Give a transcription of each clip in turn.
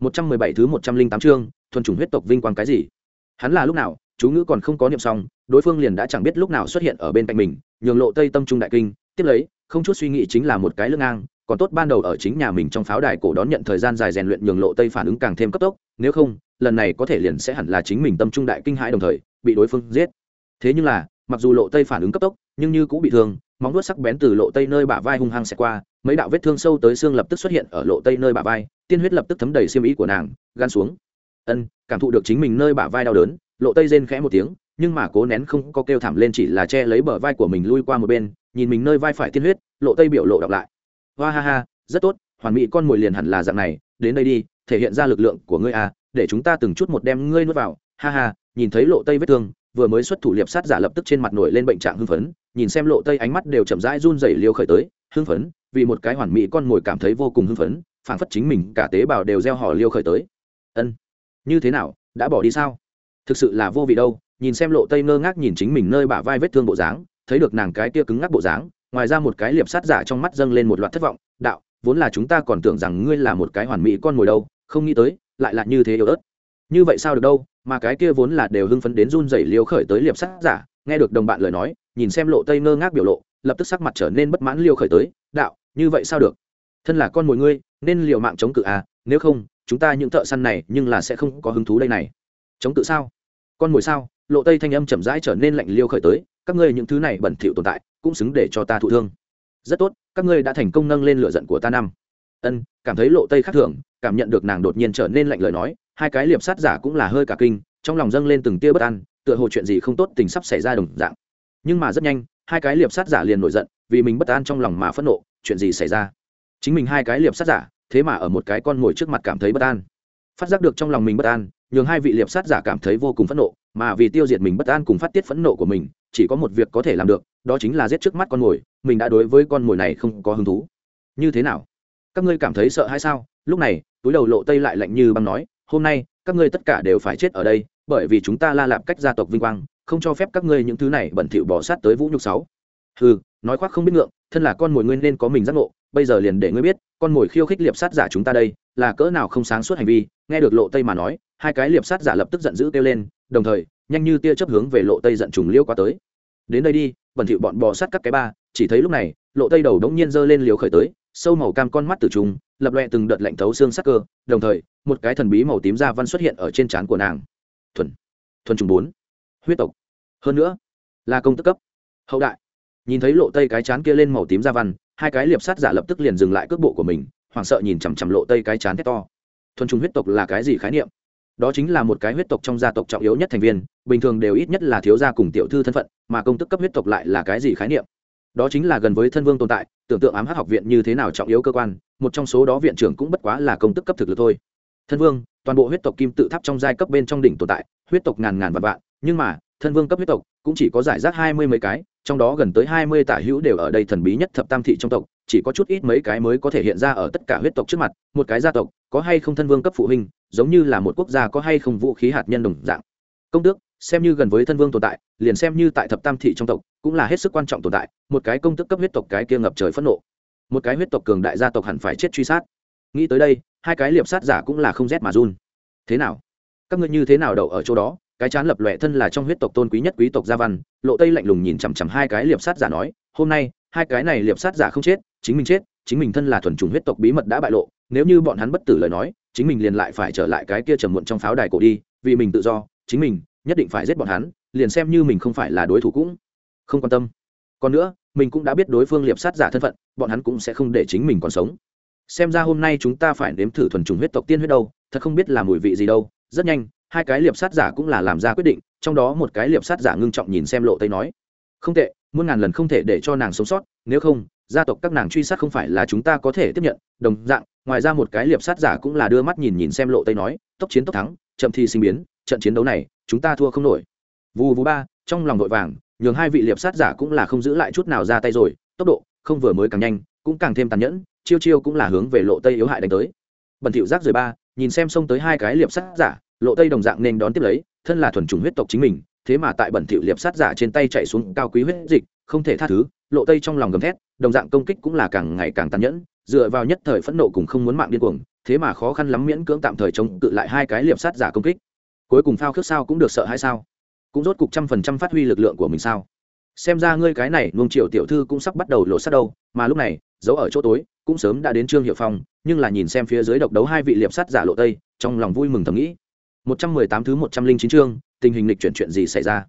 một trăm mười bảy thứ một trăm linh tám chương, thuần chủng huyết tộc vinh quang cái gì? Hắn là lúc nào, chú ngữ còn không có niệm xong, đối phương liền đã chẳng biết lúc nào xuất hiện ở bên cạnh mình, nhường lộ tây tâm trung đại kinh, tiếp lấy, không chút suy nghĩ chính là một cái lưng ngang, còn tốt ban đầu ở chính nhà mình trong pháo đài cổ đón nhận thời gian dài rèn luyện nhường lộ tây phản ứng càng thêm cấp tốc, nếu không, lần này có thể liền sẽ hẳn là chính mình tâm trung đại kinh hãi đồng thời, bị đối phương giết. Thế nhưng là, mặc dù lộ tây phản ứng cấp tốc, nhưng như cũng bị thương móng vuốt sắc bén từ lộ tây nơi bả vai hung hăng xẹt qua, mấy đạo vết thương sâu tới xương lập tức xuất hiện ở lộ tây nơi bả vai, tiên huyết lập tức thấm đầy xiêm ý của nàng gan xuống. Ân, cảm thụ được chính mình nơi bả vai đau đớn, lộ tây rên khẽ một tiếng, nhưng mà cố nén không có kêu thảm lên chỉ là che lấy bờ vai của mình lui qua một bên, nhìn mình nơi vai phải tiên huyết, lộ tây biểu lộ đọc lại. Hoa ha ha, rất tốt, hoàn mỹ con mồi liền hẳn là dạng này, đến đây đi, thể hiện ra lực lượng của ngươi à để chúng ta từng chút một đem ngươi nuốt vào. Ha ha, nhìn thấy lộ tây vết thương, vừa mới xuất thủ liệp sát giả lập tức trên mặt nổi lên bệnh trạng hưng phấn nhìn xem lộ tây ánh mắt đều chậm rãi run rẩy liêu khởi tới, hưng phấn, vì một cái hoàn mỹ con mồi cảm thấy vô cùng hưng phấn, phảng phất chính mình cả tế bào đều gieo họ liêu khởi tới. Ân, như thế nào, đã bỏ đi sao? Thực sự là vô vị đâu. Nhìn xem lộ tây ngơ ngác nhìn chính mình nơi bả vai vết thương bộ dáng, thấy được nàng cái tia cứng ngắc bộ dáng, ngoài ra một cái liệp sát giả trong mắt dâng lên một loạt thất vọng, đạo, vốn là chúng ta còn tưởng rằng ngươi là một cái hoàn mỹ con mồi đâu, không nghĩ tới, lại là như thế yếu ớt. Như vậy sao được đâu, mà cái kia vốn là đều hưng phấn đến run rẩy liêu khởi tới liệp sát giả, nghe được đồng bạn lời nói nhìn xem lộ tây ngơ ngác biểu lộ, lập tức sắc mặt trở nên bất mãn liêu khởi tới, đạo, như vậy sao được? Thân là con mồi ngươi, nên liều mạng chống cự à nếu không, chúng ta những thợ săn này nhưng là sẽ không có hứng thú đây này. Chống cự sao? Con mồi sao? Lộ tây thanh âm chậm rãi trở nên lạnh liêu khởi tới, các ngươi những thứ này bẩn thỉu tồn tại, cũng xứng để cho ta thụ thương. Rất tốt, các ngươi đã thành công nâng lên lửa giận của ta năm. Ân, cảm thấy lộ tây khác thường, cảm nhận được nàng đột nhiên trở nên lạnh lời nói, hai cái liệp sát giả cũng là hơi cả kinh, trong lòng dâng lên từng tia bất an, tựa hồ chuyện gì không tốt tình sắp xảy ra đồng dạng nhưng mà rất nhanh, hai cái liệp sát giả liền nổi giận, vì mình bất an trong lòng mà phẫn nộ, chuyện gì xảy ra? Chính mình hai cái liệp sát giả, thế mà ở một cái con ngồi trước mặt cảm thấy bất an. Phát giác được trong lòng mình bất an, nhường hai vị liệp sát giả cảm thấy vô cùng phẫn nộ, mà vì tiêu diệt mình bất an cùng phát tiết phẫn nộ của mình, chỉ có một việc có thể làm được, đó chính là giết trước mắt con mồi mình đã đối với con mồi này không có hứng thú. Như thế nào? Các ngươi cảm thấy sợ hay sao? Lúc này, túi đầu lộ tây lại lạnh như băng nói, hôm nay, các ngươi tất cả đều phải chết ở đây, bởi vì chúng ta la lạp cách gia tộc vinh quang không cho phép các ngươi những thứ này bẩn thỉu bỏ sát tới vũ nhục sáu. Hừ, nói khoác không biết ngượng, thân là con mồi ngươi nên có mình giác ngộ, bây giờ liền để ngươi biết, con mồi khiêu khích liệp sát giả chúng ta đây, là cỡ nào không sáng suốt hành vi, nghe được lộ tây mà nói, hai cái liệp sát giả lập tức giận dữ kêu lên, đồng thời, nhanh như tia chớp hướng về lộ tây giận trùng liêu qua tới. Đến đây đi, bẩn thỉu bọn bò sát các cái ba, chỉ thấy lúc này, lộ tây đầu đống nhiên giơ lên liều khởi tới, sâu màu cam con mắt từ trùng, lập loẹ từng đợt lạnh thấu xương sắc cơ, đồng thời, một cái thần bí màu tím da văn xuất hiện ở trên trán của nàng. Thuần thuần trùng bốn. Huyết tộc hơn nữa, là công tức cấp. Hậu đại, nhìn thấy lộ tây cái chán kia lên màu tím da văn, hai cái liệp sát giả lập tức liền dừng lại cước bộ của mình, hoảng sợ nhìn chằm chằm lộ tây cái chán thét to. Thuần trùng huyết tộc là cái gì khái niệm? Đó chính là một cái huyết tộc trong gia tộc trọng yếu nhất thành viên, bình thường đều ít nhất là thiếu gia cùng tiểu thư thân phận, mà công tức cấp huyết tộc lại là cái gì khái niệm? Đó chính là gần với thân vương tồn tại, tưởng tượng ám hát học viện như thế nào trọng yếu cơ quan, một trong số đó viện trưởng cũng bất quá là công tức cấp thực lực thôi. Thân vương, toàn bộ huyết tộc kim tự tháp trong giai cấp bên trong đỉnh tồn tại, huyết tộc ngàn ngàn vạn vạn, nhưng mà thân vương cấp huyết tộc, cũng chỉ có giải rác hai mươi mấy cái, trong đó gần tới hai mươi tả hữu đều ở đây thần bí nhất thập tam thị trong tộc, chỉ có chút ít mấy cái mới có thể hiện ra ở tất cả huyết tộc trước mặt, một cái gia tộc, có hay không thân vương cấp phụ huynh, giống như là một quốc gia có hay không vũ khí hạt nhân đồng dạng. Công tước, xem như gần với thân vương tồn tại, liền xem như tại thập tam thị trong tộc, cũng là hết sức quan trọng tồn tại, một cái công tức cấp huyết tộc cái kia ngập trời phẫn nộ. Một cái huyết tộc cường đại gia tộc hẳn phải chết truy sát. Nghĩ tới đây, hai cái liệp sát giả cũng là không rét mà run. Thế nào? Các ngươi như thế nào đậu ở chỗ đó? Cái chán lập lòe thân là trong huyết tộc tôn quý nhất quý tộc gia văn, lộ tây lạnh lùng nhìn chằm chằm hai cái liệp sát giả nói, hôm nay, hai cái này liệp sát giả không chết, chính mình chết, chính mình thân là thuần chủng huyết tộc bí mật đã bại lộ, nếu như bọn hắn bất tử lời nói, chính mình liền lại phải trở lại cái kia trầm muộn trong pháo đài cổ đi, vì mình tự do, chính mình nhất định phải giết bọn hắn, liền xem như mình không phải là đối thủ cũng không quan tâm. Còn nữa, mình cũng đã biết đối phương liệp sát giả thân phận, bọn hắn cũng sẽ không để chính mình còn sống. Xem ra hôm nay chúng ta phải nếm thử thuần trùng huyết tộc tiên huyết đâu, thật không biết là mùi vị gì đâu, rất nhanh hai cái liệp sát giả cũng là làm ra quyết định, trong đó một cái liệp sát giả ngưng trọng nhìn xem lộ tây nói, không tệ, muôn ngàn lần không thể để cho nàng sống sót, nếu không, gia tộc các nàng truy sát không phải là chúng ta có thể tiếp nhận. Đồng dạng, ngoài ra một cái liệp sát giả cũng là đưa mắt nhìn nhìn xem lộ tây nói, tốc chiến tốc thắng, chậm thi sinh biến, trận chiến đấu này, chúng ta thua không nổi. Vù vù ba, trong lòng vội vàng, nhường hai vị liệp sát giả cũng là không giữ lại chút nào ra tay rồi, tốc độ, không vừa mới càng nhanh, cũng càng thêm tàn nhẫn, chiêu chiêu cũng là hướng về lộ tây yếu hại đánh tới. Bẩn thỉu giác rời ba, nhìn xem xông tới hai cái liệp sát giả lộ tây đồng dạng nên đón tiếp lấy, thân là thuần chủng huyết tộc chính mình, thế mà tại bẩn thỉu liệp sát giả trên tay chạy xuống cao quý huyết dịch, không thể tha thứ, lộ tây trong lòng gầm thét, đồng dạng công kích cũng là càng ngày càng tàn nhẫn, dựa vào nhất thời phẫn nộ cùng không muốn mạng điên cuồng, thế mà khó khăn lắm miễn cưỡng tạm thời chống cự lại hai cái liệp sát giả công kích. Cuối cùng phao khước sao cũng được sợ hay sao? Cũng rốt cục trăm phần trăm phát huy lực lượng của mình sao? Xem ra ngươi cái này nuông triệu tiểu thư cũng sắp bắt đầu lộ sát đâu, mà lúc này, giấu ở chỗ tối, cũng sớm đã đến trương hiệu phong, nhưng là nhìn xem phía dưới độc đấu hai vị liệp sát giả lộ tây, trong lòng vui mừng thầm nghĩ một trăm mười tám thứ một trăm linh chín chương, tình hình lịch chuyển chuyện gì xảy ra?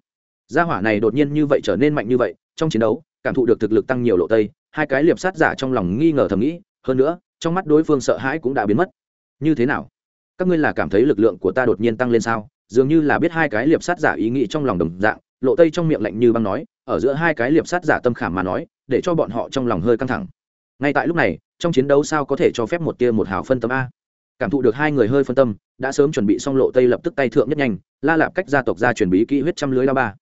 Gia hỏa này đột nhiên như vậy trở nên mạnh như vậy, trong chiến đấu, cảm thụ được thực lực tăng nhiều lộ tây, hai cái liệp sát giả trong lòng nghi ngờ thầm nghĩ, hơn nữa, trong mắt đối phương sợ hãi cũng đã biến mất. Như thế nào? Các ngươi là cảm thấy lực lượng của ta đột nhiên tăng lên sao? Dường như là biết hai cái liệp sát giả ý nghĩ trong lòng đồng dạng, lộ tây trong miệng lạnh như băng nói, ở giữa hai cái liệp sát giả tâm khảm mà nói, để cho bọn họ trong lòng hơi căng thẳng. Ngay tại lúc này, trong chiến đấu sao có thể cho phép một tia một hào phân tâm a? Cảm thụ được hai người hơi phân tâm, đã sớm chuẩn bị xong lộ tây lập tức tay thượng nhất nhanh, la lạp cách gia tộc ra chuẩn bị kỹ huyết trăm lưới la ba.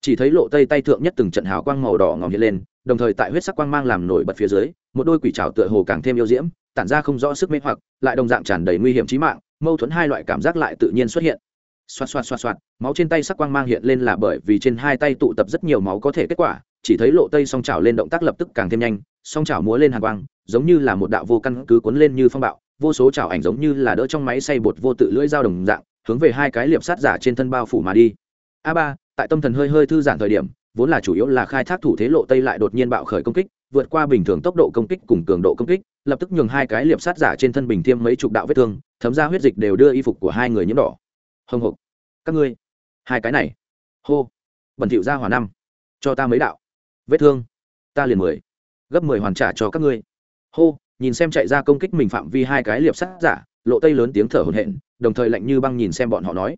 Chỉ thấy lộ tây tay thượng nhất từng trận hào quang màu đỏ ngỏm hiện lên, đồng thời tại huyết sắc quang mang làm nổi bật phía dưới, một đôi quỷ trào tựa hồ càng thêm yêu diễm, tản ra không rõ sức mê hoặc, lại đồng dạng tràn đầy nguy hiểm trí mạng, mâu thuẫn hai loại cảm giác lại tự nhiên xuất hiện. Xoạt xoạt xoạt xoạt, máu trên tay sắc quang mang hiện lên là bởi vì trên hai tay tụ tập rất nhiều máu có thể kết quả, chỉ thấy lộ tây song trào lên động tác lập tức càng thêm nhanh, song trào múa lên hàng quang, giống như là một đạo vô căn cứ cuốn lên như phong bạo vô số chảo ảnh giống như là đỡ trong máy xay bột vô tự lưỡi dao đồng dạng, hướng về hai cái liệp sát giả trên thân bao phủ mà đi. A ba, tại tâm thần hơi hơi thư giãn thời điểm, vốn là chủ yếu là khai thác thủ thế lộ tây lại đột nhiên bạo khởi công kích, vượt qua bình thường tốc độ công kích cùng cường độ công kích, lập tức nhường hai cái liệp sát giả trên thân bình thiêm mấy chục đạo vết thương, thấm ra huyết dịch đều đưa y phục của hai người nhiễm đỏ. Hồng hộc, các ngươi, hai cái này, hô, bẩn thỉu ra hòa năm, cho ta mấy đạo vết thương, ta liền mười, gấp mười hoàn trả cho các ngươi. Hô nhìn xem chạy ra công kích mình phạm vi hai cái liệp sát giả, lộ tây lớn tiếng thở hổn hển, đồng thời lạnh như băng nhìn xem bọn họ nói.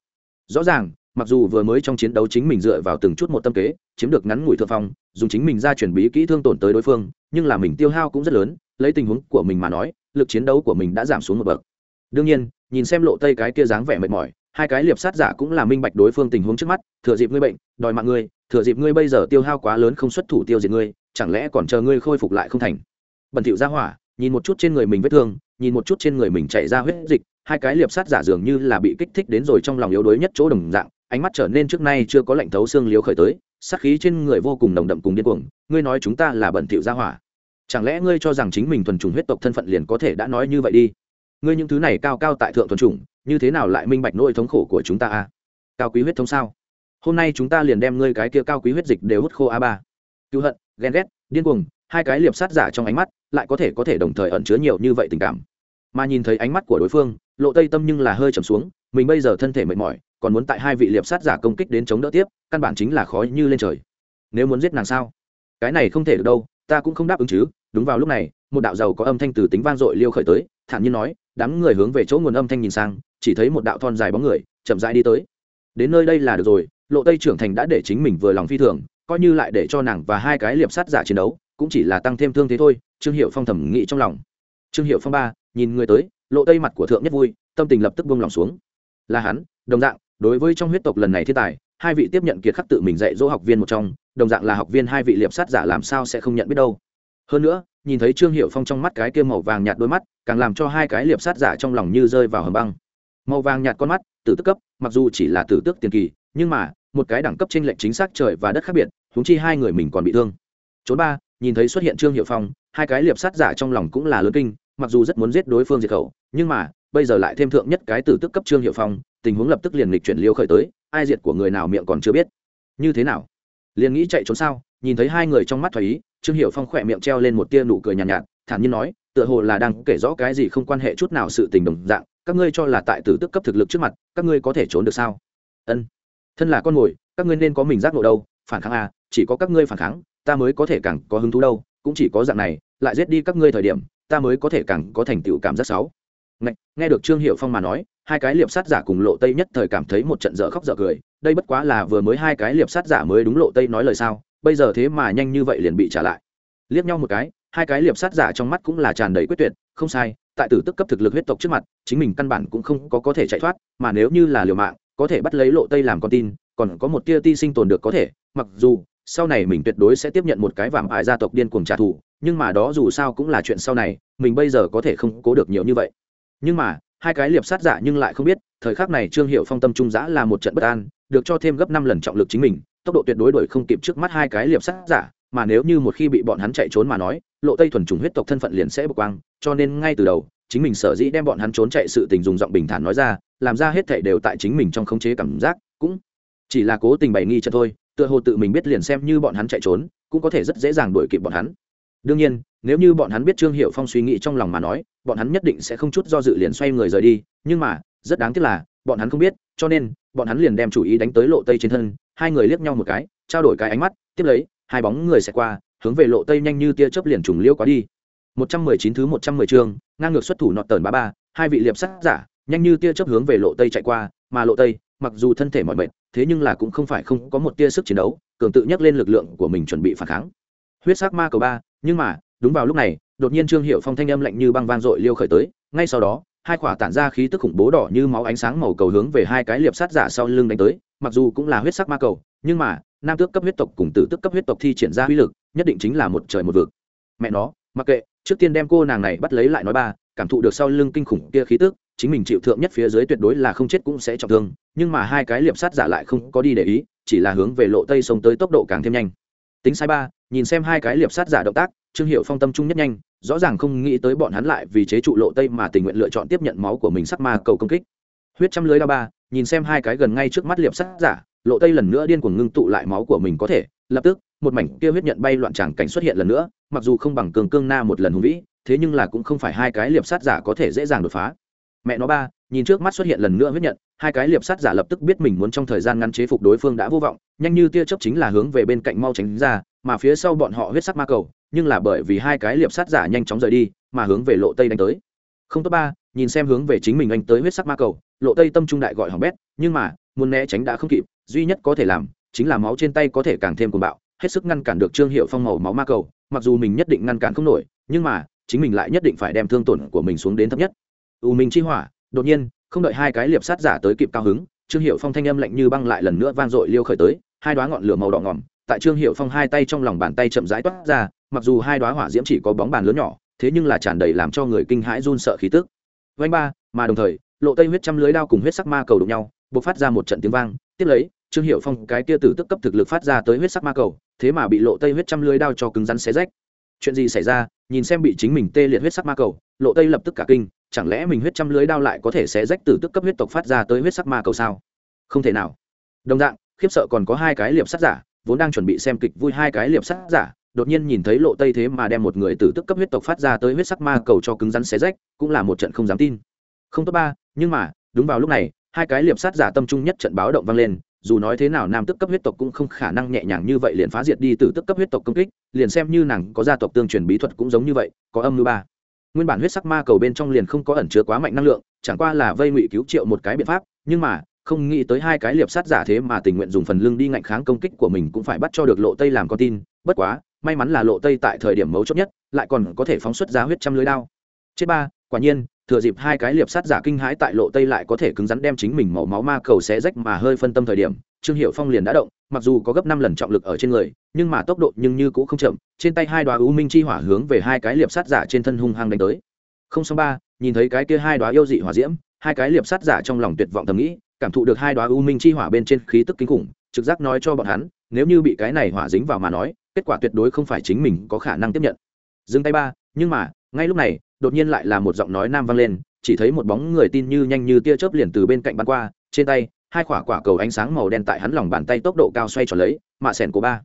Rõ ràng, mặc dù vừa mới trong chiến đấu chính mình dựa vào từng chút một tâm kế, chiếm được ngắn ngủi thượng phong, dùng chính mình ra chuẩn bí kỹ thương tổn tới đối phương, nhưng là mình tiêu hao cũng rất lớn, lấy tình huống của mình mà nói, lực chiến đấu của mình đã giảm xuống một bậc. Đương nhiên, nhìn xem lộ tây cái kia dáng vẻ mệt mỏi, hai cái liệp sát giả cũng là minh bạch đối phương tình huống trước mắt, thừa dịp ngươi bệnh, đòi mạng ngươi, thừa dịp ngươi bây giờ tiêu hao quá lớn không xuất thủ tiêu diệt ngươi, chẳng lẽ còn chờ ngươi khôi phục lại không thành? Bẩn thỉu ra hỏa nhìn một chút trên người mình vết thương nhìn một chút trên người mình chạy ra huyết dịch hai cái liệp sát giả dường như là bị kích thích đến rồi trong lòng yếu đuối nhất chỗ đồng dạng ánh mắt trở nên trước nay chưa có lạnh thấu xương liếu khởi tới sát khí trên người vô cùng nồng đậm cùng điên cuồng ngươi nói chúng ta là bẩn thỉu gia hỏa. Chẳng lẽ ngươi cho rằng chính mình thuần chủng huyết tộc thân phận liền có thể đã nói như vậy đi? Ngươi những thứ này cao cao tại thượng thuần chủng, như thế nào lại minh bạch nỗi thống khổ của chúng ta a? Cao quý huyết thống sao? Hôm nay chúng ta liền đem ngươi cái kia cao quý huyết dịch đều hút khô a ba. Cứu hận ghen ghét điên cuồng hai cái liệp sát giả trong ánh mắt lại có thể có thể đồng thời ẩn chứa nhiều như vậy tình cảm. Mà nhìn thấy ánh mắt của đối phương, lộ tây tâm nhưng là hơi trầm xuống, mình bây giờ thân thể mệt mỏi, còn muốn tại hai vị liệp sát giả công kích đến chống đỡ tiếp, căn bản chính là khó như lên trời. Nếu muốn giết nàng sao? Cái này không thể được đâu, ta cũng không đáp ứng chứ. Đúng vào lúc này, một đạo giàu có âm thanh từ tính vang dội liêu khởi tới, thản nhiên nói, đám người hướng về chỗ nguồn âm thanh nhìn sang, chỉ thấy một đạo thon dài bóng người chậm rãi đi tới. Đến nơi đây là được rồi, lộ tây trưởng thành đã để chính mình vừa lòng phi thường, coi như lại để cho nàng và hai cái liệp sát giả chiến đấu cũng chỉ là tăng thêm thương thế thôi, trương hiệu phong thẩm nghĩ trong lòng. Trương hiệu phong ba, nhìn người tới, lộ tây mặt của thượng nhất vui, tâm tình lập tức buông lòng xuống. Là hắn, đồng dạng, đối với trong huyết tộc lần này thiên tài, hai vị tiếp nhận kiệt khắc tự mình dạy dỗ học viên một trong, đồng dạng là học viên hai vị liệp sát giả làm sao sẽ không nhận biết đâu. Hơn nữa, nhìn thấy trương hiệu phong trong mắt cái kia màu vàng nhạt đôi mắt, càng làm cho hai cái liệp sát giả trong lòng như rơi vào hầm băng. Màu vàng nhạt con mắt, tử tức cấp, mặc dù chỉ là tử tước tiền kỳ, nhưng mà, một cái đẳng cấp t r ê n lệch chính xác trời và đất khác biệt húng chi hai người mình còn bị thương. Trốn ba nhìn thấy xuất hiện trương hiệu phong hai cái liệp sát giả trong lòng cũng là lớn kinh mặc dù rất muốn giết đối phương diệt khẩu nhưng mà bây giờ lại thêm thượng nhất cái tử tức cấp trương hiệu phong tình huống lập tức liền lịch chuyển liêu khởi tới ai diệt của người nào miệng còn chưa biết. Như thế nào? Liền nghĩ chạy trốn sao? Nhìn thấy hai người trong mắt thoải ý trương hiệu phong khỏe miệng treo lên một tia nụ cười nhàn nhạt, nhạt thản nhiên nói tựa hồ là đang kể rõ cái gì không quan hệ chút nào sự tình đồng dạng các ngươi cho là tại tử tức cấp thực lực trước mặt các ngươi có thể trốn được sao? Ân. Thân là con mồi các ngươi nên có mình giác ngộ đâu phản kháng à chỉ có các ngươi phản kháng ta mới có thể càng có hứng thú đâu cũng chỉ có dạng này lại giết đi các ngươi thời điểm ta mới có thể càng có thành tựu cảm giác sáu nghe, nghe được trương hiệu phong mà nói hai cái liệp sát giả cùng lộ tây nhất thời cảm thấy một trận dở khóc dở cười đây bất quá là vừa mới hai cái liệp sát giả mới đúng lộ tây nói lời sao bây giờ thế mà nhanh như vậy liền bị trả lại. Liếc nhau một cái hai cái liệp sát giả trong mắt cũng là tràn đầy quyết tuyệt không sai tại tử tức cấp thực lực huyết tộc trước mặt chính mình căn bản cũng không có có thể chạy thoát mà nếu như là liều mạng có thể bắt lấy lộ tây làm con tin còn có một tia ti sinh tồn được có thể mặc dù sau này mình tuyệt đối sẽ tiếp nhận một cái vảm ải gia tộc điên cuồng trả thù, nhưng mà đó dù sao cũng là chuyện sau này, mình bây giờ có thể không cố được nhiều như vậy. Nhưng mà, hai cái liệp sát giả nhưng lại không biết, thời khắc này trương hiệu phong tâm trung giã là một trận bất an, được cho thêm gấp năm lần trọng lực chính mình, tốc độ tuyệt đối đổi không kịp trước mắt hai cái liệp sát giả, mà nếu như một khi bị bọn hắn chạy trốn mà nói, lộ tây thuần trùng huyết tộc thân phận liền sẽ bực quang, cho nên ngay từ đầu, chính mình sở dĩ đem bọn hắn trốn chạy sự tình dùng giọng bình thản nói ra, làm ra hết thảy đều tại chính mình trong khống chế cảm giác, cũng chỉ là cố tình bày nghi cho thôi tựa hồ tự mình biết liền xem như bọn hắn chạy trốn, cũng có thể rất dễ dàng đuổi kịp bọn hắn. Đương nhiên, nếu như bọn hắn biết trương hiệu phong suy nghĩ trong lòng mà nói, bọn hắn nhất định sẽ không chút do dự liền xoay người rời đi, nhưng mà, rất đáng tiếc là, bọn hắn không biết, cho nên, bọn hắn liền đem chủ ý đánh tới lộ tây trên thân, hai người liếc nhau một cái, trao đổi cái ánh mắt, tiếp lấy, hai bóng người sẽ qua, hướng về lộ tây nhanh như tia chớp liền trùng liêu quá đi. Một trăm mười chín thứ một trăm mười chương, ngang ngược xuất thủ nọt tờn ba ba, hai vị liệp sát giả, nhanh như tia chớp hướng về lộ tây chạy qua, mà lộ tây mặc dù thân thể mỏi mệt, thế nhưng là cũng không phải không có một tia sức chiến đấu, cường tự nhắc lên lực lượng của mình chuẩn bị phản kháng. Huyết sắc ma cầu ba, nhưng mà, đúng vào lúc này, đột nhiên trương hiệu phong thanh âm lạnh như băng vang dội liêu khởi tới, ngay sau đó, hai quả tản ra khí tức khủng bố đỏ như máu ánh sáng màu cầu hướng về hai cái liệp sát giả sau lưng đánh tới, mặc dù cũng là huyết sắc ma cầu, nhưng mà, nam tước cấp huyết tộc cùng tử tước cấp huyết tộc thi triển ra uy lực, nhất định chính là một trời một vực. Mẹ nó, mặc kệ, trước tiên đem cô nàng này bắt lấy lại nói ba, cảm thụ được sau lưng kinh khủng kia khí tức chính mình chịu thượng nhất phía dưới tuyệt đối là không chết cũng sẽ trọng thương, nhưng mà hai cái liệp sát giả lại không có đi để ý, chỉ là hướng về lộ tây sông tới tốc độ càng thêm nhanh. Tính sai ba, nhìn xem hai cái liệp sát giả động tác, trương hiệu phong tâm trung nhất nhanh, rõ ràng không nghĩ tới bọn hắn lại vì chế trụ lộ tây mà tình nguyện lựa chọn tiếp nhận máu của mình sắc ma cầu công kích. Huyết trăm lưới đao ba, nhìn xem hai cái gần ngay trước mắt liệp sát giả, lộ tây lần nữa điên cuồng ngưng tụ lại máu của mình có thể, lập tức, một mảnh kia huyết nhận bay loạn tràng cảnh xuất hiện lần nữa, mặc dù không bằng cường cương na một lần hùng vĩ, thế nhưng là cũng không phải hai cái liệp sát giả có thể dễ dàng đột phá mẹ nó ba, nhìn trước mắt xuất hiện lần nữa huyết nhận, hai cái liệp sát giả lập tức biết mình muốn trong thời gian ngắn chế phục đối phương đã vô vọng, nhanh như tia chớp chính là hướng về bên cạnh mau tránh ra, mà phía sau bọn họ huyết sắc ma cầu, nhưng là bởi vì hai cái liệp sát giả nhanh chóng rời đi, mà hướng về lộ tây đánh tới. Không tốt ba, nhìn xem hướng về chính mình anh tới huyết sắc ma cầu, lộ tây tâm trung đại gọi hỏng bét, nhưng mà, muốn né tránh đã không kịp, duy nhất có thể làm, chính là máu trên tay có thể càng thêm cuồng bạo, hết sức ngăn cản được trương hiệu phong màu máu ma cầu, mặc dù mình nhất định ngăn cản không nổi, nhưng mà, chính mình lại nhất định phải đem thương tổn của mình xuống đến thấp nhất u minh chi hỏa, đột nhiên, không đợi hai cái liệp sát giả tới kịp cao hứng, trương hiệu phong thanh âm lạnh như băng lại lần nữa vang dội liêu khởi tới, hai đoá ngọn lửa màu đỏ ngỏm, tại trương hiệu phong hai tay trong lòng bàn tay chậm rãi toát ra, mặc dù hai đoá hỏa diễm chỉ có bóng bàn lớn nhỏ, thế nhưng là tràn đầy làm cho người kinh hãi run sợ khí tức. Vanh ba, mà đồng thời, lộ tây huyết trăm lưới đao cùng huyết sắc ma cầu đụng nhau, bộc phát ra một trận tiếng vang, tiếp lấy, trương hiệu phong cái kia tử tức cấp thực lực phát ra tới huyết sắc ma cầu, thế mà bị lộ tây huyết trăm lưới đao cho cứng rắn xé rách. Chuyện gì xảy ra? Nhìn xem bị chính mình tê liệt huyết sắc ma cầu, lộ tây lập tức cả kinh chẳng lẽ mình huyết trăm lưới đao lại có thể sẽ rách từ tức cấp huyết tộc phát ra tới huyết sắc ma cầu sao? Không thể nào. Đồng dạng, khiếp sợ còn có hai cái liệp sát giả, vốn đang chuẩn bị xem kịch vui hai cái liệp sát giả, đột nhiên nhìn thấy lộ tây thế mà đem một người từ tức cấp huyết tộc phát ra tới huyết sắc ma cầu cho cứng rắn xé rách, cũng là một trận không dám tin. Không tốt ba, nhưng mà, đúng vào lúc này, hai cái liệp sát giả tâm trung nhất trận báo động vang lên, dù nói thế nào nam tức cấp huyết tộc cũng không khả năng nhẹ nhàng như vậy liền phá diệt đi từ tức cấp huyết tộc công kích, liền xem như nàng có gia tộc tương truyền bí thuật cũng giống như vậy, có âm mưu ba nguyên bản huyết sắc ma cầu bên trong liền không có ẩn chứa quá mạnh năng lượng, chẳng qua là vây ngụy cứu triệu một cái biện pháp, nhưng mà, không nghĩ tới hai cái liệp sát giả thế mà tình nguyện dùng phần lưng đi ngạnh kháng công kích của mình cũng phải bắt cho được lộ tây làm con tin, bất quá, may mắn là lộ tây tại thời điểm mấu chốt nhất, lại còn có thể phóng xuất ra huyết trăm lưới đao. Chết ba, quả nhiên, thừa dịp hai cái liệp sát giả kinh hãi tại lộ tây lại có thể cứng rắn đem chính mình màu máu ma cầu xé rách mà hơi phân tâm thời điểm trương hiệu phong liền đã động, mặc dù có gấp năm lần trọng lực ở trên người, nhưng mà tốc độ nhưng như cũng không chậm, trên tay hai đoá u minh chi hỏa hướng về hai cái liệp sát giả trên thân hung hăng đánh tới. Không xong ba, nhìn thấy cái kia hai đoá yêu dị hỏa diễm, hai cái liệp sát giả trong lòng tuyệt vọng thầm nghĩ, cảm thụ được hai đoá u minh chi hỏa bên trên khí tức kinh khủng, trực giác nói cho bọn hắn, nếu như bị cái này hỏa dính vào mà nói, kết quả tuyệt đối không phải chính mình có khả năng tiếp nhận. Dừng tay ba, nhưng mà, ngay lúc này, đột nhiên lại là một giọng nói nam vang lên, chỉ thấy một bóng người tin như nhanh như tia chớp liền từ bên cạnh bắn qua, trên tay hai quả quả cầu ánh sáng màu đen tại hắn lòng bàn tay tốc độ cao xoay tròn lấy, mạ sẻn của ba.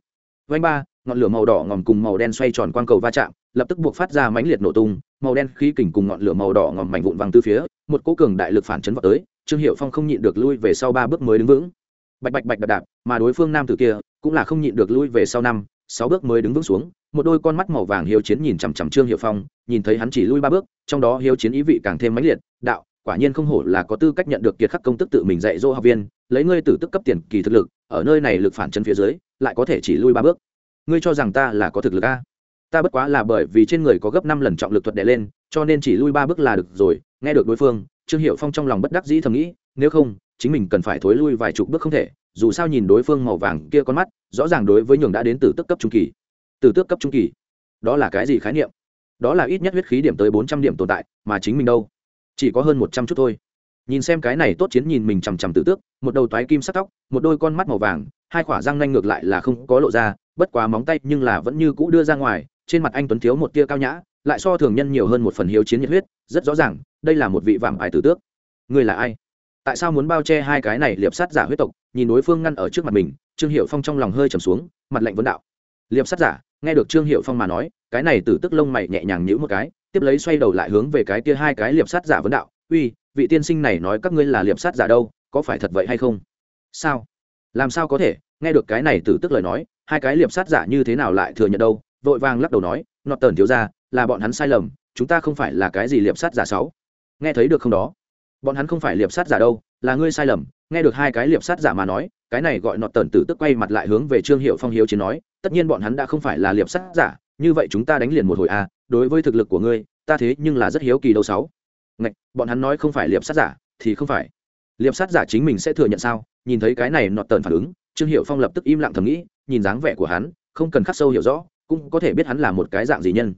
Vanh ba, ngọn lửa màu đỏ ngòm cùng màu đen xoay tròn quang cầu va chạm, lập tức buộc phát ra mãnh liệt nổ tung, màu đen khí kình cùng ngọn lửa màu đỏ ngòm mảnh vụn văng từ phía, một cố cường đại lực phản chấn vào tới, trương hiệu phong không nhịn được lui về sau ba bước mới đứng vững. Bạch bạch bạch đạp đạp, mà đối phương nam tử kia cũng là không nhịn được lui về sau năm, sáu bước mới đứng vững xuống, một đôi con mắt màu vàng hiếu chiến nhìn chằm chằm trương hiệu phong, nhìn thấy hắn chỉ lui ba bước, trong đó hiếu chiến ý vị càng thêm mãnh liệt, đạo quả nhiên không hổ là có tư cách nhận được kiệt khắc công tức tự mình dạy dỗ học viên, lấy ngươi tử tức cấp tiền kỳ thực lực, ở nơi này lực phản chân phía dưới, lại có thể chỉ lui ba bước. Ngươi cho rằng ta là có thực lực a? Ta bất quá là bởi vì trên người có gấp năm lần trọng lực thuật đè lên, cho nên chỉ lui ba bước là được rồi, nghe được đối phương, trương hiệu phong trong lòng bất đắc dĩ thầm nghĩ, nếu không, chính mình cần phải thối lui vài chục bước không thể, dù sao nhìn đối phương màu vàng kia con mắt, rõ ràng đối với nhường đã đến từ tức cấp trung kỳ. Từ tước cấp trung kỳ? Đó là cái gì khái niệm? Đó là ít nhất huyết khí điểm tới bốn trăm điểm tồn tại, mà chính mình đâu? Chỉ có hơn một trăm chút thôi. Nhìn xem cái này tốt chiến nhìn mình chằm chằm tự tước, một đầu toái kim sắc tóc, một đôi con mắt màu vàng, hai khỏa răng nanh ngược lại là không có lộ ra, bất quá móng tay nhưng là vẫn như cũ đưa ra ngoài, trên mặt anh tuấn thiếu một tia cao nhã, lại so thường nhân nhiều hơn một phần hiếu chiến nhiệt huyết, rất rõ ràng, đây là một vị vạm ải tử tước. Người là ai? Tại sao muốn bao che hai cái này liệp sát giả huyết tộc? Nhìn đối phương ngăn ở trước mặt mình, trương hiệu phong trong lòng hơi trầm xuống, mặt lạnh vấn đạo. Liệp sát giả? Nghe được trương hiệu phong mà nói, cái này tử tức lông mày nhẹ nhàng nhữ một cái, tiếp lấy xoay đầu lại hướng về cái kia hai cái liệp sát giả vấn đạo, uy, vị tiên sinh này nói các ngươi là liệp sát giả đâu, có phải thật vậy hay không? Sao? Làm sao có thể? Nghe được cái này tử tức lời nói, hai cái liệp sát giả như thế nào lại thừa nhận đâu? Vội vàng lắc đầu nói, nọt tần thiếu ra là bọn hắn sai lầm, chúng ta không phải là cái gì liệp sát giả sáu. Nghe thấy được không đó? Bọn hắn không phải liệp sát giả đâu, là ngươi sai lầm. Nghe được hai cái liệp sát giả mà nói, cái này gọi nọt tần tử tức quay mặt lại hướng về trương hiệu phong hiếu chiến nói tất nhiên bọn hắn đã không phải là liệp sát giả như vậy chúng ta đánh liền một hồi a à, đối với thực lực của ngươi ta thế nhưng là rất hiếu kỳ đâu sáu. Ngạch, bọn hắn nói không phải liệp sát giả thì không phải. Liệp sát giả chính mình sẽ thừa nhận sao? Nhìn thấy cái này nọt tần phản ứng trương hiệu phong lập tức im lặng thầm nghĩ nhìn dáng vẻ của hắn không cần khắc sâu hiểu rõ cũng có thể biết hắn là một cái dạng gì nhân.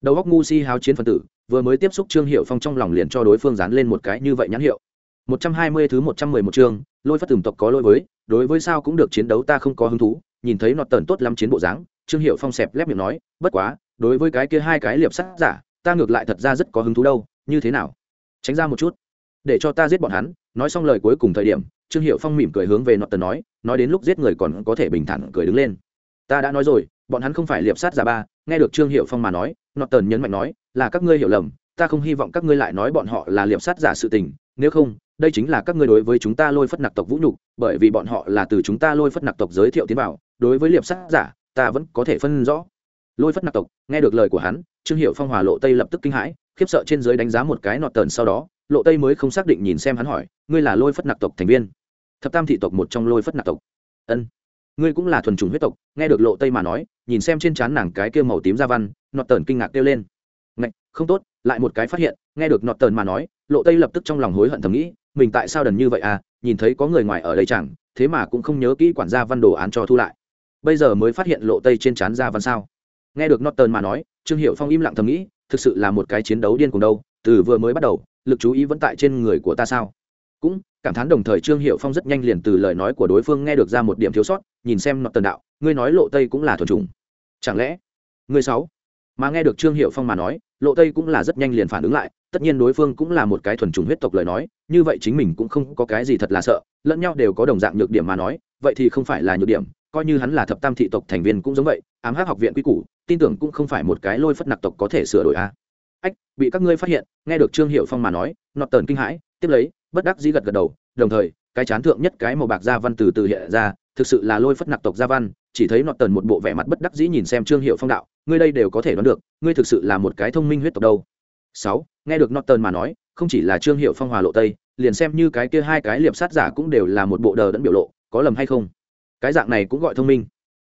Đầu góc ngu si háo chiến phân tử vừa mới tiếp xúc trương hiệu phong trong lòng liền cho đối phương dán lên một cái như vậy nhãn hiệu. Một trăm hai mươi thứ một trăm mười một chương lôi phát từng tộc có lỗi với đối với sao cũng được chiến đấu ta không có hứng thú nhìn thấy nọt tần tốt lắm chiến bộ dáng, trương hiệu phong xẹp lép miệng nói, bất quá, đối với cái kia hai cái liệp sắt giả, ta ngược lại thật ra rất có hứng thú đâu, như thế nào? Tránh ra một chút, để cho ta giết bọn hắn. Nói xong lời cuối cùng thời điểm, trương hiệu phong mỉm cười hướng về nọt tần nói nói đến lúc giết người còn có thể bình thản cười đứng lên. Ta đã nói rồi, bọn hắn không phải liệp sát giả ba. Nghe được trương hiệu phong mà nói, nọt tần nhấn mạnh nói, là các ngươi hiểu lầm, ta không hy vọng các ngươi lại nói bọn họ là liệp sát giả sự tình, nếu không đây chính là các ngươi đối với chúng ta lôi phất nặc tộc vũ nhục, bởi vì bọn họ là từ chúng ta lôi phất nặc tộc giới thiệu tiến vào, đối với liệp sát giả, ta vẫn có thể phân rõ. Lôi phất nặc tộc, nghe được lời của hắn, trương hiệu phong hòa lộ tây lập tức kinh hãi, khiếp sợ trên giới đánh giá một cái nọt tần sau đó, lộ tây mới không xác định nhìn xem hắn hỏi, ngươi là lôi phất nặc tộc thành viên? Thập tam thị tộc một trong lôi phất nặc tộc. Ân, ngươi cũng là thuần chủng huyết tộc. Nghe được lộ tây mà nói, nhìn xem trên trán nàng cái kia màu tím da văn, nọt tần kinh ngạc kêu lên. Ngạch, không tốt. Lại một cái phát hiện, nghe được nọt tần mà nói, lộ tây lập tức trong lòng hối hận thầm nghĩ mình tại sao đần như vậy à nhìn thấy có người ngoài ở đây chẳng, thế mà cũng không nhớ kỹ quản gia văn đồ án cho thu lại. Bây giờ mới phát hiện lộ tây trên trán gia văn sao. Nghe được norton mà nói, trương hiệu phong im lặng thầm nghĩ, thực sự là một cái chiến đấu điên cùng đâu, từ vừa mới bắt đầu, lực chú ý vẫn tại trên người của ta sao? Cũng, cảm thán đồng thời trương hiệu phong rất nhanh liền từ lời nói của đối phương nghe được ra một điểm thiếu sót, nhìn xem nọt tần đạo, ngươi nói lộ tây cũng là thuần trùng chẳng lẽ, ngươi sáu mà nghe được trương hiệu phong mà nói lộ tây cũng là rất nhanh liền phản ứng lại, tất nhiên đối phương cũng là một cái thuần chủng huyết tộc lời nói, như vậy chính mình cũng không có cái gì thật là sợ, lẫn nhau đều có đồng dạng nhược điểm mà nói, vậy thì không phải là nhược điểm, coi như hắn là thập tam thị tộc thành viên cũng giống vậy, ám hắc học viện quy củ, tin tưởng cũng không phải một cái lôi phất nặc tộc có thể sửa đổi a. Ách, bị các ngươi phát hiện, nghe được trương hiệu phong mà nói, nọt tờn kinh hãi, tiếp lấy, bất đắc dĩ gật gật đầu, đồng thời, cái chán thượng nhất cái màu bạc gia văn từ từ hiện ra, thực sự là lôi phất nặc tộc gia văn, chỉ thấy nọt tờn một bộ vẻ mặt bất đắc dĩ nhìn xem trương hiệu phong đạo ngươi đây đều có thể đoán được, ngươi thực sự là một cái thông minh huyết tộc đâu. Sáu, nghe được norton tần mà nói, không chỉ là trương hiệu phong hòa lộ tây, liền xem như cái kia hai cái liệp sát giả cũng đều là một bộ đờ đẫn biểu lộ, có lầm hay không? Cái dạng này cũng gọi thông minh.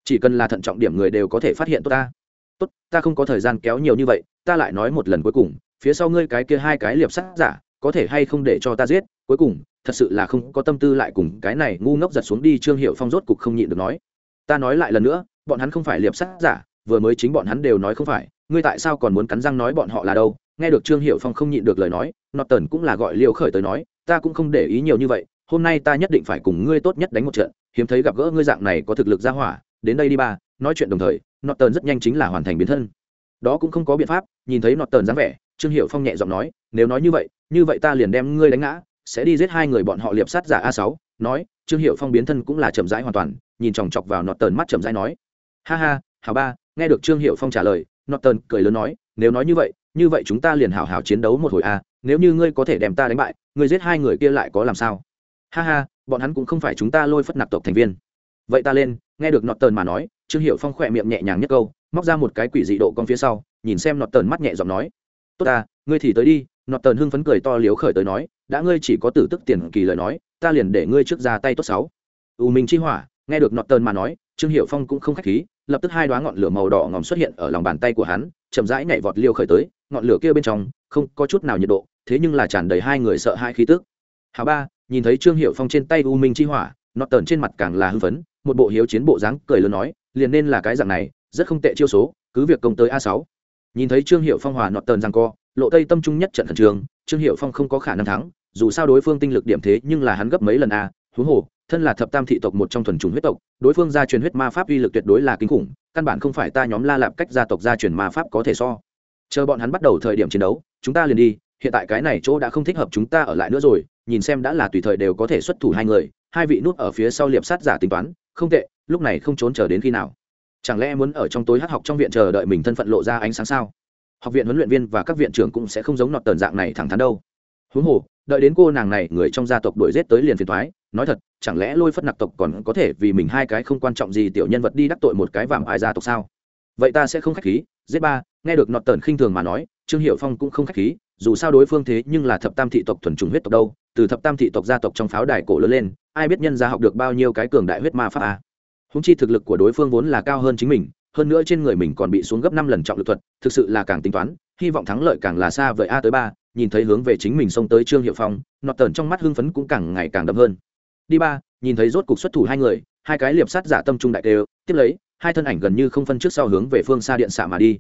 Chỉ cần là thận trọng điểm người đều có thể phát hiện tốt ta. Tốt, ta không có thời gian kéo nhiều như vậy, ta lại nói một lần cuối cùng, phía sau ngươi cái kia hai cái liệp sát giả, có thể hay không để cho ta giết? Cuối cùng, thật sự là không có tâm tư lại cùng cái này ngu ngốc giật xuống đi, trương hiệu phong rốt cục không nhịn được nói. Ta nói lại lần nữa, bọn hắn không phải liệp sát giả vừa mới chính bọn hắn đều nói không phải, ngươi tại sao còn muốn cắn răng nói bọn họ là đâu? Nghe được trương hiệu phong không nhịn được lời nói nọt tần cũng là gọi liều khởi tới nói, ta cũng không để ý nhiều như vậy, hôm nay ta nhất định phải cùng ngươi tốt nhất đánh một trận, hiếm thấy gặp gỡ ngươi dạng này có thực lực ra hỏa, đến đây đi ba, nói chuyện đồng thời nọt tần rất nhanh chính là hoàn thành biến thân. Đó cũng không có biện pháp, nhìn thấy nọt tần dáng vẻ, trương hiệu phong nhẹ giọng nói, nếu nói như vậy như vậy ta liền đem ngươi đánh ngã, sẽ đi giết hai người bọn họ liệp sát giả a sáu, nói, trương hiệu phong biến thân cũng là chậm rãi hoàn toàn, nhìn chòng chọc vào nọt tần mắt chậm rãi nói, ha ha, hảo ba nghe được trương hiệu phong trả lời nọt tần cười lớn nói, nếu nói như vậy như vậy chúng ta liền hảo hảo chiến đấu một hồi a nếu như ngươi có thể đem ta đánh bại, ngươi giết hai người kia lại có làm sao? Ha ha, bọn hắn cũng không phải chúng ta lôi phất nạp tộc thành viên. Vậy ta lên, nghe được nọt tần mà nói, trương hiệu phong khỏe miệng nhẹ nhàng nhất câu, móc ra một cái quỷ dị độ con phía sau, nhìn xem nọt tần mắt nhẹ giọng nói, tốt ta, ngươi thì tới đi. Nọt tần hưng phấn cười to liếu khởi tới nói, đã ngươi chỉ có tử tức tiền kỳ lời nói, ta liền để ngươi trước ra tay tốt sáu u minh chi hỏa, nghe được nọt tần mà nói trương hiệu phong cũng không khách khí, lập tức hai đoá ngọn lửa màu đỏ ngòm xuất hiện ở lòng bàn tay của hắn, chậm rãi nhảy vọt liêu khởi tới, ngọn lửa kia bên trong không có chút nào nhiệt độ, thế nhưng là tràn đầy hai người sợ hai khí tức. Hà ba, nhìn thấy trương hiệu phong trên tay u minh chi hỏa nọt tờn trên mặt càng là hưng phấn, một bộ hiếu chiến bộ dáng cười lớn nói, liền nên là cái dạng này, rất không tệ chiêu số, cứ việc công tới a sáu. Nhìn thấy trương hiệu phong hòa nọt tờn rằng co, lộ tây tâm trung nhất trận thần trương trương hiệu phong không có khả năng thắng, dù sao đối phương tinh lực điểm thế nhưng là hắn gấp mấy lần a, huống hồ thân là thập tam thị tộc một trong thuần chủng huyết tộc, đối phương gia truyền huyết ma pháp uy lực tuyệt đối là kinh khủng, căn bản không phải ta nhóm la lạp cách gia tộc gia truyền ma pháp có thể so. Chờ bọn hắn bắt đầu thời điểm chiến đấu, chúng ta liền đi, hiện tại cái này chỗ đã không thích hợp chúng ta ở lại nữa rồi, nhìn xem đã là tùy thời đều có thể xuất thủ hai người, hai vị nút ở phía sau liệp sát giả tính toán, không tệ, lúc này không trốn chờ đến khi nào. Chẳng lẽ muốn ở trong tối hát học trong viện chờ đợi mình thân phận lộ ra ánh sáng sao? Học viện huấn luyện viên và các viện trưởng cũng sẽ không giống nọt tần dạng này thẳng thắn đâu. Huống hồ, đợi đến cô nàng này, người trong gia tộc đuổi giết tới liền phiền thoái nói thật, chẳng lẽ lôi phất nặc tộc còn có thể vì mình hai cái không quan trọng gì tiểu nhân vật đi đắc tội một cái vàm ai gia tộc sao? Vậy ta sẽ không khách khí, giết ba, nghe được nọt tần khinh thường mà nói, trương hiệu phong cũng không khách khí, dù sao đối phương thế nhưng là thập tam thị tộc thuần trùng huyết tộc đâu, từ thập tam thị tộc gia tộc trong pháo đài cổ lớn lên, ai biết nhân gia học được bao nhiêu cái cường đại huyết ma pháp a? Húng chi thực lực của đối phương vốn là cao hơn chính mình, hơn nữa trên người mình còn bị xuống gấp năm lần trọng lực thuật, thực sự là càng tính toán, hy vọng thắng lợi càng là xa vời a tới ba, nhìn thấy hướng về chính mình xông tới trương hiệu phong, nọt tần trong mắt hưng phấn cũng càng ngày càng đậm hơn đi ba, nhìn thấy rốt cục xuất thủ hai người, hai cái liệp sát giả tâm trung đại đều, tiếp lấy, hai thân ảnh gần như không phân trước sau hướng về phương xa điện xạ mà đi.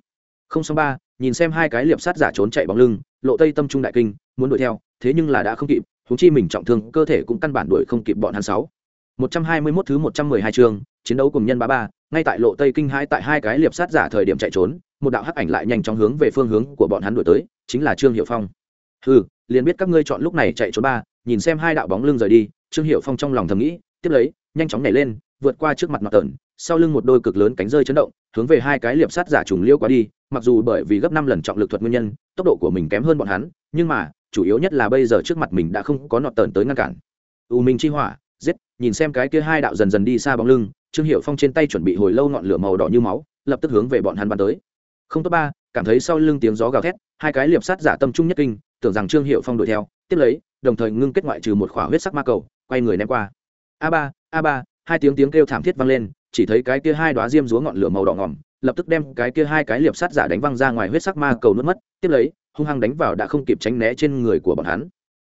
Không xong ba, nhìn xem hai cái liệp sát giả trốn chạy bóng lưng, lộ tây tâm trung đại kinh, muốn đuổi theo, thế nhưng là đã không kịp húng chi mình trọng thương, cơ thể cũng căn bản đuổi không kịp bọn hắn sáu. Một trăm hai mươi 121 thứ một trăm mười hai chương, chiến đấu cùng nhân ba ba, ngay tại lộ tây kinh hai tại hai cái liệp sát giả thời điểm chạy trốn, một đạo hắc ảnh lại nhanh chóng hướng về phương hướng của bọn hắn đuổi tới, chính là trương hiệu phong. Ừ liền biết các ngươi chọn lúc này chạy trốn ba, nhìn xem hai đạo bóng lưng rời đi trương hiệu phong trong lòng thầm nghĩ, tiếp lấy, nhanh chóng nhảy lên, vượt qua trước mặt nọt tần, sau lưng một đôi cực lớn cánh rơi chấn động, hướng về hai cái liệp sát giả trùng liêu qua đi, mặc dù bởi vì gấp năm lần trọng lực thuật nguyên nhân, tốc độ của mình kém hơn bọn hắn, nhưng mà, chủ yếu nhất là bây giờ trước mặt mình đã không có nọt tần tới ngăn cản. U minh chi hỏa, giết, nhìn xem cái kia hai đạo dần dần đi xa bóng lưng, trương hiệu phong trên tay chuẩn bị hồi lâu ngọn lửa màu đỏ như máu, lập tức hướng về bọn hắn bắn tới. Không tốt ba, cảm thấy sau lưng tiếng gió gào thét, hai cái liệp sát giả tâm trung nhất kinh, tưởng rằng trương hiệu phong đuổi theo, tiếp lấy, đồng thời ngưng kết ngoại trừ một khỏa huyết sắc ma cầu quay người ném qua. A ba a ba, hai tiếng tiếng kêu thảm thiết vang lên, chỉ thấy cái kia hai đoá diêm rúa ngọn lửa màu đỏ ngỏm lập tức đem cái kia hai cái liệp sát giả đánh văng ra ngoài huyết sắc ma cầu nuốt mất, tiếp lấy, hung hăng đánh vào đã không kịp tránh né trên người của bọn hắn.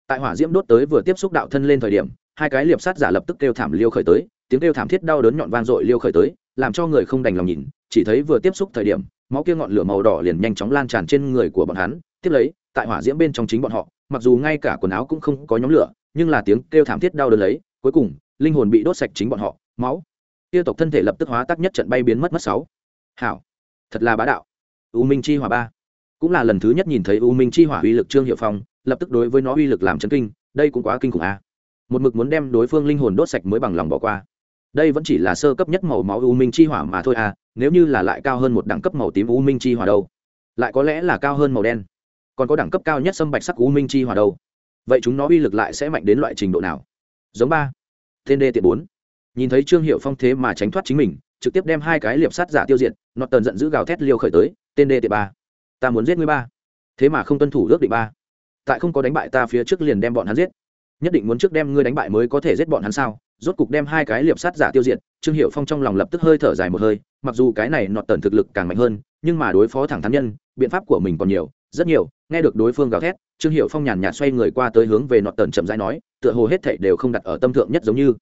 Tại hỏa diễm đốt tới vừa tiếp xúc đạo thân lên thời điểm, hai cái liệp sát giả lập tức kêu thảm liêu khởi tới, tiếng kêu thảm thiết đau đớn nhọn vang dội liêu khởi tới, làm cho người không đành lòng nhìn, chỉ thấy vừa tiếp xúc thời điểm, máu kia ngọn lửa màu đỏ liền nhanh chóng lan tràn trên người của bọn hắn, tiếp lấy, tại hỏa diễm bên trong chính bọn họ, mặc dù ngay cả quần áo cũng không có nhóm lửa nhưng là tiếng kêu thảm thiết đau đớn lấy, cuối cùng, linh hồn bị đốt sạch chính bọn họ, máu. Tiêu tộc thân thể lập tức hóa tác nhất trận bay biến mất mất sáu. Hảo, thật là bá đạo. U minh chi hỏa ba. Cũng là lần thứ nhất nhìn thấy u minh chi hỏa uy lực trương hiệu phong, lập tức đối với nó uy lực làm chấn kinh, đây cũng quá kinh khủng a. Một mực muốn đem đối phương linh hồn đốt sạch mới bằng lòng bỏ qua. Đây vẫn chỉ là sơ cấp nhất màu máu u minh chi hỏa mà thôi a nếu như là lại cao hơn một đẳng cấp màu tím u minh chi hỏa đâu? Lại có lẽ là cao hơn màu đen. Còn có đẳng cấp cao nhất sâm bạch sắc u minh chi hỏa đâu? Vậy chúng nó uy lực lại sẽ mạnh đến loại trình độ nào? Giống ba. Tên đê tiện bốn. Nhìn thấy trương hiệu phong thế mà tránh thoát chính mình, trực tiếp đem hai cái liệp sát giả tiêu diệt nọt tần giận dữ gào thét liêu khởi tới tên đê tiện ba, ta muốn giết ngươi ba. Thế mà không tuân thủ ước định ba. Tại không có đánh bại ta phía trước liền đem bọn hắn giết. Nhất định muốn trước đem ngươi đánh bại mới có thể giết bọn hắn sao? Rốt cục đem hai cái liệp sát giả tiêu diệt, trương hiệu phong trong lòng lập tức hơi thở dài một hơi, mặc dù cái này nọt tần thực lực càng mạnh hơn, nhưng mà đối phó thẳng thắn nhân, biện pháp của mình còn nhiều, rất nhiều, nghe được đối phương gào thét trương hiệu phong nhàn nhạt xoay người qua tới hướng về nọt tần chậm rãi nói, tựa hồ hết thảy đều không đặt ở tâm thượng nhất giống như.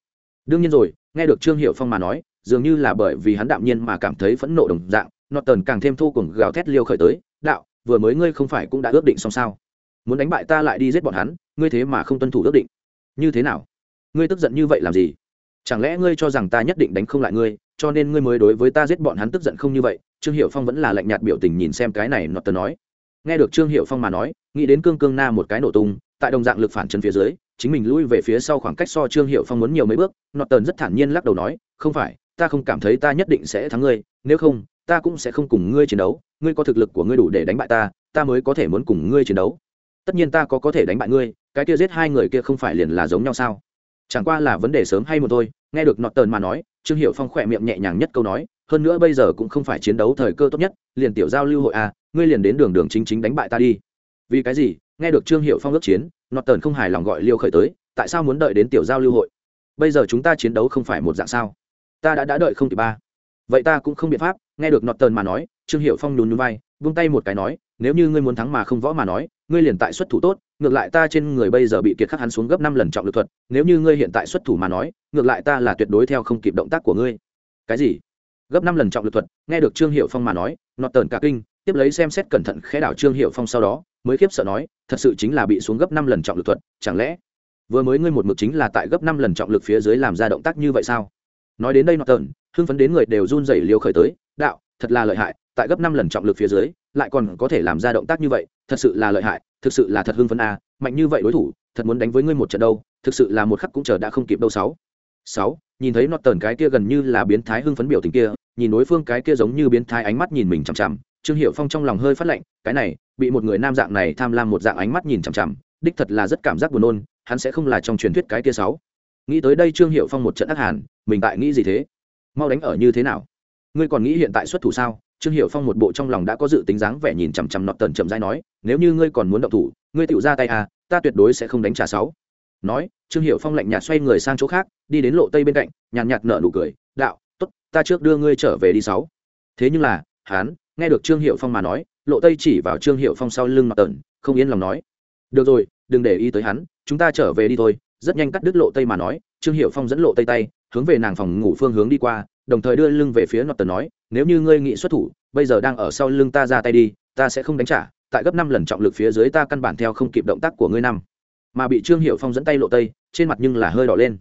Đương nhiên rồi, nghe được trương hiệu phong mà nói, dường như là bởi vì hắn đạm nhiên mà cảm thấy phẫn nộ đồng dạng, nọt tần càng thêm thu cùng gào thét liêu khởi tới, đạo, vừa mới ngươi không phải cũng đã ước định xong sao? Muốn đánh bại ta lại đi giết bọn hắn, ngươi thế mà không tuân thủ ước định. Như thế nào? Ngươi tức giận như vậy làm gì? Chẳng lẽ ngươi cho rằng ta nhất định đánh không lại ngươi, cho nên ngươi mới đối với ta giết bọn hắn tức giận không như vậy? Trương hiệu phong vẫn là lạnh nhạt biểu tình nhìn xem cái này, nọt tần nói. Nghe được trương hiệu phong mà nói nghĩ đến cương cương na một cái nổ tung, tại đồng dạng lực phản chân phía dưới, chính mình lui về phía sau khoảng cách so trương hiệu phong muốn nhiều mấy bước nọt tần rất thản nhiên lắc đầu nói, không phải, ta không cảm thấy ta nhất định sẽ thắng ngươi, nếu không, ta cũng sẽ không cùng ngươi chiến đấu, ngươi có thực lực của ngươi đủ để đánh bại ta ta mới có thể muốn cùng ngươi chiến đấu. Tất nhiên ta có có thể đánh bại ngươi, cái kia giết hai người kia không phải liền là giống nhau sao? Chẳng qua là vấn đề sớm hay một thôi. Nghe được nọt tần mà nói, trương hiệu phong khỏe miệng nhẹ nhàng nhất câu nói, hơn nữa bây giờ cũng không phải chiến đấu thời cơ tốt nhất, liền tiểu giao lưu hội à ngươi liền đến đường đường chính chính đánh bại ta đi vì cái gì? Nghe được trương hiệu phong ước chiến nọt tờn không hài lòng gọi liêu khởi tới, tại sao muốn đợi đến tiểu giao lưu hội? Bây giờ chúng ta chiến đấu không phải một dạng sao? Ta đã đã đợi không kịp ba. Vậy ta cũng không biện pháp, nghe được nọt tờn mà nói, trương hiệu phong nhún nhún vai, vung tay một cái nói, nếu như ngươi muốn thắng mà không võ mà nói, ngươi liền tại xuất thủ tốt, ngược lại ta trên người bây giờ bị kiệt khắc hắn xuống gấp năm lần trọng lực thuật, nếu như ngươi hiện tại xuất thủ mà nói, ngược lại ta là tuyệt đối theo không kịp động tác của ngươi. Cái gì? Gấp năm lần trọng lực thuật, nghe được trương hiệu phong mà nói nọt tờn cả kinh, tiếp lấy xem xét cẩn thận khẽ đảo trương hiệu phong sau đó mới khiếp sợ nói, thật sự chính là bị xuống gấp năm lần trọng lực thuật, chẳng lẽ vừa mới ngươi một mực chính là tại gấp năm lần trọng lực phía dưới làm ra động tác như vậy sao? Nói đến đây nọt tờn hưng phấn đến người đều run rẩy liều khởi tới, đạo, thật là lợi hại, tại gấp năm lần trọng lực phía dưới, lại còn có thể làm ra động tác như vậy, thật sự là lợi hại, thực sự là thật hưng phấn a mạnh như vậy đối thủ, thật muốn đánh với ngươi một trận đâu, thực sự là một khắc cũng chờ đã không kịp đâu sáu. Sáu, nhìn thấy nọt tờn cái kia gần như là biến thái hưng phấn biểu tình kia, nhìn đối phương cái kia giống như biến thái ánh mắt nhìn mình chằm chằm, trương hiệu phong trong lòng hơi phát lạnh cái này bị một người nam dạng này tham lam một dạng ánh mắt nhìn chằm chằm, đích thật là rất cảm giác buồn nôn, hắn sẽ không là trong truyền thuyết cái kia sáu. Nghĩ tới đây trương hiệu phong một trận ác hàn, mình tại nghĩ gì thế? Mau đánh ở như thế nào? Ngươi còn nghĩ hiện tại xuất thủ sao? Trương hiệu phong một bộ trong lòng đã có dự tính dáng vẻ nhìn chằm chằm nọt tần chậm dai nói, nếu như ngươi còn muốn động thủ, ngươi tự ra tay à ta tuyệt đối sẽ không đánh trả sáu. Nói, trương hiệu phong lạnh nhạt xoay người sang chỗ khác, đi đến lộ tây bên cạnh, nhàn nhạt nở nụ cười, đạo, tốt, ta trước đưa ngươi trở về đi sáu. Thế nhưng là hán nghe được trương hiệu phong mà nói lộ tây chỉ vào trương hiệu phong sau lưng mặt tần không yên lòng nói, được rồi, đừng để ý tới hắn, chúng ta trở về đi thôi. Rất nhanh cắt đứt lộ tây mà nói, trương hiệu phong dẫn lộ tây tay, hướng về nàng phòng ngủ phương hướng đi qua, đồng thời đưa lưng về phía mặt tần nói, nếu như ngươi nghị xuất thủ, bây giờ đang ở sau lưng ta ra tay đi, ta sẽ không đánh trả, tại gấp năm lần trọng lực phía dưới ta căn bản theo không kịp động tác của ngươi năm. Mà bị trương hiệu phong dẫn tay lộ tây, trên mặt nhưng là hơi đỏ lên.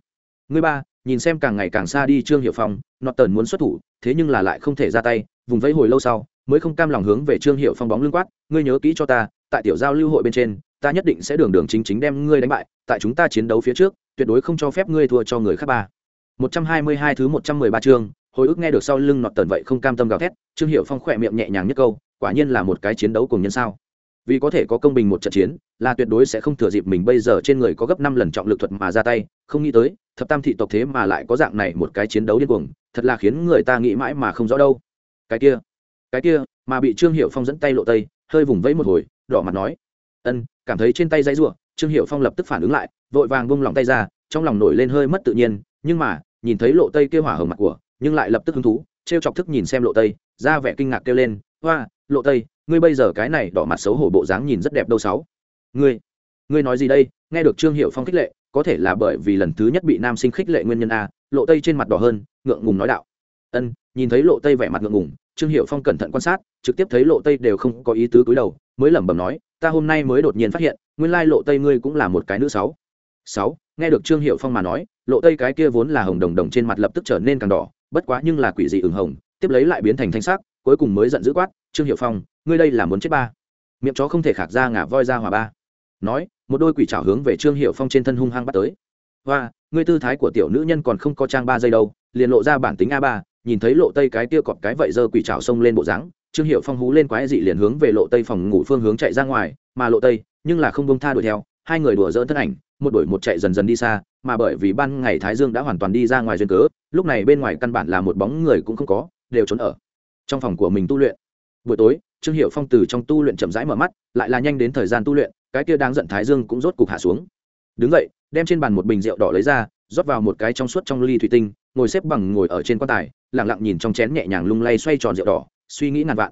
Ngươi ba, nhìn xem càng ngày càng xa đi trương hiệu phong nọt tần muốn xuất thủ, thế nhưng là lại không thể ra tay, vùng vẫy hồi lâu sau mới không cam lòng hướng về trương hiệu phong bóng lưng quát ngươi nhớ kỹ cho ta tại tiểu giao lưu hội bên trên ta nhất định sẽ đường đường chính chính đem ngươi đánh bại tại chúng ta chiến đấu phía trước tuyệt đối không cho phép ngươi thua cho người khác ba 122 thứ 113 chương, hồi ức nghe được sau lưng nọt tần vậy không cam tâm gào thét, Trương Hiểu Phong khỏe miệng nhẹ nhàng nhất câu, quả nhiên là một cái chiến đấu cùng nhân sao. Vì có thể có công bình một trận chiến, là tuyệt đối sẽ không thừa dịp mình bây giờ trên người có gấp 5 lần trọng lực thuật mà ra tay, không nghĩ tới, thập tam thị tộc thế mà lại có dạng này một cái chiến đấu điên cuồng, thật là khiến người ta nghĩ mãi mà không rõ đâu. Cái kia, cái kia, mà bị Trương Hiểu Phong dẫn tay lộ tây, hơi vùng vẫy một hồi, đỏ mặt nói: "Ân, cảm thấy trên tay dãy rủa." Trương Hiểu Phong lập tức phản ứng lại, vội vàng buông lòng tay ra, trong lòng nổi lên hơi mất tự nhiên, nhưng mà, nhìn thấy lộ tây kêu hỏa hồng mặt của nhưng lại lập tức hứng thú t r e o chọc thức nhìn xem lộ tây ra vẻ kinh ngạc kêu lên hoa lộ tây ngươi bây giờ cái này đỏ mặt xấu hổ bộ dáng nhìn rất đẹp đâu sáu. Ngươi ngươi nói gì đây? Nghe được trương hiệu phong khích lệ có thể là bởi vì lần thứ nhất bị nam sinh khích lệ nguyên nhân a lộ tây trên mặt đỏ hơn ngượng ngùng nói đạo. Ân nhìn thấy lộ tây vẻ mặt ngượng ngùng, trương hiệu phong cẩn thận quan sát, trực tiếp thấy lộ tây đều không có ý tứ cúi đầu, mới lẩm bẩm nói, ta hôm nay mới đột nhiên phát hiện, nguyên lai lộ tây ngươi cũng là một cái nữ sáu. Sáu, nghe được trương hiệu phong mà nói, lộ tây cái kia vốn là hồng đồng đồng trên mặt lập tức trở nên càng đỏ, bất quá nhưng là quỷ dị ửng hồng, tiếp lấy lại biến thành thanh sắc, cuối cùng mới giận dữ quát, trương hiệu phong, ngươi đây là muốn chết ba. Miệng chó không thể khạc ra ngả voi ra hòa ba. Nói, một đôi quỷ trảo hướng về trương hiệu phong trên thân hung hăng bắt tới. Và ngươi tư thái của tiểu nữ nhân còn không có trang ba giây đâu, liền lộ ra bản tính a ba nhìn thấy lộ tây cái kia cọp cái vậy giơ quỷ trào xông lên bộ dáng, trương hiệu phong hú lên quái dị liền hướng về lộ tây phòng ngủ phương hướng chạy ra ngoài, mà lộ tây, nhưng là không bông tha đuổi theo, hai người đùa dỡn thân ảnh, một đuổi một chạy dần dần đi xa, mà bởi vì ban ngày thái dương đã hoàn toàn đi ra ngoài duyên cớ, lúc này bên ngoài căn bản là một bóng người cũng không có, đều trốn ở trong phòng của mình tu luyện. Buổi tối, trương hiệu phong từ trong tu luyện chậm rãi mở mắt, lại là nhanh đến thời gian tu luyện, cái kia đang giận thái dương cũng rốt cục hạ xuống. Đứng vậy đem trên bàn một bình rượu đỏ lấy ra, rót vào một cái trong suốt trong ly thủy tinh ngồi xếp bằng ngồi ở trên quan tài lẳng lặng nhìn trong chén nhẹ nhàng lung lay xoay tròn rượu đỏ, suy nghĩ ngàn vạn.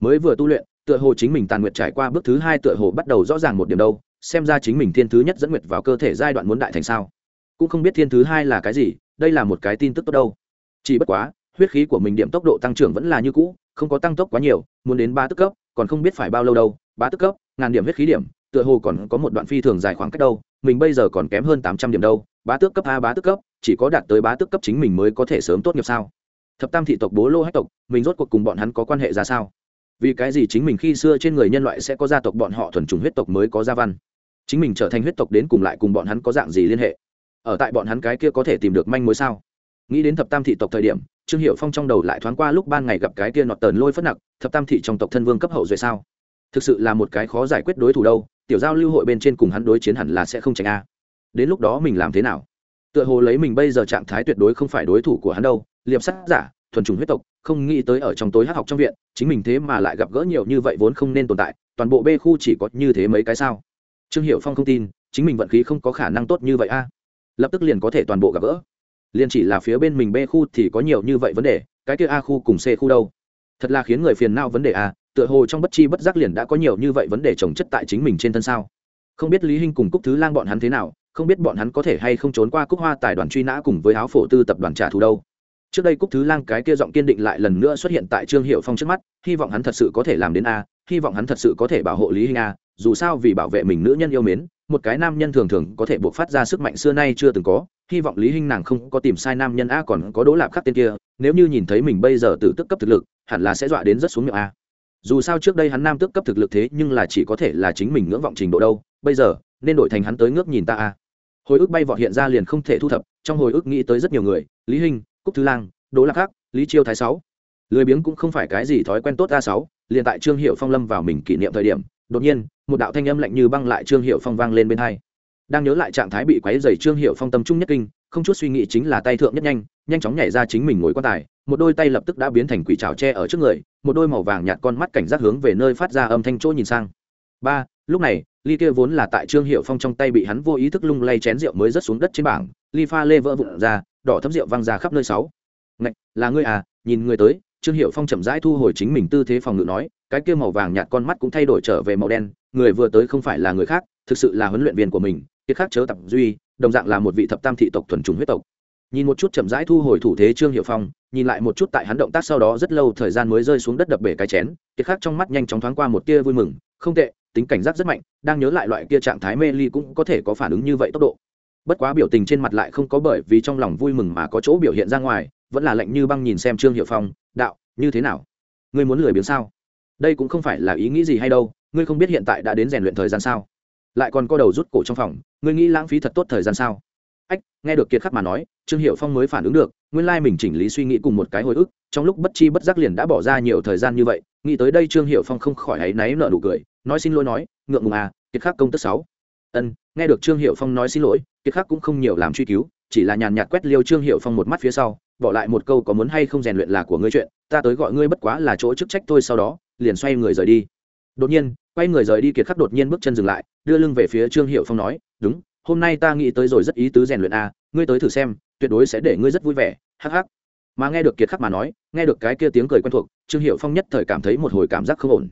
Mới vừa tu luyện, tựa hồ chính mình tàn nguyệt trải qua bước thứ hai tựa hồ bắt đầu rõ ràng một điểm đâu, xem ra chính mình thiên thứ nhất dẫn nguyệt vào cơ thể giai đoạn muốn đại thành sao. Cũng không biết thiên thứ hai là cái gì, đây là một cái tin tức tốt đâu. Chỉ bất quá, huyết khí của mình điểm tốc độ tăng trưởng vẫn là như cũ, không có tăng tốc quá nhiều, muốn đến ba tức cấp, còn không biết phải bao lâu đâu, ba tức cấp, ngàn điểm huyết khí điểm, tựa hồ còn có một đoạn phi thường dài khoảng cách đâu, mình bây giờ còn kém hơn tám trăm điểm đâu bá tước cấp a, bá tước cấp, chỉ có đạt tới bá tước cấp chính mình mới có thể sớm tốt nghiệp sao? Thập tam thị tộc bố lô hách tộc, mình rốt cuộc cùng bọn hắn có quan hệ ra sao? Vì cái gì chính mình khi xưa trên người nhân loại sẽ có gia tộc bọn họ thuần trùng huyết tộc mới có gia văn? Chính mình trở thành huyết tộc đến cùng lại cùng bọn hắn có dạng gì liên hệ? Ở tại bọn hắn cái kia có thể tìm được manh mối sao? Nghĩ đến thập tam thị tộc thời điểm, trương hiệu phong trong đầu lại thoáng qua lúc ban ngày gặp cái kia nọt tờn lôi phất nặc, thập tam thị trong tộc thân vương cấp hậu rồi sao? Thực sự là một cái khó giải quyết đối thủ đâu, tiểu giao lưu hội bên trên cùng hắn đối chiến hẳn là sẽ không tránh a đến lúc đó mình làm thế nào? Tựa hồ lấy mình bây giờ trạng thái tuyệt đối không phải đối thủ của hắn đâu, liệp sát giả, thuần trùng huyết tộc, không nghĩ tới ở trong tối hát học trong viện, chính mình thế mà lại gặp gỡ nhiều như vậy vốn không nên tồn tại, toàn bộ b khu chỉ có như thế mấy cái sao? Trương hiệu phong không tin, chính mình vận khí không có khả năng tốt như vậy a. Lập tức liền có thể toàn bộ gặp gỡ. Liền chỉ là phía bên mình b khu thì có nhiều như vậy vấn đề, cái kia a khu cùng c khu đâu? Thật là khiến người phiền não vấn đề a, tựa hồ trong bất chi bất giác liền đã có nhiều như vậy vấn đề trồng chất tại chính mình trên thân sao? Không biết lý hinh cùng cúc thứ lang bọn hắn thế nào không biết bọn hắn có thể hay không trốn qua cúc hoa tài đoàn truy nã cùng với áo phổ tư tập đoàn trả thù đâu. Trước đây cúc thứ lang cái kia giọng kiên định lại lần nữa xuất hiện tại trương hiệu phong trước mắt, hy vọng hắn thật sự có thể làm đến a, hy vọng hắn thật sự có thể bảo hộ lý hình a, dù sao vì bảo vệ mình nữ nhân yêu mến, một cái nam nhân thường thường có thể buộc phát ra sức mạnh xưa nay chưa từng có, hy vọng lý hình nàng không có tìm sai nam nhân a còn có đỗ lạp khắc tên kia, nếu như nhìn thấy mình bây giờ tự tức cấp thực lực, hẳn là sẽ dọa đến rất xuống miệng a. Dù sao trước đây hắn nam tước cấp thực lực thế nhưng là chỉ có thể là chính mình ngưỡng vọng trình độ đâu, bây giờ, nên đổi thành hắn tới ngước nhìn ta a hồi ức bay vọt hiện ra liền không thể thu thập, trong hồi ức nghĩ tới rất nhiều người, lý hinh, cúc thứ lang, đỗ lạc khắc lý chiêu thái sáu. Lười biếng cũng không phải cái gì thói quen tốt a sáu, liền tại trương hiệu phong lâm vào mình kỷ niệm thời điểm, đột nhiên, một đạo thanh âm lạnh như băng lại trương hiệu phong vang lên bên hai. Đang nhớ lại trạng thái bị quấy dày trương hiệu phong tâm trung nhất kinh, không chút suy nghĩ chính là tay thượng nhất nhanh nhanh chóng nhảy ra chính mình ngồi quan tài, một đôi tay lập tức đã biến thành quỷ trào tre ở trước người, một đôi màu vàng nhạt con mắt cảnh giác hướng về nơi phát ra âm thanh chỗ nhìn sang. Ba, lúc này ly kia vốn là tại trương hiệu phong trong tay bị hắn vô ý thức lung lay chén rượu mới rớt xuống đất trên bảng, ly pha lê vỡ vụn ra, đỏ thấm rượu văng ra khắp nơi sáu. Ngạch, là ngươi à? Nhìn người tới, trương hiệu phong chậm rãi thu hồi chính mình tư thế phòng ngự nói, cái kia màu vàng nhạt con mắt cũng thay đổi trở về màu đen, người vừa tới không phải là người khác, thực sự là huấn luyện viên của mình, kiệt khác chớ tập duy, đồng dạng là một vị thập tam thị tộc thuần trùng huyết tộc. Nhìn một chút chậm rãi thu hồi thủ thế trương hiệu phong, nhìn lại một chút tại hắn động tác sau đó rất lâu thời gian mới rơi xuống đất đập bể cái chén, kiệt khác trong mắt nhanh chóng thoáng qua một tia vui mừng, không tệ tính cảnh giác rất mạnh, đang nhớ lại loại kia trạng thái mê ly cũng có thể có phản ứng như vậy tốc độ. Bất quá biểu tình trên mặt lại không có bởi vì trong lòng vui mừng mà có chỗ biểu hiện ra ngoài, vẫn là lạnh như băng nhìn xem trương hiệu phong, đạo, như thế nào? Ngươi muốn lười biếng sao? Đây cũng không phải là ý nghĩ gì hay đâu, ngươi không biết hiện tại đã đến rèn luyện thời gian sao? Lại còn co đầu rút cổ trong phòng, ngươi nghĩ lãng phí thật tốt thời gian sao? Ách, nghe được kiệt khắc mà nói, trương hiệu phong mới phản ứng được, nguyên lai mình chỉnh lý suy nghĩ cùng một cái hồi ức, trong lúc bất chi bất giác liền đã bỏ ra nhiều thời gian như vậy, nghĩ tới đây trương hiệu phong không khỏi áy náy nợ nụ cười nói xin lỗi nói, ngượng ngùng à kiệt khắc công tức sáu. Ân, nghe được trương hiệu phong nói xin lỗi, kiệt khắc cũng không nhiều làm truy cứu, chỉ là nhàn nhạt quét liêu trương hiệu phong một mắt phía sau, bỏ lại một câu có muốn hay không rèn luyện là của ngươi chuyện, ta tới gọi ngươi bất quá là chỗ chức trách thôi sau đó, liền xoay người rời đi. Đột nhiên, quay người rời đi kiệt khắc đột nhiên bước chân dừng lại, đưa lưng về phía trương hiệu phong nói, đúng, hôm nay ta nghĩ tới rồi rất ý tứ rèn luyện a ngươi tới thử xem, tuyệt đối sẽ để ngươi rất vui vẻ, hắc hắc. Mà nghe được kiệt khắc mà nói, nghe được cái kia tiếng cười quen thuộc, trương hiệu phong nhất thời cảm thấy một hồi cảm giác không ổn.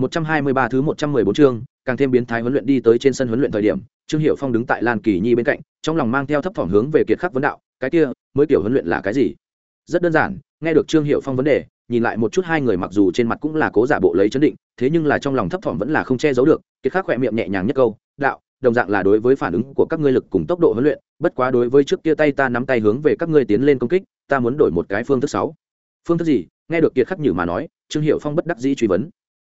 123 thứ 114 chương, càng thêm biến thái huấn luyện đi tới trên sân huấn luyện thời điểm, Trương Hiểu Phong đứng tại Lan Kỳ Nhi bên cạnh, trong lòng mang theo thấp thỏm hướng về kiệt khắc vấn đạo, cái kia, mới tiểu huấn luyện là cái gì? Rất đơn giản, nghe được Trương Hiểu Phong vấn đề, nhìn lại một chút hai người mặc dù trên mặt cũng là cố giả bộ lấy chấn định, thế nhưng là trong lòng thấp thỏm vẫn là không che giấu được, kiệt khắc khỏe miệng nhẹ nhàng nhất câu, đạo, đồng dạng là đối với phản ứng của các ngươi lực cùng tốc độ huấn luyện, bất quá đối với trước kia tay ta nắm tay hướng về các ngươi tiến lên công kích, ta muốn đổi một cái phương thức sáu. Phương thức gì? Nghe được kiệt khắc nhử mà nói, Trương Hiểu Phong bất đắc dĩ truy vấn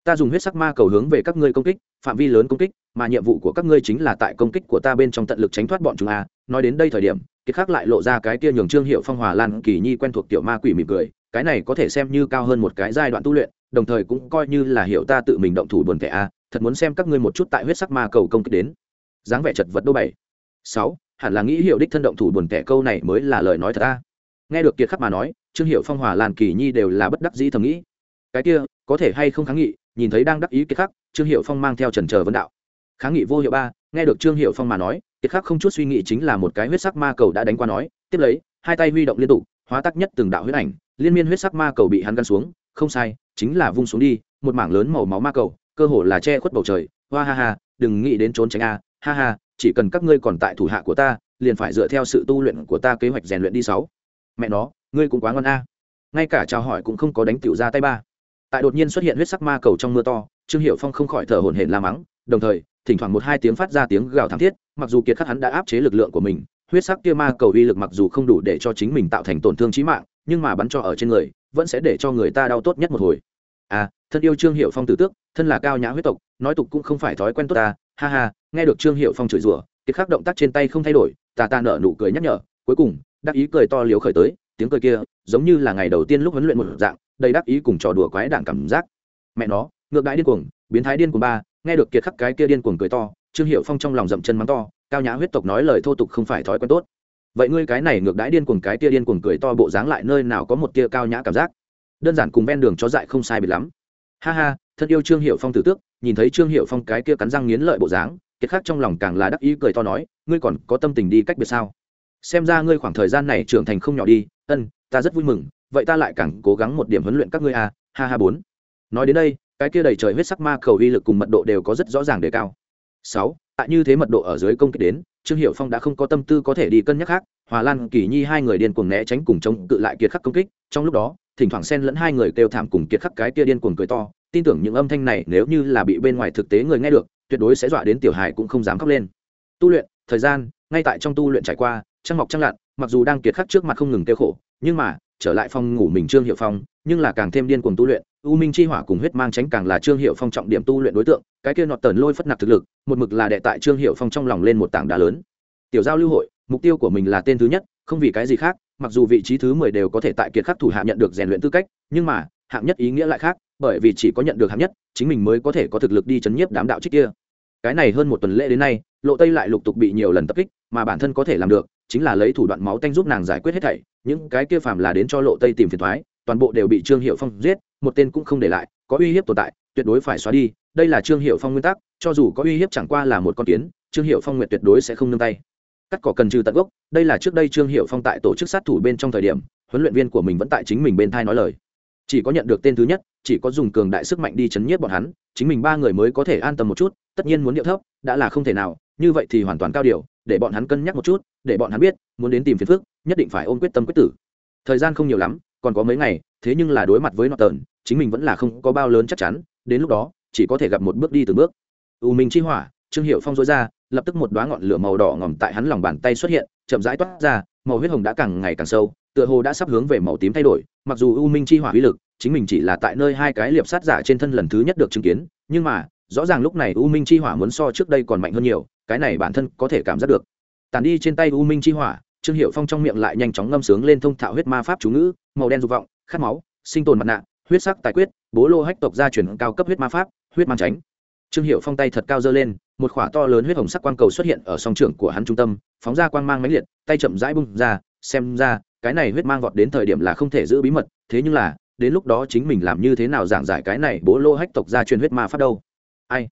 ta dùng huyết sắc ma cầu hướng về các ngươi công kích, phạm vi lớn công kích, mà nhiệm vụ của các ngươi chính là tại công kích của ta bên trong tận lực tránh thoát bọn chúng a nói đến đây thời điểm kiệt khắc lại lộ ra cái kia nhường trương hiệu phong hòa lan kỳ nhi quen thuộc tiểu ma quỷ mỉm cười, cái này có thể xem như cao hơn một cái giai đoạn tu luyện, đồng thời cũng coi như là hiểu ta tự mình động thủ buồn thẻ a à. thật muốn xem các ngươi một chút tại huyết sắc ma cầu công kích đến. Dáng vẻ chật vật đô bảy sáu, hẳn là nghĩ hiệu đích thân động thủ buồn thẻ câu này mới là lời nói thật a nghe được kiệt khắc mà nói, trương hiệu phong hòa lan kỳ nhi đều là bất đắc dĩ thầm nghĩ cái kia, có thể hay không kháng nghị, nhìn thấy đang đắc ý kiệt khắc, trương hiệu phong mang theo trần trờ vấn đạo. Kháng nghị vô hiệu ba, nghe được trương hiệu phong mà nói, kiệt khắc không chút suy nghĩ chính là một cái huyết sắc ma cầu đã đánh qua nói, tiếp lấy, hai tay huy động liên tục, hóa tắc nhất từng đạo huyết ảnh, liên miên huyết sắc ma cầu bị hắn gắn xuống, không sai, chính là vung xuống đi, một mảng lớn màu máu ma cầu, cơ hồ là che khuất bầu trời, hoa ha ha, đừng nghĩ đến trốn tránh a, ha ha, chỉ cần các ngươi còn tại thủ hạ của ta, liền phải dựa theo sự tu luyện của ta kế hoạch rèn luyện đi sáu. Mẹ nó, ngươi cũng quá ngon a. Ngay cả chào hỏi cũng không có đánh tiểu ra tay ba tại đột nhiên xuất hiện huyết sắc ma cầu trong mưa to, trương hiệu phong không khỏi thở hổn hển la mắng, đồng thời, thỉnh thoảng một hai tiếng phát ra tiếng gào thảm thiết, mặc dù kiệt khắc hắn đã áp chế lực lượng của mình, huyết sắc kia ma cầu uy lực mặc dù không đủ để cho chính mình tạo thành tổn thương trí mạng, nhưng mà bắn cho ở trên người, vẫn sẽ để cho người ta đau tốt nhất một hồi. À thân yêu trương hiệu phong tử tước, thân là cao nhã huyết tộc, nói tục cũng không phải thói quen tốt ta, ha ha, nghe được trương hiệu phong chửi rủa, kiệt khắc động tác trên tay không thay đổi, tà ta nở nụ cười nhắc nhở, cuối cùng, đắc ý cười to liếu khởi tới, tiếng cười kia, giống như là ngày đầu tiên lúc huấn luyện một dạng đầy đắc ý cùng trò đùa quái đảng cảm giác. Mẹ nó, ngược đãi điên cuồng, biến thái điên cuồng ba, nghe được kiệt khắc cái kia điên cuồng cười to, trương hiệu phong trong lòng dậm chân mắng to, cao nhã huyết tộc nói lời thô tục không phải thói quen tốt. Vậy ngươi cái này ngược đãi điên cuồng cái kia điên cuồng cười to bộ dáng lại nơi nào có một tia cao nhã cảm giác? Đơn giản cùng ven đường cho dại không sai biệt lắm. Ha ha, thân yêu trương hiệu phong tử tước, nhìn thấy trương hiệu phong cái kia cắn răng nghiến lợi bộ dáng, kiệt khắc trong lòng càng là đắc ý cười to nói, ngươi còn có tâm tình đi cách biệt sao? Xem ra ngươi khoảng thời gian này trưởng thành không nhỏ đi, ân, ta rất vui mừng vậy ta lại càng cố gắng một điểm huấn luyện các ngươi a à, ha ha bốn. Nói đến đây cái kia đầy trời huyết sắc ma cầu uy lực cùng mật độ đều có rất rõ ràng đề cao. Sáu tại như thế mật độ ở dưới công kích đến trương hiệu phong đã không có tâm tư có thể đi cân nhắc khác. Hòa lan kỳ nhi hai người điên cuồng né tránh cùng chống cự lại kiệt khắc công kích. Trong lúc đó thỉnh thoảng xen lẫn hai người kêu thảm cùng kiệt khắc cái kia điên cuồng cười to. Tin tưởng những âm thanh này nếu như là bị bên ngoài thực tế người nghe được tuyệt đối sẽ dọa đến tiểu hài cũng không dám khóc lên. Tu luyện thời gian ngay tại trong tu luyện trải qua trăng mọc trăng lặn mặc dù đang kiệt khắc trước mặt không ngừng kêu khổ nhưng mà trở lại phòng ngủ mình trương hiệu phong, nhưng là càng thêm điên cuồng tu luyện, u minh chi hỏa cùng huyết mang tránh càng là trương hiệu phong trọng điểm tu luyện đối tượng, cái kia nọt tần lôi phất nặc thực lực, một mực là đệ tại trương hiệu phong trong lòng lên một tảng đá lớn. Tiểu giao lưu hội, mục tiêu của mình là tên thứ nhất, không vì cái gì khác, mặc dù vị trí thứ mười đều có thể tại kiệt khắc thủ hạ nhận được rèn luyện tư cách, nhưng mà, hạng nhất ý nghĩa lại khác, bởi vì chỉ có nhận được hạng nhất, chính mình mới có thể có thực lực đi chấn nhiếp đám đạo trích kia. Cái này hơn một tuần lễ đến nay, lộ tây lại lục tục bị nhiều lần tập kích, mà bản thân có thể làm được chính là lấy thủ đoạn máu tanh giúp nàng giải quyết hết thảy, những cái kia phàm là đến cho lộ tây tìm phiền thoái, toàn bộ đều bị trương hiệu phong giết, một tên cũng không để lại, có uy hiếp tồn tại, tuyệt đối phải xóa đi, đây là trương hiệu phong nguyên tắc, cho dù có uy hiếp chẳng qua là một con kiến, trương hiệu phong nguyện tuyệt đối sẽ không nương tay. Cắt cỏ cần trừ tận gốc, đây là trước đây trương hiệu phong tại tổ chức sát thủ bên trong thời điểm, huấn luyện viên của mình vẫn tại chính mình bên thai nói lời. Chỉ có nhận được tên thứ nhất, chỉ có dùng cường đại sức mạnh đi chấn nhiếp bọn hắn, chính mình ba người mới có thể an tâm một chút, tất nhiên muốn điệu thấp, đã là không thể nào, như vậy thì hoàn toàn cao điều để bọn hắn cân nhắc một chút, để bọn hắn biết, muốn đến tìm phiền phức, nhất định phải ôm quyết tâm quyết tử. Thời gian không nhiều lắm, còn có mấy ngày, thế nhưng là đối mặt với nọ tờn chính mình vẫn là không có bao lớn chắc chắn, đến lúc đó, chỉ có thể gặp một bước đi từng bước. U minh chi hỏa, trương hiệu phong dối ra, lập tức một đoá ngọn lửa màu đỏ ngòm tại hắn lòng bàn tay xuất hiện, chậm rãi toát ra, màu huyết hồng đã càng ngày càng sâu, tựa hồ đã sắp hướng về màu tím thay đổi. Mặc dù u minh chi hỏa uy lực, chính mình chỉ là tại nơi hai cái liệp sát giả trên thân lần thứ nhất được chứng kiến, nhưng mà, rõ ràng lúc này u minh chi hỏa muốn so trước đây còn mạnh hơn nhiều cái này bản thân có thể cảm giác được. Tàn đi trên tay u minh chi hỏa, trương hiệu phong trong miệng lại nhanh chóng ngâm sướng lên thông thạo huyết ma pháp chú ngữ, màu đen dục vọng, khát máu, sinh tồn mặt nạ, huyết sắc tài quyết, bố lô hách tộc gia truyền cao cấp huyết ma pháp, huyết mang tránh trương hiệu phong tay thật cao dơ lên, một khỏa to lớn huyết hồng sắc quang cầu xuất hiện ở song trưởng của hắn trung tâm, phóng ra quang mang mãnh liệt, tay chậm rãi bung ra, xem ra, cái này huyết mang vọt đến thời điểm là không thể giữ bí mật, thế nhưng là, đến lúc đó chính mình làm như thế nào giảng giải cái này bố lô hách tộc gia truyền huyết ma pháp đâu? Ai?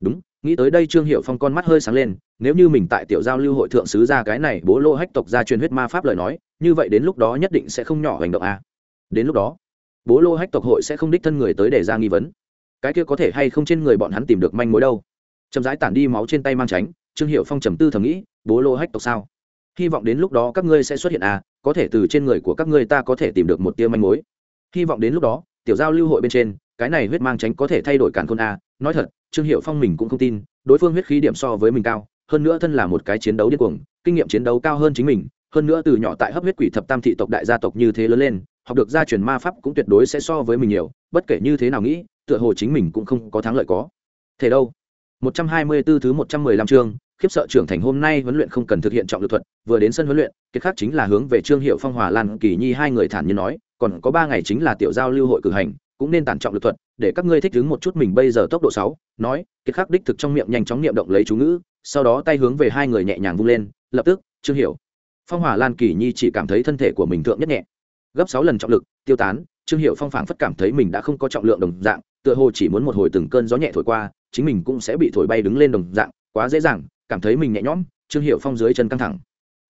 Đúng nghĩ tới đây trương hiệu phong con mắt hơi sáng lên, nếu như mình tại tiểu giao lưu hội thượng sứ ra cái này bố lô hách tộc gia truyền huyết ma pháp lời nói, như vậy đến lúc đó nhất định sẽ không nhỏ hành động a. À. đến lúc đó, bố lô hách tộc hội sẽ không đích thân người tới để ra nghi vấn. Cái kia có thể hay không trên người bọn hắn tìm được manh mối đâu? Chậm rãi tản đi máu trên tay mang tránh, trương hiệu phong trầm tư thầm nghĩ, bố lô hách tộc sao? Hy vọng đến lúc đó các ngươi sẽ xuất hiện à có thể từ trên người của các ngươi ta có thể tìm được một tia manh mối. Hy vọng đến lúc đó, tiểu giao lưu hội bên trên cái này huyết mang tránh có thể thay đổi cản khôn a. Nói thật, trương hiệu phong mình cũng không tin, đối phương huyết khí điểm so với mình cao, hơn nữa thân là một cái chiến đấu điên cuồng, kinh nghiệm chiến đấu cao hơn chính mình, hơn nữa từ nhỏ tại hấp huyết quỷ thập tam thị tộc đại gia tộc như thế lớn lên, học được gia truyền ma pháp cũng tuyệt đối sẽ so với mình nhiều, bất kể như thế nào nghĩ, tựa hồ chính mình cũng không có thắng lợi có. Thể đâu? 124 thứ 115 chương, khiếp sợ trưởng thành hôm nay huấn luyện không cần thực hiện trọng lực thuật, vừa đến sân huấn luyện kết khác chính là hướng về trương hiệu phong, hòa lan, kỳ nhi hai người thản nhiên nói, còn có ba ngày chính là tiểu giao lưu hội cử hành cũng nên tản trọng lực thuật, để các ngươi thích ứng một chút mình bây giờ tốc độ sáu, nói, kiệt khắc đích thực trong miệng nhanh chóng niệm động lấy chú ngữ, sau đó tay hướng về hai người nhẹ nhàng vung lên, lập tức trương hiểu. Phong hỏa lan kỳ nhi chỉ cảm thấy thân thể của mình thượng nhất nhẹ. Gấp sáu lần trọng lực, tiêu tán, trương hiệu phong phảng phất cảm thấy mình đã không có trọng lượng đồng dạng, tựa hồ chỉ muốn một hồi từng cơn gió nhẹ thổi qua, chính mình cũng sẽ bị thổi bay đứng lên đồng dạng, quá dễ dàng, cảm thấy mình nhẹ nhõm, trương hiệu phong dưới chân căng thẳng.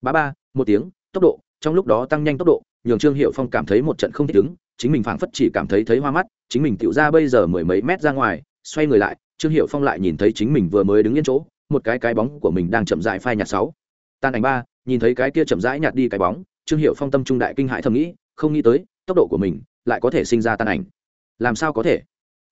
Ba ba, một tiếng, tốc độ, trong lúc đó tăng nhanh tốc độ, nhường trương hiệu phong cảm thấy một trận không thích ứng chính mình phảng phất chỉ cảm thấy thấy hoa mắt, chính mình tựu ra bây giờ mười mấy mét ra ngoài, xoay người lại, trương hiệu phong lại nhìn thấy chính mình vừa mới đứng yên chỗ, một cái cái bóng của mình đang chậm dại phai nhạt sáu. Tan ảnh ba, nhìn thấy cái kia chậm rãi nhạt đi cái bóng, trương hiệu phong tâm trung đại kinh hãi thầm nghĩ, không nghĩ tới, tốc độ của mình lại có thể sinh ra tan ảnh. Làm sao có thể?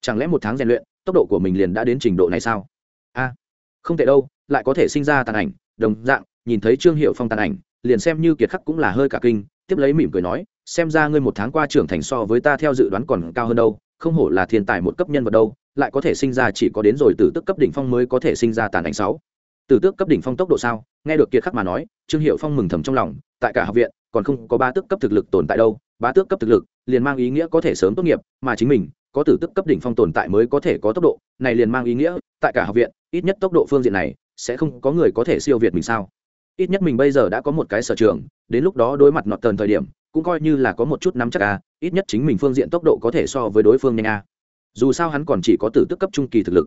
Chẳng lẽ một tháng rèn luyện, tốc độ của mình liền đã đến trình độ này sao? A, không thể đâu, lại có thể sinh ra tàn ảnh. Đồng dạng, nhìn thấy trương hiệu phong tàn ảnh, liền xem như kiệt khắc cũng là hơi cả kinh, tiếp lấy mỉm cười nói xem ra ngươi một tháng qua trưởng thành so với ta theo dự đoán còn cao hơn đâu, không hổ là thiên tài một cấp nhân vật đâu, lại có thể sinh ra chỉ có đến rồi từ tức cấp đỉnh phong mới có thể sinh ra tàn ảnh sáu. Từ tước cấp đỉnh phong tốc độ sao? Nghe được kiệt khắc mà nói, trương hiệu phong mừng thầm trong lòng, tại cả học viện, còn không có ba tước cấp thực lực tồn tại đâu, ba tước cấp thực lực liền mang ý nghĩa có thể sớm tốt nghiệp, mà chính mình có tử tức cấp đỉnh phong tồn tại mới có thể có tốc độ, này liền mang ý nghĩa, tại cả học viện, ít nhất tốc độ phương diện này sẽ không có người có thể siêu việt mình sao? Ít nhất mình bây giờ đã có một cái sở trường, đến lúc đó đối mặt nọt tần thời điểm cũng coi như là có một chút nắm chắc a, ít nhất chính mình phương diện tốc độ có thể so với đối phương nhanh a. Dù sao hắn còn chỉ có tử tức cấp trung kỳ thực lực.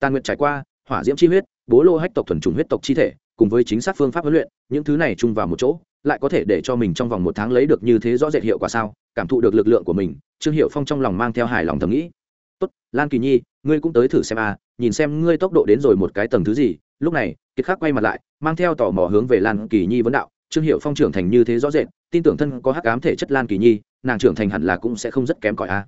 Tàn nguyện trải qua, hỏa diễm chi huyết, bố lô hách tộc thuần trùng huyết tộc chi thể, cùng với chính xác phương pháp huấn luyện, những thứ này chung vào một chỗ, lại có thể để cho mình trong vòng một tháng lấy được như thế rõ rệt hiệu quả sao, cảm thụ được lực lượng của mình, trương hiệu phong trong lòng mang theo hài lòng thầm nghĩ. Tốt, lan kỳ nhi, ngươi cũng tới thử xem a, nhìn xem ngươi tốc độ đến rồi một cái tầng thứ gì. Lúc này, kiệt khắc quay mặt lại, mang theo tò mò hướng về lan kỳ nhi vấn đạo, trương hiệu phong trưởng thành như thế rõ rệt tin tưởng thân có hắc ám thể chất lan kỳ nhi, nàng trưởng thành hẳn là cũng sẽ không rất kém cỏi a.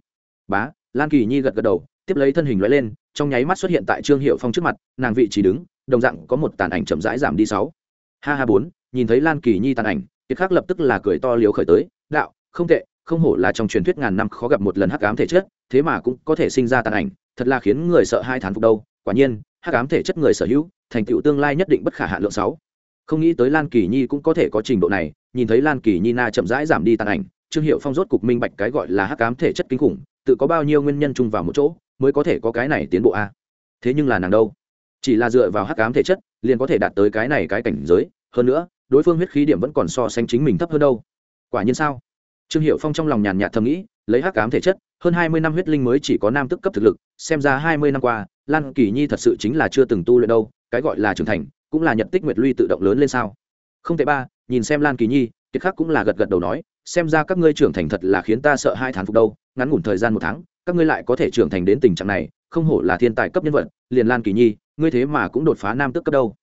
Bá, lan kỳ nhi gật gật đầu, tiếp lấy thân hình loại lên, trong nháy mắt xuất hiện tại trương hiệu phong trước mặt, nàng vị trí đứng, đồng dạng có một tàn ảnh chậm rãi giảm đi sáu. Ha ha bốn, nhìn thấy lan kỳ nhi tàn ảnh kiệt khắc lập tức là cười to liếu khởi tới, đạo, không tệ, không hổ là trong truyền thuyết ngàn năm khó gặp một lần hắc ám thể chất, thế mà cũng có thể sinh ra tàn ảnh, thật là khiến người sợ hai thán phục đâu, quả nhiên, hắc ám thể chất người sở hữu, thành tựu tương lai nhất định bất khả hạ lượng sáu. Không nghĩ tới lan kỳ nhi cũng có thể có trình độ này nhìn thấy lan kỳ nhi na chậm rãi giảm đi tàn ảnh, trương hiệu phong rốt cục minh bạch cái gọi là hắc ám thể chất kinh khủng, tự có bao nhiêu nguyên nhân chung vào một chỗ, mới có thể có cái này tiến bộ a. À? Thế nhưng là nàng đâu? Chỉ là dựa vào hắc ám thể chất, liền có thể đạt tới cái này cái cảnh giới, hơn nữa, đối phương huyết khí điểm vẫn còn so sánh chính mình thấp hơn đâu. Quả nhiên sao? Trương hiệu phong trong lòng nhàn nhạt thầm nghĩ, lấy hắc ám thể chất, hơn hai mươi năm huyết linh mới chỉ có nam tức cấp thực lực, xem ra hai mươi năm qua, lan kỳ nhi thật sự chính là chưa từng tu luyện đâu, cái gọi là trưởng thành, cũng là nhật tích nguyệt luy tự động lớn lên sao? Không thể ba nhìn xem lan kỳ nhi, kiệt khắc cũng là gật gật đầu nói, xem ra các ngươi trưởng thành thật là khiến ta sợ hai tháng phục đâu, ngắn ngủn thời gian một tháng, các ngươi lại có thể trưởng thành đến tình trạng này, không hổ là thiên tài cấp nhân vật, liền lan kỳ nhi, ngươi thế mà cũng đột phá nam tức cấp đâu.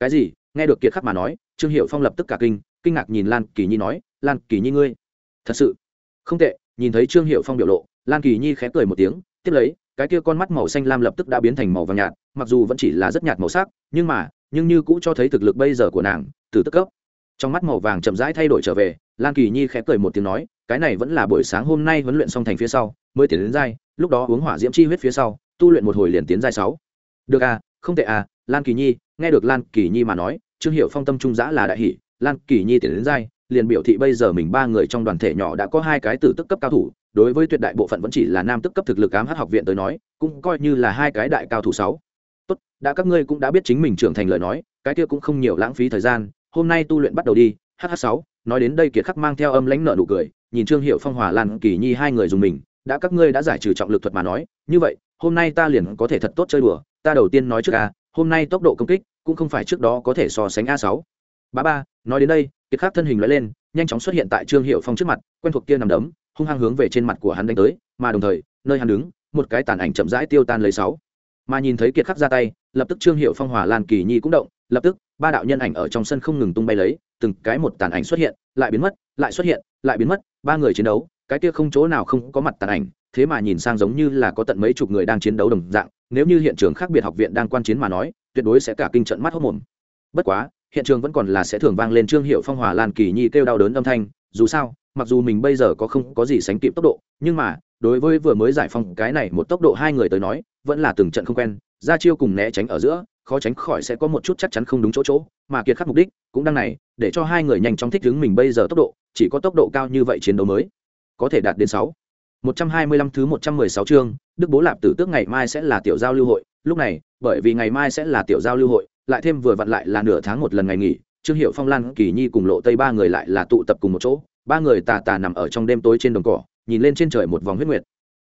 Cái gì? Nghe được kiệt khắc mà nói, trương hiệu phong lập tức cả kinh kinh ngạc nhìn lan kỳ nhi nói, lan kỳ nhi ngươi, thật sự? Không tệ. Nhìn thấy trương hiệu phong biểu lộ, lan kỳ nhi khẽ cười một tiếng, tiếp lấy, cái kia con mắt màu xanh lam lập tức đã biến thành màu vàng nhạt, mặc dù vẫn chỉ là rất nhạt màu sắc, nhưng mà, nhưng như cũ cho thấy thực lực bây giờ của nàng, từ tức cấp trong mắt màu vàng chậm rãi thay đổi trở về, lan kỳ nhi khẽ cười một tiếng nói, cái này vẫn là buổi sáng hôm nay huấn luyện xong thành phía sau, mới tiến đến giai, lúc đó uống hỏa diễm chi huyết phía sau, tu luyện một hồi liền tiến giai sáu. Được à không tệ à lan kỳ nhi, nghe được lan kỳ nhi mà nói, trương hiệu phong tâm trung giã là đại hỷ lan kỳ nhi tiến đến giai, liền biểu thị bây giờ mình ba người trong đoàn thể nhỏ đã có hai cái từ tức cấp cao thủ, đối với tuyệt đại bộ phận vẫn chỉ là nam tức cấp thực lực ám hát học viện tới nói, cũng coi như là hai cái đại cao thủ sáu. Tốt, đã các ngươi cũng đã biết chính mình trưởng thành lời nói, cái kia cũng không nhiều lãng phí thời gian hôm nay tu luyện bắt đầu đi hh sáu, nói đến đây kiệt khắc mang theo âm lãnh nợ nụ cười, nhìn trương hiệu phong, hòa lan, kỳ nhi hai người dùng mình, đã các ngươi đã giải trừ trọng lực thuật mà nói, như vậy, hôm nay ta liền có thể thật tốt chơi đùa, ta đầu tiên nói trước a, hôm nay tốc độ công kích cũng không phải trước đó có thể so sánh a sáu. Ba ba, nói đến đây, kiệt khắc thân hình loại lên, nhanh chóng xuất hiện tại trương hiệu phong trước mặt, quen thuộc kia nằm đấm, hung hăng hướng về trên mặt của hắn đánh tới, mà đồng thời, nơi hắn đứng, một cái tàn ảnh chậm rãi tiêu tan lấy sáu. Mà nhìn thấy kiệt khắc ra tay, lập tức trương hiệu phong, hòa lan, kỳ nhi cũng động, lập tức ba đạo nhân ảnh ở trong sân không ngừng tung bay lấy, từng cái một tàn ảnh xuất hiện, lại biến mất, lại xuất hiện, lại biến mất, ba người chiến đấu, cái kia không chỗ nào không có mặt tàn ảnh, thế mà nhìn sang giống như là có tận mấy chục người đang chiến đấu đồng dạng, nếu như hiện trường khác biệt học viện đang quan chiến mà nói, tuyệt đối sẽ cả kinh trận mắt hốc mồm. Bất quá, hiện trường vẫn còn là sẽ thường vang lên trương hiệu phong hỏa lan kỳ nhi kêu đau đớn âm thanh, dù sao, mặc dù mình bây giờ có không có gì sánh kịp tốc độ, nhưng mà, đối với vừa mới giải phong cái này một tốc độ hai người tới nói, vẫn là từng trận không quen, ra chiêu cùng né tránh ở giữa khó tránh khỏi sẽ có một chút chắc chắn không đúng chỗ chỗ, mà kiệt khắc mục đích cũng đang này, để cho hai người nhanh chóng thích ứng mình bây giờ tốc độ, chỉ có tốc độ cao như vậy chiến đấu mới có thể đạt đến sáu. Một trăm hai mươi lăm thứ một trăm mười sáu chương, đức bố lạp tử tước ngày mai sẽ là tiểu giao lưu hội. Lúc này, bởi vì ngày mai sẽ là tiểu giao lưu hội, lại thêm vừa vặn lại là nửa tháng một lần ngày nghỉ, trương hiệu phong, lan kỳ nhi cùng lộ tây ba người lại là tụ tập cùng một chỗ. Ba người tà tà nằm ở trong đêm tối trên đồng cỏ, nhìn lên trên trời một vòng huyết nguyệt.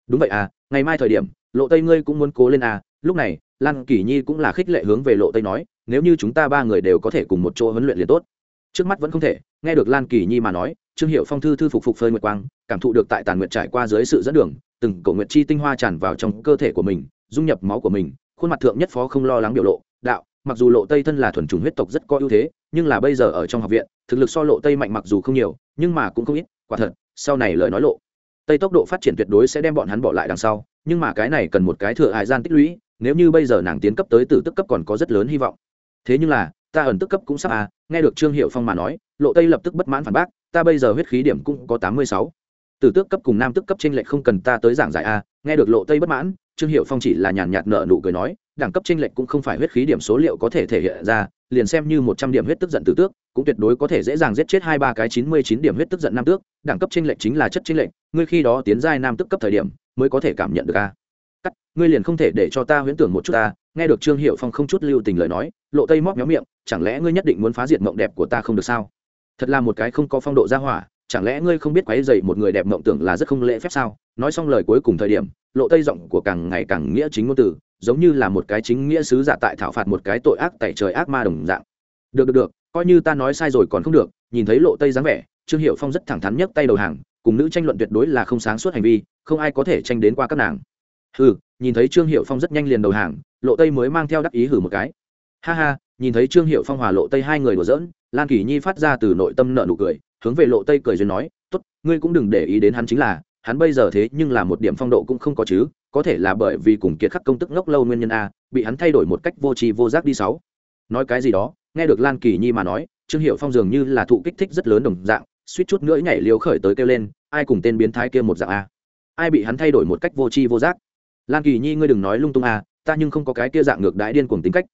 Đúng vậy à ngày mai thời điểm, lộ tây ngươi cũng muốn cố lên à lúc này lan kỳ nhi cũng là khích lệ hướng về lộ tây nói, nếu như chúng ta ba người đều có thể cùng một chỗ huấn luyện liền tốt. Trước mắt vẫn không thể, nghe được lan kỳ nhi mà nói, trương hiệu phong thư thư phục phục phơi nguyệt quang, cảm thụ được tại tàn nguyệt trải qua dưới sự dẫn đường, từng cổ nguyệt chi tinh hoa tràn vào trong cơ thể của mình, dung nhập máu của mình, khuôn mặt thượng nhất phó không lo lắng biểu lộ, đạo, mặc dù lộ tây thân là thuần chủng huyết tộc rất có ưu thế, nhưng là bây giờ ở trong học viện, thực lực so lộ tây mạnh mặc dù không nhiều, nhưng mà cũng không ít, quả thật, sau này lời nói lộ tây tốc độ phát triển tuyệt đối sẽ đem bọn hắn bỏ lại đằng sau, nhưng mà cái này cần một cái thừa hài gian tích lũy nếu như bây giờ nàng tiến cấp tới từ tức cấp còn có rất lớn hy vọng. Thế nhưng là, ta ẩn tức cấp cũng sắp à nghe được trương hiệu phong mà nói, lộ tây lập tức bất mãn phản bác, ta bây giờ huyết khí điểm cũng có tám mươi sáu. Từ tước cấp cùng nam tức cấp tranh lệch không cần ta tới giảng giải a nghe được lộ tây bất mãn, trương hiệu phong chỉ là nhàn nhạt nợ nụ cười nói, đẳng cấp tranh lệch cũng không phải huyết khí điểm số liệu có thể thể hiện ra, liền xem như một trăm điểm huyết tức giận từ tước, cũng tuyệt đối có thể dễ dàng giết chết hai ba cái chín mươi chín điểm huyết tức giận nam tước, đẳng cấp tranh lệch chính là chất tranh lệch, ngươi khi đó tiến giai nam tức cấp thời điểm mới có thể cảm nhận được a ngươi liền không thể để cho ta huyễn tưởng một chút ta, nghe được trương hiệu phong không chút lưu tình lời nói, lộ tây móc méo miệng, chẳng lẽ ngươi nhất định muốn phá diệt mộng đẹp của ta không được sao? Thật là một cái không có phong độ ra hỏa, chẳng lẽ ngươi không biết quấy dày một người đẹp mộng tưởng là rất không lễ phép sao? Nói xong lời cuối cùng thời điểm, lộ tây giọng của càng ngày càng nghĩa chính ngôn từ, giống như là một cái chính nghĩa sứ giả tại thảo phạt một cái tội ác tại trời ác ma đồng dạng. Được được được, coi như ta nói sai rồi còn không được, nhìn thấy lộ tây dáng vẻ, trương hiệu phong rất thẳng thắn nhấc tay đầu hàng, cùng nữ tranh luận tuyệt đối là không sáng suốt hành vi, không ai có thể tranh đến qua các nàng hừ, nhìn thấy trương hiệu phong rất nhanh liền đầu hàng, lộ tây mới mang theo đắc ý hử một cái. Ha ha, nhìn thấy trương hiệu phong hòa lộ tây hai người đùa giỡn, lan kỳ nhi phát ra từ nội tâm nợ nụ cười, hướng về lộ tây cười duyên nói, tốt, ngươi cũng đừng để ý đến hắn chính là, hắn bây giờ thế nhưng là một điểm phong độ cũng không có chứ, có thể là bởi vì cùng kiệt khắc công tức ngốc lâu nguyên nhân a, bị hắn thay đổi một cách vô tri vô giác đi sáu. Nói cái gì đó, nghe được lan kỳ nhi mà nói, trương hiệu phong dường như là thụ kích thích rất lớn đồng dạng, suýt chút nữa nhảy liều khởi tới kêu lên, ai cùng tên biến thái kia một dạng a? Ai bị hắn thay đổi một cách vô tri vô giác? Lan kỳ nhi ngươi đừng nói lung tung à ta nhưng không có cái kia dạng ngược đãi điên cuồng tính cách.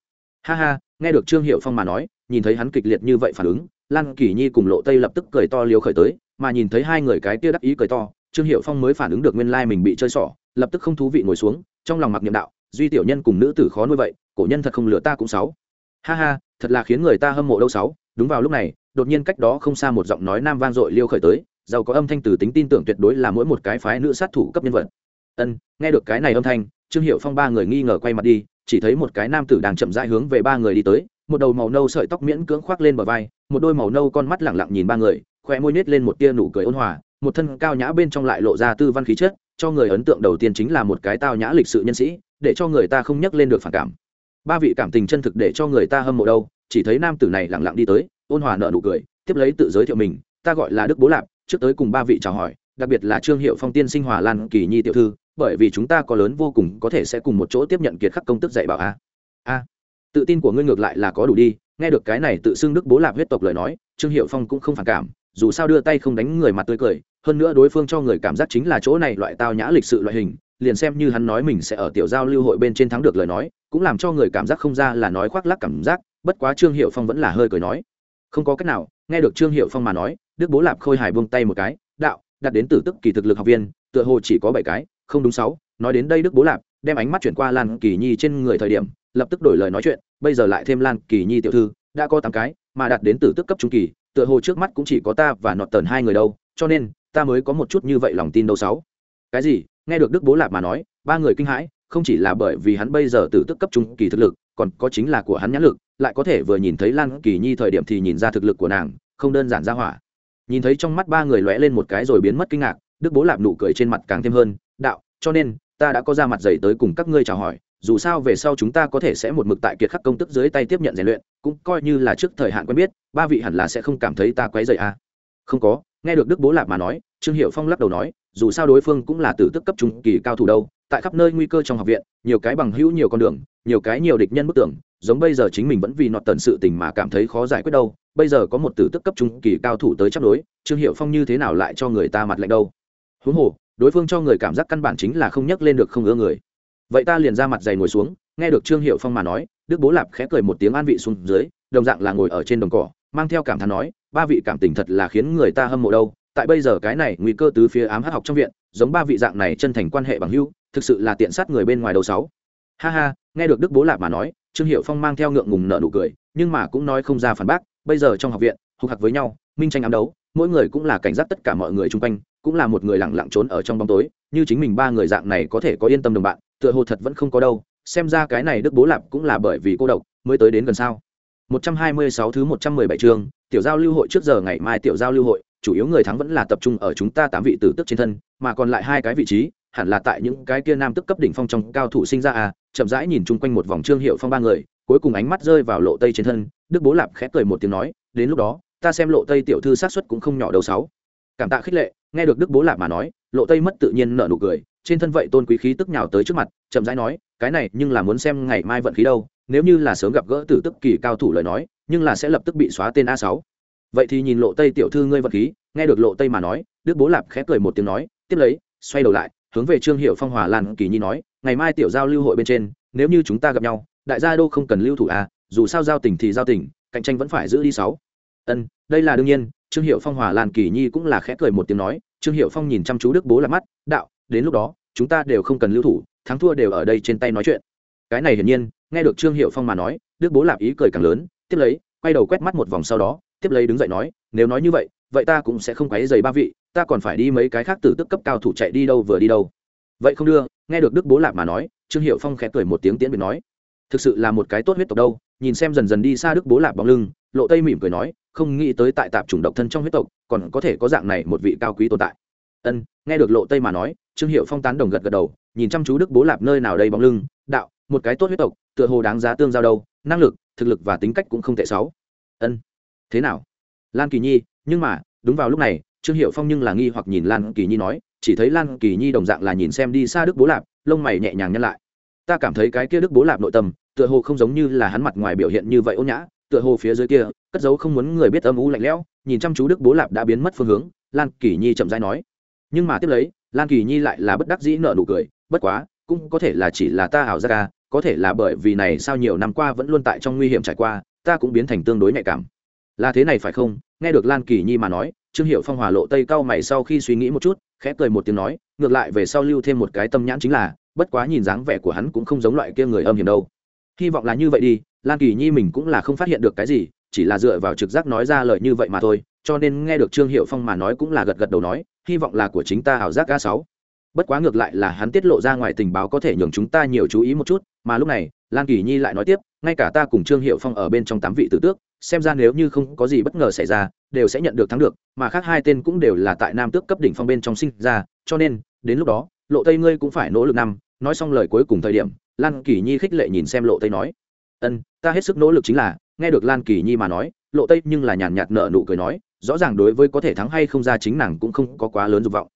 Ha ha, nghe được trương hiệu phong mà nói, nhìn thấy hắn kịch liệt như vậy phản ứng, lan kỳ nhi cùng lộ tây lập tức cười to liều khởi tới, mà nhìn thấy hai người cái kia đắc ý cười to, trương hiệu phong mới phản ứng được nguyên lai mình bị chơi xỏ, lập tức không thú vị ngồi xuống, trong lòng mặc niệm đạo, duy tiểu nhân cùng nữ tử khó nuôi vậy, cổ nhân thật không lừa ta cũng sáu ha ha, thật là khiến người ta hâm mộ đâu sáu đúng vào lúc này, đột nhiên cách đó không xa một giọng nói nam vang dội liêu khởi tới, giàu có âm thanh từ tính tin tưởng tuyệt đối là mỗi một cái phái nữ sát thủ cấp nhân vật ân, nghe được cái này âm thanh, trương hiệu phong ba người nghi ngờ quay mặt đi, chỉ thấy một cái nam tử đang chậm rãi hướng về ba người đi tới, một đầu màu nâu sợi tóc miễn cưỡng khoác lên bờ vai, một đôi màu nâu con mắt lẳng lặng nhìn ba người khoe môi nết lên một tia nụ cười ôn hòa, một thân cao nhã bên trong lại lộ ra tư văn khí chất, cho người ấn tượng đầu tiên chính là một cái tao nhã lịch sự nhân sĩ, để cho người ta không nhắc lên được phản cảm. Ba vị cảm tình chân thực để cho người ta hâm mộ đâu, chỉ thấy nam tử này lẳng lặng đi tới, ôn hòa nợ nụ cười, tiếp lấy tự giới thiệu mình, ta gọi là đức bố lạp, trước tới cùng ba vị chào hỏi, đặc biệt là trương hiệu phong tiên sinh hòa lan kỳ nhi tiểu thư bởi vì chúng ta có lớn vô cùng có thể sẽ cùng một chỗ tiếp nhận kiệt khắc công tức dạy bảo a. A. Tự tin của ngươi ngược lại là có đủ đi, nghe được cái này tự xưng đức bố lạp huyết tộc lời nói, trương hiệu phong cũng không phản cảm, dù sao đưa tay không đánh người mặt tươi cười, hơn nữa đối phương cho người cảm giác chính là chỗ này loại tao nhã lịch sự loại hình, liền xem như hắn nói mình sẽ ở tiểu giao lưu hội bên trên thắng được lời nói, cũng làm cho người cảm giác không ra là nói khoác lác cảm giác, bất quá trương hiệu phong vẫn là hơi cười nói. Không có cách nào, nghe được trương hiệu phong mà nói, đức bố lạp khôi hài buông tay một cái, đạo đặt đến từ tức kỳ thực lực học viên, tựa hồ chỉ có bảy cái không đúng sáu, nói đến đây đức bố lạp đem ánh mắt chuyển qua lan kỳ nhi trên người thời điểm, lập tức đổi lời nói chuyện, bây giờ lại thêm lan kỳ nhi tiểu thư, đã có tám cái, mà đạt đến từ tức cấp trung kỳ, tựa hồ trước mắt cũng chỉ có ta và nọt tần hai người đâu, cho nên, ta mới có một chút như vậy lòng tin đâu sáu. Cái gì? Nghe được đức bố lạp mà nói, ba người kinh hãi, không chỉ là bởi vì hắn bây giờ từ tức cấp trung kỳ thực lực, còn có chính là của hắn nhãn lực, lại có thể vừa nhìn thấy lan kỳ nhi thời điểm thì nhìn ra thực lực của nàng, không đơn giản ra hỏa. Nhìn thấy trong mắt ba người lóe lên một cái rồi biến mất kinh ngạc, đức bố lạp nụ cười trên mặt càng thêm hơn đạo, cho nên, ta đã có ra mặt giày tới cùng các ngươi chào hỏi, dù sao về sau chúng ta có thể sẽ một mực tại kiệt khắc công tức dưới tay tiếp nhận rèn luyện, cũng coi như là trước thời hạn quen biết, ba vị hẳn là sẽ không cảm thấy ta quấy rầy à. không có, nghe được đức bố lạp mà nói, trương hiệu phong lắc đầu nói, dù sao đối phương cũng là tử tức cấp trung kỳ cao thủ đâu, tại khắp nơi nguy cơ trong học viện, nhiều cái bằng hữu, nhiều con đường, nhiều cái nhiều địch nhân bức tưởng giống bây giờ chính mình vẫn vì nọt tần sự tình mà cảm thấy khó giải quyết đâu, bây giờ có một tử tức cấp trung kỳ cao thủ tới chấp đối, trương hiệu phong như thế nào lại cho người ta mặt lạnh đâu huống hồ đối phương cho người cảm giác căn bản chính là không nhắc lên được không ưa người. Vậy ta liền ra mặt dày ngồi xuống, nghe được trương hiệu phong mà nói, đức bố lạp khẽ cười một tiếng an vị xuống dưới, đồng dạng là ngồi ở trên đồng cỏ, mang theo cảm thán nói, ba vị cảm tình thật là khiến người ta hâm mộ đâu, tại bây giờ cái này nguy cơ tứ phía ám hát học trong viện, giống ba vị dạng này chân thành quan hệ bằng hữu, thực sự là tiện sát người bên ngoài đầu sáu. Ha ha, nghe được đức bố lạp mà nói, trương hiệu phong mang theo ngượng ngùng nợ nụ cười, nhưng mà cũng nói không ra phản bác, bây giờ trong học viện hục hạc với nhau, minh tranh ám đấu, mỗi người cũng là cảnh giác tất cả mọi người chung quanh cũng là một người lặng lặng trốn ở trong bóng tối như chính mình ba người dạng này có thể có yên tâm đồng bạn tựa hồ thật vẫn không có đâu xem ra cái này đức bố lạp cũng là bởi vì cô độc mới tới đến gần sao 126 thứ 117 chương, tiểu giao lưu hội trước giờ ngày mai tiểu giao lưu hội, chủ yếu người thắng vẫn là tập trung ở chúng ta tám vị tử tức trên thân, mà còn lại hai cái vị trí, hẳn là tại những cái kia nam tức cấp đỉnh phong trong cao thủ sinh ra à, chậm rãi nhìn chung quanh một vòng trương hiệu phong ba người, cuối cùng ánh mắt rơi vào lộ tây trên thân, Đức Bố Lạp khẽ cười một tiếng nói, đến lúc đó, ta xem lộ tây tiểu thư sát suất cũng không nhỏ đầu sáu. Cảm tạ khích lệ, nghe được Đức Bố Lạp mà nói, lộ tây mất tự nhiên nở nụ cười, trên thân vậy tôn quý khí tức nhào tới trước mặt, chậm rãi nói, cái này nhưng là muốn xem ngày mai vận khí đâu, nếu như là sớm gặp gỡ tử tức kỳ cao thủ lời nói nhưng là sẽ lập tức bị xóa tên a sáu. Vậy thì nhìn lộ tây tiểu thư ngươi vật khí nghe được lộ tây mà nói đức bố lạp khẽ cười một tiếng nói tiếp lấy xoay đầu lại hướng về trương hiệu phong hòa lan kỳ nhi nói ngày mai tiểu giao lưu hội bên trên nếu như chúng ta gặp nhau đại gia đô không cần lưu thủ a dù sao giao tình thì giao tình cạnh tranh vẫn phải giữ đi sáu. Ân đây là đương nhiên, trương hiệu phong hòa lan kỳ nhi cũng là khẽ cười một tiếng nói, trương hiệu phong nhìn chăm chú đức bố là mắt, đạo, đến lúc đó, chúng ta đều không cần lưu thủ, thắng thua đều ở đây trên tay nói chuyện. Cái này hiển nhiên, nghe được trương hiệu phong mà nói, đức bố lạp ý cười càng lớn, tiếp lấy, quay đầu quét mắt một vòng sau đó, tiếp lấy đứng dậy nói, nếu nói như vậy vậy ta cũng sẽ không quấy dày ba vị, ta còn phải đi mấy cái khác từ tức cấp cao thủ chạy đi đâu vừa đi đâu. Vậy không đưa, nghe được đức bố lạp mà nói, trương hiệu phong khẽ cười một tiếng tiễn biệt nói thực sự là một cái tốt huyết tộc đâu, nhìn xem dần dần đi xa đức bố lạp bóng lưng, lộ tây mỉm cười nói, không nghĩ tới tại tạp chủng độc thân trong huyết tộc, còn có thể có dạng này một vị cao quý tồn tại. Ân, nghe được lộ tây mà nói, trương hiệu phong tán đồng gật gật đầu, nhìn chăm chú đức bố lạp nơi nào đây bóng lưng, đạo, một cái tốt huyết tộc, tựa hồ đáng giá tương giao đâu, năng lực, thực lực và tính cách cũng không tệ xấu ân, thế nào? Lan kỳ nhi, nhưng mà, đúng vào lúc này, trương hiệu phong nhưng là nghi hoặc nhìn lan kỳ nhi nói, chỉ thấy lan kỳ nhi đồng dạng là nhìn xem đi xa đức bố lạp, lông mày nhẹ nhàng nhăn lại ta cảm thấy cái kia đức bố lạp nội tâm, tựa hồ không giống như là hắn mặt ngoài biểu hiện như vậy ôn nhã, tựa hồ phía dưới kia, cất dấu không muốn người biết âm u lạnh lẽo, nhìn chăm chú đức bố lạp đã biến mất phương hướng, lan kỳ nhi chậm rãi nói. Nhưng mà tiếp lấy, lan kỳ nhi lại là bất đắc dĩ nợ nụ cười, bất quá, cũng có thể là chỉ là ta ảo ra ca à, có thể là bởi vì này sao nhiều năm qua vẫn luôn tại trong nguy hiểm trải qua, ta cũng biến thành tương đối nhạy cảm. Là thế này phải không? Nghe được lan kỳ nhi mà nói, trương hiệu phong hòa lộ tây cao mày sau khi suy nghĩ một chút khẽ cười một tiếng nói, ngược lại về sau lưu thêm một cái tâm nhãn chính là, bất quá nhìn dáng vẻ của hắn cũng không giống loại kia người âm hiểm đâu. Hy vọng là như vậy đi, lan kỳ nhi mình cũng là không phát hiện được cái gì, chỉ là dựa vào trực giác nói ra lời như vậy mà thôi, cho nên nghe được trương hiệu phong mà nói cũng là gật gật đầu nói, hy vọng là của chính ta ảo giác a sáu. Bất quá ngược lại là hắn tiết lộ ra ngoài tình báo có thể nhường chúng ta nhiều chú ý một chút, mà lúc này, lan kỳ nhi lại nói tiếp ngay cả ta cùng trương hiệu phong ở bên trong tám vị tử tước, xem ra nếu như không có gì bất ngờ xảy ra, đều sẽ nhận được thắng được, mà khác hai tên cũng đều là tại nam tước cấp đỉnh phong bên trong sinh ra, cho nên, đến lúc đó, lộ tây ngươi cũng phải nỗ lực năm, nói xong lời cuối cùng thời điểm, lan kỳ nhi khích lệ nhìn xem lộ tây nói. Ân, ta hết sức nỗ lực chính là, nghe được lan kỳ nhi mà nói, lộ tây nhưng là nhàn nhạt nợ nụ cười nói, rõ ràng đối với có thể thắng hay không ra chính nàng cũng không có quá lớn dục vọng.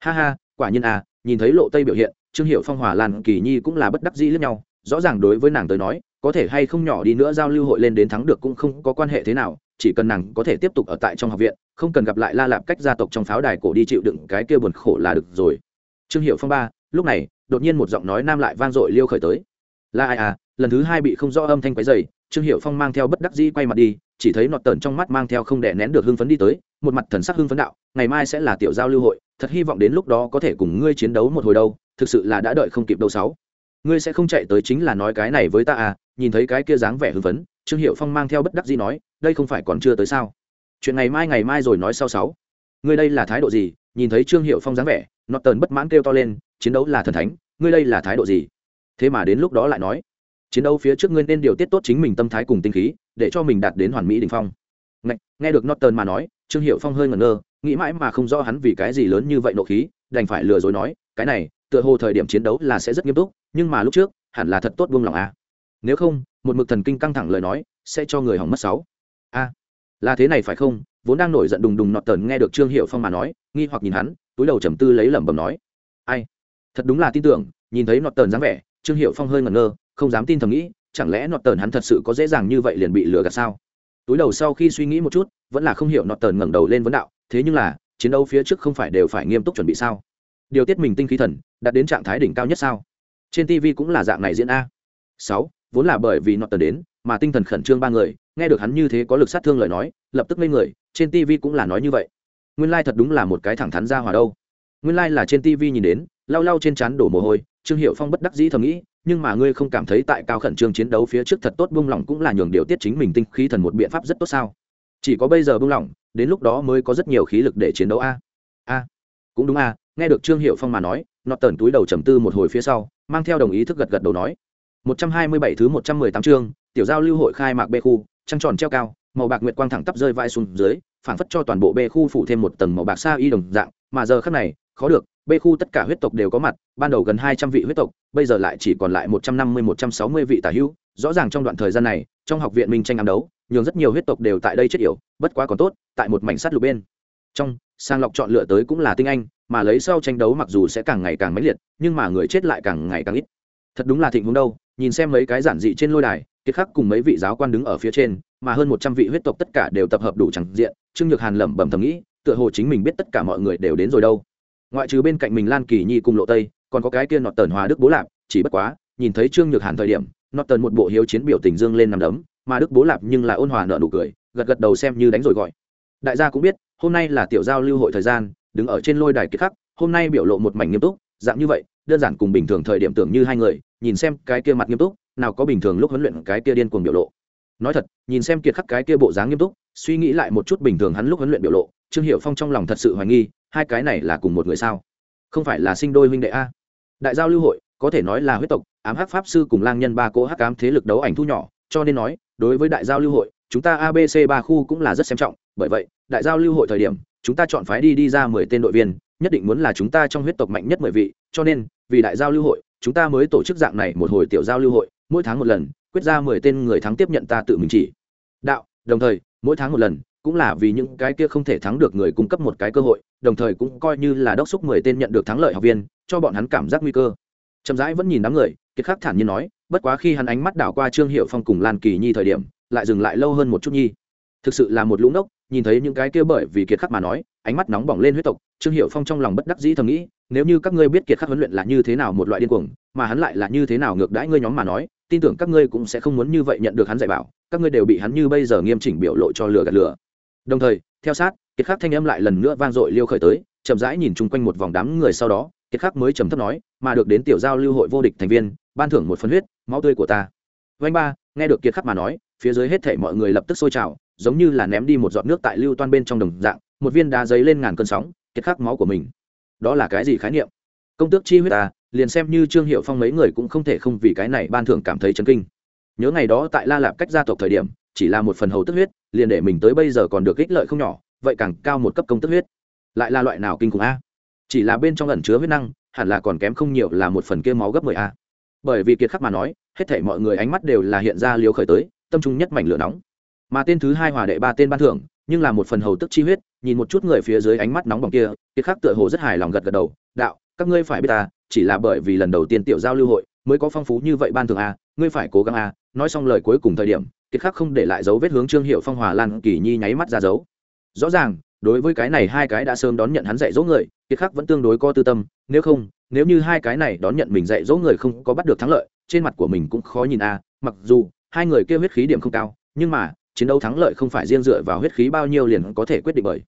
Ha ha, quả nhiên à nhìn thấy lộ tây biểu hiện, trương hiệu phong hòa lan kỳ nhi cũng là bất đắc dĩ lẫn nhau, rõ ràng đối với nàng tới nói có thể hay không nhỏ đi nữa giao lưu hội lên đến thắng được cũng không có quan hệ thế nào, chỉ cần nàng có thể tiếp tục ở tại trong học viện, không cần gặp lại la lạp cách gia tộc trong pháo đài cổ đi chịu đựng cái kia buồn khổ là được rồi. Trương hiệu phong ba, lúc này, đột nhiên một giọng nói nam lại vang dội liêu khởi tới. Là ai à lần thứ hai bị không rõ âm thanh quấy dày trương hiệu phong mang theo bất đắc dĩ quay mặt đi, chỉ thấy nọt tờn trong mắt mang theo không đè nén được hưng phấn đi tới, một mặt thần sắc hưng phấn đạo, ngày mai sẽ là tiểu giao lưu hội, thật hy vọng đến lúc đó có thể cùng ngươi chiến đấu một hồi đâu, thực sự là đã đợi không kịp đâu sáu. Ngươi sẽ không chạy tới chính là nói cái này với ta à nhìn thấy cái kia dáng vẻ hưng phấn trương hiệu phong mang theo bất đắc dĩ nói đây không phải còn chưa tới sao? Chuyện ngày mai ngày mai rồi nói sau sáu. Ngươi đây là thái độ gì? Nhìn thấy trương hiệu phong dáng vẻ nọt tờn bất mãn kêu to lên chiến đấu là thần thánh ngươi đây là thái độ gì? Thế mà đến lúc đó lại nói chiến đấu phía trước ngươi nên điều tiết tốt chính mình tâm thái cùng tinh khí để cho mình đạt đến hoàn mỹ đ ỉ n h phong. Nghe, nghe được norton mà nói trương hiệu phong hơi ngẩn ngơ nghĩ mãi mà không rõ hắn vì cái gì lớn như vậy nộ khí đành phải lừa dối nói cái này tựa hồ thời điểm chiến đấu là sẽ rất nghiêm túc nhưng mà lúc trước hẳn là thật tốt buông lòng a à nếu không, một mực thần kinh căng thẳng lời nói sẽ cho người hỏng mất sáu. A, là thế này phải không? Vốn đang nổi giận đùng đùng nọt tần nghe được trương hiệu phong mà nói, nghi hoặc nhìn hắn, túi đầu trầm tư lấy lẩm bẩm nói. Ai? Thật đúng là tin tưởng, nhìn thấy nọt tần dáng vẻ, trương hiệu phong hơi ngẩn ngơ, không dám tin thầm nghĩ, chẳng lẽ nọt tần hắn thật sự có dễ dàng như vậy liền bị lừa gạt sao? Túi đầu sau khi suy nghĩ một chút, vẫn là không hiểu nọt tần ngẩng đầu lên vấn đạo, thế nhưng là, chiến đấu phía trước không phải đều phải nghiêm túc chuẩn bị sao? Điều tiết mình tinh khí thần, đạt đến trạng thái đỉnh cao nhất sao? Trên tv cũng là dạng này diễn a. Sáu vốn là bởi vì nọ tần đến, mà tinh thần khẩn trương ba người, nghe được hắn như thế có lực sát thương lời nói, lập tức ngây người, trên tv cũng là nói như vậy. Nguyên lai thật đúng là một cái thẳng thắn ra hòa đâu. Nguyên lai là trên tv nhìn đến, lau lau trên trán đổ mồ hôi, trương hiệu phong bất đắc dĩ thầm nghĩ, nhưng mà ngươi không cảm thấy tại cao khẩn trương chiến đấu phía trước thật tốt buông lỏng cũng là nhường điều tiết chính mình tinh khí thần một biện pháp rất tốt sao? Chỉ có bây giờ buông lỏng, đến lúc đó mới có rất nhiều khí lực để chiến đấu a. A, cũng đúng a, nghe được trương hiệu phong mà nói nọt tần túi đầu trầm tư một hồi phía sau, mang theo đồng ý thức gật gật đầu nói. 127 thứ 118 chương, tiểu giao lưu hội khai mạc bê khu, trăng tròn treo cao, màu bạc nguyệt quang thẳng tắp rơi vai xuống dưới phản phất cho toàn bộ bê khu phủ thêm một tầng màu bạc sa y đồng dạng, mà giờ khắc này, khó được b khu tất cả huyết tộc đều có mặt, ban đầu gần hai trăm vị huyết tộc, bây giờ lại chỉ còn lại một trăm năm mươi, một trăm sáu mươi vị tả hữu, rõ ràng trong đoạn thời gian này, trong học viện minh tranh ám đấu, nhường rất nhiều huyết tộc đều tại đây chết yểu, bất quá còn tốt, tại một mảnh sắt lục bên. Trong, sang lọc chọn lựa tới cũng là tinh anh, mà lấy sau tranh đấu mặc dù sẽ càng ngày càng mãnh liệt, nhưng mà người chết lại càng ngày càng ít. Thật đúng là thịnh vượng đâu nhìn xem mấy cái giản dị trên lôi đài, kiệt khắc cùng mấy vị giáo quan đứng ở phía trên, mà hơn một trăm vị huyết tộc tất cả đều tập hợp đủ chẳng diện, trương nhược hàn lẩm bẩm thầm nghĩ, tựa hồ chính mình biết tất cả mọi người đều đến rồi đâu. Ngoại trừ bên cạnh mình lan kỳ nhi cùng lộ tây, còn có cái kia nọt tần hòa đức bố lạp, chỉ bất quá, nhìn thấy trương nhược hàn thời điểm, nọt tần một bộ hiếu chiến biểu tình dương lên nằm đấm, mà đức bố lạp nhưng là ôn hòa nợ nụ cười, gật gật đầu xem như đánh rồi gọi. Đại gia cũng biết, hôm nay là tiểu giao lưu hội thời gian, đứng ở trên lôi đài kiệt khắc, hôm nay biểu lộ một mảnh nghiêm túc dạng như vậy, đơn giản cùng bình thường thời điểm tưởng như hai người, nhìn xem cái kia mặt nghiêm túc, nào có bình thường lúc huấn luyện cái kia điên cuồng biểu lộ. Nói thật, nhìn xem kiệt khắc cái kia bộ dáng nghiêm túc, suy nghĩ lại một chút bình thường hắn lúc huấn luyện biểu lộ, trương hiệu phong trong lòng thật sự hoài nghi, hai cái này là cùng một người sao? Không phải là sinh đôi huynh đệ a? Đại giao lưu hội, có thể nói là huyết tộc, ám hắc pháp sư cùng lang nhân ba cỗ hắc ám thế lực đấu ảnh thu nhỏ, cho nên nói, đối với đại giao lưu hội, chúng ta abc ba khu cũng là rất xem trọng. Bởi vậy, đại giao lưu hội thời điểm, chúng ta chọn phái đi đi ra mười tên đội viên nhất định muốn là chúng ta trong huyết tộc mạnh nhất mười vị, cho nên, vì đại giao lưu hội, chúng ta mới tổ chức dạng này một hồi tiểu giao lưu hội, mỗi tháng một lần, quyết ra mười tên người thắng tiếp nhận ta tự mình chỉ đạo, đồng thời, mỗi tháng một lần, cũng là vì những cái kia không thể thắng được người cung cấp một cái cơ hội, đồng thời cũng coi như là đốc xúc mười tên nhận được thắng lợi học viên, cho bọn hắn cảm giác nguy cơ chậm rãi vẫn nhìn đám người, kiệt khắc thản nhiên nói, bất quá khi hắn ánh mắt đảo qua trương hiệu phong cùng lan kỳ nhi thời điểm, lại dừng lại lâu hơn một chút nhi thực sự là một lũ nốc nhìn thấy những cái kia bởi vì kiệt khắc mà nói, ánh mắt nóng bỏng lên huyết tộc, trương hiệu phong trong lòng bất đắc dĩ thầm nghĩ, nếu như các ngươi biết kiệt khắc huấn luyện là như thế nào một loại điên cuồng, mà hắn lại là như thế nào ngược đãi ngươi nhóm mà nói, tin tưởng các ngươi cũng sẽ không muốn như vậy nhận được hắn dạy bảo, các ngươi đều bị hắn như bây giờ nghiêm chỉnh biểu lộ cho lừa gạt lừa. Đồng thời, theo sát, kiệt khắc thanh âm lại lần nữa vang dội liêu khởi tới, chậm rãi nhìn chung quanh một vòng đám người sau đó, kiệt khắc mới trầm thấp nói, mà được đến tiểu giao lưu hội vô địch thành viên, ban thưởng một phần huyết, máu tươi của ta. Vanh ba, nghe được kiệt khắc mà nói, phía dưới hết thảy mọi người lập tức sôi trào giống như là ném đi một giọt nước tại lưu toan bên trong đồng dạng, một viên đá giấy lên ngàn cơn sóng, kiệt khắc máu của mình. Đó là cái gì khái niệm? Công tước chi huyết ta liền xem như trương hiệu phong mấy người cũng không thể không vì cái này ban thưởng cảm thấy chấn kinh. Nhớ ngày đó tại la lạp cách gia tộc thời điểm, chỉ là một phần hầu tức huyết, liền để mình tới bây giờ còn được ích lợi không nhỏ, vậy càng cao một cấp công tức huyết. Lại là loại nào kinh khủng a? Chỉ là bên trong ẩn chứa huyết năng, hẳn là còn kém không nhiều là một phần kia máu gấp mười a. Bởi vì kiệt khắc mà nói, hết thảy mọi người ánh mắt đều là hiện ra liều khởi tới, tâm trung nhất mảnh lửa nóng mà tên thứ hai hòa đệ ba tên ban thưởng, nhưng là một phần hầu tức chi huyết, nhìn một chút người phía dưới ánh mắt nóng bỏng kia, kiệt khắc tựa hồ rất hài lòng gật gật đầu, đạo, các ngươi phải biết ta, chỉ là bởi vì lần đầu tiên tiểu giao lưu hội mới có phong phú như vậy ban thưởng a, ngươi phải cố gắng a. Nói xong lời cuối cùng thời điểm, kiệt khắc không để lại dấu vết hướng trương hiệu phong hòa lan kỳ nhi nháy mắt ra dấu. Rõ ràng, đối với cái này hai cái đã sớm đón nhận hắn dạy dỗ người, kiệt khắc vẫn tương đối có tư tâm, nếu không, nếu như hai cái này đón nhận mình dạy dỗ người không có bắt được thắng lợi, trên mặt của mình cũng khó nhìn a, mặc dù hai người kêu huyết khí điểm không cao, nhưng mà chiến đấu thắng lợi không phải riêng dựa vào huyết khí bao nhiêu liền có thể quyết định bởi.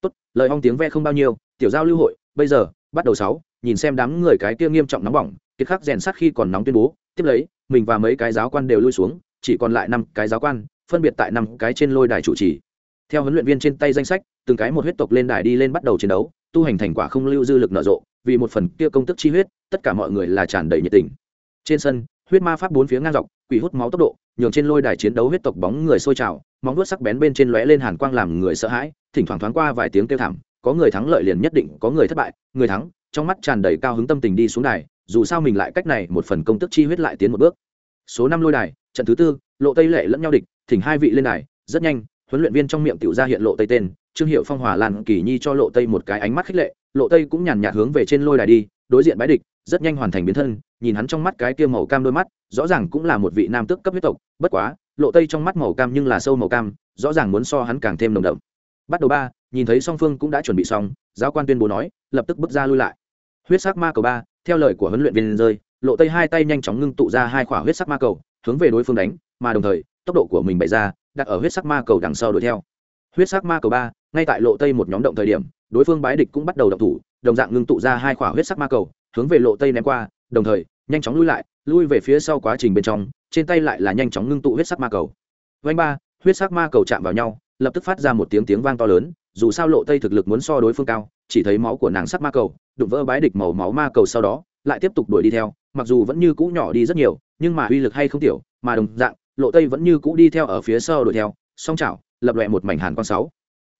Tốt, lời hong tiếng ve không bao nhiêu, tiểu giao lưu hội, bây giờ, bắt đầu sáu, nhìn xem đám người cái kia nghiêm trọng nóng bỏng, kiệt khắc rèn sát khi còn nóng tuyên bố, tiếp lấy, mình và mấy cái giáo quan đều lui xuống, chỉ còn lại năm cái giáo quan, phân biệt tại năm cái trên lôi đài chủ trì. Theo huấn luyện viên trên tay danh sách, từng cái một huyết tộc lên đài đi lên bắt đầu chiến đấu, tu hành thành quả không lưu dư lực nở rộ, vì một phần kia công tức chi huyết, tất cả mọi người là tràn đầy nhiệt tình. Trên sân, huyết ma pháp bốn phía ngang dọc, quỷ hút máu tốc độ nhường trên lôi đài chiến đấu huyết tộc bóng người sôi trào, móng vuốt sắc bén bên trên lóe lên hàn quang làm người sợ hãi, thỉnh thoảng thoáng qua vài tiếng kêu thảm, có người thắng lợi liền nhất định có người thất bại, người thắng, trong mắt tràn đầy cao hứng tâm tình đi xuống đài, dù sao mình lại cách này một phần công tức chi huyết lại tiến một bước. Số năm lôi đài, trận thứ tư, lộ tây lệ lẫn nhau địch, thỉnh hai vị lên đài, rất nhanh huấn luyện viên trong miệng tiểu ra hiện lộ tây tên, trương hiệu phong hỏa lan kỳ nhi cho lộ tây một cái ánh mắt khích lệ, lộ tây cũng nhàn nhạt hướng về trên lôi đài đi, đối diện bái địch, rất nhanh hoàn thành biến thân, nhìn hắn trong mắt cái kia màu cam đôi mắt, rõ ràng cũng là một vị nam tước cấp huyết tộc, bất quá, lộ tây trong mắt màu cam nhưng là sâu màu cam, rõ ràng muốn so hắn càng thêm nồng đậm. Bắt đầu ba, nhìn thấy song phương cũng đã chuẩn bị xong, giáo quan tuyên bố nói, lập tức bước ra lui lại. Huyết sắc ma cầu ba, theo lời của huấn luyện viên rơi, lộ tây hai tay nhanh chóng ngưng tụ ra hai khỏa huyết sắc ma cầu, hướng về đối phương đánh, mà đồng thời, tốc độ của mình bày ra đặt ở huyết sắc ma cầu đằng sau đuổi theo. Huyết sắc ma cầu ba, ngay tại lộ tây một nhóm động thời điểm, đối phương bái địch cũng bắt đầu động thủ, đồng dạng ngưng tụ ra hai quả huyết sắc ma cầu, hướng về lộ tây ném qua, đồng thời, nhanh chóng lui lại, lui về phía sau quá trình bên trong, trên tay lại là nhanh chóng ngưng tụ huyết sắc ma cầu. Vanh ba, huyết sắc ma cầu chạm vào nhau, lập tức phát ra một tiếng tiếng vang to lớn, dù sao lộ tây thực lực muốn so đối phương cao, chỉ thấy máu của nàng sắc ma cầu, đụng vỡ bái địch màu máu ma cầu sau đó, lại tiếp tục đuổi đi theo, mặc dù vẫn như cũ nhỏ đi rất nhiều, nhưng mà uy lực hay không tiểu, mà đồng dạng lộ tây vẫn như cũ đi theo ở phía sau đuổi theo, song chảo, lập loẹ một mảnh hàn con sáu.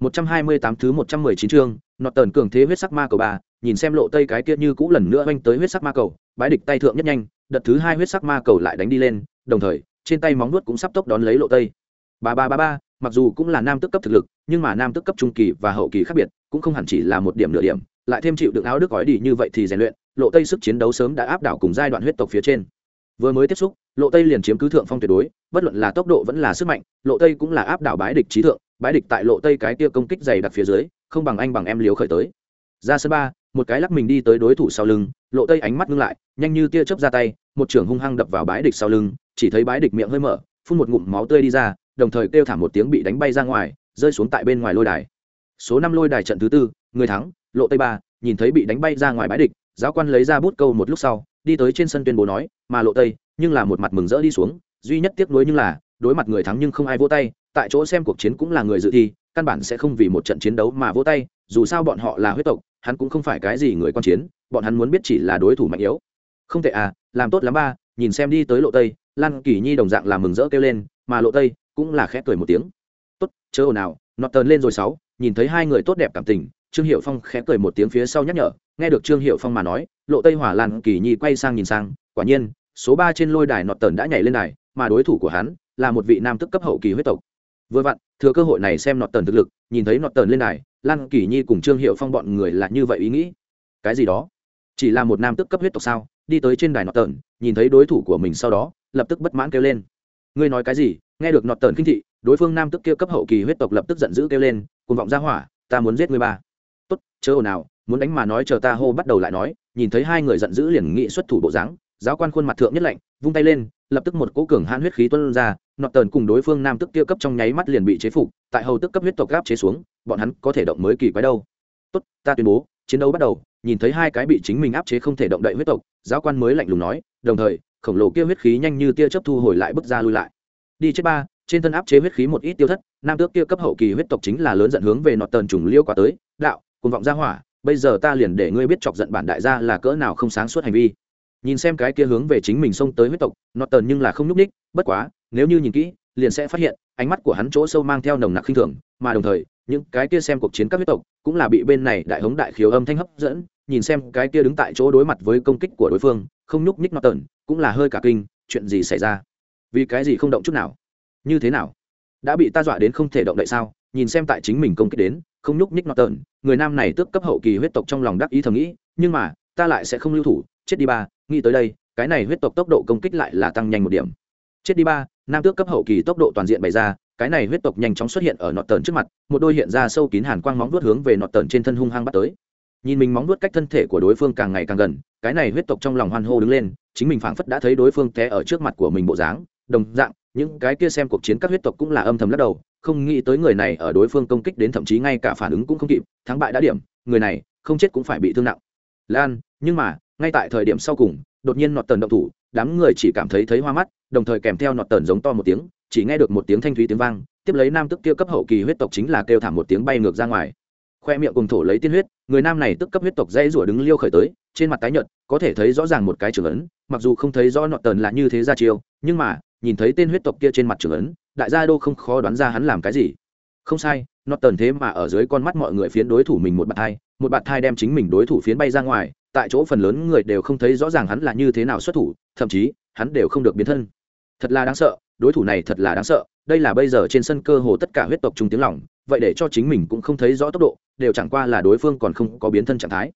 Một trăm hai mươi tám thứ một trăm mười chín chương, nọt tần cường thế huyết sắc ma cầu ba, nhìn xem lộ tây cái kia như cũ lần nữa oanh tới huyết sắc ma cầu, bái địch tay thượng nhất nhanh, đợt thứ hai huyết sắc ma cầu lại đánh đi lên, đồng thời, trên tay móng nuốt cũng sắp tốc đón lấy lộ tây. Ba ba ba ba, mặc dù cũng là nam tức cấp thực lực, nhưng mà nam tức cấp trung kỳ và hậu kỳ khác biệt, cũng không hẳn chỉ là một điểm nửa điểm, lại thêm chịu đựng áo đức gói đi như vậy thì rèn luyện, lộ tây sức chiến đấu sớm đã áp đảo cùng giai đoạn huyết tộc phía trên. Vừa mới tiếp xúc, lộ tây liền chiếm cứ thượng phong tuyệt đối bất luận là tốc độ vẫn là sức mạnh, lộ tây cũng là áp đảo bái địch trí thượng, bái địch tại lộ tây cái tia công kích dày đặc phía dưới, không bằng anh bằng em liếu khởi tới. Ra sân ba, một cái lắc mình đi tới đối thủ sau lưng, lộ tây ánh mắt ngưng lại, nhanh như tia chớp ra tay, một trưởng hung hăng đập vào bái địch sau lưng, chỉ thấy bái địch miệng hơi mở, phun một ngụm máu tươi đi ra, đồng thời kêu thảm một tiếng bị đánh bay ra ngoài, rơi xuống tại bên ngoài lôi đài. Số năm lôi đài trận thứ tư, người thắng, lộ tây ba, nhìn thấy bị đánh bay ra ngoài bãi địch, giáo quan lấy ra bút câu một lúc sau, đi tới trên sân tuyên bố nói, mà lộ tây, nhưng là một mặt mừng rỡ đi xuống duy nhất tiếc nuối nhưng là, đối mặt người thắng nhưng không ai vỗ tay, tại chỗ xem cuộc chiến cũng là người dự thi, căn bản sẽ không vì một trận chiến đấu mà vỗ tay, dù sao bọn họ là huyết tộc, hắn cũng không phải cái gì người quan chiến, bọn hắn muốn biết chỉ là đối thủ mạnh yếu. Không tệ à làm tốt lắm ba, nhìn xem đi tới lộ tây, lan kỳ nhi đồng dạng là mừng rỡ kêu lên, mà lộ tây cũng là khẽ cười một tiếng. Tốt, chớ ồn nào nọt tờn lên rồi sáu, nhìn thấy hai người tốt đẹp cảm tình, trương hiệu phong khẽ cười một tiếng phía sau nhắc nhở, nghe được trương hiệu phong mà nói, lộ tây hỏa lan kỳ nhi quay sang nhìn sang, quả nhiên, số ba trên lôi đài nọt tờn đã nhảy lên đài mà đối thủ của hắn là một vị nam tức cấp hậu kỳ huyết tộc. Vừa vặn thừa cơ hội này xem nọt tần thực lực nhìn thấy nọt tần lên đài lan kỳ nhi cùng trương hiệu phong bọn người là như vậy ý nghĩ. Cái gì đó? Chỉ là một nam tức cấp huyết tộc sao? Đi tới trên đài nọt tần, nhìn thấy đối thủ của mình sau đó lập tức bất mãn kêu lên. Ngươi nói cái gì? Nghe được nọt tần kinh thị đối phương nam tức kia cấp hậu kỳ huyết tộc lập tức giận dữ kêu lên cùng vọng ra hỏa ta muốn giết ngươi ba. Tốt chớ ồn nào muốn đánh mà nói chờ ta hô bắt đầu lại nói nhìn thấy hai người giận dữ liền nghị xuất thủ bộ dáng giáo quan khuôn mặt thượng nhất lạnh vung tay lên lập tức một cỗ cường hãn huyết khí tuôn ra nọt tần cùng đối phương nam tức kia cấp trong nháy mắt liền bị chế phục, tại hầu tức cấp huyết tộc gáp chế xuống, bọn hắn có thể động mới kỳ quái đâu. Tốt, ta tuyên bố, chiến đấu bắt đầu. Nhìn thấy hai cái bị chính mình áp chế không thể động đậy huyết tộc, giáo quan mới lạnh lùng nói, đồng thời, khổng lồ kia huyết khí nhanh như tia chớp thu hồi lại bước ra lui lại. Đi chết ba, trên thân áp chế huyết khí một ít tiêu thất, nam tước kia cấp hậu kỳ huyết tộc chính là lớn giận hướng về nọt tần trùng liêu quả tới, đạo, cuồng vọng ra hỏa, bây giờ ta liền để ngươi biết chọc giận bản đại gia là cỡ nào không sáng suốt hành vi nhìn xem cái kia hướng về chính mình xông tới huyết tộc nọt tờn nhưng là không nhúc ních bất quá, nếu như nhìn kỹ, liền sẽ phát hiện, ánh mắt của hắn chỗ sâu mang theo nồng nặc khinh thường, mà đồng thời, những cái kia xem cuộc chiến các huyết tộc cũng là bị bên này đại hống đại khiếu âm thanh hấp dẫn, nhìn xem cái kia đứng tại chỗ đối mặt với công kích của đối phương, không nhúc nhích nọt tờn cũng là hơi cả kinh, chuyện gì xảy ra? Vì cái gì không động chút nào? Như thế nào? Đã bị ta dọa đến không thể động đậy sao? Nhìn xem tại chính mình công kích đến, không nhúc nhích nọt tờn người nam này tước cấp hậu kỳ huyết tộc trong lòng đắc ý thầm nghĩ, nhưng mà, ta lại sẽ không lưu thủ, chết đi ba nghĩ tới đây, cái này huyết tộc tốc độ công kích lại là tăng nhanh một điểm. Chết đi ba, nam tước cấp hậu kỳ tốc độ toàn diện bày ra, cái này huyết tộc nhanh chóng xuất hiện ở nọt tờn trước mặt, một đôi hiện ra sâu kín hàn quang móng vuốt hướng về nọt tờn trên thân hung hăng bắt tới. Nhìn mình móng vuốt cách thân thể của đối phương càng ngày càng gần, cái này huyết tộc trong lòng hoan hô đứng lên, chính mình phảng phất đã thấy đối phương té ở trước mặt của mình bộ dáng, đồng dạng, những cái kia xem cuộc chiến các huyết tộc cũng là âm thầm lắc đầu, không nghĩ tới người này ở đối phương công kích đến thậm chí ngay cả phản ứng cũng không kịp, thắng bại đã điểm, người này, không chết cũng phải bị thương nặng. Lan, nhưng mà ngay tại thời điểm sau cùng, đột nhiên nọt tần động thủ, đám người chỉ cảm thấy thấy hoa mắt, đồng thời kèm theo nọt tần giống to một tiếng, chỉ nghe được một tiếng thanh thúy tiếng vang, tiếp lấy nam tức kia cấp hậu kỳ huyết tộc chính là kêu thảm một tiếng bay ngược ra ngoài. Khoe miệng cùng thổ lấy tiên huyết, người nam này tức cấp huyết tộc dây rủa đứng liêu khởi tới, trên mặt tái nhợt, có thể thấy rõ ràng một cái trưởng ấn, mặc dù không thấy rõ nọt tần là như thế ra chiêu, nhưng mà, nhìn thấy tên huyết tộc kia trên mặt trưởng ấn, đại gia đô không khó đoán ra hắn làm cái gì. Không sai nọt tần thế mà ở dưới con mắt mọi người phiến đối thủ mình một bạt thai, một bạt thai đem chính mình đối thủ phiến bay ra ngoài tại chỗ phần lớn người đều không thấy rõ ràng hắn là như thế nào xuất thủ thậm chí hắn đều không được biến thân. Thật là đáng sợ đối thủ này thật là đáng sợ đây là bây giờ trên sân cơ hồ tất cả huyết tộc chung tiếng lòng, vậy để cho chính mình cũng không thấy rõ tốc độ đều chẳng qua là đối phương còn không có biến thân trạng thái.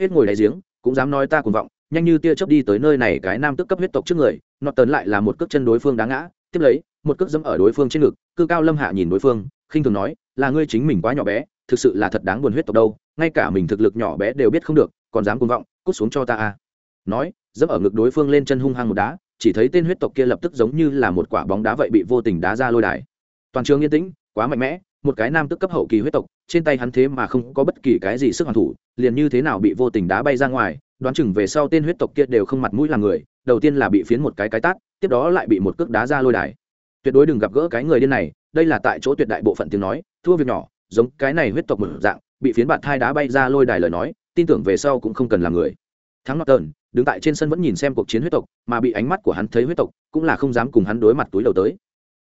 Hết ngồi đáy giếng cũng dám nói ta cuồng vọng nhanh như tia chớp đi tới nơi này cái nam tức cấp huyết tộc trước người nọt tấn lại là một cước chân đối phương đá ngã tiếp lấy một cước dẫm ở đối phương trên ngực cư cao lâm hạ nhìn đối phương khinh thường nói là ngươi chính mình quá nhỏ bé thực sự là thật đáng buồn huyết tộc đâu ngay cả mình thực lực nhỏ bé đều biết không được còn dám cuồng vọng, cút xuống cho ta a nói, dẫm ở ngực đối phương lên chân hung hăng một đá, chỉ thấy tên huyết tộc kia lập tức giống như là một quả bóng đá vậy bị vô tình đá ra lôi đài. Toàn trường yên tĩnh, quá mạnh mẽ, một cái nam tức cấp hậu kỳ huyết tộc, trên tay hắn thế mà không có bất kỳ cái gì sức hoàn thủ, liền như thế nào bị vô tình đá bay ra ngoài, đoán chừng về sau tên huyết tộc kia đều không mặt mũi làm người, đầu tiên là bị phiến một cái cái tát, tiếp đó lại bị một cước đá ra lôi đài. Tuyệt đối đừng gặp gỡ cái người điên này, đây là tại chỗ tuyệt đại bộ phận tiếng nói, thua việc nhỏ, giống cái này huyết tộc mở dạng, bị phiến bạn thai đá bay ra lôi đài lời nói tin tưởng về sau cũng không cần làm người. Thắng norton, đứng tại trên sân vẫn nhìn xem cuộc chiến huyết tộc, mà bị ánh mắt của hắn thấy huyết tộc, cũng là không dám cùng hắn đối mặt túi đầu tới.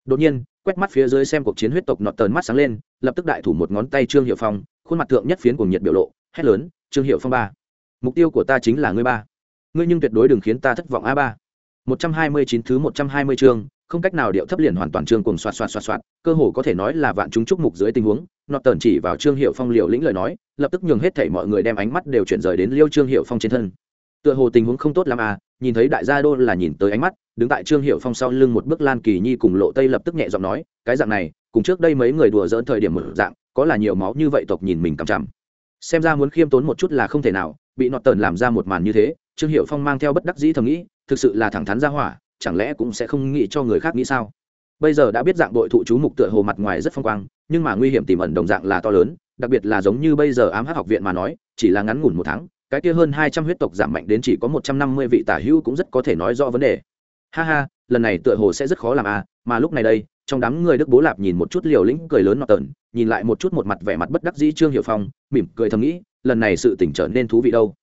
Đột nhiên, quét mắt phía dưới xem cuộc chiến huyết tộc nọt mắt sáng lên, lập tức đại thủ một ngón tay trương hiệu phong, khuôn mặt thượng nhất phiến cùng nhiệt biểu lộ, hét lớn, trương hiệu phong ba, mục tiêu của ta chính là ngươi ba. Ngươi nhưng tuyệt đối đừng khiến ta thất vọng a ba. Một trăm hai mươi chín thứ một trăm hai mươi chương không cách nào điệu thấp liền hoàn toàn trương cùng xoạt xoạt xoạt xoạt cơ hồ có thể nói là vạn chúng chúc mục dưới tình huống. Nọt tờn chỉ vào trương hiệu phong liều lĩnh lời nói, lập tức nhường hết thảy mọi người đem ánh mắt đều chuyển rời đến liêu trương hiệu phong trên thân. Tựa hồ tình huống không tốt lắm à nhìn thấy đại gia đô là nhìn tới ánh mắt, đứng tại trương hiệu phong sau lưng một bước lan kỳ nhi cùng lộ tây lập tức nhẹ giọng nói, cái dạng này, cùng trước đây mấy người đùa dỡn thời điểm một dạng, có là nhiều máu như vậy tộc nhìn mình cằm chằm. Xem ra muốn khiêm tốn một chút là không thể nào, bị nọt tờn làm ra một màn như thế, trương hiệu phong mang theo bất đắc dĩ thầm nghĩ, thực sự là thẳng thắn ra hỏa chẳng lẽ cũng sẽ không nghĩ cho người khác nghĩ sao? Bây giờ đã biết dạng đội thụ chú mục tựa hồ mặt ngoài rất phong quang, nhưng mà nguy hiểm tiềm ẩn đồng dạng là to lớn, đặc biệt là giống như bây giờ ám hát học viện mà nói, chỉ là ngắn ngủn một tháng, cái kia hơn hai trăm huyết tộc giảm mạnh đến chỉ có một trăm năm mươi vị tả hữu cũng rất có thể nói rõ vấn đề. Ha ha, lần này tựa hồ sẽ rất khó làm à mà lúc này đây, trong đám người đức bố lạp nhìn một chút liều lĩnh cười lớn nọt tờn nhìn lại một chút một mặt vẻ mặt bất đắc dĩ trương hiệu phong, mỉm cười thầm nghĩ, lần này sự tỉnh trở nên thú vị đâu.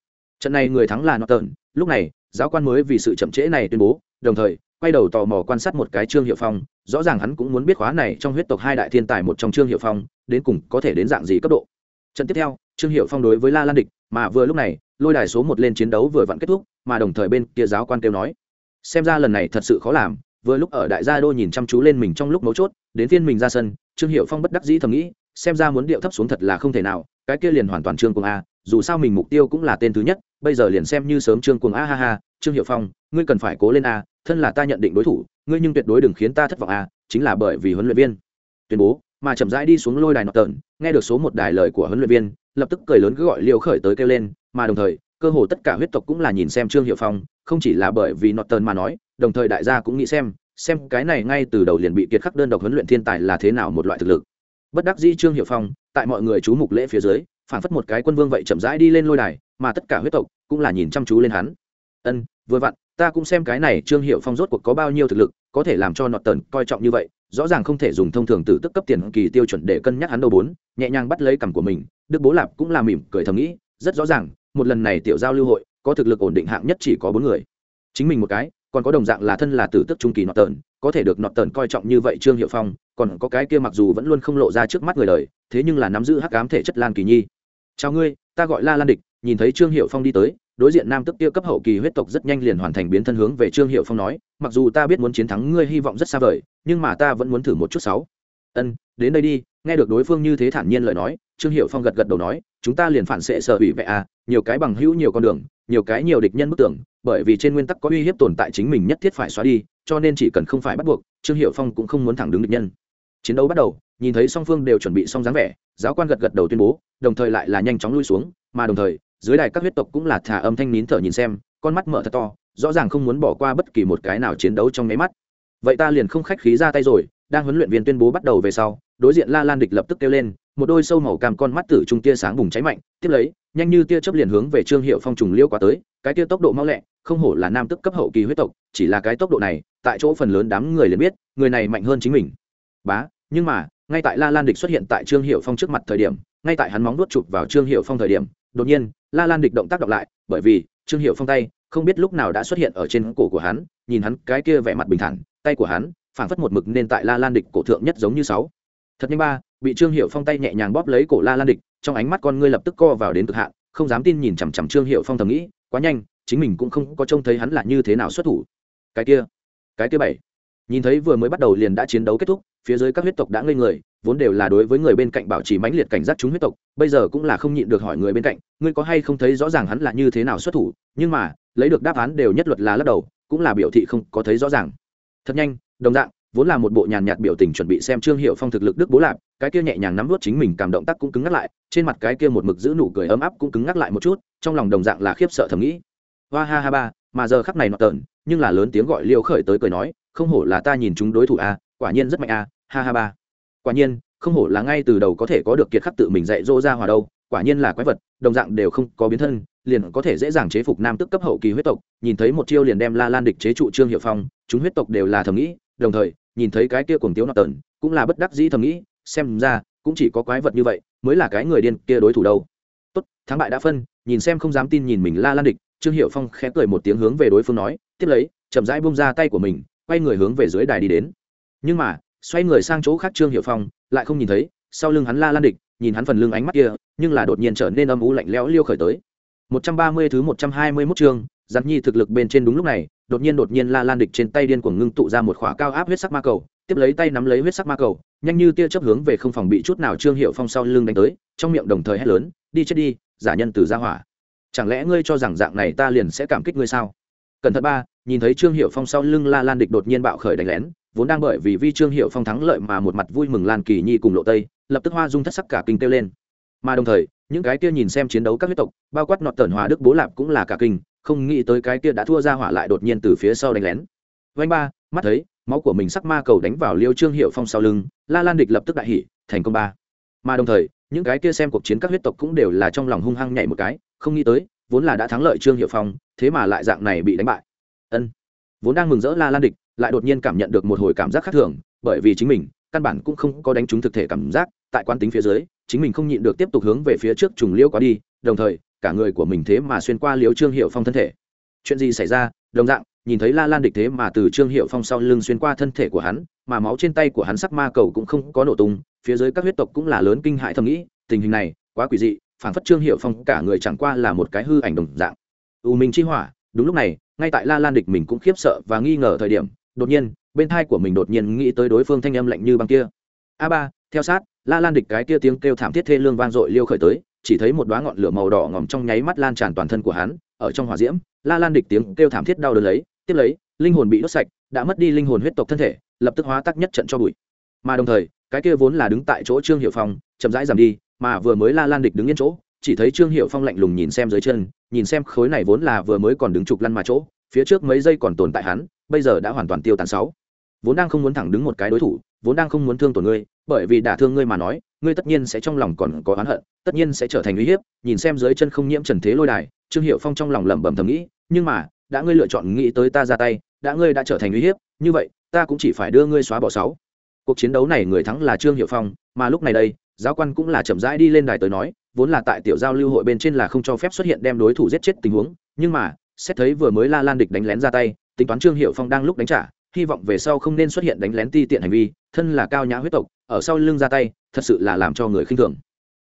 Trận này người thắng là nọt tờn lúc này, giáo quan mới vì sự chậm trễ này tuyên bố đồng thời, quay đầu tò mò quan sát một cái trương hiệu phong, rõ ràng hắn cũng muốn biết khóa này trong huyết tộc hai đại thiên tài một trong trương hiệu phong, đến cùng có thể đến dạng gì cấp độ. Trận tiếp theo, trương hiệu phong đối với la lan địch, mà vừa lúc này, lôi đài số một lên chiến đấu vừa vặn kết thúc, mà đồng thời bên kia giáo quan kêu nói, xem ra lần này thật sự khó làm, vừa lúc ở đại gia đô nhìn chăm chú lên mình trong lúc mấu chốt, đến phiên mình ra sân, trương hiệu phong bất đắc dĩ thầm nghĩ, xem ra muốn điệu thấp xuống thật là không thể nào, cái kia liền hoàn toàn trương cuồng a, dù sao mình mục tiêu cũng là tên thứ nhất, bây giờ liền xem như sớm trương cuồng a ha ha, trương hiệu phong ngươi cần phải cố lên a, thân là ta nhận định đối thủ, ngươi nhưng tuyệt đối đừng khiến ta thất vọng à chính là bởi vì huấn luyện viên. Tuyên bố, mà chậm rãi đi xuống lôi đài nọt tợn nghe được số một đài lời của huấn luyện viên, lập tức cười lớn cứ gọi liêu khởi tới kêu lên, mà đồng thời, cơ hồ tất cả huyết tộc cũng là nhìn xem trương hiệu phong, không chỉ là bởi vì nọt tợn mà nói, đồng thời đại gia cũng nghĩ xem xem cái này ngay từ đầu liền bị kiệt khắc đơn độc huấn luyện thiên tài là thế nào một loại thực lực. Bất đắc dĩ trương hiệu phong, tại mọi người chú mục lễ phía dưới, phản phất một cái quân vương vậy chậm rãi đi lên lôi đài, mà tất cả huyết tộc cũng là nhìn chăm chú lên hắn. Ân, vừa vặn ta cũng xem cái này trương hiệu phong rốt cuộc có bao nhiêu thực lực, có thể làm cho nọt tần coi trọng như vậy, rõ ràng không thể dùng thông thường từ tức cấp tiền kỳ tiêu chuẩn để cân nhắc hắn đâu bốn, nhẹ nhàng bắt lấy cằm của mình, đức bố lạp cũng là mỉm cười thầm nghĩ, rất rõ ràng, một lần này tiểu giao lưu hội, có thực lực ổn định hạng nhất chỉ có bốn người. Chính mình một cái, còn có đồng dạng là thân là tử tức trung kỳ nọt tần có thể được nọt tần coi trọng như vậy trương hiệu phong, còn có cái kia mặc dù vẫn luôn không lộ ra trước mắt người đời, thế nhưng là nắm giữ hắc ám thể chất lan kỳ nhi. Chào ngươi, ta gọi la lan địch, nhìn thấy trương hiệu phong đi tới đối diện nam tức kia cấp hậu kỳ huyết tộc rất nhanh liền hoàn thành biến thân hướng về trương hiệu phong nói, mặc dù ta biết muốn chiến thắng ngươi hy vọng rất xa vời, nhưng mà ta vẫn muốn thử một chút sáu. Ân, đến đây đi, nghe được đối phương như thế thản nhiên lời nói, trương hiệu phong gật gật đầu nói, chúng ta liền phản xệ sở hủy vệ à nhiều cái bằng hữu, nhiều con đường, nhiều cái nhiều địch nhân bức tưởng bởi vì trên nguyên tắc có uy hiếp tồn tại chính mình nhất thiết phải xóa đi, cho nên chỉ cần không phải bắt buộc, trương hiệu phong cũng không muốn thẳng đứng địch nhân. Chiến đấu bắt đầu, nhìn thấy song phương đều chuẩn bị xong dáng vẻ, giáo quan gật gật đầu tuyên bố, đồng thời lại là nhanh chóng lui xuống, mà đồng thời dưới đài các huyết tộc cũng là thả âm thanh nín thở nhìn xem, con mắt mở thật to, rõ ràng không muốn bỏ qua bất kỳ một cái nào chiến đấu trong nháy mắt. Vậy ta liền không khách khí ra tay rồi, đang huấn luyện viên tuyên bố bắt đầu về sau, đối diện la lan địch lập tức kêu lên, một đôi sâu màu cam con mắt tử trung tia sáng bùng cháy mạnh, tiếp lấy, nhanh như tia chớp liền hướng về trương hiệu phong trùng liêu quá tới, cái tia tốc độ mau lẹ, không hổ là nam tức cấp hậu kỳ huyết tộc, chỉ là cái tốc độ này, tại chỗ phần lớn đám người liền biết, người này mạnh hơn chính mình. Bá, nhưng mà, ngay tại la lan địch xuất hiện tại trương hiệu phong trước mặt thời điểm, ngay tại hắn móng nuốt chụp vào trương hiệu phong thời điểm, đột nhiên la lan địch động tác đọc lại, bởi vì trương hiệu phong tay không biết lúc nào đã xuất hiện ở trên cổ của hắn, nhìn hắn cái kia vẻ mặt bình thản, tay của hắn phảng phất một mực nên tại la lan địch cổ thượng nhất giống như sáu. Thật nhanh ba, bị trương hiệu phong tay nhẹ nhàng bóp lấy cổ la lan địch, trong ánh mắt con ngươi lập tức co vào đến cực hạn, không dám tin nhìn chằm chằm trương hiệu phong thầm nghĩ, quá nhanh, chính mình cũng không có trông thấy hắn là như thế nào xuất thủ. Cái kia cái kia bảy. Nhìn thấy vừa mới bắt đầu liền đã chiến đấu kết thúc, phía dưới các huyết tộc đã ngây người vốn đều là đối với người bên cạnh bảo trì mãnh liệt cảnh giác chúng huyết tộc, bây giờ cũng là không nhịn được hỏi người bên cạnh, ngươi có hay không thấy rõ ràng hắn là như thế nào xuất thủ? Nhưng mà, lấy được đáp án đều nhất luật là lắc đầu, cũng là biểu thị không có thấy rõ ràng. Thật nhanh, đồng dạng, vốn là một bộ nhàn nhạt biểu tình chuẩn bị xem trương hiệu phong thực lực đức bố lạp, cái kia nhẹ nhàng nắm vút chính mình cảm động tác cũng cứng ngắc lại, trên mặt cái kia một mực giữ nụ cười ấm áp cũng cứng ngắc lại một chút, trong lòng đồng dạng là khiếp sợ thầm nghĩ. Hoa ha ha ba, mà giờ khắc này nọ tợn, nhưng là lớn tiếng gọi liêu khởi tới cười nói, không hổ là ta nhìn chúng đối thủ a, quả nhiên rất mạnh a, ha ha ba quả nhiên, không hổ là ngay từ đầu có thể có được kiệt khắc tự mình dạy dỗ ra hòa đâu, quả nhiên là quái vật, đồng dạng đều không có biến thân, liền có thể dễ dàng chế phục nam tức cấp hậu kỳ huyết tộc, nhìn thấy một chiêu liền đem la lan địch chế trụ trương hiệu phong, chúng huyết tộc đều là thầm nghĩ, đồng thời, nhìn thấy cái kia cùng tiếu nọ tờn cũng là bất đắc dĩ thầm nghĩ, xem ra, cũng chỉ có quái vật như vậy mới là cái người điên kia đối thủ đâu. Tốt, thắng bại đã phân, nhìn xem không dám tin nhìn mình la lan địch, trương hiệu phong khẽ cười một tiếng hướng về đối phương nói, tiếp lấy, chậm rãi bung ra tay của mình, quay người hướng về dưới đài đi đến. Nhưng mà xoay người sang chỗ khác trương hiệu phong lại không nhìn thấy sau lưng hắn la lan địch nhìn hắn phần lưng ánh mắt kia nhưng là đột nhiên trở nên âm u lạnh lẽo liêu khởi tới 130 thứ 121 chương, giặt Nhi thực lực bên trên đúng lúc này, đột nhiên đột nhiên La Lan địch trên tay điên cuồng ngưng tụ ra một khỏa cao áp huyết sắc ma cầu, tiếp lấy tay nắm lấy huyết sắc ma cầu, nhanh như tia chớp hướng về không phòng bị chút nào Trương Hiệu Phong sau lưng đánh tới, trong miệng đồng thời hét lớn, đi chết đi, giả nhân từ gia hỏa. Chẳng lẽ ngươi cho rằng dạng này ta liền sẽ cảm kích ngươi sao? Cẩn thận ba, nhìn thấy Trương Hiệu Phong sau lưng La Lan địch đột nhiên bạo khởi đánh lén, vốn đang bởi vì vi Trương Hiệu Phong thắng lợi mà một mặt vui mừng Lan Kỳ Nhi cùng Lộ Tây, lập tức hoa dung thất sắc cả kinh kêu lên. Mà đồng thời, những cái kia nhìn xem chiến đấu các huyết tộc bao quát nọt tần hòa đức bố lạp cũng là cả kinh không nghĩ tới cái kia đã thua ra hỏa lại đột nhiên từ phía sau đánh lén. Vanh ba mắt thấy máu của mình sắc ma cầu đánh vào liêu trương hiệu phong sau lưng la lan địch lập tức đại hỉ thành công ba. Mà đồng thời những cái kia xem cuộc chiến các huyết tộc cũng đều là trong lòng hung hăng nhảy một cái không nghĩ tới vốn là đã thắng lợi trương hiệu phong thế mà lại dạng này bị đánh bại. Ân. Vốn đang mừng rỡ la lan địch lại đột nhiên cảm nhận được một hồi cảm giác khác thường, bởi vì chính mình, căn bản cũng không có đánh trúng thực thể cảm giác, tại quán tính phía dưới, chính mình không nhịn được tiếp tục hướng về phía trước trùng liễu quá đi, đồng thời, cả người của mình thế mà xuyên qua liễu trương hiệu phong thân thể. Chuyện gì xảy ra? Đồng dạng, nhìn thấy la lan địch thế mà từ trương hiệu phong sau lưng xuyên qua thân thể của hắn, mà máu trên tay của hắn sắc ma cầu cũng không có nổ tung, phía dưới các huyết tộc cũng là lớn kinh hại thầm nghĩ, tình hình này, quá quỷ dị phản phất trương hiệu phong cả người chẳng qua là một cái hư ảnh đồng dạng. U minh chi hỏa, đúng lúc này, ngay tại la lan địch mình cũng khiếp sợ và nghi ngờ thời điểm đột nhiên, bên thai của mình đột nhiên nghĩ tới đối phương thanh âm lạnh như băng kia. A ba, theo sát, la lan địch cái kia tiếng kêu thảm thiết thê lương vang dội liêu khởi tới, chỉ thấy một đoá ngọn lửa màu đỏ ngòm trong nháy mắt lan tràn toàn thân của hắn, ở trong hỏa diễm, la lan địch tiếng kêu thảm thiết đau đớn lấy, tiếp lấy, linh hồn bị đốt sạch, đã mất đi linh hồn huyết tộc thân thể, lập tức hóa tắc nhất trận cho bụi. Mà đồng thời, cái kia vốn là đứng tại chỗ trương hiệu phong, chậm rãi giảm đi, mà vừa mới la lan địch đứng yên chỗ, chỉ thấy trương hiệu phong lạnh lùng nhìn xem dưới chân, nhìn xem khối này vốn là vừa mới còn đứng trục lăn mà chỗ phía trước mấy giây còn tồn tại hắn, bây giờ đã hoàn toàn tiêu tàn sáu. Vốn đang không muốn thẳng đứng một cái đối thủ, vốn đang không muốn thương tổn ngươi, bởi vì đả thương ngươi mà nói, ngươi tất nhiên sẽ trong lòng còn có oán hận, tất nhiên sẽ trở thành uy hiếp, nhìn xem dưới chân không nhiễm trần thế lôi đài, trương hiệu phong trong lòng lẩm bẩm thầm nghĩ, nhưng mà, đã ngươi lựa chọn nghĩ tới ta ra tay, đã ngươi đã trở thành uy hiếp, như vậy, ta cũng chỉ phải đưa ngươi xóa bỏ sáu. Cuộc chiến đấu này người thắng là trương hiệu phong, mà lúc này đây, giáo quan cũng là chậm rãi đi lên đài tới nói, vốn là tại tiểu giao lưu hội bên trên là không cho phép xuất hiện đem đối thủ giết chết tình huống, nhưng mà xét thấy vừa mới la lan địch đánh lén ra tay, tính toán trương hiệu phong đang lúc đánh trả, hy vọng về sau không nên xuất hiện đánh lén ti tiện hành vi, thân là cao nhã huyết tộc, ở sau lưng ra tay, thật sự là làm cho người khinh thường.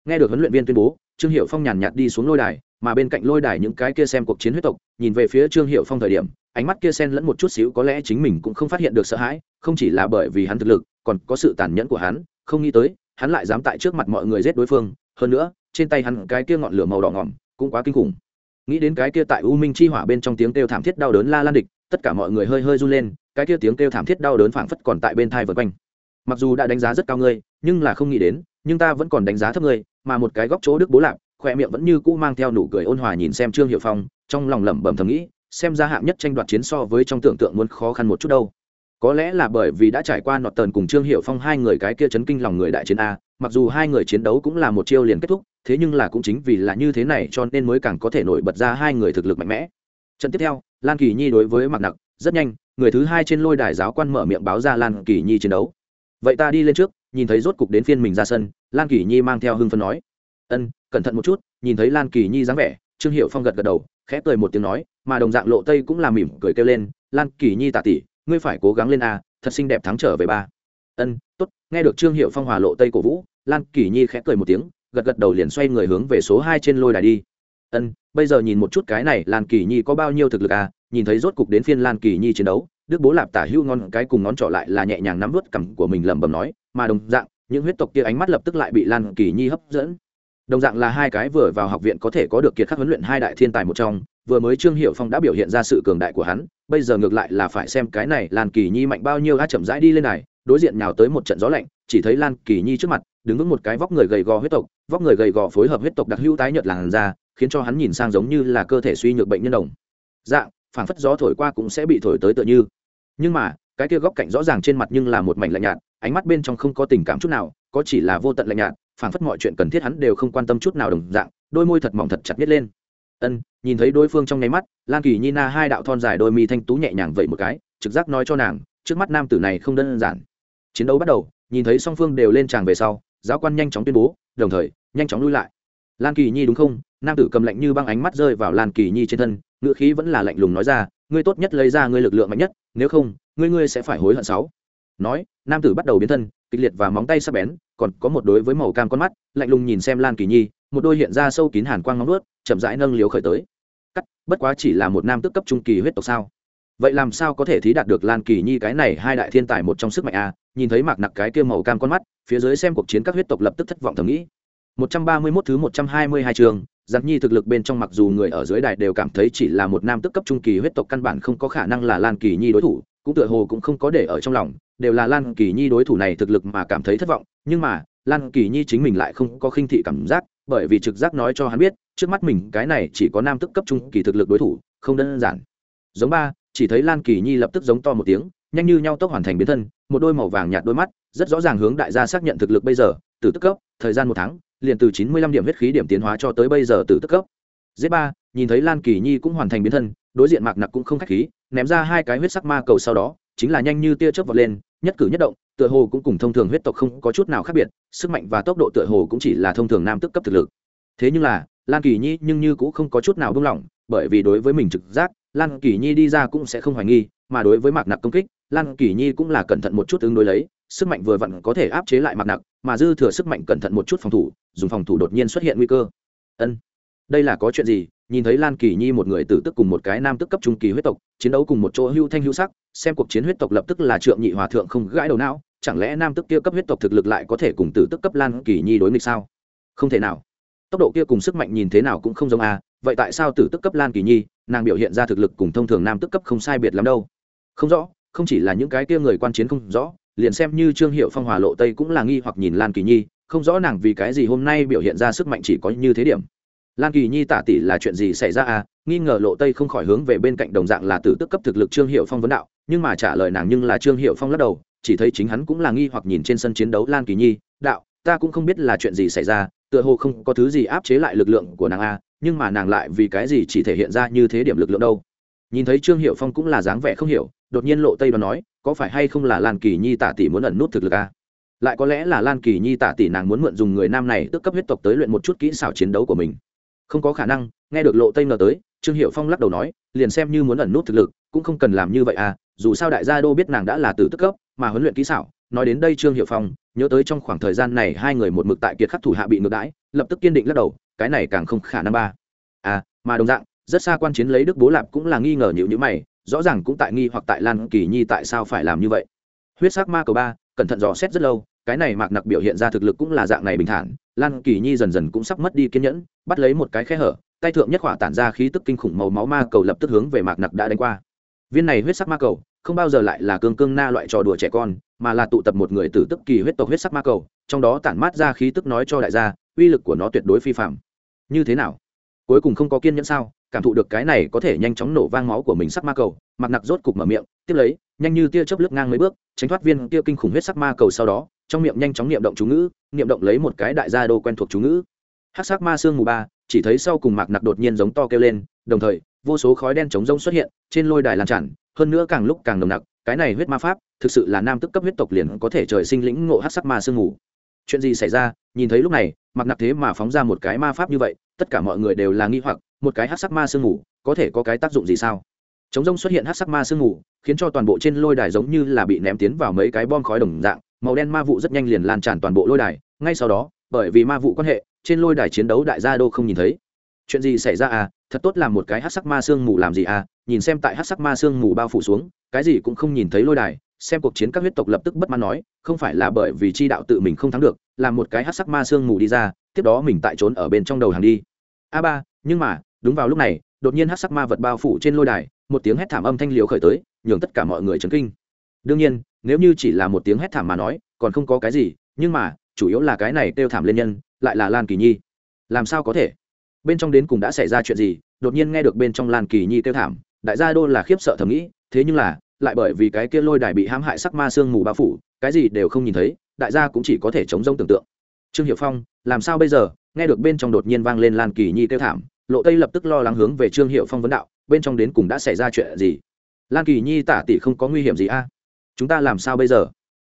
Nghe được huấn luyện viên tuyên bố, trương hiệu phong nhàn nhạt đi xuống lôi đài, mà bên cạnh lôi đài những cái kia xem cuộc chiến huyết tộc, nhìn về phía trương hiệu phong thời điểm, ánh mắt kia sen lẫn một chút xíu, có lẽ chính mình cũng không phát hiện được sợ hãi, không chỉ là bởi vì hắn thực lực, còn có sự tàn nhẫn của hắn, không nghĩ tới, hắn lại dám tại trước mặt mọi người giết đối phương. Hơn nữa, trên tay hắn cái kia ngọn lửa màu đỏ ngỏm, cũng quá kinh khủng nghĩ đến cái kia tại u minh chi hỏa bên trong tiếng kêu thảm thiết đau đớn la lan địch, tất cả mọi người hơi hơi run lên, cái kia tiếng kêu thảm thiết đau đớn phảng phất còn tại bên thai vượt quanh. Mặc dù đã đánh giá rất cao ngươi, nhưng là không nghĩ đến, nhưng ta vẫn còn đánh giá thấp ngươi, mà một cái góc chỗ đức bố lạc, khoe miệng vẫn như cũ mang theo nụ cười ôn hòa nhìn xem trương hiệu phong, trong lòng lẩm bẩm thầm nghĩ, xem ra hạng nhất tranh đoạt chiến so với trong tưởng tượng muốn khó khăn một chút đâu có lẽ là bởi vì đã trải qua nọt tần cùng trương hiệu phong hai người cái kia chấn kinh lòng người đại chiến a, mặc dù hai người chiến đấu cũng là một chiêu liền kết thúc, thế nhưng là cũng chính vì là như thế này cho nên mới càng có thể nổi bật ra hai người thực lực mạnh mẽ. Trận tiếp theo, lan kỳ nhi đối với mặt nặc, rất nhanh, người thứ hai trên lôi đài giáo quan mở miệng báo ra lan kỳ nhi chiến đấu. Vậy ta đi lên trước, nhìn thấy rốt cục đến phiên mình ra sân, lan kỳ nhi mang theo hưng phân nói. Ân, cẩn thận một chút, nhìn thấy lan kỳ nhi dáng vẻ, trương hiệu phong gật gật đầu, khẽ cười một tiếng nói, mà đồng dạng lộ tây cũng là mỉm cười kêu lên, lan kỳ nhi tạ tỷ ngươi phải cố gắng lên a, thật xinh đẹp thắng trở về ba. Ân, tốt, nghe được trương hiệu phong hòa lộ tây cổ vũ, lan kỳ nhi khẽ cười một tiếng, gật gật đầu liền xoay người hướng về số hai trên lôi đài đi. Ân, bây giờ nhìn một chút cái này, lan kỳ nhi có bao nhiêu thực lực à nhìn thấy rốt cục đến phiên lan kỳ nhi chiến đấu, đức bố lạp tả hưu ngon, cái cùng ngón trỏ lại là nhẹ nhàng nắm vớt cằm của mình lẩm bẩm nói, mà đồng dạng, những huyết tộc kia ánh mắt lập tức lại bị lan kỳ nhi hấp dẫn. Đồng dạng là hai cái vừa vào học viện có thể có được kiệt khắc huấn luyện hai đại thiên tài một trong vừa mới trương hiệu phong đã biểu hiện ra sự cường đại của hắn, bây giờ ngược lại là phải xem cái này lan kỳ nhi mạnh bao nhiêu a chậm rãi đi lên này, đối diện nào tới một trận gió lạnh, chỉ thấy lan kỳ nhi trước mặt, đứng vững một cái vóc người gầy gò huyết tộc, vóc người gầy gò phối hợp huyết tộc đặc hữu tái nhợt làn da, khiến cho hắn nhìn sang giống như là cơ thể suy nhược bệnh nhân đồng. Dạng, phảng phất gió thổi qua cũng sẽ bị thổi tới tựa như. Nhưng mà, cái kia góc cạnh rõ ràng trên mặt nhưng là một mảnh lạnh nhạt, ánh mắt bên trong không có tình cảm chút nào, có chỉ là vô tận lạnh nhạt, phảng phất mọi chuyện cần thiết hắn đều không quan tâm chút nào đồng dạng, đôi môi thật mỏng thật chặt nhất lên ân, nhìn thấy đối phương trong nháy mắt lan kỳ nhi na hai đạo thon dài đôi mi thanh tú nhẹ nhàng vậy một cái, trực giác nói cho nàng, trước mắt nam tử này không đơn giản. Chiến đấu bắt đầu, nhìn thấy song phương đều lên tràng về sau, giáo quan nhanh chóng tuyên bố, đồng thời, nhanh chóng lui lại. Lan kỳ nhi đúng không? Nam tử cầm lạnh như băng ánh mắt rơi vào lan kỳ nhi trên thân ngựa khí vẫn là lạnh lùng nói ra, ngươi tốt nhất lấy ra ngươi lực lượng mạnh nhất, nếu không, ngươi ngươi sẽ phải hối hận sáu. Nói, nam tử bắt đầu biến thân, kịch liệt và móng tay sắp bén, còn có một đối với màu cam con mắt, lạnh lùng nhìn xem lan kỳ nhi, một đôi hiện ra sâu kín hàn quang ngóng nuốt chậm rãi nâng liếu khởi tới. Cắt bất quá chỉ là một nam tức cấp trung kỳ huyết tộc sao? Vậy làm sao có thể thí đạt được lan kỳ nhi cái này hai đại thiên tài một trong sức mạnh a? Nhìn thấy mạc nặc cái kia màu cam con mắt phía dưới xem cuộc chiến các huyết tộc lập tức thất vọng thầm nghĩ. 131 thứ 122 trường, Giặc Nhi thực lực bên trong mặc dù người ở dưới đài đều cảm thấy chỉ là một nam tức cấp trung kỳ huyết tộc căn bản không có khả năng là Lan Kỳ Nhi đối thủ, cũng tựa hồ cũng không có để ở trong lòng, đều là Lan Kỳ Nhi đối thủ này thực lực mà cảm thấy thất vọng, nhưng mà, Lan Kỳ Nhi chính mình lại không có khinh thị cảm giác, bởi vì trực giác nói cho hắn biết, trước mắt mình cái này chỉ có nam tức cấp trung kỳ thực lực đối thủ, không đơn giản. Giống ba, chỉ thấy Lan Kỳ Nhi lập tức giống to một tiếng, nhanh như nhau tốc hoàn thành biến thân, một đôi màu vàng nhạt đôi mắt, rất rõ ràng hướng đại gia xác nhận thực lực bây giờ, từ tức cấp, thời gian một tháng, liền từ chín mươi lăm điểm huyết khí điểm tiến hóa cho tới bây giờ từ tức cấp. Z ba, nhìn thấy Lan Kỳ Nhi cũng hoàn thành biến thân, đối diện Mạc Nặc cũng không khách khí, ném ra hai cái huyết sắc ma cầu sau đó, chính là nhanh như tia chớp vọt lên, nhất cử nhất động, tựa hồ cũng cùng thông thường huyết tộc không có chút nào khác biệt, sức mạnh và tốc độ tựa hồ cũng chỉ là thông thường nam tức cấp thực lực. Thế nhưng là, Lan Kỳ Nhi nhưng như cũng không có chút nào buông lỏng, bởi vì đối với mình trực giác, Lan Kỳ Nhi đi ra cũng sẽ không hoài nghi, mà đối với Mạc Nặc công kích, Lan Kỳ Nhi cũng là cẩn thận một chút ứng đối lấy, sức mạnh vừa vặn có thể áp chế lại Mạc Nặc, mà dư thừa sức mạnh cẩn thận một chút phòng thủ, dùng phòng thủ đột nhiên xuất hiện nguy cơ. Ân, đây là có chuyện gì? Nhìn thấy Lan Kỳ Nhi một người tử tức cùng một cái nam tức cấp trung kỳ huyết tộc, chiến đấu cùng một chỗ hưu thanh hưu sắc, xem cuộc chiến huyết tộc lập tức là trượng nhị hòa thượng không gãi đầu não, chẳng lẽ nam tức kia cấp huyết tộc thực lực lại có thể cùng tử tức cấp Lan Kỳ Nhi đối nghịch sao? Không thể nào tốc độ kia cùng sức mạnh nhìn thế nào cũng không giống a, vậy tại sao tử tức cấp lan kỳ nhi, nàng biểu hiện ra thực lực cùng thông thường nam tức cấp không sai biệt lắm đâu? Không rõ, không chỉ là những cái kia người quan chiến không rõ, liền xem như trương hiệu phong, hòa lộ tây cũng là nghi hoặc nhìn lan kỳ nhi, không rõ nàng vì cái gì hôm nay biểu hiện ra sức mạnh chỉ có như thế điểm. Lan kỳ nhi tả tỷ là chuyện gì xảy ra à nghi ngờ lộ tây không khỏi hướng về bên cạnh đồng dạng là tử tức cấp thực lực trương hiệu phong vấn đạo, nhưng mà trả lời nàng nhưng là trương hiệu phong lắc đầu, chỉ thấy chính hắn cũng là nghi hoặc nhìn trên sân chiến đấu lan kỳ nhi, đạo, ta cũng không biết là chuyện gì xảy ra tựa hồ không có thứ gì áp chế lại lực lượng của nàng a, nhưng mà nàng lại vì cái gì chỉ thể hiện ra như thế điểm lực lượng đâu? Nhìn thấy trương hiệu phong cũng là dáng vẻ không hiểu, đột nhiên lộ tây và nói, có phải hay không là lan kỳ nhi tả tỷ muốn ẩn nút thực lực a? Lại có lẽ là lan kỳ nhi tả tỷ nàng muốn mượn dùng người nam này tức cấp huyết tộc tới luyện một chút kỹ xảo chiến đấu của mình. Không có khả năng, nghe được lộ tây ngờ tới, trương hiệu phong lắc đầu nói, liền xem như muốn ẩn nút thực lực, cũng không cần làm như vậy à dù sao đại gia đô biết nàng đã là từ tức cấp, mà huấn luyện kỹ xảo, nói đến đây trương hiệu phong nhớ tới trong khoảng thời gian này hai người một mực tại kiệt khắc thủ hạ bị ngược đãi, lập tức kiên định lắc đầu, cái này càng không khả năng ba. À mà đồng dạng, rất xa quan chiến lấy đức bố lạp cũng là nghi ngờ nhịu nhữ mày, rõ ràng cũng tại nghi hoặc tại lan kỳ nhi tại sao phải làm như vậy. Huyết sắc ma cầu ba, cẩn thận dò xét rất lâu, cái này mạc nặc biểu hiện ra thực lực cũng là dạng này bình thản, lan kỳ nhi dần dần cũng sắp mất đi kiên nhẫn, bắt lấy một cái khe hở, tay thượng nhất hỏa tản ra khí tức kinh khủng màu máu ma cầu lập tức hướng về mạc nặc đã đánh qua. Viên này huyết sắc ma cầu không bao giờ lại là cương cương na loại trò đùa trẻ con, mà là tụ tập một người tử tức kỳ huyết tộc huyết sắc ma cầu, trong đó tản mát ra khí tức nói cho đại gia, uy lực của nó tuyệt đối phi phạm như thế nào? Cuối cùng không có kiên nhẫn sao? Cảm thụ được cái này có thể nhanh chóng nổ vang máu của mình sắc ma cầu mặt nặc rốt cục mở miệng, tiếp lấy, nhanh như tia chớp lướt ngang mấy bước, tránh thoát viên tia kinh khủng huyết sắc ma cầu sau đó, trong miệng nhanh chóng niệm động chú ngữ, niệm động lấy một cái đại gia đô quen thuộc chú ngữ. Hắc sắc ma xương mù ba, chỉ thấy sau cùng mạc nặc đột nhiên giống to kêu lên, đồng thời, vô số khói đen chống rông xuất hiện, trên lôi đài lan tràn hơn nữa càng lúc càng nồng nặc, cái này huyết ma pháp, thực sự là nam tức cấp huyết tộc liền có thể trời sinh lĩnh ngộ hắc sắc ma sương ngủ chuyện gì xảy ra? Nhìn thấy lúc này mặc nặc thế mà phóng ra một cái ma pháp như vậy, tất cả mọi người đều là nghi hoặc, một cái hắc sắc ma sương ngủ có thể có cái tác dụng gì sao? Chống rông xuất hiện hắc sắc ma sương ngủ khiến cho toàn bộ trên lôi đài giống như là bị ném tiến vào mấy cái bom khói đồng dạng, màu đen ma vụ rất nhanh liền lan tràn toàn bộ lôi đài. Ngay sau đó, bởi vì ma vụ quan hệ, trên lôi đài chiến đấu đại gia đô không nhìn thấy. Chuyện gì xảy ra à? Thật tốt làm một cái hắc sắc ma sương mù làm gì à? Nhìn xem tại hắc sắc ma sương mù bao phủ xuống, cái gì cũng không nhìn thấy lôi đài, xem cuộc chiến các huyết tộc lập tức bất mãn nói, không phải là bởi vì chi đạo tự mình không thắng được làm một cái hắc sắc ma sương mù đi ra, tiếp đó mình tại trốn ở bên trong đầu hàng đi. A ba, nhưng mà, đúng vào lúc này, đột nhiên hắc sắc ma vật bao phủ trên lôi đài, một tiếng hét thảm âm thanh liều khởi tới, nhường tất cả mọi người chấn kinh. Đương nhiên, nếu như chỉ là một tiếng hét thảm mà nói, còn không có cái gì, nhưng mà, chủ yếu là cái này kêu thảm lên nhân, lại là lan kỳ nhi. Làm sao có thể? Bên trong đến cùng đã xảy ra chuyện gì, đột nhiên nghe được bên trong lan kỳ nhi kêu thảm đại gia đô là khiếp sợ thầm nghĩ, thế nhưng là, lại bởi vì cái kia lôi đài bị hãm hại sắc ma sương mù bao phủ, cái gì đều không nhìn thấy, đại gia cũng chỉ có thể chống rông tưởng tượng. Trương hiệu phong, làm sao bây giờ? Nghe được bên trong đột nhiên vang lên lan kỳ nhi kêu thảm, lộ tây lập tức lo lắng hướng về trương hiệu phong vấn đạo, bên trong đến cùng đã xảy ra chuyện gì? Lan kỳ nhi tả tỷ không có nguy hiểm gì a? Chúng ta làm sao bây giờ?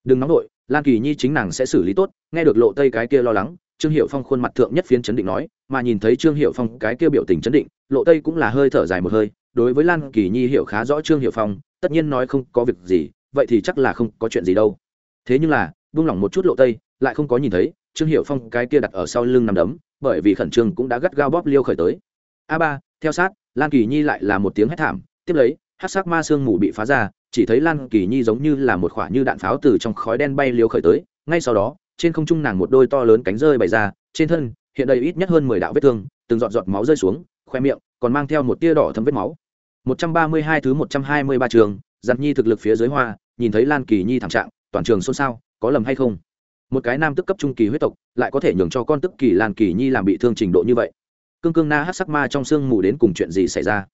Đừng nóng vội lan kỳ nhi chính nàng sẽ xử lý tốt, nghe được lộ tây cái kia lo lắng, trương hiệu phong khuôn mặt thượng nhất phiến chấn định nói, mà nhìn thấy trương hiệu phong cái kia biểu tình chấn định lộ tây cũng là hơi thở dài một hơi, đối với lan kỳ nhi hiểu khá rõ trương hiệu phong, tất nhiên nói không có việc gì, vậy thì chắc là không có chuyện gì đâu. Thế nhưng là, buông lỏng một chút lộ tây, lại không có nhìn thấy, trương hiệu phong cái kia đặt ở sau lưng nằm đấm, bởi vì khẩn trương cũng đã gắt gao bóp liêu khởi tới. A ba, theo sát, lan kỳ nhi lại là một tiếng hét thảm, tiếp lấy, hát sắc ma sương mù bị phá ra, chỉ thấy lan kỳ nhi giống như là một khoả như đạn pháo từ trong khói đen bay liêu khởi tới, ngay sau đó, trên không trung nàng một đôi to lớn cánh rơi bày ra, trên thân, hiện đây ít nhất hơn mười đạo vết thương, từng giọt giọt máu rơi xuống khoe miệng còn mang theo một tia đỏ thấm vết máu 132 thứ 123 trường, Giản Nhi thực lực phía dưới hoa, nhìn thấy Lan Kỳ Nhi thảm trạng, toàn trường xôn xao, có lầm hay không? Một cái nam tức cấp trung kỳ huyết tộc, lại có thể nhường cho con tức kỳ Lan Kỳ Nhi làm bị thương trình độ như vậy. Cương cương na hắc sắc ma trong sương mù đến cùng chuyện gì xảy ra?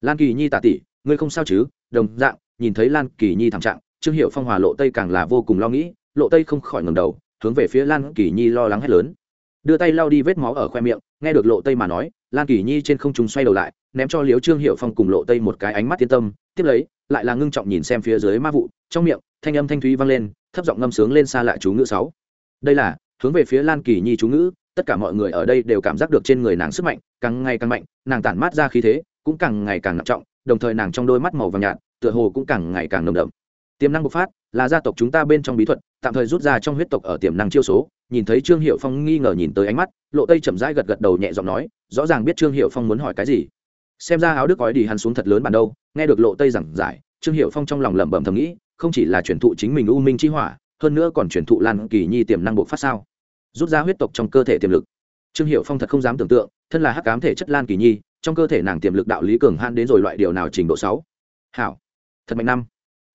Lan Kỳ Nhi tả tỷ, ngươi không sao chứ? Đồng dạng, nhìn thấy Lan Kỳ Nhi thảm trạng, Trương Hiểu Phong hòa Lộ Tây càng là vô cùng lo nghĩ, Lộ Tây không khỏi ngầm đầu, hướng về phía Lan Kỳ Nhi lo lắng hét lớn. Đưa tay lau đi vết máu ở khoe miệng, nghe được Lộ Tây mà nói, Lan Kỳ Nhi trên không trung xoay đầu lại, ném cho liếu trương hiệu phong cùng lộ tây một cái ánh mắt yên tâm tiếp lấy lại là ngưng trọng nhìn xem phía dưới ma vụ trong miệng thanh âm thanh thúy vang lên thấp giọng ngâm sướng lên xa lại chú ngữ sáu. Đây là hướng về phía lan kỳ nhi chú ngữ tất cả mọi người ở đây đều cảm giác được trên người nàng sức mạnh càng ngày càng mạnh nàng tản mát ra khí thế cũng càng ngày càng nặng trọng đồng thời nàng trong đôi mắt màu vàng nhạt tựa hồ cũng càng ngày càng nồng đậm tiềm năng bộc phát là gia tộc chúng ta bên trong bí thuật, tạm thời rút ra trong huyết tộc ở tiềm năng chiêu số. Nhìn thấy trương hiệu phong nghi ngờ nhìn tới ánh mắt, lộ tây chậm rãi gật gật đầu nhẹ giọng nói, rõ ràng biết trương hiệu phong muốn hỏi cái gì. Xem ra áo đức gói đi hắn xuống thật lớn bản đâu, nghe được lộ tây giảng giải, trương hiệu phong trong lòng lẩm bẩm thầm nghĩ, không chỉ là truyền thụ chính mình u minh chi hỏa, hơn nữa còn truyền thụ lan kỳ nhi tiềm năng bộ phát sao? Rút ra huyết tộc trong cơ thể tiềm lực. Trương hiệu phong thật không dám tưởng tượng, thân là hắc cám thể chất lan kỳ nhi, trong cơ thể nàng tiềm lực đạo lý cường han đến rồi loại điều nào trình độ sáu? Hảo. Thật mạnh năm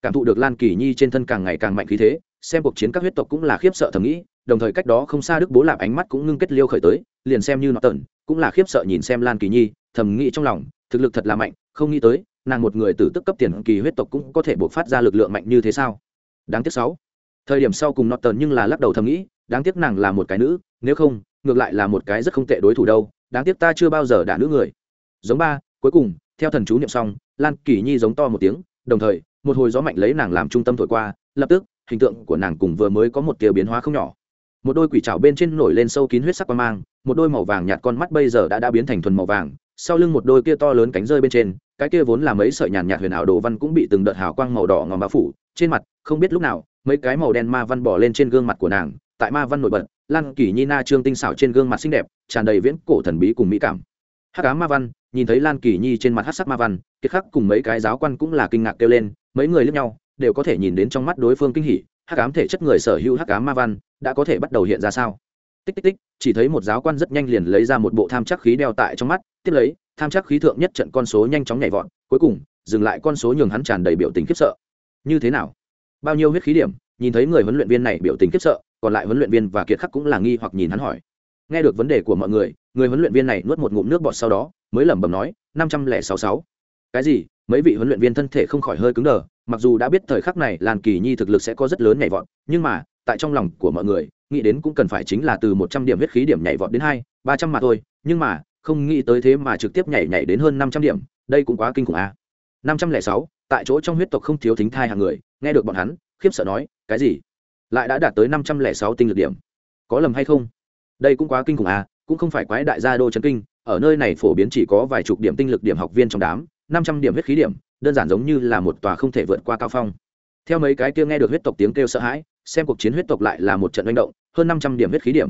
cảm thụ được lan kỳ nhi trên thân càng ngày càng mạnh khí thế, xem cuộc chiến các huyết tộc cũng là khiếp sợ thầm nghĩ, đồng thời cách đó không xa đức bố lạp ánh mắt cũng ngưng kết liêu khởi tới, liền xem như nó tần cũng là khiếp sợ nhìn xem lan kỳ nhi, thầm nghĩ trong lòng, thực lực thật là mạnh, không nghĩ tới, nàng một người tử tức cấp tiền kỳ huyết tộc cũng có thể buộc phát ra lực lượng mạnh như thế sao? Đáng tiếc sáu. Thời điểm sau cùng tần nhưng là lắc đầu thầm nghĩ, đáng tiếc nàng là một cái nữ, nếu không, ngược lại là một cái rất không tệ đối thủ đâu, đáng tiếc ta chưa bao giờ đả nữ người. Giống ba, cuối cùng, theo thần chú niệm xong, lan kỳ nhi giống to một tiếng, đồng thời một hồi gió mạnh lấy nàng làm trung tâm thổi qua, lập tức, hình tượng của nàng cùng vừa mới có một tia biến hóa không nhỏ. Một đôi quỷ trào bên trên nổi lên sâu kín huyết sắc qua mang, một đôi màu vàng nhạt con mắt bây giờ đã đã biến thành thuần màu vàng, sau lưng một đôi kia to lớn cánh rơi bên trên, cái kia vốn là mấy sợi nhàn nhạt huyền ảo đồ văn cũng bị từng đợt hào quang màu đỏ ngòm bao phủ, trên mặt, không biết lúc nào, mấy cái màu đen ma văn bỏ lên trên gương mặt của nàng, tại ma văn nổi bật, lan kỳ nhi na trương tinh xảo trên gương mặt xinh đẹp, tràn đầy viễn cổ thần bí cùng mỹ cảm. Hắc cá ma văn, nhìn thấy lan kỳ nhi trên mặt hát sắc ma văn, kiệt khắc cùng mấy cái giáo quan cũng là kinh ngạc kêu lên mấy người lẫn nhau, đều có thể nhìn đến trong mắt đối phương kinh hỉ, hắc ám thể chất người sở hữu hắc ám ma văn, đã có thể bắt đầu hiện ra sao? Tích tích tích, chỉ thấy một giáo quan rất nhanh liền lấy ra một bộ tham chắc khí đeo tại trong mắt, tiếp lấy, tham chắc khí thượng nhất trận con số nhanh chóng nhảy vọt, cuối cùng, dừng lại con số nhường hắn tràn đầy biểu tình khiếp sợ. Như thế nào? Bao nhiêu huyết khí điểm, nhìn thấy người huấn luyện viên này biểu tình khiếp sợ, còn lại huấn luyện viên và kiệt khắc cũng là nghi hoặc nhìn hắn hỏi. Nghe được vấn đề của mọi người người huấn luyện viên này nuốt một ngụm nước bọt sau đó, mới lẩm bẩm nói, năm trăm lẻ sáu sáu. Cái gì? Mấy vị huấn luyện viên thân thể không khỏi hơi cứng đờ, mặc dù đã biết thời khắc này lan kỳ nhi thực lực sẽ có rất lớn nhảy vọt, nhưng mà, tại trong lòng của mọi người, nghĩ đến cũng cần phải chính là từ một trăm điểm huyết khí điểm nhảy vọt đến hai, ba trăm mà thôi, nhưng mà, không nghĩ tới thế mà trực tiếp nhảy nhảy đến hơn năm trăm điểm, đây cũng quá kinh khủng a à. năm trăm lẻ sáu, tại chỗ trong huyết tộc không thiếu thính thai hàng người, nghe được bọn hắn, khiếp sợ nói, cái gì? Lại đã đạt tới năm trăm lẻ sáu tinh lực điểm? Có lầm hay không? Đây cũng quá kinh khủng à cũng không phải quái đại gia đô chấn kinh, ở nơi này phổ biến chỉ có vài chục điểm tinh lực điểm học viên trong đám năm trăm điểm huyết khí điểm, đơn giản giống như là một tòa không thể vượt qua cao phong. Theo mấy cái kia nghe được huyết tộc tiếng kêu sợ hãi, xem cuộc chiến huyết tộc lại là một trận manh động, hơn năm trăm điểm huyết khí điểm.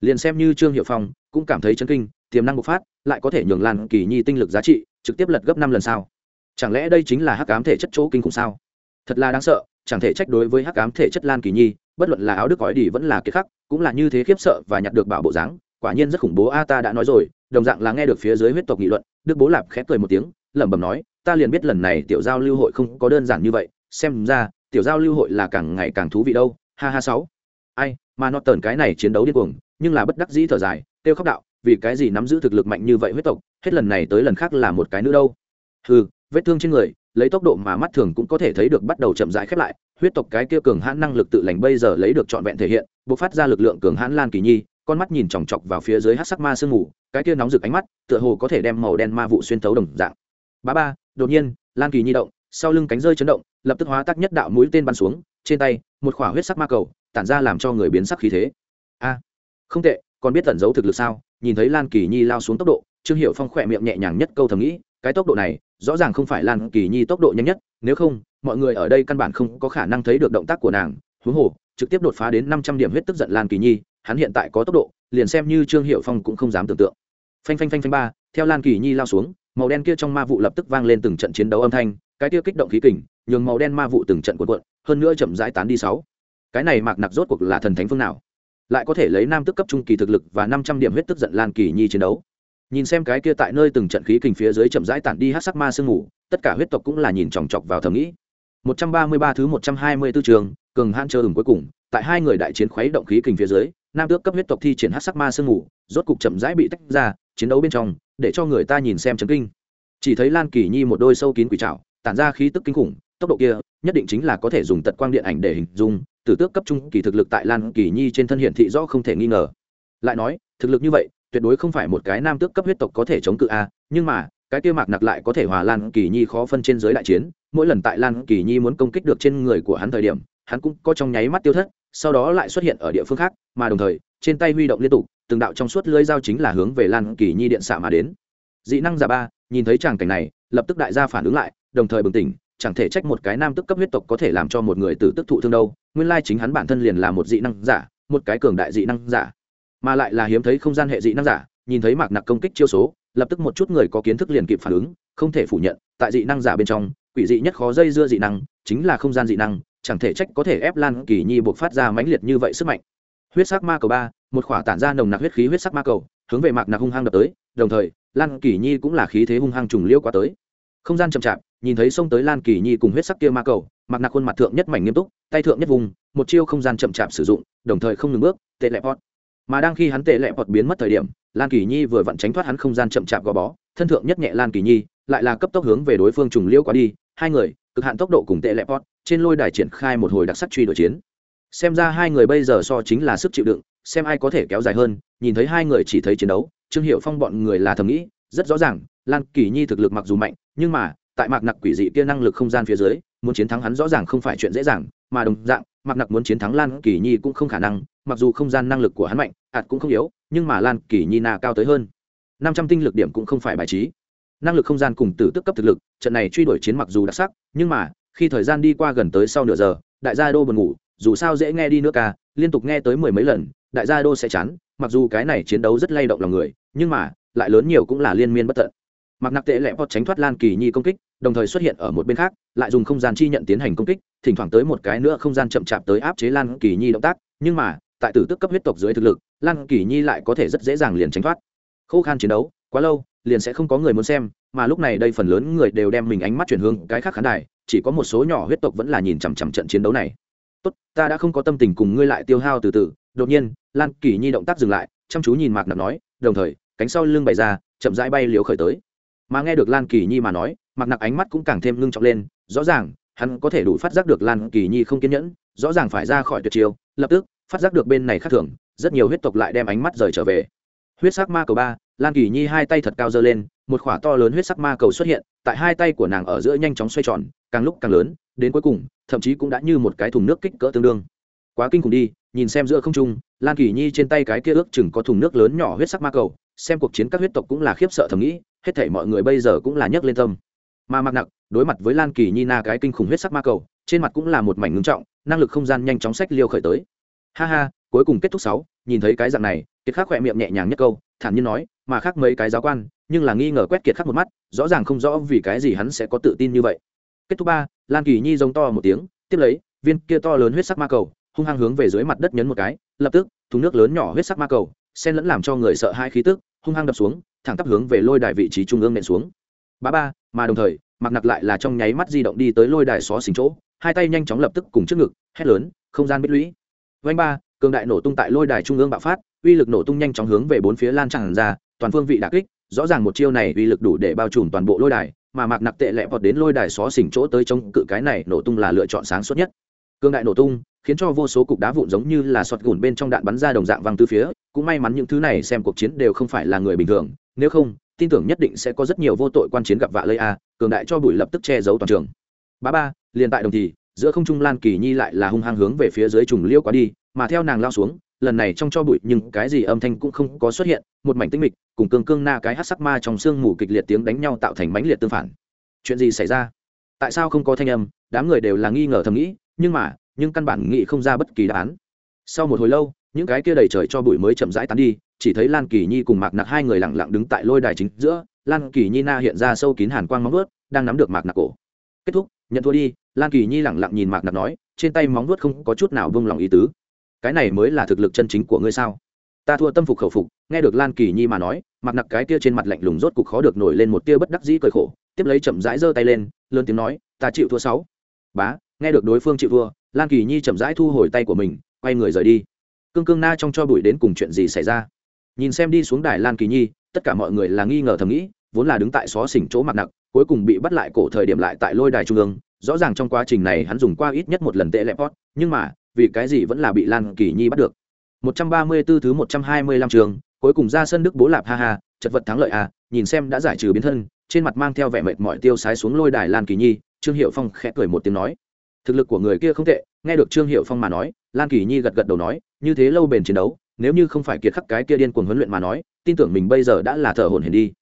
Liền xem như trương hiệu phong, cũng cảm thấy chấn kinh, tiềm năng bộc phát, lại có thể nhường lan kỳ nhi tinh lực giá trị, trực tiếp lật gấp năm lần sao? Chẳng lẽ đây chính là hắc ám thể chất chỗ kinh khủng sao? Thật là đáng sợ, chẳng thể trách đối với hắc ám thể chất lan kỳ nhi, bất luận là áo đức gói đi vẫn là kiệt khắc, cũng là như thế khiếp sợ và nhặt được bảo bộ dáng, quả nhiên rất khủng bố a ta đã nói rồi, đồng dạng là nghe được phía dưới huyết tộc nghị luận, đức bố lạp khép cười một tiếng lẩm bẩm nói, ta liền biết lần này tiểu giao lưu hội không có đơn giản như vậy, xem ra, tiểu giao lưu hội là càng ngày càng thú vị đâu. Ha ha sáu. Ai, mà nó tờn cái này chiến đấu điên cuồng, nhưng là bất đắc dĩ thở dài tiêu khóc đạo, vì cái gì nắm giữ thực lực mạnh như vậy huyết tộc, hết lần này tới lần khác là một cái nữa đâu? Hừ, vết thương trên người, lấy tốc độ mà mắt thường cũng có thể thấy được bắt đầu chậm rãi khép lại, huyết tộc cái kia cường hãn năng lực tự lành bây giờ lấy được trọn vẹn thể hiện, bộc phát ra lực lượng cường hãn lan kỳ nhi, con mắt nhìn chòng chọc vào phía dưới hát sắc ma sương mù, cái kia nóng rực ánh mắt, tựa hồ có thể đem màu đen ma vụ xuyên thấu đồng dạng. Bá ba, đột nhiên, lan kỳ nhi động, sau lưng cánh rơi chấn động, lập tức hóa tác nhất đạo mũi tên bắn xuống, trên tay, một khỏa huyết sắc ma cầu, tản ra làm cho người biến sắc khí thế. A, không tệ, còn biết tẩn giấu thực lực sao? Nhìn thấy lan kỳ nhi lao xuống tốc độ, trương hiệu phong khỏe miệng nhẹ nhàng nhất câu thầm nghĩ, cái tốc độ này, rõ ràng không phải lan kỳ nhi tốc độ nhanh nhất, nếu không, mọi người ở đây căn bản không có khả năng thấy được động tác của nàng. Huống hồ, trực tiếp đột phá đến năm trăm điểm huyết tức giận lan kỳ nhi, hắn hiện tại có tốc độ, liền xem như trương hiệu phong cũng không dám tưởng tượng. Phanh phanh phanh phanh ba, theo lan kỳ nhi lao xuống màu đen kia trong ma vụ lập tức vang lên từng trận chiến đấu âm thanh cái kia kích động khí kình nhường màu đen ma vụ từng trận cuộn cuộn hơn nữa chậm rãi tán đi sáu. Cái này mạc nặc rốt cuộc là thần thánh phương nào? Lại có thể lấy nam tức cấp trung kỳ thực lực và năm trăm điểm huyết tức giận lan kỳ nhi chiến đấu. Nhìn xem cái kia tại nơi từng trận khí kình phía dưới chậm rãi tản đi hát sắc ma sương ngủ, tất cả huyết tộc cũng là nhìn chòng chọc vào thầm nghĩ. 133 thứ 124 trường cường han chờ ửng cuối cùng tại hai người đại chiến khuấy động khí kình phía dưới nam tước cấp huyết tộc thi triển hát sắc ma sương ngủ, rốt cục chậm rãi bị tách ra chiến đấu bên trong để cho người ta nhìn xem chấn kinh. Chỉ thấy lan kỳ nhi một đôi sâu kín quỷ trảo, tản ra khí tức kinh khủng, tốc độ kia, nhất định chính là có thể dùng tật quang điện ảnh để hình dung, tử tước cấp trung kỳ thực lực tại lan kỳ nhi trên thân hiển thị rõ không thể nghi ngờ. Lại nói, thực lực như vậy, tuyệt đối không phải một cái nam tước cấp huyết tộc có thể chống cự a, nhưng mà, cái kia mạc nặc lại có thể hòa lan kỳ nhi khó phân trên giới đại chiến, mỗi lần tại lan kỳ nhi muốn công kích được trên người của hắn thời điểm, hắn cũng có trong nháy mắt tiêu thất, sau đó lại xuất hiện ở địa phương khác, mà đồng thời, trên tay huy động liên tục từng đạo trong suốt lưới dao chính là hướng về lan kỳ nhi điện xạ mà đến. Dị năng giả ba, nhìn thấy tràng cảnh này, lập tức đại gia phản ứng lại, đồng thời bừng tỉnh, chẳng thể trách một cái nam tức cấp huyết tộc có thể làm cho một người tử tức thụ thương đâu, nguyên lai chính hắn bản thân liền là một dị năng giả, một cái cường đại dị năng giả. Mà lại là hiếm thấy không gian hệ dị năng giả, nhìn thấy mạc nặc công kích chiêu số, lập tức một chút người có kiến thức liền kịp phản ứng, không thể phủ nhận, tại dị năng giả bên trong, quỷ dị nhất khó dây dưa dị năng, chính là không gian dị năng, chẳng thể trách có thể ép lan kỳ nhi buộc phát ra mãnh liệt như vậy sức mạnh. Huyết sắc ma cầu ba một khỏa tản ra nồng nặc huyết khí huyết sắc ma cầu, hướng về mạc nặc hung hăng đập tới, đồng thời, lan kỳ nhi cũng là khí thế hung hăng trùng liêu qua tới. Không gian chậm chạp, nhìn thấy xông tới lan kỳ nhi cùng huyết sắc kia ma cầu, mạc nặc khuôn mặt thượng nhất mảnh nghiêm túc, tay thượng nhất vùng, một chiêu không gian chậm chạp sử dụng, đồng thời không ngừng bước, tệ lẹp pot mà đang khi hắn tệ lẹp pot biến mất thời điểm, lan kỳ nhi vừa vặn tránh thoát hắn không gian chậm chạp gò bó, thân thượng nhất nhẹ lan kỳ nhi, lại là cấp tốc hướng về đối phương trùng liêu qua đi, hai người, cực hạn tốc độ cùng tệ lẹp pot trên lôi đài triển khai một hồi đặc sắc truy đuổi chiến. Xem ra hai người bây giờ so chính là sức chịu đựng xem ai có thể kéo dài hơn, nhìn thấy hai người chỉ thấy chiến đấu, trương hiệu phong bọn người là thầm nghĩ, rất rõ ràng, lan kỳ nhi thực lực mặc dù mạnh, nhưng mà, tại mạc nặc quỷ dị kia năng lực không gian phía dưới, muốn chiến thắng hắn rõ ràng không phải chuyện dễ dàng, mà đồng dạng, mạc nặc muốn chiến thắng lan kỳ nhi cũng không khả năng, mặc dù không gian năng lực của hắn mạnh, ạt cũng không yếu, nhưng mà lan kỳ nhi na cao tới hơn. Năm trăm tinh lực điểm cũng không phải bài trí. Năng lực không gian cùng tử tức cấp thực lực, trận này truy đuổi chiến mặc dù đặc sắc, nhưng mà, khi thời gian đi qua gần tới sau nửa giờ, đại gia đô buồn ngủ, dù sao dễ nghe đi nữa ca liên tục nghe tới mười mấy lần, đại gia đô sẽ chán, mặc dù cái này chiến đấu rất lay động lòng người, nhưng mà, lại lớn nhiều cũng là liên miên bất tận. Mặc nặc tệ lẽ pot tránh thoát lan kỳ nhi công kích, đồng thời xuất hiện ở một bên khác, lại dùng không gian chi nhận tiến hành công kích, thỉnh thoảng tới một cái nữa không gian chậm chạp tới áp chế lan kỳ nhi động tác, nhưng mà, tại tử tức cấp huyết tộc dưới thực lực, lan kỳ nhi lại có thể rất dễ dàng liền tránh thoát. Khô khan chiến đấu, quá lâu, liền sẽ không có người muốn xem, mà lúc này đây phần lớn người đều đem mình ánh mắt chuyển hướng cái khác khán đài, chỉ có một số nhỏ huyết tộc vẫn là nhìn chằm chằm trận chiến đấu này tốt, ta đã không có tâm tình cùng ngươi lại tiêu hao từ từ. Đột nhiên, lan kỳ nhi động tác dừng lại, chăm chú nhìn mạc nạp nói, đồng thời, cánh sau lưng bày ra, chậm rãi bay liều khởi tới. Mà nghe được lan kỳ nhi mà nói, mạc nặc ánh mắt cũng càng thêm ngưng trọng lên, rõ ràng, hắn có thể đủ phát giác được lan kỳ nhi không kiên nhẫn, rõ ràng phải ra khỏi tuyệt chiêu, lập tức, phát giác được bên này khác thường, rất nhiều huyết tộc lại đem ánh mắt rời trở về. Huyết sắc ma cầu ba, lan kỳ nhi hai tay thật cao giơ lên, một khỏa to lớn huyết sắc ma cầu xuất hiện, tại hai tay của nàng ở giữa nhanh chóng xoay tròn, càng lúc càng lớn đến cuối cùng, thậm chí cũng đã như một cái thùng nước kích cỡ tương đương. Quá kinh khủng đi, nhìn xem giữa không trung, lan kỳ nhi trên tay cái kia ước chừng có thùng nước lớn nhỏ huyết sắc ma cầu, xem cuộc chiến các huyết tộc cũng là khiếp sợ thầm nghĩ, hết thể mọi người bây giờ cũng là nhấc lên tâm. Mà mặc nặc, đối mặt với lan kỳ nhi na cái kinh khủng huyết sắc ma cầu, trên mặt cũng là một mảnh ngưng trọng, năng lực không gian nhanh chóng sách liêu khởi tới. Ha ha, cuối cùng kết thúc sáu, nhìn thấy cái dạng này, kiệt khắc khỏe miệng nhẹ nhàng nhất câu, thản nhiên nói, mà khác mấy cái giáo quan, nhưng là nghi ngờ quét kiệt khắc một mắt, rõ ràng không rõ vì cái gì hắn sẽ có tự tin như vậy kết thúc ba, lan kỳ nhi giống to một tiếng, tiếp lấy, viên kia to lớn huyết sắc ma cầu, hung hăng hướng về dưới mặt đất nhấn một cái, lập tức, thùng nước lớn nhỏ huyết sắc ma cầu sen lẫn làm cho người sợ hai khí tức, hung hăng đập xuống, thẳng tắp hướng về lôi đài vị trí trung ương nện xuống. Ba ba, mà đồng thời mặc nặc lại là trong nháy mắt di động đi tới lôi đài xó xỉnh chỗ, hai tay nhanh chóng lập tức cùng trước ngực, hét lớn, không gian bích lũy. Vanh ba, cường đại nổ tung tại lôi đài trung ương bạo phát, uy lực nổ tung nhanh chóng hướng về bốn phía lan tràn ra, toàn phương vị đà kích, rõ ràng một chiêu này uy lực đủ để bao trùm toàn bộ lôi đài mà mạc nặc tệ lẹ vọt đến lôi đài xó xỉnh chỗ tới chống cự cái này nổ tung là lựa chọn sáng suốt nhất. Cương đại nổ tung, khiến cho vô số cục đá vụn giống như là sọt gùn bên trong đạn bắn ra đồng dạng văng từ phía, cũng may mắn những thứ này xem cuộc chiến đều không phải là người bình thường, nếu không, tin tưởng nhất định sẽ có rất nhiều vô tội quan chiến gặp vạ lây a, cường đại cho bụi lập tức che giấu toàn trường. Ba ba, liền tại đồng thì, giữa không trung lan kỳ nhi lại là hung hăng hướng về phía dưới trùng liêu quá đi, mà theo nàng lao xuống lần này trong cho bụi nhưng cái gì âm thanh cũng không có xuất hiện, một mảnh tinh mịch, cùng cương cương na cái hát sắc ma trong sương mù kịch liệt tiếng đánh nhau tạo thành mãnh liệt tương phản. Chuyện gì xảy ra? Tại sao không có thanh âm? Đám người đều là nghi ngờ thầm nghĩ, nhưng mà, nhưng căn bản nghĩ không ra bất kỳ đáp án. Sau một hồi lâu, những cái kia đầy trời cho bụi mới chậm rãi tán đi, chỉ thấy lan kỳ nhi cùng mạc nặc hai người lặng lặng đứng tại lôi đài chính giữa, lan kỳ nhi na hiện ra sâu kín hàn quang móng vuốt, đang nắm được mạc nặc cổ. Kết thúc, nhận thua đi, lan kỳ nhi lặng lặng nhìn mạc nặc nói, trên tay móng vuốt không có chút nào vung lòng ý tứ cái này mới là thực lực chân chính của ngươi sao? Ta thua tâm phục khẩu phục, nghe được lan kỳ nhi mà nói mặc nặc cái tia trên mặt lạnh lùng rốt cục khó được nổi lên một tia bất đắc dĩ cười khổ, tiếp lấy chậm rãi giơ tay lên, lớn tiếng nói, ta chịu thua sáu. Bá, nghe được đối phương chịu thua. Lan kỳ nhi chậm rãi thu hồi tay của mình, quay người rời đi. Cương cương na trong cho bụi đến cùng chuyện gì xảy ra? Nhìn xem đi xuống đài lan kỳ nhi, tất cả mọi người là nghi ngờ thầm nghĩ, vốn là đứng tại xó xỉnh chỗ mặt nặc, cuối cùng bị bắt lại cổ thời điểm lại tại lôi đài trung ương. Rõ ràng trong quá trình này hắn dùng qua ít nhất một lần tệ lẹp pot, nhưng mà vì cái gì vẫn là bị lan kỳ nhi bắt được? 134 thứ 125 trường, cuối cùng ra sân đức bố lạp, ha ha, chật vật thắng lợi à nhìn xem đã giải trừ biến thân, trên mặt mang theo vẻ mệt mỏi tiêu sái xuống lôi đài lan kỳ nhi, trương hiệu phong khẽ cười một tiếng nói. Thực lực của người kia không tệ, nghe được trương hiệu phong mà nói, lan kỳ nhi gật gật đầu nói, như thế lâu bền chiến đấu, nếu như không phải kiệt khắc cái kia điên cuồng huấn luyện mà nói, tin tưởng mình bây giờ đã là thở hổn hển đi.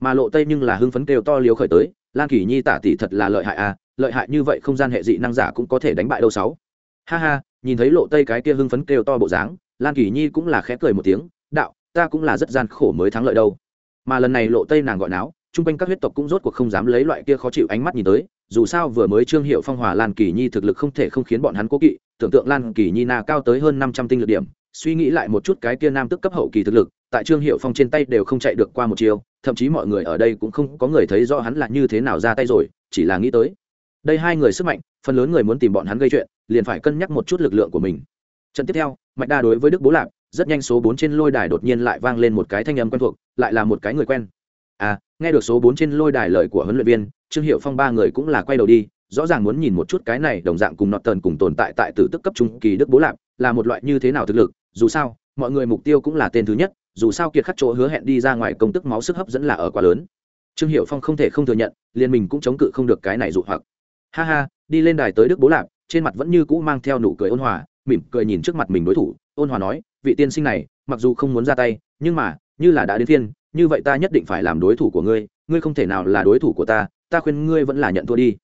Mà lộ tây nhưng là hưng phấn kêu to liếu khởi tới, lan kỳ nhi tả tỷ thật là lợi hại à lợi hại như vậy không gian hệ dị năng giả cũng có thể đánh bại đâu sáu. Ha ha nhìn thấy lộ tây cái kia hưng phấn kêu to bộ dáng, lan kỳ nhi cũng là khẽ cười một tiếng, đạo, ta cũng là rất gian khổ mới thắng lợi đâu. Mà lần này lộ tây nàng gọi náo, chung quanh các huyết tộc cũng rốt cuộc không dám lấy loại kia khó chịu ánh mắt nhìn tới, dù sao vừa mới trương hiệu phong hòa lan kỳ nhi thực lực không thể không khiến bọn hắn cố kỵ, tưởng tượng lan kỳ nhi na cao tới hơn năm trăm tinh lực điểm, suy nghĩ lại một chút cái kia nam tức cấp hậu kỳ thực lực, tại trương hiệu phong trên tay đều không chạy được qua một chiều thậm chí mọi người ở đây cũng không có người thấy rõ hắn là như thế nào ra tay rồi, chỉ là nghĩ tới đây hai người sức mạnh, phần lớn người muốn tìm bọn hắn gây chuyện, liền phải cân nhắc một chút lực lượng của mình. Trận tiếp theo, mạch đa đối với đức bố lạc rất nhanh số bốn trên lôi đài đột nhiên lại vang lên một cái thanh âm quen thuộc, lại là một cái người quen. À nghe được số bốn trên lôi đài lời của huấn luyện viên, trương hiệu phong ba người cũng là quay đầu đi, rõ ràng muốn nhìn một chút cái này đồng dạng cùng nọt tần cùng tồn tại tại tử tức cấp trung kỳ đức bố lạc là một loại như thế nào thực lực, dù sao, mọi người mục tiêu cũng là tên thứ nhất, dù sao kiệt khắc chỗ hứa hẹn đi ra ngoài công tức máu sức hấp dẫn là ở quá lớn. Trương hiệu phong không thể không thừa nhận, liền mình cũng chống cự không được cái này dụ hoặc ha ha, đi lên đài tới đức bố lạp, trên mặt vẫn như cũ mang theo nụ cười ôn hòa, mỉm cười nhìn trước mặt mình đối thủ, ôn hòa nói, vị tiên sinh này, mặc dù không muốn ra tay, nhưng mà, như là đã đến phiên, như vậy ta nhất định phải làm đối thủ của ngươi ngươi không thể nào là đối thủ của ta ta khuyên ngươi vẫn là nhận thua đi.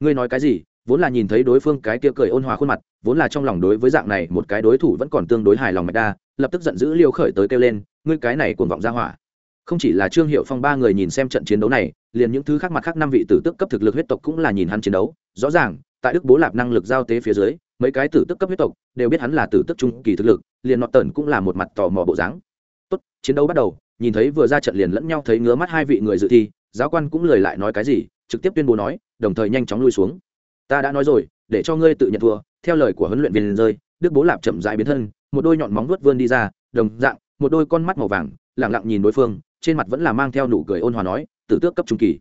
Ngươi nói cái gì? Vốn là nhìn thấy đối phương cái kia cười ôn hòa khuôn mặt, vốn là trong lòng đối với dạng này một cái đối thủ vẫn còn tương đối hài lòng mạch đa, lập tức giận dữ liêu khởi tới kêu lên, ngươi cái này cuồng vọng ra hỏa. Không chỉ là trương hiệu phong ba người nhìn xem trận chiến đấu này liền những thứ khác mặt khác năm vị tử tức cấp thực lực huyết tộc cũng là nhìn hắn chiến đấu. Rõ ràng, tại đức bố lạp năng lực giao tế phía dưới, mấy cái tử tức cấp huyết tộc đều biết hắn là tử tức trung kỳ thực lực, liền nọt tần cũng là một mặt tò mò bộ dáng. Tốt, chiến đấu bắt đầu, nhìn thấy vừa ra trận liền lẫn nhau thấy ngứa mắt hai vị người dự thi, giáo quan cũng lời lại nói cái gì, trực tiếp tuyên bố nói, đồng thời nhanh chóng lui xuống. Ta đã nói rồi, để cho ngươi tự nhận thua, theo lời của huấn luyện viên rơi, đức bố lạp chậm dại biến thân, một đôi nhọn móng vuốt vươn đi ra, đồng dạng, một đôi con mắt màu vàng lẳng lặng nhìn đối phương, trên mặt vẫn là mang theo nụ cười ôn hòa nói tử tước cấp trung kỳ.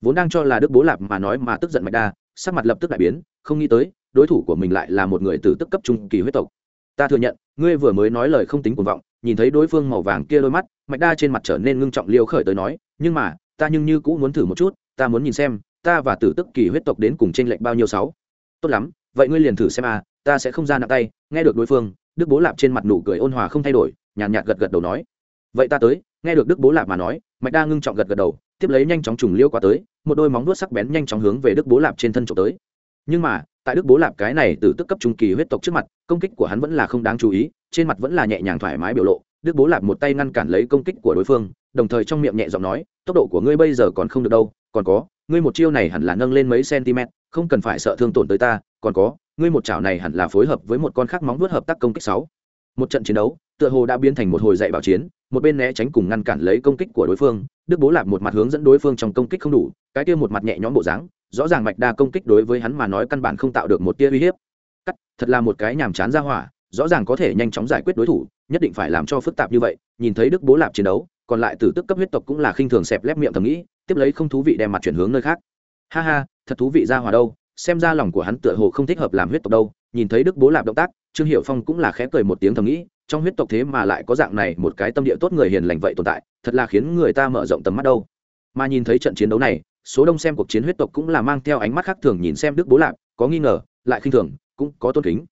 Vốn đang cho là đức bố lạp mà nói mà tức giận mạch đa, sắc mặt lập tức đại biến, không nghĩ tới, đối thủ của mình lại là một người tử tức cấp trung kỳ huyết tộc. Ta thừa nhận, ngươi vừa mới nói lời không tính cuồng vọng, nhìn thấy đối phương màu vàng kia đôi mắt, mạch đa trên mặt trở nên ngưng trọng liêu khởi tới nói, nhưng mà, ta nhưng như cũng muốn thử một chút, ta muốn nhìn xem, ta và tử tức kỳ huyết tộc đến cùng trên lệnh bao nhiêu sáu. Tốt lắm, vậy ngươi liền thử xem à ta sẽ không ra nặng tay, nghe được đối phương, đức bố lạp trên mặt nụ cười ôn hòa không thay đổi, nhàn nhạt gật gật đầu nói. Vậy ta tới, nghe được đức bố lạp mà nói, mạch đa ngưng trọng gật gật đầu tiếp lấy nhanh chóng trùng liêu qua tới, một đôi móng vuốt sắc bén nhanh chóng hướng về đức bố lạp trên thân trộm tới. Nhưng mà, tại đức bố lạp cái này từ tức cấp trung kỳ huyết tộc trước mặt, công kích của hắn vẫn là không đáng chú ý, trên mặt vẫn là nhẹ nhàng thoải mái biểu lộ, đức bố lạp một tay ngăn cản lấy công kích của đối phương, đồng thời trong miệng nhẹ giọng nói, tốc độ của ngươi bây giờ còn không được đâu, còn có, ngươi một chiêu này hẳn là nâng lên mấy cm, không cần phải sợ thương tổn tới ta, còn có, ngươi một chảo này hẳn là phối hợp với một con khác móng vuốt hợp tác công kích sáu. Một trận chiến đấu, tựa hồ đã biến thành một hồi dạy bảo chiến, một bên né tránh cùng ngăn cản lấy công kích của đối phương đức bố lạp một mặt hướng dẫn đối phương trong công kích không đủ, cái kia một mặt nhẹ nhõm bộ dáng, rõ ràng mạch đa công kích đối với hắn mà nói căn bản không tạo được một tia uy hiếp. Cắt, thật là một cái nhàm chán ra hỏa, rõ ràng có thể nhanh chóng giải quyết đối thủ, nhất định phải làm cho phức tạp như vậy, nhìn thấy đức bố lạp chiến đấu, còn lại tử tức cấp huyết tộc cũng là khinh thường xẹp lép miệng thầm nghĩ, tiếp lấy không thú vị đem mặt chuyển hướng nơi khác. Ha ha, thật thú vị ra hỏa đâu, xem ra lòng của hắn tựa hồ không thích hợp làm huyết tộc đâu, nhìn thấy đức bố lạp động tác, trương hiệu phong cũng là khẽ cười một tiếng thầm nghĩ trong huyết tộc thế mà lại có dạng này một cái tâm địa tốt người hiền lành vậy tồn tại, thật là khiến người ta mở rộng tầm mắt đâu. Mà nhìn thấy trận chiến đấu này, số đông xem cuộc chiến huyết tộc cũng là mang theo ánh mắt khác thường nhìn xem đức bố lạp, có nghi ngờ, lại khinh thường, cũng có tôn kính.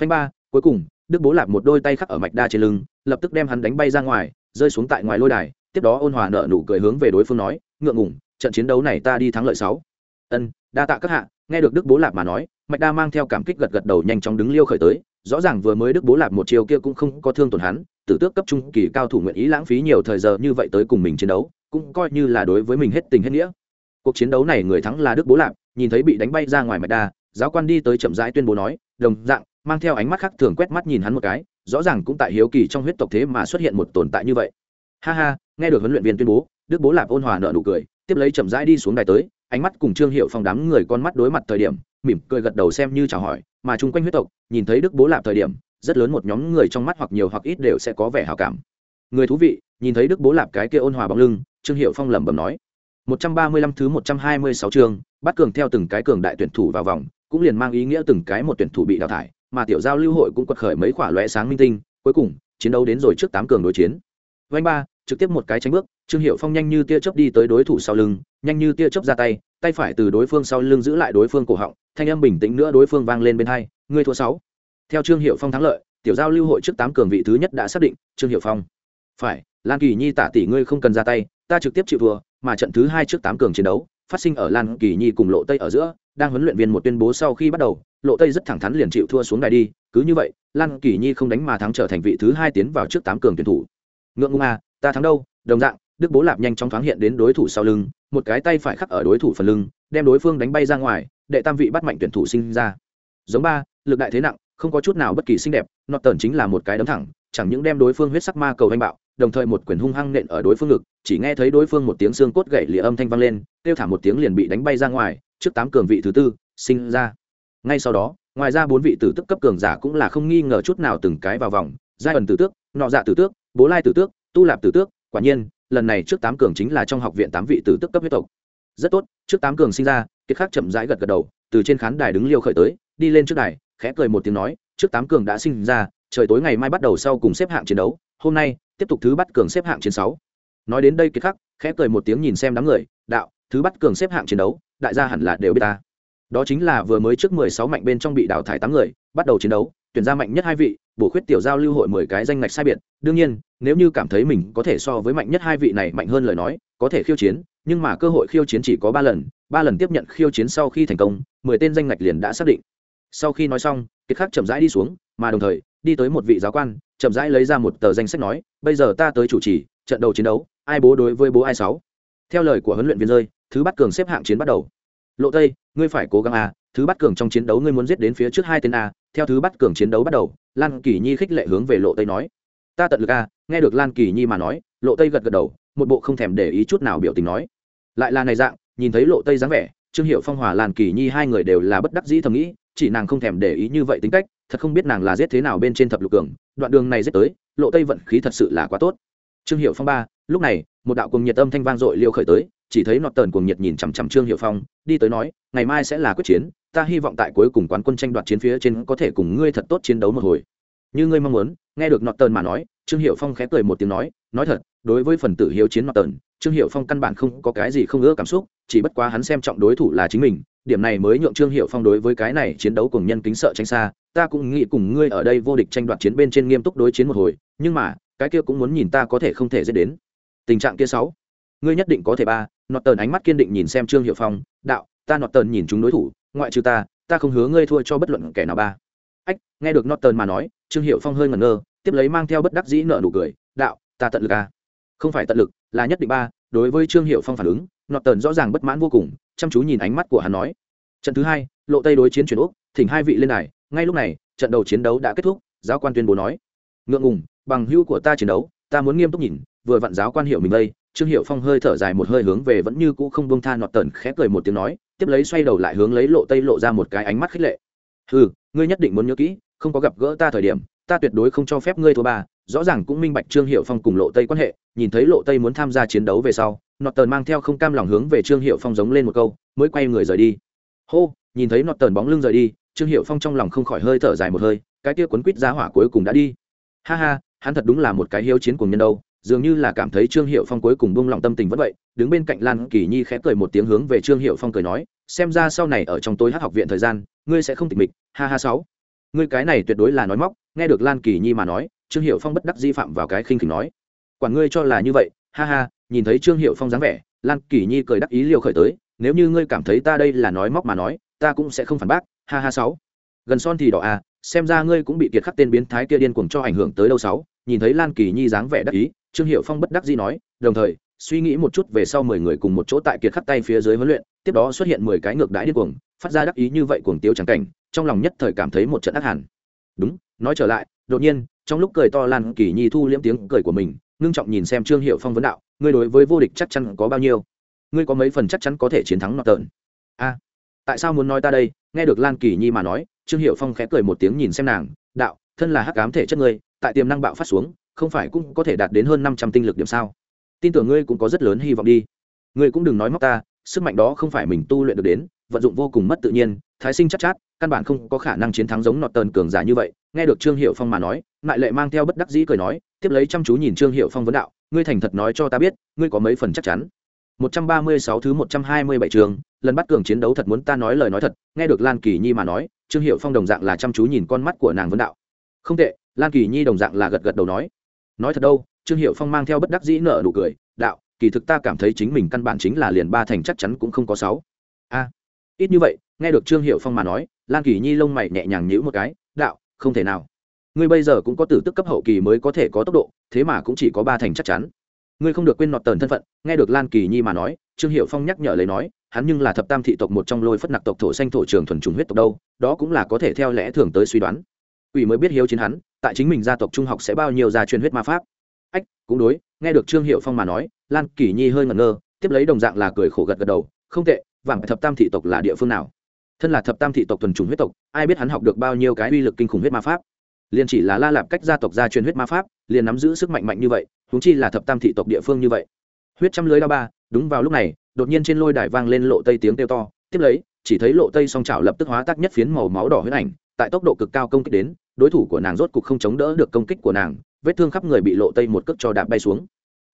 Phanh ba, cuối cùng, đức bố lạp một đôi tay khắc ở mạch đa trên lưng, lập tức đem hắn đánh bay ra ngoài, rơi xuống tại ngoài lôi đài, tiếp đó ôn hòa nợ nụ cười hướng về đối phương nói, ngượng ngủng trận chiến đấu này ta đi thắng lợi sáu. Ân, đa tạ các hạ. Nghe được đức bố lạp mà nói, mạch đa mang theo cảm kích gật gật đầu nhanh chóng đứng liêu khởi tới rõ ràng vừa mới đức bố lạp một chiều kia cũng không có thương tổn hắn, tử tước cấp trung kỳ cao thủ nguyện ý lãng phí nhiều thời giờ như vậy tới cùng mình chiến đấu, cũng coi như là đối với mình hết tình hết nghĩa. Cuộc chiến đấu này người thắng là đức bố lạp, nhìn thấy bị đánh bay ra ngoài mạch đa, giáo quan đi tới chậm rãi tuyên bố nói, đồng dạng, mang theo ánh mắt khác thường quét mắt nhìn hắn một cái, rõ ràng cũng tại hiếu kỳ trong huyết tộc thế mà xuất hiện một tồn tại như vậy. Ha ha, nghe được huấn luyện viên tuyên bố, đức bố lạp ôn hòa nợ nụ cười, tiếp lấy chậm rãi đi xuống đài tới, ánh mắt cùng trương hiệu phong đám người con mắt đối mặt thời điểm mỉm cười gật đầu xem như chào hỏi mà chung quanh huyết tộc nhìn thấy đức bố lạp thời điểm rất lớn một nhóm người trong mắt hoặc nhiều hoặc ít đều sẽ có vẻ hào cảm người thú vị nhìn thấy đức bố lạp cái kia ôn hòa bóng lưng trương hiệu phong lẩm bẩm nói 135 thứ 126 chương, bắt cường theo từng cái cường đại tuyển thủ vào vòng, cũng liền mang ý nghĩa từng cái một tuyển thủ bị đào thải, mà tiểu giao lưu hội cũng quật khởi mấy quả lóe sáng minh tinh, cuối cùng, chiến đấu đến rồi trước tám cường đối chiến. Vành ba, trực tiếp một cái tránh bước, Trương hiệu Phong nhanh như tia chớp đi tới đối thủ sau lưng, nhanh như tia chớp ra tay, tay phải từ đối phương sau lưng giữ lại đối phương cổ họng, thanh âm bình tĩnh nữa đối phương vang lên bên hai, ngươi thua sáu. Theo Trương hiệu Phong thắng lợi, tiểu giao lưu hội trước tám cường vị thứ nhất đã xác định, Trương hiệu Phong. Phải, Lan Kỳ Nhi tả tỷ ngươi không cần ra tay, ta trực tiếp chịu thua, mà trận thứ hai trước tám cường chiến đấu phát sinh ở lan kỳ nhi cùng lộ tây ở giữa đang huấn luyện viên một tuyên bố sau khi bắt đầu lộ tây rất thẳng thắn liền chịu thua xuống đài đi cứ như vậy lan kỳ nhi không đánh mà thắng trở thành vị thứ hai tiến vào trước tám cường tuyển thủ ngượng ngùng à ta thắng đâu, đồng dạng, đức bố lạp nhanh chóng thoáng hiện đến đối thủ sau lưng, một cái tay phải khắc ở đối thủ phần lưng, đem đối phương đánh bay ra ngoài, đệ tam vị bắt mạnh tuyển thủ sinh ra. Giống ba, lực đại thế nặng, không có chút nào bất kỳ xinh đẹp nọt tần chính là một cái đấm thẳng, chẳng những đem đối phương huyết sắc ma cầu anh bạo, đồng thời một quyền hung hăng nện ở đối phương ngực, chỉ nghe thấy đối phương một tiếng xương cốt gậy lìa âm thanh vang lên, kêu thả một tiếng liền bị đánh bay ra ngoài, trước tám cường vị thứ tư, sinh ra. Ngay sau đó, ngoài ra bốn vị tử tức cấp cường giả cũng là không nghi ngờ chút nào từng cái vào vòng giai ẩn tử tước, nọ dạ tử tước, bố lai tử tước tu lạp tử tước, quả nhiên, lần này trước tám cường chính là trong học viện tám vị tử tước cấp huyết tộc. Rất tốt, trước tám cường sinh ra, kiệt khắc chậm rãi gật gật đầu, từ trên khán đài đứng liêu khởi tới, đi lên trước đài, khẽ cười một tiếng nói, trước tám cường đã sinh ra, trời tối ngày mai bắt đầu sau cùng xếp hạng chiến đấu, hôm nay, tiếp tục thứ bắt cường xếp hạng chiến sáu. Nói đến đây kiệt khắc, khẽ cười một tiếng nhìn xem đám người, đạo, thứ bắt cường xếp hạng chiến đấu, đại gia hẳn là đều biết ta. Đó chính là vừa mới trước mười sáu mạnh bên trong bị đào thải tám người, bắt đầu chiến đấu tuyển ra mạnh nhất hai vị, bổ khuyết tiểu giao lưu hội mười cái danh ngạch sai biệt. Đương nhiên, nếu như cảm thấy mình có thể so với mạnh nhất hai vị này mạnh hơn lời nói, có thể khiêu chiến, nhưng mà cơ hội khiêu chiến chỉ có ba lần ba lần tiếp nhận khiêu chiến sau khi thành công, mười tên danh ngạch liền đã xác định. Sau khi nói xong, kiệt khắc chậm rãi đi xuống, mà đồng thời, đi tới một vị giáo quan, chậm rãi lấy ra một tờ danh sách nói, bây giờ ta tới chủ trì trận đầu chiến đấu, ai bố đối với bố ai sáu. Theo lời của huấn luyện viên rơi, thứ bắt cường xếp hạng chiến bắt đầu. Lộ tây, ngươi phải cố gắng a thứ bắt cường trong chiến đấu ngươi muốn giết đến phía trước hai tên a theo thứ bắt cường chiến đấu bắt đầu, lan kỳ nhi khích lệ hướng về lộ tây nói, ta tận lực a nghe được lan kỳ nhi mà nói. Lộ tây gật gật đầu, một bộ không thèm để ý chút nào biểu tình nói, lại là này dạng, nhìn thấy lộ tây dáng vẻ, trương hiệu phong hòa lan kỳ nhi hai người đều là bất đắc dĩ thầm nghĩ, chỉ nàng không thèm để ý như vậy tính cách, thật không biết nàng là giết thế nào bên trên thập lục cường, đoạn đường này giết tới, lộ tây vận khí thật sự là quá tốt. Trương hiệu phong ba, lúc này, một đạo cùng nhiệt âm thanh vang dội liêu khởi tới, chỉ thấy nọt tờn cùng nhiệt nhìn chằm chằm trương hiệu phong, đi tới nói, ngày mai sẽ là quyết chiến ta hy vọng tại cuối cùng quán quân tranh đoạt chiến phía trên có thể cùng ngươi thật tốt chiến đấu một hồi. Như ngươi mong muốn nghe được nọt tần mà nói trương hiệu phong khẽ cười một tiếng nói nói thật đối với phần tử hiếu chiến nọt tần, trương hiệu phong căn bản không có cái gì không ưa cảm xúc chỉ bất quá hắn xem trọng đối thủ là chính mình điểm này mới nhượng trương hiệu phong đối với cái này chiến đấu cùng nhân kính sợ tránh xa. Ta cũng nghĩ cùng ngươi ở đây vô địch tranh đoạt chiến bên trên nghiêm túc đối chiến một hồi nhưng mà cái kia cũng muốn nhìn ta có thể không thể dễ đến. Tình trạng kia sáu ngươi nhất định có thể ba. Nọt tần ánh mắt kiên định nhìn xem trương hiệu phong đạo ta nọt tần nhìn chúng đối thủ ngoại trừ ta ta không hứa ngươi thua cho bất luận kẻ nào ba. Ách, nghe được norton mà nói, trương hiệu phong hơi ngẩn ngơ, tiếp lấy mang theo bất đắc dĩ nợ nụ cười, đạo, ta tận lực à. không phải tận lực, là nhất định ba, đối với trương hiệu phong phản ứng, norton rõ ràng bất mãn vô cùng, chăm chú nhìn ánh mắt của hắn nói. Trận thứ hai, lộ tây đối chiến chuyển úc, thỉnh hai vị lên này ngay lúc này, trận đầu chiến đấu đã kết thúc, giáo quan tuyên bố nói. Ngượng ngùng, bằng hữu của ta chiến đấu, ta muốn nghiêm túc nhìn, vừa vặn giáo quan hiệu mình đây. Trương hiệu phong hơi thở dài một hơi hướng về vẫn như cũ không bông tha nọt tần khẽ cười một tiếng nói tiếp lấy xoay đầu lại hướng lấy lộ tây lộ ra một cái ánh mắt khích lệ. Ừ ngươi nhất định muốn nhớ kỹ, không có gặp gỡ ta thời điểm, ta tuyệt đối không cho phép ngươi thua ba. Rõ ràng cũng minh bạch trương hiệu phong cùng lộ tây quan hệ, nhìn thấy lộ tây muốn tham gia chiến đấu về sau nọt tần mang theo không cam lòng hướng về trương hiệu phong giống lên một câu, mới quay người rời đi. Hô, nhìn thấy nọt tần bóng lưng rời đi, trương hiệu phong trong lòng không khỏi hơi thở dài một hơi, cái kia quấn quýt giá hỏa cuối cùng đã đi. Ha ha, hắn thật đúng là một cái hiếu chiến cùng nhân đâu, dường như là cảm thấy trương hiệu phong cuối cùng buông lòng tâm tình vẫn vậy đứng bên cạnh lan kỳ nhi khẽ cười một tiếng hướng về trương hiệu phong cười nói, xem ra sau này ở trong tối hát học viện thời gian, ngươi sẽ không tịch mịch, ha ha sáu. Ngươi cái này tuyệt đối là nói móc, nghe được lan kỳ nhi mà nói, trương hiệu phong bất đắc di phạm vào cái khinh khỉnh nói, quản ngươi cho là như vậy, ha ha, nhìn thấy trương hiệu phong dáng vẻ, lan kỳ nhi cười đắc ý liều khởi tới, nếu như ngươi cảm thấy ta đây là nói móc mà nói, ta cũng sẽ không phản bác, ha ha sáu. Gần son thì đỏ à xem ra ngươi cũng bị kiệt khắc tên biến thái kia điên cuồng cho ảnh hưởng tới đâu sáu. Nhìn thấy lan kỳ nhi dáng vẻ đắc ý, trương hiệu phong bất đắc dĩ nói, đồng thời suy nghĩ một chút về sau mười người cùng một chỗ tại kiệt khắc tay phía dưới huấn luyện, tiếp đó xuất hiện mười cái ngược đãi điên cuồng, phát ra đắc ý như vậy cuồng tiêu trắng cảnh, trong lòng nhất thời cảm thấy một trận ác hẳn. Đúng, nói trở lại, đột nhiên, trong lúc cười to lan kỳ nhi thu liễm tiếng cười của mình, ngưng trọng nhìn xem trương hiệu phong vấn đạo, ngươi đối với vô địch chắc chắn có bao nhiêu? Ngươi có mấy phần chắc chắn có thể chiến thắng nọ tợn? A, tại sao muốn nói ta đây? Nghe được lan kỳ nhi mà nói, trương hiệu phong khẽ cười một tiếng nhìn xem nàng, đạo, thân là hắc cám thể chất ngươi, tại tiềm năng bạo phát xuống, không phải cũng có thể đạt đến hơn năm trăm tinh lực điểm sao? Tin tưởng ngươi cũng có rất lớn hy vọng đi ngươi cũng đừng nói móc ta sức mạnh đó không phải mình tu luyện được đến vận dụng vô cùng mất tự nhiên thái sinh chắc chát, chát căn bản không có khả năng chiến thắng giống nọt tần cường giả như vậy nghe được trương hiệu phong mà nói lại lệ mang theo bất đắc dĩ cười nói tiếp lấy chăm chú nhìn trương hiệu phong vấn đạo ngươi thành thật nói cho ta biết ngươi có mấy phần chắc chắn 136 thứ 127 trường, lần bắt cường chiến đấu thật muốn ta nói lời nói thật, nghe được Lan Kỳ Nhi mà nói, Trương Hiểu Phong đồng dạng là chăm chú nhìn con mắt của nàng vấn đạo. Không tệ, Lan Kỳ Nhi đồng dạng là gật gật đầu nói. Nói thật đâu, Trương Hiệu Phong mang theo bất đắc dĩ nợ nụ cười, đạo, kỳ thực ta cảm thấy chính mình căn bản chính là liền ba thành chắc chắn cũng không có sáu. A, ít như vậy, nghe được Trương Hiệu Phong mà nói, Lan Kỳ Nhi lông mày nhẹ nhàng nhíu một cái, đạo, không thể nào. Ngươi bây giờ cũng có tử tức cấp hậu kỳ mới có thể có tốc độ, thế mà cũng chỉ có ba thành chắc chắn. Ngươi không được quên nọt tờn thân phận. Nghe được lan kỳ nhi mà nói trương hiệu phong nhắc nhở lấy nói hắn nhưng là thập tam thị tộc một trong lôi phất nặc tộc thổ xanh thổ trường thuần trùng huyết tộc đâu đó cũng là có thể theo lẽ thường tới suy đoán. Ủy mới biết hiếu chiến hắn tại chính mình gia tộc trung học sẽ bao nhiêu gia truyền huyết ma pháp ách, cũng đối, nghe được trương hiệu phong mà nói, lan kỳ nhi hơi ngẩn ngơ, tiếp lấy đồng dạng là cười khổ gật gật đầu, không tệ, vàng thập tam thị tộc là địa phương nào? Thân là thập tam thị tộc thuần trùng huyết tộc, ai biết hắn học được bao nhiêu cái uy lực kinh khủng huyết ma pháp? Liền chỉ là la lạp cách gia tộc gia truyền huyết ma pháp, liền nắm giữ sức mạnh mạnh như vậy húng chi là thập tam thị tộc địa phương như vậy. Huyết trăm lưới đao ba, đúng vào lúc này, đột nhiên trên lôi đài vang lên lộ tây tiếng kêu to, tiếp lấy, chỉ thấy lộ tây song trào lập tức hóa tác nhất phiến màu máu đỏ huyết ảnh, tại tốc độ cực cao công kích đến, đối thủ của nàng rốt cục không chống đỡ được công kích của nàng vết thương khắp người bị lộ tây một cước cho đạp bay xuống.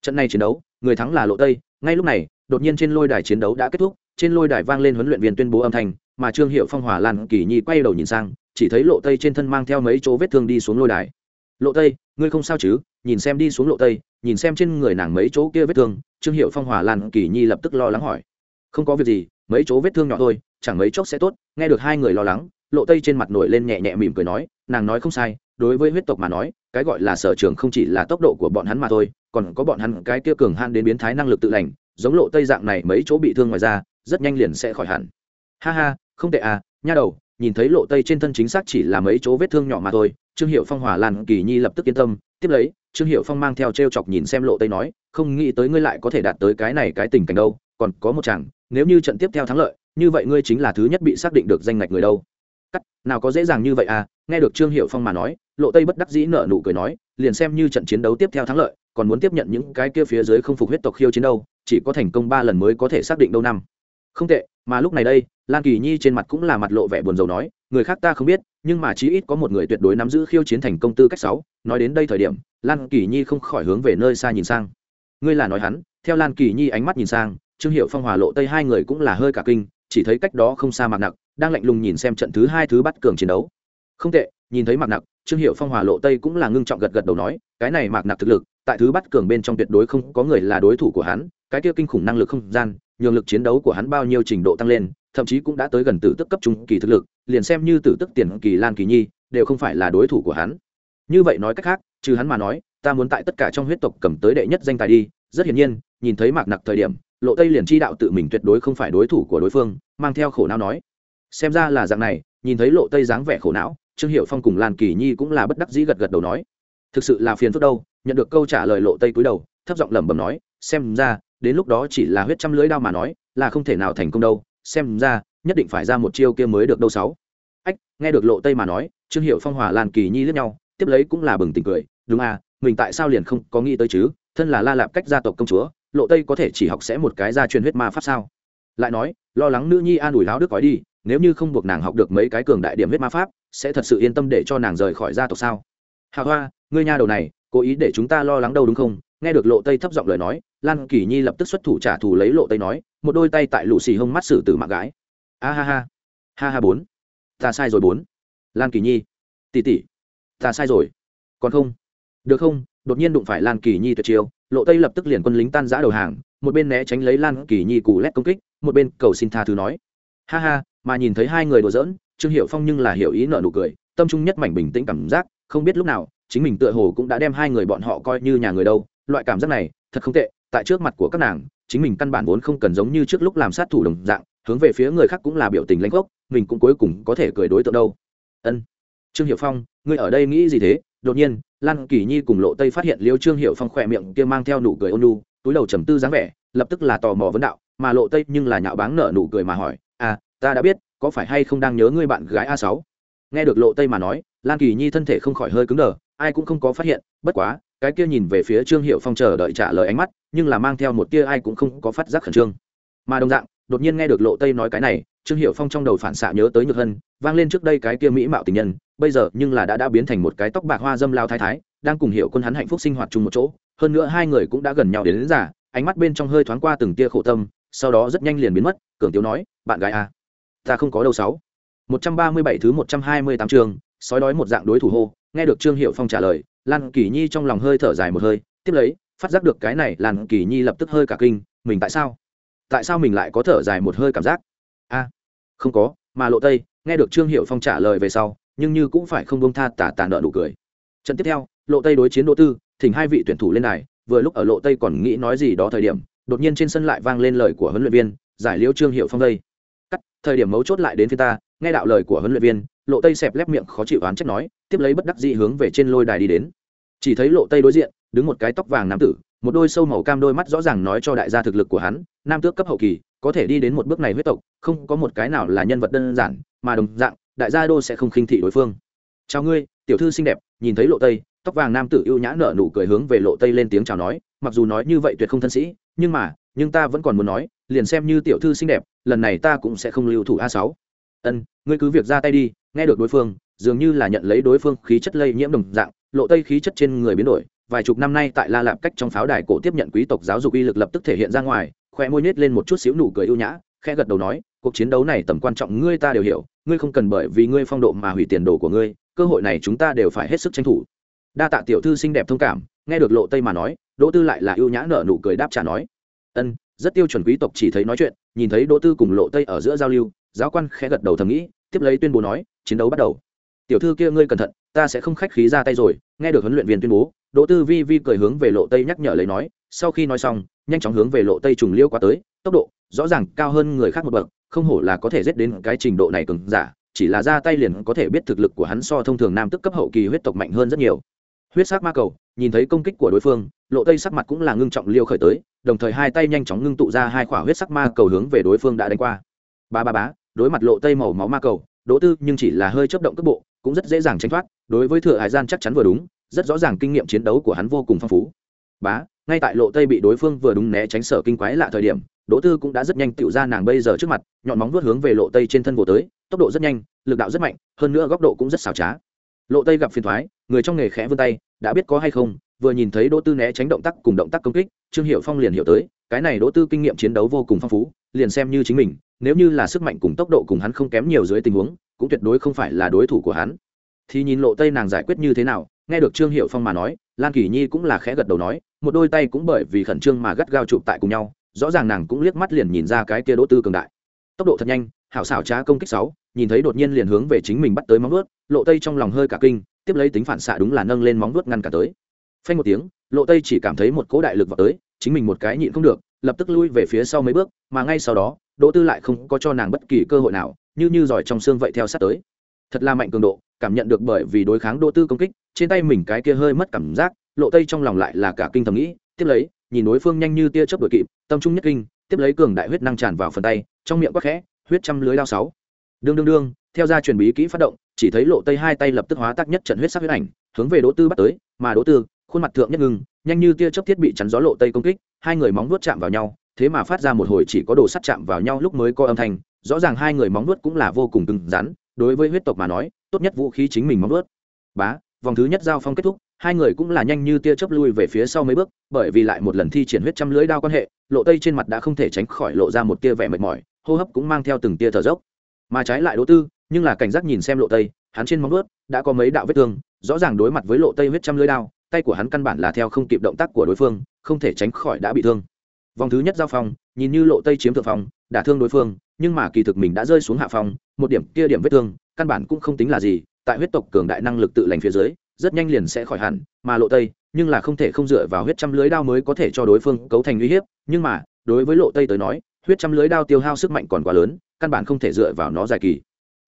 Trận này chiến đấu, người thắng là lộ tây, ngay lúc này, đột nhiên trên lôi đài chiến đấu đã kết thúc, trên lôi đài vang lên huấn luyện viên tuyên bố âm thanh, mà trương hiệu phong hỏa lan, kỳ nhi quay đầu nhìn sang, chỉ thấy lộ tây trên thân mang theo mấy chỗ vết thương đi xuống lôi đài. Lộ tây, ngươi không sao chứ? Nhìn xem đi xuống lộ tây, nhìn xem trên người nàng mấy chỗ kia vết thương. Trương hiệu phong hỏa lan, kỳ nhi lập tức lo lắng hỏi. Không có việc gì, mấy chỗ vết thương nhỏ thôi, chẳng mấy chốc sẽ tốt. Nghe được hai người lo lắng, lộ tây trên mặt nổi lên nhẹ nhẹ mỉm cười nói, nàng nói không sai, đối với huyết tộc mà nói cái gọi là sở trường không chỉ là tốc độ của bọn hắn mà thôi, còn có bọn hắn cái kia cường han đến biến thái năng lực tự lành, giống lộ tây dạng này mấy chỗ bị thương ngoài ra rất nhanh liền sẽ khỏi hẳn. Ha ha, không tệ à nha đầu, nhìn thấy lộ tây trên thân chính xác chỉ là mấy chỗ vết thương nhỏ mà thôi, trương hiệu phong hòa lan kỳ nhi lập tức yên tâm, tiếp lấy, trương hiệu phong mang theo t r e o chọc nhìn xem lộ tây nói, không nghĩ tới ngươi lại có thể đạt tới cái này cái tình cảnh đâu, còn có một chàng, nếu như trận tiếp theo thắng lợi, như vậy ngươi chính là thứ nhất bị xác định được danh ngạch người đâu. Cắt, nào có dễ dàng như vậy à nghe được trương hiệu phong mà nói, lộ tây bất đắc dĩ nợ nụ cười nói, liền xem như trận chiến đấu tiếp theo thắng lợi, còn muốn tiếp nhận những cái kia phía dưới không phục huyết tộc khiêu chiến đâu, chỉ có thành công ba lần mới có thể xác định đâu năm. Không tệ, mà lúc này đây, lan kỳ nhi trên mặt cũng là mặt lộ vẻ buồn rầu nói, người khác ta không biết, nhưng mà chí ít có một người tuyệt đối nắm giữ khiêu chiến thành công tư cách sáu, nói đến đây thời điểm, lan kỳ nhi không khỏi hướng về nơi xa nhìn sang. Ngươi là nói hắn, theo lan kỳ nhi ánh mắt nhìn sang, trương hiệu phong hòa lộ tây hai người cũng là hơi cả kinh, chỉ thấy cách đó không xa mạc nặc đang lạnh lùng nhìn xem trận thứ hai thứ bắt cường chiến đấu không tệ, nhìn thấy mạc nặc, trương hiệu phong hòa lộ tây cũng là ngưng trọng gật gật đầu nói, cái này mạc nặc thực lực, tại thứ bắt cường bên trong tuyệt đối không có người là đối thủ của hắn, cái kia kinh khủng năng lực không gian, nhường lực chiến đấu của hắn bao nhiêu trình độ tăng lên, thậm chí cũng đã tới gần tử tức cấp trung kỳ thực lực, liền xem như tử tức tiền kỳ lan kỳ nhi, đều không phải là đối thủ của hắn. Như vậy nói cách khác, trừ hắn mà nói, ta muốn tại tất cả trong huyết tộc cầm tới đệ nhất danh tài đi, rất hiển nhiên, nhìn thấy mạc nặc thời điểm, lộ tây liền chi đạo tự mình tuyệt đối không phải đối thủ của đối phương, mang theo khổ não nói. Xem ra là dạng này, nhìn thấy lộ tây dáng vẻ khổ não trương hiệu phong cùng lan kỳ nhi cũng là bất đắc dĩ gật gật đầu nói, thực sự là phiền phức đâu, nhận được câu trả lời lộ tây cúi đầu, thấp giọng lẩm bẩm nói, xem ra, đến lúc đó chỉ là huyết trăm lưỡi đao mà nói, là không thể nào thành công đâu, xem ra, nhất định phải ra một chiêu kia mới được đâu sáu. Ách, nghe được lộ tây mà nói, trương hiệu phong hòa lan kỳ nhi lướt nhau, tiếp lấy cũng là bừng tỉnh cười, đúng à mình tại sao liền không có nghĩ tới chứ, thân là la lạp cách gia tộc công chúa, lộ tây có thể chỉ học sẽ một cái gia truyền huyết ma pháp sao? Lại nói, lo lắng nữ nhi an ủi láo đức gói đi, nếu như không buộc nàng học được mấy cái cường đại điểm huyết ma pháp sẽ thật sự yên tâm để cho nàng rời khỏi gia tộc sao? Hà hoa, ngươi nha đầu này, cố ý để chúng ta lo lắng đâu đúng không? Nghe được lộ tây thấp giọng lời nói, lan kỳ nhi lập tức xuất thủ trả thù lấy lộ tây nói, một đôi tay tại lũ xì hông mắt xử tử mạng gái. A ha ha. Ha ha bốn. Ta sai rồi bốn. Lan kỳ nhi. Tỉ tỉ ta sai rồi. Còn không? Được không? Đột nhiên đụng phải lan kỳ nhi tuyệt chiêu, lộ tây lập tức liền quân lính tan giã đầu hàng, một bên né tránh lấy lan kỳ nhi cù lét công kích, một bên cầu xin tha thứ nói. Ha ha, mà nhìn thấy hai người đùa giỡn trương hiệu phong nhưng là hiểu ý nợ nụ cười, tâm trung nhất mảnh bình tĩnh cảm giác, không biết lúc nào, chính mình tựa hồ cũng đã đem hai người bọn họ coi như nhà người đâu, loại cảm giác này, thật không tệ, tại trước mặt của các nàng, chính mình căn bản vốn không cần giống như trước lúc làm sát thủ đồng dạng, hướng về phía người khác cũng là biểu tình lãnh gốc, mình cũng cuối cùng có thể cười đối tượng đâu. Ân. Trương hiệu phong, ngươi ở đây nghĩ gì thế? Đột nhiên, lan kỳ nhi cùng lộ tây phát hiện liêu trương hiệu phong khỏe miệng kia mang theo nụ cười ôn lu túi đầu trầm tư dáng vẻ, lập tức là tò mò vấn đạo, mà lộ tây nhưng là nhạo báng nở nụ cười mà hỏi à ta đã biết có phải hay không đang nhớ ngươi bạn gái a sáu? Nghe được lộ tây mà nói lan kỳ nhi thân thể không khỏi hơi cứng đờ ai cũng không có phát hiện bất quá cái kia nhìn về phía trương hiệu phong chờ đợi trả lời ánh mắt nhưng là mang theo một tia ai cũng không có phát giác khẩn trương. Mà đồng dạng đột nhiên nghe được lộ tây nói cái này trương hiệu phong trong đầu phản xạ nhớ tới nhược hân vang lên trước đây cái kia mỹ mạo tình nhân bây giờ nhưng là đã đã biến thành một cái tóc bạc hoa dâm lao thái thái đang cùng hiệu quân hắn hạnh phúc sinh hoạt chung một chỗ hơn nữa hai người cũng đã gần nhau đến, đến giả ánh mắt bên trong hơi thoáng qua từng tia khổ tâm sau đó rất nhanh liền biến mất cường tiếu nói bạn gái à ta không có đâu sáu. Một trăm ba mươi bảy thứ một trăm hai mươi tám trường sói đói một dạng đối thủ hô, nghe được trương hiệu phong trả lời, lan kỳ nhi trong lòng hơi thở dài một hơi, tiếp lấy, phát giác được cái này, lan kỳ nhi lập tức hơi cả kinh, mình tại sao? Tại sao mình lại có thở dài một hơi cảm giác? A, không có, mà lộ tây, nghe được trương hiệu phong trả lời về sau, nhưng như cũng phải không bông tha tả tàn nợ nụ cười. Trận tiếp theo, lộ tây đối chiến đỗ tư, thỉnh hai vị tuyển thủ lên này vừa lúc ở lộ tây còn nghĩ nói gì đó thời điểm, đột nhiên trên sân lại vang lên lời của huấn luyện viên, giải liễu trương hiệu phong đây thời điểm mấu chốt lại đến phía ta, nghe đạo lời của huấn luyện viên, lộ tây xẹp lép miệng khó chịu oán trách nói, tiếp lấy bất đắc dĩ hướng về trên lôi đài đi đến. Chỉ thấy lộ tây đối diện, đứng một cái tóc vàng nam tử, một đôi sâu màu cam đôi mắt rõ ràng nói cho đại gia thực lực của hắn, nam tước cấp hậu kỳ, có thể đi đến một bước này huyết tộc, không có một cái nào là nhân vật đơn giản, mà đồng dạng, đại gia đô sẽ không khinh thị đối phương. Chào ngươi, tiểu thư xinh đẹp, nhìn thấy lộ tây, tóc vàng nam tử ưu nhã nở nụ cười hướng về lộ tây lên tiếng chào nói, mặc dù nói như vậy tuyệt không thân sĩ, nhưng mà, nhưng ta vẫn còn muốn nói liền xem như tiểu thư xinh đẹp, lần này ta cũng sẽ không lưu thủ a sáu. Ân, ngươi cứ việc ra tay đi, nghe được đối phương, dường như là nhận lấy đối phương khí chất lây nhiễm đồng dạng, lộ tây khí chất trên người biến đổi, vài chục năm nay tại la lạp cách trong pháo đài cổ tiếp nhận quý tộc giáo dục uy lực lập tức thể hiện ra ngoài, khoe môi nhét lên một chút xíu nụ cười ưu nhã, khẽ gật đầu nói, cuộc chiến đấu này tầm quan trọng ngươi ta đều hiểu, ngươi không cần bởi vì ngươi phong độ mà hủy tiền đồ của ngươi, cơ hội này chúng ta đều phải hết sức tranh thủ. Đa tạ tiểu thư xinh đẹp thông cảm, nghe được lộ tây mà nói, đỗ tư lại là ưu nhã nở nụ cười đáp trả nói, ân rất tiêu chuẩn quý tộc chỉ thấy nói chuyện, nhìn thấy đỗ tư cùng lộ tây ở giữa giao lưu, giáo quan khẽ gật đầu thầm nghĩ, tiếp lấy tuyên bố nói, chiến đấu bắt đầu. Tiểu thư kia ngươi cẩn thận, ta sẽ không khách khí ra tay rồi. Nghe được huấn luyện viên tuyên bố, đỗ tư vi vi cười hướng về lộ tây nhắc nhở lấy nói, sau khi nói xong, nhanh chóng hướng về lộ tây trùng liêu qua tới, tốc độ rõ ràng cao hơn người khác một bậc, không hổ là có thể giết đến cái trình độ này cứng giả, chỉ là ra tay liền có thể biết thực lực của hắn so thông thường nam tức cấp hậu kỳ huyết tộc mạnh hơn rất nhiều. Huyết sắc ma cầu, nhìn thấy công kích của đối phương, lộ tây sắc mặt cũng là ngưng trọng liêu khởi tới đồng thời hai tay nhanh chóng ngưng tụ ra hai quả huyết sắc ma cầu hướng về đối phương đã đánh qua. Ba ba bá đối mặt lộ tây màu máu ma cầu, đỗ tư nhưng chỉ là hơi chấp động cước bộ, cũng rất dễ dàng tránh thoát, đối với thừa hải gian chắc chắn vừa đúng, rất rõ ràng kinh nghiệm chiến đấu của hắn vô cùng phong phú. Bá, ngay tại lộ tây bị đối phương vừa đúng né tránh sở kinh quái lạ thời điểm, đỗ tư cũng đã rất nhanh tựu ra nàng bây giờ trước mặt, nhọn móng vuốt hướng về lộ tây trên thân vô tới, tốc độ rất nhanh, lực đạo rất mạnh, hơn nữa góc độ cũng rất xảo trá. Lộ tây gặp phiền thoái, người trong nghề khẽ vươn tay, đã biết có hay không, vừa nhìn thấy đỗ tư né tránh động tác cùng động tác công kích trương hiệu phong liền hiểu tới, cái này đỗ tư kinh nghiệm chiến đấu vô cùng phong phú, liền xem như chính mình, nếu như là sức mạnh cùng tốc độ cùng hắn không kém nhiều dưới tình huống, cũng tuyệt đối không phải là đối thủ của hắn. Thì nhìn lộ tây nàng giải quyết như thế nào, nghe được trương hiệu phong mà nói, lan kỳ nhi cũng là khẽ gật đầu nói, một đôi tay cũng bởi vì khẩn trương mà gắt gao chụp tại cùng nhau, rõ ràng nàng cũng liếc mắt liền nhìn ra cái kia đỗ tư cường đại. Tốc độ thật nhanh, hảo xảo trá công kích sáu, nhìn thấy đột nhiên liền hướng về chính mình bắt tới móng vuốt, lộ tây trong lòng hơi cả kinh, tiếp lấy tính phản xạ đúng là nâng lên móng vuốt ngăn cả tới. Phanh một tiếng lộ tây chỉ cảm thấy một cỗ đại lực vào tới, chính mình một cái nhịn không được, lập tức lui về phía sau mấy bước, mà ngay sau đó, đỗ tư lại không có cho nàng bất kỳ cơ hội nào, như như giỏi trong xương vậy theo sát tới. Thật là mạnh cường độ, cảm nhận được bởi vì đối kháng đỗ tư công kích, trên tay mình cái kia hơi mất cảm giác, lộ tây trong lòng lại là cả kinh thầm nghĩ, tiếp lấy, nhìn đối phương nhanh như tia chớp đuổi kịp, tâm trung nhất kinh, tiếp lấy cường đại huyết năng tràn vào phần tay, trong miệng quắc khẽ, huyết trăm lưới lao sáu. Đương đương đương, theo ra truyền bí kỹ phát động, chỉ thấy lộ tây hai tay lập tức hóa tác nhất trận huyết sắc huyết ảnh, hướng về đỗ tư bắt tới, mà đỗ tư khuôn mặt thượng nhất ngưng, nhanh như tia chớp thiết bị chắn gió lộ tây công kích, hai người móng vuốt chạm vào nhau, thế mà phát ra một hồi chỉ có đồ sắt chạm vào nhau lúc mới có âm thanh, rõ ràng hai người móng vuốt cũng là vô cùng cứng rắn, đối với huyết tộc mà nói, tốt nhất vũ khí chính mình móng vuốt. Bá, vòng thứ nhất giao phong kết thúc, hai người cũng là nhanh như tia chớp lui về phía sau mấy bước, bởi vì lại một lần thi triển huyết trăm lưỡi đao quan hệ, lộ tây trên mặt đã không thể tránh khỏi lộ ra một tia vẻ mệt mỏi, hô hấp cũng mang theo từng tia thở dốc. Mà trái lại đỗ tư, nhưng là cảnh giác nhìn xem lộ tây, hắn trên móng vuốt đã có mấy đạo vết thương, rõ ràng đối mặt với lộ tây huyết trăm lưỡi đao tay của hắn căn bản là theo không kịp động tác của đối phương, không thể tránh khỏi đã bị thương. Vòng thứ nhất giao phong, nhìn như lộ tây chiếm thượng phong, đả thương đối phương, nhưng mà kỳ thực mình đã rơi xuống hạ phong, một điểm kia điểm vết thương, căn bản cũng không tính là gì, tại huyết tộc cường đại năng lực tự lành phía dưới, rất nhanh liền sẽ khỏi hẳn, mà lộ tây, nhưng là không thể không dựa vào huyết trăm lưới đao mới có thể cho đối phương cấu thành uy hiếp, nhưng mà, đối với lộ tây tới nói, huyết trăm lưới đao tiêu hao sức mạnh còn quá lớn, căn bản không thể dựa vào nó dài kỳ.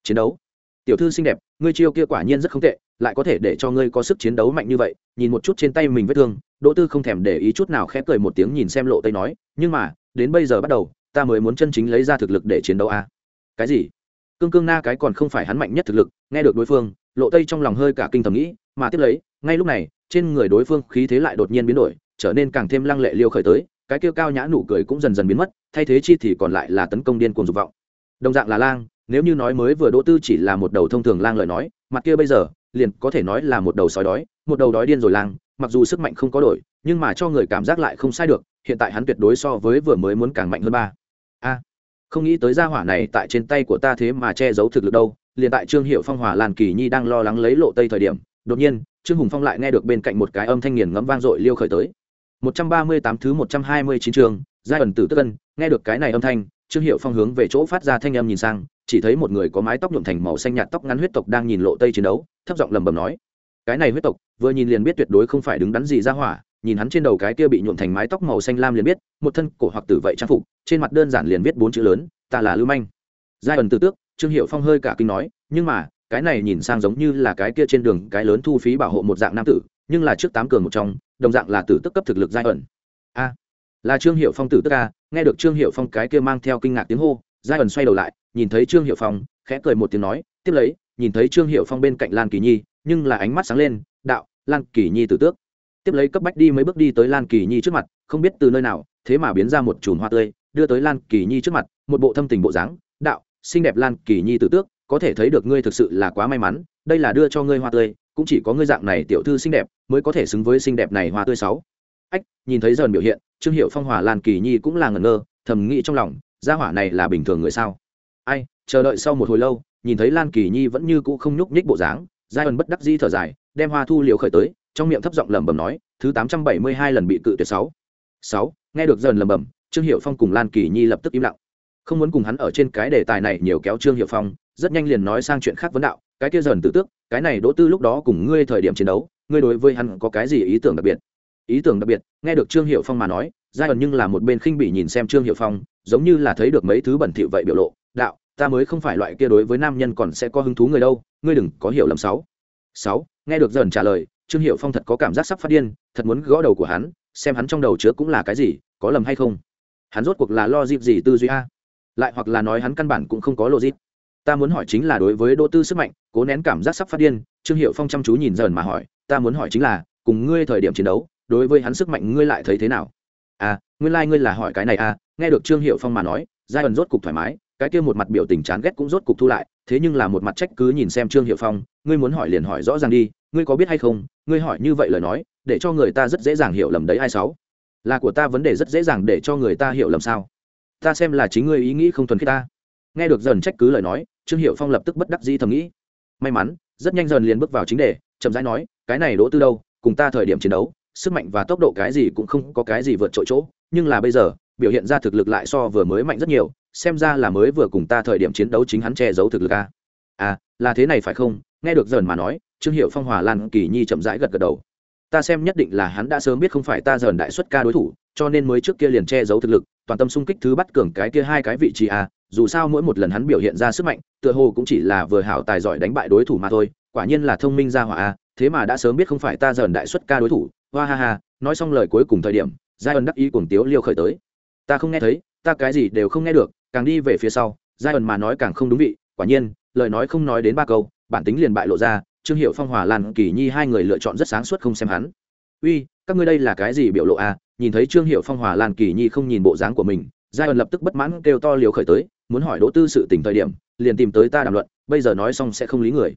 Chiến đấu. Tiểu thư xinh đẹp ngươi chiêu kia quả nhiên rất không tệ, lại có thể để cho ngươi có sức chiến đấu mạnh như vậy, nhìn một chút trên tay mình vết thương, đỗ tư không thèm để ý chút nào khẽ cười một tiếng nhìn xem lộ tây nói, nhưng mà, đến bây giờ bắt đầu, ta mới muốn chân chính lấy ra thực lực để chiến đấu a à? cái gì cương cương na cái còn không phải hắn mạnh nhất thực lực, nghe được đối phương, lộ tây trong lòng hơi cả kinh tầm nghĩ, mà tiếp lấy, ngay lúc này, trên người đối phương khí thế lại đột nhiên biến đổi, trở nên càng thêm lăng lệ liêu khởi tới, cái kia cao nhã nụ cười cũng dần dần biến mất, thay thế chi thì còn lại là tấn công điên cuồng dục vọng đồng dạng là lang nếu như nói mới vừa đỗ tư chỉ là một đầu thông thường lang lời nói, mặt kia bây giờ, liền có thể nói là một đầu sói đói, một đầu đói điên rồi lang, mặc dù sức mạnh không có đổi, nhưng mà cho người cảm giác lại không sai được, hiện tại hắn tuyệt đối so với vừa mới muốn càng mạnh hơn ba. A, không nghĩ tới gia hỏa này tại trên tay của ta thế mà che giấu thực lực đâu, liền tại trương hiệu phong, hỏa làn kỳ nhi đang lo lắng lấy lộ tây thời điểm, đột nhiên, trương hùng phong lại nghe được bên cạnh một cái âm thanh nghiền ngẫm vang dội liêu khởi tới. Một trăm ba mươi tám thứ một trăm hai mươi chín trường, giai ẩn tử tức ân, nghe được cái này âm thanh, trương hiệu phong hướng về chỗ phát ra thanh âm nhìn sang chỉ thấy một người có mái tóc nhuộm thành màu xanh nhạt tóc ngắn huyết tộc đang nhìn lộ tây chiến đấu, thấp giọng lầm bầm nói, cái này huyết tộc, vừa nhìn liền biết tuyệt đối không phải đứng đắn gì ra hỏa, nhìn hắn trên đầu cái kia bị nhuộm thành mái tóc màu xanh lam liền biết, một thân cổ hoặc tử vậy trang phục, trên mặt đơn giản liền viết bốn chữ lớn, ta là lưu manh. Giai ẩn tử tước, trương hiệu phong hơi cả kinh nói, nhưng mà, cái này nhìn sang giống như là cái kia trên đường cái lớn thu phí bảo hộ một dạng nam tử, nhưng là trước tám cường một trong, đồng dạng là tử tức cấp thực lực giai ẩn. A, là trương hiệu phong tử tức a, nghe được trương hiệu phong cái kia mang theo kinh ngạc tiếng hô giai ẩn xoay đầu lại, nhìn thấy trương hiệu phong, khẽ cười một tiếng nói, tiếp lấy, nhìn thấy trương hiệu phong bên cạnh lan kỳ nhi, nhưng là ánh mắt sáng lên, đạo, lan kỳ nhi tử tước. Tiếp lấy cấp bách đi mấy bước đi tới lan kỳ nhi trước mặt, không biết từ nơi nào, thế mà biến ra một chùm hoa tươi, đưa tới lan kỳ nhi trước mặt, một bộ thâm tình bộ dáng, đạo, xinh đẹp lan kỳ nhi tử tước, có thể thấy được ngươi thực sự là quá may mắn, đây là đưa cho ngươi hoa tươi, cũng chỉ có ngươi dạng này tiểu thư xinh đẹp mới có thể xứng với xinh đẹp này hoa tươi sáu. Ách, nhìn thấy dần biểu hiện, trương hiệu phong hòa lan kỳ nhi cũng là ngẩn ngơ, thầm nghĩ trong lòng gia hỏa này là bình thường người sao? Ai, chờ đợi sau một hồi lâu, nhìn thấy lan kỳ nhi vẫn như cũ không nhúc nhích bộ dáng, giai ẩn bất đắc di thở dài, đem hoa thu liều khởi tới, trong miệng thấp giọng lẩm bẩm nói, thứ tám trăm bảy mươi hai lần bị cự tuyệt sáu. Sáu, nghe được dần lẩm bẩm, trương hiệu phong cùng lan kỳ nhi lập tức im lặng. Không muốn cùng hắn ở trên cái đề tài này nhiều kéo trương hiệu phong, rất nhanh liền nói sang chuyện khác vấn đạo, cái kia dần tự tước, cái này đỗ tư lúc đó cùng ngươi thời điểm chiến đấu, ngươi đối với hắn có cái gì ý tưởng đặc biệt? Ý tưởng đặc biệt, nghe được trương hiệu phong mà nói, giai ẩn nhưng là một bên khinh bỉ nhìn xem trương hiệu phong giống như là thấy được mấy thứ bẩn thỉu vậy biểu lộ, đạo, ta mới không phải loại kia đối với nam nhân còn sẽ có hứng thú người đâu, ngươi đừng có hiểu lầm sáu. Sáu, nghe được dần trả lời, trương hiệu phong thật có cảm giác sắp phát điên, thật muốn gõ đầu của hắn, xem hắn trong đầu chứa cũng là cái gì, có lầm hay không. Hắn rốt cuộc là lo dịp gì tư duy a? Lại hoặc là nói hắn căn bản cũng không có logic. Ta muốn hỏi chính là đối với đỗ tư sức mạnh, cố nén cảm giác sắp phát điên, trương hiệu phong chăm chú nhìn dần mà hỏi, ta muốn hỏi chính là, cùng ngươi thời điểm chiến đấu, đối với hắn sức mạnh ngươi lại thấy thế nào? Nguyên lai、like、ngươi là hỏi cái này à nghe được trương hiệu phong mà nói, giai ẩn rốt cục thoải mái, cái kia một mặt biểu tình chán ghét cũng rốt cục thu lại, thế nhưng là một mặt trách cứ nhìn xem trương hiệu phong, ngươi muốn hỏi liền hỏi rõ ràng đi, ngươi có biết hay không, ngươi hỏi như vậy lời nói, để cho người ta rất dễ dàng hiểu lầm đấy ai sáu. Là của ta vấn đề rất dễ dàng để cho người ta hiểu lầm sao? Ta xem là chính ngươi ý nghĩ không thuần khiết ta. Nghe được dần trách cứ lời nói, trương hiệu phong lập tức bất đắc dĩ thầm nghĩ. May mắn, rất nhanh dần liền bước vào chính đề, chậm rãi nói, cái này đỗ tư đâu, cùng ta thời điểm chiến đấu, sức mạnh và tốc độ cái gì cũng không có cái gì vượt trội chỗ nhưng là bây giờ, biểu hiện ra thực lực lại so vừa mới mạnh rất nhiều, xem ra là mới vừa cùng ta thời điểm chiến đấu chính hắn che giấu thực lực a. À là thế này phải không? Nghe được dần mà nói, trương hiệu phong hòa lan kỳ nhi chậm rãi gật gật đầu. Ta xem nhất định là hắn đã sớm biết không phải ta dần đại xuất ca đối thủ, cho nên mới trước kia liền che giấu thực lực, toàn tâm xung kích thứ bắt cường cái kia hai cái vị trí a, dù sao mỗi một lần hắn biểu hiện ra sức mạnh, tựa hồ cũng chỉ là vừa hảo tài giỏi đánh bại đối thủ mà thôi, quả nhiên là thông minh ra hỏa a, thế mà đã sớm biết không phải ta dần đại xuất ca đối thủ hoa ha ha, nói xong lời cuối cùng thời điểm giai ẩn đắc ý cuồng tiếu liêu khởi tới. Ta không nghe thấy, ta cái gì đều không nghe được, càng đi về phía sau, giai ẩn mà nói càng không đúng vị, quả nhiên, lời nói không nói đến ba câu, bản tính liền bại lộ ra, trương hiệu phong, hòa lan, kỳ nhi hai người lựa chọn rất sáng suốt không xem hắn. Uy, các ngươi đây là cái gì biểu lộ à? nhìn thấy trương hiệu phong, hòa lan, kỳ nhi không nhìn bộ dáng của mình, giai ẩn lập tức bất mãn kêu to liều khởi tới, muốn hỏi đỗ tư sự tỉnh thời điểm, liền tìm tới ta đàm luận, bây giờ nói xong sẽ không lý người.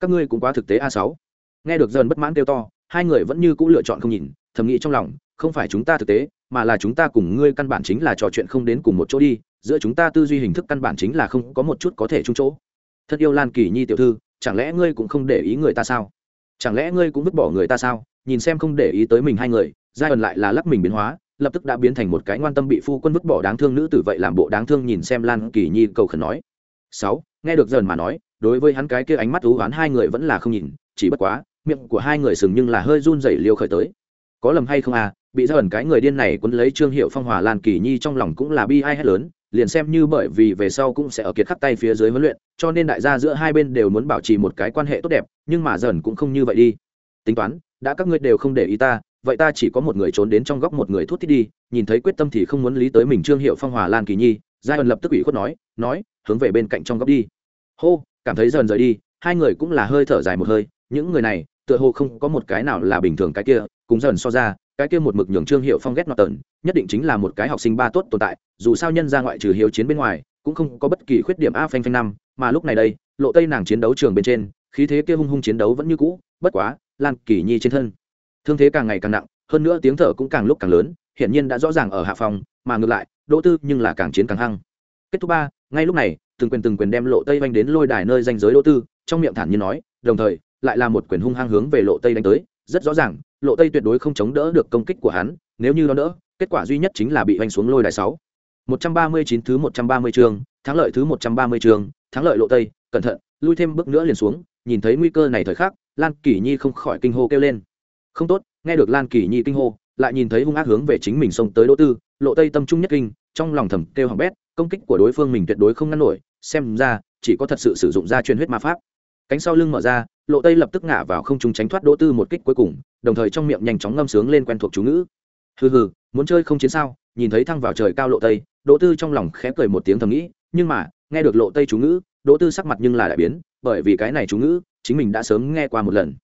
Các ngươi cũng quá thực tế a sáu. Nghe được dần bất mãn kêu to, hai người vẫn như c ũ lựa chọn không nhìn, thầm nghĩ trong lòng không phải chúng ta thực tế, mà là chúng ta cùng ngươi căn bản chính là trò chuyện không đến cùng một chỗ đi, giữa chúng ta tư duy hình thức căn bản chính là không có một chút có thể chung chỗ. Thật yêu lan kỳ nhi tiểu thư, chẳng lẽ ngươi cũng không để ý người ta sao? Chẳng lẽ ngươi cũng vứt bỏ người ta sao? Nhìn xem không để ý tới mình hai người, giai ẩn lại là lắc mình biến hóa, lập tức đã biến thành một cái ngoan tâm bị phu quân vứt bỏ đáng thương nữ tử vậy làm bộ đáng thương nhìn xem lan kỳ nhi cầu khẩn nói. Sáu, nghe được dần mà nói, đối với hắn cái kia ánh mắt thú oán hai người vẫn là không nhìn, chỉ bất quá, miệng của hai người sừng nhưng là hơi run rẩy liêu khởi tới có lầm hay không à bị ra ẩn cái người điên này quấn lấy trương hiệu phong hòa lan kỳ nhi trong lòng cũng là bi ai hết lớn, liền xem như bởi vì về sau cũng sẽ ở kiệt khắc tay phía dưới huấn luyện, cho nên đại gia giữa hai bên đều muốn bảo trì một cái quan hệ tốt đẹp, nhưng mà dần cũng không như vậy đi. Tính toán, đã các ngươi đều không để ý ta, vậy ta chỉ có một người trốn đến trong góc một người thút thít đi, nhìn thấy quyết tâm thì không muốn lý tới mình trương hiệu phong hòa lan kỳ nhi giai ẩn lập tức ủy khuất nói nói, hướng về bên cạnh trong góc đi. Hô, cảm thấy dần rời đi, hai người cũng là hơi thở dài một hơi, những người này, tựa hồ không có một cái nào là bình thường cái kia cùng dần so ra, cái kia một mực nhường trương hiệu phong ghét nọt tần nhất định chính là một cái học sinh ba tốt tồn tại, dù sao nhân ra ngoại trừ hiếu chiến bên ngoài, cũng không có bất kỳ khuyết điểm a phanh phanh năm, mà lúc này đây, lộ tây nàng chiến đấu trường bên trên, khí thế kia hung hung chiến đấu vẫn như cũ, bất quá, lan kỳ nhi trên thân. Thương thế càng ngày càng nặng, hơn nữa tiếng thở cũng càng lúc càng lớn, hiển nhiên đã rõ ràng ở hạ phòng, mà ngược lại, đỗ tư nhưng là càng chiến càng hăng. Kết thúc ba, ngay lúc này, từng quyền từng quyền đem lộ tây vanh đến lôi đài nơi danh giới đỗ tư, trong miệng thản nhiên nói, đồng thời, lại là một quyền hung hăng hướng về lộ tây đánh tới rất rõ ràng, lộ tây tuyệt đối không chống đỡ được công kích của hắn, nếu như nó đỡ, kết quả duy nhất chính là bị hoành xuống lôi đài sáu. Một trăm ba mươi chín thứ một trăm ba mươi chương, thắng lợi thứ một trăm ba mươi chương, thắng lợi lộ tây, cẩn thận, lui thêm bước nữa liền xuống, nhìn thấy nguy cơ này thời khắc, lan kỳ nhi không khỏi kinh hô kêu lên. Không tốt, nghe được lan kỳ nhi kinh hô, lại nhìn thấy hung ác hướng về chính mình xông tới đỗ tư, lộ tây tâm trung nhất kinh, trong lòng thầm kêu hỏng bét, công kích của đối phương mình tuyệt đối không ngăn nổi, xem ra, chỉ có thật sự sử dụng ra truyền huyết ma pháp. Cánh sau lưng mở ra lộ tây lập tức ngã vào không trung tránh thoát đỗ tư một kích cuối cùng, đồng thời trong miệng nhanh chóng ngâm sướng lên quen thuộc chú ngữ. Hừ hừ, muốn chơi không chiến sao? Nhìn thấy thăng vào trời cao lộ tây, đỗ tư trong lòng khẽ cười một tiếng thầm nghĩ, nhưng mà, nghe được lộ tây chú ngữ, đỗ tư sắc mặt nhưng là đại biến, bởi vì cái này chú ngữ, chính mình đã sớm nghe qua một lần.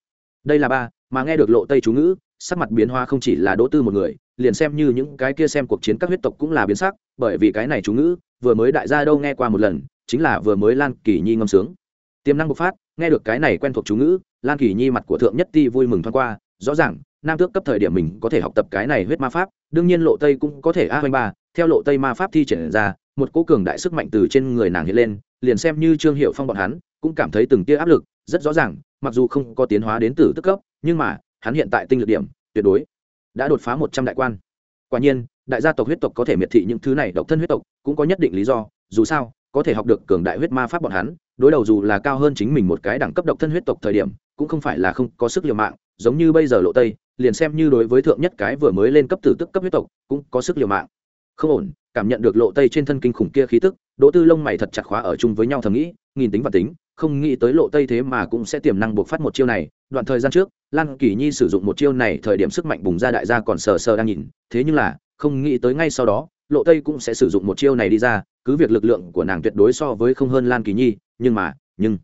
Đây là ba, mà nghe được lộ tây chú ngữ, sắc mặt biến hoa không chỉ là đỗ tư một người, liền xem như những cái kia xem cuộc chiến các huyết tộc cũng là biến sắc, bởi vì cái này chú ngữ, vừa mới đại gia đâu nghe qua một lần, chính là vừa mới lan kỳ nhi ngâm sướng. Tiềm năng bộc phát nghe được cái này quen thuộc chú ngữ, lan kỳ nhi mặt của thượng nhất ti vui mừng thoáng qua, rõ ràng, nam tước cấp thời điểm mình có thể học tập cái này huyết ma pháp, đương nhiên lộ tây cũng có thể a hoành ba, theo lộ tây ma pháp thi triển ra, một cố cường đại sức mạnh từ trên người nàng hiện lên, liền xem như trương hiệu phong bọn hắn, cũng cảm thấy từng tia áp lực, rất rõ ràng, mặc dù không có tiến hóa đến từ tức cấp, nhưng mà, hắn hiện tại tinh lực điểm, tuyệt đối, đã đột phá một trăm đại quan. Quả nhiên, đại gia tộc huyết tộc có thể miệt thị những thứ này, độc thân huyết tộc, cũng có nhất định lý do, dù sao, có thể học được cường đại huyết ma pháp bọn hắn đối đầu dù là cao hơn chính mình một cái đẳng cấp độc thân huyết tộc thời điểm, cũng không phải là không có sức liều mạng, giống như bây giờ lộ tây, liền xem như đối với thượng nhất cái vừa mới lên cấp tử tức cấp huyết tộc, cũng có sức liều mạng. Không ổn, cảm nhận được lộ tây trên thân kinh khủng kia khí tức, đỗ tư lông mày thật chặt khóa ở chung với nhau thầm nghĩ, nghìn tính và tính, không nghĩ tới lộ tây thế mà cũng sẽ tiềm năng buộc phát một chiêu này, đoạn thời gian trước, lan kỳ nhi sử dụng một chiêu này thời điểm sức mạnh bùng ra đại gia còn sờ sờ đang nhìn, thế nhưng là, không nghĩ tới ngay sau đó, lộ tây cũng sẽ sử dụng một chiêu này đi ra cứ việc lực lượng của nàng tuyệt đối so với không hơn lan kỳ nhi, nhưng mà, nhưng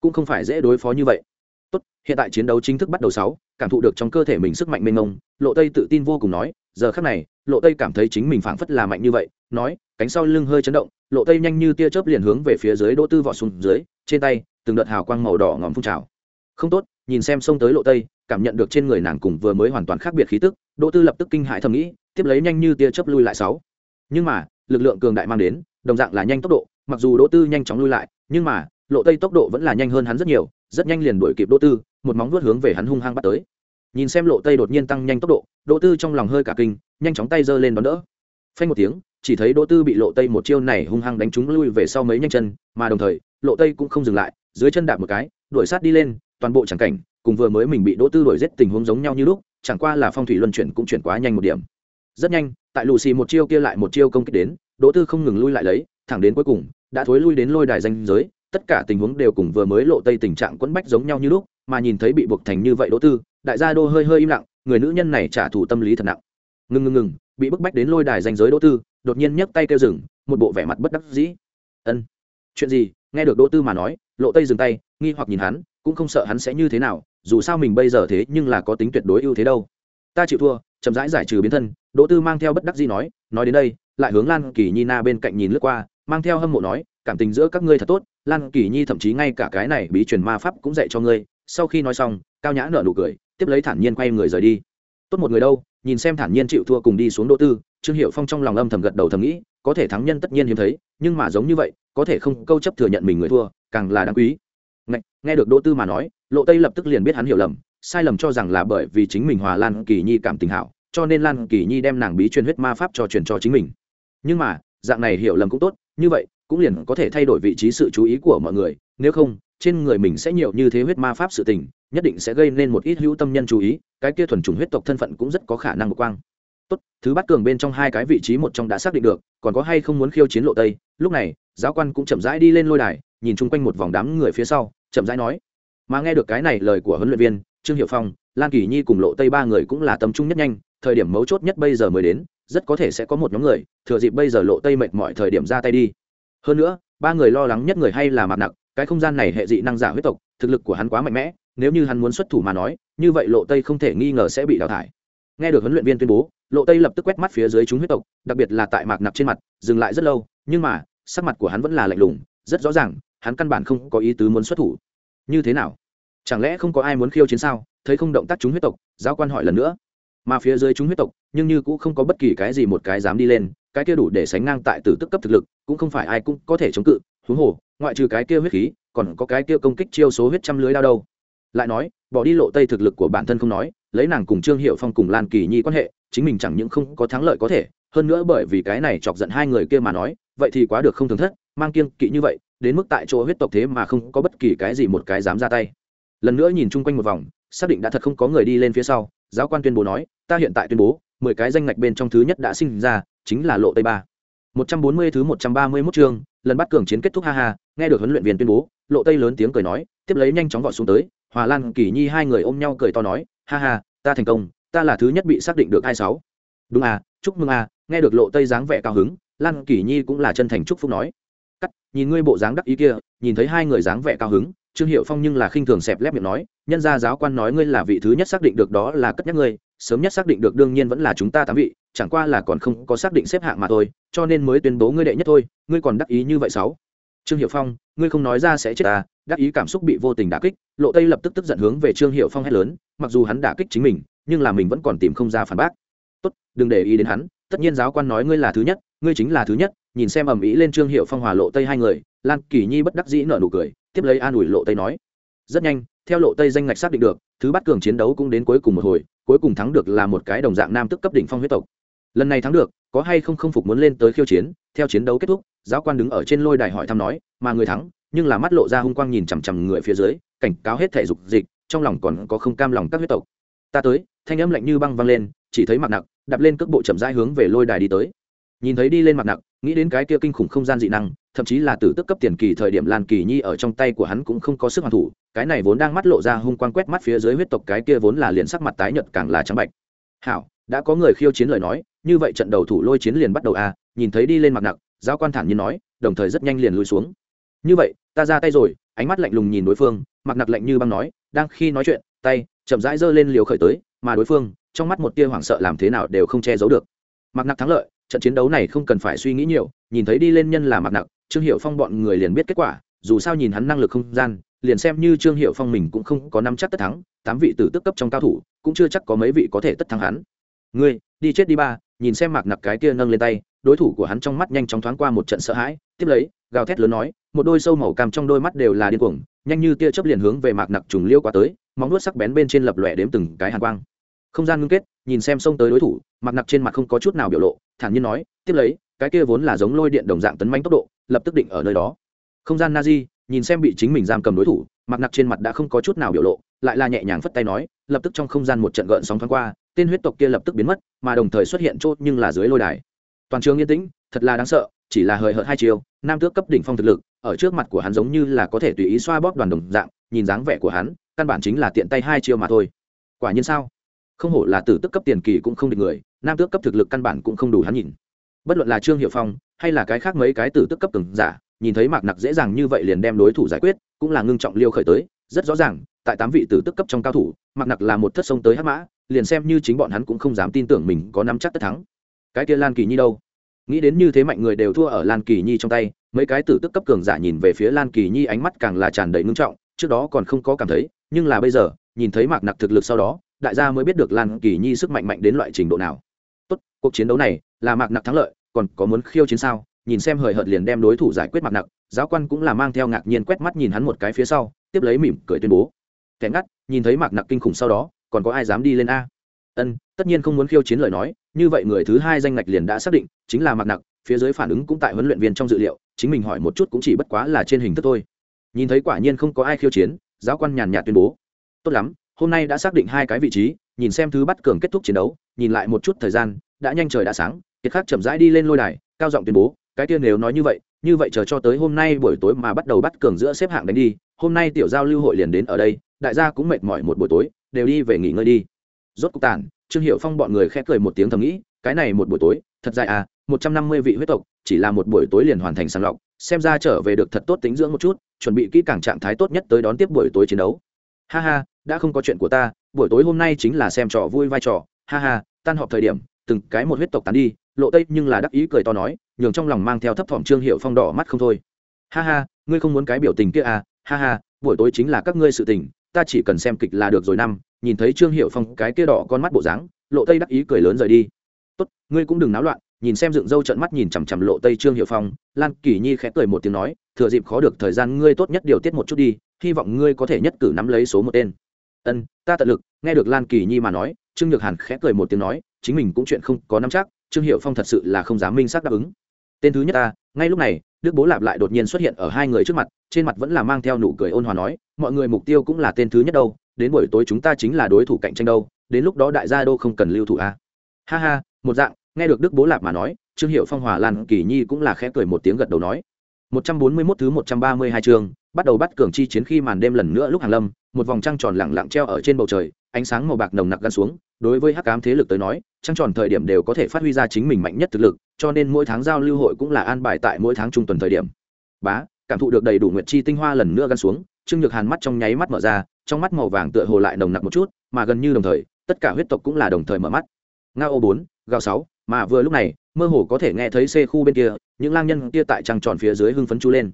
cũng không phải dễ đối phó như vậy. Tốt, hiện tại chiến đấu chính thức bắt đầu sáu, cảm thụ được trong cơ thể mình sức mạnh mênh mông, lộ tây tự tin vô cùng nói, giờ khắc này, lộ tây cảm thấy chính mình phảng phất là mạnh như vậy, nói, cánh sau lưng hơi chấn động, lộ tây nhanh như tia chớp liền hướng về phía dưới đỗ tư vọt xuống dưới, trên tay, từng đợt hào quang màu đỏ ngòm phun trào. Không tốt, nhìn xem xông tới lộ tây, cảm nhận được trên người nàng cùng vừa mới hoàn toàn khác biệt khí tức, đỗ tư lập tức kinh hãi thầm nghĩ, tiếp lấy nhanh như tia chớp lui lại sáu. Nhưng mà, lực lượng cường đại mang đến đồng dạng là nhanh tốc độ, mặc dù đỗ tư nhanh chóng lui lại, nhưng mà, lộ tây tốc độ vẫn là nhanh hơn hắn rất nhiều, rất nhanh liền đuổi kịp đỗ tư, một móng vuốt hướng về hắn hung hăng bắt tới. Nhìn xem lộ tây đột nhiên tăng nhanh tốc độ, đỗ tư trong lòng hơi cả kinh, nhanh chóng tay giơ lên đón đỡ. Phanh một tiếng, chỉ thấy đỗ tư bị lộ tây một chiêu này hung hăng đánh trúng lui về sau mấy nhanh chân, mà đồng thời, lộ tây cũng không dừng lại, dưới chân đạp một cái, đuổi sát đi lên, toàn bộ chẳng cảnh, cùng vừa mới mình bị đỗ tư đuổi giết tình huống giống nhau như lúc, chẳng qua là phong thủy luân chuyển cũng chuyển quá nhanh một điểm. Rất nhanh tại lù xì một chiêu kia lại một chiêu công kích đến, đỗ tư không ngừng lui lại lấy, thẳng đến cuối cùng, đã thối lui đến lôi đài danh giới, tất cả tình huống đều cùng vừa mới lộ tây tình trạng quẫn bách giống nhau như lúc, mà nhìn thấy bị buộc thành như vậy đỗ tư, đại gia đô hơi hơi im lặng, người nữ nhân này trả thù tâm lý thật nặng. Ngừng ngừng ngừng, bị bức bách đến lôi đài danh giới đỗ tư, đột nhiên nhấc tay kêu dừng, một bộ vẻ mặt bất đắc dĩ. Ân, chuyện gì? Nghe được đỗ tư mà nói, lộ tây dừng tay, nghi hoặc nhìn hắn, cũng không sợ hắn sẽ như thế nào, dù sao mình bây giờ thế nhưng là có tính tuyệt đối ưu thế đâu. Ta chịu thua chậm rãi giải trừ biến thân, đỗ tư mang theo bất đắc gì nói nói đến đây, lại hướng lan kỳ nhi na bên cạnh nhìn lướt qua, mang theo hâm mộ nói, cảm tình giữa các ngươi thật tốt, lan kỳ nhi thậm chí ngay cả cái này bí truyền ma pháp cũng dạy cho ngươi. Sau khi nói xong, cao nhã nở nụ cười, tiếp lấy thản nhiên quay người rời đi. Tốt một người đâu, nhìn xem thản nhiên chịu thua cùng đi xuống đỗ tư, trương hiệu phong trong lòng âm thầm gật đầu thầm nghĩ, có thể thắng nhân tất nhiên hiếm thấy, nhưng mà giống như vậy, có thể không câu chấp thừa nhận mình người thua, càng là đáng quý. Nghe được đỗ tư mà nói, lộ tây lập tức liền biết hắn hiểu lầm sai lầm cho rằng là bởi vì chính mình hòa lan kỳ nhi cảm tình hảo, cho nên lan kỳ nhi đem nàng bí truyền huyết ma pháp cho truyền cho chính mình. Nhưng mà, dạng này hiểu lầm cũng tốt, như vậy, cũng liền có thể thay đổi vị trí sự chú ý của mọi người, nếu không, trên người mình sẽ nhiều như thế huyết ma pháp sự tình, nhất định sẽ gây nên một ít hữu tâm nhân chú ý, cái kia thuần chủng huyết tộc thân phận cũng rất có khả năng một quang. Tốt, thứ bắt cường bên trong hai cái vị trí một trong đã xác định được, còn có hay không muốn khiêu chiến lộ tây, lúc này, giáo quan cũng chậm rãi đi lên lôi đài, nhìn chung quanh một vòng đám người phía sau, chậm rãi nói. Mà nghe được cái này lời của huấn luyện viên trương hiệu phong, lan kỳ nhi cùng lộ tây ba người cũng là tâm trung nhất nhanh, thời điểm mấu chốt nhất bây giờ mới đến, rất có thể sẽ có một nhóm người, thừa dịp bây giờ lộ tây mệt mọi thời điểm ra tay đi. Hơn nữa, ba người lo lắng nhất người hay là mặt nặc, cái không gian này hệ dị năng giả huyết tộc, thực lực của hắn quá mạnh mẽ, nếu như hắn muốn xuất thủ mà nói, như vậy lộ tây không thể nghi ngờ sẽ bị đào thải. Nghe được huấn luyện viên tuyên bố, lộ tây lập tức quét mắt phía dưới chúng huyết tộc, đặc biệt là tại mạc nặc trên mặt, dừng lại rất lâu, nhưng mà, sắc mặt của hắn vẫn là lạnh lùng, rất rõ ràng, hắn căn bản không có ý tứ muốn xuất thủ. Như thế nào? Chẳng lẽ không có ai muốn khiêu chiến sao? Thấy không động tác chúng huyết tộc, giáo quan hỏi lần nữa. Mà phía dưới chúng huyết tộc, nhưng như cũng không có bất kỳ cái gì một cái dám đi lên, cái kia đủ để sánh ngang tại tử tức cấp thực lực, cũng không phải ai cũng có thể chống cự. Huống hồ, ngoại trừ cái kia huyết khí, còn có cái kia công kích chiêu số huyết trăm lưới đao đâu. Lại nói, bỏ đi lộ tây thực lực của bản thân không nói, lấy nàng cùng trương hiệu phong cùng lan kỳ nhi quan hệ, chính mình chẳng những không có thắng lợi có thể, hơn nữa bởi vì cái này chọc giận hai người kia mà nói, vậy thì quá được không thường thất, mang kiên kỵ như vậy, đến mức tại chỗ huyết tộc thế mà không có bất kỳ cái gì một cái dám ra tay lần nữa nhìn chung quanh một vòng, xác định đã thật không có người đi lên phía sau, giáo quan tuyên bố nói, ta hiện tại tuyên bố, mười cái danh ngạch bên trong thứ nhất đã sinh ra, chính là lộ tây ba. Một trăm bốn mươi thứ một trăm ba mươi mốt chương, lần bắt cường chiến kết thúc ha ha, nghe được huấn luyện viên tuyên bố, lộ tây lớn tiếng cười nói, tiếp lấy nhanh chóng vọt xuống tới, hòa lan, kỳ nhi hai người ôm nhau cười to nói, ha ha, ta thành công, ta là thứ nhất bị xác định được hai sáu. Đúng à chúc mừng à nghe được lộ tây dáng vẻ cao hứng, lan, kỳ nhi cũng là chân thành chúc phúc nói. Cắt, nhìn ngươi bộ dáng đắc ý kia, nhìn thấy hai người dáng vẻ cao hứng trương hiệu phong nhưng là khinh thường xẹp lép miệng nói, nhân gia giáo quan nói ngươi là vị thứ nhất xác định được đó là cất nhắc ngươi, sớm nhất xác định được đương nhiên vẫn là chúng ta tám vị, chẳng qua là còn không có xác định xếp hạng mà thôi, cho nên mới tuyên bố ngươi đệ nhất thôi, ngươi còn đắc ý như vậy sáu. Trương hiệu phong, ngươi không nói ra sẽ chết ta, đắc ý cảm xúc bị vô tình đả kích. Lộ tây lập tức tức giận hướng về trương hiệu phong hét lớn, mặc dù hắn đả kích chính mình, nhưng là mình vẫn còn tìm không ra phản bác. Tốt, đừng để ý đến hắn, tất nhiên giáo quan nói ngươi là thứ nhất, ngươi chính là thứ nhất. Nhìn xem ầm ĩ lên trương hiệu phong hòa lộ tây hai người, lan kỳ nhi bất đắc dĩ nở nụ cười tiếp lấy an ủi lộ tây nói, rất nhanh, theo lộ tây danh ngạch xác định được, thứ bắt cường chiến đấu cũng đến cuối cùng một hồi, cuối cùng thắng được là một cái đồng dạng nam tức cấp đỉnh phong huyết tộc. Lần này thắng được, có hay không không phục muốn lên tới khiêu chiến, theo chiến đấu kết thúc, giáo quan đứng ở trên lôi đài hỏi thăm nói, mà người thắng, nhưng là mắt lộ ra hung quang nhìn chằm chằm người phía dưới, cảnh cáo hết thể dục dịch, trong lòng còn có không cam lòng các huyết tộc. Ta tới. Thanh âm lạnh như băng văng lên, chỉ thấy mặt nặng đạp lên cước bộ chậm rãi hướng về lôi đài đi tới nhìn thấy đi lên mặt nặng nghĩ đến cái kia kinh khủng không gian dị năng thậm chí là tử tức cấp tiền kỳ thời điểm lan kỳ nhi ở trong tay của hắn cũng không có sức hoàn thủ cái này vốn đang mắt lộ ra hung quang quét mắt phía dưới huyết tộc cái kia vốn là liền sắc mặt tái nhợt càng là trắng bạch. Hảo đã có người khiêu chiến lời nói như vậy trận đầu thủ lôi chiến liền bắt đầu a à, nhìn thấy đi lên mặt nặng giáo quan thản nhiên nói đồng thời rất nhanh liền lùi xuống. Như vậy ta ra tay rồi. Ánh mắt lạnh lùng nhìn đối phương mặc nặc lạnh như băng nói đang khi nói chuyện tay chậm rãi giơ lên liều khởi tới mà đối phương trong mắt một tia hoảng sợ làm thế nào đều không che giấu được. Mặc nặc thắng lợi trận chiến đấu này không cần phải suy nghĩ nhiều, nhìn thấy đi lên nhân là mặt nặng, trương hiệu phong bọn người liền biết kết quả, dù sao nhìn hắn năng lực không gian, liền xem như trương hiệu phong mình cũng không có năm chắc tất thắng, tám vị tử tức cấp trong cao thủ, cũng chưa chắc có mấy vị có thể tất thắng hắn. Ngươi, đi chết đi ba. Nhìn xem mạc nặc cái kia nâng lên tay, đối thủ của hắn trong mắt nhanh chóng thoáng qua một trận sợ hãi, tiếp lấy, gào thét lớn nói, một đôi sâu màu cam trong đôi mắt đều là điên cuồng, nhanh như tia chớp liền hướng về mạc nặc trùng liêu qua tới, móng nuốt sắc bén bên trên lập lòe đếm từng cái hàn quang. Không gian ngưng kết, nhìn xem xông tới đối thủ, mạc nặc trên mặt không có chút nào biểu lộ thản nhiên nói, tiếp lấy, cái kia vốn là giống lôi điện đồng dạng tấn manh tốc độ, lập tức định ở nơi đó. Không gian na di nhìn xem bị chính mình giam cầm đối thủ mặt nặc trên mặt đã không có chút nào biểu lộ, lại là nhẹ nhàng phất tay nói, lập tức trong không gian một trận gợn sóng thoáng qua, tên huyết tộc kia lập tức biến mất, mà đồng thời xuất hiện chốt nhưng là dưới lôi đài. Toàn trường yên tĩnh, thật là đáng sợ, chỉ là hời hợt hai chiều, nam tước cấp đỉnh phong thực lực, ở trước mặt của hắn giống như là có thể tùy ý xoa bóp đoàn đồng dạng, nhìn dáng vẻ của hắn, căn bản chính là tiện tay hai chiều mà thôi. Quả nhiên sao? Không hổ là tử tức cấp tiền kỳ cũng không địch người nam tước cấp thực lực căn bản cũng không đủ hắn nhìn. Bất luận là trương hiệu phong, hay là cái khác mấy cái tử tức cấp từng giả, nhìn thấy mạc nặc dễ dàng như vậy liền đem đối thủ giải quyết, cũng là ngưng trọng liêu khởi tới. Rất rõ ràng, tại tám vị tử tức cấp trong cao thủ, mạc nặc là một thất sông tới hắc mã, liền xem như chính bọn hắn cũng không dám tin tưởng mình có nắm chắc tất thắng. Cái kia lan kỳ nhi đâu? Nghĩ đến như thế mạnh người đều thua ở lan kỳ nhi trong tay, mấy cái tử tức cấp cường giả nhìn về phía lan kỳ nhi ánh mắt càng là tràn đầy ngưng trọng, trước đó còn không có cảm thấy, nhưng là bây giờ, nhìn thấy mạc nặc thực lực sau đó, đại gia mới biết được lan kỳ nhi sức mạnh mạnh đến loại trình độ nào tốt, cuộc chiến đấu này là mạc nặc thắng lợi, còn có muốn khiêu chiến sao? Nhìn xem hời hợt liền đem đối thủ giải quyết mạc nặc, giáo quan cũng là mang theo ngạc nhiên quét mắt nhìn hắn một cái phía sau, tiếp lấy mỉm cười tuyên bố. Kẻ ngắt, nhìn thấy mạc nặc kinh khủng sau đó, còn có ai dám đi lên a? Ân, tất nhiên không muốn khiêu chiến lời nói, như vậy người thứ hai danh ngạch liền đã xác định, chính là mạc nặc, phía dưới phản ứng cũng tại huấn luyện viên trong dự liệu, chính mình hỏi một chút cũng chỉ bất quá là trên hình thức thôi. Nhìn thấy quả nhiên không có ai khiêu chiến, giáo quan nhàn nhạt tuyên bố. Tốt lắm, hôm nay đã xác định hai cái vị trí nhìn xem thứ bắt cường kết thúc chiến đấu, nhìn lại một chút thời gian, đã nhanh trời đã sáng, kiệt khắc chậm rãi đi lên lôi đài, cao giọng tuyên bố, cái tiên nếu nói như vậy như vậy chờ cho tới hôm nay buổi tối mà bắt đầu bắt cường giữa xếp hạng đánh đi, hôm nay tiểu giao lưu hội liền đến ở đây, đại gia cũng mệt mỏi một buổi tối, đều đi về nghỉ ngơi đi. Rốt cục tàn, trương hiệu phong bọn người khẽ cười một tiếng thầm nghĩ, cái này một buổi tối, thật dài à một trăm năm mươi vị huyết tộc, chỉ là một buổi tối liền hoàn thành sàng lọc, xem ra trở về được thật tốt tính dưỡng một chút, chuẩn bị kỹ càng trạng thái tốt nhất tới đón tiếp buổi tối chiến đấu ha ha, đã không có chuyện của ta, buổi tối hôm nay chính là xem trò vui vai trò. Ha ha, tan họp thời điểm, từng cái một huyết tộc tán đi, lộ tây nhưng là đắc ý cười to nói, nhường trong lòng mang theo thấp thỏm trương hiệu phong đỏ mắt không thôi. Ha ha, ngươi không muốn cái biểu tình kia à? Ha ha, buổi tối chính là các ngươi sự tình, ta chỉ cần xem kịch là được rồi năm, nhìn thấy trương hiệu phong cái kia đỏ con mắt bộ dáng, lộ tây đắc ý cười lớn rời đi. Tốt, ngươi cũng đừng náo loạn, nhìn xem dựng râu trận mắt nhìn chằm chằm lộ tây trương hiệu phong, lan kỳ nhi khẽ cười một tiếng nói, thừa dịp khó được thời gian ngươi tốt nhất điều tiết một chút đi hy vọng ngươi có thể nhất cử nắm lấy số một tên. Ân, ta tận lực, nghe được lan kỳ nhi mà nói, trương nhược hàn khẽ cười một tiếng nói, chính mình cũng chuyện không có nắm chắc, trương hiệu phong thật sự là không dám minh xác đáp ứng. Tên thứ nhất ta, ngay lúc này, đức bố lạp lại đột nhiên xuất hiện ở hai người trước mặt, trên mặt vẫn là mang theo nụ cười ôn hòa nói, mọi người mục tiêu cũng là tên thứ nhất đâu, đến buổi tối chúng ta chính là đối thủ cạnh tranh đâu, đến lúc đó đại gia đô không cần lưu thủ a à. ha ha, một dạng, nghe được đức bố lạp mà nói, trương hiệu phong hòa lan kỳ nhi cũng là khẽ cười một tiếng gật đầu nói. 141 thứ 132 trường bắt đầu bắt cường chi chiến khi màn đêm lần nữa lúc hàng lâm, một vòng trăng tròn lẳng lặng treo ở trên bầu trời ánh sáng màu bạc nồng nặc gắn xuống đối với hắc cám thế lực tới nói trăng tròn thời điểm đều có thể phát huy ra chính mình mạnh nhất thực lực cho nên mỗi tháng giao lưu hội cũng là an bài tại mỗi tháng trung tuần thời điểm. Bá cảm thụ được đầy đủ nguyệt chi tinh hoa lần nữa gắn xuống trương nhược hàn mắt trong nháy mắt mở ra trong mắt màu vàng tựa hồ lại nồng nặc một chút mà gần như đồng thời tất cả huyết tộc cũng là đồng thời mở mắt. Nga ô bốn gao sáu mà vừa lúc này mơ hồ có thể nghe thấy xe khu bên kia những lang nhân kia tại trăng tròn phía dưới hưng phấn chú lên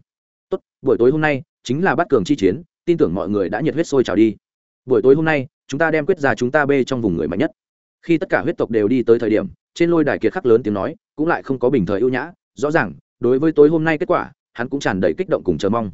tốt, buổi tối hôm nay chính là bắt cường chi chiến, tin tưởng mọi người đã nhiệt huyết sôi trào đi. Buổi tối hôm nay, chúng ta đem quyết ra chúng ta bê trong vùng người mạnh nhất. Khi tất cả huyết tộc đều đi tới thời điểm, trên lôi đài kiệt khắc lớn tiếng nói, cũng lại không có bình thời ưu nhã, rõ ràng, đối với tối hôm nay kết quả, hắn cũng tràn đầy kích động cùng chờ mong.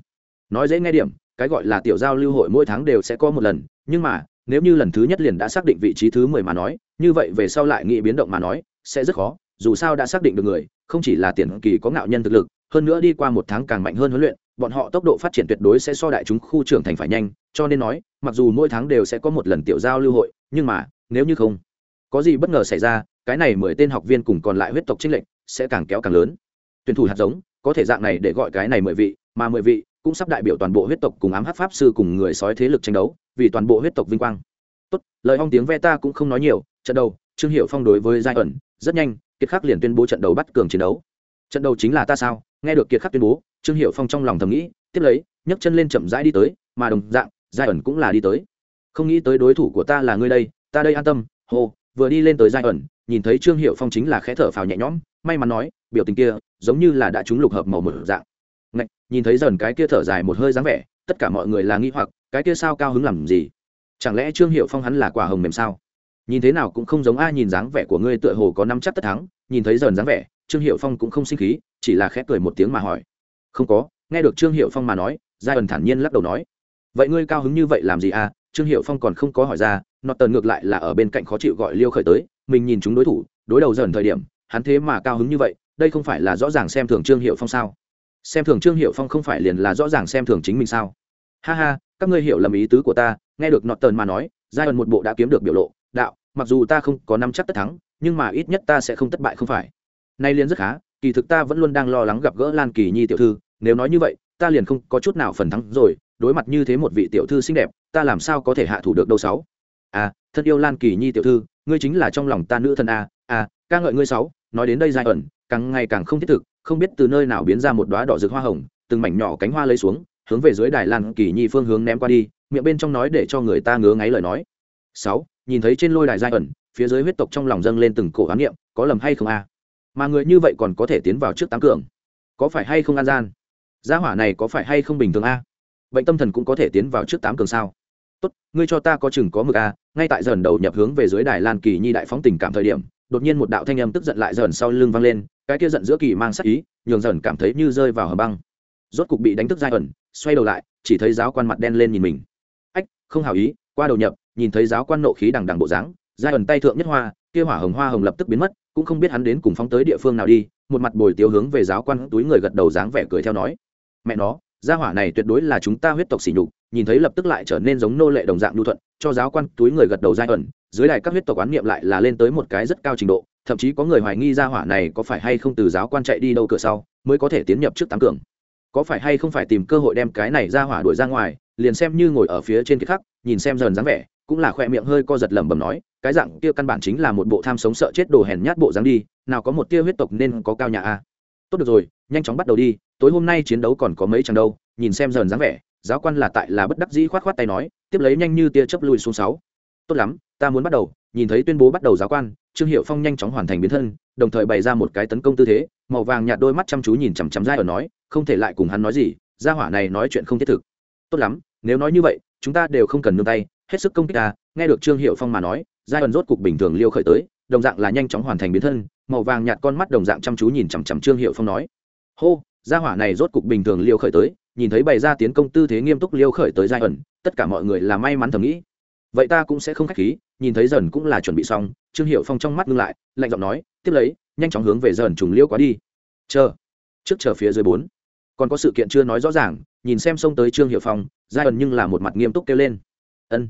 Nói dễ nghe điểm, cái gọi là tiểu giao lưu hội mỗi tháng đều sẽ có một lần, nhưng mà, nếu như lần thứ nhất liền đã xác định vị trí thứ mười mà nói, như vậy về sau lại nghĩ biến động mà nói, sẽ rất khó, dù sao đã xác định được người, không chỉ là tiền kỳ có ngạo nhân thực lực, hơn nữa đi qua một tháng càng mạnh hơn huấn luyện bọn họ tốc độ phát triển tuyệt đối sẽ so đại chúng khu trưởng thành phải nhanh, cho nên nói, mặc dù mỗi tháng đều sẽ có một lần tiểu giao lưu hội, nhưng mà, nếu như không có gì bất ngờ xảy ra, cái này mười tên học viên cùng còn lại huyết tộc trinh lệnh sẽ càng kéo càng lớn. Tuyển thủ hạt giống, có thể dạng này để gọi cái này mười vị, mà mười vị cũng sắp đại biểu toàn bộ huyết tộc cùng ám hát pháp sư cùng người sói thế lực tranh đấu, vì toàn bộ huyết tộc vinh quang. Tốt, lời hong tiếng ve ta cũng không nói nhiều, trận đầu, trương hiệu phong đối với giai ẩn rất nhanh, kiệt khắc liền tuyên bố trận đầu bắt cường chiến đấu trận đầu chính là ta sao? Nghe được kiệt khắc tuyên bố trương hiệu phong trong lòng thầm nghĩ tiếp lấy nhấc chân lên chậm rãi đi tới mà đồng dạng giai ẩn cũng là đi tới. Không nghĩ tới đối thủ của ta là ngươi đây ta đây an tâm hô vừa đi lên tới giai ẩn nhìn thấy trương hiệu phong chính là khẽ thở phào nhẹ nhõm may mắn nói biểu tình kia giống như là đã trúng lục hợp màu một dạng. Ngạch, nhìn thấy dần cái kia thở dài một hơi dáng vẻ tất cả mọi người là nghi hoặc cái kia sao cao hứng làm gì? Chẳng lẽ trương hiệu phong hắn là quả hồng mềm sao? Nhìn thế nào cũng không giống ai nhìn dáng vẻ của ngươi tựa hồ có năm chắc tất thắng nhìn thấy dần dáng vẻ trương hiệu phong cũng không sinh khí, chỉ là khẽ cười một tiếng mà hỏi. Không có, nghe được trương hiệu phong mà nói, giai ẩn thản nhiên lắc đầu nói. Vậy ngươi cao hứng như vậy làm gì à? Trương hiệu phong còn không có hỏi ra nọt tần ngược lại là ở bên cạnh khó chịu gọi liêu khởi tới, mình nhìn chúng đối thủ, đối đầu dần thời điểm, hắn thế mà cao hứng như vậy, đây không phải là rõ ràng xem thường trương hiệu phong sao? Xem thường trương hiệu phong không phải liền là rõ ràng xem thường chính mình sao? Ha ha, các ngươi hiểu lầm ý tứ của ta, nghe được nọt tần mà nói, giai ẩn một bộ đã kiếm được biểu lộ, đạo, mặc dù ta không có năm chắc tất thắng, nhưng mà ít nhất ta sẽ không thất bại không phải nay liên rất khá, kỳ thực ta vẫn luôn đang lo lắng gặp gỡ lan kỳ nhi tiểu thư, nếu nói như vậy, ta liền không có chút nào phần thắng rồi, đối mặt như thế một vị tiểu thư xinh đẹp, ta làm sao có thể hạ thủ được đâu sáu? À thân yêu lan kỳ nhi tiểu thư, ngươi chính là trong lòng ta nữ thân a à ca ngợi ngươi sáu, nói đến đây dài ẩn, càng ngày càng không thiết thực, không biết từ nơi nào biến ra một đóa đỏ rực hoa hồng, từng mảnh nhỏ cánh hoa lấy xuống, hướng về dưới đài lan kỳ nhi phương hướng ném qua đi, miệng bên trong nói để cho người ta ngứa ngáy lời nói. Sáu, nhìn thấy trên lôi đài dài ẩn, phía dưới huyết tộc trong lòng dâng lên từng cổ ám niệm, có lầm hay không a? Mà người như vậy còn có thể tiến vào trước tám cường. Có phải hay không an gian? Gia hỏa này có phải hay không bình thường a? Bệnh tâm thần cũng có thể tiến vào trước tám cường sao? Tốt, ngươi cho ta có chừng có mực a. Ngay tại dần đầu nhập hướng về dưới đài lan kỳ nhi đại phóng tình cảm thời điểm, đột nhiên một đạo thanh âm tức giận lại dần sau lưng vang lên, cái kia giận giữa kỳ mang sắc ý, nhường dần cảm thấy như rơi vào hầm băng. Rốt cục bị đánh thức giai ẩn, xoay đầu lại, chỉ thấy giáo quan mặt đen lên nhìn mình. Ách, không hào ý, qua đầu nhập, nhìn thấy giáo quan nộ khí đằng đằng bộ dáng, giai ẩn tay thượng nhất hoa, kia hỏa hồng hoa hồng lập tức biến mất cũng không biết hắn đến cùng phóng tới địa phương nào đi, một mặt bồi tiêu hướng về giáo quan túi người gật đầu dáng vẻ cười theo nói, mẹ nó, gia hỏa này tuyệt đối là chúng ta huyết tộc sỉ nhục, nhìn thấy lập tức lại trở nên giống nô lệ đồng dạng nhu thuận, cho giáo quan túi người gật đầu giai ẩn, dưới đài các huyết tộc quán niệm lại là lên tới một cái rất cao trình độ, thậm chí có người hoài nghi gia hỏa này có phải hay không từ giáo quan chạy đi đâu cửa sau, mới có thể tiến nhập trước tám cường. Có phải hay không phải tìm cơ hội đem cái này ra hỏa đuổi ra ngoài, liền xem như ngồi ở phía trên cái khắc nhìn xem dần dáng vẻ, cũng là khoe miệng hơi co giật lẩm bẩm nói cái dạng kia căn bản chính là một bộ tham sống sợ chết đồ hèn nhát bộ dáng đi, nào có một tia huyết tộc nên có cao nhà a. Tốt được rồi, nhanh chóng bắt đầu đi, tối hôm nay chiến đấu còn có mấy chẳng đâu, nhìn xem dần dáng vẻ, giáo quan là tại là bất đắc dĩ khoát khoát tay nói, tiếp lấy nhanh như tia chớp lùi xuống sáu. Tốt lắm, ta muốn bắt đầu, nhìn thấy tuyên bố bắt đầu giáo quan, trương hiệu phong nhanh chóng hoàn thành biến thân, đồng thời bày ra một cái tấn công tư thế, màu vàng nhạt đôi mắt chăm chú nhìn chằm chằm dai ở nói, không thể lại cùng hắn nói gì, gia hỏa này nói chuyện không thiết thực. Tốt lắm, nếu nói như vậy, chúng ta đều không cần nương tay, hết sức công kích ta, nghe được trương hiệu phong mà nói giai ẩn rốt cục bình thường liêu khởi tới, đồng dạng là nhanh chóng hoàn thành biến thân, màu vàng nhạt con mắt đồng dạng chăm chú nhìn chằm chằm trương hiệu phong nói. Hô, gia hỏa này rốt cục bình thường liêu khởi tới, nhìn thấy bày ra tiến công tư thế nghiêm túc liêu khởi tới giai ẩn tất cả mọi người là may mắn thầm nghĩ. Vậy ta cũng sẽ không khách khí, nhìn thấy dần cũng là chuẩn bị xong, trương hiệu phong trong mắt ngưng lại, lạnh giọng nói, tiếp lấy, nhanh chóng hướng về dần trùng liêu quá đi. Chờ, trước chờ phía dưới bốn. Còn có sự kiện chưa nói rõ ràng, nhìn xem xông tới trương hiệu phong, giai ẩn nhưng là một mặt nghiêm túc kêu lên. Ân,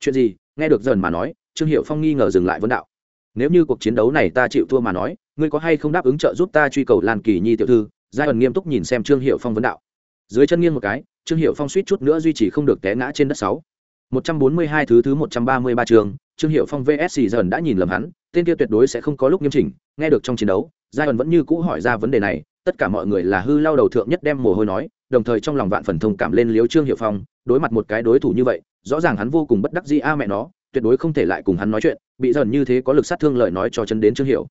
chuyện gì? Nghe được dần mà nói trương hiệu phong nghi ngờ dừng lại vấn đạo. Nếu như cuộc chiến đấu này ta chịu thua mà nói ngươi có hay không đáp ứng trợ giúp ta truy cầu lan kỳ nhi tiểu thư? Giai ẩn nghiêm túc nhìn xem trương hiệu phong vấn đạo. Dưới chân nghiêng một cái trương hiệu phong suýt chút nữa duy trì không được té ngã trên đất sáu. 142 thứ thứ 133 trường, Trương Hiệu Phong VS dần đã nhìn lầm hắn, tên kia tuyệt đối sẽ không có lúc nghiêm chỉnh, nghe được trong chiến đấu, Giai ẩn vẫn như cũ hỏi ra vấn đề này, tất cả mọi người là hư lao đầu thượng nhất đem mồ hôi nói, đồng thời trong lòng vạn phần thông cảm lên liếu Trương Hiệu Phong, đối mặt một cái đối thủ như vậy, rõ ràng hắn vô cùng bất đắc dĩ a mẹ nó, tuyệt đối không thể lại cùng hắn nói chuyện, bị dần như thế có lực sát thương lời nói cho chân đến Trương Hiểu.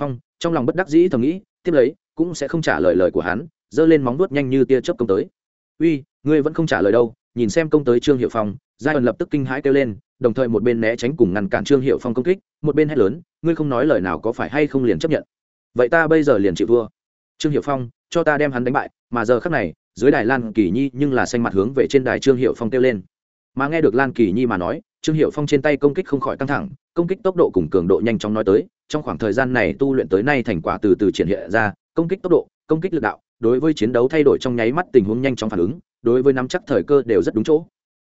Phong, trong lòng bất đắc dĩ thầm nghĩ, tiếp lấy, cũng sẽ không trả lời lời của hắn, giơ lên móng vuốt nhanh như tia chớp công tới. "Uy, ngươi vẫn không trả lời đâu?" Nhìn xem công tới Trương Hiểu Phong, giai ẩn lập tức kinh hãi kêu lên đồng thời một bên né tránh cùng ngăn cản trương hiệu phong công kích một bên hét lớn ngươi không nói lời nào có phải hay không liền chấp nhận vậy ta bây giờ liền chịu thua trương hiệu phong cho ta đem hắn đánh bại mà giờ khắc này dưới đài lan kỳ nhi nhưng là xanh mặt hướng về trên đài trương hiệu phong kêu lên mà nghe được lan kỳ nhi mà nói trương hiệu phong trên tay công kích không khỏi căng thẳng, công kích tốc độ cùng cường độ nhanh chóng nói tới, trong khoảng thời gian này tu luyện tới nay thành quả từ từ triển hiện ra, công kích tốc độ, công kích lực đạo, đối với chiến đấu thay đổi trong nháy mắt tình huống nhanh chóng phản ứng, đối với nắm chắc thời cơ đều rất đúng chỗ.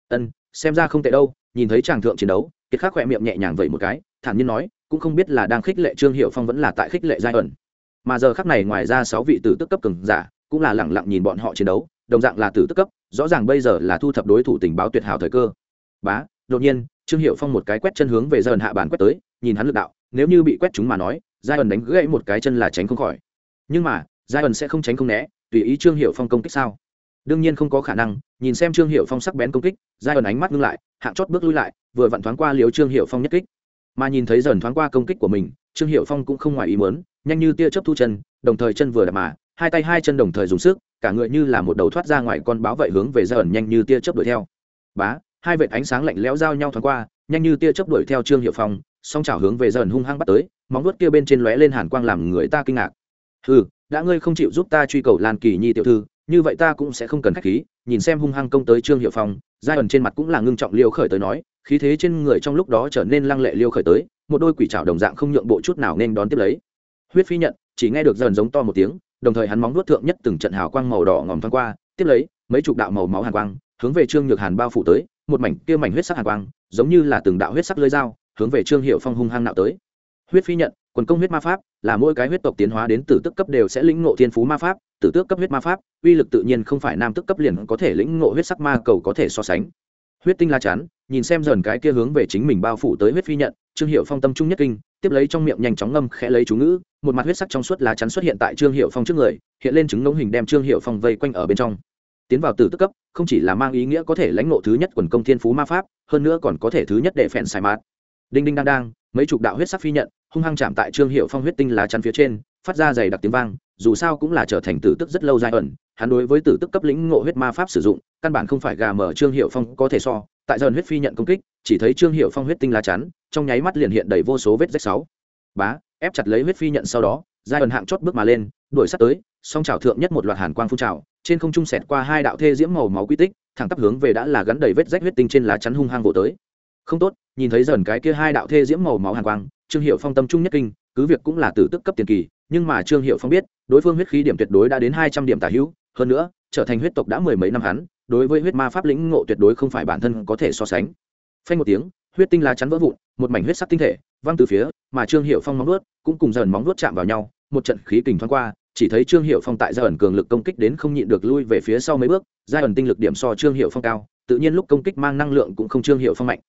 Ân, xem ra không tệ đâu, nhìn thấy chàng thượng chiến đấu, kiệt khắc khỏe miệng nhẹ nhàng vậy một cái, thản nhiên nói, cũng không biết là đang khích lệ trương hiệu phong vẫn là tại khích lệ giai ẩn. Mà giờ khắc này ngoài ra sáu vị tử tức cấp cường giả, cũng là lẳng lặng nhìn bọn họ chiến đấu, đồng dạng là tử tức cấp, rõ ràng bây giờ là thu thập đối thủ tình báo tuyệt hảo thời cơ. Bá đột nhiên, trương hiệu phong một cái quét chân hướng về giai ẩn hạ bàn quét tới, nhìn hắn lực đạo, nếu như bị quét chúng mà nói, giai ẩn đánh gãy một cái chân là tránh không khỏi. Nhưng mà, giai ẩn sẽ không tránh không né, tùy ý trương hiệu phong công kích sao? Đương nhiên không có khả năng, nhìn xem trương hiệu phong sắc bén công kích, giai ẩn ánh mắt ngưng lại, hạng chót bước lui lại, vừa vặn thoáng qua liếu trương hiệu phong nhất kích. Mà nhìn thấy dần thoáng qua công kích của mình, trương hiệu phong cũng không ngoài ý muốn, nhanh như tia chớp thu chân, đồng thời chân vừa đạp mà, hai tay hai chân đồng thời dùng sức, cả người như là một đầu thoát ra ngoài con báo vậy hướng về giai ẩn nhanh như tia chớp đuổi theo. Bá hai vệt ánh sáng lạnh lẽo giao nhau thoáng qua, nhanh như tia chớp đuổi theo trương hiệu phong, song chảo hướng về dần hung hăng bắt tới, móng vuốt kia bên trên lóe lên hàn quang làm người ta kinh ngạc. Ừ đã ngươi không chịu giúp ta truy cầu lan kỳ nhi tiểu thư, như vậy ta cũng sẽ không cần khách khí. Nhìn xem hung hăng công tới trương hiệu phong, giai ẩn trên mặt cũng là ngưng trọng liêu khởi tới nói, khí thế trên người trong lúc đó trở nên lăng lệ liêu khởi tới, một đôi quỷ trào đồng dạng không nhượng bộ chút nào nên đón tiếp lấy. Huyết phi nhận, chỉ nghe được dần giống to một tiếng, đồng thời hắn móng nuốt thượng nhất từng trận hào quang màu đỏ ngòm thoáng qua, tiếp lấy, mấy chục đạo màu máu hàn quang hướng về trương nhược hàn bao phủ tới một mảnh kia mảnh huyết sắc hàn quang, giống như là từng đạo huyết sắc lưỡi dao, hướng về trương hiệu phong hung hăng nạo tới. Huyết phi nhận, quần công huyết ma pháp, là mỗi cái huyết tộc tiến hóa đến tử tức cấp đều sẽ lĩnh ngộ thiên phú ma pháp, tử tước cấp huyết ma pháp, uy lực tự nhiên không phải nam tức cấp liền có thể lĩnh ngộ huyết sắc ma cầu có thể so sánh. Huyết tinh la chắn, nhìn xem dần cái kia hướng về chính mình bao phủ tới huyết phi nhận, trương hiệu phong tâm trung nhất kinh, tiếp lấy trong miệng nhanh chóng ngâm khẽ lấy chú ngữ, một mặt huyết sắc trong suốt lá chắn xuất hiện tại trương hiệu phong trước người, hiện lên chứng ngống hình đem trương hiệu phong vây quanh ở bên trong tiến vào tử tức cấp, không chỉ là mang ý nghĩa có thể lãnh ngộ thứ nhất quần công thiên phú ma pháp, hơn nữa còn có thể thứ nhất để phèn xài mát đinh đinh đang đang, mấy chục đạo huyết sắc phi nhận, hung hăng chạm tại trương hiệu phong huyết tinh lá chắn phía trên, phát ra dày đặc tiếng vang, dù sao cũng là trở thành tử tức rất lâu dài ẩn, hắn đối với tử tức cấp lĩnh ngộ huyết ma pháp sử dụng, căn bản không phải gà mở trương hiệu phong có thể so, tại dần huyết phi nhận công kích, chỉ thấy trương hiệu phong huyết tinh lá chắn, trong nháy mắt liền hiện đầy vô số vết rách sáu. Bá, ép chặt lấy huyết phi nhận sau đó, giai ẩn hạng chót bước mà lên, đuổi sắt tới, song trào thượng nhất một loạt hàn quang phun trào trên không trung xẹt qua hai đạo thê diễm màu máu quy tích, thẳng tắp hướng về đã là gắn đầy vết rách huyết tinh trên lá chắn hung hăng vỗ tới. Không tốt, nhìn thấy dần cái kia hai đạo thê diễm màu máu hàn quang, trương hiệu phong tâm trung nhất kinh, cứ việc cũng là tử tức cấp tiền kỳ, nhưng mà trương hiệu phong biết, đối phương huyết khí điểm tuyệt đối đã đến hai trăm điểm tả hữu, hơn nữa, trở thành huyết tộc đã mười mấy năm hắn, đối với huyết ma pháp lĩnh ngộ tuyệt đối không phải bản thân có thể so sánh. Phanh một tiếng, huyết tinh lá chắn vỡ vụn, một mảnh huyết sắc tinh thể văng từ phía, mà trương hiệu phong móng vuốt cũng cùng dần móng vuốt chạm vào nhau, một trận khí kình thoáng qua chỉ thấy trương hiệu phong tại gia ẩn cường lực công kích đến không nhịn được lui về phía sau mấy bước gia ẩn tinh lực điểm so trương hiệu phong cao, tự nhiên lúc công kích mang năng lượng cũng không trương hiệu phong mạnh.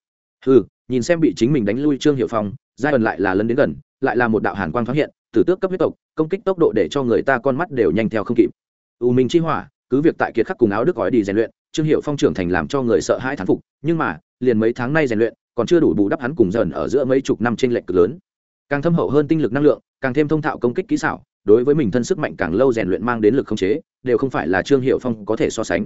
Ừ nhìn xem bị chính mình đánh lui trương hiệu phong gia ẩn lại là lấn đến gần, lại là một đạo hàn quang phát hiện, tử tước cấp huyết tộc, công kích tốc độ để cho người ta con mắt đều nhanh theo không kịp. U minh chi hỏa, cứ việc tại kiệt khắc cùng áo đức gói đi rèn luyện, trương hiệu phong trưởng thành làm cho người sợ hãi thán phục, nhưng mà, liền mấy tháng nay rèn luyện, còn chưa đủ bù đắp hắn cùng dần ở giữa mấy chục năm trên lệch cực lớn. Càng thâm hậu hơn tinh lực năng lượng, càng thêm thông thạo công kích kỹ xảo đối với mình thân sức mạnh càng lâu rèn luyện mang đến lực không chế, đều không phải là trương hiệu phong có thể so sánh.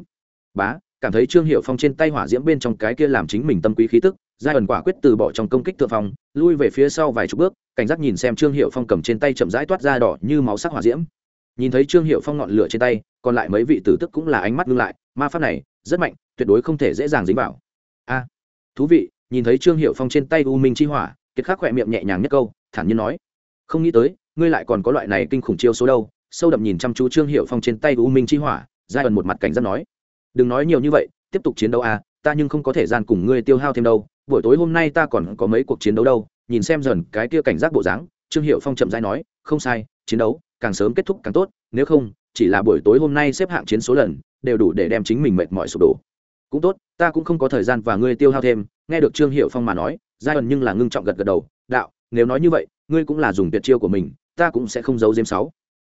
Bá, cảm thấy trương hiệu phong trên tay hỏa diễm bên trong cái kia làm chính mình tâm quý khí tức, giai ẩn quả quyết từ bỏ trong công kích thượng phong, lui về phía sau vài chục bước, cảnh giác nhìn xem trương hiệu phong cầm trên tay chậm rãi toát ra đỏ như máu sắc hỏa diễm. Nhìn thấy trương hiệu phong ngọn lửa trên tay, còn lại mấy vị tử tức cũng là ánh mắt ngưng lại, ma pháp này, rất mạnh, tuyệt đối không thể dễ dàng dính vào. A, thú vị, nhìn thấy trương hiệu phong trên tay u minh chi hỏa, kiệt khắc khỏe miệng nhẹ nhàng nhất câu, thản nhiên nói, không nghĩ tới ngươi lại còn có loại này kinh khủng chiêu số đâu? Sâu đậm nhìn chăm chú trương hiệu phong trên tay u minh chi hỏa, giai ẩn một mặt cảnh giác nói. Đừng nói nhiều như vậy, tiếp tục chiến đấu a ta nhưng không có thể gian cùng ngươi tiêu hao thêm đâu. Buổi tối hôm nay ta còn có mấy cuộc chiến đấu đâu. Nhìn xem dần cái kia cảnh giác bộ dáng, trương hiệu phong chậm rãi nói, không sai, chiến đấu càng sớm kết thúc càng tốt, nếu không, chỉ là buổi tối hôm nay xếp hạng chiến số lần, đều đủ để đem chính mình mệt mỏi sụp đổ. Cũng tốt, ta cũng không có thời gian và ngươi tiêu hao thêm, nghe được trương hiệu phong mà nói, giai ẩn nhưng là ngưng trọng gật gật đầu, đạo, nếu nói như vậy ngươi cũng là dùng tuyệt chiêu của mình ta cũng sẽ không giấu diếm sáu.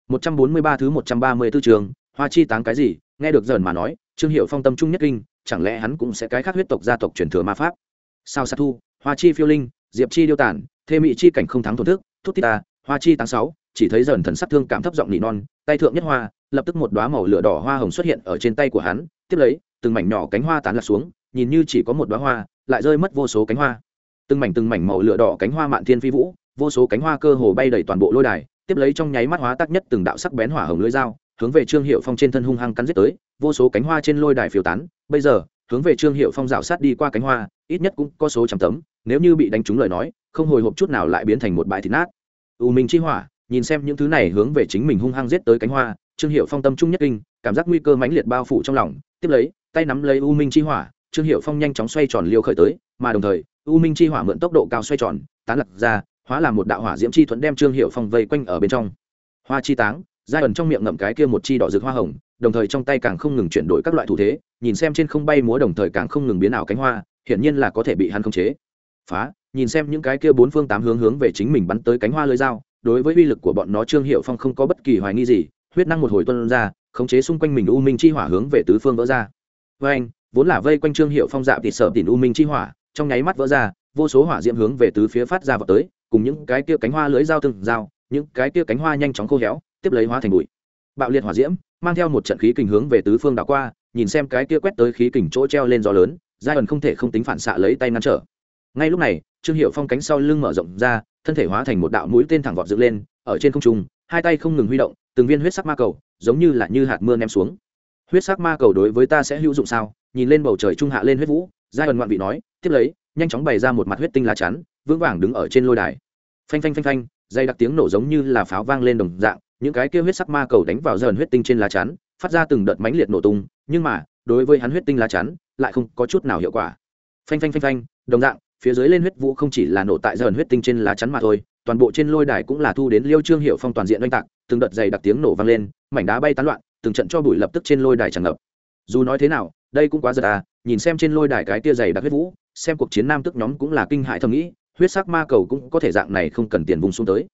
Một trăm bốn mươi ba thứ một trăm ba mươi 134 trường hoa chi táng cái gì? Nghe được dần mà nói trương hiệu phong tâm trung nhất kinh chẳng lẽ hắn cũng sẽ cái khác huyết tộc gia tộc truyền thừa ma pháp? Sao sát thu hoa chi phiêu linh diệp chi điêu tản thê mỹ chi cảnh không thắng thổn thức thúc thút ta, hoa chi táng sáu chỉ thấy dần thần sắc thương cảm thấp giọng nỉ non tay thượng nhất hoa lập tức một đóa màu lửa đỏ hoa hồng xuất hiện ở trên tay của hắn tiếp lấy từng mảnh nhỏ cánh hoa tán lạc xuống nhìn như chỉ có một đóa hoa lại rơi mất vô số cánh hoa. Từng mảnh từng mảnh màu lửa đỏ cánh hoa mạn thiên phi vũ vô số cánh hoa cơ hồ bay đầy toàn bộ lôi đài, tiếp lấy trong nháy mắt hóa tác nhất từng đạo sắc bén hỏa hồng lưỡi dao, hướng về trương hiệu phong trên thân hung hăng cắn giết tới, vô số cánh hoa trên lôi đài phiêu tán, bây giờ, hướng về trương hiệu phong rào sát đi qua cánh hoa, ít nhất cũng có số trăm tấm, nếu như bị đánh trúng lời nói, không hồi hộp chút nào lại biến thành một bãi thịt nát. U minh chi hỏa, nhìn xem những thứ này hướng về chính mình hung hăng giết tới cánh hoa, trương hiệu phong tâm trung nhất kinh, cảm giác nguy cơ mãnh liệt bao phủ trong lòng, tiếp lấy, tay nắm lấy u minh chi hỏa, trương hiệu phong nhanh chóng xoay tròn liêu khởi tới, mà đồng thời, u minh chi hỏa mượn tốc độ cao xoay tròn, tán lật ra hóa là một đạo hỏa diễm chi thuẫn đem trương hiệu phong vây quanh ở bên trong. Hoa chi táng, giai ẩn trong miệng ngậm cái kia một chi đỏ rực hoa hồng, đồng thời trong tay càng không ngừng chuyển đổi các loại thủ thế, nhìn xem trên không bay múa đồng thời càng không ngừng biến ảo cánh hoa, hiển nhiên là có thể bị hắn khống chế. Phá, nhìn xem những cái kia bốn phương tám hướng hướng về chính mình bắn tới cánh hoa lưới dao, đối với uy lực của bọn nó trương hiệu phong không có bất kỳ hoài nghi gì, huyết năng một hồi tuân ra, khống chế xung quanh mình u minh chi hỏa hướng về tứ phương vỡ ra. Vê anh, vốn là vây quanh trương hiệu phong dạo thịt sở tỉn u minh chi hỏa, trong nháy mắt vỡ ra, vô số hỏa diễm hướng về tứ phía phát ra vào tới cùng những cái kia cánh hoa lưới dao từng dao những cái kia cánh hoa nhanh chóng khô héo, tiếp lấy hóa thành bụi. Bạo liệt hỏa diễm, mang theo một trận khí kình hướng về tứ phương đảo qua, nhìn xem cái kia quét tới khí kình chỗ treo lên gió lớn, giai ẩn không thể không tính phản xạ lấy tay ngăn trở. Ngay lúc này, trương hiệu phong cánh sau lưng mở rộng ra, thân thể hóa thành một đạo mũi tên thẳng vọt dựng lên, ở trên không trung, hai tay không ngừng huy động, từng viên huyết sắc ma cầu, giống như là như hạt mưa ném xuống. Huyết sắc ma cầu đối với ta sẽ hữu dụng sao? Nhìn lên bầu trời trung hạ lên huyết vũ, giai ẩn ngoạn vị nói, tiếp lấy, nhanh chóng bày ra một mặt huyết tinh lá chắn vững vàng đứng ở trên lôi đài. Phanh phanh phanh phanh, dây đặc tiếng nổ giống như là pháo vang lên đồng dạng, những cái kia huyết sắc ma cầu đánh vào dần huyết tinh trên lá chắn, phát ra từng đợt mãnh liệt nổ tung, nhưng mà, đối với hắn huyết tinh lá chắn, lại không có chút nào hiệu quả. Phanh phanh phanh phanh, đồng dạng, phía dưới lên huyết vũ không chỉ là nổ tại dần huyết tinh trên lá chắn mà thôi, toàn bộ trên lôi đài cũng là thu đến liêu trương hiệu phong toàn diện oanh tạc, từng đợt dày đặc tiếng nổ vang lên, mảnh đá bay tán loạn, từng trận cho bụi lập tức trên lôi đài tràn ngập. Dù nói thế nào, đây cũng quá giật à nhìn xem trên lôi đài cái tia dày đặc huyết vũ, xem cuộc chiến nam tức nhóm cũng là kinh hại thầm nghĩ huyết sắc ma cầu cũng có thể dạng này không cần tiền vùng xuống tới.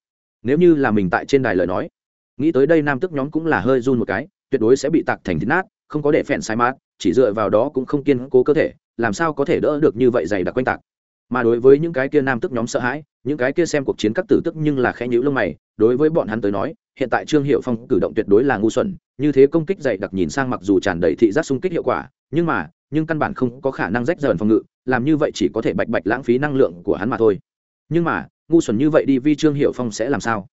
Nếu như là mình tại trên đài lời nói, nghĩ tới đây nam tức nhóm cũng là hơi run một cái, tuyệt đối sẽ bị tạc thành thịt nát, không có để phèn sai mát, chỉ dựa vào đó cũng không kiên cố cơ thể, làm sao có thể đỡ được như vậy dày đặc quanh tạc mà đối với những cái kia nam tức nhóm sợ hãi, những cái kia xem cuộc chiến các tử tức nhưng là khẽ nhữ lông mày, đối với bọn hắn tới nói, hiện tại trương hiệu phong cử động tuyệt đối là ngu xuẩn, như thế công kích dày đặc nhìn sang mặc dù tràn đầy thị giác xung kích hiệu quả, nhưng mà, nhưng căn bản không có khả năng rách rờn phòng ngự, làm như vậy chỉ có thể bạch bạch lãng phí năng lượng của hắn mà thôi. Nhưng mà, ngu xuẩn như vậy đi vi trương hiệu phong sẽ làm sao?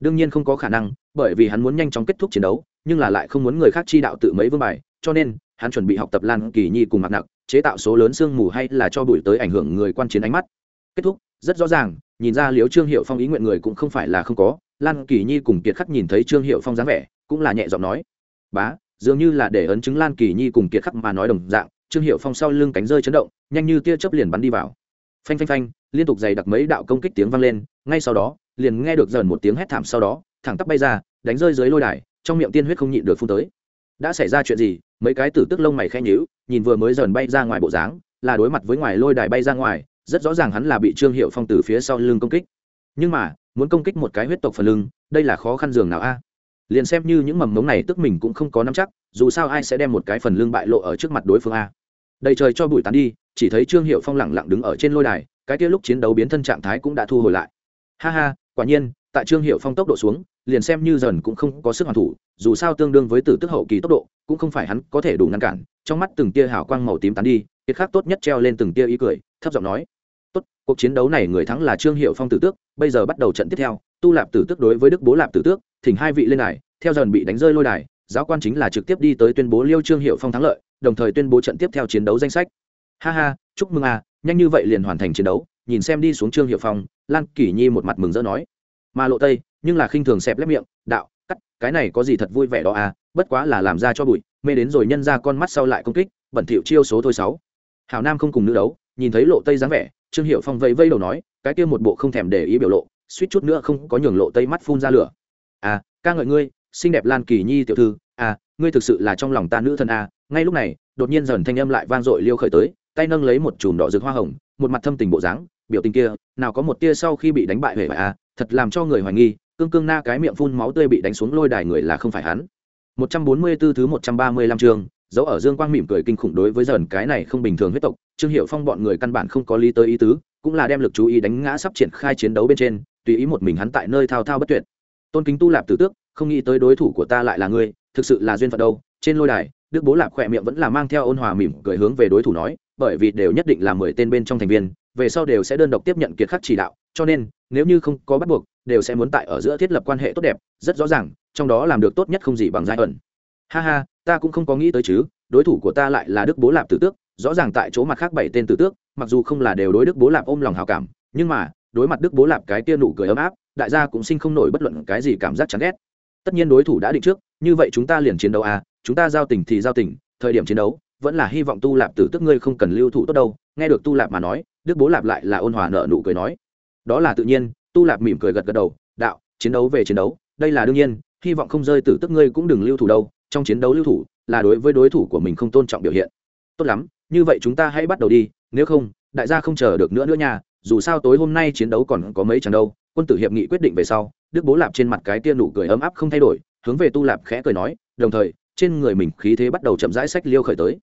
Đương nhiên không có khả năng, bởi vì hắn muốn nhanh chóng kết thúc chiến đấu, nhưng là lại không muốn người khác chi đạo tự mấy vương bài, cho nên, hắn chuẩn bị học tập lan kỳ nhi cùng mặt nặng chế tạo số lớn sương mù hay là cho bụi tới ảnh hưởng người quan chiến ánh mắt. Kết thúc, rất rõ ràng, nhìn ra liếu trương hiệu phong ý nguyện người cũng không phải là không có, lan kỳ nhi cùng kiệt khắc nhìn thấy trương hiệu phong dáng vẻ, cũng là nhẹ giọng nói, bá, dường như là để ấn chứng lan kỳ nhi cùng kiệt khắc mà nói đồng dạng. Trương hiệu phong sau lưng cánh rơi chấn động, nhanh như tia chớp liền bắn đi vào. Phanh phanh phanh, liên tục dày đặc mấy đạo công kích tiếng vang lên, ngay sau đó, liền nghe được dần một tiếng hét thảm sau đó, thẳng tắp bay ra, đánh rơi dưới lôi đài, trong miệng tiên huyết không nhịn được phun tới. Đã xảy ra chuyện gì? Mấy cái tử tức lông mày khe nhíu, nhìn vừa mới dần bay ra ngoài bộ dáng, là đối mặt với ngoài lôi đài bay ra ngoài, rất rõ ràng hắn là bị trương hiệu phong từ phía sau lưng công kích. Nhưng mà, muốn công kích một cái huyết tộc phần lưng, đây là khó khăn dường nào a? Liền xem như những mầm mống này tức mình cũng không có nắm chắc, dù sao ai sẽ đem một cái phần lưng bại lộ ở trước mặt đối phương a? Đầy trời cho bụi tán đi, chỉ thấy trương hiệu phong lẳng lặng đứng ở trên lôi đài, cái kia lúc chiến đấu biến thân trạng thái cũng đã thu hồi lại. Ha ha, quả nhiên, tại trương hiệu phong tốc độ xuống liền xem như dần cũng không có sức hoàn thủ, dù sao tương đương với tử tức hậu kỳ tốc độ, cũng không phải hắn có thể đủ ngăn cản. Trong mắt từng tia hào quang màu tím tán đi, kiệt khác tốt nhất treo lên từng tia ý cười, thấp giọng nói, tốt, cuộc chiến đấu này người thắng là trương hiệu phong tử tước, bây giờ bắt đầu trận tiếp theo, tu lạp tử tước đối với đức bố lạp tử tước, thỉnh hai vị lên đài, theo dần bị đánh rơi lôi đài, giáo quan chính là trực tiếp đi tới tuyên bố liêu trương hiệu phong thắng lợi, đồng thời tuyên bố trận tiếp theo chiến đấu danh sách. Ha ha, chúc mừng à nhanh như vậy liền hoàn thành chiến đấu. Nhìn xem đi xuống trương hiệu phong, lan kỷ nhi một mặt mừng rỡ nói. Mà lộ tây nhưng là khinh thường xẹp lép miệng, đạo, cắt, cái này có gì thật vui vẻ đó à bất quá là làm ra cho bụi, mê đến rồi nhân ra con mắt sau lại công kích, bẩn thỉu chiêu số thôi sáu. Hảo nam không cùng nữ đấu, nhìn thấy lộ tây dáng vẻ, trương hiệu phong vẫy vây đầu nói, cái kia một bộ không thèm để ý biểu lộ, suýt chút nữa không có nhường lộ tây mắt phun ra lửa. À ca ngợi ngươi, xinh đẹp lan kỳ nhi tiểu thư à ngươi thực sự là trong lòng ta nữ thân à. Ngay lúc này, đột nhiên dần thanh âm lại vang dội liêu khởi tới, tay nâng lấy một chùm đỏ rực hoa hồng, một mặt thâm tình bộ dáng, biểu tình kia, nào có một tia sau khi bị đánh bại huệ bại à thật làm cho người hoài nghi cương cương na cái miệng phun máu tươi bị đánh xuống lôi đài người là không phải hắn. 144 thứ 135 chương, dấu ở dương quang mỉm cười kinh khủng đối với dần cái này không bình thường huyết tộc, trương Hiểu phong bọn người căn bản không có lý tới ý tứ, cũng là đem lực chú ý đánh ngã sắp triển khai chiến đấu bên trên, tùy ý một mình hắn tại nơi thao thao bất tuyệt. Tôn kính tu lạp tử tước, không nghĩ tới đối thủ của ta lại là ngươi, thực sự là duyên phận đâu, trên lôi đài, đức bố lạp khỏe miệng vẫn là mang theo ôn hòa mỉm cười hướng về đối thủ nói, bởi vì đều nhất định là mười tên bên trong thành viên, về sau đều sẽ đơn độc tiếp nhận kiệt khắc chỉ đạo cho nên, nếu như không có bắt buộc, đều sẽ muốn tại ở giữa thiết lập quan hệ tốt đẹp, rất rõ ràng, trong đó làm được tốt nhất không gì bằng giai ẩn. Ha ha, ta cũng không có nghĩ tới chứ, đối thủ của ta lại là đức bố lạp tử tước, rõ ràng tại chỗ mặt khác bảy tên tử tước, mặc dù không là đều đối đức bố lạp ôm lòng hào cảm, nhưng mà, đối mặt đức bố lạp cái tia nụ cười ấm áp, đại gia cũng sinh không nổi bất luận cái gì cảm giác chán ghét. Tất nhiên đối thủ đã định trước, như vậy chúng ta liền chiến đấu à chúng ta giao tình thì giao tình, thời điểm chiến đấu, vẫn là hy vọng tu lạp tử tức ngươi không cần lưu thủ tốt đâu. Nghe được tu lạp mà nói, đức bố lạp lại là ôn hòa nợ nụ cười nói đó là tự nhiên, tu lạp mỉm cười gật gật đầu, đạo, chiến đấu về chiến đấu, đây là đương nhiên, hy vọng không rơi tử tức ngươi cũng đừng lưu thủ đâu, trong chiến đấu lưu thủ là đối với đối thủ của mình không tôn trọng biểu hiện. Tốt lắm, như vậy chúng ta hãy bắt đầu đi, nếu không, đại gia không chờ được nữa nữa nha, dù sao tối hôm nay chiến đấu còn có mấy chẳng đâu. Quân tử hiệp nghị quyết định về sau, đức bố lạp trên mặt cái tia nụ cười ấm áp không thay đổi, hướng về tu lạp khẽ cười nói, đồng thời, trên người mình khí thế bắt đầu chậm rãi sách liêu khởi tới.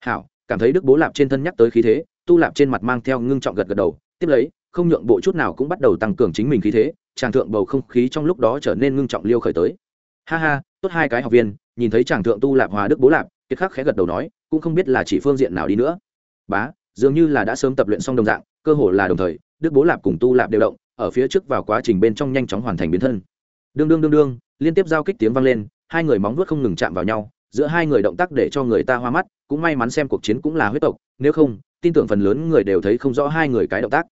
Hảo. Cảm thấy đức bố lạp trên thân nhắc tới khí thế, tu lạp trên mặt mang theo ngưng trọng gật gật đầu, tiếp lấy không nhượng bộ chút nào cũng bắt đầu tăng cường chính mình khí thế tràng thượng bầu không khí trong lúc đó trở nên ngưng trọng liêu khởi tới. Ha ha, tốt hai cái học viên, nhìn thấy tràng thượng tu lạp hòa đức bố lạp, kiệt khắc khẽ gật đầu nói, cũng không biết là chỉ phương diện nào đi nữa. Bá, dường như là đã sớm tập luyện xong đồng dạng, cơ hồ là đồng thời, đức bố lạp cùng tu lạp đều động, ở phía trước vào quá trình bên trong nhanh chóng hoàn thành biến thân. Đương đương đương đương, liên tiếp giao kích tiếng vang lên, hai người móng vuốt không ngừng chạm vào nhau, giữa hai người động tác để cho người ta hoa mắt, cũng may mắn xem cuộc chiến cũng là huyết tộc, nếu không, tin tưởng phần lớn người đều thấy không rõ hai người cái động tác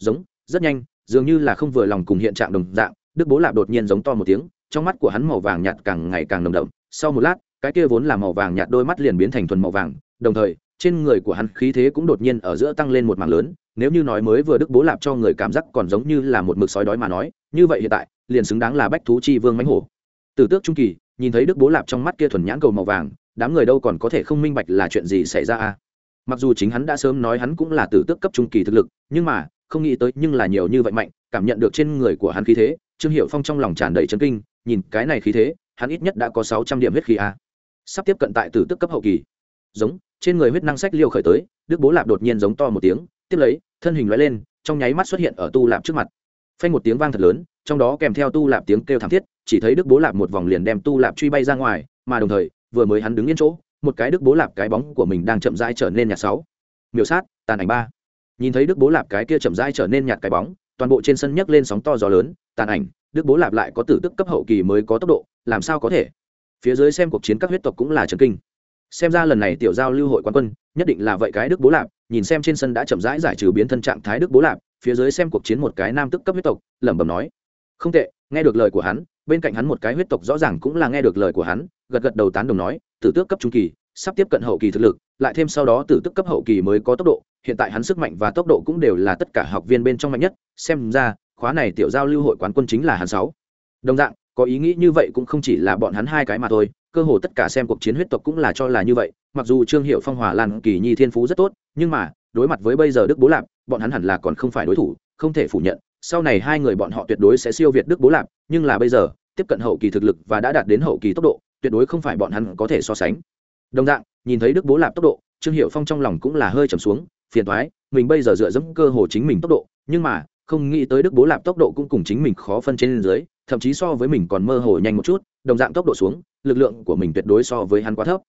giống, rất nhanh, dường như là không vừa lòng cùng hiện trạng đồng dạng, đức bố lạp đột nhiên giống to một tiếng, trong mắt của hắn màu vàng nhạt càng ngày càng nồng đậm. Sau một lát, cái kia vốn là màu vàng nhạt đôi mắt liền biến thành thuần màu vàng, đồng thời, trên người của hắn khí thế cũng đột nhiên ở giữa tăng lên một mảng lớn, nếu như nói mới vừa đức bố lạp cho người cảm giác còn giống như là một mực sói đói mà nói, như vậy hiện tại, liền xứng đáng là bách thú chi vương mãnh hổ. Từ tước trung kỳ, nhìn thấy đức bố lạp trong mắt kia thuần nhãn cầu màu vàng, đám người đâu còn có thể không minh bạch là chuyện gì xảy ra a. Mặc dù chính hắn đã sớm nói hắn cũng là tử tước cấp trung kỳ thực lực, nhưng mà không nghĩ tới nhưng là nhiều như vậy mạnh, cảm nhận được trên người của hắn khí thế, trương hiệu phong trong lòng tràn đầy chấn kinh, nhìn cái này khí thế, hắn ít nhất đã có sáu trăm điểm huyết khí a. Sắp tiếp cận tại tử tước cấp hậu kỳ. Giống, trên người huyết năng sách liêu khởi tới, đức bố lạp đột nhiên giống to một tiếng, tiếp lấy, thân hình loại lên, trong nháy mắt xuất hiện ở tu lạp trước mặt. Phanh một tiếng vang thật lớn, trong đó kèm theo tu lạp tiếng kêu thảm thiết, chỉ thấy đức bố lạp một vòng liền đem tu lạp truy bay ra ngoài, mà đồng thời, vừa mới hắn đứng yên chỗ, một cái đức bố lạp cái bóng của mình đang chậm rãi trở nên nhà sáu. Miểu sát, tàn ảnh ba nhìn thấy đức bố lạp cái kia chậm rãi trở nên nhạt cái bóng, toàn bộ trên sân nhấc lên sóng to gió lớn, tàn ảnh, đức bố lạp lại có tử tức cấp hậu kỳ mới có tốc độ, làm sao có thể? Phía dưới xem cuộc chiến các huyết tộc cũng là trần kinh. Xem ra lần này tiểu giao lưu hội quán quân, nhất định là vậy cái đức bố lạp, nhìn xem trên sân đã chậm rãi giải trừ biến thân trạng thái đức bố lạp, phía dưới xem cuộc chiến một cái nam tức cấp huyết tộc, lẩm bẩm nói, không tệ, nghe được lời của hắn, bên cạnh hắn một cái huyết tộc rõ ràng cũng là nghe được lời của hắn, gật gật đầu tán đồng nói, tử tước cấp trung kỳ, sắp tiếp cận hậu kỳ thực lực lại thêm sau đó từ tức cấp hậu kỳ mới có tốc độ, hiện tại hắn sức mạnh và tốc độ cũng đều là tất cả học viên bên trong mạnh nhất, xem ra, khóa này tiểu giao lưu hội quán quân chính là hắn sáu. Đồng dạng, có ý nghĩ như vậy cũng không chỉ là bọn hắn hai cái mà thôi, cơ hồ tất cả xem cuộc chiến huyết tộc cũng là cho là như vậy, mặc dù trương hiệu phong, hòa lan, kỳ nhi, thiên phú rất tốt, nhưng mà, đối mặt với bây giờ đức bố lạp, bọn hắn hẳn là còn không phải đối thủ, không thể phủ nhận, sau này hai người bọn họ tuyệt đối sẽ siêu việt đức bố lạp, nhưng là bây giờ, tiếp cận hậu kỳ thực lực và đã đạt đến hậu kỳ tốc độ, tuyệt đối không phải bọn hắn có thể so sánh. Đồng dạng nhìn thấy đức bố lạp tốc độ, trương hiệu phong trong lòng cũng là hơi trầm xuống, phiền thoái mình bây giờ dựa dẫm cơ hồ chính mình tốc độ, nhưng mà, không nghĩ tới đức bố lạp tốc độ cũng cùng chính mình khó phân trên dưới, thậm chí so với mình còn mơ hồ nhanh một chút, đồng dạng tốc độ xuống, lực lượng của mình tuyệt đối so với hắn quá thấp.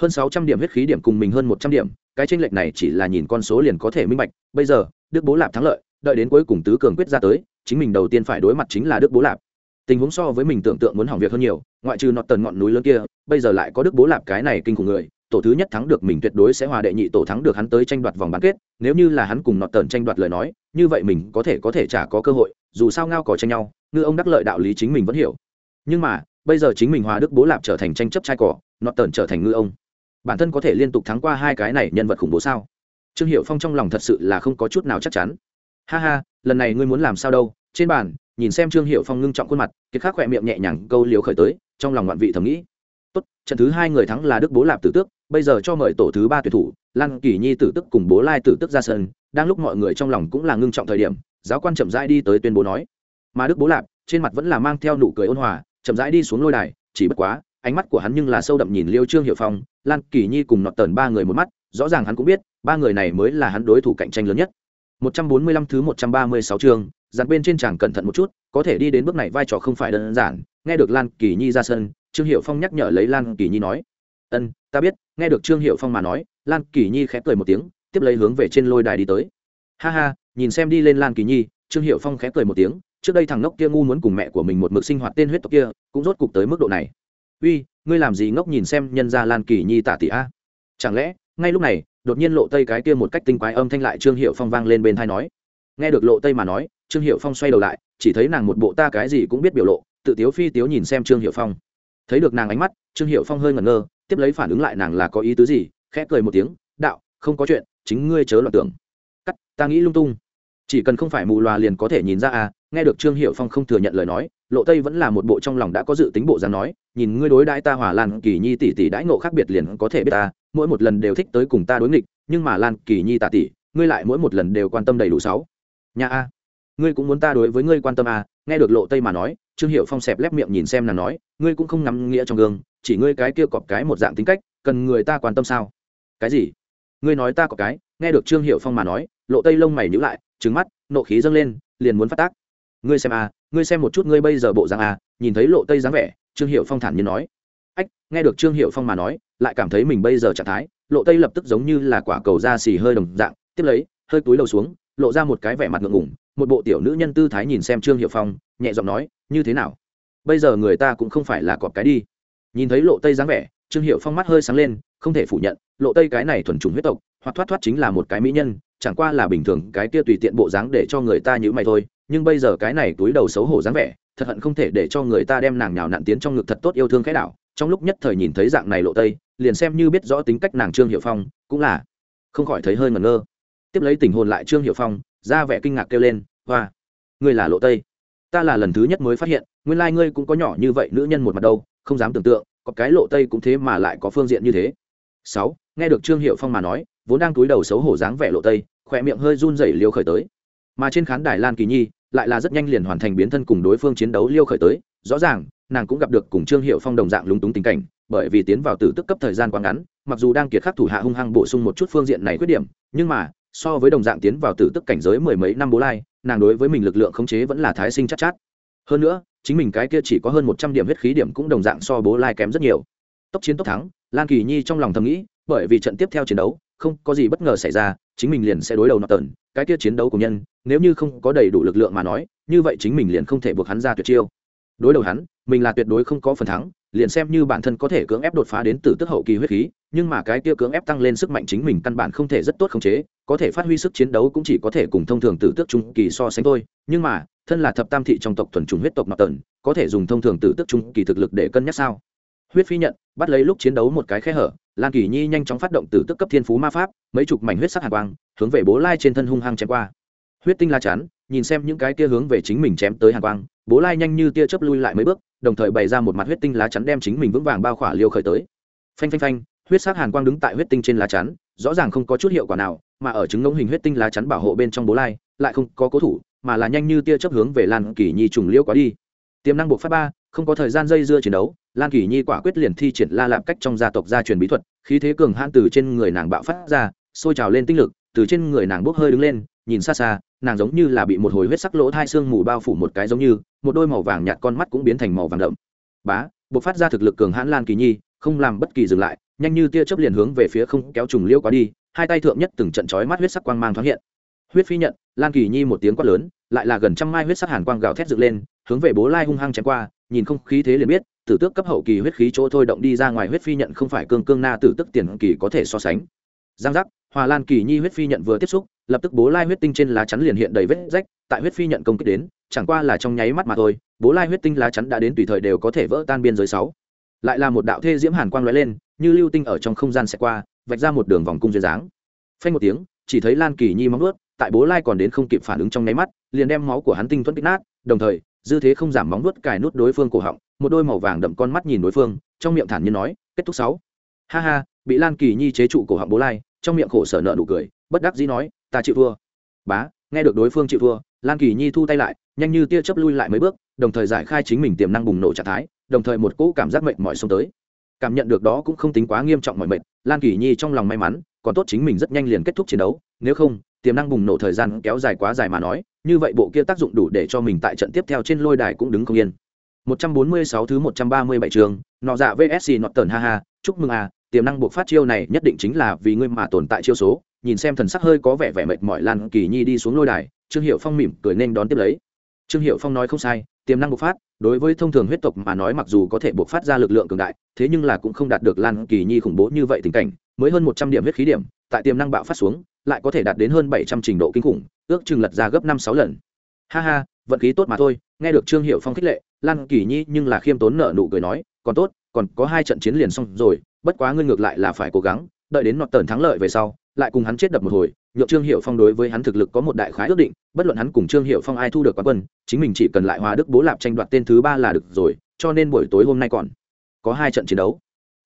Hơn sáu trăm điểm huyết khí điểm cùng mình hơn một trăm điểm, cái tranh lệch này chỉ là nhìn con số liền có thể minh bạch, bây giờ, đức bố lạp thắng lợi, đợi đến cuối cùng tứ cường quyết ra tới, chính mình đầu tiên phải đối mặt chính là đức bố lạp. Tình huống so với mình tưởng tượng muốn hỏng việc hơn nhiều, ngoại trừ nọt tần ngọn núi lớn kia, bây giờ lại có đức bố lạp cái này kinh khủng người tổ thứ nhất thắng được mình tuyệt đối sẽ hòa đệ nhị tổ thắng được hắn tới tranh đoạt vòng bán kết, nếu như là hắn cùng nọt tần tranh đoạt lời nói, như vậy mình có thể có thể chả có cơ hội, dù sao ngao cỏ tranh nhau, ngư ông đắc lợi đạo lý chính mình vẫn hiểu. Nhưng mà, bây giờ chính mình hòa đức bố lạp trở thành tranh chấp trai cỏ, nọt tần trở thành ngư ông. Bản thân có thể liên tục thắng qua hai cái này nhân vật khủng bố sao? Trương hiệu phong trong lòng thật sự là không có chút nào chắc chắn. Ha ha, lần này ngươi muốn làm sao đâu? Trên bàn, nhìn xem trương hiệu phong ngưng trọng khuôn mặt, kiệt khắc khỏe miệng nhẹ nhàng câu liều khởi tới, trong lòng ngoạn vị thầm nghĩ tốt trận thứ hai người thắng là đức bố lạp tử tước bây giờ cho mời tổ thứ ba tuyển thủ lan kỳ nhi tử tức cùng bố lai tử tức ra sân đang lúc mọi người trong lòng cũng là ngưng trọng thời điểm giáo quan chậm rãi đi tới tuyên bố nói mà đức bố lạp trên mặt vẫn là mang theo nụ cười ôn hòa chậm rãi đi xuống lôi đài chỉ bất quá ánh mắt của hắn nhưng là sâu đậm nhìn liêu trương hiệu phong lan kỳ nhi cùng nọt tờn ba người một mắt rõ ràng hắn cũng biết ba người này mới là hắn đối thủ cạnh tranh lớn nhất 145 thứ 136 chương, dàn bên trên chàng cẩn thận một chút, có thể đi đến bước này vai trò không phải đơn giản. Nghe được Lan Kỳ Nhi ra sân, Trương Hiểu Phong nhắc nhở lấy Lan Kỳ Nhi nói: "Ân, ta biết." Nghe được Trương Hiểu Phong mà nói, Lan Kỳ Nhi khẽ cười một tiếng, tiếp lấy hướng về trên lôi đài đi tới. "Ha ha, nhìn xem đi lên Lan Kỳ Nhi." Trương Hiểu Phong khẽ cười một tiếng, trước đây thằng ngốc kia ngu muốn cùng mẹ của mình một mực sinh hoạt tên huyết tộc kia, cũng rốt cục tới mức độ này. "Uy, ngươi làm gì ngốc nhìn xem nhân gia Lan Kỳ Nhi tả tỷ a?" Chẳng lẽ, ngay lúc này, đột nhiên lộ tây cái kia một cách tinh quái âm thanh lại trương hiệu phong vang lên bên thai nói nghe được lộ tây mà nói trương hiệu phong xoay đầu lại chỉ thấy nàng một bộ ta cái gì cũng biết biểu lộ tự tiếu phi tiếu nhìn xem trương hiệu phong thấy được nàng ánh mắt, trương hiệu phong hơi ngẩn ngơ, tiếp lấy phản ứng lại nàng là có ý tứ gì, khẽ cười một tiếng, đạo, không có chuyện, chính ngươi chớ loạn tưởng. Cắt, ta nghĩ lung tung. Chỉ cần không phải mù loà liền có thể nhìn ra à nghe được trương hiệu phong không thừa nhận lời nói, lộ tây vẫn là một bộ trong lòng đã có dự tính bộ dáng nói, nhìn ngươi đối đãi ta hòa lan, kỳ nhi tỷ tỷ đãi ngộ khác biệt liền có thể biết ta, mỗi một lần đều thích tới cùng ta đối nghịch, nhưng mà lan, kỳ nhi tạ tỷ, ngươi lại mỗi một lần đều quan tâm đầy đủ sáu. Nhà a, ngươi cũng muốn ta đối với ngươi quan tâm à? Nghe được lộ tây mà nói trương hiệu phong xẹp lép miệng nhìn xem là nói, ngươi cũng không ngắm nghĩa trong gương, chỉ ngươi cái kia cọp cái một dạng tính cách, cần người ta quan tâm sao? Cái gì? Ngươi nói ta có cái? Nghe được trương hiệu phong mà nói, lộ tây lông mày nhíu lại trứng mắt, nộ khí dâng lên, liền muốn phát tác. Ngươi xem à ngươi xem một chút ngươi bây giờ bộ dạng à nhìn thấy lộ tây dáng vẻ, trương hiệu phong thản nhiên nói. Ách, nghe được trương hiệu phong mà nói, lại cảm thấy mình bây giờ trạng thái, lộ tây lập tức giống như là quả cầu da xì hơi đồng dạng, tiếp lấy, hơi túi đầu xuống, lộ ra một cái vẻ mặt ngượng ngủng một bộ tiểu nữ nhân tư thái nhìn xem trương hiệu phong, nhẹ giọng nói như thế nào? Bây giờ người ta cũng không phải là cọp cái đi. Nhìn thấy lộ tây dáng vẻ, trương hiệu phong mắt hơi sáng lên, không thể phủ nhận, lộ tây cái này thuần trùng huyết tộc, hoặc thoát thoát chính là một cái mỹ nhân, chẳng qua là bình thường, cái kia tùy tiện bộ dáng để cho người ta nhữ mày thôi, nhưng bây giờ cái này túi đầu xấu hổ dáng vẻ, thật hận không thể để cho người ta đem nàng nhào nặn tiến trong ngực thật tốt yêu thương khẽ đảo. Trong lúc nhất thời nhìn thấy dạng này lộ tây, liền xem như biết rõ tính cách nàng trương hiệu phong, cũng là không khỏi thấy hơi ngẩn ngơ. Tiếp lấy tình hồn lại trương hiệu phong, ra vẻ kinh ngạc kêu lên, hoa người là lộ tây? Ta là lần thứ nhất mới phát hiện, nguyên lai、like、ngươi cũng có nhỏ như vậy nữ nhân một mặt đâu, không dám tưởng tượng, có cái lộ tây cũng thế mà lại có phương diện như thế. Sáu, nghe được trương hiệu phong mà nói, vốn đang túi đầu xấu hổ dáng vẻ lộ tây, khỏe miệng hơi run rẩy liêu khởi tới. Mà trên khán đài lan kỳ nhi, lại là rất nhanh liền hoàn thành biến thân cùng đối phương chiến đấu liêu khởi tới. Rõ ràng, nàng cũng gặp được cùng trương hiệu phong đồng dạng lúng túng tình cảnh, bởi vì tiến vào tử tức cấp thời gian quá ngắn, mặc dù đang kiệt khắc thủ hạ hung hăng bổ sung một chút phương diện này khuyết điểm, nhưng mà, so với đồng dạng tiến vào tử tức cảnh giới mười mấy năm bố lai nàng đối với mình lực lượng khống chế vẫn là thái sinh chắc chát, chát. Hơn nữa chính mình cái kia chỉ có hơn một trăm điểm huyết khí điểm cũng đồng dạng so bố lai kém rất nhiều. Tốc chiến tốc thắng lan kỳ nhi trong lòng thầm nghĩ bởi vì trận tiếp theo chiến đấu không có gì bất ngờ xảy ra chính mình liền sẽ đối đầu nọ tần cái kia chiến đấu của nhân nếu như không có đầy đủ lực lượng mà nói như vậy chính mình liền không thể buộc hắn ra tuyệt chiêu. Đối đầu hắn mình là tuyệt đối không có phần thắng liền xem như bản thân có thể cưỡng ép đột phá đến từ tức hậu kỳ huyết khí, nhưng mà cái kia cưỡng ép tăng lên sức mạnh chính mình căn bản không thể rất tốt khống chế, có thể phát huy sức chiến đấu cũng chỉ có thể cùng thông thường tử tước trung kỳ so sánh thôi. Nhưng mà, thân là thập tam thị trong tộc thuần trùng huyết tộc nọ tần, có thể dùng thông thường tử tước trung kỳ thực lực để cân nhắc sao? Huyết phi nhận, bắt lấy lúc chiến đấu một cái khe hở, lan kỳ nhi nhanh chóng phát động tử tức cấp thiên phú ma pháp, mấy chục mảnh huyết sắc hàn quang, hướng về bố lai trên thân hung hăng chém qua. Huyết tinh la chắn nhìn xem những cái kia hướng về chính mình chém tới hàn quang, bố lai nhanh như tia chớp lui lại mấy bước, đồng thời bày ra một mặt huyết tinh lá chắn đem chính mình vững vàng bao khỏa liêu khởi tới. Phanh phanh phanh, huyết sắc hàn quang đứng tại huyết tinh trên lá chắn, rõ ràng không có chút hiệu quả nào, mà ở chứng ngông hình huyết tinh lá chắn bảo hộ bên trong bố lai, lại không có cố thủ, mà là nhanh như tia chớp hướng về lan kỳ nhi trùng liêu quá đi. Tiềm năng buộc phát ba, không có thời gian dây dưa chiến đấu, lan kỳ nhi quả quyết liền thi triển la lạp cách trong gia tộc gia truyền bí thuật, khí thế cường hãn từ trên người nàng bạo phát ra, sôi trào lên tinh lực, từ trên người nàng bốc hơi đứng lên nhìn xa xa, nàng giống như là bị một hồi huyết sắc lỗ thai xương mù bao phủ một cái giống như, một đôi màu vàng nhạt con mắt cũng biến thành màu vàng đậm. Bá buộc phát ra thực lực cường hãn lan kỳ nhi, không làm bất kỳ dừng lại, nhanh như tia chớp liền hướng về phía không kéo trùng liêu quá đi, hai tay thượng nhất từng trận chói mắt huyết sắc quang mang thoáng hiện. Huyết phi nhận, lan kỳ nhi một tiếng quát lớn, lại là gần trăm mai huyết sắc hàn quang gào thét dựng lên, hướng về bố lai hung hăng chém qua, nhìn không khí thế liền biết, tử tước cấp hậu kỳ huyết khí chỗ thôi động đi ra ngoài huyết phi nhận không phải cương cương na tử tức tiền kỳ có thể so sánh. Giang giác hòa lan kỳ nhi huyết phi nhận vừa tiếp xúc, lập tức bố lai huyết tinh trên lá chắn liền hiện đầy vết rách, tại huyết phi nhận công kích đến, chẳng qua là trong nháy mắt mà thôi, bố lai huyết tinh lá chắn đã đến tùy thời đều có thể vỡ tan biên giới sáu. Lại là một đạo thê diễm hàn quang lóe lên, như lưu tinh ở trong không gian sẽ qua, vạch ra một đường vòng cung duyên dáng. Phanh một tiếng, chỉ thấy lan kỳ nhi móng ướt tại bố lai còn đến không kịp phản ứng trong nháy mắt, liền đem máu của hắn tinh thuẫn kích nát, đồng thời, dư thế không giảm móng nuốt cài nút đối phương cổ họng, một đôi màu vàng đậm con mắt nhìn đối phương, trong miệng thản nhiên nói, kết thúc sáu. Ha ha, bị lan kỳ nhi chế trụ cổ họng bố lai trong miệng khổ sở nợ nụ cười bất đắc dĩ nói ta chịu thua. Bá nghe được đối phương chịu thua lan kỳ nhi thu tay lại nhanh như tia chớp lui lại mấy bước đồng thời giải khai chính mình tiềm năng bùng nổ trạng thái đồng thời một cỗ cảm giác mệt mỏi xông tới. Cảm nhận được đó cũng không tính quá nghiêm trọng mọi mệt lan kỳ nhi trong lòng may mắn còn tốt chính mình rất nhanh liền kết thúc chiến đấu nếu không tiềm năng bùng nổ thời gian kéo dài quá dài mà nói như vậy bộ kia tác dụng đủ để cho mình tại trận tiếp theo trên lôi đài cũng đứng không yên. 146 thứ 137 trường, nọ dạ VSC nọ tần ha ha, chúc mừng à, tiềm năng buộc phát chiêu này nhất định chính là vì ngươi mà tồn tại chiêu số, nhìn xem thần sắc hơi có vẻ vẻ mệt mỏi Lan Kỳ Nhi đi xuống lôi đài, Trương hiệu Phong mỉm cười nên đón tiếp lấy. Trương hiệu Phong nói không sai, tiềm năng bộc phát, đối với thông thường huyết tộc mà nói mặc dù có thể bộc phát ra lực lượng cường đại, thế nhưng là cũng không đạt được Lan Kỳ Nhi khủng bố như vậy tình cảnh, mới hơn 100 điểm huyết khí điểm, tại tiềm năng bạo phát xuống, lại có thể đạt đến hơn 700 trình độ kinh khủng, ước chừng lật ra gấp 5 6 lần. Ha ha, vận khí tốt mà thôi, nghe được Trương hiệu Phong khích lệ, Lan Kỳ Nhi nhưng là khiêm tốn nở nụ cười nói, còn tốt, còn có hai trận chiến liền xong rồi, bất quá ngươi ngược lại là phải cố gắng, đợi đến nọt tần thắng lợi về sau, lại cùng hắn chết đập một hồi, nhượng Trương Hiểu Phong đối với hắn thực lực có một đại khái ước định, bất luận hắn cùng Trương Hiểu Phong ai thu được quán quân, chính mình chỉ cần lại hòa Đức Bố Lạp tranh đoạt tên thứ ba là được rồi, cho nên buổi tối hôm nay còn có hai trận chiến đấu.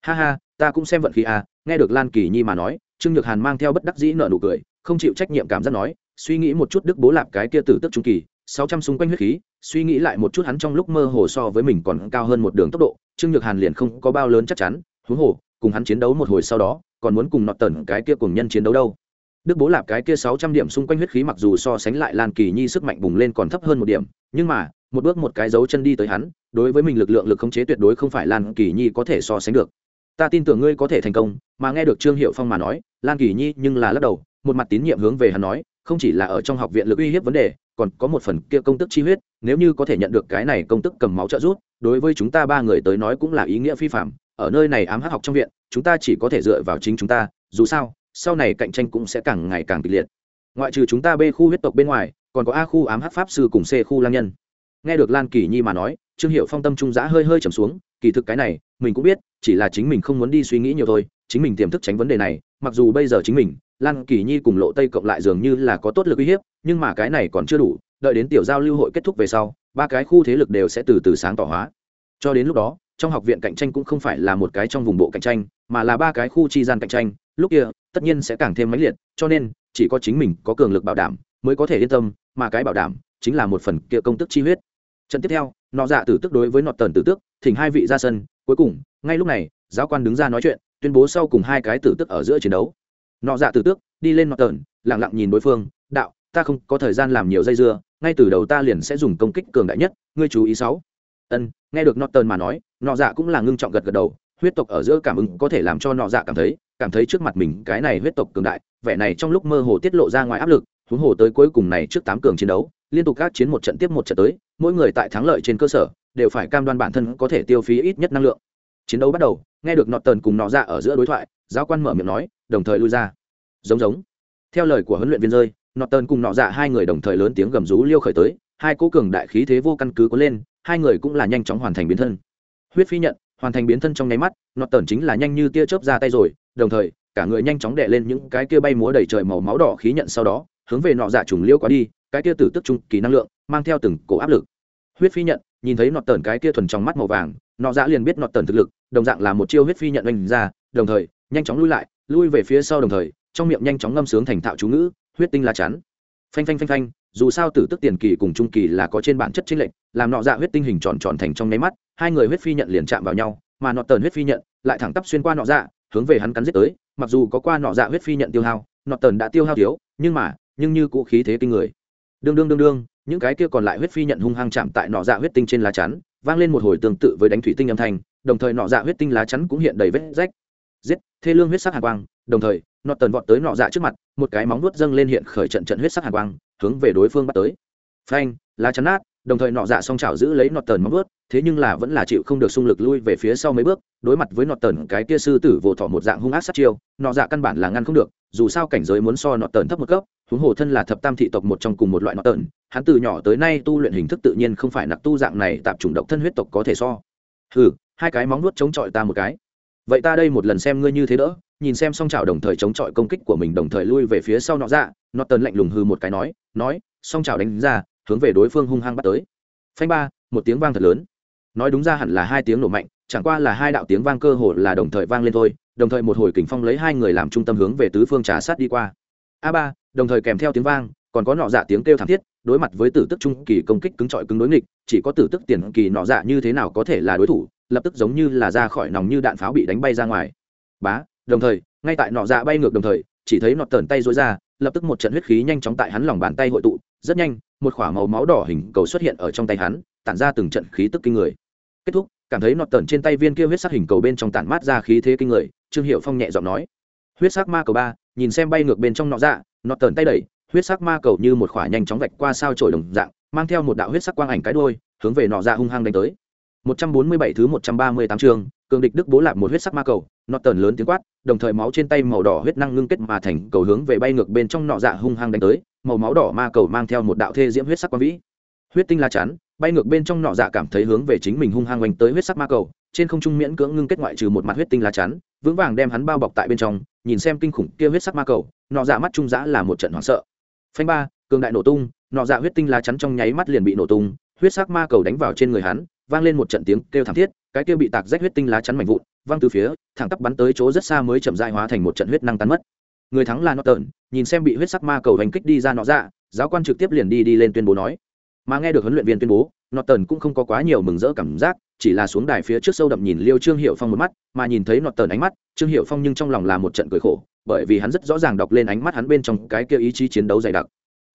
Ha ha, ta cũng xem vận khí à, nghe được Lan Kỳ Nhi mà nói, Trương Nhược Hàn mang theo bất đắc dĩ nợ nụ cười, không chịu trách nhiệm cảm giác nói, suy nghĩ một chút Đức Bố Lạp cái kia tử tức trung kỳ, sáu trăm xung quanh huyết khí, suy nghĩ lại một chút hắn trong lúc mơ hồ so với mình còn cao hơn một đường tốc độ, Trương Nhược Hàn liền không có bao lớn chắc chắn, huống hồ, cùng hắn chiến đấu một hồi sau đó, còn muốn cùng nọt tần cái kia cùng nhân chiến đấu đâu. Đức bố lạp cái kia sáu trăm điểm xung quanh huyết khí mặc dù so sánh lại lan kỳ nhi sức mạnh bùng lên còn thấp hơn một điểm nhưng mà một bước một cái dấu chân đi tới hắn đối với mình lực lượng lực khống chế tuyệt đối không phải lan kỳ nhi có thể so sánh được. Ta tin tưởng ngươi có thể thành công mà nghe được trương hiệu phong mà nói lan kỳ nhi nhưng là lắc đầu một mặt tín nhiệm hướng về hắn nói không chỉ là ở trong học viện lực uy hiếp vấn đề, còn có một phần kia công tức chi huyết, nếu như có thể nhận được cái này công tức cầm máu trợ rút đối với chúng ta ba người tới nói cũng là ý nghĩa phi phạm. Ở nơi này ám hắc học trong viện, chúng ta chỉ có thể dựa vào chính chúng ta, dù sao, sau này cạnh tranh cũng sẽ càng ngày càng kịch liệt. Ngoại trừ chúng ta b khu huyết tộc bên ngoài, còn có a khu ám hắc pháp sư cùng c khu lang nhân. Nghe được lan kỳ nhi mà nói, trương hiệu phong tâm trung giã hơi hơi trầm xuống, kỳ thực cái này, mình cũng biết, chỉ là chính mình không muốn đi suy nghĩ nhiều thôi, chính mình tiềm thức tránh vấn đề này, mặc dù bây giờ chính mình lan kỳ nhi cùng lộ tây cộng lại dường như là có tốt lực uy hiếp, nhưng mà cái này còn chưa đủ, đợi đến tiểu giao lưu hội kết thúc về sau, ba cái khu thế lực đều sẽ từ từ sáng tỏ hóa. Cho đến lúc đó, trong học viện cạnh tranh cũng không phải là một cái trong vùng bộ cạnh tranh, mà là ba cái khu chi gian cạnh tranh, lúc kia, tất nhiên sẽ càng thêm mãnh liệt, cho nên, chỉ có chính mình có cường lực bảo đảm mới có thể yên tâm, mà cái bảo đảm chính là một phần kia công tức chi huyết. Trận tiếp theo, nọ dạ tử tức đối với nọ tần tử tước thỉnh hai vị ra sân, cuối cùng, ngay lúc này, giáo quan đứng ra nói chuyện, tuyên bố sau cùng hai cái tử tức ở giữa chiến đấu nọ dạ tử tước, đi lên nọ tần lẳng lặng nhìn đối phương, đạo, ta không có thời gian làm nhiều dây dưa, ngay từ đầu ta liền sẽ dùng công kích cường đại nhất, ngươi chú ý sáu. Ân, nghe được nọ tần mà nói, nọ dạ cũng là ngưng trọng gật gật đầu, huyết tộc ở giữa cảm ứng có thể làm cho nọ dạ cảm thấy cảm thấy trước mặt mình cái này huyết tộc cường đại, vẻ này trong lúc mơ hồ tiết lộ ra ngoài áp lực, huống hồ tới cuối cùng này trước tám cường chiến đấu, liên tục các chiến một trận tiếp một trận tới, mỗi người tại thắng lợi trên cơ sở, đều phải cam đoan bản thân có thể tiêu phí ít nhất năng lượng. Chiến đấu bắt đầu, nghe được nọ tần cùng nọ dạ ở giữa đối thoại giáo quan mở miệng nói, đồng thời lui ra. Giống giống. Theo lời của huấn luyện viên rơi nọ tần cùng nọ dạ hai người đồng thời lớn tiếng gầm rú liêu khởi tới, hai cố cường đại khí thế vô căn cứ có lên, hai người cũng là nhanh chóng hoàn thành biến thân. Huyết phi nhận, hoàn thành biến thân trong nháy mắt nọ tần chính là nhanh như tia chớp ra tay rồi, đồng thời, cả người nhanh chóng đè lên những cái kia bay múa đầy trời màu máu đỏ khí nhận sau đó, hướng về nọ dạ trùng liêu quá đi, cái kia tử tức trung kỳ năng lượng, mang theo từng cổ áp lực. Huyết phi nhận, nhìn thấy nọ tần cái kia thuần trong mắt màu vàng, nọ dạ liền biết nọ tần thực lực, đồng dạng là một chiêu huyết phi nhận đánh ra, đồng thời nhanh chóng lui lại, lui về phía sau đồng thời, trong miệng nhanh chóng ngâm sướng thành thạo chú ngữ, huyết tinh lá chắn. Phanh phanh phanh phanh, dù sao tử tức tiền kỳ cùng trung kỳ là có trên bản chất chính lệnh làm nọ dạ huyết tinh hình tròn tròn thành trong nháy mắt, hai người huyết phi nhận liền chạm vào nhau, mà nọ tần huyết phi nhận lại thẳng tắp xuyên qua nọ dạ hướng về hắn cắn giết tới, mặc dù có qua nọ dạ huyết phi nhận tiêu hao, nọ tần đã tiêu hao thiếu, nhưng mà, nhưng như cũ khí thế kinh người. Đương đương đương đương, những cái kia còn lại huyết phi nhận hung hăng chạm tại nọ dạ huyết tinh trên lá chắn, vang lên một hồi tương tự với đánh thủy tinh âm thanh, đồng thời nọ dạ huyết tinh lá chắn cũng hiện đầy vết rách giết thê lương huyết sắc hàn quang đồng thời nọ tần vọt tới nọ dạ trước mặt một cái móng nuốt dâng lên hiện khởi trận trận huyết sắc hàn quang hướng về đối phương bắt tới. Phanh lá chắn nát đồng thời nọ dạ song chảo giữ lấy nọ tần móng nuốt, thế nhưng là vẫn là chịu không được xung lực lui về phía sau mấy bước đối mặt với nọ tần cái kia sư tử vồ thọ một dạng hung ác sát chiêu nọ dạ căn bản là ngăn không được dù sao cảnh giới muốn so nọ tần thấp một cấp huống hồ thân là thập tam thị tộc một trong cùng một loại nọ tần hắn từ nhỏ tới nay tu luyện hình thức tự nhiên không phải nặc tu dạng này tạp chủng độc thân huyết tộc có thể so. Hừ hai cái móng nuốt chống chọi ta một cái vậy ta đây một lần xem ngươi như thế đỡ, nhìn xem song trào đồng thời chống chọi công kích của mình đồng thời lui về phía sau nọ dạ nọ tần lạnh lùng hư một cái nói nói, song trào đánh ra, hướng về đối phương hung hăng bắt tới. Phanh ba, một tiếng vang thật lớn. Nói đúng ra hẳn là hai tiếng nổ mạnh, chẳng qua là hai đạo tiếng vang cơ hồ là đồng thời vang lên thôi, đồng thời một hồi kình phong lấy hai người làm trung tâm hướng về tứ phương trà sát đi qua. A ba, đồng thời kèm theo tiếng vang, còn có nọ dạ tiếng kêu thảm thiết, đối mặt với tử tức trung kỳ công kích cứng trọi cứng đối nghịch, chỉ có tử tức tiền kỳ nọ dạ như thế nào có thể là đối thủ lập tức giống như là ra khỏi nòng như đạn pháo bị đánh bay ra ngoài. Bá, đồng thời, ngay tại nọ dạ bay ngược đồng thời, chỉ thấy nọt tờn tay dối ra, lập tức một trận huyết khí nhanh chóng tại hắn lòng bàn tay hội tụ, rất nhanh, một k h ỏ a màu máu đỏ hình cầu xuất hiện ở trong tay hắn, tản ra từng trận khí tức kinh người. Kết thúc, cảm thấy nọt tờn trên tay viên kia huyết sắc hình cầu bên trong tản mát ra khí thế kinh người, trương hiệu phong nhẹ giọng nói. Huyết sắc ma cầu ba, nhìn xem bay ngược bên trong nọ dạ nọt tờn tay đẩy, huyết sắc ma cầu như một khỏa nhanh chóng vạch qua sao trổi đồng dạng, mang theo một đạo huyết sắc quang ảnh cái đôi hướng về nọ dạ hung hăng đánh tới. 147 thứ 138 chương, cường địch đức bố lạp một huyết sắc ma cầu, nọ tần lớn tiếng quát, đồng thời máu trên tay màu đỏ huyết năng ngưng kết mà thành cầu hướng về bay ngược bên trong nọ dạ hung hăng đánh tới, màu máu đỏ ma cầu mang theo một đạo thê diễm huyết sắc quang vĩ. Huyết tinh la chắn, bay ngược bên trong nọ dạ cảm thấy hướng về chính mình hung hăng oanh tới huyết sắc ma cầu, trên không trung miễn cưỡng ngưng kết ngoại trừ một mặt huyết tinh la chắn, vững vàng đem hắn bao bọc tại bên trong, nhìn xem kinh khủng kia huyết sắc ma cầu, nọ dạ mắt trung dã là một trận hoảng sợ. Phanh ba, cường đại nổ tung, nọ dạ huyết tinh la chắn trong nháy mắt liền bị nổ tung, huyết sắc ma cầu đánh vào trên người hắn, vang lên một trận tiếng kêu thảm thiết, cái kia bị tạc rách huyết tinh lá chắn mạnh vụn, văng từ phía, thẳng tắp bắn tới chỗ rất xa mới chậm dại hóa thành một trận huyết năng tán mất. Người thắng là nọ tợn nhìn xem bị huyết sắc ma cầu hành kích đi ra nọ dạ giáo quan trực tiếp liền đi đi lên tuyên bố nói. Mà nghe được huấn luyện viên tuyên bố nọ tần cũng không có quá nhiều mừng rỡ cảm giác, chỉ là xuống đài phía trước sâu đậm nhìn liêu trương hiệu phong một mắt, mà nhìn thấy nọ tần ánh mắt, trương hiệu phong nhưng trong lòng là một trận cười khổ, bởi vì hắn rất rõ ràng đọc lên ánh mắt hắn bên trong cái kia ý chí chiến đấu dày đặc.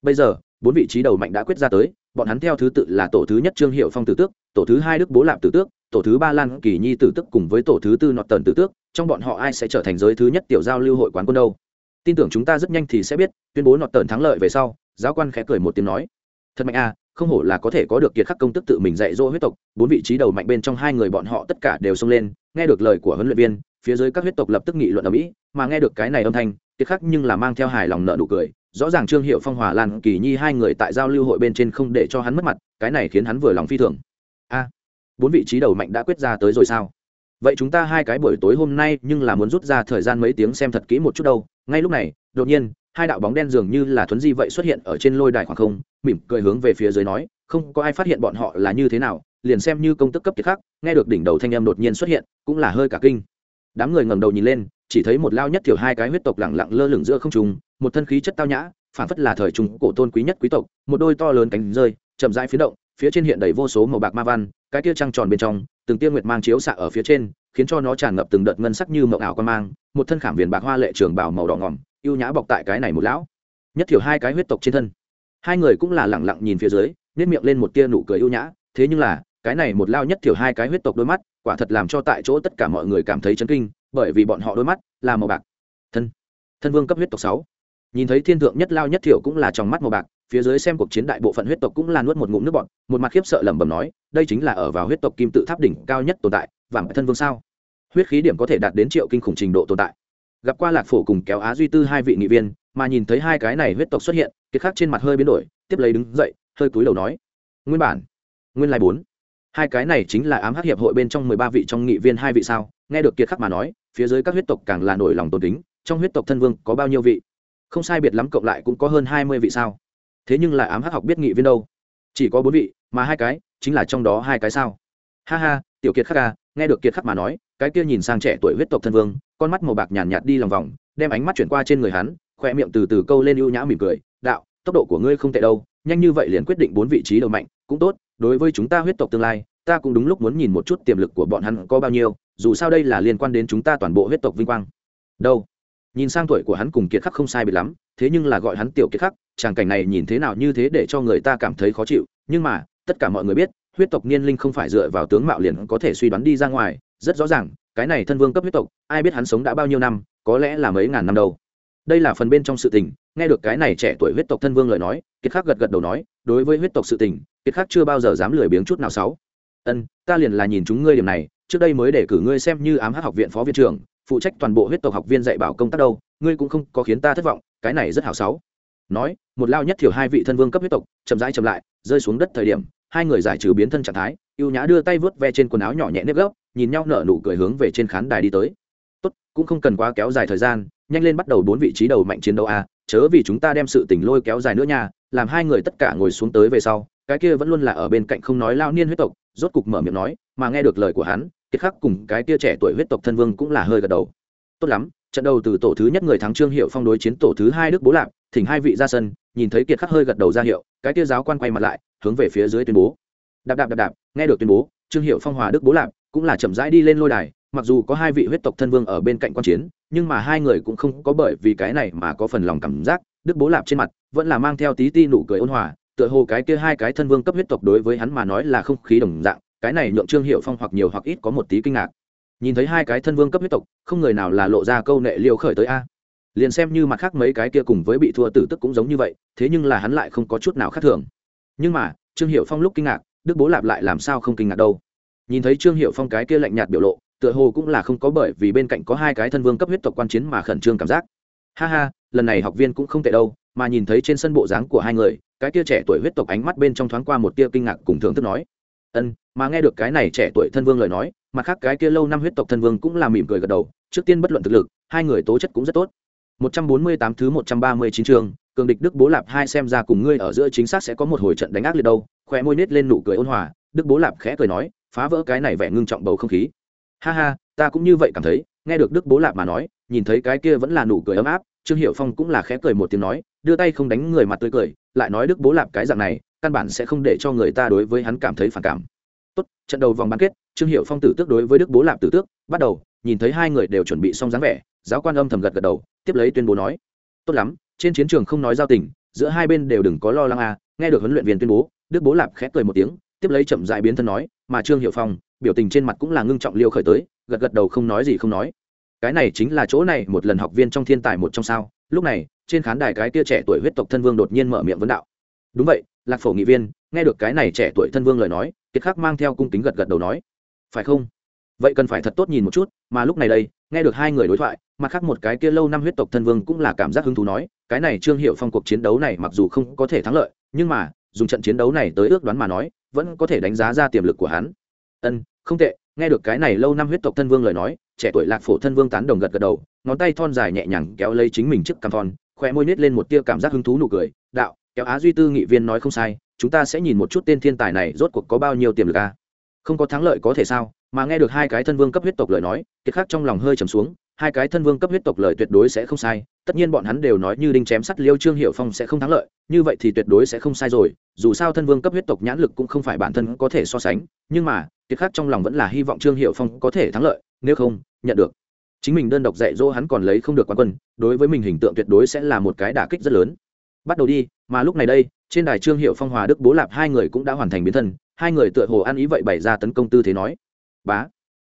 Bây giờ, bốn vị trí đầu mạnh đã quyết ra tới bọn hắn theo thứ tự là tổ thứ nhất trương hiệu phong tử tước, tổ thứ hai đức bố lạp tử tước, tổ thứ ba lan kỳ nhi tử tước cùng với tổ thứ tư nọt tần tử tước, trong bọn họ ai sẽ trở thành giới thứ nhất tiểu giao lưu hội quán quân đâu? Tin tưởng chúng ta rất nhanh thì sẽ biết, tuyên bố nọt tần thắng lợi về sau, giáo quan khẽ cười một tiếng nói. Thật mạnh a không hổ là có thể có được kiệt khắc công tức tự mình dạy dỗ huyết tộc, bốn vị trí đầu mạnh bên trong hai người bọn họ tất cả đều xông lên, nghe được lời của huấn luyện viên, phía dưới các huyết tộc lập tức nghị luận ở mỹ, mà nghe được cái này âm thanh, kiệt khắc nhưng là mang theo hài lòng nợ nụ cười rõ ràng trương hiệu phong, hòa lan, kỳ nhi hai người tại giao lưu hội bên trên không để cho hắn mất mặt, cái này khiến hắn vừa lòng phi thường. A, bốn vị trí đầu mạnh đã quyết ra tới rồi sao? Vậy chúng ta hai cái buổi tối hôm nay nhưng là muốn rút ra thời gian mấy tiếng xem thật kỹ một chút đâu. Ngay lúc này, đột nhiên, hai đạo bóng đen dường như là thuấn di vậy xuất hiện ở trên lôi đài khoảng không, mỉm cười hướng về phía dưới nói, không, có ai phát hiện bọn họ là như thế nào? Liền xem như công tức cấp kiệt khác. Nghe được đỉnh đầu thanh em đột nhiên xuất hiện, cũng là hơi cả kinh. Đám người ngẩng đầu nhìn lên chỉ thấy một lao nhất thiểu hai cái huyết tộc lẳng lặng lơ lửng giữa không trung, một thân khí chất tao nhã, phản phất là thời trung cổ tôn quý nhất quý tộc, một đôi to lớn cánh rơi, chậm rãi phiến động, phía trên hiện đầy vô số màu bạc ma văn, cái kia trăng tròn bên trong, từng tia nguyệt mang chiếu xạ ở phía trên, khiến cho nó tràn ngập từng đợt ngân sắc như mộng ảo quan mang, một thân khảm viền bạc hoa lệ trường bảo màu đỏ ngỏm, ưu nhã bọc tại cái này một lão nhất thiểu hai cái huyết tộc trên thân. Hai người cũng là lẳng lặng nhìn phía dưới, nếp miệng lên một tia nụ cười ưu nhã, thế nhưng là, cái này một lao nhất thiểu hai cái huyết tộc đôi mắt, quả thật làm cho tại chỗ tất cả mọi người cảm thấy chấn kinh bởi vì bọn họ đôi mắt là màu bạc. Thân thân vương cấp huyết tộc sáu. Nhìn thấy thiên thượng nhất lao nhất thiểu cũng là trong mắt màu bạc, phía dưới xem cuộc chiến đại bộ phận huyết tộc cũng là nuốt một ngụm nước bọt, một mặt khiếp sợ lẩm bẩm nói, đây chính là ở vào huyết tộc kim tự tháp đỉnh cao nhất tồn tại, vàng thân vương sao? Huyết khí điểm có thể đạt đến triệu kinh khủng trình độ tồn tại. Gặp qua lạc phổ cùng kéo á duy tư hai vị nghị viên, mà nhìn thấy hai cái này huyết tộc xuất hiện kiệt khác trên mặt hơi biến đổi, tiếp lấy đứng dậy, hơi cúi đầu nói, nguyên bản, nguyên lai bốn. Hai cái này chính là ám hắc hiệp hội bên trong mười ba vị trong nghị viên hai vị sao? Nghe được kiệt khắc mà nói phía dưới các huyết tộc càng là nổi lòng tôn kính trong huyết tộc thân vương có bao nhiêu vị? Không sai biệt lắm cộng lại cũng có hơn hai mươi vị sao? Thế nhưng là ám hắc học biết nghị viên đâu? Chỉ có bốn vị mà hai cái chính là trong đó hai cái sao? Ha ha tiểu kiệt khắc ca à, nghe được kiệt khắc mà nói cái kia nhìn sang trẻ tuổi huyết tộc thân vương con mắt màu bạc nhàn nhạt, nhạt đi lòng vòng đem ánh mắt chuyển qua trên người hắn khoe miệng từ từ câu lên ưu nhã mỉm cười đạo tốc độ của ngươi không tệ đâu nhanh như vậy liền quyết định bốn vị trí đầu mạnh cũng tốt đối với chúng ta huyết tộc tương lai ta cũng đúng lúc muốn nhìn một chút tiềm lực của bọn hắn có bao nhiêu, dù sao đây là liên quan đến chúng ta toàn bộ huyết tộc vinh quang. Đâu? Nhìn sang tuổi của hắn cùng kiệt khắc không sai biệt lắm, thế nhưng là gọi hắn tiểu kiệt khắc tràng cảnh này nhìn thế nào như thế để cho người ta cảm thấy khó chịu. Nhưng mà, tất cả mọi người biết, huyết tộc niên linh không phải dựa vào tướng mạo liền có thể suy đoán đi ra ngoài, rất rõ ràng, cái này thân vương cấp huyết tộc, ai biết hắn sống đã bao nhiêu năm, có lẽ là mấy ngàn năm đâu. Đây là phần bên trong sự tình, nghe được cái này trẻ tuổi huyết tộc thân vương lời nói, kiệt khắc gật gật đầu nói, đối với huyết tộc sự tình, kiệt khắc chưa bao giờ dám lười biếng chút nào sáu ân, ta liền là nhìn chúng ngươi điểm này, trước đây mới để cử ngươi xem như ám hát học viện phó viện trưởng, phụ trách toàn bộ huyết tộc học viên dạy bảo công tác đâu, ngươi cũng không có khiến ta thất vọng, cái này rất hảo sáu. Nói, một lao nhất thiểu hai vị thân vương cấp huyết tộc, chậm rãi chậm lại, rơi xuống đất thời điểm, hai người giải trừ biến thân trạng thái, ưu nhã đưa tay vớt ve trên quần áo nhỏ nhẹ nếp gốc nhìn nhau nở nụ cười hướng về trên khán đài đi tới. Tốt, cũng không cần quá kéo dài thời gian, nhanh lên bắt đầu bốn vị trí đầu mạnh chiến đấu a, chớ vì chúng ta đem sự tình lôi kéo dài nữa nha, làm hai người tất cả ngồi xuống tới về sau, cái kia vẫn luôn là ở bên cạnh không nói lao niên huyết tộc rốt cục mở miệng nói, mà nghe được lời của hắn, kiệt khắc cùng cái tia trẻ tuổi huyết tộc thân vương cũng là hơi gật đầu. Tốt lắm, trận đầu từ tổ thứ nhất người thắng trương hiệu phong đối chiến tổ thứ hai đức bố lạc thỉnh hai vị ra sân, nhìn thấy kiệt khắc hơi gật đầu ra hiệu, cái tia giáo quan quay mặt lại, hướng về phía dưới tuyên bố. Đạp đạp đạp đạp, nghe được tuyên bố, trương hiệu phong hòa đức bố lạc cũng là chậm rãi đi lên lôi đài, mặc dù có hai vị huyết tộc thân vương ở bên cạnh quan chiến, nhưng mà hai người cũng không có bởi vì cái này mà có phần lòng cảm giác, đức bố lạp trên mặt vẫn là mang theo tí ti nụ cười ôn hòa tựa hồ cái kia hai cái thân vương cấp huyết tộc đối với hắn mà nói là không khí đồng dạng, cái này nhượng trương hiệu phong hoặc nhiều hoặc ít có một tí kinh ngạc. Nhìn thấy hai cái thân vương cấp huyết tộc, không người nào là lộ ra câu nệ liều khởi tới a. Liền xem như mặt khác mấy cái kia cùng với bị thua tử tức cũng giống như vậy, thế nhưng là hắn lại không có chút nào khác thường. Nhưng mà, trương hiệu phong lúc kinh ngạc, đức bố lạp lại làm sao không kinh ngạc đâu. Nhìn thấy trương hiệu phong cái kia lạnh nhạt biểu lộ, tựa hồ cũng là không có bởi vì bên cạnh có hai cái thân vương cấp huyết tộc quan chiến mà khẩn trương cảm giác. Ha ha, lần này học viên cũng không tệ đâu, mà nhìn thấy trên sân bộ dáng của hai người cái tia trẻ tuổi huyết tộc ánh mắt bên trong thoáng qua một tia kinh ngạc cùng thưởng thức nói, ân, mà nghe được cái này trẻ tuổi thân vương lời nói, mặt khác cái kia lâu năm huyết tộc thân vương cũng là mỉm cười gật đầu, trước tiên bất luận thực lực, hai người tố chất cũng rất tốt. 148 thứ 139 trường, cường địch đức bố lạp hai xem ra cùng ngươi ở giữa chính xác sẽ có một hồi trận đánh ác liệt đâu. Khoe môi nết lên nụ cười ôn hòa, đức bố lạp khẽ cười nói, phá vỡ cái này vẻ ngưng trọng bầu không khí. Ha ha, ta cũng như vậy cảm thấy. Nghe được đức bố lạp mà nói, nhìn thấy cái kia vẫn là nụ cười ấm áp, trương hiệu phong cũng là khẽ cười một tiếng nói, đưa tay không đánh người mặt tươi cười lại nói đức bố lạp cái dạng này, căn bản sẽ không để cho người ta đối với hắn cảm thấy phản cảm. Tốt, trận đầu vòng bán kết, trương hiệu phong tử tước đối với đức bố lạp tử tước, bắt đầu, nhìn thấy hai người đều chuẩn bị xong dáng vẻ, giáo quan âm thầm gật gật đầu, tiếp lấy tuyên bố nói, tốt lắm, trên chiến trường không nói giao tình, giữa hai bên đều đừng có lo lắng à nghe được huấn luyện viên tuyên bố, đức bố lạp khẽ cười một tiếng, tiếp lấy chậm dại biến thân nói, mà trương hiệu phong, biểu tình trên mặt cũng là ngưng trọng liêu khởi tới, gật gật đầu không nói gì không nói. Cái này chính là chỗ này, một lần học viên trong thiên tài một trong sao lúc này, trên khán đài cái tia trẻ tuổi huyết tộc thân vương đột nhiên mở miệng vấn đạo. Đúng vậy, lạc phổ nghị viên, nghe được cái này trẻ tuổi thân vương lời nói, kiệt khắc mang theo cung kính gật gật đầu nói. Phải không? Vậy cần phải thật tốt nhìn một chút, mà lúc này đây, nghe được hai người đối thoại, mặt khác một cái kia lâu năm huyết tộc thân vương cũng là cảm giác hứng thú nói, cái này trương hiệu phong cuộc chiến đấu này mặc dù không có thể thắng lợi, nhưng mà, dùng trận chiến đấu này tới ước đoán mà nói, vẫn có thể đánh giá ra tiềm lực của hắn. Ân, không tệ, nghe được cái này lâu năm huyết tộc thân vương lời nói trẻ tuổi lạc phổ thân vương tán đồng gật gật đầu, ngón tay thon dài nhẹ nhàng kéo lấy chính mình trước cằm thon khoe môi nết lên một tia cảm giác hứng thú nụ cười, đạo, kéo á duy tư nghị viên nói không sai, chúng ta sẽ nhìn một chút tên thiên tài này rốt cuộc có bao nhiêu tiềm lực a à? không có thắng lợi có thể sao mà nghe được hai cái thân vương cấp huyết tộc lời nói, kiệt khắc trong lòng hơi trầm xuống, hai cái thân vương cấp huyết tộc lời tuyệt đối sẽ không sai, tất nhiên bọn hắn đều nói như đinh chém sắt liêu trương hiệu phong sẽ không thắng lợi, như vậy thì tuyệt đối sẽ không sai rồi, dù sao thân vương cấp huyết tộc nhãn lực cũng không phải bản thân có thể so sánh, nhưng mà, kiệt khắc trong lòng vẫn là hy vọng trương hiệu phong có thể thắng lợi nếu không, nhận được. Chính mình đơn độc dạy dỗ hắn còn lấy không được quan quân, đối với mình hình tượng tuyệt đối sẽ là một cái đả kích rất lớn. Bắt đầu đi, mà lúc này đây, trên đài trương hiệu phong, hòa đức, bố lạp hai người cũng đã hoàn thành biến thân, hai người tựa hồ ăn ý vậy bày ra tấn công tư thế nói. Bá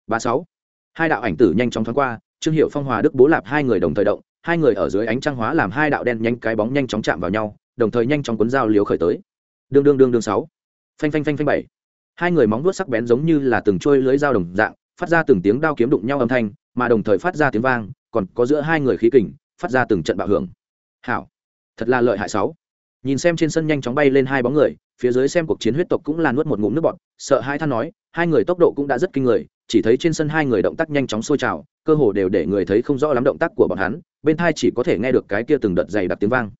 bá sáu. Hai đạo ảnh tử nhanh chóng thoáng qua, trương hiệu phong, hòa đức, bố lạp hai người đồng thời động, hai người ở dưới ánh trăng hóa làm hai đạo đen nhanh cái bóng nhanh chóng chạm vào nhau, đồng thời nhanh chóng cuốn dao liếu khởi tới. Đương đương đương đương sáu. Phanh phanh phanh phanh bảy. Hai người móng vuốt sắc bén giống như là từng trôi lưới dao đồng dạng phát ra từng tiếng đao kiếm đụng nhau âm thanh, mà đồng thời phát ra tiếng vang, còn có giữa hai người khí kình, phát ra từng trận bạo hưởng. Hảo, thật là lợi hại sáu. Nhìn xem trên sân nhanh chóng bay lên hai bóng người, phía dưới xem cuộc chiến huyết tộc cũng là nuốt một ngụm nước bọt, sợ hai than nói, hai người tốc độ cũng đã rất kinh người, chỉ thấy trên sân hai người động tác nhanh chóng sôi trào, cơ hồ đều để người thấy không rõ lắm động tác của bọn hắn, bên thai chỉ có thể nghe được cái kia từng đợt dày đặc tiếng vang.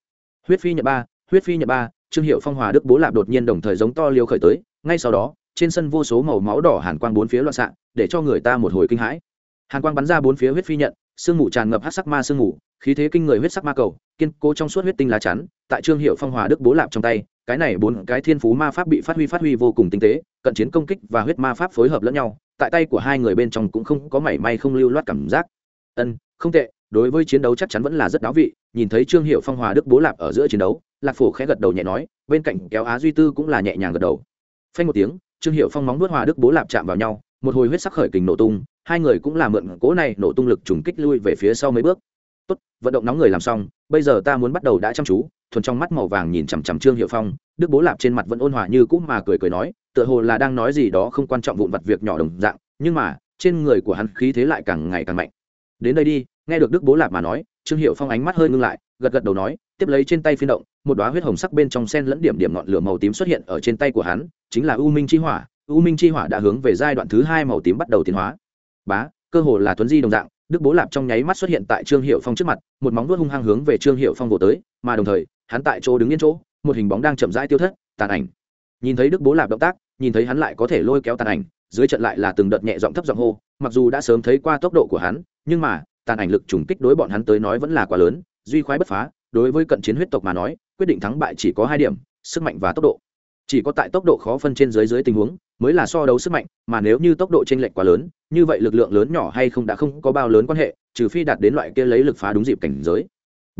Huyết phi nhật ba, huyết phi nhật ba, trương hiệu phong hòa đức bố lạp đột nhiên đồng thời giống to liều khởi tới, ngay sau đó trên sân vô số màu máu đỏ hàn quang bốn phía loạn xạ, để cho người ta một hồi kinh hãi. Hàn quang bắn ra bốn phía huyết phi nhận, sương mù tràn ngập hát sắc ma sương mù, khí thế kinh người huyết sắc ma cầu, kiên cố trong suốt huyết tinh lá chắn, tại trương hiệu phong hòa đức bố lạp trong tay, cái này bốn cái thiên phú ma pháp bị phát huy phát huy vô cùng tinh tế, cận chiến công kích và huyết ma pháp phối hợp lẫn nhau, tại tay của hai người bên trong cũng không có mảy may không lưu loát cảm giác. Ân, không tệ, đối với chiến đấu chắc chắn vẫn là rất đáo vị, nhìn thấy trương hiệu phong hòa đức bố lạp ở giữa chiến đấu, lạc phổ khẽ gật đầu nhẹ nói, bên cạnh kéo á duy tư cũng là nhẹ nhàng gật đầu. Phanh một tiếng trương hiệu phong móng vuốt hòa đức bố lạp chạm vào nhau, một hồi huyết sắc khởi kình nổ tung, hai người cũng là mượn cố này nổ tung lực trùng kích lui về phía sau mấy bước. Tốt, vận động nóng người làm xong, bây giờ ta muốn bắt đầu đã chăm chú. Thuần trong mắt màu vàng nhìn chằm chằm trương hiệu phong, đức bố lạp trên mặt vẫn ôn hòa như cũ mà cười cười nói, tựa hồ là đang nói gì đó không quan trọng vụn vặt việc nhỏ đồng dạng, nhưng mà, trên người của hắn khí thế lại càng ngày càng mạnh. Đến đây đi, nghe được đức bố lạp mà nói, trương hiệu phong ánh mắt hơi ngưng lại gật gật đầu nói, tiếp lấy trên tay phiên động, một đoá huyết hồng sắc bên trong sen lẫn điểm điểm ngọn lửa màu tím xuất hiện ở trên tay của hắn, chính là u minh chi hỏa. U minh chi hỏa đã hướng về giai đoạn thứ hai màu tím bắt đầu tiến hóa. Bá, cơ hồ là tuấn di đồng dạng, đức bố lạp trong nháy mắt xuất hiện tại trương hiệu phong trước mặt, một móng vuốt hung hăng hướng về trương hiệu phong vỗ tới, mà đồng thời, hắn tại chỗ đứng yên chỗ, một hình bóng đang chậm rãi tiêu thất, tàn ảnh. Nhìn thấy đức bố lạp động tác, nhìn thấy hắn lại có thể lôi kéo tàn ảnh, dưới trận lại là từng đợt nhẹ giọng thấp giọng hô, mặc dù đã sớm thấy qua tốc độ của hắn, nhưng mà, tàn ảnh lực trùng kích đối bọn hắn tới nói vẫn là quá lớn duy khoái bất phá, đối với cận chiến huyết tộc mà nói, quyết định thắng bại chỉ có hai điểm, sức mạnh và tốc độ. Chỉ có tại tốc độ khó phân trên dưới dưới tình huống, mới là so đấu sức mạnh, mà nếu như tốc độ t r ê n lệch quá lớn, như vậy lực lượng lớn nhỏ hay không đã không có bao lớn quan hệ, trừ phi đạt đến loại kia lấy lực phá đúng dịp cảnh giới.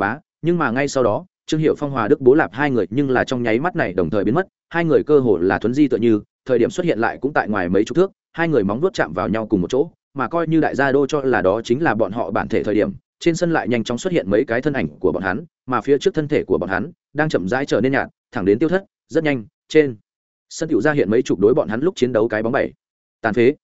Bá, nhưng mà ngay sau đó, trương hiệu phong, hòa đức, bố lạp hai người nhưng là trong nháy mắt này đồng thời biến mất, hai người cơ hồ là thuấn di tựa như, thời điểm xuất hiện lại cũng tại ngoài mấy chục thước, hai người móng vuốt chạm vào nhau cùng một chỗ, mà coi như đại gia đô cho là đó chính là bọn họ bản thể thời điểm trên sân lại nhanh chóng xuất hiện mấy cái thân ảnh của bọn hắn, mà phía trước thân thể của bọn hắn đang chậm rãi trở nên nhạt, thẳng đến tiêu thất, rất nhanh, trên sân tiểu ra hiện mấy chục đối bọn hắn lúc chiến đấu cái bóng bảy. Tàn phế,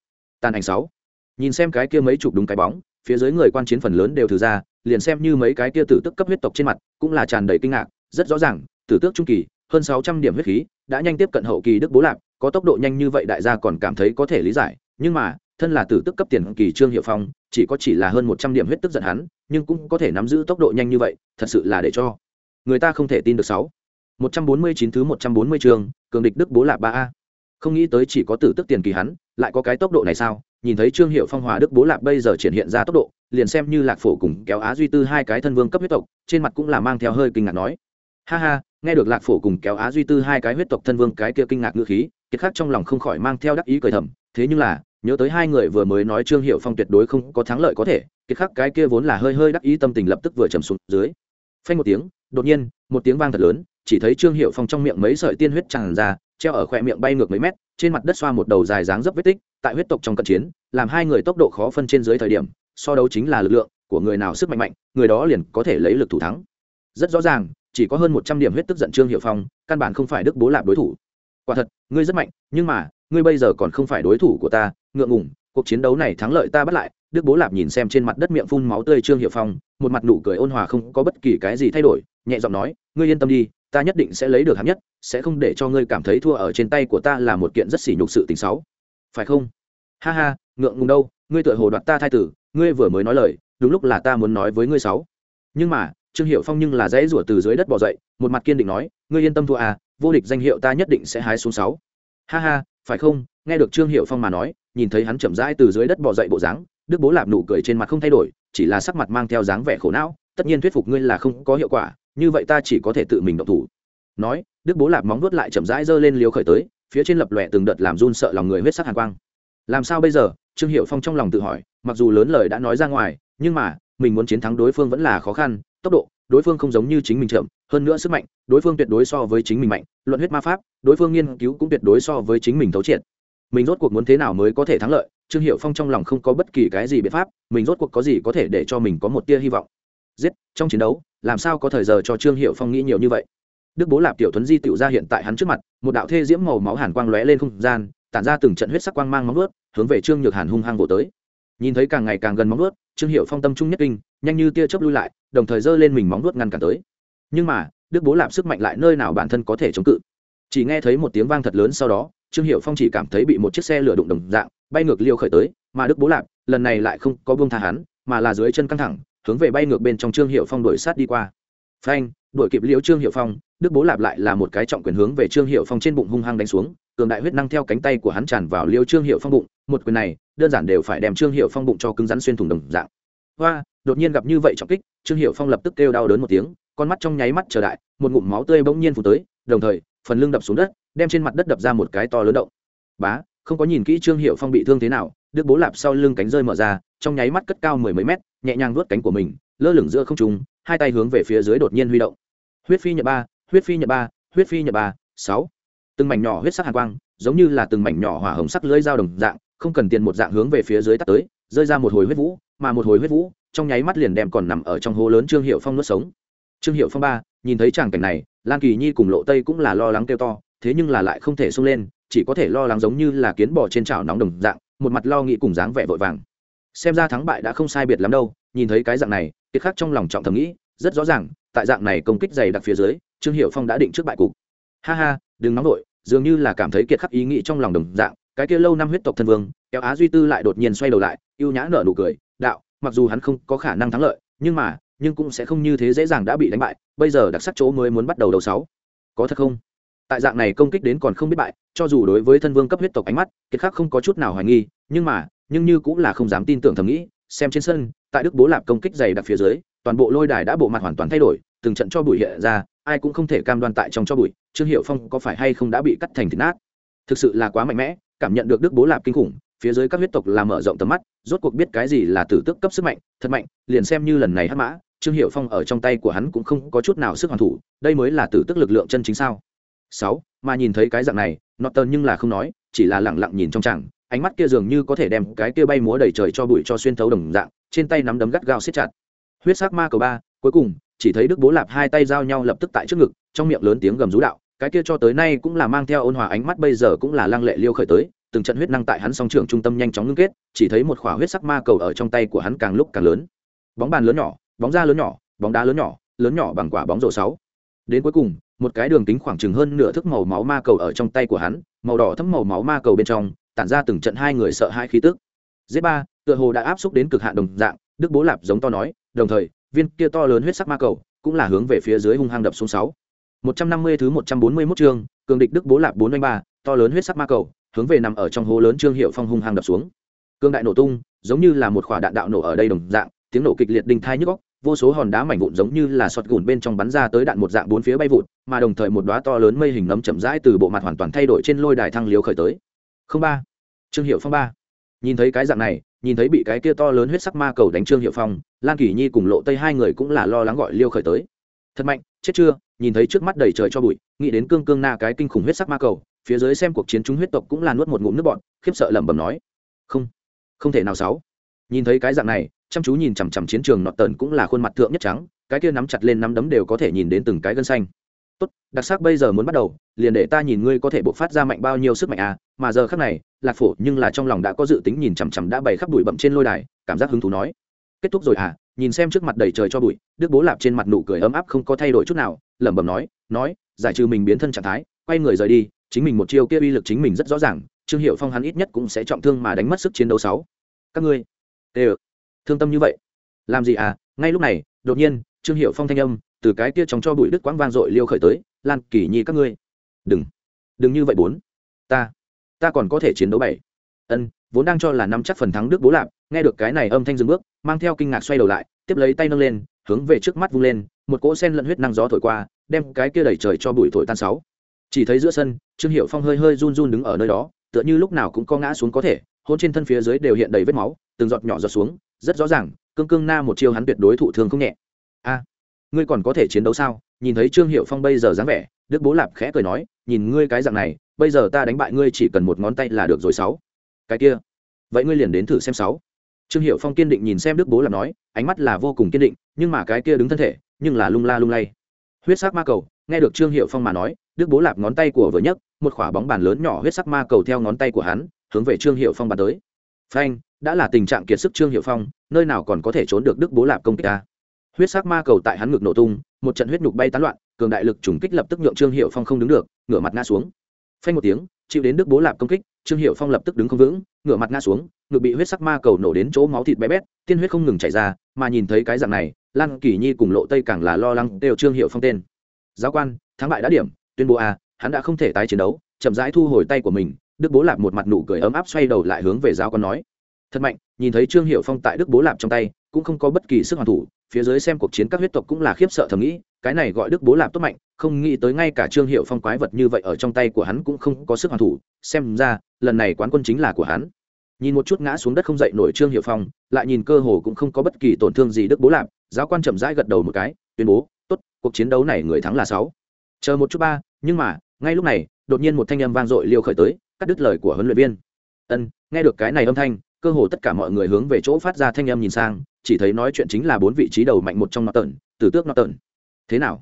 tàn ảnh sáu. Nhìn xem cái kia mấy chục đúng cái bóng, phía dưới người quan chiến phần lớn đều thử ra, liền xem như mấy cái kia tử tức cấp huyết tộc trên mặt, cũng là tràn đầy kinh ngạc, rất rõ ràng, tử tước trung kỳ, hơn sáu trăm điểm huyết khí, đã nhanh tiếp cận hậu kỳ đức bố lạc có tốc độ nhanh như vậy đại gia còn cảm thấy có thể lý giải, nhưng mà thân là tử tức cấp tiền kỳ trương hiệu phong chỉ có chỉ là hơn một trăm điểm huyết tức giận hắn nhưng cũng có thể nắm giữ tốc độ nhanh như vậy thật sự là để cho người ta không thể tin được sáu. 149 thứ 140 trường, cường địch Đức Bố Lạp ba a. Không nghĩ tới chỉ có tử tức tiền kỳ hắn, lại có cái tốc độ này sao? Nhìn thấy Trương Hiệu Phong Hòa Đức Bố Lạp bây giờ triển hiện ra tốc độ, liền xem như Lạc Phổ cùng kéo Á Duy Tư hai cái thân vương cấp huyết tộc, trên mặt cũng là mang theo hơi kinh ngạc nói: "Ha ha, nghe được Lạc Phổ cùng kéo Á Duy Tư hai cái huyết tộc thân vương cái kia kinh ngạc ngữ khí, kiệt khắc trong lòng không khỏi mang theo đắc ý cười thầm, thế nhưng là, nhớ tới hai người vừa mới nói Trương Hiệu Phong tuyệt đối không có thắng lợi có thể, kiệt khắc cái kia vốn là hơi hơi đắc ý tâm tình lập tức vừa trầm xuống dưới. Phanh một tiếng, đột nhiên, một tiếng vang thật lớn, chỉ thấy trương hiệu phong trong miệng mấy sợi tiên huyết tràn ra treo ở khoe miệng bay ngược mấy mét trên mặt đất xoa một đầu dài dáng dấp vết tích tại huyết tộc trong cận chiến làm hai người tốc độ khó phân trên dưới thời điểm so đấu chính là lực lượng của người nào sức mạnh mạnh người đó liền có thể lấy lực thủ thắng rất rõ ràng chỉ có hơn một trăm điểm huyết tức giận trương hiệu phong căn bản không phải đức bố lạp đối thủ quả thật ngươi rất mạnh nhưng mà ngươi bây giờ còn không phải đối thủ của ta, ngượng ngủng cuộc chiến đấu này thắng lợi ta bắt lại. Đức bố lạp nhìn xem trên mặt đất miệng phun máu tươi trương hiệu phong, một mặt nụ cười ôn hòa không có bất kỳ cái gì thay đổi, nhẹ giọng nói, ngươi yên tâm đi, ta nhất định sẽ lấy được hạng nhất, sẽ không để cho ngươi cảm thấy thua ở trên tay của ta là một kiện rất sỉ nhục sự tình xấu. Phải không? Ha ha, ngượng ngùng đâu, ngươi tựa hồ đoạt ta thai tử, ngươi vừa mới nói lời, đúng lúc là ta muốn nói với ngươi sáu nhưng mà, trương hiệu phong nhưng là dãy rủa từ dưới đất bỏ dậy, một mặt kiên định nói, ngươi yên tâm thua à vô địch danh hiệu ta nhất định sẽ hái xuống sáu. Ha ha phải không? Nghe được trương hiệu phong mà nói, nhìn thấy hắn chậm rãi từ dưới đất bỏ dậy bộ dáng, đức bố lạp nụ cười trên mặt không thay đổi, chỉ là sắc mặt mang theo dáng vẻ khổ não, tất nhiên thuyết phục ngươi là không có hiệu quả, như vậy ta chỉ có thể tự mình động thủ. Nói, đức bố lạp móng vuốt lại chậm rãi giơ lên liều khởi tới, phía trên lập lòe từng đợt làm run sợ lòng người huyết sắc hàn quang. Làm sao bây giờ? Trương hiệu phong trong lòng tự hỏi, mặc dù lớn lời đã nói ra ngoài, nhưng mà, mình muốn chiến thắng đối phương vẫn là khó khăn, tốc độ đối phương không giống như chính mình chậm, hơn nữa sức mạnh, đối phương tuyệt đối so với chính mình mạnh, luận huyết ma pháp, đối phương nghiên cứu cũng tuyệt đối so với chính mình thấu triệt. Mình rốt cuộc muốn thế nào mới có thể thắng lợi, trương hiệu phong trong lòng không có bất kỳ cái gì biện pháp, mình rốt cuộc có gì có thể để cho mình có một tia hy vọng. Giết, trong chiến đấu, làm sao có thời giờ cho trương hiệu phong nghĩ nhiều như vậy? Đức bố lạp tiểu thuấn di tiểu ra hiện tại hắn trước mặt, một đạo thê diễm màu máu hàn quang lóe lên không gian, tản ra từng trận huyết sắc quang mang móng ướt hướng về trương nhược hàn hung hăng vỗ tới. Nhìn thấy càng ngày càng gần móng ướt trương hiệu phong tâm trung nhất kinh nhanh như tia chớp lui lại, đồng thời giơ lên mình móng vuốt ngăn cản tới. Nhưng mà, đức bố lạp sức mạnh lại nơi nào bản thân có thể chống cự? Chỉ nghe thấy một tiếng vang thật lớn sau đó, trương hiệu phong chỉ cảm thấy bị một chiếc xe lửa đụng đồng dạng, bay ngược liêu khởi tới, mà đức bố lạp, lần này lại không có buông tha hắn, mà là dưới chân căng thẳng, hướng về bay ngược bên trong trương hiệu phong đuổi sát đi qua. Phanh, đuổi kịp liễu trương hiệu phong, đức bố lạp lại là một cái trọng quyền hướng về trương hiệu phong trên bụng hung hăng đánh xuống, cường đại huyết năng theo cánh tay của hắn tràn vào liễu trương hiệu phong bụng, một quyền này, đơn giản đều phải đem trương hiệu phong bụng cho cứng rắn xuyên thủng đồng dạng. Hoa đột nhiên gặp như vậy trọng kích, trương hiệu phong lập tức kêu đau đớn một tiếng, con mắt trong nháy mắt trở đại một ngụm máu tươi bỗng nhiên phủ tới, đồng thời, phần lưng đập xuống đất, đem trên mặt đất đập ra một cái to lớn động. Bá, không có nhìn kỹ trương hiệu phong bị thương thế nào, đức bố lạp sau lưng cánh rơi mở ra, trong nháy mắt cất cao mười mấy mét, nhẹ nhàng vuốt cánh của mình, lơ lửng giữa không trung, hai tay hướng về phía dưới đột nhiên huy động. Huyết phi nhật ba, huyết phi nhật ba, huyết phi nhật ba, sáu. Từng mảnh nhỏ huyết sắc hàn quang, giống như là từng mảnh nhỏ hỏa hồng sắc lưỡi dao đồng dạng, không cần tiền một dạng hướng về phía dưới tắt tới, rơi ra một hồi huyết vũ, mà một hồi huyết vũ trong nháy mắt liền đem còn nằm ở trong hố lớn trương hiệu phong nuốt sống. Trương hiệu phong ba, nhìn thấy tràng cảnh này, lan kỳ nhi cùng lộ tây cũng là lo lắng kêu to, thế nhưng là lại không thể xông lên, chỉ có thể lo lắng giống như là kiến bò trên chảo nóng đồng dạng, một mặt lo nghĩ cùng dáng vẻ vội vàng. Xem ra thắng bại đã không sai biệt lắm đâu, nhìn thấy cái dạng này, kiệt khắc trong lòng trọng thầm nghĩ, rất rõ ràng, tại dạng này công kích dày đặc phía dưới, trương hiệu phong đã định trước bại cục. Ha ha, đừng nóng vội, dường như là cảm thấy kiệt khắc ý nghĩ trong lòng đồng dạng, cái kia lâu năm huyết tộc thân vương, kéo á duy tư lại đột nhiên xoay đầu lại, ưu nhã nở nụ cười, đạo mặc dù hắn không có khả năng thắng lợi, nhưng mà, nhưng cũng sẽ không như thế dễ dàng đã bị đánh bại, bây giờ đặc sắc chỗ mới muốn bắt đầu đầu sáu. Có thật không? Tại dạng này công kích đến còn không biết bại, cho dù đối với thân vương cấp huyết tộc ánh mắt, kiệt khắc không có chút nào hoài nghi, nhưng mà, nhưng như cũng là không dám tin tưởng thầm nghĩ, xem trên sân, tại đức bố lạp công kích dày đặc phía dưới, toàn bộ lôi đài đã bộ mặt hoàn toàn thay đổi, từng trận cho bụi hiện ra, ai cũng không thể cam đoan tại trong cho bụi, trương hiệu phong có phải hay không đã bị cắt thành thịt nát? Thực sự là quá mạnh mẽ, cảm nhận được đức bố lạp kinh khủng, phía dưới các huyết tộc làm mở rộng tầm mắt rốt cuộc biết cái gì là tử tức cấp sức mạnh, thật mạnh, liền xem như lần này hắc mã, trương hiệu phong ở trong tay của hắn cũng không có chút nào sức hoàn thủ, đây mới là tử tức lực lượng chân chính sao? Sáu, mà nhìn thấy cái dạng này nọt tần nhưng là không nói, chỉ là lẳng lặng nhìn trong chẳng ánh mắt kia dường như có thể đem cái kia bay múa đầy trời cho bụi cho xuyên thấu đồng dạng, trên tay nắm đấm gắt gao siết chặt. Huyết sắc ma cầu ba, cuối cùng, chỉ thấy đức bố lạp hai tay giao nhau lập tức tại trước ngực, trong miệng lớn tiếng gầm rú đạo, cái kia cho tới nay cũng là mang theo ôn hòa ánh mắt bây giờ cũng là lăng lệ liêu khởi tới từng trận huyết năng tại hắn song trường trung tâm nhanh chóng ngưng kết, chỉ thấy một khỏa huyết sắc ma cầu ở trong tay của hắn càng lúc càng lớn. Bóng bàn lớn nhỏ, bóng da lớn nhỏ, bóng đá lớn nhỏ lớn nhỏ bằng quả bóng rổ sáu. Đến cuối cùng, một cái đường kính khoảng chừng hơn nửa thước màu máu ma cầu ở trong tay của hắn, màu đỏ thấm màu máu ma cầu bên trong, tản ra từng trận hai người sợ hai khí tức. Z ba, tựa hồ đã áp xúc đến cực hạn đồng dạng, đức bố lạp giống to nói, đồng thời, viên kia to lớn huyết sắc ma cầu cũng là hướng về phía dưới hung hăng đập xuống sáu. Một trăm năm mươi thứ một trăm bốn mươi 141 chương, cường địch đức bố lạp bốn ba, to lớn huyết sắc ma cầu hướng về nằm ở trong hố lớn trương hiệu phong hung hăng đập xuống. Cương đại nổ tung, giống như là một quả đạn đạo nổ ở đây đồng dạng, tiếng nổ kịch liệt đinh thai nhức góc vô số hòn đá mảnh vụn giống như là sọt gùn bên trong bắn ra tới đạn một dạng bốn phía bay vụn, mà đồng thời một đóa to lớn mây hình nấm chậm rãi từ bộ mặt hoàn toàn thay đổi trên lôi đài thăng liếu khởi tới. Không ba. Trương hiệu phong ba. Nhìn thấy cái dạng này, nhìn thấy bị cái kia to lớn huyết sắc ma cầu đánh trương hiệu phong, lan kỳ nhi cùng lộ tây hai người cũng là lo lắng gọi liêu khởi tới. Thật mạnh, chết chưa? Nhìn thấy trước mắt đầy trời cho bụi, nghĩ đến cương cương na cái kinh khủng huyết sắc ma cầu phía dưới xem cuộc chiến chúng huyết tộc cũng là nuốt một ngụm nước bọn khiếp sợ lẩm bẩm nói. Không không thể nào sáu. Nhìn thấy cái dạng này, chăm chú nhìn chằm chằm chiến trường nọt tần cũng là khuôn mặt thượng nhất trắng, cái kia nắm chặt lên nắm đấm đều có thể nhìn đến từng cái gân xanh. Tốt, đặc sắc bây giờ muốn bắt đầu, liền để ta nhìn ngươi có thể bộc phát ra mạnh bao nhiêu sức mạnh à mà giờ khác này, lạc phổ nhưng là trong lòng đã có dự tính nhìn chằm chằm đã bày khắp bụi bậm trên lôi đài, cảm giác hứng thú nói. Kết thúc rồi à nhìn xem trước mặt đầy trời cho bụi, đức bố lạp trên mặt nụ cười ấm áp không có thay đổi chút nào, lẩm bẩm nói nói, giải trừ mình biến thân trạng thái, quay người rời đi chính mình một chiêu kia uy lực chính mình rất rõ ràng, trương hiệu phong hắn ít nhất cũng sẽ trọng thương mà đánh mất sức chiến đấu sáu. Các ngươi, tê thương tâm như vậy. Làm gì à? Ngay lúc này, đột nhiên, trương hiệu phong thanh âm từ cái kia trong cho bụi đức quãng vang dội liêu khởi tới, lan kỳ nhi các ngươi. Đừng. Đừng như vậy bốn. Ta ta còn có thể chiến đấu bảy. Ân, vốn đang cho là năm chắc phần thắng đức bố lạp, nghe được cái này âm thanh dừng bước, mang theo kinh ngạc xoay đầu lại, tiếp lấy tay nâng lên, hướng về trước mắt vung lên, một cỗ sen lẫn huyết năng gió thổi qua, đem cái kia đẩy trời cho bụi thổi tan sáu chỉ thấy giữa sân, trương hiệu phong hơi hơi run run đứng ở nơi đó, tựa như lúc nào cũng có ngã xuống có thể, hôn trên thân phía dưới đều hiện đầy vết máu, từng giọt nhỏ giọt xuống, rất rõ ràng, cương cương na một chiêu hắn tuyệt đối thụ thương không nhẹ. A, ngươi còn có thể chiến đấu sao? Nhìn thấy trương hiệu phong bây giờ dáng vẻ, đức bố lạp khẽ cười nói, nhìn ngươi cái dạng này, bây giờ ta đánh bại ngươi chỉ cần một ngón tay là được rồi sáu. Cái kia, vậy ngươi liền đến thử xem sáu. Trương hiệu phong kiên định nhìn xem đức bố lạp nói, ánh mắt là vô cùng kiên định, nhưng mà cái kia đứng thân thể, nhưng là lung la lung lay. Huyết sắc ma cầu, nghe được trương hiệu phong mà nói đức bố lạp ngón tay của vừa nhấc, một quả bóng bàn lớn nhỏ huyết sắc ma cầu theo ngón tay của hắn, hướng về trương hiệu phong bàn tới. Phanh, đã là tình trạng kiệt sức trương hiệu phong, nơi nào còn có thể trốn được đức bố lạp công kích ta. Huyết sắc ma cầu tại hắn ngực nổ tung, một trận huyết nhục bay tán loạn, cường đại lực trùng kích lập tức nhượng trương hiệu phong không đứng được, ngửa mặt ngã xuống. Phanh một tiếng, chịu đến đức bố lạp công kích, trương hiệu phong lập tức đứng không vững, ngửa mặt ngã xuống, ngực bị huyết sắc ma cầu nổ đến chỗ máu thịt bé bét, tiên huyết không ngừng chảy ra, mà nhìn thấy cái dạng này, lan kỳ nhi cùng lộ tây càng là lo lắng đều trương hiệu phong tên. Giáo quan, thắng bại đã điểm tuyên bố a, hắn đã không thể tái chiến đấu, chậm rãi thu hồi tay của mình, đức bố lạp một mặt nụ cười ấm áp xoay đầu lại hướng về giáo quan nói. Thật mạnh, nhìn thấy trương hiệu phong tại đức bố lạp trong tay, cũng không có bất kỳ sức hoàn thủ, phía dưới xem cuộc chiến các huyết tộc cũng là khiếp sợ thầm nghĩ, cái này gọi đức bố lạp tốt mạnh, không nghĩ tới ngay cả trương hiệu phong quái vật như vậy ở trong tay của hắn cũng không có sức hoàn thủ, xem ra, lần này quán quân chính là của hắn. Nhìn một chút ngã xuống đất không dậy nổi trương hiệu phong, lại nhìn cơ hồ cũng không có bất kỳ tổn thương gì đức bố lạp, giáo quan chậm rãi gật đầu một cái, tuyên bố, tốt, cuộc chiến đấu này người thắng là sáu chờ một chút ba, nhưng mà, ngay lúc này, đột nhiên một thanh âm vang dội liêu khởi tới, cắt đứt lời của huấn luyện viên. Ân, nghe được cái này âm thanh, cơ hồ tất cả mọi người hướng về chỗ phát ra thanh âm nhìn sang, chỉ thấy nói chuyện chính là bốn vị trí đầu mạnh một trong nọ tợn tử tước nọ tợn thế nào?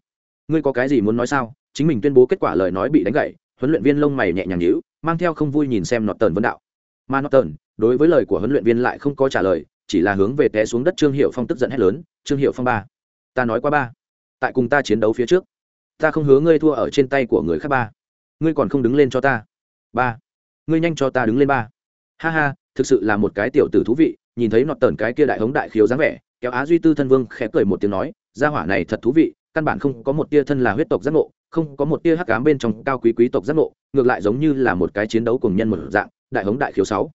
Ngươi có cái gì muốn nói sao? Chính mình tuyên bố kết quả lời nói bị đánh gậy, huấn luyện viên lông mày nhẹ nhàng nhíu, mang theo không vui nhìn xem nọ tợn vấn đạo. Mà nọ tợn đối với lời của huấn luyện viên lại không có trả lời, chỉ là hướng về té xuống đất trương hiệu phong tức giận hét lớn, trương hiệu phong ba, ta nói qua ba, tại cùng ta chiến đấu phía trước ta không hứa ngươi thua ở trên tay của người khác ba. Ngươi còn không đứng lên cho ta. Ba. Ngươi nhanh cho ta đứng lên ba. Ha ha, thực sự là một cái tiểu tử thú vị, nhìn thấy nọt tờn cái kia đại hống đại khiếu dáng vẻ, kéo á duy tư thân vương khẽ cười một tiếng nói, gia hỏa này thật thú vị, căn bản không có một tia thân là huyết tộc giác ngộ, không có một tia hắc ám bên trong cao quý quý tộc giác ngộ, ngược lại giống như là một cái chiến đấu cùng nhân một dạng, đại hống đại khiếu sáu.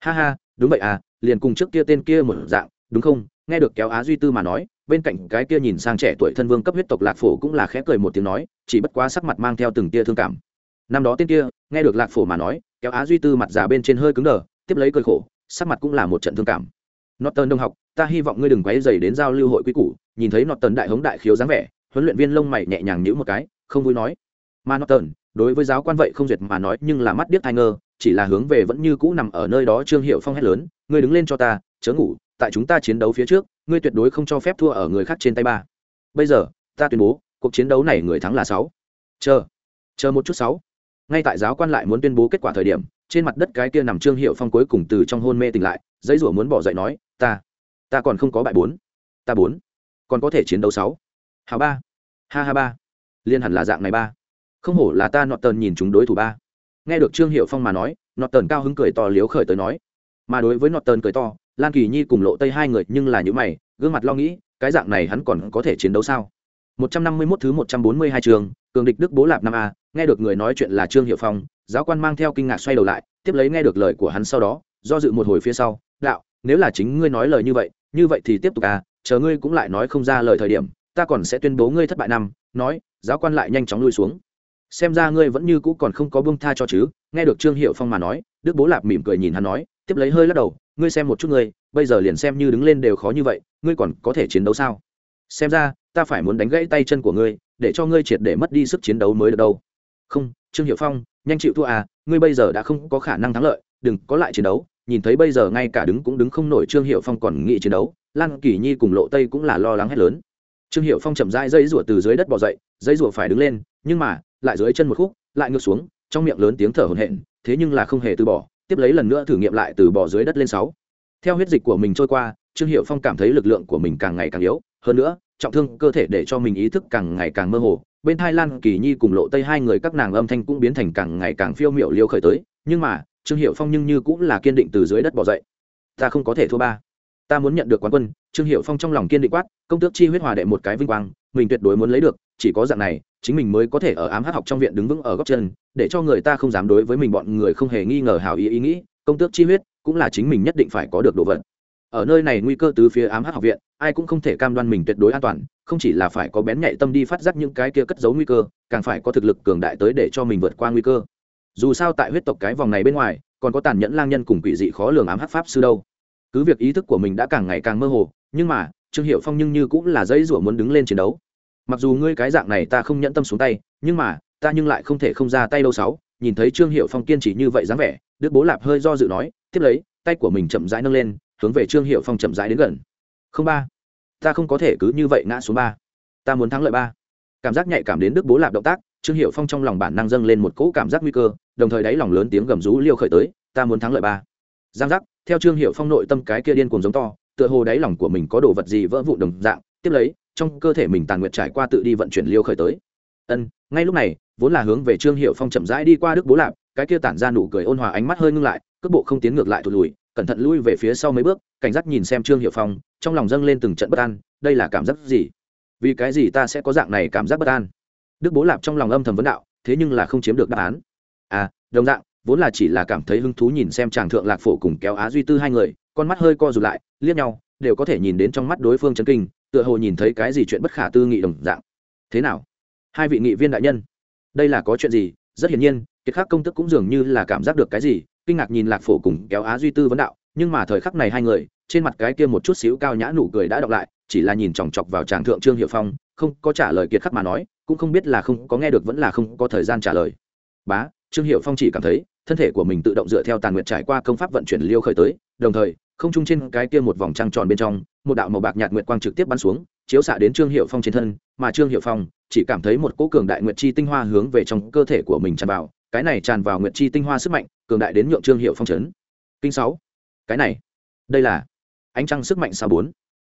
Ha ha, đúng vậy à liền cùng trước kia tên kia một dạng, đúng không? Nghe được kéo á duy tư mà nói bên cạnh cái kia nhìn sang trẻ tuổi thân vương cấp huyết tộc lạc phổ cũng là khẽ cười một tiếng nói chỉ bất quá sắc mặt mang theo từng tia thương cảm năm đó tên kia nghe được lạc phổ mà nói kéo á duy tư mặt già bên trên hơi cứng đờ tiếp lấy cười khổ sắc mặt cũng là một trận thương cảm Nọt Tần đông học, ta hy vọng ngươi đừng quấy rầy đến giao lưu hội quý củ, nhìn thấy Nọt Tần đại hống đại khiếu dáng vẻ, huấn luyện viên lông mày nhẹ nhàng nhữ một cái, không vui nói. Mà Tần, đối với giáo quan vậy không duyệt mà nói, nhưng là mắt điếc tai ngơ, chỉ là hướng về vẫn như cũ nằm ở nơi đó Trương Hiệu Phong hét lớn, ngươi đứng lên cho ta, chớ ngủ, tại chúng ta chiến đấu phía trước, ngươi tuyệt đối không cho phép thua ở người khác trên tay ba. Bây giờ, ta tuyên bố, cuộc chiến đấu này người thắng là sáu. Chờ, chờ một chút sáu. Ngay tại giáo quan lại muốn tuyên bố kết quả thời điểm, trên mặt đất cái kia nằm Trương Hiệu Phong cuối cùng từ trong hôn mê tỉnh lại, giấy rủa muốn bỏ dậy nói, ta ta còn không có bại bốn. Ta bốn. Còn có thể chiến đấu sáu. Hào ba. Ha ha ba. Liên hẳn là dạng này ba. Không hổ là ta nọt tần nhìn chúng đối thủ ba. Nghe được trương hiệu phong mà nói nọt tần cao hứng cười to liếu khởi tới nói. Mà đối với nọt tần cười to lan kỳ nhi cùng lộ tây hai người nhưng là những mày, gương mặt lo nghĩ, cái dạng này hắn còn có thể chiến đấu sao? Một trăm năm mươi 151 thứ một trăm bốn mươi hai trường, cường địch đức bố lạp năm a, nghe được người nói chuyện là trương hiệu phong, giáo quan mang theo kinh ngạc xoay đầu lại, tiếp lấy nghe được lời của hắn sau đó, do dự một hồi phía sau, đạo, nếu là chính ngươi nói lời như vậy như vậy thì tiếp tục à chờ ngươi cũng lại nói không ra lời thời điểm, ta còn sẽ tuyên bố ngươi thất bại năm, nói, giáo quan lại nhanh chóng lui xuống. Xem ra ngươi vẫn như cũ còn không có bông tha cho chứ, nghe được trương hiệu phong mà nói, đức bố lạp mỉm cười nhìn hắn nói, tiếp lấy hơi lắc đầu ngươi xem một chút ngươi, bây giờ liền xem như đứng lên đều khó như vậy, ngươi còn có thể chiến đấu sao? Xem ra, ta phải muốn đánh gãy tay chân của ngươi, để cho ngươi triệt để mất đi sức chiến đấu mới được đâu. Không, trương hiệu phong, nhanh chịu thua à ngươi bây giờ đã không có khả năng thắng lợi, đừng có lại chiến đấu. Nhìn thấy bây giờ ngay cả đứng cũng đứng không nổi trương hiệu phong còn nghĩ chiến đấu, lan kỳ nhi cùng lộ tây cũng là lo lắng hết lớn. Trương hiệu phong chậm rãi dây rủa từ dưới đất bỏ dậy dây rủa phải đứng lên, nhưng mà, lại dưới chân một khúc, lại ngược xuống, trong miệng lớn tiếng thở hổn hển, thế nhưng là không hề từ bỏ tiếp lấy lần nữa thử nghiệm lại từ bỏ dưới đất lên sáu. Theo huyết dịch của mình trôi qua, trương hiệu phong cảm thấy lực lượng của mình càng ngày càng yếu, hơn nữa, trọng thương cơ thể để cho mình ý thức càng ngày càng mơ hồ. Bên thái lan kỳ nhi cùng lộ tây hai người các nàng âm thanh cũng biến thành càng ngày càng phiêu miệu liêu khởi tới, nhưng mà, trương hiệu phong nhưng như cũng là kiên định từ dưới đất bỏ dậy. Ta không có thể thua ba. Ta muốn nhận được quán quân. Trương hiệu phong trong lòng kiên định quát, công tước chi huyết hòa đệ một cái vinh quang, mình tuyệt đối muốn lấy được, chỉ có dạng này chính mình mới có thể ở ám hát học trong viện đứng vững ở góc chân, để cho người ta không dám đối với mình bọn người không hề nghi ngờ hào ý ý nghĩ, công tước chi huyết cũng là chính mình nhất định phải có được đồ vật. Ở nơi này nguy cơ từ phía ám hát học viện, ai cũng không thể cam đoan mình tuyệt đối an toàn, không chỉ là phải có bén nhạy tâm đi phát giác những cái kia cất giấu nguy cơ, càng phải có thực lực cường đại tới để cho mình vượt qua nguy cơ. Dù sao tại huyết tộc cái vòng này bên ngoài, còn có tàn nhẫn lang nhân cùng quỷ dị khó lường ám hát pháp sư đâu. Cứ việc ý thức của mình đã càng ngày càng mơ hồ, nhưng mà, trương hiệu phong nhưng như cũng là dây rủa muốn đứng lên chiến đấu mặc dù ngươi cái dạng này ta không nhẫn tâm xuống tay, nhưng mà, ta nhưng lại không thể không ra tay đâu sáu, nhìn thấy trương hiệu phong kiên trì như vậy dáng vẻ, đức bố lạp hơi do dự nói, tiếp lấy, tay của mình chậm rãi nâng lên, hướng về trương hiệu phong chậm rãi đến gần. Không ba. Ta không có thể cứ như vậy ngã xuống ba. Ta muốn thắng lợi ba. Cảm giác nhạy cảm đến đức bố lạp động tác, trương hiệu phong trong lòng bản năng dâng lên một cỗ cảm giác nguy cơ, đồng thời đáy lòng lớn tiếng gầm rú liêu khởi tới, ta muốn thắng lợi ba. Giang giác, theo trương hiệu phong nội tâm cái kia điên cuồng giống to, tựa hồ đáy lòng của mình có đồ vật gì vỡ vụn đồng dạng, tiếp lấy trong cơ thể mình tàn nguyệt trải qua tự đi vận chuyển liêu khởi tới. Ân, ngay lúc này, vốn là hướng về trương hiệu phong chậm rãi đi qua đức bố lạp, cái kia tản ra nụ cười ôn hòa ánh mắt hơi ngưng lại, cước bộ không tiến ngược lại thụt lùi, cẩn thận lui về phía sau mấy bước, cảnh giác nhìn xem trương hiệu phong, trong lòng dâng lên từng trận bất an, đây là cảm giác gì? Vì cái gì ta sẽ có dạng này cảm giác bất an? Đức bố lạp trong lòng âm thầm vấn đạo, thế nhưng là không chiếm được đáp án. À đồng dạng, vốn là chỉ là cảm thấy hứng thú nhìn xem chàng thượng lạc phổ cùng kéo á duy tư hai người, con mắt hơi co rụt lại, liếc nhau, đều có thể nhìn đến trong mắt đối phương chấn kinh tựa hồ nhìn thấy cái gì chuyện bất khả tư nghị đồng dạng. Thế nào? Hai vị nghị viên đại nhân, đây là có chuyện gì? Rất hiển nhiên, kiệt khắc công tức cũng dường như là cảm giác được cái gì, kinh ngạc nhìn lạc phổ cùng kéo á duy tư vấn đạo, nhưng mà thời khắc này hai người, trên mặt cái kia một chút xíu cao nhã nụ cười đã đọc lại, chỉ là nhìn chòng chọc vào tràng thượng trương hiệu phong, không có trả lời kiệt khắc mà nói, cũng không biết là không có nghe được vẫn là không có thời gian trả lời. Bá, trương hiệu phong chỉ cảm thấy, thân thể của mình tự động dựa theo tàn nguyệt trải qua công pháp vận chuyển liêu khởi tới, đồng thời không trung trên cái kia một vòng trăng tròn bên trong, một đạo màu bạc nhạt nguyệt quang trực tiếp bắn xuống, chiếu xạ đến trương hiệu phong trên thân, mà trương hiệu phong chỉ cảm thấy một cỗ cường đại nguyệt chi tinh hoa hướng về trong cơ thể của mình tràn vào, cái này tràn vào nguyệt chi tinh hoa sức mạnh, cường đại đến nhượng trương hiệu phong chấn. Kinh sáu. Cái này, đây là ánh trăng sức mạnh sao bốn.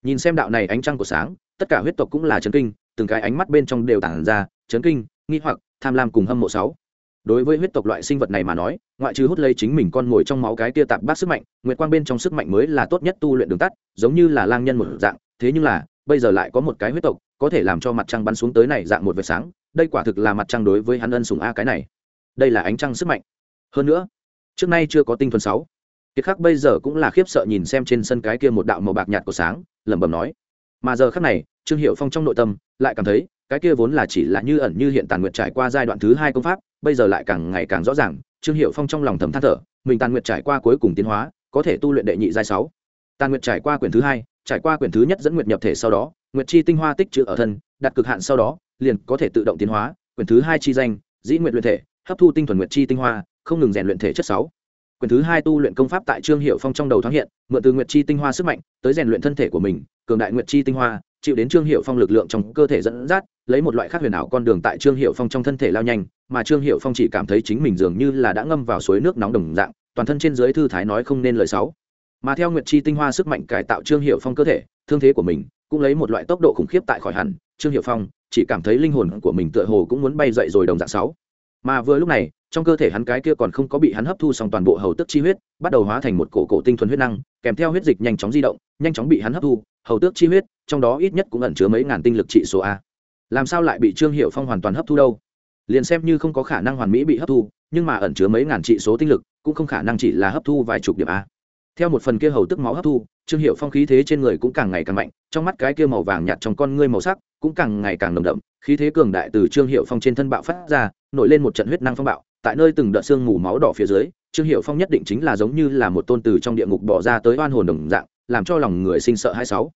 Nhìn xem đạo này ánh trăng của sáng, tất cả huyết tộc cũng là chấn kinh, từng cái ánh mắt bên trong đều tản ra, chấn kinh, nghi hoặc, tham lam cùng hâm mộ sáu đối với huyết tộc loại sinh vật này mà nói, ngoại trừ hút lấy chính mình con ngồi trong máu cái tia tạp bác sức mạnh, nguyệt quang bên trong sức mạnh mới là tốt nhất tu luyện đường tắt, giống như là lang nhân một dạng. Thế nhưng là, bây giờ lại có một cái huyết tộc, có thể làm cho mặt trăng bắn xuống tới này dạng một vệt sáng, đây quả thực là mặt trăng đối với hắn ân sùng a cái này. Đây là ánh trăng sức mạnh. Hơn nữa, trước nay chưa có tinh thuần sáu. Kiệt khắc bây giờ cũng là khiếp sợ nhìn xem trên sân cái kia một đạo màu bạc nhạt của sáng, lẩm bẩm nói. Mà giờ khắc này, trương hiệu phong trong nội tâm lại cảm thấy cái kia vốn là chỉ là như ẩn như hiện tàn nguyệt trải qua giai đoạn thứ hai công pháp, bây giờ lại càng ngày càng rõ ràng, trương hiệu phong trong lòng thầm than thở, mình tàn nguyệt trải qua cuối cùng tiến hóa, có thể tu luyện đệ nhị giai sáu. Tàn nguyệt trải qua quyển thứ hai, trải qua quyển thứ nhất dẫn nguyệt nhập thể sau đó, nguyệt chi tinh hoa tích trữ ở thân, đặt cực hạn sau đó, liền có thể tự động tiến hóa, quyển thứ hai chi danh, dĩ nguyện luyện thể, hấp thu tinh thuần nguyệt chi tinh hoa, không ngừng rèn luyện thể chất sáu. Quyển thứ hai tu luyện công pháp tại trương hiệu phong trong đầu thoáng hiện, mượn từ nguyệt chi tinh hoa sức mạnh, tới rèn luyện thân thể của mình, cường đại nguyệt chi tinh hoa chịu đến trương hiệu phong lực lượng trong cơ thể dẫn dắt, lấy một loại khác huyền ảo con đường tại trương hiệu phong trong thân thể lao nhanh, mà trương hiệu phong chỉ cảm thấy chính mình dường như là đã ngâm vào suối nước nóng đồng dạng, toàn thân trên dưới thư thái nói không nên lời sáu mà theo nguyệt chi tinh hoa sức mạnh cải tạo trương hiệu phong cơ thể, thương thế của mình cũng lấy một loại tốc độ khủng khiếp tại khỏi hẳn, trương hiệu phong chỉ cảm thấy linh hồn của mình tựa hồ cũng muốn bay dậy rồi đồng dạng sáu mà vừa lúc này, trong cơ thể hắn cái kia còn không có bị hắn hấp thu xong toàn bộ hầu tức chi huyết, bắt đầu hóa thành một cổ cổ tinh thuần huyết năng kèm theo huyết dịch nhanh chóng di động, nhanh chóng bị hắn hấp thu, hầu tước chi huyết, trong đó ít nhất cũng ẩn chứa mấy ngàn tinh lực trị số a. Làm sao lại bị trương hiệu phong hoàn toàn hấp thu đâu? Liền xem như không có khả năng hoàn mỹ bị hấp thu, nhưng mà ẩn chứa mấy ngàn trị số tinh lực, cũng không khả năng chỉ là hấp thu vài chục điểm a. Theo một phần kia hầu tức máu hấp thu, trương hiệu phong khí thế trên người cũng càng ngày càng mạnh, trong mắt cái kia màu vàng nhạt trong con ngươi màu sắc cũng càng ngày càng nồng đậm, khí thế cường đại từ trương hiệu phong trên thân bạo phát ra, nổi lên một trận huyết năng phong bạo, tại nơi từng đợt xương mù máu đỏ phía dưới trương hiệu phong nhất định chính là giống như là một tôn từ trong địa ngục bỏ ra tới oan hồn đồng dạng, làm cho lòng người sinh sợ hai sáu.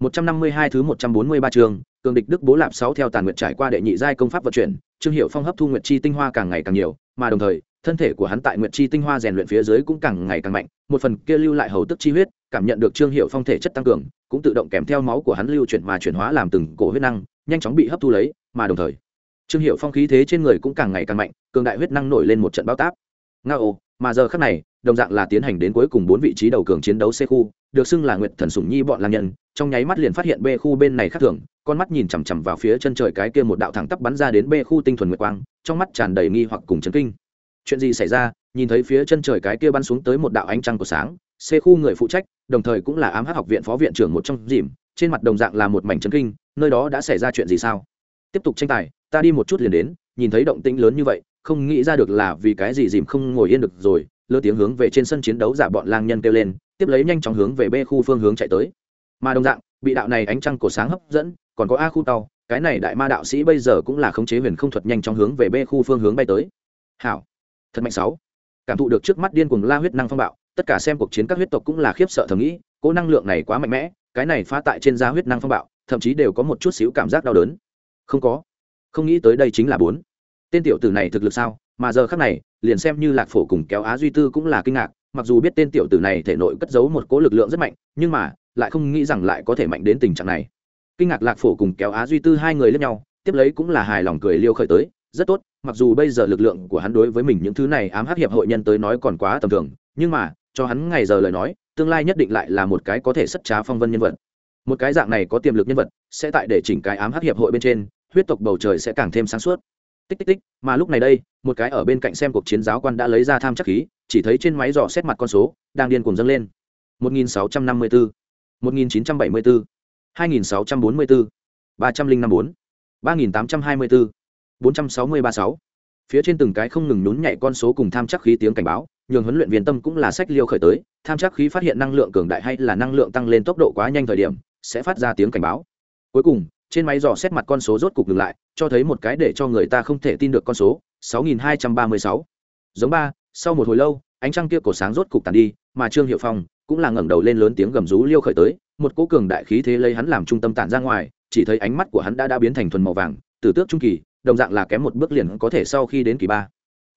Một trăm năm mươi hai thứ một trăm bốn mươi ba chương, cường địch đức bố lạp sáu theo tàn nguyện trải qua đệ nhị giai công pháp vận chuyển, trương hiệu phong hấp thu nguyệt chi tinh hoa càng ngày càng nhiều, mà đồng thời, thân thể của hắn tại nguyệt chi tinh hoa rèn luyện phía dưới cũng càng ngày càng mạnh, một phần kia lưu lại hầu tức chi huyết, cảm nhận được trương hiệu phong thể chất tăng cường, cũng tự động kèm theo máu của hắn lưu chuyển mà chuyển hóa làm từng cổ huyết năng, nhanh chóng bị hấp thu lấy, mà đồng thời, trương hiệu phong khí thế trên người cũng càng ngày càng mạnh, cường đại huyết năng nổi lên một trận bao táp. Nga ô mà giờ khắc này, đồng dạng là tiến hành đến cuối cùng bốn vị trí đầu cường chiến đấu c khu, được xưng là nguyệt thần sủng nhi bọn làm nhân, trong nháy mắt liền phát hiện b khu bên này khác thường, con mắt nhìn chằm chằm vào phía chân trời cái kia một đạo thẳng tắp bắn ra đến b khu tinh thuần nguyệt quang, trong mắt tràn đầy nghi hoặc cùng chấn kinh. Chuyện gì xảy ra? Nhìn thấy phía chân trời cái kia bắn xuống tới một đạo ánh trăng của sáng, c khu người phụ trách, đồng thời cũng là ám hát học viện phó viện trưởng một trong dìm, trên mặt đồng dạng là một mảnh chấn kinh, nơi đó đã xảy ra chuyện gì sao? Tiếp tục tranh tài, ta đi một chút liền đến, nhìn thấy động tĩnh lớn như vậy không nghĩ ra được là vì cái gì dìm không ngồi yên được rồi, lơ tiếng hướng về trên sân chiến đấu giả bọn lang nhân kêu lên, tiếp lấy nhanh chóng hướng về b khu phương hướng chạy tới. Mà đồng dạng, bị đạo này ánh trăng cổ sáng hấp dẫn, còn có a khu tàu, cái này đại ma đạo sĩ bây giờ cũng là khống chế huyền không thuật nhanh chóng hướng về b khu phương hướng bay tới. Hảo, thật mạnh sáu. Cảm thụ được trước mắt điên cuồng la huyết năng phong bạo, tất cả xem cuộc chiến các huyết tộc cũng là khiếp sợ thầm nghĩ, cố năng lượng này quá mạnh mẽ, cái này phá tại trên da huyết năng phong bạo, thậm chí đều có một chút xíu cảm giác đau đớn. Không có. Không nghĩ tới đây chính là bốn tên tiểu tử này thực lực sao? Mà giờ khác này, liền xem như lạc phổ cùng kéo á duy tư cũng là kinh ngạc, mặc dù biết tên tiểu tử này thể nội cất giấu một cố lực lượng rất mạnh, nhưng mà lại không nghĩ rằng lại có thể mạnh đến tình trạng này. Kinh ngạc lạc phổ cùng kéo á duy tư hai người lẫn nhau, tiếp lấy cũng là hài lòng cười liêu khởi tới, rất tốt, mặc dù bây giờ lực lượng của hắn đối với mình những thứ này ám hắc hiệp hội nhân tới nói còn quá tầm thường, nhưng mà, cho hắn ngày giờ lời nói, tương lai nhất định lại là một cái có thể sất trá phong vân nhân vật. Một cái dạng này có tiềm lực nhân vật, sẽ tại để chỉnh cái ám hắc hiệp hội bên trên, huyết tộc bầu trời sẽ càng thêm sáng suốt tích tích tích mà lúc này đây một cái ở bên cạnh xem cuộc chiến giáo quan đã lấy ra tham chắc khí chỉ thấy trên máy dò xét mặt con số đang điên cuồng dâng lên 1654, 1974, 2644, 3054, 3824, 4636. Phía trên từng cái không ngừng nhún nhảy con số cùng tham chắc khí tiếng cảnh báo, nhường huấn luyện viên tâm cũng là sách liêu khởi tới, tham chắc khí phát hiện năng lượng cường đại hay là năng lượng tăng lên tốc độ quá nhanh thời điểm, sẽ phát ra tiếng cảnh báo. Cuối cùng, trên máy dò xét mặt con số rốt cục ngừng lại, cho thấy một cái để cho người ta không thể tin được con số 6236. giống ba, sau một hồi lâu, ánh trăng kia cổ sáng rốt cục tàn đi, mà trương hiệu phong cũng là ngẩng đầu lên lớn tiếng gầm rú liêu khởi tới, một cỗ cường đại khí thế lấy hắn làm trung tâm tản ra ngoài, chỉ thấy ánh mắt của hắn đã đã biến thành thuần màu vàng, từ tước trung kỳ, đồng dạng là kém một bước liền có thể sau khi đến kỳ ba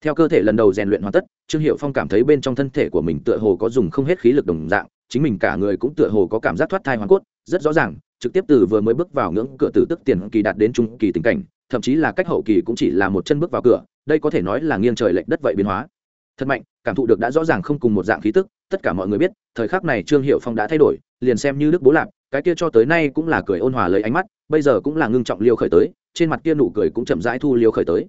theo cơ thể lần đầu rèn luyện hoàn tất, trương hiệu phong cảm thấy bên trong thân thể của mình tựa hồ có dùng không hết khí lực đồng dạng, chính mình cả người cũng tựa hồ có cảm giác thoát thai hoàn cốt, rất rõ ràng trực tiếp từ vừa mới bước vào ngưỡng cửa tử tức tiền kỳ đạt đến trung kỳ tình cảnh, thậm chí là cách hậu kỳ cũng chỉ là một chân bước vào cửa, đây có thể nói là nghiêng trời lệch đất vậy biến hóa. Thật mạnh, cảm thụ được đã rõ ràng không cùng một dạng khí tức, tất cả mọi người biết, thời khắc này trương hiệu phong đã thay đổi, liền xem như đức bố lạc cái kia cho tới nay cũng là cười ôn hòa lấy ánh mắt, bây giờ cũng là ngưng trọng liêu khởi tới, trên mặt kia nụ cười cũng chậm rãi thu liêu khởi tới.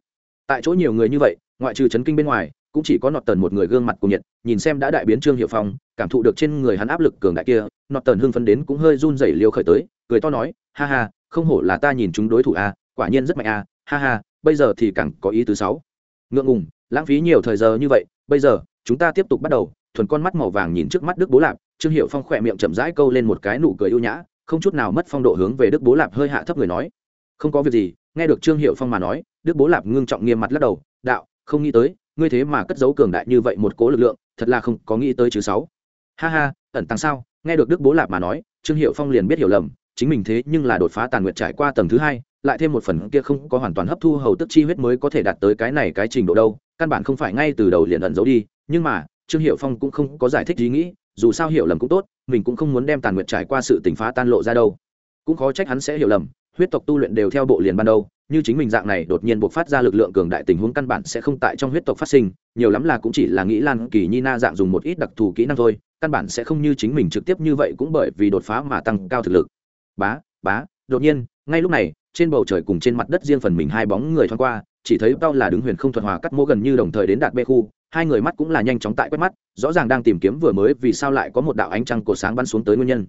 Tại chỗ nhiều người như vậy, ngoại trừ chấn kinh bên ngoài cũng chỉ có nọt tần một người gương mặt cùng nhiệt, nhìn xem đã đại biến trương hiệu phong, cảm thụ được trên người hắn áp lực cường đại kia nọt tần hưng phấn đến cũng hơi run rẩy liêu khởi tới, cười to nói, ha ha, không hổ là ta nhìn chúng đối thủ a, quả nhiên rất mạnh a, ha ha, bây giờ thì càng có ý thứ sáu. Ngượng ngùng, lãng phí nhiều thời giờ như vậy, bây giờ, chúng ta tiếp tục bắt đầu, thuần con mắt màu vàng nhìn trước mắt đức bố lạp, trương hiệu phong khỏe miệng chậm rãi câu lên một cái nụ cười ưu nhã, không chút nào mất phong độ hướng về đức bố lạp hơi hạ thấp người nói, không có việc gì. Nghe được trương hiệu phong mà nói, đức bố lạp ngưng trọng nghiêm mặt lắc đầu, đạo, không nghĩ tới ngươi thế mà cất giấu cường đại như vậy một cố lực lượng, thật là không có nghĩ tới chứ sáu. Ha ha, ẩn tăng sao? Nghe được đức bố lạp mà nói, trương hiệu phong liền biết hiểu lầm, chính mình thế nhưng là đột phá tàn nguyệt trải qua tầng thứ hai, lại thêm một phần kia không có hoàn toàn hấp thu hầu tức chi huyết mới có thể đạt tới cái này cái trình độ đâu, căn bản không phải ngay từ đầu liền ẩn giấu đi, nhưng mà, trương hiệu phong cũng không có giải thích ý nghĩ, dù sao hiểu lầm cũng tốt, mình cũng không muốn đem tàn nguyệt trải qua sự tỉnh phá tan lộ ra đâu. Cũng khó trách hắn sẽ hiểu lầm, huyết tộc tu luyện đều theo bộ liền ban đầu như chính mình dạng này đột nhiên buộc phát ra lực lượng cường đại tình huống căn bản sẽ không tại trong huyết tộc phát sinh, nhiều lắm là cũng chỉ là nghĩ lan kỳ nhi na dạng dùng một ít đặc thù kỹ năng thôi, căn bản sẽ không như chính mình trực tiếp như vậy cũng bởi vì đột phá mà tăng cao thực lực. Bá bá, đột nhiên, ngay lúc này, trên bầu trời cùng trên mặt đất riêng phần mình hai bóng người thoáng qua, chỉ thấy tao là đứng huyền không thuận hòa cắt mỗ gần như đồng thời đến đạt bê khu, hai người mắt cũng là nhanh chóng tại quét mắt, rõ ràng đang tìm kiếm vừa mới vì sao lại có một đạo ánh trăng cổ sáng bắn xuống tới nguyên nhân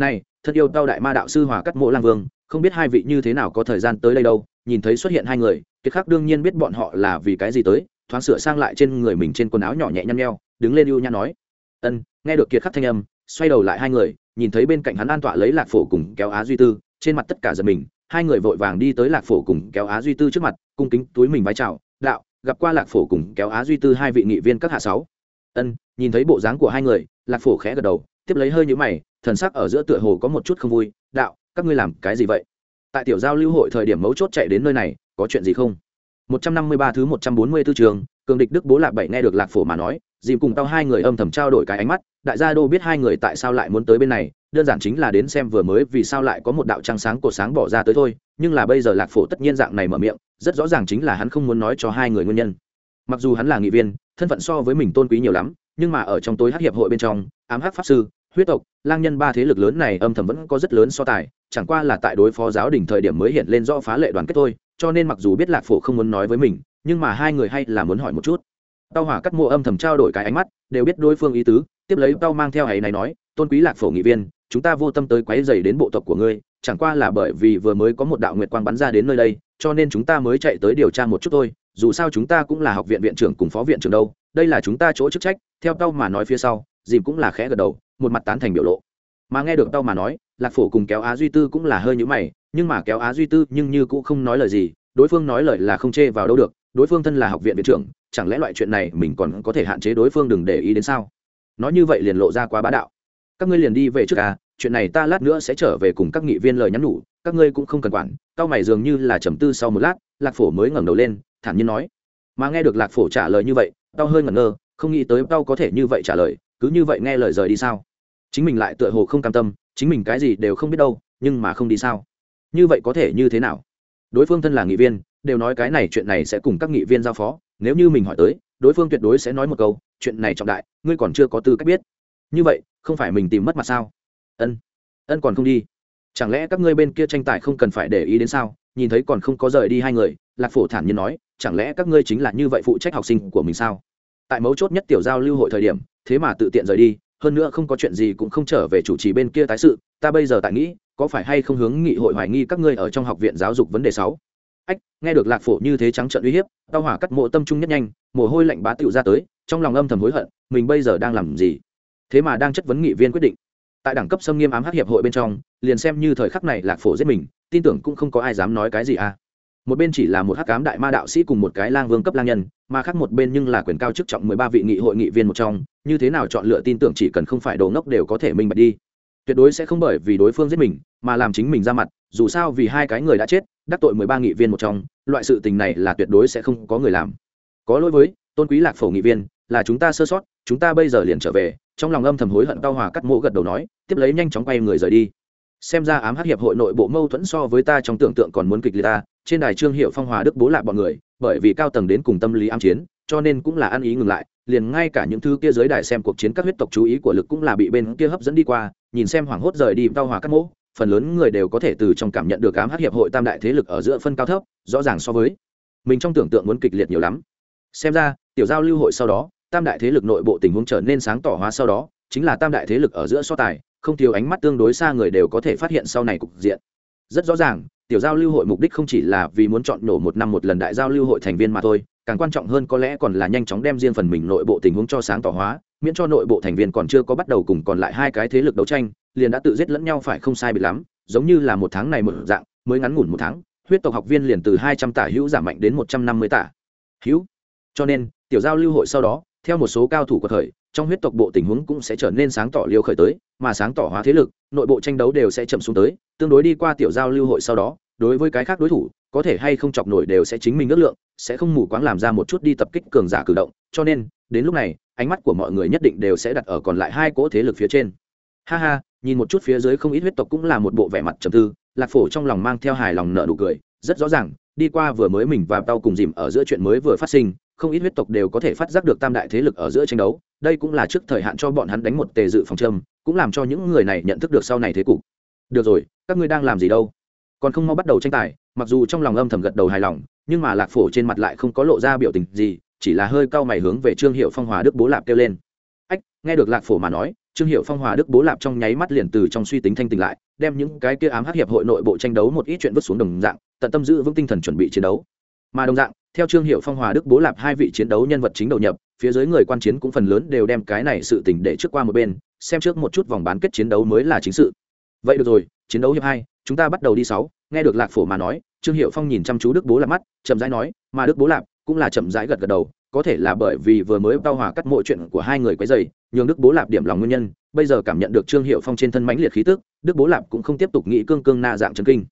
này, thật yêu tao đại ma đạo sư hòa cắt mộ lang vương, không biết hai vị như thế nào có thời gian tới đây đâu, nhìn thấy xuất hiện hai người, kiệt khắc đương nhiên biết bọn họ là vì cái gì tới, thoáng sửa sang lại trên người mình trên quần áo nhỏ nhẹ nhăn nheo, đứng lên ưu nhã nói. Ân, nghe được kiệt khắc thanh âm, xoay đầu lại hai người, nhìn thấy bên cạnh hắn an tọa lấy lạc phổ cùng kéo á duy tư, trên mặt tất cả giật mình, hai người vội vàng đi tới lạc phổ cùng kéo á duy tư trước mặt, cung kính túi mình vái chào, đạo, gặp qua lạc phổ cùng kéo á duy tư hai vị nghị viên các hạ sáu. Ân, nhìn thấy bộ dáng của hai người, lạc phổ khẽ gật đầu tiếp lấy hơi nhũ mày thần sắc ở giữa tựa hồ có một chút không vui đạo các ngươi làm cái gì vậy tại tiểu giao lưu hội thời điểm mấu chốt chạy đến nơi này có chuyện gì không 153 thứ 144 trường, cường địch Đức Bố Lạc Bảy nghe được Lạc Phổ mà nói, dìm cùng tao hai người âm thầm trao đổi cái ánh mắt, đại gia đô biết hai người tại sao lại muốn tới bên này, đơn giản chính là đến xem vừa mới vì sao lại có một đạo trăng sáng cổ sáng bỏ ra tới thôi, nhưng là bây giờ Lạc Phổ tất nhiên dạng này mở miệng, rất rõ ràng chính là hắn không muốn nói cho hai người nguyên nhân. Mặc dù hắn là nghị viên, thân phận so với mình tôn quý nhiều lắm, nhưng mà ở trong tối hắc hiệp hội bên trong, ám hắc pháp sư, huyết tộc, lang nhân ba thế lực lớn này âm thầm vẫn có rất lớn so tài, chẳng qua là tại đối phó giáo đình thời điểm mới hiện lên rõ phá lệ đoàn kết thôi, cho nên mặc dù biết lạc phổ không muốn nói với mình nhưng mà hai người hay là muốn hỏi một chút. Tao hỏa cắt mộ âm thầm trao đổi cái ánh mắt đều biết đối phương ý tứ tiếp lấy tao mang theo ấy này nói tôn quý lạc phổ nghị viên chúng ta vô tâm tới quấy dày đến bộ tộc của ngươi chẳng qua là bởi vì vừa mới có một đạo nguyệt quang bắn ra đến nơi đây cho nên chúng ta mới chạy tới điều tra một chút thôi dù sao chúng ta cũng là học viện viện trưởng cùng phó viện trưởng đâu đây là chúng ta chỗ chức trách. Theo tao mà nói phía sau dìm cũng là khẽ gật đầu một mặt tán thành biểu lộ. Mà nghe được tao mà nói, lạc phổ cùng kéo á duy tư cũng là hơi nhữ mày, nhưng mà kéo á duy tư nhưng như cũng không nói lời gì, đối phương nói lời là không chê vào đâu được, đối phương thân là học viện viện trưởng, chẳng lẽ loại chuyện này mình còn có thể hạn chế đối phương đừng để ý đến sao? Nói như vậy liền lộ ra quá bá đạo. Các ngươi liền đi về trước à chuyện này ta lát nữa sẽ trở về cùng các nghị viên lời nhắn nhủ, các ngươi cũng không cần quản cao mày dường như là trầm tư sau một lát, lạc phổ mới ngẩng đầu lên, thản nhiên nói. Mà nghe được lạc phổ trả lời như vậy, tao hơi ngẩn ngơ, không nghĩ tới tao có thể như vậy trả lời cứ như vậy nghe lời rời đi sao? Chính mình lại tựa hồ không cam tâm, chính mình cái gì đều không biết đâu, nhưng mà không đi sao? Như vậy có thể như thế nào? Đối phương thân là nghị viên, đều nói cái này chuyện này sẽ cùng các nghị viên giao phó, nếu như mình hỏi tới, đối phương tuyệt đối sẽ nói một câu, chuyện này trọng đại, ngươi còn chưa có tư cách biết. Như vậy, không phải mình tìm mất mặt sao? Ân ân còn không đi. Chẳng lẽ các ngươi bên kia tranh tài không cần phải để ý đến sao? Nhìn thấy còn không có rời đi hai người, lạc phổ thản nhiên nói, chẳng lẽ các ngươi chính là như vậy phụ trách học sinh của mình sao? Tại mấu chốt nhất tiểu giao lưu hội thời điểm thế mà tự tiện rời đi, hơn nữa không có chuyện gì cũng không trở về chủ trì bên kia tái sự, ta bây giờ tại nghĩ, có phải hay không hướng nghị hội hoài nghi các ngươi ở trong học viện giáo dục vấn đề sáu? Ách, nghe được lạc phổ như thế trắng trợn uy hiếp, tao hỏa cắt mộ tâm trung nhất nhanh, mồ hôi lạnh bá tựu ra tới, trong lòng âm thầm hối hận, mình bây giờ đang làm gì? Thế mà đang chất vấn nghị viên quyết định. Tại đẳng cấp xâm nghiêm ám hắc hiệp hội bên trong, liền xem như thời khắc này lạc phổ giết mình, tin tưởng cũng không có ai dám nói cái gì à một bên chỉ là một hắc cám đại ma đạo sĩ cùng một cái lang vương cấp lang nhân, mà khác một bên nhưng là quyền cao chức trọng mười ba vị nghị hội nghị viên một trong, như thế nào chọn lựa tin tưởng chỉ cần không phải đồ ngốc đều có thể minh bạch đi. Tuyệt đối sẽ không bởi vì đối phương giết mình, mà làm chính mình ra mặt, dù sao vì hai cái người đã chết, đắc tội mười ba nghị viên một trong, loại sự tình này là tuyệt đối sẽ không có người làm. Có lỗi với, tôn quý lạc phổ nghị viên, là chúng ta sơ sót, chúng ta bây giờ liền trở về, trong lòng âm thầm hối hận cao hòa cắt mỗ gật đầu nói, tiếp lấy nhanh chóng quay người rời đi. Xem ra ám hắc hiệp hội nội bộ mâu thuẫn so với ta trong tưởng tượng còn muốn kịch liệt ta trên đài trương hiệu phong hòa đức bố lại bọn người, bởi vì cao tầng đến cùng tâm lý ám chiến, cho nên cũng là ăn ý ngừng lại, liền ngay cả những thứ kia giới đài xem cuộc chiến các huyết tộc chú ý của lực cũng là bị bên kia hấp dẫn đi qua, nhìn xem hoảng hốt rời đi cao hòa các mẫu phần lớn người đều có thể từ trong cảm nhận được ám hát hiệp hội tam đại thế lực ở giữa phân cao thấp, rõ ràng so với mình trong tưởng tượng muốn kịch liệt nhiều lắm. Xem ra, tiểu giao lưu hội sau đó, tam đại thế lực nội bộ tình huống trở nên sáng tỏ hóa sau đó, chính là tam đại thế lực ở giữa so tài, không thiếu ánh mắt tương đối xa người đều có thể phát hiện sau này cục diện. Rất rõ ràng tiểu giao lưu hội mục đích không chỉ là vì muốn chọn nổ một năm một lần đại giao lưu hội thành viên mà thôi, càng quan trọng hơn có lẽ còn là nhanh chóng đem riêng phần mình nội bộ tình huống cho sáng tỏ hóa, miễn cho nội bộ thành viên còn chưa có bắt đầu cùng còn lại hai cái thế lực đấu tranh, liền đã tự giết lẫn nhau phải không sai bị lắm, giống như là một tháng này một dạng, mới ngắn ngủn một tháng, huyết tộc học viên liền từ hai trăm tả hữu giảm mạnh đến một trăm năm mươi tả hữu. Cho nên, tiểu giao lưu hội sau đó theo một số cao thủ của thời, trong huyết tộc bộ tình huống cũng sẽ trở nên sáng tỏ liều khởi tới, mà sáng tỏ hóa thế lực, nội bộ tranh đấu đều sẽ chậm xuống tới, tương đối đi qua tiểu giao lưu hội sau đó, đối với cái khác đối thủ, có thể hay không chọc nổi đều sẽ chính mình ước lượng, sẽ không mù quáng làm ra một chút đi tập kích cường giả cử động. Cho nên, đến lúc này, ánh mắt của mọi người nhất định đều sẽ đặt ở còn lại hai cỗ thế lực phía trên. Ha ha, nhìn một chút phía dưới không ít huyết tộc cũng là một bộ vẻ mặt trầm tư, lạc phổ trong lòng mang theo hài lòng nợ nụ cười, rất rõ ràng, đi qua vừa mới mình và tao cùng dìm ở giữa chuyện mới vừa phát sinh không ít huyết tộc đều có thể phát giác được tam đại thế lực ở giữa tranh đấu, đây cũng là trước thời hạn cho bọn hắn đánh một tề dự phòng châm, cũng làm cho những người này nhận thức được sau này thế cục. Được rồi, các ngươi đang làm gì đâu? Còn không mau bắt đầu tranh tài, mặc dù trong lòng âm thầm gật đầu hài lòng, nhưng mà lạc phổ trên mặt lại không có lộ ra biểu tình gì, chỉ là hơi cau mày hướng về trương hiệu phong hòa đức bố lạp kêu lên. Ách, nghe được lạc phổ mà nói, trương hiệu phong hòa đức bố lạp trong nháy mắt liền từ trong suy tính thanh tỉnh lại, đem những cái kia ám hắc hiệp hội nội bộ tranh đấu một ít chuyện vứt xuống đồng dạng, tận tâm giữ vững tinh thần chuẩn bị chiến đấu. Mà đồng dạng theo trương hiệu phong hòa đức bố lạp hai vị chiến đấu nhân vật chính đầu nhập, phía dưới người quan chiến cũng phần lớn đều đem cái này sự tỉnh để trước qua một bên, xem trước một chút vòng bán kết chiến đấu mới là chính sự. Vậy được rồi, chiến đấu hiệp hai, chúng ta bắt đầu đi sáu, nghe được lạc phổ mà nói, trương hiệu phong nhìn chăm chú đức bố lạp mắt, chậm rãi nói, mà đức bố lạp cũng là chậm rãi gật gật đầu, có thể là bởi vì vừa mới bao hòa cắt mọi chuyện của hai người quấy dày nhường đức bố lạp điểm lòng nguyên nhân, bây giờ cảm nhận được trương hiệu phong trên thân mãnh liệt khí tức, đức bố lạp cũng không tiếp tục nghĩ cương cương na dạng trần kinh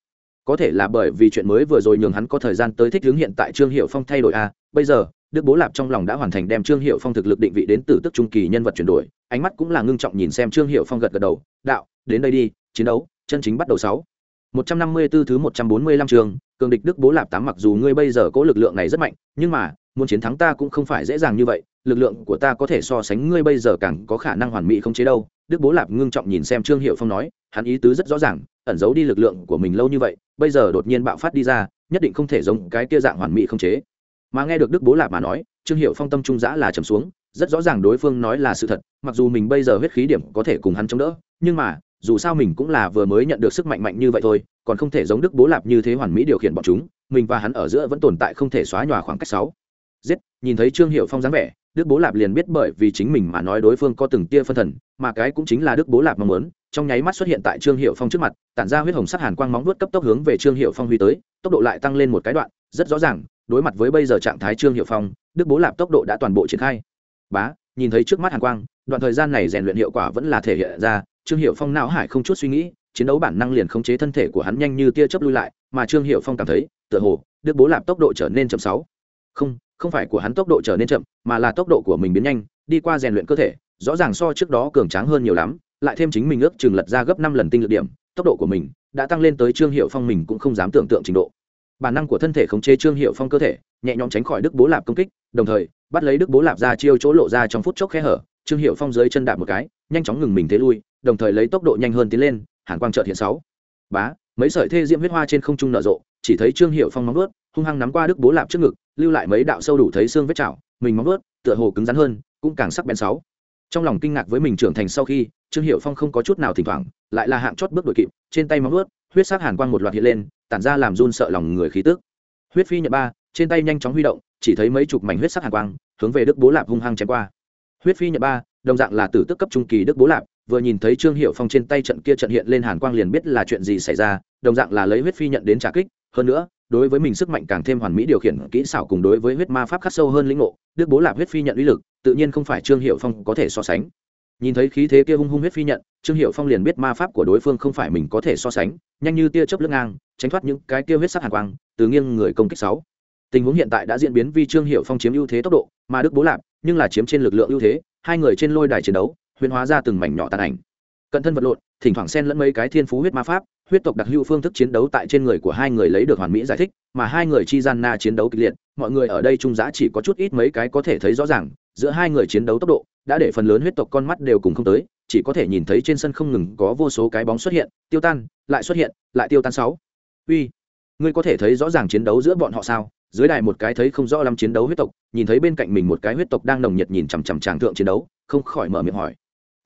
có thể là bởi vì chuyện mới vừa rồi nhường hắn có thời gian tới thích hướng hiện tại trương hiệu phong thay đổi a bây giờ, đức bố lạp trong lòng đã hoàn thành đem trương hiệu phong thực lực định vị đến từ tức trung kỳ nhân vật chuyển đổi, ánh mắt cũng là ngưng trọng nhìn xem trương hiệu phong gật gật đầu, đạo, đến đây đi, chiến đấu, chân chính bắt đầu sáu. Một trăm năm mươi 154 thứ một trăm bốn mươi lăm trường, cường địch đức bố lạp tám mặc dù ngươi bây giờ có lực lượng này rất mạnh, nhưng mà, muốn chiến thắng ta cũng không phải dễ dàng như vậy, lực lượng của ta có thể so sánh ngươi bây giờ càng có khả năng hoàn mỹ không chế đâu đức bố lạp ngưng trọng nhìn xem trương hiệu phong nói, hắn ý tứ rất rõ ràng, ẩn giấu đi lực lượng của mình lâu như vậy, bây giờ đột nhiên bạo phát đi ra, nhất định không thể giống cái tia dạng hoàn mỹ không chế. Mà nghe được đức bố lạp mà nói, trương hiệu phong tâm trung giã là trầm xuống, rất rõ ràng đối phương nói là sự thật, mặc dù mình bây giờ huyết khí điểm có thể cùng hắn chống đỡ, nhưng mà, dù sao mình cũng là vừa mới nhận được sức mạnh mạnh như vậy thôi, còn không thể giống đức bố lạp như thế hoàn mỹ điều khiển bọn chúng, mình và hắn ở giữa vẫn tồn tại không thể xóa nhòa khoảng cách sáu. Giết, nhìn thấy trương hiệu phong dáng vẻ đức bố lạp liền biết bởi vì chính mình mà nói đối phương có từng tia phân thần, mà cái cũng chính là đức bố lạp mong muốn. Trong nháy mắt xuất hiện tại trương hiệu phong trước mặt, tản ra huyết hồng sắc hàn quang móng vuốt cấp tốc hướng về trương hiệu phong huy tới, tốc độ lại tăng lên một cái đoạn, rất rõ ràng, đối mặt với bây giờ trạng thái trương hiệu phong, đức bố lạp tốc độ đã toàn bộ triển khai. Bá, nhìn thấy trước mắt hàn quang, đoạn thời gian này rèn luyện hiệu quả vẫn là thể hiện ra, trương hiệu phong não hải không chút suy nghĩ, chiến đấu bản năng liền khống chế thân thể của hắn nhanh như tia chớp lui lại, mà trương hiệu phong cảm thấy, tựa hồ, đức bố lạp tốc độ trở nên chậm sáu. Không không phải của hắn tốc độ trở nên chậm, mà là tốc độ của mình biến nhanh, đi qua rèn luyện cơ thể, rõ ràng so trước đó cường tráng hơn nhiều lắm, lại thêm chính mình ước chừng lật ra gấp năm lần tinh lực điểm, tốc độ của mình đã tăng lên tới trương hiệu phong mình cũng không dám tưởng tượng trình độ. Bản năng của thân thể khống chế trương hiệu phong cơ thể, nhẹ nhõm tránh khỏi đức bố lạp công kích, đồng thời, bắt lấy đức bố lạp ra chiêu chỗ lộ ra trong phút chốc khe hở, trương hiệu phong dưới chân đạp một cái, nhanh chóng ngừng mình thế lui, đồng thời lấy tốc độ nhanh hơn tiến lên, hàn quang trợt hiện sáu. Bá, mấy sợi thê diễm huyết hoa trên không trung nở rộ, chỉ thấy trương hiệu phong móng vuốt, hung hăng nắm qua đức bố lạp trước ngực lưu lại mấy đạo sâu đủ thấy xương vết chảo, mình móng vớt tựa hồ cứng rắn hơn, cũng càng sắc bén sáu. Trong lòng kinh ngạc với mình trưởng thành sau khi, trương hiệu phong không có chút nào thỉnh thoảng, lại là hạng chót bước đội kịp, trên tay móng vớt huyết sắc hàn quang một loạt hiện lên, tản ra làm run sợ lòng người khí tức. Huyết phi nhận ba, trên tay nhanh chóng huy động, chỉ thấy mấy chục mảnh huyết sắc hàn quang, hướng về đức bố lạp hung hăng chém qua. Huyết phi nhận ba, đồng dạng là tử tức cấp trung kỳ đức bố lạp, vừa nhìn thấy trương hiệu phong trên tay trận kia trận hiện lên hàn quang liền biết là chuyện gì xảy ra, đồng dạng là lấy huyết phi nhận đến trả kích hơn nữa, đối với mình sức mạnh càng thêm hoàn mỹ điều khiển kỹ xảo cùng đối với huyết ma pháp khắc sâu hơn lĩnh ngộ, đức bố lạp huyết phi nhận uy lực, tự nhiên không phải trương hiệu phong có thể so sánh. Nhìn thấy khí thế kia hung hung huyết phi nhận, trương hiệu phong liền biết ma pháp của đối phương không phải mình có thể so sánh, nhanh như tia chớp lưng ngang, tránh thoát những cái kia huyết sắc hàn quang, từ nghiêng người công kích sáu. Tình huống hiện tại đã diễn biến vì trương hiệu phong chiếm ưu thế tốc độ, mà đức bố lạp, nhưng là chiếm trên lực lượng ưu thế, hai người trên lôi đài chiến đấu, huyền hóa ra từng mảnh nhỏ tàn ảnh. Cận thân vật lộn, thỉnh thoảng xen lẫn mấy cái thiên phú huyết ma pháp huyết tộc đặc hữu phương thức chiến đấu tại trên người của hai người lấy được hoàn mỹ giải thích, mà hai người chi gian na chiến đấu kịch liệt, mọi người ở đây trung giá chỉ có chút ít mấy cái có thể thấy rõ ràng, giữa hai người chiến đấu tốc độ, đã để phần lớn huyết tộc con mắt đều cùng không tới, chỉ có thể nhìn thấy trên sân không ngừng có vô số cái bóng xuất hiện, tiêu tan, lại xuất hiện, lại tiêu tan sáu. Uy, ngươi có thể thấy rõ ràng chiến đấu giữa bọn họ sao? Dưới đài một cái thấy không rõ lắm chiến đấu huyết tộc, nhìn thấy bên cạnh mình một cái huyết tộc đang nồng nhiệt nhìn chằm chằm tràng thượng chiến đấu, không khỏi mở miệng hỏi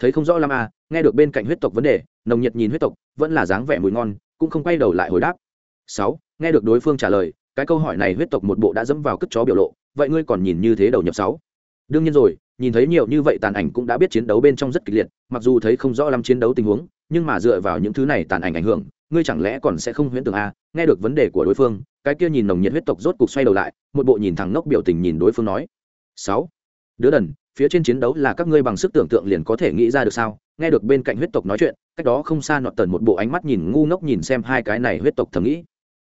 thấy không rõ lắm à nghe được bên cạnh huyết tộc vấn đề, nồng nhiệt nhìn huyết tộc, vẫn là dáng vẻ mùi ngon, cũng không quay đầu lại hồi đáp. Sáu, nghe được đối phương trả lời, cái câu hỏi này huyết tộc một bộ đã dẫm vào cất chó biểu lộ, vậy ngươi còn nhìn như thế đầu nhập sáu? Đương nhiên rồi, nhìn thấy nhiều như vậy tàn ảnh cũng đã biết chiến đấu bên trong rất kịch liệt, mặc dù thấy không rõ lắm chiến đấu tình huống, nhưng mà dựa vào những thứ này tàn ảnh ảnh hưởng, ngươi chẳng lẽ còn sẽ không huyễn tưởng a nghe được vấn đề của đối phương, cái kia nhìn nồng nhiệt huyết tộc rốt cục xoay đầu lại, một bộ nhìn thẳng nốc biểu tình nhìn đối phương nói. Sáu, đứa đần phía trên chiến đấu là các ngươi bằng sức tưởng tượng liền có thể nghĩ ra được sao? Nghe được bên cạnh huyết tộc nói chuyện, cách đó không xa nọt tần một bộ ánh mắt nhìn ngu ngốc nhìn xem hai cái này huyết tộc thầm nghĩ.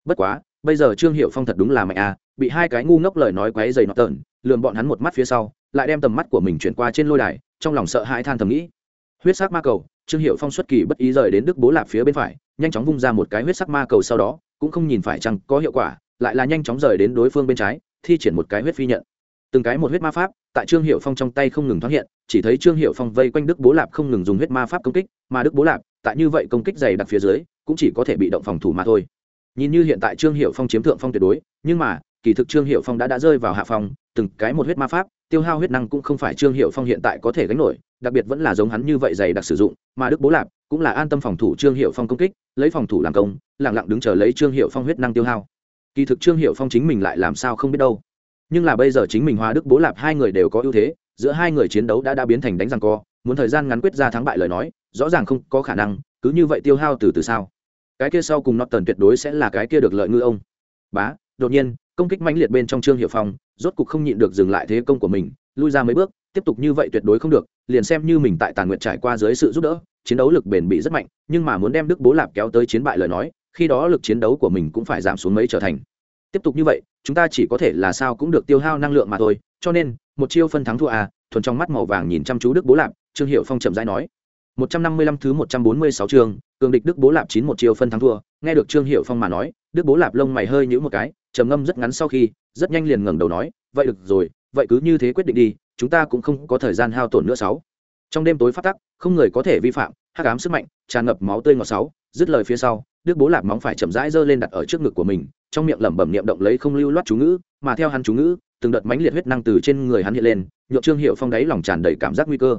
Bất quá, bây giờ trương hiệu phong thật đúng là mạnh a bị hai cái ngu ngốc lời nói quấy dày nọt tần, lườm bọn hắn một mắt phía sau, lại đem tầm mắt của mình chuyển qua trên lôi đài, trong lòng sợ hãi than thầm nghĩ. Huyết sắc ma cầu, trương hiệu phong xuất kỳ bất ý rời đến đức bố lạp phía bên phải, nhanh chóng vung ra một cái huyết sắc ma cầu sau đó, cũng không nhìn phải chăng có hiệu quả, lại là nhanh chóng rời đến đối phương bên trái, thi triển một cái huyết phi nhận từng cái một huyết ma pháp, tại trương hiệu phong trong tay không ngừng thoát hiện, chỉ thấy trương hiệu phong vây quanh đức bố lạp không ngừng dùng huyết ma pháp công kích, mà đức bố lạp, tại như vậy công kích dày đặc phía dưới, cũng chỉ có thể bị động phòng thủ mà thôi. Nhìn như hiện tại trương hiệu phong chiếm thượng phong tuyệt đối, nhưng mà, kỳ thực trương hiệu phong đã đã rơi vào hạ phong, từng cái một huyết ma pháp, tiêu hao huyết năng cũng không phải trương hiệu phong hiện tại có thể gánh nổi, đặc biệt vẫn là giống hắn như vậy dày đặc sử dụng, mà đức bố lạp cũng là an tâm phòng thủ trương hiệu phong công kích, lấy phòng thủ làm công lẳng lặng đứng chờ lấy trương hiệu phong huyết năng tiêu hao. Kỳ thực trương hiệu phong chính mình lại làm sao không biết đâu nhưng là bây giờ chính mình hoa đức bố lạp hai người đều có ưu thế, giữa hai người chiến đấu đã đã biến thành đánh răng co, muốn thời gian ngắn quyết ra thắng bại lời nói, rõ ràng không có khả năng, cứ như vậy tiêu hao từ từ sao? Cái kia sau cùng tần tuyệt đối sẽ là cái kia được lợi ngư ông. Bá, đột nhiên, công kích mãnh liệt bên trong trương hiệu phong, rốt cục không nhịn được dừng lại thế công của mình, lui ra mấy bước, tiếp tục như vậy tuyệt đối không được, liền xem như mình tại tàn nguyện trải qua dưới sự giúp đỡ, chiến đấu lực bền bị rất mạnh, nhưng mà muốn đem đức bố lạp kéo tới chiến bại lời nói, khi đó lực chiến đấu của mình cũng phải giảm xuống mấy trở thành tiếp tục như vậy, chúng ta chỉ có thể là sao cũng được tiêu hao năng lượng mà thôi, cho nên, một chiêu phân thắng thua à thuần trong mắt màu vàng nhìn chăm chú đức bố lạp, trương hiệu phong chậm rãi nói. Một trăm năm mươi lăm thứ một trăm bốn mươi sáu chương, cường địch đức bố lạp chín một chiêu phân thắng thua, nghe được trương hiệu phong mà nói, đức bố lạp lông mày hơi nhũ một cái, trầm ngâm rất ngắn sau khi, rất nhanh liền ngẩng đầu nói, vậy được rồi, vậy cứ như thế quyết định đi, chúng ta cũng không có thời gian hao tổn nữa sáu. Trong đêm tối phát tắc, không người có thể vi phạm, hắc ám sức mạnh, tràn ngập máu tươi ngọt sáu, dứt lời phía sau, đức bố lạp móng phải chậm rãi giơ lên đặt ở trước ngực của mình trong miệng lẩm bẩm niệm động lấy không lưu loát chú ngữ, mà theo hắn chú ngữ, từng đợt mãnh liệt huyết năng từ trên người hắn hiện lên, nhộn trương hiệu phong đáy lòng tràn đầy cảm giác nguy cơ.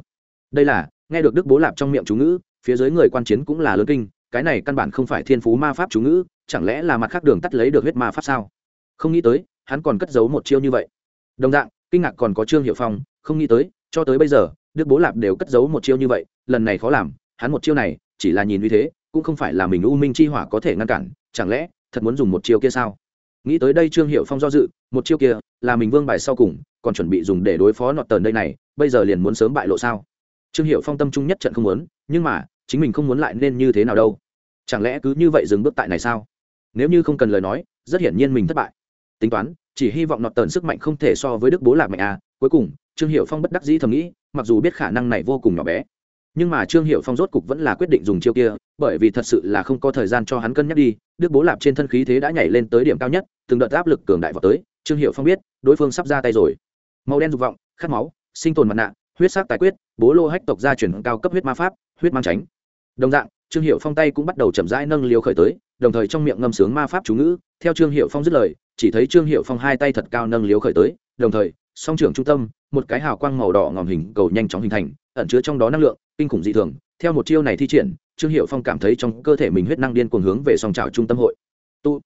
Đây là, nghe được đức bố lạp trong miệng chú ngữ, phía dưới người quan chiến cũng là lớn kinh, cái này căn bản không phải thiên phú ma pháp chú ngữ, chẳng lẽ là mặt khác đường tắt lấy được huyết ma pháp sao? Không nghĩ tới, hắn còn cất giấu một chiêu như vậy. Đồng dạng, kinh ngạc còn có trương hiệu phong, không nghĩ tới, cho tới bây giờ, đức bố lạp đều cất giấu một chiêu như vậy, lần này khó làm, hắn một chiêu này, chỉ là nhìn như thế, cũng không phải là mình u minh chi hỏa có thể ngăn cản, chẳng lẽ thật muốn dùng một chiêu kia sao? Nghĩ tới đây trương hiệu phong do dự, một chiêu kia, là mình vương bài sau cùng, còn chuẩn bị dùng để đối phó nọt tờn đây này, bây giờ liền muốn sớm bại lộ sao? Trương hiệu phong tâm trung nhất trận không muốn, nhưng mà, chính mình không muốn lại nên như thế nào đâu. Chẳng lẽ cứ như vậy dừng bước tại này sao? Nếu như không cần lời nói, rất hiển nhiên mình thất bại. Tính toán, chỉ hy vọng nọt tờn sức mạnh không thể so với đức bố lạc mạnh à. Cuối cùng, trương hiệu phong bất đắc dĩ thầm nghĩ, mặc dù biết khả năng này vô cùng nhỏ bé nhưng mà trương hiệu phong rốt cục vẫn là quyết định dùng chiêu kia, bởi vì thật sự là không có thời gian cho hắn cân nhắc đi. Đức bố lạp trên thân khí thế đã nhảy lên tới điểm cao nhất, từng đợt áp lực cường đại vào tới. Trương hiệu phong biết, đối phương sắp ra tay rồi. Màu đen dục vọng, khát máu, sinh tồn mặt nạ, huyết sắc tài quyết, bố lô hách tộc gia chuyển cao cấp huyết ma pháp, huyết mang tránh. Đồng dạng, trương hiệu phong tay cũng bắt đầu chậm rãi nâng liều khởi tới, đồng thời trong miệng ngâm sướng ma pháp chú ngữ, theo trương hiệu phong dứt lời, chỉ thấy trương hiệu phong hai tay thật cao nâng liều khởi tới, đồng thời song trưởng trung tâm, một cái hào quang màu đỏ ngòm hình cầu nhanh chóng hình thành, ẩn chứa trong đó năng lượng, kinh khủng dị thường. Theo một chiêu này thi triển, trương hiệu phong cảm thấy trong cơ thể mình huyết năng điên cuồng hướng về song trào trung tâm hội. Tu.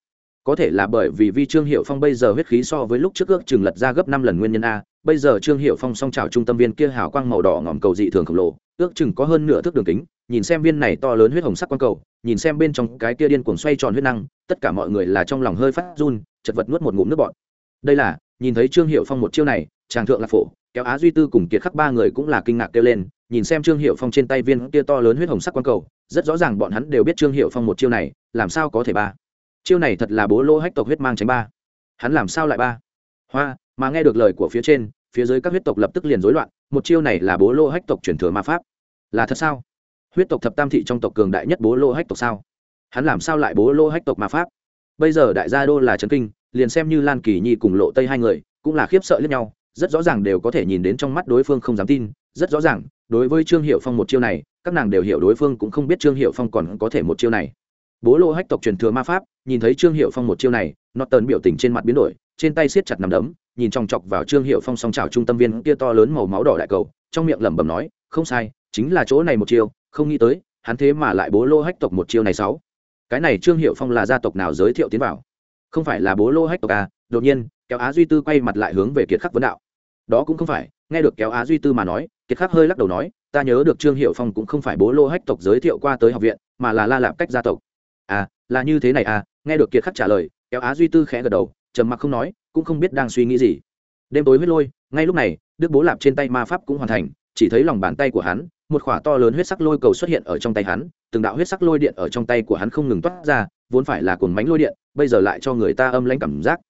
Có thể là bởi vì vi trương hiệu phong bây giờ huyết khí so với lúc trước ước chừng lật ra gấp năm lần nguyên nhân a, bây giờ trương hiệu phong song trào trung tâm viên kia hào quang màu đỏ ngòm cầu dị thường khổng lồ, ước chừng có hơn nửa thước đường kính, nhìn xem viên này to lớn huyết hồng sắc quang cầu, nhìn xem bên trong cái kia điên cuồng xoay tròn huyết năng, tất cả mọi người là trong lòng hơi phát run, chật vật nuốt một ngụm nước bọt. Đây là nhìn thấy trương hiệu phong một chiêu này tràng thượng lạc phổ, kéo á duy tư cùng kiệt khắc ba người cũng là kinh ngạc kêu lên, nhìn xem trương hiệu phong trên tay viên kia to lớn huyết hồng sắc quang cầu, rất rõ ràng bọn hắn đều biết trương hiệu phong một chiêu này, làm sao có thể ba. Chiêu này thật là bố lô hách tộc huyết mang tránh ba. Hắn làm sao lại ba? Hoa, mà nghe được lời của phía trên, phía dưới các huyết tộc lập tức liền rối loạn, một chiêu này là bố lô hách tộc truyền thừa ma pháp. Là thật sao? Huyết tộc thập tam thị trong tộc cường đại nhất bố lô hách tộc sao? Hắn làm sao lại bố lô hách tộc ma pháp? Bây giờ đại gia đô là trấn kinh liền xem như lan kỳ nhi cùng lộ tây hai người, cũng là khiếp sợ lẫn nhau, rất rõ ràng đều có thể nhìn đến trong mắt đối phương không dám tin, rất rõ ràng, đối với trương hiệu phong một chiêu này, các nàng đều hiểu đối phương cũng không biết trương hiệu phong còn có thể một chiêu này. Bố lô hách tộc truyền thừa ma pháp, nhìn thấy trương hiệu phong một chiêu này nó tần biểu tình trên mặt biến đổi, trên tay siết chặt nằm đấm, nhìn chòng chọc vào trương hiệu phong song trào trung tâm viên kia to lớn màu máu đỏ đại cầu, trong miệng lẩm bẩm nói, không sai, chính là chỗ này một chiêu, không nghĩ tới, hắn thế mà lại bố lô hách tộc một chiêu này sáu. Cái này trương hiệu phong là gia tộc nào giới thiệu tiến vào? Không phải là bố lô hách tộc à đột nhiên, kéo á duy tư quay mặt lại hướng về kiệt khắc vấn đạo. Đó cũng không phải, nghe được kéo á duy tư mà nói, kiệt khắc hơi lắc đầu nói, ta nhớ được trương hiệu phong cũng không phải bố lô hách tộc giới thiệu qua tới học viện, mà là la lạp cách gia tộc. À là như thế này à nghe được kiệt khắc trả lời, kéo á duy tư khẽ gật đầu, trầm mặc không nói, cũng không biết đang suy nghĩ gì. Đêm tối huyết lôi, ngay lúc này, đức bố lạp trên tay ma pháp cũng hoàn thành, chỉ thấy lòng bàn tay của hắn, một khỏa to lớn huyết sắc lôi cầu xuất hiện ở trong tay hắn, từng đạo huyết sắc lôi điện ở trong tay của hắn không ngừng toát ra, vốn phải là cồn mánh lôi điện bây giờ lại cho người ta âm lãnh cảm giác.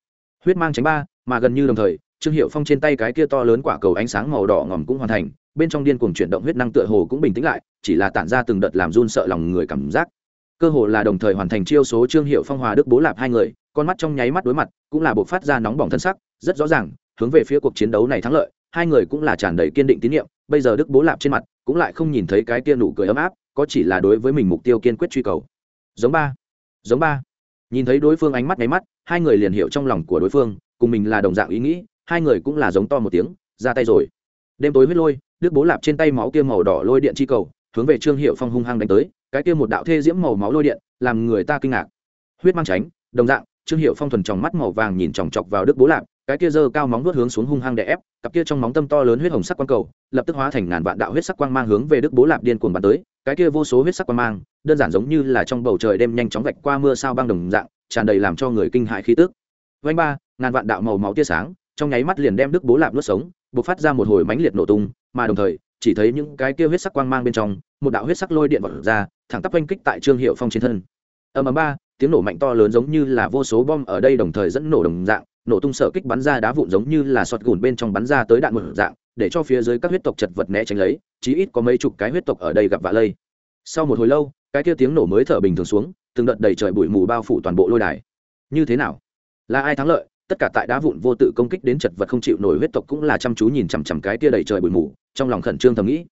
Huyết mang tránh ba, mà gần như đồng thời, trương hiệu phong trên tay cái kia to lớn quả cầu ánh sáng màu đỏ ngòm cũng hoàn thành, bên trong điên cuồng chuyển động huyết năng tựa hồ cũng bình tĩnh lại, chỉ là tản ra từng đợt làm run sợ lòng người cảm giác. Cơ hồ là đồng thời hoàn thành chiêu số trương hiệu phong hòa đức bố lạp hai người, con mắt trong nháy mắt đối mặt, cũng là buộc phát ra nóng bỏng thân sắc, rất rõ ràng, hướng về phía cuộc chiến đấu này thắng lợi, hai người cũng là tràn đầy kiên định tín nhiệm, bây giờ đức bố lạp trên mặt, cũng lại không nhìn thấy cái kia nụ cười ấm áp, có chỉ là đối với mình mục tiêu kiên quyết truy cầu. Giống ba. Giống ba nhìn thấy đối phương ánh mắt nháy mắt, hai người liền hiểu trong lòng của đối phương, cùng mình là đồng dạng ý nghĩ, hai người cũng là giống to một tiếng, ra tay rồi. Đêm tối huyết lôi, đức bố lạp trên tay máu kia màu đỏ lôi điện chi cầu, hướng về trương hiệu phong hung hăng đánh tới, cái kia một đạo thê diễm màu máu lôi điện, làm người ta kinh ngạc. Huyết mang tránh, đồng dạng trương hiệu phong thuần tròng mắt màu vàng nhìn chòng chọc vào đức bố lạp, cái kia giơ cao móng vuốt hướng xuống hung hăng đè ép, cặp kia trong móng tâm to lớn huyết hồng sắc quang cầu, lập tức hóa thành ngàn vạn đạo huyết sắc quang mang hướng về đức bố lạp điên cuồng bắn tới, cái kia vô số huyết sắc quang mang, đơn giản giống như là trong bầu trời đêm nhanh chóng vạch qua mưa sao băng đồng dạng, tràn đầy làm cho người kinh hãi khí tức. Vanh ba, ngàn vạn đạo màu máu tia sáng, trong nháy mắt liền đem đức bố lạp nuốt sống, bộc phát ra một hồi mãnh liệt nổ tung, mà đồng thời, chỉ thấy những cái kia huyết sắc quang mang bên trong, một đạo huyết sắc lôi điện vọt ra, thẳng tắp oanh kích tại trương hiệu phong trên thân. Ầm ầm ba tiếng nổ mạnh to lớn giống như là vô số bom ở đây đồng thời dẫn nổ đồng dạng nổ tung sở kích bắn ra đá vụn giống như là sọt gùn bên trong bắn ra tới đạn một dạng để cho phía dưới các huyết tộc chật vật né tránh lấy chí ít có mấy chục cái huyết tộc ở đây gặp vạ lây. Sau một hồi lâu cái kia tiếng nổ mới thở bình thường xuống từng đợt đầy trời bụi mù bao phủ toàn bộ lôi đài. Như thế nào? Là ai thắng lợi? Tất cả tại đá vụn vô tự công kích đến chật vật không chịu nổi huyết tộc cũng là chăm chú nhìn chằm chằm cái tia đầy trời bụi mù trong lòng khẩn trương thầm nghĩ.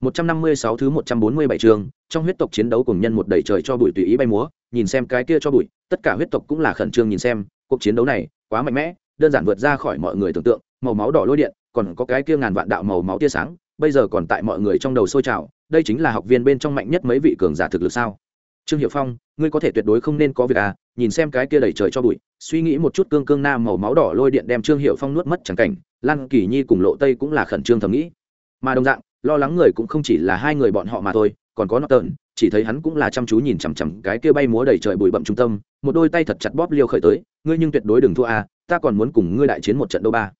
156 thứ 147 trường, trong huyết tộc chiến đấu cùng nhân một đầy trời cho bụi tùy ý bay múa, nhìn xem cái kia cho bụi, tất cả huyết tộc cũng là khẩn trương nhìn xem, cuộc chiến đấu này quá mạnh mẽ, đơn giản vượt ra khỏi mọi người tưởng tượng, màu máu đỏ lôi điện, còn có cái kia ngàn vạn đạo màu máu tia sáng, bây giờ còn tại mọi người trong đầu sôi trào, đây chính là học viên bên trong mạnh nhất mấy vị cường giả thực lực sao? Trương Hiểu Phong, ngươi có thể tuyệt đối không nên có việc à, nhìn xem cái kia đầy trời cho bụi, suy nghĩ một chút cương cương nam màu máu đỏ lôi điện đem Trương Hiểu Phong nuốt mất chẳng cảnh, Lan Kỳ Nhi cùng Lộ Tây cũng là khẩn trương thầm nghĩ. Mà đồng dạng, lo lắng người cũng không chỉ là hai người bọn họ mà thôi còn có Norton, chỉ thấy hắn cũng là chăm chú nhìn chằm chằm cái kia bay múa đầy trời bụi bậm trung tâm, một đôi tay thật chặt bóp liêu khởi tới, ngươi nhưng tuyệt đối đừng thua a, ta còn muốn cùng ngươi đại chiến một trận đấu ba.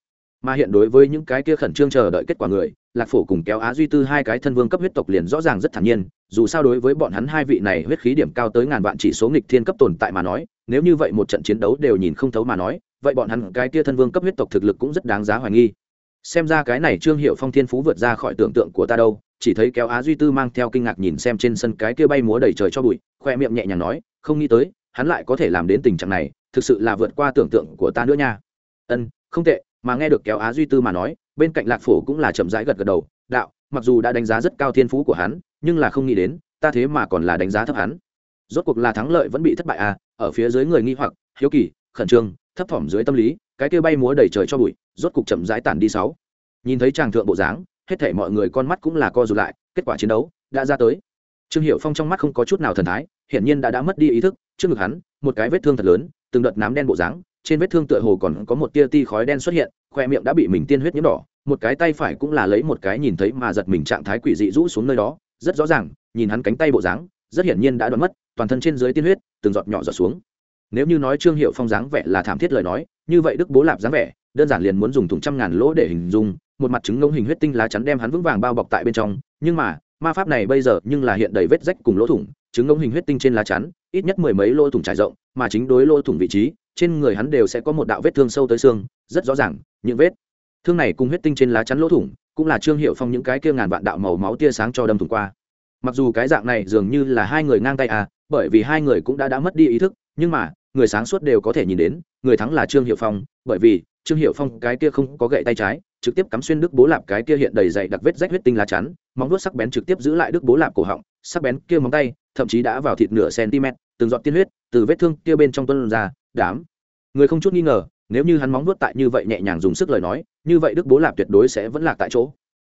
Mà hiện đối với những cái kia khẩn trương chờ đợi kết quả người, Lạc Phổ cùng kéo Á Duy Tư hai cái thân vương cấp huyết tộc liền rõ ràng rất thản nhiên, dù sao đối với bọn hắn hai vị này huyết khí điểm cao tới ngàn vạn chỉ số nghịch thiên cấp tồn tại mà nói, nếu như vậy một trận chiến đấu đều nhìn không thấu mà nói, vậy bọn hắn cái kia thân vương cấp huyết tộc thực lực cũng rất đáng giá hoài nghi. Xem ra cái này Trương Hiệu Phong thiên phú vượt ra khỏi tưởng tượng của ta đâu, chỉ thấy kéo á duy tư mang theo kinh ngạc nhìn xem trên sân cái kia bay múa đầy trời cho bụi khoe miệng nhẹ nhàng nói không nghĩ tới hắn lại có thể làm đến tình trạng này thực sự là vượt qua tưởng tượng của ta nữa nha. Ân không tệ mà nghe được kéo á duy tư mà nói bên cạnh lạc phổ cũng là chậm rãi gật gật đầu đạo mặc dù đã đánh giá rất cao thiên phú của hắn nhưng là không nghĩ đến ta thế mà còn là đánh giá thấp hắn. Rốt cuộc là thắng lợi vẫn bị thất bại à ở phía dưới người nghi hoặc hiếu kỳ khẩn trương thấp thỏm dưới tâm lý cái kia bay múa đầy trời cho bụi, rốt cục chậm rãi tản đi sáu. Nhìn thấy chàng thượng bộ dáng, hết thể mọi người con mắt cũng là co rụt lại, kết quả chiến đấu đã ra tới. Trương hiệu phong trong mắt không có chút nào thần thái, hiển nhiên đã đã mất đi ý thức, trước ngực hắn, một cái vết thương thật lớn, từng đợt nám đen bộ dáng, trên vết thương tựa hồ còn có một tia ti khói đen xuất hiện, khoe miệng đã bị mình tiên huyết nhiễm đỏ, một cái tay phải cũng là lấy một cái nhìn thấy mà giật mình trạng thái quỷ dị rũ xuống nơi đó, rất rõ ràng, nhìn hắn cánh tay bộ dáng, rất hiển nhiên đã đoán mất, toàn thân trên dưới tiên huyết, từng giọt nhỏ giọt xuống. Nếu như nói trương hiệu phong dáng vẻ là thảm thiết lời nói như vậy đức bố lạp dáng vẻ, đơn giản liền muốn dùng thùng trăm ngàn lỗ để hình dung, một mặt trứng ngông hình huyết tinh lá chắn đem hắn vững vàng bao bọc tại bên trong, nhưng mà, ma pháp này bây giờ nhưng là hiện đầy vết rách cùng lỗ thủng, trứng ngông hình huyết tinh trên lá chắn, ít nhất mười mấy lỗ thủng trải rộng, mà chính đối lỗ thủng vị trí, trên người hắn đều sẽ có một đạo vết thương sâu tới xương, rất rõ ràng, những vết thương này cùng huyết tinh trên lá chắn lỗ thủng, cũng là trương hiệu phong những cái kia ngàn vạn đạo màu máu tia sáng cho đâm thủng qua. Mặc dù cái dạng này dường như là hai người ngang tay à bởi vì hai người cũng đã đã mất đi ý thức, nhưng mà người sáng suốt đều có thể nhìn đến, người thắng là trương hiệu phong, bởi vì trương hiệu phong cái kia không có gậy tay trái, trực tiếp cắm xuyên đức bố lạp cái kia hiện đầy dày đặc vết rách huyết tinh lá chắn, móng nuốt sắc bén trực tiếp giữ lại đức bố lạp cổ họng, sắc bén kia móng tay, thậm chí đã vào thịt nửa cm, từng giọt tiên huyết từ vết thương kia bên trong tuân ra, đám người không chút nghi ngờ, nếu như hắn móng nuốt tại như vậy nhẹ nhàng dùng sức lời nói, như vậy đức bố lạp tuyệt đối sẽ vẫn lạc tại chỗ.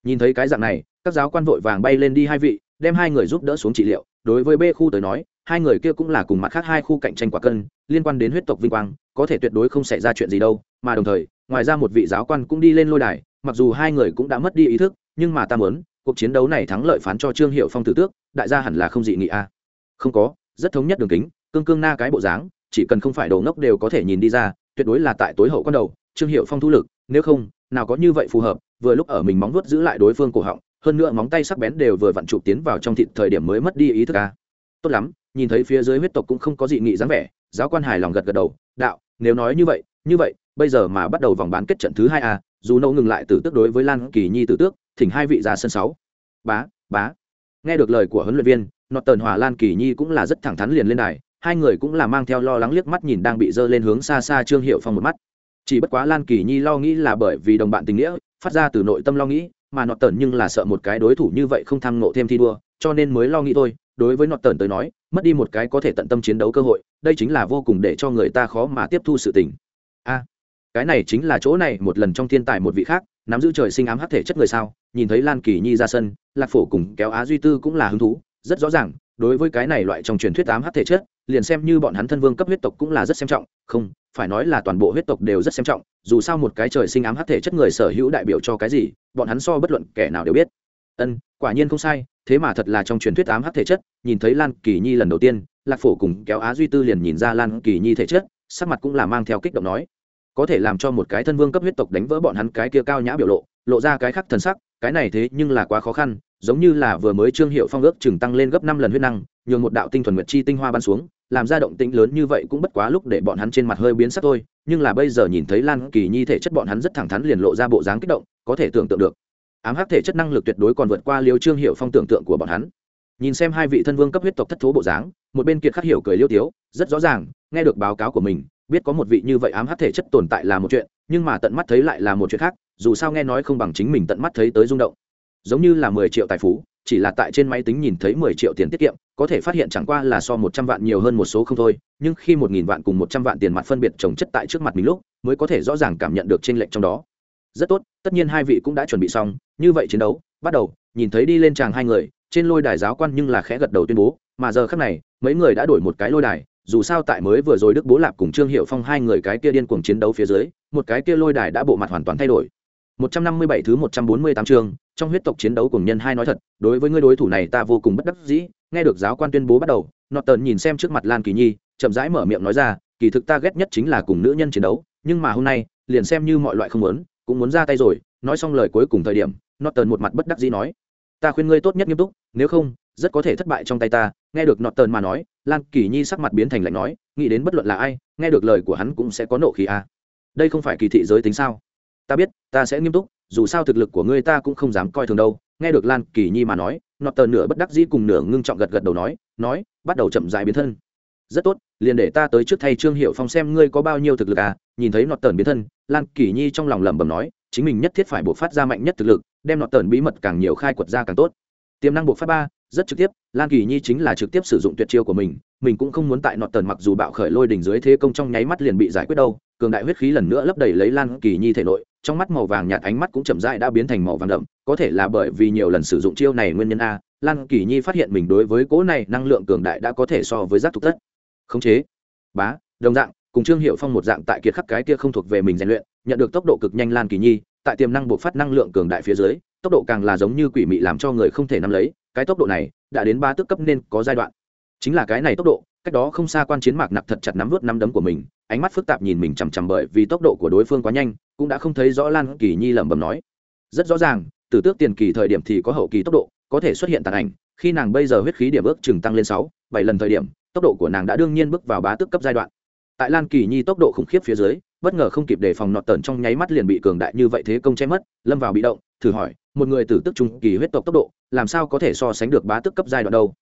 Nhìn thấy cái dạng này, các giáo quan vội vàng bay lên đi hai vị, đem hai người giúp đỡ xuống trị liệu, đối với b khu tới nói hai người kia cũng là cùng mặt khác hai khu cạnh tranh quả cân, liên quan đến huyết tộc vinh quang, có thể tuyệt đối không xảy ra chuyện gì đâu, mà đồng thời, ngoài ra một vị giáo quan cũng đi lên lôi đài, mặc dù hai người cũng đã mất đi ý thức, nhưng mà ta muốn, cuộc chiến đấu này thắng lợi phán cho trương hiệu phong tử tước, đại gia hẳn là không dị nghị a. Không có, rất thống nhất đường kính, cương cương na cái bộ dáng, chỉ cần không phải đầu ngốc đều có thể nhìn đi ra, tuyệt đối là tại tối hậu con đầu, trương hiệu phong thu lực, nếu không, nào có như vậy phù hợp, vừa lúc ở mình móng vuốt giữ lại đối phương cổ họng, hơn nữa móng tay sắc bén đều vừa vặn chụp tiến vào trong thịt thời điểm mới mất đi ý thức a. Tốt lắm nhìn thấy phía dưới huyết tộc cũng không có dị nghị dáng vẻ, giáo quan hài lòng gật gật đầu, đạo, nếu nói như vậy như vậy, bây giờ mà bắt đầu vòng bán kết trận thứ hai a dù nâu ngừng lại tự tước đối với lan kỳ nhi tự tước, thỉnh hai vị ra sân sáu. Bá bá. Nghe được lời của huấn luyện viên nọt tần hòa lan kỳ nhi cũng là rất thẳng thắn liền lên đài, hai người cũng là mang theo lo lắng liếc mắt nhìn đang bị dơ lên hướng xa xa trương hiệu phong một mắt. Chỉ bất quá lan kỳ nhi lo nghĩ là bởi vì đồng bạn tình nghĩa, phát ra từ nội tâm lo nghĩ, mà nọt tần nhưng là sợ một cái đối thủ như vậy không tham nộ thêm thi đua, cho nên mới lo nghĩ thôi. Đối với nọt tần tới nói mất đi một cái có thể tận tâm chiến đấu cơ hội, đây chính là vô cùng để cho người ta khó mà tiếp thu sự tình. A, cái này chính là chỗ này, một lần trong thiên tài một vị khác, nắm giữ trời sinh ám hắc thể chất người sao? Nhìn thấy lan kỳ nhi ra sân, lạc phổ cùng kéo á duy tư cũng là hứng thú, rất rõ ràng, đối với cái này loại trong truyền thuyết ám hắc thể chất, liền xem như bọn hắn thân vương cấp huyết tộc cũng là rất xem trọng, không, phải nói là toàn bộ huyết tộc đều rất xem trọng, dù sao một cái trời sinh ám hắc thể chất người sở hữu đại biểu cho cái gì, bọn hắn so bất luận kẻ nào đều biết. Ân, quả nhiên không sai thế mà thật là trong truyền thuyết ám hắc thể chất, nhìn thấy lan kỳ nhi lần đầu tiên, lạc phổ cùng kéo á duy tư liền nhìn ra lan kỳ nhi thể chất, sắc mặt cũng là mang theo kích động nói. Có thể làm cho một cái thân vương cấp huyết tộc đánh vỡ bọn hắn cái kia cao nhã biểu lộ lộ ra cái khắc thần sắc, cái này thế nhưng là quá khó khăn, giống như là vừa mới trương hiệu phong ước chừng tăng lên gấp năm lần huyết năng, nhường một đạo tinh thuần nguyệt chi tinh hoa bắn xuống, làm ra động tĩnh lớn như vậy cũng bất quá lúc để bọn hắn trên mặt hơi biến sắc thôi, nhưng là bây giờ nhìn thấy lan kỳ nhi thể chất bọn hắn rất thẳng thắn liền lộ ra bộ dáng kích động, có thể tưởng tượng được ám hắc thể chất năng lực tuyệt đối còn vượt qua liêu trương hiệu phong tưởng tượng của bọn hắn. Nhìn xem hai vị thân vương cấp huyết tộc thất thố bộ dáng, một bên kiệt khắc hiểu cười liêu tiếu, rất rõ ràng, nghe được báo cáo của mình, biết có một vị như vậy ám hắc thể chất tồn tại là một chuyện, nhưng mà tận mắt thấy lại là một chuyện khác, dù sao nghe nói không bằng chính mình tận mắt thấy tới rung động. Giống như là mười triệu tài phú, chỉ là tại trên máy tính nhìn thấy mười triệu tiền tiết kiệm, có thể phát hiện chẳng qua là so một trăm vạn nhiều hơn một số không thôi, nhưng khi một nghìn vạn cùng một trăm vạn tiền mặt phân biệt trồng chất tại trước mặt mình lúc, mới có thể rõ ràng cảm nhận được t r ê n lệch trong đó rất tốt tất nhiên hai vị cũng đã chuẩn bị xong như vậy chiến đấu bắt đầu nhìn thấy đi lên tràng hai người trên lôi đài giáo quan nhưng là khẽ gật đầu tuyên bố mà giờ khác này mấy người đã đổi một cái lôi đài dù sao tại mới vừa rồi đức bố lạp cùng trương hiệu phong hai người cái kia điên cuồng chiến đấu phía dưới một cái kia lôi đài đã bộ mặt hoàn toàn thay đổi. 157 thứ 148 chương, trong huyết tộc chiến đấu cùng nhân hai nói thật, đối với ngươi đối thủ này ta vô cùng bất đắc dĩ, nghe được giáo quan tuyên bố bắt đầu, Norton nhìn xem trước mặt Lan Kỳ Nhi, chậm rãi mở miệng nói ra, kỳ thực ta ghét nhất chính là cùng nữ nhân chiến đấu, nhưng mà hôm nay, liền xem như mọi loại không muốn, cũng muốn ra tay rồi, nói xong lời cuối cùng thời điểm, Norton một mặt bất đắc dĩ nói, ta khuyên ngươi tốt nhất nghiêm túc, nếu không, rất có thể thất bại trong tay ta, nghe được Norton mà nói, Lan Kỳ Nhi sắc mặt biến thành lạnh nói, nghĩ đến bất luận là ai, nghe được lời của hắn cũng sẽ có nộ khí à. Đây không phải kỳ thị giới tính sao? ta biết ta sẽ nghiêm túc dù sao thực lực của ngươi ta cũng không dám coi thường đâu nghe được lan kỳ nhi mà nói nọt tần nửa bất đắc dĩ cùng nửa ngưng trọng gật gật đầu nói nói bắt đầu chậm dại biến thân rất tốt, liền để ta tới trước thay trương hiệu phong xem ngươi có bao nhiêu thực lực à. Nhìn thấy nọt tờn biến thân, lan kỳ nhi trong lòng lẩm bẩm nói, chính mình nhất thiết phải buộc phát ra mạnh nhất thực lực, đem nọt tờn bí mật càng nhiều khai quật ra càng tốt. Tiềm năng buộc phát ba, rất trực tiếp, lan kỳ nhi chính là trực tiếp sử dụng tuyệt chiêu của mình mình cũng không muốn tại nọt tần mặc dù bạo khởi lôi đỉnh dưới thế công trong nháy mắt liền bị giải quyết đâu. Cường đại huyết khí lần nữa lấp đầy lấy lan kỳ nhi thể nội, trong mắt màu vàng nhạt ánh mắt cũng chậm rãi đã biến thành màu vàng đậm, có thể là bởi vì nhiều lần sử dụng chiêu này nguyên nhân a. Lan kỳ nhi phát hiện mình đối với cỗ này năng lượng cường đại đã có thể so với giác thục tất khống chế. Bá, đồng dạng, cùng trương hiệu phong một dạng tại kiệt khắc cái kia không thuộc về mình rèn luyện, nhận được tốc độ cực nhanh lan kỳ nhi, tại tiềm năng buộc phát năng lượng cường đại phía dưới, tốc độ càng là giống như quỷ mị làm cho người không thể nắm lấy, cái tốc độ này đã đến ba tước cấp nên có giai đoạn. Chính là cái này tốc độ, cách đó không xa quan chiến mạc nặc thật chặt nắm vớt năm đấm của mình, ánh mắt phức tạp nhìn mình chằm chằm bởi vì tốc độ của đối phương quá nhanh, cũng đã không thấy rõ lan kỳ nhi lẩm bẩm nói. Rất rõ ràng, từ tước tiền kỳ thời điểm thì có hậu kỳ tốc độ, có thể xuất hiện tàn ảnh, khi nàng bây giờ huyết khí điểm ước chừng tăng lên sáu, bảy lần thời điểm tốc độ của nàng đã đương nhiên bước vào bá tước cấp giai đoạn. Tại lan kỳ nhi tốc độ khủng khiếp phía dưới, bất ngờ không kịp đề phòng nọt tần trong nháy mắt liền bị cường đại như vậy thế công che mất, lâm vào bị động, thử hỏi, một người tử tức trung kỳ huyết tộc tốc độ, làm sao có thể so sánh được bá tức cấp giai đoạn đâu?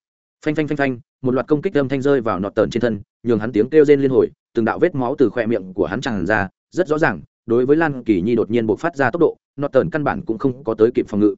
Phanh phanh phanh phanh, một loạt công kích âm thanh rơi vào nọt tần trên thân, nhường hắn tiếng kêu rên liên hồi, từng đạo vết máu từ khoe miệng của hắn tràn ra, rất rõ ràng, đối với lan kỳ nhi đột nhiên bộc phát ra tốc độ, nọt tần căn bản cũng không có tới kịp phòng ngự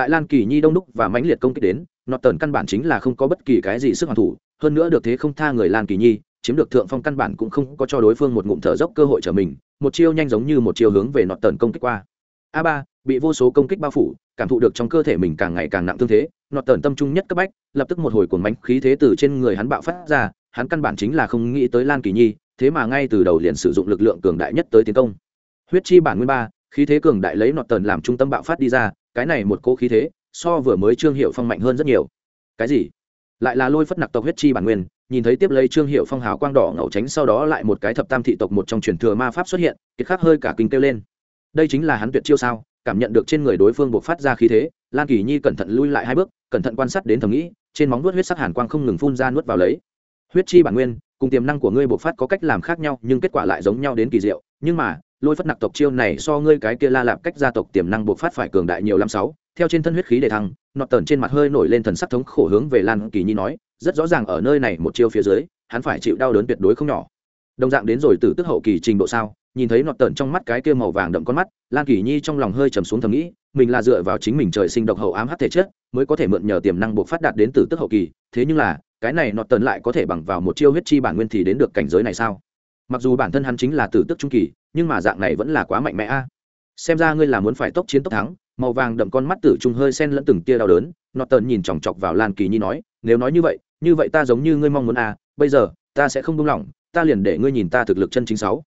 tại lan kỳ nhi đông đúc và mãnh liệt công kích đến nọt tần căn bản chính là không có bất kỳ cái gì sức hoàn thủ, hơn nữa được thế không tha người lan kỳ nhi, chiếm được thượng phong căn bản cũng không có cho đối phương một ngụm thở dốc cơ hội trở mình, một chiêu nhanh giống như một chiêu hướng về nọt tần công kích qua. A ba, bị vô số công kích bao phủ, cảm thụ được trong cơ thể mình càng ngày càng nặng tương thế nọt tần tâm trung nhất cấp bách, lập tức một hồi cuồng bánh khí thế từ trên người hắn bạo phát ra, hắn căn bản chính là không nghĩ tới lan kỳ nhi, thế mà ngay từ đầu liền sử dụng lực lượng cường đại nhất tới tiến công. Huyết chi bản nguyên ba khí thế cường đại lấy nọt tần làm trung tâm bạo phát đi ra, cái này một cỗ khí thế, so vừa mới trương hiệu phong mạnh hơn rất nhiều. Cái gì? Lại là lôi phất nặc tộc huyết chi bản nguyên, nhìn thấy tiếp lấy trương hiệu phong hào quang đỏ ngẫu tránh sau đó lại một cái thập tam thị tộc một trong truyền thừa ma pháp xuất hiện, kiệt khắc hơi cả kinh kêu lên. Đây chính là hắn tuyệt chiêu sao, cảm nhận được trên người đối phương buộc phát ra khí thế, lan kỳ nhi cẩn thận lui lại hai bước, cẩn thận quan sát đến thầm nghĩ, trên móng nuốt huyết sắc hàn quang không ngừng phun ra nuốt vào lấy. Huyết chi bản nguyên, cùng tiềm năng của ngươi buộc phát có cách làm khác nhau, nhưng kết quả lại giống nhau đến kỳ diệu, nhưng mà lôi phất nặc tộc chiêu này so ngươi cái kia la lạp cách gia tộc tiềm năng buộc phát phải cường đại nhiều lắm sáu. Theo trên thân huyết khí để thăng nọt tần trên mặt hơi nổi lên thần sắc thống khổ hướng về lan kỳ nhi nói, rất rõ ràng ở nơi này một chiêu phía dưới, hắn phải chịu đau đớn tuyệt đối không nhỏ. Đồng dạng đến rồi từ tức hậu kỳ trình độ sao, nhìn thấy nọt tần trong mắt cái kia màu vàng đậm con mắt, lan kỳ nhi trong lòng hơi trầm xuống thầm nghĩ, mình là dựa vào chính mình trời sinh độc hậu ám hát thể chất, mới có thể mượn nhờ tiềm năng buộc phát đạt đến từ tức hậu kỳ, thế nhưng là, cái này nọt tần lại có thể bằng vào một chiêu huyết chi bản nguyên thì đến được cảnh giới này sao? Mặc dù bản thân hắn chính là tử tức trung kỳ nhưng mà dạng này vẫn là quá mạnh mẽ a. Xem ra ngươi là muốn phải tốc chiến tốc thắng, màu vàng đậm con mắt tử trung hơi sen lẫn từng tia đau đớn nọt tần nhìn chòng chọc vào lan kỳ nhi nói, nếu nói như vậy như vậy ta giống như ngươi mong muốn a, bây giờ, ta sẽ không buông lỏng, ta liền để ngươi nhìn ta thực lực chân chính sáu.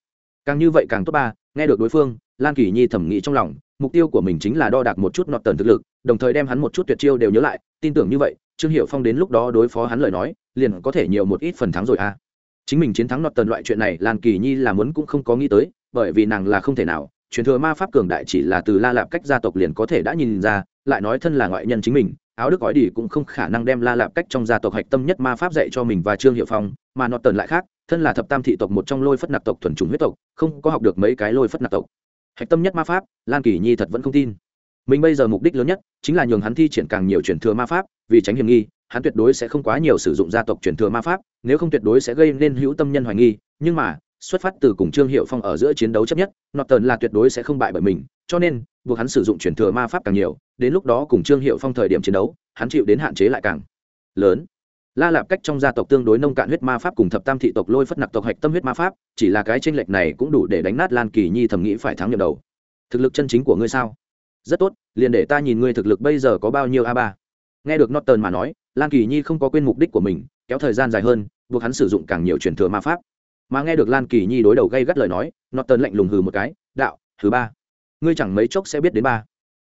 Càng như vậy càng tốt ba, nghe được đối phương, lan kỳ nhi thẩm nghĩ trong lòng, mục tiêu của mình chính là đo đạc một chút nọt tần thực lực, đồng thời đem hắn một chút tuyệt chiêu đều nhớ lại, tin tưởng như vậy, trương hiệu phong đến lúc đó đối phó hắn lời nói, liền có thể nhiều một ít phần thắng rồi a. Chính mình chiến thắng nọt tần loại chuyện này, lan kỳ nhi là muốn cũng không có nghĩ tới bởi vì nàng là không thể nào, truyền thừa ma pháp cường đại chỉ là từ la lạp cách gia tộc liền có thể đã nhìn ra, lại nói thân là ngoại nhân chính mình, áo đức gói đi cũng không khả năng đem la lạp cách trong gia tộc hạch tâm nhất ma pháp dạy cho mình và trương hiệu phong, mà nọt tần lại khác, thân là thập tam thị tộc một trong lôi phất nạp tộc thuần chủng huyết tộc, không có học được mấy cái lôi phất nạp tộc. Hạch tâm nhất ma pháp, lan kỳ nhi thật vẫn không tin. Mình bây giờ mục đích lớn nhất, chính là nhường hắn thi triển càng nhiều truyền thừa ma pháp, vì tránh hiểm nghi, hắn tuyệt đối sẽ không quá nhiều sử dụng gia tộc truyền thừa ma pháp, nếu không tuyệt đối sẽ gây nên hữu tâm nhân hoài nghi, nhưng mà xuất phát từ cùng trương hiệu phong ở giữa chiến đấu chấp nhất nọt tần là tuyệt đối sẽ không bại bởi mình, cho nên, buộc hắn sử dụng truyền thừa ma pháp càng nhiều, đến lúc đó cùng trương hiệu phong thời điểm chiến đấu, hắn chịu đến hạn chế lại càng lớn. La lạp cách trong gia tộc tương đối nông cạn huyết ma pháp cùng thập tam thị tộc lôi phất nặc tộc hạch tâm huyết ma pháp, chỉ là cái tranh lệch này cũng đủ để đánh nát lan kỳ nhi thầm nghĩ phải thắng nhầm đầu. Thực lực chân chính của ngươi sao? Rất tốt, liền để ta nhìn ngươi thực lực bây giờ có bao nhiêu a ba. Nghe được norton mà nói, lan kỳ nhi không có quên mục đích của mình, kéo thời gian dài hơn, buộc hắn sử dụng càng nhiều truyền thừa ma pháp mà nghe được lan kỳ nhi đối đầu gây gắt lời nói, norton lạnh lùng hừ một cái, đạo, thứ ba. Ngươi chẳng mấy chốc sẽ biết đến ba.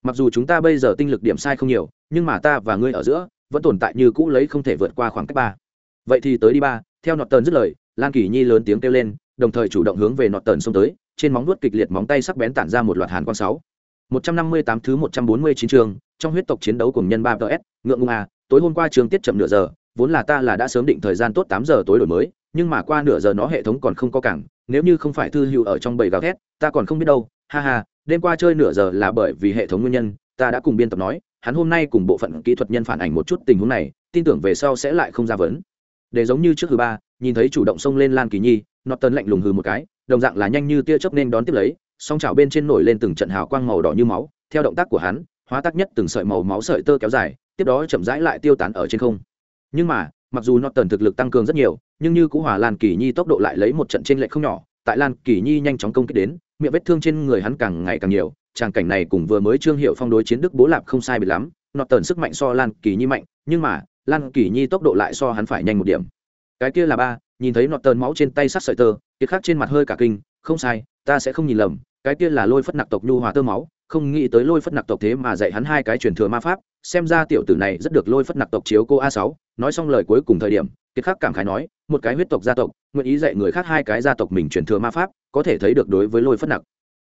Mặc dù chúng ta bây giờ tinh lực điểm sai không nhiều, nhưng mà ta và ngươi ở giữa vẫn tồn tại như cũ lấy không thể vượt qua khoảng cách ba. Vậy thì tới đi ba. Theo nọt tần dứt lời, lan kỳ nhi lớn tiếng kêu lên, đồng thời chủ động hướng về nọt tần xông tới, trên móng vuốt kịch liệt móng tay sắc bén tản ra một loạt hàn quang sáu. Một trăm năm mươi tám thứ một trăm bốn mươi chín trường trong huyết tộc chiến đấu cùng nhân ba ts ngượng ngung a à, tối hôm qua trường tiết chậm nửa giờ, vốn là ta là đã sớm định thời gian tốt tám giờ tối đổi mới nhưng mà qua nửa giờ nó hệ thống còn không có cảng, nếu như không phải thư hữu ở trong bầy gào thét, ta còn không biết đâu, ha ha, đêm qua chơi nửa giờ là bởi vì hệ thống nguyên nhân, ta đã cùng biên tập nói, hắn hôm nay cùng bộ phận kỹ thuật nhân phản ảnh một chút tình huống này, tin tưởng về sau sẽ lại không ra vấn. Để giống như trước thứ ba, nhìn thấy chủ động xông lên lan kỳ nhi nọt tần lạnh lùng hừ một cái, đồng dạng là nhanh như tia chớp nên đón tiếp lấy, song chảo bên trên nổi lên từng trận hào quang màu đỏ như máu, theo động tác của hắn, hóa tác nhất từng sợi màu máu sợi tơ kéo dài, tiếp đó chậm rãi lại tiêu tán ở trên không. Nhưng mà mặc dù nọt tần thực lực tăng cường rất nhiều, nhưng như cũ hòa lan kỳ nhi tốc độ lại lấy một trận trên lệch không nhỏ, tại lan kỳ nhi nhanh chóng công kích đến, miệng vết thương trên người hắn càng ngày càng nhiều, tràng cảnh này cùng vừa mới trương hiệu phong đối chiến đức bố lạp không sai biệt lắm nọt tần sức mạnh so lan kỳ nhi mạnh, nhưng mà, lan kỳ nhi tốc độ lại so hắn phải nhanh một điểm. Cái kia là ba, nhìn thấy nọt tần máu trên tay sắt sợi tơ kiệt khác trên mặt hơi cả kinh, không sai, ta sẽ không nhìn lầm, cái kia là lôi phất nặc tộc nhu hòa tơ máu không nghĩ tới lôi phất nặc tộc thế mà dạy hắn hai cái truyền thừa ma pháp, xem ra tiểu tử này rất được lôi phất nặc tộc chiếu cô a sáu. Nói xong lời cuối cùng thời điểm, kiệt khắc cảm khái nói, một cái huyết tộc gia tộc, nguyện ý dạy người khác hai cái gia tộc mình truyền thừa ma pháp, có thể thấy được đối với lôi phất nặc.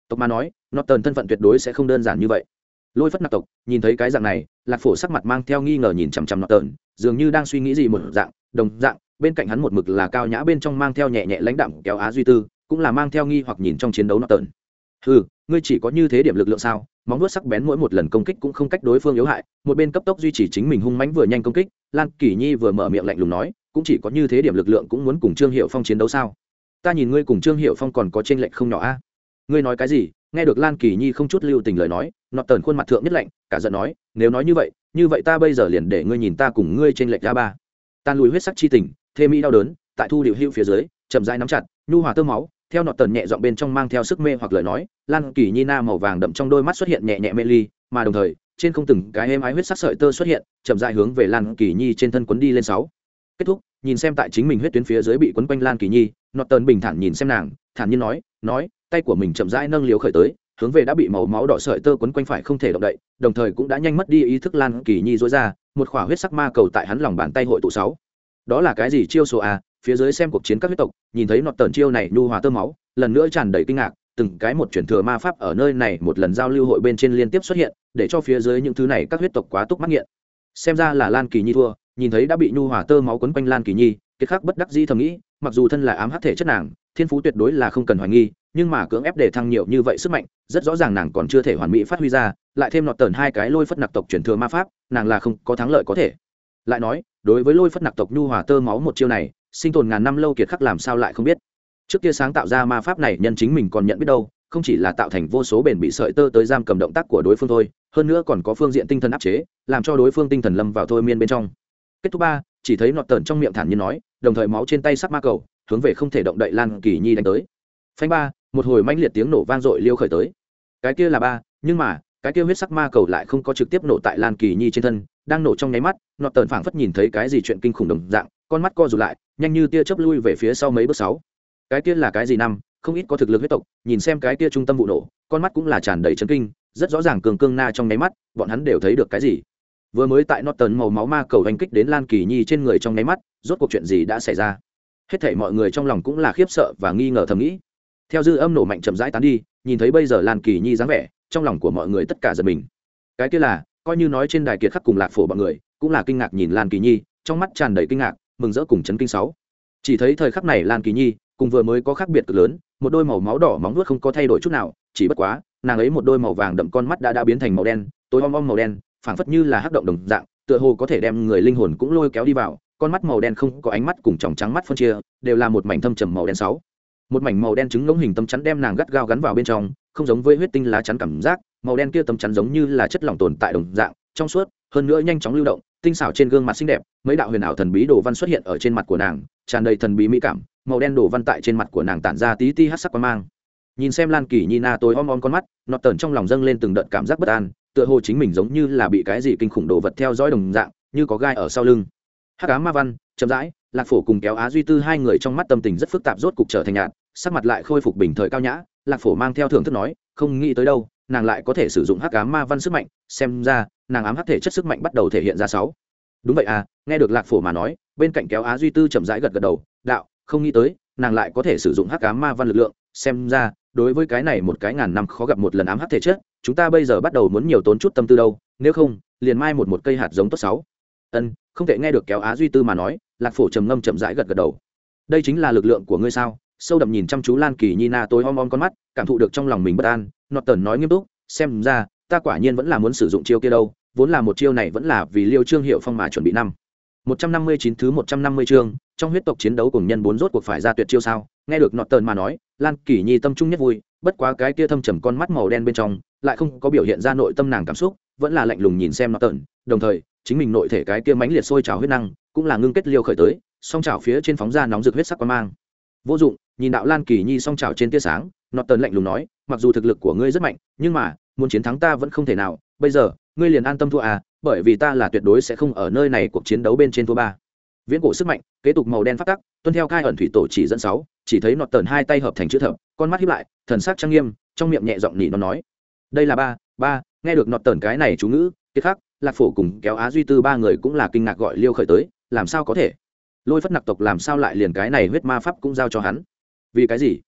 Tộc mà nói nó tần thân phận tuyệt đối sẽ không đơn giản như vậy. Lôi phất nặc tộc, nhìn thấy cái dạng này, lạc phổ sắc mặt mang theo nghi ngờ nhìn chằm chằm nọ tờn dường như đang suy nghĩ gì một dạng, đồng dạng, bên cạnh hắn một mực là cao nhã bên trong mang theo nhẹ nhẹ lãnh đạm kéo á duy tư, cũng là mang theo nghi hoặc nhìn trong chiến đấu nọ tờn ừ ngươi chỉ có như thế điểm lực lượng sao? Móng vuốt sắc bén mỗi một lần công kích cũng không cách đối phương yếu hại, một bên cấp tốc duy trì chính mình hung mãnh vừa nhanh công kích, lan kỳ nhi vừa mở miệng lạnh lùng nói, cũng chỉ có như thế điểm lực lượng cũng muốn cùng trương hiệu phong chiến đấu sao? Ta nhìn ngươi cùng trương hiệu phong còn có tranh lệch không nhỏ a. Ngươi nói cái gì? Nghe được lan kỳ nhi không chút lưu tình lời nói, nọt tẩn khuôn mặt thượng nhất lạnh, cả giận nói, nếu nói như vậy như vậy ta bây giờ liền để ngươi nhìn ta cùng ngươi trên lệch ra ba. Tan lùi huyết sắc chi tình, thê mỹ đau đớn, tại thu điệu hữu phía dưới, chậm rãi nắm chặt, nhu hòa tơ máu theo nọ tần nhẹ dọn bên trong mang theo sức mê hoặc lời nói, lan kỳ nhi na màu vàng đậm trong đôi mắt xuất hiện nhẹ nhẹ mê ly, mà đồng thời, trên không từng cái êm ái huyết sắc sợi tơ xuất hiện, chậm dại hướng về lan kỳ nhi trên thân quấn đi lên sáu. Kết thúc, nhìn xem tại chính mình huyết tuyến phía dưới bị quấn quanh lan kỳ nhi nọ tần bình thản nhìn xem nàng, thản nhiên nói nói, tay của mình chậm rãi nâng liếu khởi tới, hướng về đã bị màu máu đỏ sợi tơ quấn quanh phải không thể động đậy, đồng thời cũng đã nhanh mất đi ý thức lan kỳ nhi dối ra, một khỏa huyết sắc ma cầu tại hắn lòng bàn tay hội tụ sáu. Đó là cái gì chiêu số a phía dưới xem cuộc chiến các huyết tộc, nhìn thấy nọt tần chiêu này nhu hòa tơ máu, lần nữa tràn đầy kinh ngạc, từng cái một chuyển thừa ma pháp ở nơi này một lần giao lưu hội bên trên liên tiếp xuất hiện, để cho phía dưới những thứ này các huyết tộc quá túc mắc nghiện. Xem ra là lan kỳ nhi thua, nhìn thấy đã bị nhu hòa tơ máu quấn quanh lan kỳ nhi kiệt khắc bất đắc dĩ thầm nghĩ, mặc dù thân là ám hắc thể chất nàng, thiên phú tuyệt đối là không cần hoài nghi, nhưng mà cưỡng ép để thăng nhiều như vậy sức mạnh, rất rõ ràng nàng còn chưa thể hoàn mỹ phát huy ra, lại thêm nọt tần hai cái lôi phất nặc tộc chuyển thừa ma pháp, nàng là không có thắng lợi có thể. Lại nói, đối với lôi phất nặc tộc nhu hòa tơ máu một chiêu này sinh tồn ngàn năm lâu kiệt khắc làm sao lại không biết. Trước kia sáng tạo ra ma pháp này, nhân chính mình còn nhận biết đâu, không chỉ là tạo thành vô số bền bị sợi tơ tới giam cầm động tác của đối phương thôi, hơn nữa còn có phương diện tinh thần áp chế, làm cho đối phương tinh thần lâm vào thôi miên bên trong. Kết thúc ba, chỉ thấy nọt tờn trong miệng thản nhiên nói, đồng thời máu trên tay sắc ma cầu, hướng về không thể động đậy lan kỳ nhi đánh tới. Phanh ba, một hồi manh liệt tiếng nổ vang dội liêu khởi tới. Cái kia là ba, nhưng mà, cái kia huyết sắc ma cầu lại không có trực tiếp nổ tại lan kỳ nhi trên thân, đang nổ trong nháy mắt, nọt tờn phảng phất nhìn thấy cái gì chuyện kinh khủng đồng dạng, con mắt co rụt lại nhanh như tia chớp lui về phía sau mấy bước sáu cái kia là cái gì năm không ít có thực lực huyết tộc nhìn xem cái kia trung tâm vụ nổ con mắt cũng là tràn đầy chấn kinh rất rõ ràng cường cương na trong nháy mắt bọn hắn đều thấy được cái gì vừa mới tại Norton màu máu ma cầu hành kích đến Lan Kỳ Nhi trên người trong nháy mắt, rốt cuộc chuyện gì đã xảy ra? Hết thảy mọi người trong lòng cũng là khiếp sợ và nghi ngờ thầm nghĩ. Theo dư âm nổ mạnh chậm rãi tán đi, nhìn thấy bây giờ Lan Kỳ Nhi dáng vẻ, trong lòng của mọi người tất cả giật mình. Cái kia là, coi như nói trên đài kiệt khắc cùng lạc phổ bọn người, cũng là kinh ngạc nhìn Lan Kỳ Nhi, trong mắt tràn đầy kinh ngạc, mừng rỡ cùng chấn kinh sáu. Chỉ thấy thời khắc này Lan Kỳ Nhi, cùng vừa mới có khác biệt cực lớn, một đôi màu máu đỏ móng vuốt không có thay đổi chút nào, chỉ bất quá, nàng ấy một đôi màu vàng đậm con mắt đã đã biến thành màu đen, tối om om màu đen, phảng phất như là hắc động đồng dạng tựa hồ có thể đem người linh hồn cũng lôi kéo đi vào con mắt màu đen không có ánh mắt cùng tròng trắng mắt phân chia đều là một mảnh thâm trầm màu đen sáu một mảnh màu đen trứng ngỗng hình tâm chắn đem nàng gắt gao gắn vào bên trong không giống với huyết tinh lá chắn cảm giác màu đen kia tâm chắn giống như là chất lỏng tồn tại đồng dạng trong suốt hơn nữa nhanh chóng lưu động tinh xảo trên gương mặt xinh đẹp, mấy đạo huyền ảo thần bí đồ văn xuất hiện ở trên mặt của nàng, tràn đầy thần bí mỹ cảm, màu đen đồ văn tại trên mặt của nàng tản ra tí ti hát sắc quan mang. Nhìn xem lan kỳ nhi na tối om om con mắt, nọt tờn trong lòng dâng lên từng đợt cảm giác bất an, tựa hồ chính mình giống như là bị cái gì kinh khủng đồ vật theo dõi đồng dạng, như có gai ở sau lưng. Hát cá ma văn, chậm rãi, lạc phổ cùng kéo á duy tư hai người trong mắt tâm tình rất phức tạp rốt cục trở thành nhạt, sắc mặt lại khôi phục bình thời cao nhã, lạc phổ mang theo thưởng thức nói, không nghĩ tới đâu, nàng lại có thể sử dụng hắc cá ma văn sức mạnh, xem ra nàng ám hắc thể chất sức mạnh bắt đầu thể hiện ra sáu. Đúng vậy à nghe được lạc phổ mà nói, bên cạnh kéo á duy tư chậm rãi gật gật đầu, đạo, không nghĩ tới, nàng lại có thể sử dụng hắc ám ma văn lực lượng, xem ra, đối với cái này một cái ngàn năm khó gặp một lần ám hắc thể chất, chúng ta bây giờ bắt đầu muốn nhiều tốn chút tâm tư đâu, nếu không, liền mai một một cây hạt giống tốt sáu. Ân, không thể nghe được kéo á duy tư mà nói, lạc phổ trầm ngâm chậm rãi gật gật đầu. Đây chính là lực lượng của ngươi sao? Sâu đậm nhìn chăm chú lan kỳ nhi na tối om om con mắt, cảm thụ được trong lòng mình bất an nọt tần nói nghiêm túc, xem ra, ta quả nhiên vẫn là muốn sử dụng chiêu kia đâu vốn là một chiêu này vẫn là vì liêu trương hiệu phong mà chuẩn bị năm. Một trăm năm mươi chín thứ một trăm năm mươi chương, trong huyết tộc chiến đấu cùng nhân bốn rốt cuộc phải ra tuyệt chiêu sao? Nghe được nọt tần mà nói, lan kỳ nhi tâm trung nhất vui, bất quá cái kia thâm trầm con mắt màu đen bên trong lại không có biểu hiện ra nội tâm nàng cảm xúc, vẫn là lạnh lùng nhìn xem nọt tần đồng thời, chính mình nội thể cái kia mãnh liệt sôi trào huyết năng cũng là ngưng kết liêu khởi tới, song trào phía trên phóng ra nóng rực huyết sắc quang mang. Vô dụng, nhìn đạo lan kỳ nhi song trào trên tia sáng nọt tần lạnh lùng nói, mặc dù thực lực của ngươi rất mạnh, nhưng mà, muốn chiến thắng ta vẫn không thể nào, bây giờ ngươi liền an tâm thua à bởi vì ta là tuyệt đối sẽ không ở nơi này cuộc chiến đấu bên trên thua ba. Viễn cổ sức mạnh, kế tục màu đen phát tắc, tuân theo cai ẩn thủy tổ chỉ dẫn sáu, chỉ thấy nọt tần hai tay hợp thành chữ thập, con mắt hiếp lại, thần sắc trang nghiêm, trong miệng nhẹ giọng nỉ nó nói. Đây là ba ba, nghe được nọt tần cái này chú ngữ, kiệt khắc, lạc phổ cùng kéo á duy tư ba người cũng là kinh ngạc gọi liêu khởi tới, làm sao có thể? Lôi phất nặc tộc làm sao lại liền cái này huyết ma pháp cũng giao cho hắn? Vì cái gì?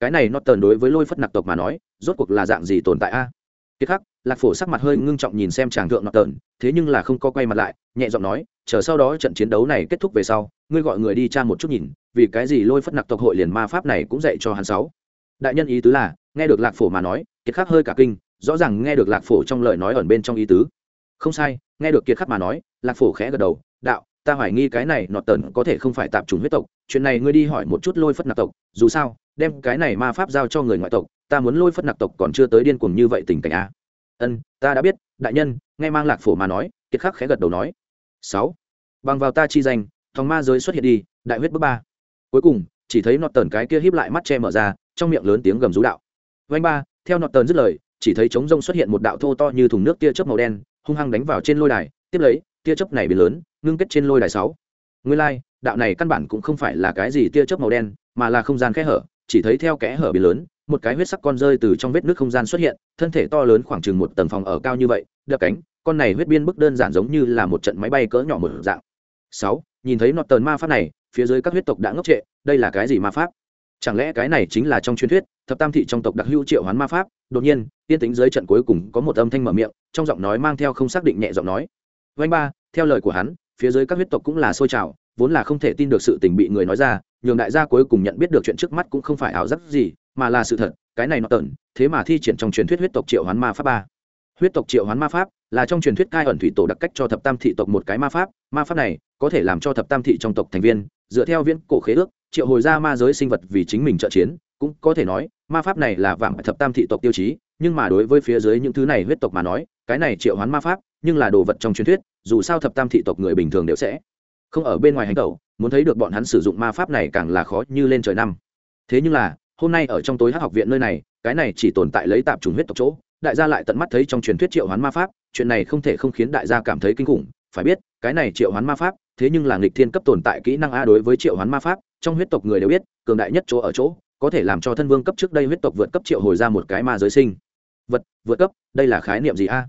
Cái này nọt tần đối với lôi phất nặc tộc mà nói, rốt cuộc là dạng gì tồn tại a? Kiệt khắc lạc phổ sắc mặt hơi ngưng trọng nhìn xem chàng thượng nọt tợn thế nhưng là không có quay mặt lại, nhẹ giọng nói, chờ sau đó trận chiến đấu này kết thúc về sau, ngươi gọi người đi tra một chút nhìn, vì cái gì lôi phất nặc tộc hội liền ma pháp này cũng dạy cho hắn sáu. Đại nhân ý tứ là, nghe được lạc phổ mà nói, kiệt khắc hơi cả kinh, rõ ràng nghe được lạc phổ trong lời nói ẩn bên trong ý tứ. Không sai, nghe được kiệt khắc mà nói, lạc phổ khẽ gật đầu, đạo, ta hoài nghi cái này nọt tần có thể không phải tạp chủng huyết tộc, chuyện này ngươi đi hỏi một chút lôi phất nặc tộc, dù sao, đem cái này ma pháp giao cho người ngoại tộc, ta muốn lôi phất nặc tộc còn chưa tới điên cuồng như vậy tình cảnh a ân, ta đã biết, đại nhân, nghe mang lạc phổ mà nói, kiệt khắc khẽ gật đầu nói. Sáu. Bằng vào ta chi danh, thòng ma giới xuất hiện đi, đại huyết bước ba. Cuối cùng, chỉ thấy nọt tần cái kia híp lại mắt che mở ra, trong miệng lớn tiếng gầm rú đạo. Vanh ba, theo nọt tần dứt lời, chỉ thấy trống rông xuất hiện một đạo thô to như thùng nước tia chớp màu đen, hung hăng đánh vào trên lôi đài, tiếp lấy, tia chớp này biến lớn, ngưng kết trên lôi đài sáu. Nguyên lai, đạo này căn bản cũng không phải là cái gì tia chớp màu đen, mà là không gian kẽ hở, chỉ thấy theo kẽ hở biến lớn một cái huyết sắc con rơi từ trong vết nước không gian xuất hiện, thân thể to lớn khoảng chừng một tầng phòng ở cao như vậy, đập cánh, con này huyết biên bức đơn giản giống như là một trận máy bay cỡ nhỏ một dạng. Sáu, nhìn thấy nọt tờn ma pháp này, phía dưới các huyết tộc đã ngốc trệ, đây là cái gì ma pháp? Chẳng lẽ cái này chính là trong truyền thuyết, thập tam thị trong tộc đặc hữu triệu hoán ma pháp? Đột nhiên, tiên tính dưới trận cuối cùng có một âm thanh mở miệng, trong giọng nói mang theo không xác định nhẹ giọng nói. Vanh ba, theo lời của hắn, phía dưới các huyết tộc cũng là sôi trào, vốn là không thể tin được sự tình bị người nói ra nhường đại gia cuối cùng nhận biết được chuyện trước mắt cũng không phải ảo giác gì, mà là sự thật, cái này nó tẩn thế mà thi triển trong truyền thuyết huyết tộc triệu hoán ma pháp ba. Huyết tộc triệu hoán ma pháp là trong truyền thuyết cai ẩn thủy tổ đặc cách cho thập tam thị tộc một cái ma pháp ma pháp này có thể làm cho thập tam thị trong tộc thành viên, dựa theo viễn cổ khế ước, triệu hồi ra ma giới sinh vật vì chính mình trợ chiến, cũng có thể nói, ma pháp này là vạm thập tam thị tộc tiêu chí, nhưng mà đối với phía dưới những thứ này huyết tộc mà nói, cái này triệu hoán ma pháp nhưng là đồ vật trong truyền thuyết, dù sao thập tam thị tộc người bình thường đều sẽ không ở bên ngoài hành tẩu, muốn thấy được bọn hắn sử dụng ma pháp này càng là khó như lên trời năm. Thế nhưng là, hôm nay ở trong tối hát học viện nơi này, cái này chỉ tồn tại lấy tạp trùng huyết tộc chỗ, đại gia lại tận mắt thấy trong truyền thuyết triệu hoán ma pháp, chuyện này không thể không khiến đại gia cảm thấy kinh khủng. Phải biết, cái này triệu hoán ma pháp, thế nhưng là nghịch thiên cấp tồn tại kỹ năng a đối với triệu hoán ma pháp, trong huyết tộc người đều biết, cường đại nhất chỗ ở chỗ, có thể làm cho thân vương cấp trước đây huyết tộc vượt cấp triệu hồi ra một cái ma giới sinh. Vật, vượt cấp, đây là khái niệm gì a?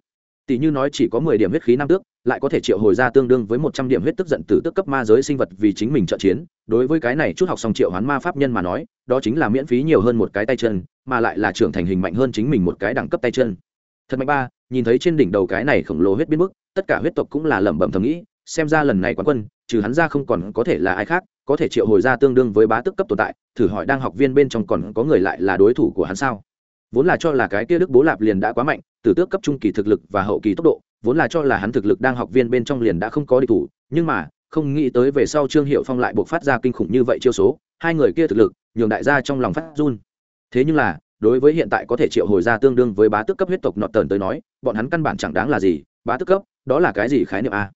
Tỷ như nói chỉ có mười điểm huyết khí năm tước, lại có thể triệu hồi ra tương đương với một trăm điểm huyết tức giận từ tức cấp ma giới sinh vật vì chính mình trợ chiến. Đối với cái này chút học xong triệu hoán ma pháp nhân mà nói, đó chính là miễn phí nhiều hơn một cái tay chân, mà lại là trưởng thành hình mạnh hơn chính mình một cái đẳng cấp tay chân. Thật mạnh ba, nhìn thấy trên đỉnh đầu cái này khổng lồ huyết biến mức, tất cả huyết tộc cũng là lẩm bẩm thầm nghĩ, xem ra lần này quán quân, trừ hắn ra không còn có thể là ai khác, có thể triệu hồi ra tương đương với bá tức cấp tồn tại, thử hỏi đang học viên bên trong còn có người lại là đối thủ của hắn sao? Vốn là cho là cái kia đức bố lạp liền đã quá mạnh từ tước cấp trung kỳ thực lực và hậu kỳ tốc độ, vốn là cho là hắn thực lực đang học viên bên trong liền đã không có địch thủ, nhưng mà, không nghĩ tới về sau trương hiệu phong lại buộc phát ra kinh khủng như vậy chiêu số, hai người kia thực lực, nhường đại gia trong lòng phát run. Thế nhưng là, đối với hiện tại có thể triệu hồi ra tương đương với bá tước cấp huyết tộc nọt tờn tới nói, bọn hắn căn bản chẳng đáng là gì, bá tước cấp, đó là cái gì khái niệm a?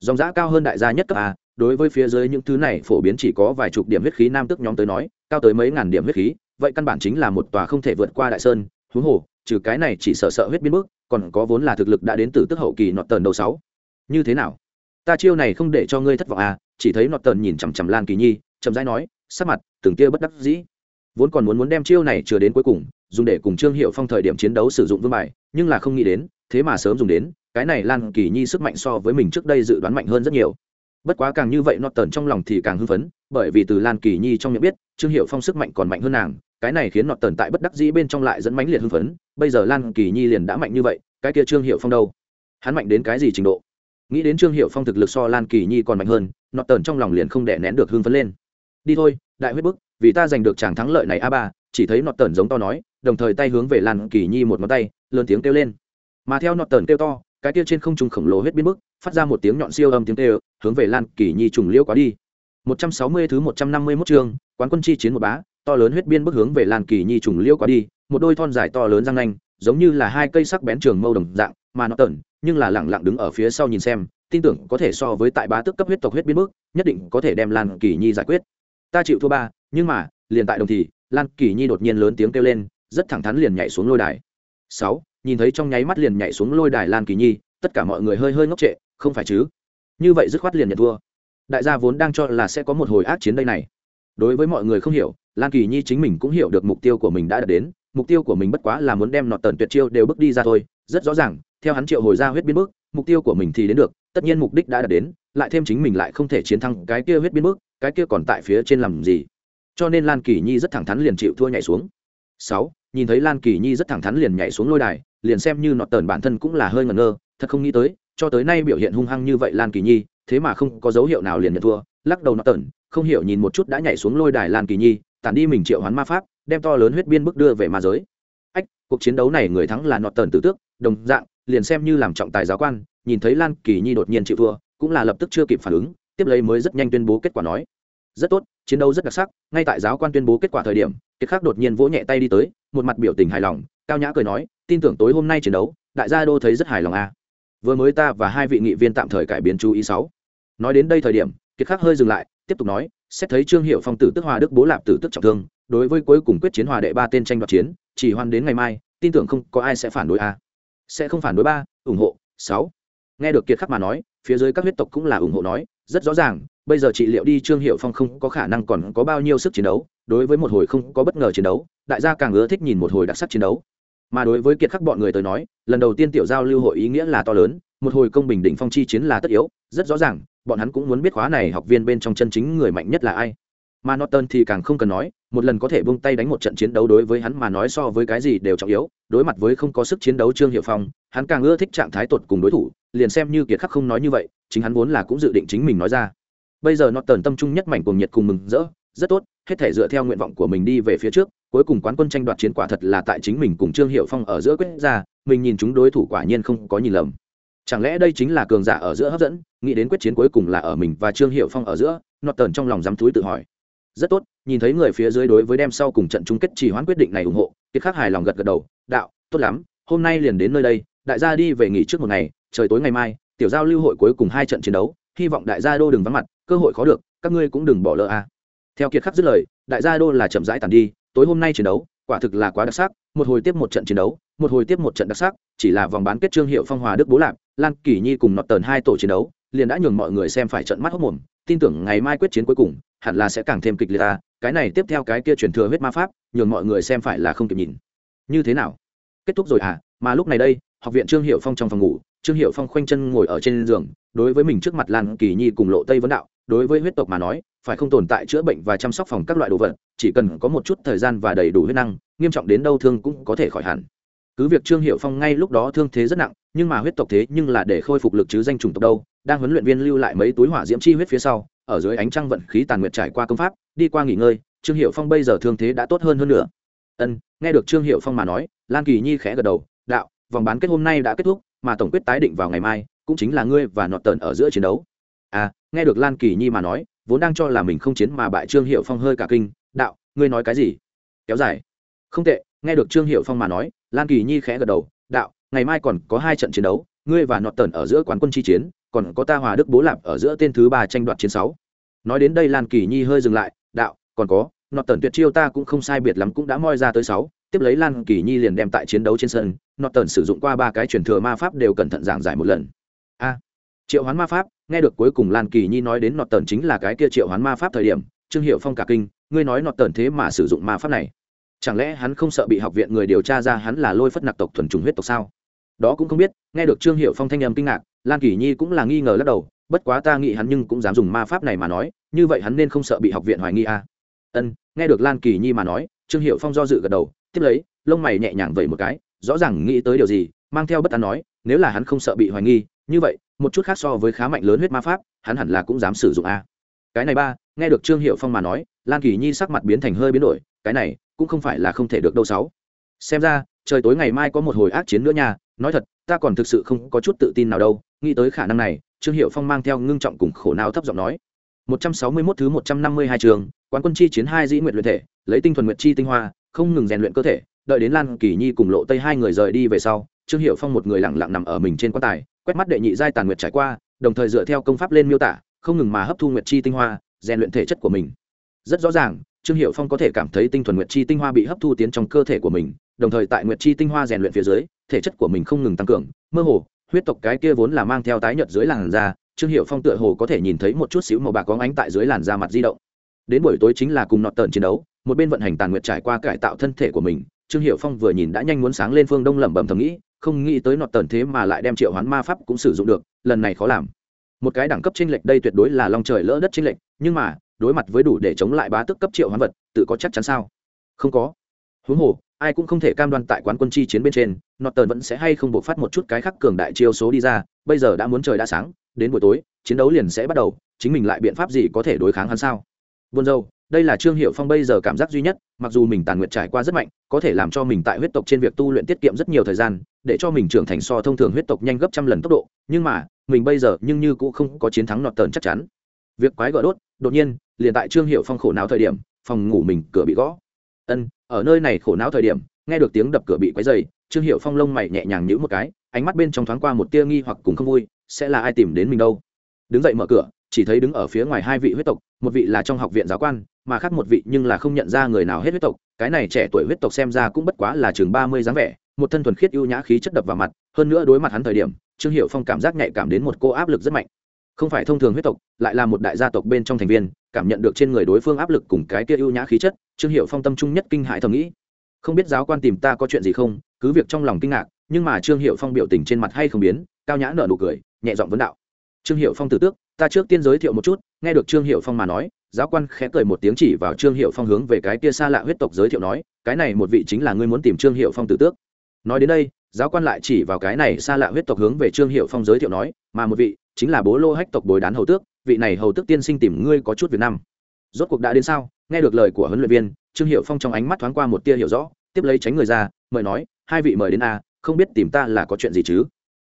Dòng giã cao hơn đại gia nhất cấp a, đối với phía dưới những thứ này phổ biến chỉ có vài chục điểm huyết khí nam tước nhóm tới nói, cao tới mấy ngàn điểm huyết khí, vậy căn bản chính là một tòa không thể vượt qua đại sơn, huống hồ trừ cái này chỉ sợ sợ huyết biến bước, còn có vốn là thực lực đã đến từ tức hậu kỳ nọt tần đầu sáu. Như thế nào? Ta chiêu này không để cho ngươi thất vọng à chỉ thấy nọt tần nhìn chằm chằm lan kỳ nhi, chậm rãi nói, sắc mặt, từng kia bất đắc dĩ. Vốn còn muốn muốn đem chiêu này chưa đến cuối cùng, dùng để cùng trương hiệu phong thời điểm chiến đấu sử dụng vương bài, nhưng là không nghĩ đến, thế mà sớm dùng đến, cái này lan kỳ nhi sức mạnh so với mình trước đây dự đoán mạnh hơn rất nhiều. Bất quá càng như vậy nọt tần trong lòng thì càng hưng phấn, bởi vì từ lan kỳ nhi trong miệng biết, trương hiệu phong sức mạnh còn mạnh hơn nàng cái này khiến nọt tần tại bất đắc dĩ bên trong lại dẫn mãnh liệt hưng phấn bây giờ lan kỳ nhi liền đã mạnh như vậy cái kia trương hiệu phong đâu? Hắn mạnh đến cái gì trình độ? Nghĩ đến trương hiệu phong thực lực so lan kỳ nhi còn mạnh hơn nọt tần trong lòng liền không đẻ nén được hưng phấn lên. Đi thôi đại huyết bức vì ta giành được tràng thắng lợi này a ba chỉ thấy nọt tần giống to nói đồng thời tay hướng về lan kỳ nhi một ngón tay lớn tiếng kêu lên. Mà theo nọt tần kêu to cái kia trên không trung khổng lồ huyết biến bức phát ra một tiếng nhọn siêu âm tiếng kêu hướng về lan kỳ nhi trùng liễu quá đi. 160 thứ 151 chương, quán quân chi chiến một bá, to lớn huyết biên bước hướng về Lan Kỳ Nhi trùng liễu quá đi, một đôi thon dài to lớn răng nanh, giống như là hai cây sắc bén trường mâu đồng dạng, mà nó tẩn, nhưng là lẳng lặng đứng ở phía sau nhìn xem, tin tưởng có thể so với tại bá tức cấp huyết tộc huyết biên bước, nhất định có thể đem Lan Kỳ Nhi giải quyết. Ta chịu thua ba, nhưng mà, liền tại đồng thì, Lan Kỳ Nhi đột nhiên lớn tiếng kêu lên, rất thẳng thắn liền nhảy xuống lôi đài. sáu Nhìn thấy trong nháy mắt liền nhảy xuống lôi đài Lan Kỳ Nhi, tất cả mọi người hơi hơi ngốc trệ, không phải chứ? Như vậy dứt khoát liền nhận thua đại gia vốn đang cho là sẽ có một hồi ác chiến đây này đối với mọi người không hiểu lan kỳ nhi chính mình cũng hiểu được mục tiêu của mình đã đạt đến, mục tiêu của mình bất quá là muốn đem nọt tần tuyệt chiêu đều bước đi ra thôi, rất rõ ràng, theo hắn triệu hồi ra huyết biến bước, mục tiêu của mình thì đến được, tất nhiên mục đích đã đạt đến, lại thêm chính mình lại không thể chiến thắng cái kia huyết biến bước, cái kia còn tại phía trên làm gì? Cho nên lan kỳ nhi rất thẳng thắn liền chịu thua nhảy xuống. Sáu, nhìn thấy lan kỳ nhi rất thẳng thắn liền nhảy xuống lôi đài, liền xem như nọt tần bản thân cũng là hơi ngẩn ngơ, thật không nghĩ tới, cho tới nay biểu hiện hung hăng như vậy lan kỳ nhi, thế mà không có dấu hiệu nào liền nhận thua, lắc đầu nọ tẩn không hiểu nhìn một chút đã nhảy xuống lôi đài lan kỳ nhi tản đi mình triệu hoán ma pháp, đem to lớn huyết biên bức đưa về ma giới. Ách, cuộc chiến đấu này người thắng là nọ tần tử tước, đồng dạng, liền xem như làm trọng tài giáo quan, nhìn thấy lan kỳ nhi đột nhiên chịu thua, cũng là lập tức chưa kịp phản ứng, tiếp lấy mới rất nhanh tuyên bố kết quả nói. Rất tốt, chiến đấu rất đặc sắc, ngay tại giáo quan tuyên bố kết quả thời điểm, kiệt khắc đột nhiên vỗ nhẹ tay đi tới, một mặt biểu tình hài lòng, cao nhã cười nói, tin tưởng tối hôm nay chiến đấu, đại gia đô thấy rất hài lòng a à. vừa mới ta và hai vị nghị viên tạm thời cải biến chú ý sáu. Nói đến đây thời điểm, kiệt khắc hơi dừng lại, tiếp tục nói xét thấy trương hiệu phong tử tức hòa đức bố lạp tử tức trọng thương, đối với cuối cùng quyết chiến hòa đệ ba tên tranh đoạt chiến, chỉ hoan đến ngày mai, tin tưởng không có ai sẽ phản đối a. Sẽ không phản đối ba, ủng hộ, sáu. Nghe được kiệt khắc mà nói, phía dưới các huyết tộc cũng là ủng hộ nói, rất rõ ràng, bây giờ trị liệu đi trương hiệu phong không có khả năng còn có bao nhiêu sức chiến đấu, đối với một hồi không có bất ngờ chiến đấu, đại gia càng ưa thích nhìn một hồi đặc sắc chiến đấu. Mà đối với kiệt khắc bọn người tới nói, lần đầu tiên tiểu giao lưu hội ý nghĩa là to lớn một hồi công bình định phong chi chiến là tất yếu, rất rõ ràng, bọn hắn cũng muốn biết khóa này học viên bên trong chân chính người mạnh nhất là ai. Mà norton thì càng không cần nói, một lần có thể buông tay đánh một trận chiến đấu đối với hắn mà nói so với cái gì đều trọng yếu, đối mặt với không có sức chiến đấu trương hiệu phong, hắn càng ưa thích trạng thái tột cùng đối thủ, liền xem như kiệt khắc không nói như vậy, chính hắn vốn là cũng dự định chính mình nói ra. Bây giờ norton tâm trung nhất mảnh cùng nhiệt cùng mừng rỡ, rất tốt, hết thể dựa theo nguyện vọng của mình đi về phía trước, cuối cùng quán quân tranh đoạt chiến quả thật là tại chính mình cùng trương hiệu phong ở giữa quyết ra, mình nhìn chúng đối thủ quả nhiên không có nhìn lầm chẳng lẽ đây chính là cường giả ở giữa hấp dẫn? Nghĩ đến quyết chiến cuối cùng là ở mình và trương hiệu phong ở giữa, nọt tờn trong lòng dám túi tự hỏi. Rất tốt, nhìn thấy người phía dưới đối với đem sau cùng trận chung kết trì hoãn quyết định này ủng hộ, kiệt khắc hài lòng gật gật đầu, đạo, tốt lắm, hôm nay liền đến nơi đây, đại gia đi về nghỉ trước một ngày, trời tối ngày mai, tiểu giao lưu hội cuối cùng hai trận chiến đấu, hy vọng đại gia đô đừng vắng mặt, cơ hội khó được, các ngươi cũng đừng bỏ lỡ a. Theo kiệt khắc dứt lời, đại gia đô là chậm rãi tàn đi, tối hôm nay chiến đấu, quả thực là quá đặc sắc, một hồi tiếp một trận chiến đấu, một hồi tiếp một trận đặc sắc, chỉ là vòng bán kết trương hiệu phong hòa đức bố lạp lan kỳ nhi cùng nọt tờn hai tổ chiến đấu, liền đã nhường mọi người xem phải trận mắt hốc mồm, tin tưởng ngày mai quyết chiến cuối cùng, hẳn là sẽ càng thêm kịch liệt ta. Cái này tiếp theo cái kia truyền thừa huyết ma pháp, nhường mọi người xem phải là không kịp nhìn. Như thế nào? Kết thúc rồi à? Mà lúc này đây, học viện trương hiệu phong trong phòng ngủ, trương hiệu phong khoanh chân ngồi ở trên giường, đối với mình trước mặt lan kỳ nhi cùng lộ tây vấn đạo, đối với huyết tộc mà nói, phải không tồn tại chữa bệnh và chăm sóc phòng các loại đồ vật, chỉ cần có một chút thời gian và đầy đủ huyết năng, nghiêm trọng đến đâu thương cũng có thể khỏi hẳn cứ việc trương hiệu phong ngay lúc đó thương thế rất nặng, nhưng mà huyết tộc thế nhưng là để khôi phục lực chứ danh chủng tộc đâu, đang huấn luyện viên lưu lại mấy túi hỏa diễm chi huyết phía sau, ở dưới ánh trăng vận khí tàn nguyệt trải qua công pháp, đi qua nghỉ ngơi, trương hiệu phong bây giờ thương thế đã tốt hơn hơn nữa. Ân, nghe được trương hiệu phong mà nói, lan kỳ nhi khẽ gật đầu, đạo, vòng bán kết hôm nay đã kết thúc, mà tổng quyết tái định vào ngày mai, cũng chính là ngươi và nọt tần ở giữa chiến đấu. À nghe được lan kỳ nhi mà nói, vốn đang cho là mình không chiến mà bại trương hiệu phong hơi cả kinh, đạo, ngươi nói cái gì? Kéo dài. Không tệ. Nghe được trương hiệu phong mà nói lan kỳ nhi khẽ gật đầu, đạo, ngày mai còn có hai trận chiến đấu, ngươi và nọt tần ở giữa quán quân chi chiến, còn có ta hòa đức bố lạp ở giữa tên thứ ba tranh đoạt chiến sáu. Nói đến đây lan kỳ nhi hơi dừng lại, đạo, còn có, nọt tần tuyệt chiêu ta cũng không sai biệt lắm cũng đã moi ra tới sáu, tiếp lấy lan kỳ nhi liền đem tại chiến đấu trên sân, nọt tần sử dụng qua ba cái truyền thừa ma pháp đều cẩn thận giảng giải một lần. A, triệu hoán ma pháp, nghe được cuối cùng lan kỳ nhi nói đến nọt tần chính là cái kia triệu hoán ma pháp thời điểm, trương hiệu phong cả kinh, ngươi nói nọt tần thế mà sử dụng ma pháp này? Chẳng lẽ hắn không sợ bị học viện người điều tra ra hắn là lôi phất nặc tộc thuần trùng huyết tộc sao đó cũng không biết, nghe được trương hiệu phong thanh âm kinh ngạc, lan kỳ nhi cũng là nghi ngờ lắc đầu, bất quá ta nghĩ hắn nhưng cũng dám dùng ma pháp này mà nói, như vậy hắn nên không sợ bị học viện hoài nghi à. ân, nghe được lan kỳ nhi mà nói, trương hiệu phong do dự gật đầu, tiếp lấy, lông mày nhẹ nhàng vẩy một cái, rõ ràng nghĩ tới điều gì, mang theo bất an nói, nếu là hắn không sợ bị hoài nghi, như vậy, một chút khác so với khá mạnh lớn huyết ma pháp, hắn hẳn là cũng dám sử dụng a cái này ba, nghe được trương hiệu phong mà nói lan kỳ nhi sắc mặt biến thành hơi biến đổi cái này cũng không phải là không thể được đâu sáu xem ra trời tối ngày mai có một hồi ác chiến nữa nha nói thật ta còn thực sự không có chút tự tin nào đâu nghĩ tới khả năng này trương hiệu phong mang theo ngưng trọng cùng khổ não thấp giọng nói 161 thứ 152 trường, quán quân chi chiến hai dĩ nguyện luyện thể, lấy tinh thuần nguyệt chi tinh hoa, không ngừng rèn luyện cơ thể, đợi đến Lan Kỳ Nhi cùng Lộ Tây hai người rời đi về sau, Trương Hiểu Phong một người lặng lặng nằm ở mình trên quan tài, quét mắt đệ nhị giai tàn nguyệt trải qua, đồng thời dựa theo công pháp lên miêu tả, không ngừng mà hấp thu nguyệt chi tinh hoa, rèn luyện thể chất của mình. Rất rõ ràng, Trương Hiểu Phong có thể cảm thấy tinh thuần nguyệt chi tinh hoa bị hấp thu tiến trong cơ thể của mình, đồng thời tại nguyệt chi tinh hoa rèn luyện phía dưới, thể chất của mình không ngừng tăng cường, mơ hồ, huyết tộc cái kia vốn là mang theo tái nhợt dưới làn da, Trương Hiểu Phong tựa hồ có thể nhìn thấy một chút xíu màu bạc có ánh tại dưới làn da mặt di động. Đến buổi tối chính là cùng nọt tận chiến đấu, một bên vận hành tàn nguyệt trải qua cải tạo thân thể của mình, Trương Hiểu Phong vừa nhìn đã nhanh muốn sáng lên phương đông lẩm bẩm thầm nghĩ, không nghĩ tới nọt tần thế mà lại đem triệu hoán ma pháp cũng sử dụng được, lần này khó làm. Một cái đẳng cấp chênh lệch đây tuyệt đối là long trời lỡ đất chênh lệch, nhưng mà, đối mặt với đủ để chống lại bá tước cấp triệu hoán vật, tự có chắc chắn sao? Không có. Huống hồ, ai cũng không thể cam đoan tại quán quân chi chiến bên trên, nọt tần vẫn sẽ hay không bộc phát một chút cái khắc cường đại chiêu số đi ra, bây giờ đã muốn trời đã sáng, đến buổi tối, chiến đấu liền sẽ bắt đầu, chính mình lại biện pháp gì có thể đối kháng hắn sao? Buồn dâu, đây là trương hiệu phong bây giờ cảm giác duy nhất mặc dù mình tàn nguyệt trải qua rất mạnh có thể làm cho mình tại huyết tộc trên việc tu luyện tiết kiệm rất nhiều thời gian để cho mình trưởng thành so thông thường huyết tộc nhanh gấp trăm lần tốc độ nhưng mà mình bây giờ nhưng như cũng không có chiến thắng nọt tờn chắc chắn việc quái gỡ đốt đột nhiên, liền tại trương hiệu phong khổ não thời điểm, phòng ngủ mình, cửa bị gõ. Ân, ở nơi này khổ não thời điểm, nghe được tiếng đập cửa bị quấy dày trương hiệu phong lông mày nhẹ nhàng nhữ một cái, ánh mắt bên trong thoáng qua một tia nghi hoặc cùng không vui, sẽ là ai tìm đến mình đâu? Đứng dậy mở cửa, chỉ thấy đứng ở phía ngoài hai vị huyết tộc, một vị là trong học viện giáo quan, mà khác một vị nhưng là không nhận ra người nào hết huyết tộc. Cái này trẻ tuổi huyết tộc xem ra cũng bất quá là chừng ba mươi dáng vẻ, một thân thuần khiết ưu nhã khí chất đập vào mặt, hơn nữa đối mặt hắn thời điểm, trương hiệu phong cảm giác nhạy cảm đến một cô áp lực rất mạnh không phải thông thường huyết tộc, lại là một đại gia tộc bên trong thành viên, cảm nhận được trên người đối phương áp lực cùng cái kia ưu nhã khí chất, trương hiệu phong tâm trung nhất kinh hại thầm nghĩ. Không biết giáo quan tìm ta có chuyện gì không, cứ việc trong lòng kinh ngạc, nhưng mà trương hiệu phong biểu tình trên mặt hay không biến, cao nhã nở nụ cười, nhẹ giọng vấn đạo. Trương hiệu phong từ tước, ta trước tiên giới thiệu một chút, nghe được trương hiệu phong mà nói, giáo quan khẽ cười một tiếng chỉ vào trương hiệu phong hướng về cái kia xa lạ huyết tộc giới thiệu nói, cái này một vị chính là ngươi muốn tìm trương hiệu phong từ tước. Nói đến đây, giáo quan lại chỉ vào cái này xa lạ huyết tộc hướng về trương hiệu phong giới thiệu nói, mà một vị chính là bố lô hách tộc bồi đán hầu tước, vị này hầu tước tiên sinh tìm ngươi có chút việt nam rốt cuộc đã đến sao? Nghe được lời của huấn luyện viên, trương hiệu phong trong ánh mắt thoáng qua một tia hiểu rõ, tiếp lấy tránh người ra, mời nói, hai vị mời đến a, không biết tìm ta là có chuyện gì chứ?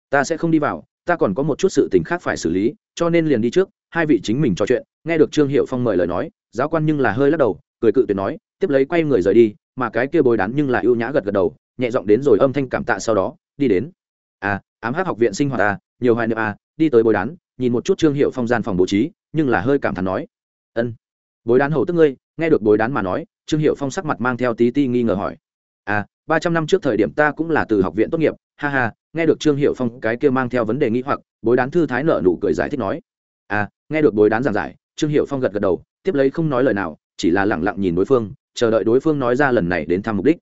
Ta sẽ không đi vào, ta còn có một chút sự tình khác phải xử lý, cho nên liền đi trước, hai vị chính mình trò chuyện. Nghe được trương hiệu phong mời lời nói, giáo quan nhưng là hơi lắc đầu, cười cự tuyệt nói, tiếp lấy quay người rời đi, mà cái kia bồi đán nhưng là ưu nhã gật gật đầu, nhẹ giọng đến rồi âm thanh cảm tạ sau đó, đi đến. À ám hát học viện sinh hoạt à nhiều hoài niệm à đi tới bồi đán, nhìn một chút trương hiệu phong gian phòng bố trí, nhưng là hơi cảm thán nói. Ân, bồi đán hầu tức ngươi, nghe được bồi đán mà nói, trương hiệu phong sắc mặt mang theo tí ti nghi ngờ hỏi. À ba trăm năm trước thời điểm ta cũng là từ học viện tốt nghiệp, ha ha, nghe được trương hiệu phong cái kia mang theo vấn đề nghĩ hoặc bối đán thư thái nợ nụ cười giải thích nói. À nghe được bối đán giảng giải, trương hiệu phong gật gật đầu, tiếp lấy không nói lời nào, chỉ là lẳng lặng nhìn đối phương, chờ đợi đối phương nói ra lần này đến thăm mục đích.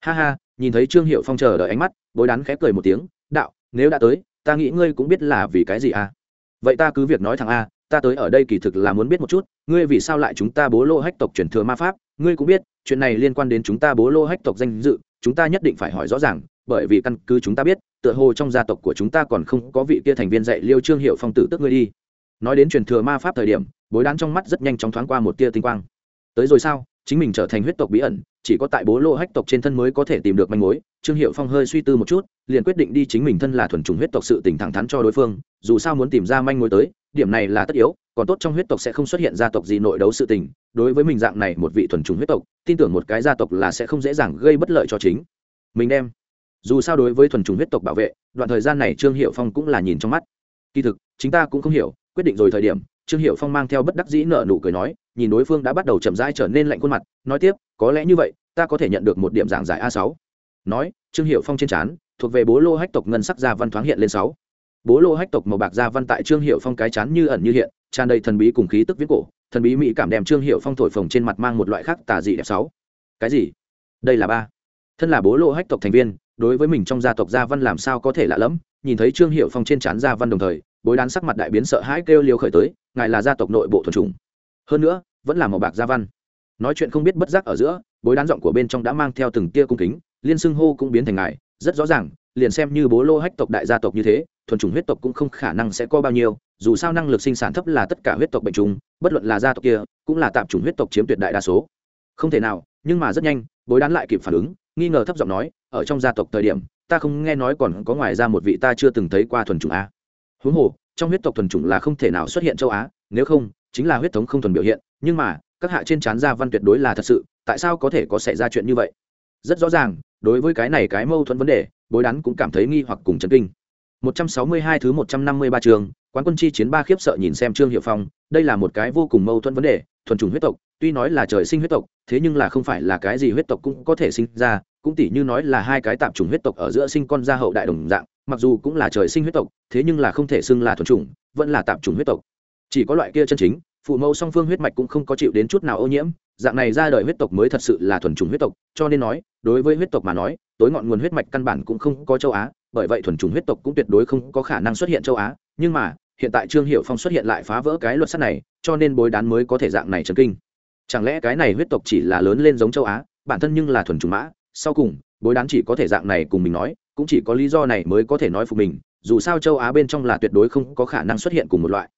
Ha ha, nhìn thấy trương hiệu phong chờ đợi ánh mắt bối đán khẽ cười một tiếng, đạo, nếu đã tới ta nghĩ ngươi cũng biết là vì cái gì à? Vậy ta cứ việc nói thằng a, ta tới ở đây kỳ thực là muốn biết một chút, ngươi vì sao lại chúng ta bố lô hách tộc truyền thừa ma pháp? Ngươi cũng biết, chuyện này liên quan đến chúng ta bố lô hách tộc danh dự, chúng ta nhất định phải hỏi rõ ràng, bởi vì căn cứ chúng ta biết, tựa hồ trong gia tộc của chúng ta còn không có vị kia thành viên dạy liêu trương hiệu phong tử tức ngươi đi. Nói đến truyền thừa ma pháp thời điểm, bối đán trong mắt rất nhanh chóng thoáng qua một tia tinh quang. Tới rồi sao? Chính mình trở thành huyết tộc bí ẩn chỉ có tại bố lô hách tộc trên thân mới có thể tìm được manh mối. Trương hiệu phong hơi suy tư một chút, liền quyết định đi chính mình thân là thuần trùng huyết tộc sự tình thẳng thắn cho đối phương, dù sao muốn tìm ra manh mối tới, điểm này là tất yếu, còn tốt trong huyết tộc sẽ không xuất hiện gia tộc gì nội đấu sự tình. Đối với mình dạng này một vị thuần trùng huyết tộc, tin tưởng một cái gia tộc là sẽ không dễ dàng gây bất lợi cho chính mình đem. Dù sao đối với thuần trùng huyết tộc bảo vệ, đoạn thời gian này trương hiệu phong cũng là nhìn trong mắt. Kỳ thực, chính ta cũng không hiểu, quyết định rồi thời điểm, trương hiệu phong mang theo bất đắc dĩ nợ nụ cười nói nhìn đối phương đã bắt đầu chậm rãi trở nên lạnh khuôn mặt, nói tiếp, có lẽ như vậy, ta có thể nhận được một điểm giảng giải a sáu. Nói, trương hiệu phong trên trán, thuộc về bố lô hách tộc ngân sắc gia văn thoáng hiện lên sáu. Bố lô hách tộc màu bạc gia văn tại trương hiệu phong cái chán như ẩn như hiện, tràn đầy thần bí cùng khí tức viễn cổ, thần bí mỹ cảm đem trương hiệu phong thổi phồng trên mặt mang một loại khác tà dị đẹp sáu. Cái gì? Đây là ba. Thân là bố lô hách tộc thành viên, đối với mình trong gia tộc gia văn làm sao có thể lạ lẫm? Nhìn thấy trương hiệu phong trên trán gia văn đồng thời, bối đán sắc mặt đại biến sợ hãi kêu liều khởi tới, ngài là gia tộc nội bộ thuần chủng hơn nữa, vẫn là màu bạc gia văn. Nói chuyện không biết bất giác ở giữa, bối đán giọng của bên trong đã mang theo từng tia cung kính, liên xưng hô cũng biến thành ngài, rất rõ ràng, liền xem như bố lô hách tộc đại gia tộc như thế, thuần chủng huyết tộc cũng không khả năng sẽ có bao nhiêu, dù sao năng lực sinh sản thấp là tất cả huyết tộc bệnh trùng bất luận là gia tộc kia, cũng là tạm chủng huyết tộc chiếm tuyệt đại đa số. Không thể nào, nhưng mà rất nhanh, bối đán lại kịp phản ứng, nghi ngờ thấp giọng nói, ở trong gia tộc thời điểm, ta không nghe nói còn có ngoài ra một vị ta chưa từng thấy qua thuần chủng a. Huống hồ, trong huyết tộc thuần chủng là không thể nào xuất hiện châu á, nếu không chính là huyết thống không thuần biểu hiện nhưng mà các hạ trên trán gia văn tuyệt đối là thật sự tại sao có thể có xảy ra chuyện như vậy rất rõ ràng đối với cái này cái mâu thuẫn vấn đề bối đắn cũng cảm thấy nghi hoặc cùng chấn kinh 162 thứ 153 trường, quán quân chi chiến ba khiếp sợ nhìn xem Trương Hiểu Phong, đây là một cái vô cùng mâu thuẫn vấn đề, thuần chủng huyết tộc, tuy nói là trời sinh huyết tộc, thế nhưng là không phải là cái gì huyết tộc cũng có thể sinh ra, cũng tỉ như nói là hai cái tạp chủng huyết tộc ở giữa sinh con ra hậu đại đồng dạng, mặc dù cũng là trời sinh huyết tộc, thế nhưng là không thể xưng là thuần chủng, vẫn là tạp chủng huyết tộc. Chỉ có loại kia chân chính, phụ mẫu song phương huyết mạch cũng không có chịu đến chút nào ô nhiễm, dạng này ra đời huyết tộc mới thật sự là thuần chủng huyết tộc, cho nên nói, đối với huyết tộc mà nói, tối ngọn nguồn huyết mạch căn bản cũng không có châu Á, bởi vậy thuần chủng huyết tộc cũng tuyệt đối không có khả năng xuất hiện châu Á, nhưng mà, hiện tại Trương Hiểu Phong xuất hiện lại phá vỡ cái luật sắt này, cho nên bối đán mới có thể dạng này chấn kinh. Chẳng lẽ cái này huyết tộc chỉ là lớn lên giống châu Á, bản thân nhưng là thuần chủng mã, sau cùng, bối đán chỉ có thể dạng này cùng mình nói, cũng chỉ có lý do này mới có thể nói phục mình, dù sao châu Á bên trong là tuyệt đối không có khả năng xuất hiện cùng một loại.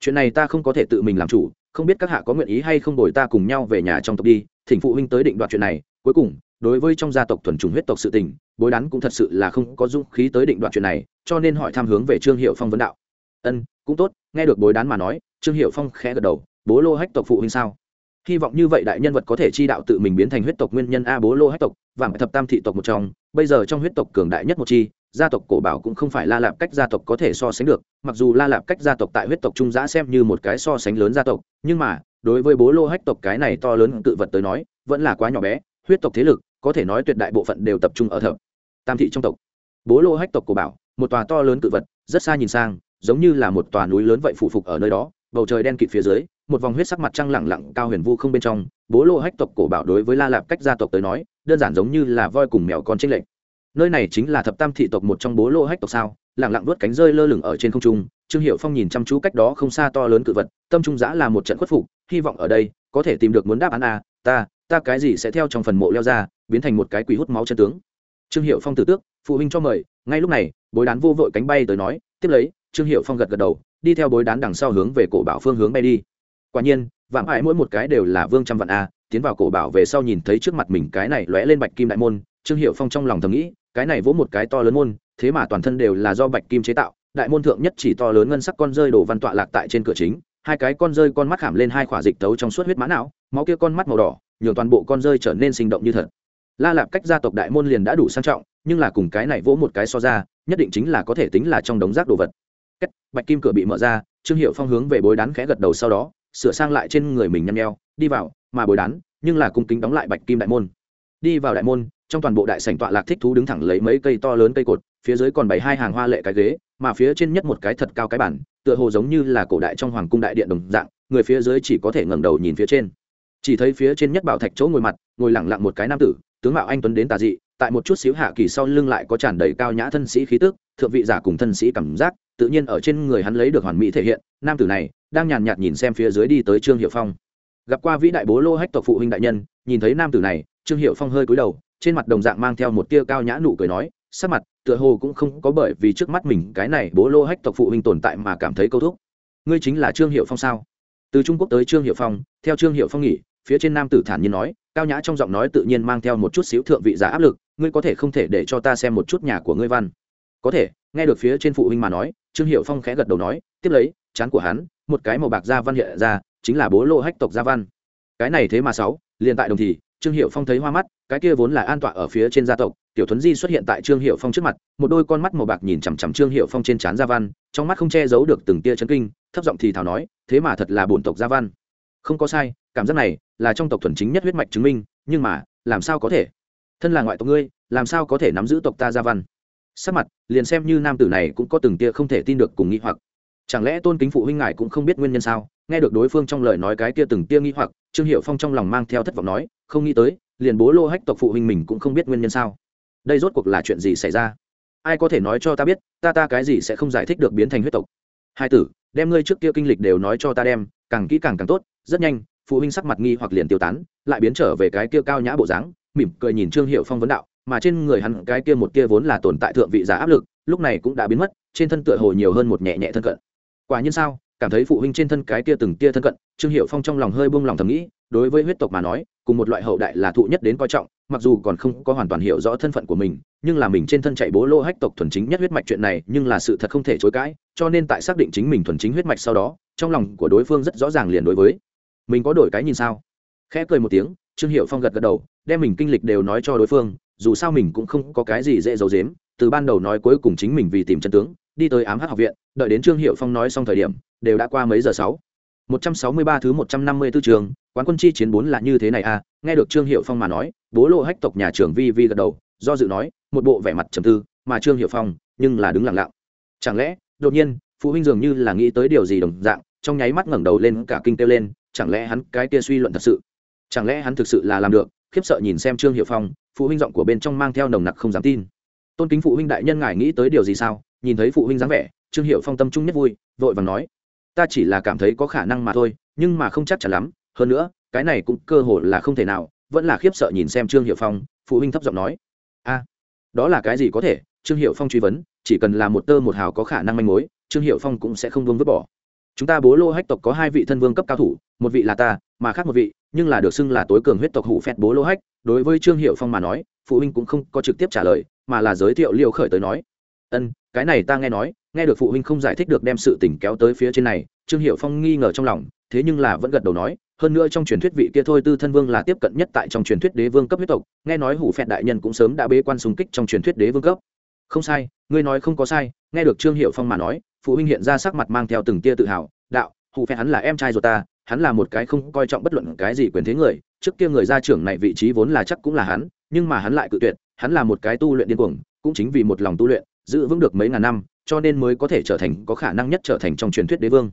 Chuyện này ta không có thể tự mình làm chủ, không biết các hạ có nguyện ý hay không đổi ta cùng nhau về nhà trong tộc đi, thỉnh phụ huynh tới định đoạt chuyện này, cuối cùng, đối với trong gia tộc thuần chủng huyết tộc sự tình, bối đán cũng thật sự là không có dũng khí tới định đoạt chuyện này cho nên hỏi tham hướng về trương hiệu phong vấn đạo. Ân cũng tốt nghe được bối đán mà nói trương hiệu phong khẽ gật đầu bố lô hách tộc phụ huynh sao? Hy vọng như vậy đại nhân vật có thể chi đạo tự mình biến thành huyết tộc nguyên nhân a bố lô hách tộc và thập tam thị tộc một trong bây giờ trong huyết tộc cường đại nhất một chi gia tộc cổ bảo cũng không phải la lạp cách gia tộc có thể so sánh được, mặc dù la lạp cách gia tộc tại huyết tộc trung giã xem như một cái so sánh lớn gia tộc, nhưng mà, đối với bố lô hách tộc cái này to lớn tự vật tới nói, vẫn là quá nhỏ bé, huyết tộc thế lực, có thể nói tuyệt đại bộ phận đều tập trung ở thập, tam thị trong tộc. Bố lô hách tộc cổ bảo, một tòa to lớn cự vật, rất xa nhìn sang, giống như là một tòa núi lớn vậy phủ phục ở nơi đó, bầu trời đen kịt phía dưới, một vòng huyết sắc mặt trăng lẳng lặng cao huyền vu không bên trong, bố lô hách tộc cổ bảo đối với la lạp cách gia tộc tới nói, đơn giản giống như là voi cùng mèo con trinh lệnh nơi này chính là thập tam thị tộc một trong bố lô hách tộc sao? Lẳng lặng vớt cánh rơi lơ lửng ở trên không trung trương hiệu phong nhìn chăm chú cách đó không xa to lớn cự vật tâm trung giã là một trận khuất phục hy vọng ở đây có thể tìm được muốn đáp án a à, ta ta cái gì sẽ theo trong phần mộ leo ra biến thành một cái quỷ hút máu chân tướng. Trương hiệu phong tử tước phụ huynh cho mời ngay lúc này bối đán vô vội cánh bay tới nói tiếp lấy trương hiệu phong gật gật đầu đi theo bối đán đằng sau hướng về cổ bảo phương hướng bay đi. Quả nhiên vạm hại mỗi một cái đều là vương trăm vạn a tiến vào cổ bảo về sau nhìn thấy trước mặt mình cái này lóe lên bạch kim đại môn trương hiệu phong trong lòng thầm nghĩ cái này vỗ một cái to lớn môn, thế mà toàn thân đều là do bạch kim chế tạo, đại môn thượng nhất chỉ to lớn ngân sắc con rơi đổ văn tọa lạc tại trên cửa chính, hai cái con rơi con mắt khảm lên hai khỏa dịch tấu trong suốt huyết mã não, máu kia con mắt màu đỏ, nhường toàn bộ con rơi trở nên sinh động như thật. La lạp cách gia tộc đại môn liền đã đủ sang trọng, nhưng là cùng cái này vỗ một cái so ra, nhất định chính là có thể tính là trong đống rác đồ vật. Cách, bạch kim cửa bị mở ra, trương hiệu phong hướng về bối đán khẽ gật đầu sau đó, sửa sang lại trên người mình nhăn nheo, đi vào, mà bối đán, nhưng là cung kính đóng lại bạch kim đại môn. Đi vào đại môn trong toàn bộ đại sảnh tọa lạc thích thú đứng thẳng lấy mấy cây to lớn cây cột, phía dưới còn bày hai hàng hoa lệ cái ghế, mà phía trên nhất một cái thật cao cái bản tựa hồ giống như là cổ đại trong hoàng cung đại điện đồng dạng, người phía dưới chỉ có thể ngẩng đầu nhìn phía trên. Chỉ thấy phía trên nhất bảo thạch chỗ ngồi mặt, ngồi lẳng lặng một cái nam tử, tướng mạo anh tuấn đến tà dị, tại một chút xíu hạ kỳ sau lưng lại có tràn đầy cao nhã thân sĩ khí tức, thượng vị giả cùng thân sĩ cảm giác, tự nhiên ở trên người hắn lấy được hoàn mỹ thể hiện, nam tử này đang nhàn nhạt nhìn xem phía dưới đi tới trương hiệu phong. Gặp qua vĩ đại bố lô hách tộc phụ huynh đại nhân, nhìn thấy nam tử này, trương hiệu phong hơi cúi đầu trên mặt đồng dạng mang theo một tia cao nhã nụ cười nói, sắc mặt, tựa hồ cũng không có bởi vì trước mắt mình cái này bố lô hách tộc phụ huynh tồn tại mà cảm thấy câu thúc. Ngươi chính là trương hiệu phong sao? Từ trung quốc tới trương hiệu phong, theo trương hiệu phong nghỉ, phía trên nam tử thản nhiên nói, cao nhã trong giọng nói tự nhiên mang theo một chút xíu thượng vị giả áp lực, ngươi có thể không thể để cho ta xem một chút nhà của ngươi văn. Có thể, nghe được phía trên phụ huynh mà nói, trương hiệu phong khẽ gật đầu nói, tiếp lấy, chán của hắn, một cái màu bạc da văn hiện ra, chính là bố lô hách tộc gia văn. Cái này thế mà sáu, liền tại đồng thì trương hiệu phong thấy hoa mắt, cái kia vốn là an tọa ở phía trên gia tộc, tiểu thuấn di xuất hiện tại trương hiệu phong trước mặt, một đôi con mắt màu bạc nhìn chằm chằm trương hiệu phong trên trán gia văn, trong mắt không che giấu được từng tia chấn kinh, thấp giọng thì thào nói, thế mà thật là bổn tộc gia văn. Không có sai, cảm giác này là trong tộc thuần chính nhất huyết mạch chứng minh, nhưng mà, làm sao có thể? Thân là ngoại tộc ngươi, làm sao có thể nắm giữ tộc ta gia văn? Sắc mặt, liền xem như nam tử này cũng có từng tia không thể tin được cùng nghĩ hoặc. Chẳng lẽ tôn kính phụ huynh ngài cũng không biết nguyên nhân sao? Nghe được đối phương trong lời nói cái kia từng tia nghi hoặc, trương hiệu phong trong lòng mang theo thất vọng nói, không nghĩ tới, liền bố lô hách tộc phụ huynh mình cũng không biết nguyên nhân sao. Đây rốt cuộc là chuyện gì xảy ra? Ai có thể nói cho ta biết, ta ta cái gì sẽ không giải thích được biến thành huyết tộc? Hai tử, đem ngươi trước kia kinh lịch đều nói cho ta đem, càng kỹ càng càng tốt, rất nhanh, phụ huynh sắc mặt nghi hoặc liền tiêu tán, lại biến trở về cái kia cao nhã bộ dáng, mỉm cười nhìn trương hiệu phong vấn đạo, mà trên người hắn cái kia một kia vốn là tồn tại thượng vị giả áp lực, lúc này cũng đã biến mất, trên thân tựa hồ nhiều hơn một nhẹ nhẹ thân cận. Quả nhiên sao? Cảm thấy phụ huynh trên thân cái kia từng tia thân cận, trương hiệu phong trong lòng hơi buông lòng thầm nghĩ, đối với huyết tộc mà nói, cùng một loại hậu đại là thụ nhất đến coi trọng, mặc dù còn không có hoàn toàn hiểu rõ thân phận của mình, nhưng là mình trên thân chạy bố lô hách tộc thuần chính nhất huyết mạch chuyện này, nhưng là sự thật không thể chối cãi, cho nên tại xác định chính mình thuần chính huyết mạch sau đó, trong lòng của đối phương rất rõ ràng liền đối với mình có đổi cái nhìn sao. Khẽ cười một tiếng, trương hiệu phong gật gật đầu, đem mình kinh lịch đều nói cho đối phương, dù sao mình cũng không có cái gì dễ giấu dếm từ ban đầu nói cuối cùng chính mình vì tìm chân tướng, đi tới ám hát học viện, đợi đến trương hiệu phong nói xong thời điểm đều đã qua mấy giờ sáu? Một trăm sáu mươi ba thứ một trăm năm mươi 154 trường, quán quân chi chiến bốn là như thế này à? Nghe được trương hiệu phong mà nói, bố lộ hách tộc nhà trưởng vi vi gật đầu, do dự nói, một bộ vẻ mặt trầm tư, mà trương hiệu phong, nhưng là đứng lặng lặng. Chẳng lẽ, đột nhiên, phụ huynh dường như là nghĩ tới điều gì đồng dạng, trong nháy mắt ngẩng đầu lên cả kinh kêu lên, chẳng lẽ hắn cái kia suy luận thật sự? Chẳng lẽ hắn thực sự là làm được? Khiếp sợ nhìn xem trương hiệu phong, phụ huynh giọng của bên trong mang theo nồng nặc không dám tin. Tôn kính phụ huynh đại nhân ngài nghĩ tới điều gì sao? Nhìn thấy phụ huynh dáng vẻ, trương hiệu phong tâm trung nhất vui, vội vàng nói ta chỉ là cảm thấy có khả năng mà thôi, nhưng mà không chắc chắn lắm. Hơn nữa, cái này cũng cơ hội là không thể nào, vẫn là khiếp sợ nhìn xem trương hiệu phong, phụ huynh thấp giọng nói. A, đó là cái gì có thể? Trương hiệu phong truy vấn, chỉ cần là một tơ một hào có khả năng manh mối, trương hiệu phong cũng sẽ không vương vứt bỏ. Chúng ta bố lô hách tộc có hai vị thân vương cấp cao thủ, một vị là ta, mà khác một vị, nhưng là được xưng là tối cường huyết tộc hủ phẹt bố lô hách. Đối với trương hiệu phong mà nói, phụ huynh cũng không có trực tiếp trả lời, mà là giới thiệu liêu khởi tới nói. Ân, cái này ta nghe nói nghe được phụ huynh không giải thích được đem sự tình kéo tới phía trên này, trương hiệu phong nghi ngờ trong lòng, thế nhưng là vẫn gật đầu nói, hơn nữa trong truyền thuyết vị kia thôi tư thân vương là tiếp cận nhất tại trong truyền thuyết đế vương cấp huyết tộc, nghe nói hủ phẹt đại nhân cũng sớm đã bế quan xung kích trong truyền thuyết đế vương cấp. Không sai, ngươi nói không có sai, nghe được trương hiệu phong mà nói, phụ huynh hiện ra sắc mặt mang theo từng tia tự hào, đạo, hủ phẹt hắn là em trai rồi ta, hắn là một cái không coi trọng bất luận cái gì quyền thế người, trước kia người gia trưởng này vị trí vốn là chắc cũng là hắn, nhưng mà hắn lại cự tuyệt, hắn là một cái tu luyện điên cuồng, cũng chính vì một lòng tu luyện giữ vững được mấy ngàn năm, cho nên mới có thể trở thành, có khả năng nhất trở thành trong truyền thuyết đế vương.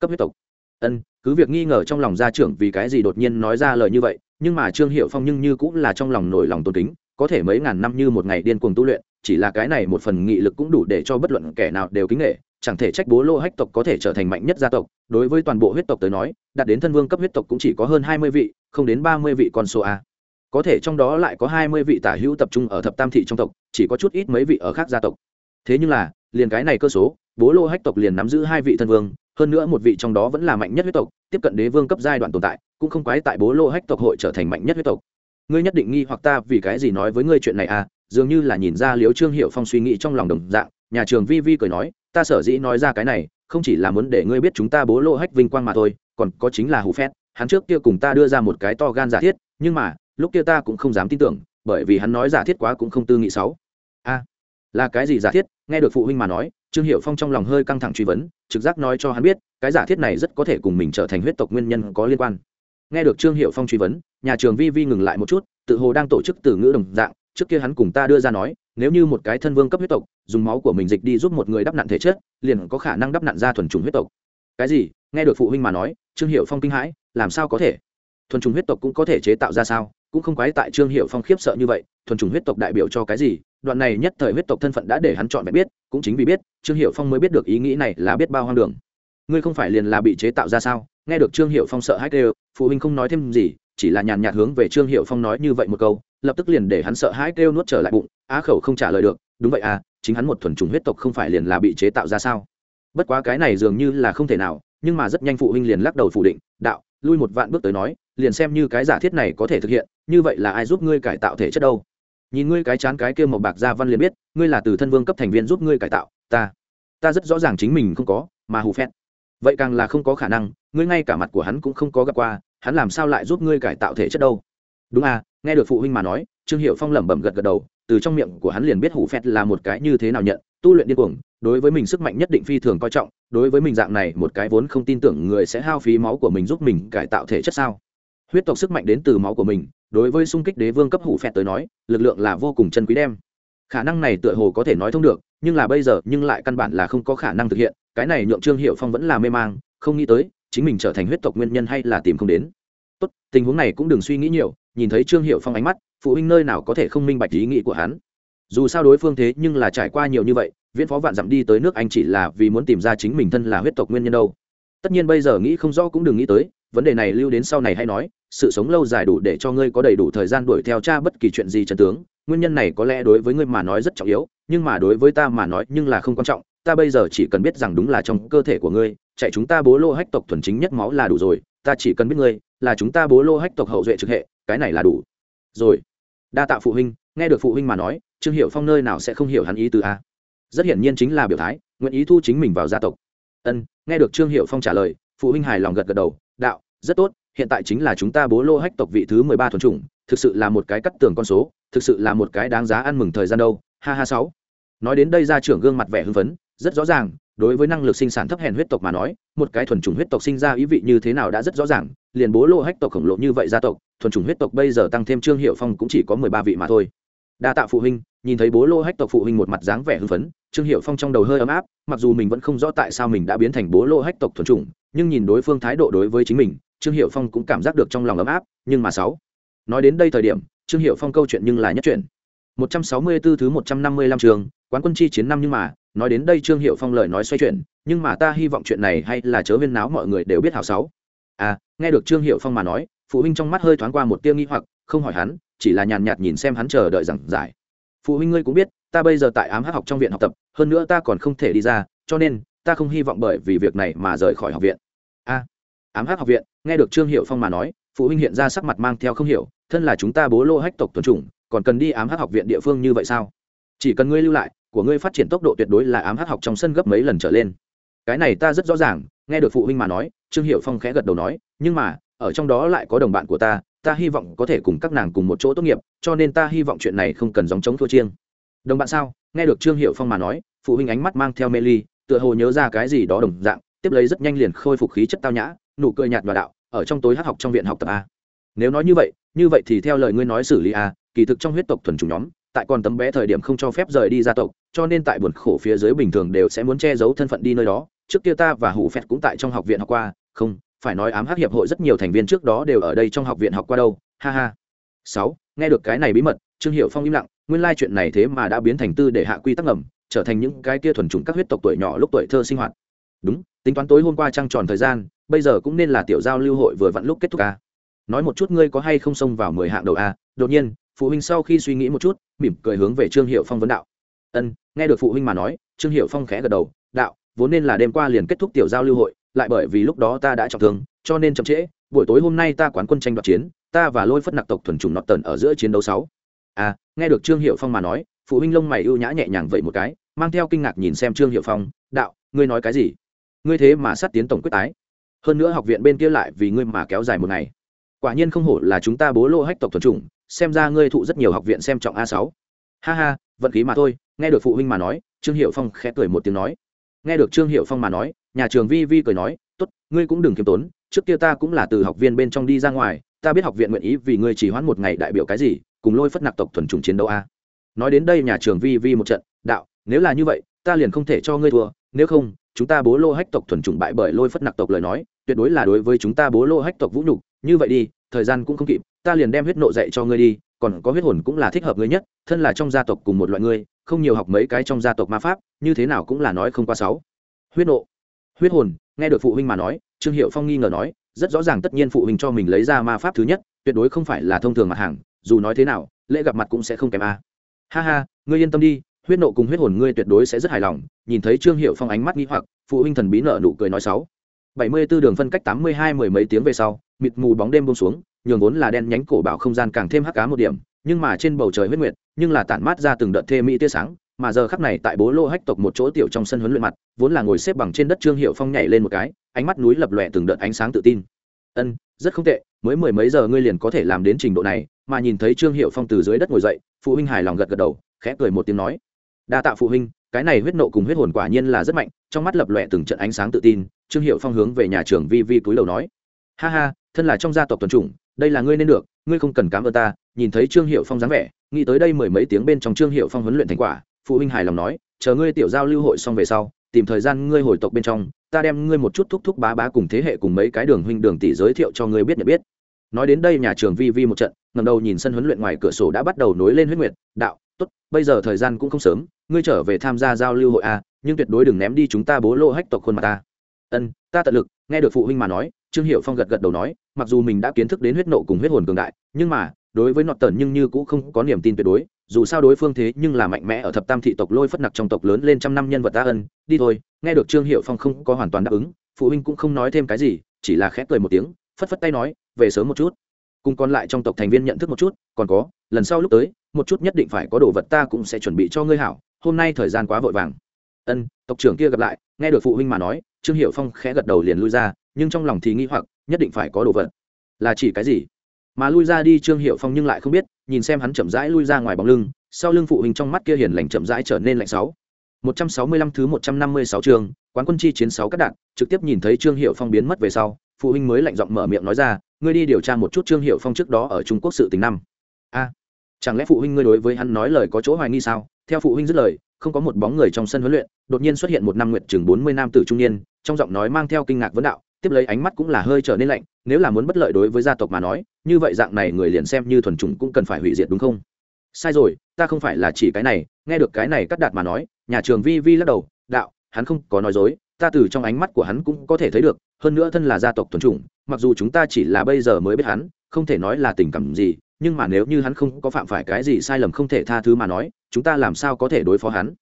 Cấp huyết tộc. Ân, cứ việc nghi ngờ trong lòng gia trưởng vì cái gì đột nhiên nói ra lời như vậy, nhưng mà trương hiệu phong nhưng như cũng là trong lòng nổi lòng tôn kính, có thể mấy ngàn năm như một ngày điên cuồng tu luyện, chỉ là cái này một phần nghị lực cũng đủ để cho bất luận kẻ nào đều kính nghệ chẳng thể trách bố lô hách tộc có thể trở thành mạnh nhất gia tộc. Đối với toàn bộ huyết tộc tới nói, đạt đến thân vương cấp huyết tộc cũng chỉ có hơn hai mươi vị, không đến ba mươi vị con số a. Có thể trong đó lại có hai mươi vị tả hữu tập trung ở thập tam thị trong tộc, chỉ có chút ít mấy vị ở khác gia tộc thế nhưng là, liền cái này cơ số, bố lô hách tộc liền nắm giữ hai vị thân vương, hơn nữa một vị trong đó vẫn là mạnh nhất huyết tộc, tiếp cận đế vương cấp giai đoạn tồn tại, cũng không quái tại bố lô hách tộc hội trở thành mạnh nhất huyết tộc. Ngươi nhất định nghi hoặc ta vì cái gì nói với ngươi chuyện này à? Dường như là nhìn ra liếu trương hiệu phong suy nghĩ trong lòng đồng dạng, nhà trường vi vi cười nói, ta sở dĩ nói ra cái này, không chỉ là muốn để ngươi biết chúng ta bố lô hách vinh quang mà thôi, còn có chính là hù phét, hắn trước kia cùng ta đưa ra một cái to gan giả thiết, nhưng mà, lúc kia ta cũng không dám tin tưởng, bởi vì hắn nói giả thiết quá cũng không tư nghị sáu a à, là cái gì giả thiết? Nghe được phụ huynh mà nói, trương hiệu phong trong lòng hơi căng thẳng truy vấn, trực giác nói cho hắn biết, cái giả thiết này rất có thể cùng mình trở thành huyết tộc nguyên nhân có liên quan. Nghe được trương hiệu phong truy vấn, nhà trường vi vi ngừng lại một chút, tự hồ đang tổ chức từ ngữ đồng dạng, trước kia hắn cùng ta đưa ra nói, nếu như một cái thân vương cấp huyết tộc, dùng máu của mình dịch đi giúp một người đắp nặn thể chất, liền có khả năng đắp nặn ra thuần trùng huyết tộc. Cái gì? Nghe được phụ huynh mà nói, trương hiệu phong kinh hãi, làm sao có thể? Thuần trùng huyết tộc cũng có thể chế tạo ra sao? Cũng không quái tại trương hiệu phong khiếp sợ như vậy, thuần trùng huyết tộc đại biểu cho cái gì? Đoạn này nhất thời huyết tộc thân phận đã để hắn chọn mẹ biết, cũng chính vì biết, trương hiệu phong mới biết được ý nghĩ này là biết bao hoang đường. Ngươi không phải liền là bị chế tạo ra sao? Nghe được trương hiệu phong sợ hãi kêu, phụ huynh không nói thêm gì, chỉ là nhàn nhạt hướng về trương hiệu phong nói như vậy một câu, lập tức liền để hắn sợ hãi kêu nuốt trở lại bụng, á khẩu không trả lời được, đúng vậy à chính hắn một thuần trùng huyết tộc không phải liền là bị chế tạo ra sao? Bất quá cái này dường như là không thể nào, nhưng mà rất nhanh phụ huynh liền lắc đầu phủ định, đạo, lui một vạn bước tới nói, liền xem như cái giả thiết này có thể thực hiện, như vậy là ai giúp ngươi cải tạo thể chất đâu? Nhìn ngươi cái chán cái kia màu bạc gia văn liền biết, ngươi là từ thân vương cấp thành viên giúp ngươi cải tạo, ta ta rất rõ ràng chính mình không có, mà hù phét vậy càng là không có khả năng, ngươi ngay cả mặt của hắn cũng không có gặp qua, hắn làm sao lại giúp ngươi cải tạo thể chất đâu? Đúng à nghe được phụ huynh mà nói, trương hiệu phong lẩm bẩm gật gật đầu, từ trong miệng của hắn liền biết hủ phét là một cái như thế nào nhận, tu luyện điên cuồng, đối với mình sức mạnh nhất định phi thường coi trọng, đối với mình dạng này một cái vốn không tin tưởng người sẽ hao phí máu của mình giúp mình cải tạo thể chất sao? Huyết tộc sức mạnh đến từ máu của mình, đối với xung kích đế vương cấp hủ phẹt tới nói, lực lượng là vô cùng chân quý đem. Khả năng này tựa hồ có thể nói thông được, nhưng là bây giờ, nhưng lại căn bản là không có khả năng thực hiện, cái này nhượng trương hiệu phong vẫn là mê mang, không nghĩ tới, chính mình trở thành huyết tộc nguyên nhân hay là tìm không đến. Tốt, tình huống này cũng đừng suy nghĩ nhiều, nhìn thấy trương hiệu phong ánh mắt, phụ huynh nơi nào có thể không minh bạch ý nghĩ của hắn. Dù sao đối phương thế nhưng là trải qua nhiều như vậy, viễn phó vạn dặm đi tới nước anh chỉ là vì muốn tìm ra chính mình thân là huyết tộc nguyên nhân đâu. Tất nhiên bây giờ nghĩ không rõ cũng đừng nghĩ tới, vấn đề này lưu đến sau này hay nói sự sống lâu dài đủ để cho ngươi có đầy đủ thời gian đuổi theo cha bất kỳ chuyện gì trần tướng. Nguyên nhân này có lẽ đối với ngươi mà nói rất trọng yếu, nhưng mà đối với ta mà nói nhưng là không quan trọng. Ta bây giờ chỉ cần biết rằng đúng là trong cơ thể của ngươi, chạy chúng ta bố lô hách tộc thuần chính nhất máu là đủ rồi, ta chỉ cần biết ngươi, là chúng ta bố lô hách tộc hậu duệ trực hệ, cái này là đủ. Rồi, đa tạ phụ huynh, nghe được phụ huynh mà nói, trương hiệu phong nơi nào sẽ không hiểu hắn ý từ a? Rất hiển nhiên chính là biểu thái, nguyện ý thu chính mình vào gia tộc. Ân, nghe được trương hiệu phong trả lời, phụ huynh hài lòng gật gật đầu, đạo, rất tốt hiện tại chính là chúng ta bố lô hách tộc vị thứ mười ba thuần chủng, thực sự là một cái cắt tường con số, thực sự là một cái đáng giá ăn mừng thời gian đâu. Ha ha sáu. Nói đến đây ra trưởng gương mặt vẻ hưng phấn, rất rõ ràng, đối với năng lực sinh sản thấp hèn huyết tộc mà nói, một cái thuần chủng huyết tộc sinh ra ý vị như thế nào đã rất rõ ràng, liền bố lô hách tộc khổng lồ như vậy gia tộc, thuần chủng huyết tộc bây giờ tăng thêm trương hiệu phong cũng chỉ có mười ba vị mà thôi. Đa tạ phụ huynh, nhìn thấy bố lô hách tộc phụ huynh một mặt dáng vẻ hưng phấn, trương hiệu phong trong đầu hơi ấm áp, mặc dù mình vẫn không rõ tại sao mình đã biến thành bố lô hách tộc thuần chủng, nhưng nhìn đối phương thái độ đối với chính mình trương hiệu phong cũng cảm giác được trong lòng ấm áp, nhưng mà sáu. Nói đến đây thời điểm, trương hiệu phong câu chuyện nhưng là nhất chuyện 164 thứ 155 trường, quán quân chi chiến năm nhưng mà, nói đến đây trương hiệu phong lời nói xoay chuyển, nhưng mà ta hy vọng chuyện này hay là chớ viên náo mọi người đều biết hảo sáu. À nghe được trương hiệu phong mà nói, phụ huynh trong mắt hơi thoáng qua một tia nghi hoặc, không hỏi hắn, chỉ là nhàn nhạt nhìn xem hắn chờ đợi giảng giải. Phụ huynh ngươi cũng biết, ta bây giờ tại ám hắc học trong viện học tập, hơn nữa ta còn không thể đi ra, cho nên, ta không hy vọng bởi vì việc này mà rời khỏi học viện. A ám hát học viện, nghe được trương hiệu phong mà nói, phụ huynh hiện ra sắc mặt mang theo không hiểu, thân là chúng ta bố lô hách tộc tuần chủng, còn cần đi ám hát học viện địa phương như vậy sao? Chỉ cần ngươi lưu lại, của ngươi phát triển tốc độ tuyệt đối là ám hát học trong sân gấp mấy lần trở lên. Cái này ta rất rõ ràng, nghe được phụ huynh mà nói, trương hiệu phong khẽ gật đầu nói, nhưng mà, ở trong đó lại có đồng bạn của ta ta hy vọng có thể cùng các nàng cùng một chỗ tốt nghiệp, cho nên ta hy vọng chuyện này không cần dòng chống thua chiêng. Đồng bạn sao? Nghe được trương hiệu phong mà nói, phụ huynh ánh mắt mang theo mê ly, tựa hồ nhớ ra cái gì đó đồng dạng, tiếp lấy rất nhanh liền khôi phục khí chất tao nhã nụ cười nhạt và đạo, ở trong tối hát học trong viện học tập a. Nếu nói như vậy như vậy thì theo lời ngươi nói xử lý a, kỳ thực trong huyết tộc thuần chủng nhóm, tại còn tấm bé thời điểm không cho phép rời đi gia tộc, cho nên tại buồn khổ phía dưới bình thường đều sẽ muốn che giấu thân phận đi nơi đó. Trước kia ta và hủ phẹt cũng tại trong học viện học qua, không, phải nói ám hắc hiệp hội rất nhiều thành viên trước đó đều ở đây trong học viện học qua đâu. Ha ha. Sáu, nghe được cái này bí mật, trương hiệu phong im lặng, nguyên lai chuyện này thế mà đã biến thành tư để hạ quy tắc ngầm, trở thành những cái kia thuần chủng các huyết tộc tuổi nhỏ lúc tuổi thơ sinh hoạt. Đúng, tính toán tối hôm qua trăng tròn thời gian bây giờ cũng nên là tiểu giao lưu hội vừa vặn lúc kết thúc a nói một chút ngươi có hay không xông vào mười hạng đầu a. Đột nhiên, phụ huynh sau khi suy nghĩ một chút, mỉm cười hướng về trương hiệu phong vấn đạo. Ân, nghe được phụ huynh mà nói, trương hiệu phong khẽ gật đầu, đạo, vốn nên là đêm qua liền kết thúc tiểu giao lưu hội, lại bởi vì lúc đó ta đã trọng thương, cho nên chậm trễ, buổi tối hôm nay ta quán quân tranh đoạt chiến, ta và lôi phất nặc tộc thuần trùng nọt tần ở giữa chiến đấu sáu. À nghe được trương hiệu phong mà nói, phụ huynh lông mày ưu nhã nhẹ nhàng vậy một cái, mang theo kinh ngạc nhìn xem trương hiệu phong, đạo, ngươi nói cái gì? Ngươi thế mà sát tiến tổng quyết tái hơn nữa học viện bên kia lại vì ngươi mà kéo dài một ngày. Quả nhiên không hổ là chúng ta bố lô hách tộc thuần chủng, xem ra ngươi thụ rất nhiều học viện xem trọng a sáu. Ha ha, vận khí mà thôi, nghe được phụ huynh mà nói, trương hiệu phong khẽ cười một tiếng nói. Nghe được trương hiệu phong mà nói, nhà trường vi vi cười nói, tốt, ngươi cũng đừng kiếm tốn, trước kia ta cũng là từ học viên bên trong đi ra ngoài, ta biết học viện nguyện ý vì ngươi chỉ hoãn một ngày đại biểu cái gì, cùng lôi phất nạp tộc thuần chủng chiến đấu a. Nói đến đây nhà trường vi vi một trận, đạo, nếu là như vậy, ta liền không thể cho ngươi thua, nếu không chúng ta bố lô hách tộc thuần chủng bại bởi lôi phất nặc tộc lời nói, tuyệt đối là đối với chúng ta bố lô hách tộc vũ nhục. Như vậy đi, thời gian cũng không kịp, ta liền đem huyết nộ dạy cho ngươi đi, còn có huyết hồn cũng là thích hợp ngươi nhất, thân là trong gia tộc cùng một loại ngươi, không nhiều học mấy cái trong gia tộc ma pháp, như thế nào cũng là nói không qua sáu. Huyết nộ, huyết hồn, nghe được phụ huynh mà nói, trương hiệu phong nghi ngờ nói, rất rõ ràng tất nhiên phụ huynh cho mình lấy ra ma pháp thứ nhất, tuyệt đối không phải là thông thường mặt hàng, dù nói thế nào, lễ gặp mặt cũng sẽ không kém a. Ha ha, ngươi yên tâm đi huyết nộ cùng huyết hồn ngươi tuyệt đối sẽ rất hài lòng, nhìn thấy trương hiệu phong ánh mắt nghi hoặc, phụ huynh thần bí nợ nụ cười nói sáu bảy mươi 74 đường phân cách tám mươi hai mười mấy tiếng về sau, mịt mù bóng đêm buông xuống, nhường vốn là đen nhánh cổ bảo không gian càng thêm hắc cá một điểm, nhưng mà trên bầu trời huyết nguyệt, nhưng là tản mát ra từng đợt thê mỹ tia sáng, mà giờ khắc này tại bố lô hách tộc một chỗ tiểu trong sân huấn luyện mặt, vốn là ngồi xếp bằng trên đất trương hiệu phong nhảy lên một cái, ánh mắt núi lập lòe từng đợt ánh sáng tự tin. Ân, rất không tệ, mới mười mấy giờ ngươi liền có thể làm đến trình độ này. Mà nhìn thấy trương hiệu phong từ dưới đất ngồi dậy, phụ huynh hài lòng gật gật đầu, khẽ cười một tiếng nói đa tạ phụ huynh, cái này huyết nộ cùng huyết hồn quả nhiên là rất mạnh, trong mắt lập lòe từng trận ánh sáng tự tin, trương hiệu phong hướng về nhà trường vi vi túi đầu nói. Ha ha, thân là trong gia tộc tuần chủng, đây là ngươi nên được, ngươi không cần cám ơn ta, nhìn thấy trương hiệu phong dáng vẻ, nghĩ tới đây mười mấy tiếng bên trong trương hiệu phong huấn luyện thành quả, phụ huynh hài lòng nói, chờ ngươi tiểu giao lưu hội xong về sau, tìm thời gian ngươi hồi tộc bên trong, ta đem ngươi một chút thúc thúc bá bá cùng thế hệ cùng mấy cái đường huynh đường tỷ giới thiệu cho ngươi biết nhận biết. Nói đến đây nhà trường vi vi một trận ngầm đầu nhìn sân huấn luyện ngoài cửa sổ đã bắt đầu nối lên huyết nguyệt, đạo, tốt, bây giờ thời gian cũng không sớm ngươi trở về tham gia giao lưu hội a nhưng tuyệt đối đừng ném đi chúng ta bố lô hách tộc khuôn mặt ta. Ân, ta tận lực, nghe được phụ huynh mà nói, trương hiệu phong gật gật đầu nói, mặc dù mình đã kiến thức đến huyết nộ cùng huyết hồn cường đại, nhưng mà, đối với nọt tần nhưng như cũng không có niềm tin tuyệt đối, dù sao đối phương thế nhưng là mạnh mẽ ở thập tam thị tộc lôi phất nặc trong tộc lớn lên trăm năm nhân vật ta ân, đi thôi, nghe được trương hiệu phong không có hoàn toàn đáp ứng, phụ huynh cũng không nói thêm cái gì, chỉ là khẽ cười một tiếng, phất phất tay nói, về sớm một chút. Cùng còn lại trong tộc thành viên nhận thức một chút, còn có, lần sau lúc tới, một chút nhất định phải có đồ vật ta cũng sẽ chuẩn bị cho ngươi hảo hôm nay thời gian quá vội vàng. Ân, tộc trưởng kia gặp lại, nghe được phụ huynh mà nói, trương hiệu phong khẽ gật đầu liền lui ra, nhưng trong lòng thì nghĩ hoặc, nhất định phải có đồ vật. Là chỉ cái gì? Mà lui ra đi trương hiệu phong nhưng lại không biết, nhìn xem hắn chậm rãi lui ra ngoài bóng lưng, sau lưng phụ huynh trong mắt kia hiền lành chậm rãi trở nên lạnh sáu. Một trăm sáu mươi lăm thứ một trăm năm mươi sáu trường, quán quân chi chiến sáu các đạn, trực tiếp nhìn thấy trương hiệu phong biến mất về sau, phụ huynh mới lạnh giọng mở miệng nói ra, ngươi đi điều tra một chút trương hiệu phong trước đó ở trung quốc sự tình năm. A chẳng lẽ phụ huynh ngươi đối với hắn nói lời có chỗ hoài nghi sao? Theo phụ huynh dứt lời, không có một bóng người trong sân huấn luyện, đột nhiên xuất hiện một năm nguyện chừng bốn mươi nam tử trung niên, trong giọng nói mang theo kinh ngạc vấn đạo, tiếp lấy ánh mắt cũng là hơi trở nên lạnh, nếu là muốn bất lợi đối với gia tộc mà nói, như vậy dạng này người liền xem như thuần chủng cũng cần phải hủy diệt đúng không? Sai rồi, ta không phải là chỉ cái này, nghe được cái này cắt đạt mà nói, nhà trường vi vi lắc đầu, đạo, hắn không có nói dối, ta từ trong ánh mắt của hắn cũng có thể thấy được, hơn nữa thân là gia tộc thuần chủng, mặc dù chúng ta chỉ là bây giờ mới biết hắn, không thể nói là tình cảm gì nhưng mà nếu như hắn không có phạm phải cái gì sai lầm không thể tha thứ mà nói, chúng ta làm sao có thể đối phó hắn?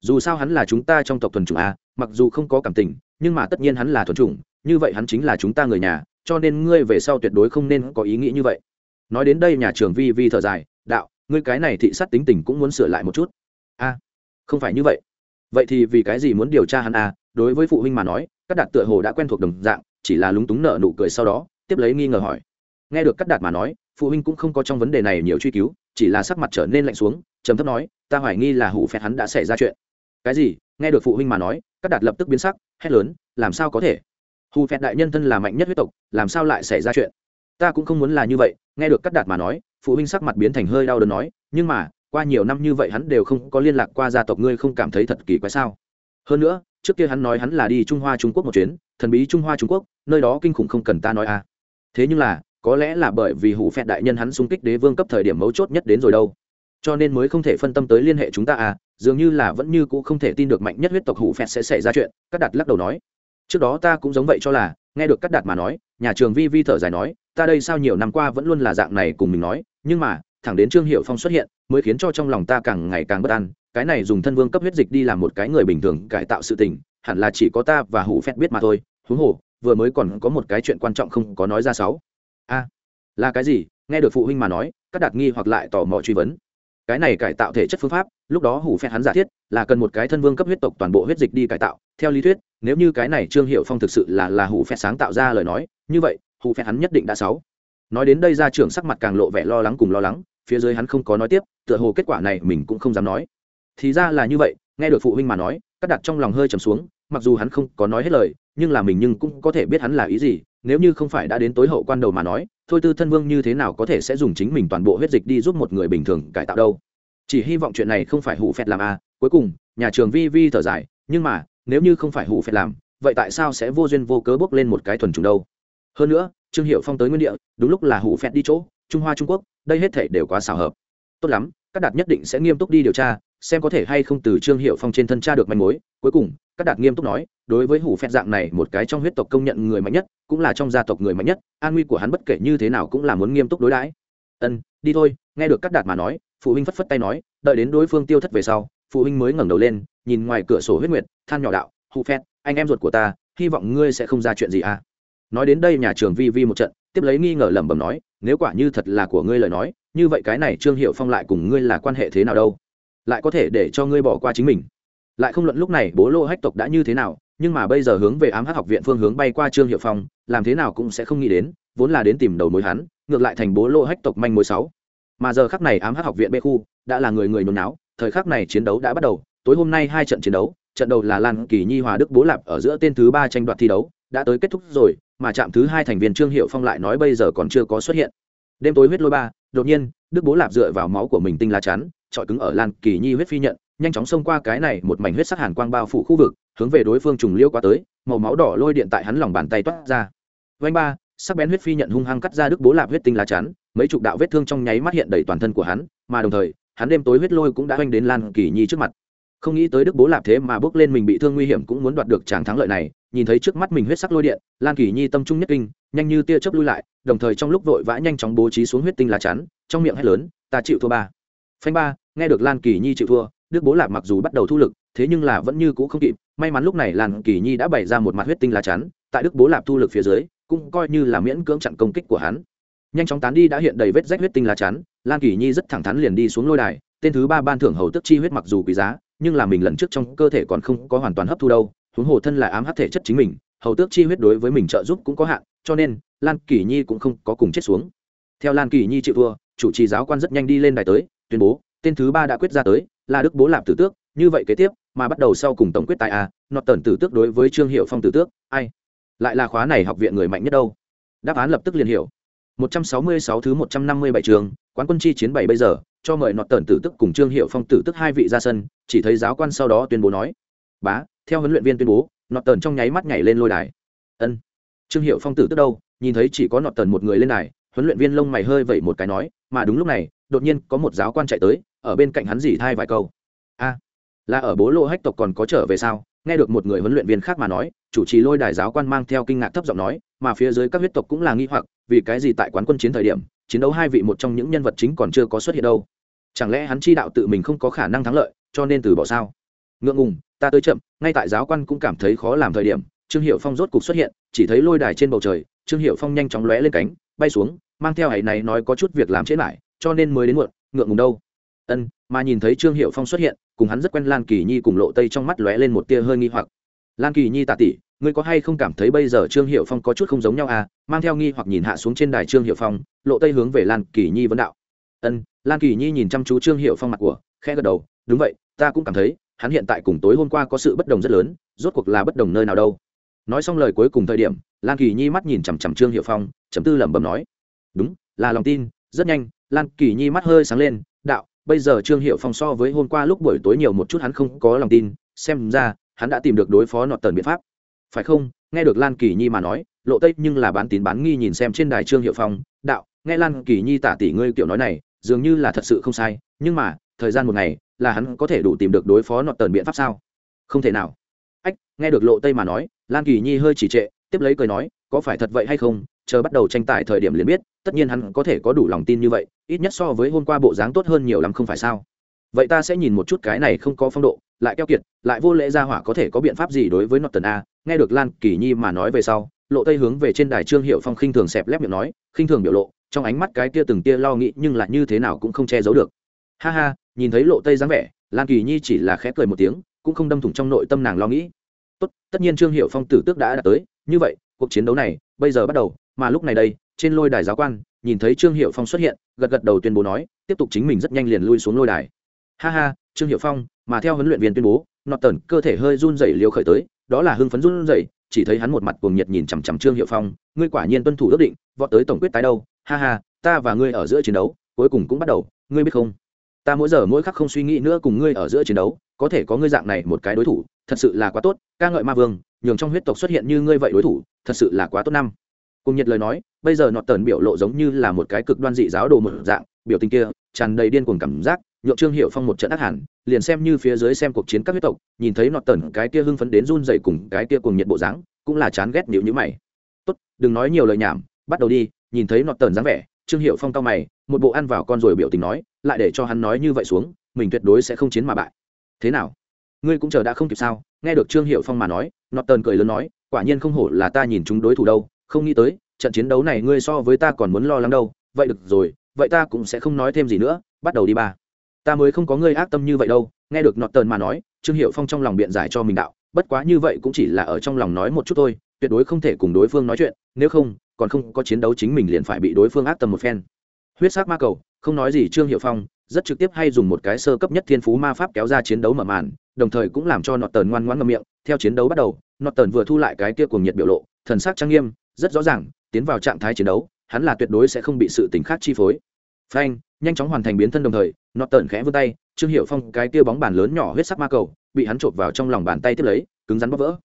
Dù sao hắn là chúng ta trong tộc thuần chủng a, mặc dù không có cảm tình, nhưng mà tất nhiên hắn là thuần chủng, như vậy hắn chính là chúng ta người nhà, cho nên ngươi về sau tuyệt đối không nên có ý nghĩ như vậy. Nói đến đây nhà trường vi vi thở dài, đạo, ngươi cái này thị sát tính tình cũng muốn sửa lại một chút. A, không phải như vậy. Vậy thì vì cái gì muốn điều tra hắn a, đối với phụ huynh mà nói, các đạt tựa hồ đã quen thuộc đồng dạng, chỉ là lúng túng nợ nụ cười sau đó, tiếp lấy nghi ngờ hỏi nghe được cắt đạt mà nói, phụ huynh cũng không có trong vấn đề này nhiều truy cứu, chỉ là sắc mặt trở nên lạnh xuống, trầm thấp nói, ta hoài nghi là hủ phẹt hắn đã xảy ra chuyện. Cái gì? Nghe được phụ huynh mà nói cắt đạt lập tức biến sắc, hét lớn, làm sao có thể? Hù phẹt đại nhân thân là mạnh nhất huyết tộc, làm sao lại xảy ra chuyện? Ta cũng không muốn là như vậy. Nghe được cắt đạt mà nói, phụ huynh sắc mặt biến thành hơi đau đớn nói, nhưng mà, qua nhiều năm như vậy hắn đều không có liên lạc qua gia tộc, ngươi không cảm thấy thật kỳ quái sao? Hơn nữa, trước kia hắn nói hắn là đi trung hoa trung quốc một chuyến, thần bí trung hoa trung quốc, nơi đó kinh khủng không cần ta nói à. Thế nhưng là có lẽ là bởi vì hủ phẹt đại nhân hắn xung kích đế vương cấp thời điểm mấu chốt nhất đến rồi đâu. Cho nên mới không thể phân tâm tới liên hệ chúng ta à dường như là vẫn như c ũ không thể tin được mạnh nhất huyết tộc hủ phẹt sẽ xảy ra chuyện các đạt lắc đầu nói. Trước đó ta cũng giống vậy cho là, nghe được các đạt mà nói, nhà trường vi vi thở dài nói, ta đây sao nhiều năm qua vẫn luôn là dạng này cùng mình nói, nhưng mà, thẳng đến trương hiệu phong xuất hiện, mới khiến cho trong lòng ta càng ngày càng bất an, cái này dùng thân vương cấp huyết dịch đi làm một cái người bình thường, cải tạo sự tình, hẳn là chỉ có ta và hủ phét biết mà thôi, huống hồ, vừa mới còn có một cái chuyện quan trọng không có nói ra sáu a là cái gì? Nghe được phụ huynh mà nói, các đạt nghi hoặc lại tò mò truy vấn. Cái này cải tạo thể chất phương pháp, lúc đó hủ phép hắn giả thiết là cần một cái thân vương cấp huyết tộc toàn bộ huyết dịch đi cải tạo. Theo lý thuyết, nếu như cái này trương hiệu phong thực sự là là hủ phép sáng tạo ra lời nói, như vậy, hủ phép hắn nhất định đã sáu. Nói đến đây ra trưởng sắc mặt càng lộ vẻ lo lắng cùng lo lắng, phía dưới hắn không có nói tiếp, tựa hồ kết quả này mình cũng không dám nói. Thì ra là như vậy, nghe được phụ huynh mà nói, các đặt trong lòng hơi trầm xuống, mặc dù hắn không có nói hết lời, nhưng là mình nhưng cũng có thể biết hắn là ý gì nếu như không phải đã đến tối hậu quan đầu mà nói, thôi tư thân vương như thế nào có thể sẽ dùng chính mình toàn bộ huyết dịch đi giúp một người bình thường cải tạo đâu chỉ hy vọng chuyện này không phải hủ phẹt làm a à. cuối cùng, nhà trường vi vi thở dài, nhưng mà, nếu như không phải hủ phẹt làm, vậy tại sao sẽ vô duyên vô cớ bước lên một cái thuần trùng đâu hơn nữa, trương hiệu phong tới nguyên địa, đúng lúc là hủ phẹt đi chỗ, trung hoa trung quốc, đây hết thể đều quá xảo hợp tốt lắm, các đạt nhất định sẽ nghiêm túc đi điều tra xem có thể hay không từ trương hiệu phong trên thân cha được manh mối. Cuối cùng các đạt nghiêm túc nói, đối với hủ phép dạng này, một cái trong huyết tộc công nhận người mạnh nhất, cũng là trong gia tộc người mạnh nhất, an nguy của hắn bất kể như thế nào cũng là muốn nghiêm túc đối đãi. Ân, đi thôi, nghe được các đạt mà nói, phụ huynh phất phất tay nói, đợi đến đối phương tiêu thất về sau, phụ huynh mới ngẩng đầu lên, nhìn ngoài cửa sổ huyết nguyệt, than nhỏ đạo hụ phét anh em ruột của ta, hy vọng ngươi sẽ không ra chuyện gì à? Nói đến đây nhà trường vi vi một trận, tiếp lấy nghi ngờ lẩm bẩm nói, nếu quả như thật là của ngươi lời nói, như vậy cái này trương hiệu phong lại cùng ngươi là quan hệ thế nào đâu? Lại có thể để cho ngươi bỏ qua chính mình. Lại không luận lúc này bố lô hách tộc đã như thế nào, nhưng mà bây giờ hướng về ám hát học viện phương hướng bay qua trương hiệu phong, làm thế nào cũng sẽ không nghĩ đến, vốn là đến tìm đầu mối hắn, ngược lại thành bố lô hách tộc manh mối sáu. Mà giờ khắc này ám hát học viện bê khu đã là người người nôn náo thời khắc này chiến đấu đã bắt đầu, tối hôm nay hai trận chiến đấu, trận đầu là lan kỳ nhi hòa đức bố lạp ở giữa tên thứ ba tranh đoạt thi đấu, đã tới kết thúc rồi, mà chạm thứ hai thành viên trương hiệu phong lại nói bây giờ còn chưa có xuất hiện. Đêm tối huyết lôi ba, đột nhiên, đức bố lạp dựa vào máu của mình tinh lá chắn trọi cứng ở lan kỳ nhi huyết phi nhận, nhanh chóng xông qua cái này một mảnh huyết sắc hàn quang bao phủ khu vực, hướng về đối phương trùng liêu qua tới, màu máu đỏ lôi điện tại hắn lòng bàn tay toát ra. Vanh ba, sắc bén huyết phi nhận hung hăng cắt ra đức bố lạp huyết tinh lá chắn, mấy chục đạo vết thương trong nháy mắt hiện đầy toàn thân của hắn, mà đồng thời, hắn đêm tối huyết lôi cũng đã oanh đến lan kỳ nhi trước mặt. Không nghĩ tới đức bố lạp thế mà bước lên mình bị thương nguy hiểm cũng muốn đoạt được tràng thắng lợi này, nhìn thấy trước mắt mình huyết sắc lôi điện, lan kỳ nhi tâm trung nhất kinh, nhanh như tia chớp lui lại, đồng thời trong lúc vội vã nhanh chóng bố trí xuống huyết tinh lá chắn, trong miệng hét lớn, ta chịu thua ba phanh ba, nghe được lan kỳ nhi chịu thua, đức bố lạp mặc dù bắt đầu thu lực, thế nhưng là vẫn như cũ không kịp. May mắn lúc này lan kỳ nhi đã bày ra một mặt huyết tinh lá chắn, tại đức bố lạp thu lực phía dưới, cũng coi như là miễn cưỡng chặn công kích của hắn. Nhanh chóng tán đi đã hiện đầy vết rách huyết tinh lá chắn, lan kỳ nhi rất thẳng thắn liền đi xuống lôi đài, tên thứ ba ban thưởng hầu tức chi huyết mặc dù quý giá, nhưng là mình lần trước trong cơ thể còn không có hoàn toàn hấp thu đâu, huống hồ thân là ám hắc thể chất chính mình, hầu tước chi huyết đối với mình trợ giúp cũng có hạn, cho nên lan kỳ nhi cũng không có cùng chết xuống. Theo lan kỳ nhi chịu thua, chủ trì giáo quan rất nhanh đi lên đài tới tuyên bố tên thứ ba đã quyết ra tới là đức bố lạp tử tước như vậy kế tiếp mà bắt đầu sau cùng tổng quyết tại a nọt tần tử tước đối với trương hiệu phong tử tước ai? Lại là khóa này học viện người mạnh nhất đâu? Đáp án lập tức liền hiểu. 166 thứ 157 trường, quán quân chi chiến bảy bây giờ, cho mời nọt tẩn tử tức cùng Trương Hiệu Phong tử tức hai vị ra sân, chỉ thấy giáo quan sau đó tuyên bố nói: "Bá, theo huấn luyện viên tuyên bố, nọt tẩn trong nháy mắt nhảy lên lôi đài." Ân. Trương Hiệu Phong tử tức đâu, nhìn thấy chỉ có nọt tẩn một người lên đài, huấn luyện viên lông mày hơi vẩy một cái nói, mà đúng lúc này, đột nhiên có một giáo quan chạy tới, ở bên cạnh hắn dì thai vài câu. "A, là ở bố lô hách tộc còn có trở về sao?" Nghe được một người huấn luyện viên khác mà nói, chủ trì lôi đài giáo quan mang theo kinh ngạc thấp giọng nói, mà phía dưới các huyết tộc cũng là nghi hoặc, vì cái gì tại quán quân chiến thời điểm chiến đấu hai vị một trong những nhân vật chính còn chưa có xuất hiện đâu chẳng lẽ hắn chi đạo tự mình không có khả năng thắng lợi cho nên từ bỏ sao ngượng ngùng ta tới chậm ngay tại giáo quan cũng cảm thấy khó làm thời điểm trương hiệu phong rốt cục xuất hiện chỉ thấy lôi đài trên bầu trời trương hiệu phong nhanh chóng lóe lên cánh bay xuống mang theo hãy này nói có chút việc làm chết lại cho nên mới đến muộn, ngượng ngùng đâu. Ân, mà nhìn thấy trương hiệu phong xuất hiện, cùng hắn rất quen lan kỳ nhi cùng lộ tây trong mắt lóe lên một tia hơi nghi hoặc. Lan kỳ nhi tạ tỷ, ngươi có hay không cảm thấy bây giờ trương hiệu phong có chút không giống nhau à? Mang theo nghi hoặc nhìn hạ xuống trên đài trương hiệu phong, lộ tây hướng về lan kỳ nhi vấn đạo. Ân, lan kỳ nhi nhìn chăm chú trương hiệu phong mặt của, khẽ gật đầu, đúng vậy, ta cũng cảm thấy, hắn hiện tại cùng tối hôm qua có sự bất đồng rất lớn, rốt cuộc là bất đồng nơi nào đâu. Nói xong lời cuối cùng thời điểm, lan kỳ nhi mắt nhìn chằm chằm trương hiệu phong chấm tư lẩm bẩm nói, đúng, là lòng tin, rất nhanh lan kỳ nhi mắt hơi sáng lên, đạo, bây giờ trương hiệu phong so với hôm qua lúc buổi tối nhiều một chút hắn không có lòng tin, xem ra hắn đã tìm được đối phó nọt tần biện pháp. Phải không? Nghe được lan kỳ nhi mà nói, lộ tây nhưng là bán tín bán nghi nhìn xem trên đài trương hiệu phong, đạo, nghe lan kỳ nhi tả tỷ ngươi kiểu nói này, dường như là thật sự không sai, nhưng mà, thời gian một ngày, là hắn có thể đủ tìm được đối phó nọt tần biện pháp sao? Không thể nào. Ách, nghe được lộ tây mà nói, lan kỳ nhi hơi chỉ trệ, tiếp lấy cười nói, có phải thật vậy hay không? Chờ bắt đầu tranh tài thời điểm liền biết, tất nhiên hắn có thể có đủ lòng tin như vậy ít nhất so với hôm qua bộ dáng tốt hơn nhiều lắm không phải sao? Vậy ta sẽ nhìn một chút cái này không có phong độ, lại keo kiệt, lại vô lễ ra hỏa có thể có biện pháp gì đối với norton a? Nghe được lan kỳ nhi mà nói về sau, lộ tây hướng về trên đài trương hiệu phong khinh thường xẹp lép miệng nói, khinh thường biểu lộ, trong ánh mắt cái kia từng tia lo nghĩ nhưng lại như thế nào cũng không che giấu được. Ha ha, nhìn thấy lộ tây dáng vẻ, lan kỳ nhi chỉ là khẽ cười một tiếng, cũng không đâm thủng trong nội tâm nàng lo nghĩ. Tốt, tất nhiên trương hiệu phong tử tước đã đạt tới, như vậy, cuộc chiến đấu này, bây giờ bắt đầu, mà lúc này đây, trên lôi đài giáo quan nhìn thấy trương hiệu phong xuất hiện, gật gật đầu tuyên bố nói, tiếp tục chính mình rất nhanh liền lui xuống lôi đài. Ha ha, trương hiệu phong, mà theo huấn luyện viên tuyên bố nọt tần cơ thể hơi run rẩy liều khởi tới, đó là hưng phấn run rẩy, chỉ thấy hắn một mặt cuồng nhiệt nhìn chằm chằm trương hiệu phong, ngươi quả nhiên tuân thủ ước định, vọt tới tổng quyết tái đâu, ha ha, ta và ngươi ở giữa chiến đấu, cuối cùng cũng bắt đầu, ngươi biết không? Ta mỗi giờ mỗi khắc không suy nghĩ nữa cùng ngươi ở giữa chiến đấu, có thể có ngươi dạng này một cái đối thủ, thật sự là quá tốt, ca ngợi ma vương, nhường trong huyết tộc xuất hiện như ngươi vậy đối thủ, thật sự là quá tốt năm cùng nhiệt lời nói, bây giờ nọt tần biểu lộ giống như là một cái cực đoan dị giáo đồ một dạng, biểu tình kia tràn đầy điên cuồng cảm giác, nhượng trương hiệu phong một trận ác hẳn, liền xem như phía dưới xem cuộc chiến các huyết tộc, nhìn thấy nọt tần cái kia hưng phấn đến run dày cùng cái kia cùng nhiệt bộ dáng, cũng là chán ghét nhịu nhữ mày. Tốt, đừng nói nhiều lời nhảm, bắt đầu đi. Nhìn thấy nọt tần dáng vẻ, trương hiệu phong cao mày, một bộ ăn vào con rồi biểu tình nói, lại để cho hắn nói như vậy xuống, mình tuyệt đối sẽ không chiến mà bại. Thế nào? Ngươi cũng chờ đã không kịp sao? Nghe được trương hiệu phong mà nói nọt tần cười lớn nói, quả nhiên không hổ là ta nhìn chúng đối thủ đâu không nghĩ tới, trận chiến đấu này ngươi so với ta còn muốn lo lắng đâu. Vậy được rồi, vậy ta cũng sẽ không nói thêm gì nữa. Bắt đầu đi ba. Ta mới không có ngươi ác tâm như vậy đâu. Nghe được nọt tần mà nói, trương hiệu phong trong lòng biện giải cho mình đạo. Bất quá như vậy cũng chỉ là ở trong lòng nói một chút thôi, tuyệt đối không thể cùng đối phương nói chuyện. Nếu không, còn không có chiến đấu chính mình liền phải bị đối phương ác tâm một phen. Huyết sắc ma cầu, không nói gì trương hiệu phong, rất trực tiếp hay dùng một cái sơ cấp nhất thiên phú ma pháp kéo ra chiến đấu mở màn, đồng thời cũng làm cho nọt tần ngoan ngoãn ngậm miệng. Theo chiến đấu bắt đầu nọt tần vừa thu lại cái kia cùng nhiệt biểu lộ, thần sắc trang nghiêm rất rõ ràng, tiến vào trạng thái chiến đấu, hắn là tuyệt đối sẽ không bị sự tình khác chi phối. Phanh, nhanh chóng hoàn thành biến thân đồng thời nọt tợn khẽ vươn tay, trương hiệu phong cái kia bóng bàn lớn nhỏ huyết sắc ma cầu, bị hắn chộp vào trong lòng bàn tay tiếp lấy, cứng rắn bóp vỡ.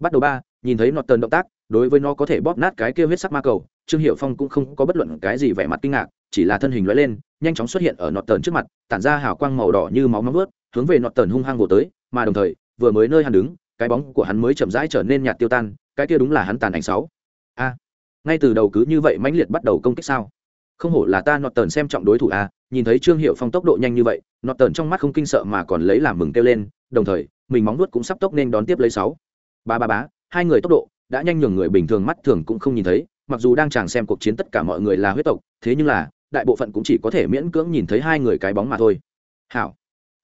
Bắt đầu ba, nhìn thấy nọt tợn động tác, đối với nó có thể bóp nát cái kia huyết sắc ma cầu, trương hiệu phong cũng không có bất luận cái gì vẻ mặt kinh ngạc, chỉ là thân hình lóe lên, nhanh chóng xuất hiện ở nọt tần trước mặt, tản ra hào quang màu đỏ như máu móng vớt hướng về nọt tần hung hăng vồ tới, mà đồng thời, vừa mới nơi hắn đứng, cái bóng của hắn mới chậm rãi trở nên nhạt tiêu tan, cái kia đúng là hắn tàn ảnh sáu a ngay từ đầu cứ như vậy mãnh liệt bắt đầu công kích sao? Không hổ là ta nọt tần xem trọng đối thủ a nhìn thấy trương hiệu phong tốc độ nhanh như vậy nọt tần trong mắt không kinh sợ mà còn lấy làm mừng kêu lên, đồng thời, mình móng nuốt cũng sắp tốc nên đón tiếp lấy sáu. Ba ba bá hai người tốc độ đã nhanh nhường người bình thường mắt thường cũng không nhìn thấy, mặc dù đang chàng xem cuộc chiến tất cả mọi người là huyết tộc, thế nhưng là, đại bộ phận cũng chỉ có thể miễn cưỡng nhìn thấy hai người cái bóng mà thôi. Hảo,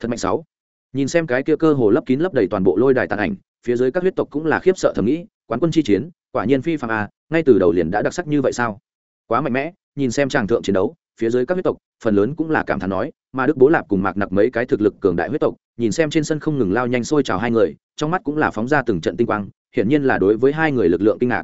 thật mạnh sáu. Nhìn xem cái kia cơ hồ lấp kín lấp đầy toàn bộ lôi đài tàn ảnh, phía dưới các huyết tộc cũng là khiếp sợ thầm nghĩ, quán quân chi chiến, quả nhiên phi phạm a à, ngay từ đầu liền đã đặc sắc như vậy sao? Quá mạnh mẽ nhìn xem tràng thượng chiến đấu phía dưới các huyết tộc phần lớn cũng là cảm thán nói mà đức bố lạp cùng mạc nặc mấy cái thực lực cường đại huyết tộc nhìn xem trên sân không ngừng lao nhanh sôi trào hai người trong mắt cũng là phóng ra từng trận tinh quang hiển nhiên là đối với hai người lực lượng kinh ngạc.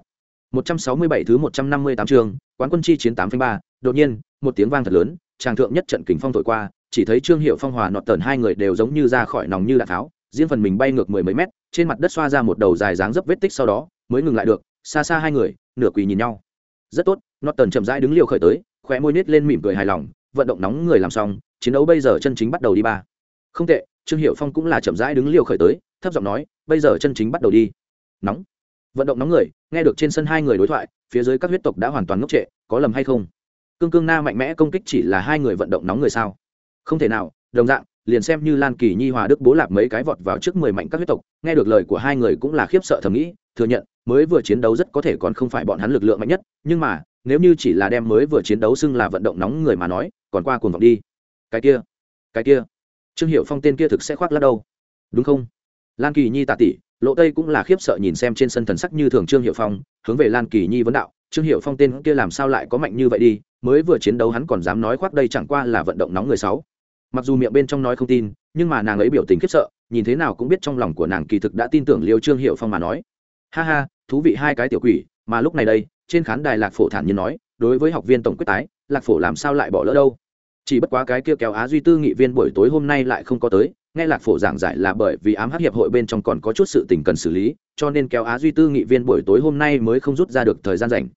167 thứ 158 chương, quán quân chi chiến 8 3, đột nhiên, một tiếng vang thật lớn, chàng thượng nhất trận kình phong thổi qua, chỉ thấy Trương Hiệu Phong hòa nọt tần hai người đều giống như ra khỏi nòng như đạn tháo, riêng phần mình bay ngược mười mấy mét, trên mặt đất xoa ra một đầu dài dáng dấp vết tích sau đó, mới ngừng lại được, xa xa hai người, nửa quỳ nhìn nhau. Rất tốt, nọt tần chậm rãi đứng liều khởi tới, khóe môi nít lên mỉm cười hài lòng, vận động nóng người làm xong, chiến đấu bây giờ chân chính bắt đầu đi ba. Không tệ, Trương Hiệu Phong cũng là chậm rãi đứng liều khởi tới, thấp giọng nói, bây giờ chân chính bắt đầu đi. Nóng vận động nóng người nghe được trên sân hai người đối thoại phía dưới các huyết tộc đã hoàn toàn ngốc trệ có lầm hay không cương cương na mạnh mẽ công kích chỉ là hai người vận động nóng người sao không thể nào đồng dạng liền xem như lan kỳ nhi hòa đức bố lạp mấy cái vọt vào trước mười mạnh các huyết tộc, nghe được lời của hai người cũng là khiếp sợ thầm nghĩ, thừa nhận, mới vừa chiến đấu rất có thể còn không phải bọn hắn lực lượng mạnh nhất, nhưng mà, nếu như chỉ là đem mới vừa chiến đấu xưng là vận động nóng người mà nói, còn qua cuồng vọng đi. Cái kia cái kia. Trương hiệu phong tên kia thực sẽ khoác lắc đâu? Đúng không? Lan kỳ nhi tạ tỷ lộ tây cũng là khiếp sợ nhìn xem trên sân thần sắc như thường trương hiệu phong, hướng về lan kỳ nhi vấn đạo, trương hiệu phong tên kia làm sao lại có mạnh như vậy đi? Mới vừa chiến đấu hắn còn dám nói khoác đây chẳng qua là vận động nóng người sáu mặc dù miệng bên trong nói không tin, nhưng mà nàng ấy biểu tình khiếp sợ, nhìn thế nào cũng biết trong lòng của nàng kỳ thực đã tin tưởng liêu trương hiệu phong mà nói. Ha ha, thú vị hai cái tiểu quỷ, mà lúc này đây, trên khán đài lạc phổ thản nhiên nói, đối với học viên tổng quyết tái, lạc phổ làm sao lại bỏ lỡ đâu? Chỉ bất quá cái kia kéo á duy tư nghị viên buổi tối hôm nay lại không có tới, nghe lạc phổ giảng giải là bởi vì ám hát hiệp hội bên trong còn có chút sự tình cần xử lý, cho nên kéo á duy tư nghị viên buổi tối hôm nay mới không rút ra được thời gian rảnh.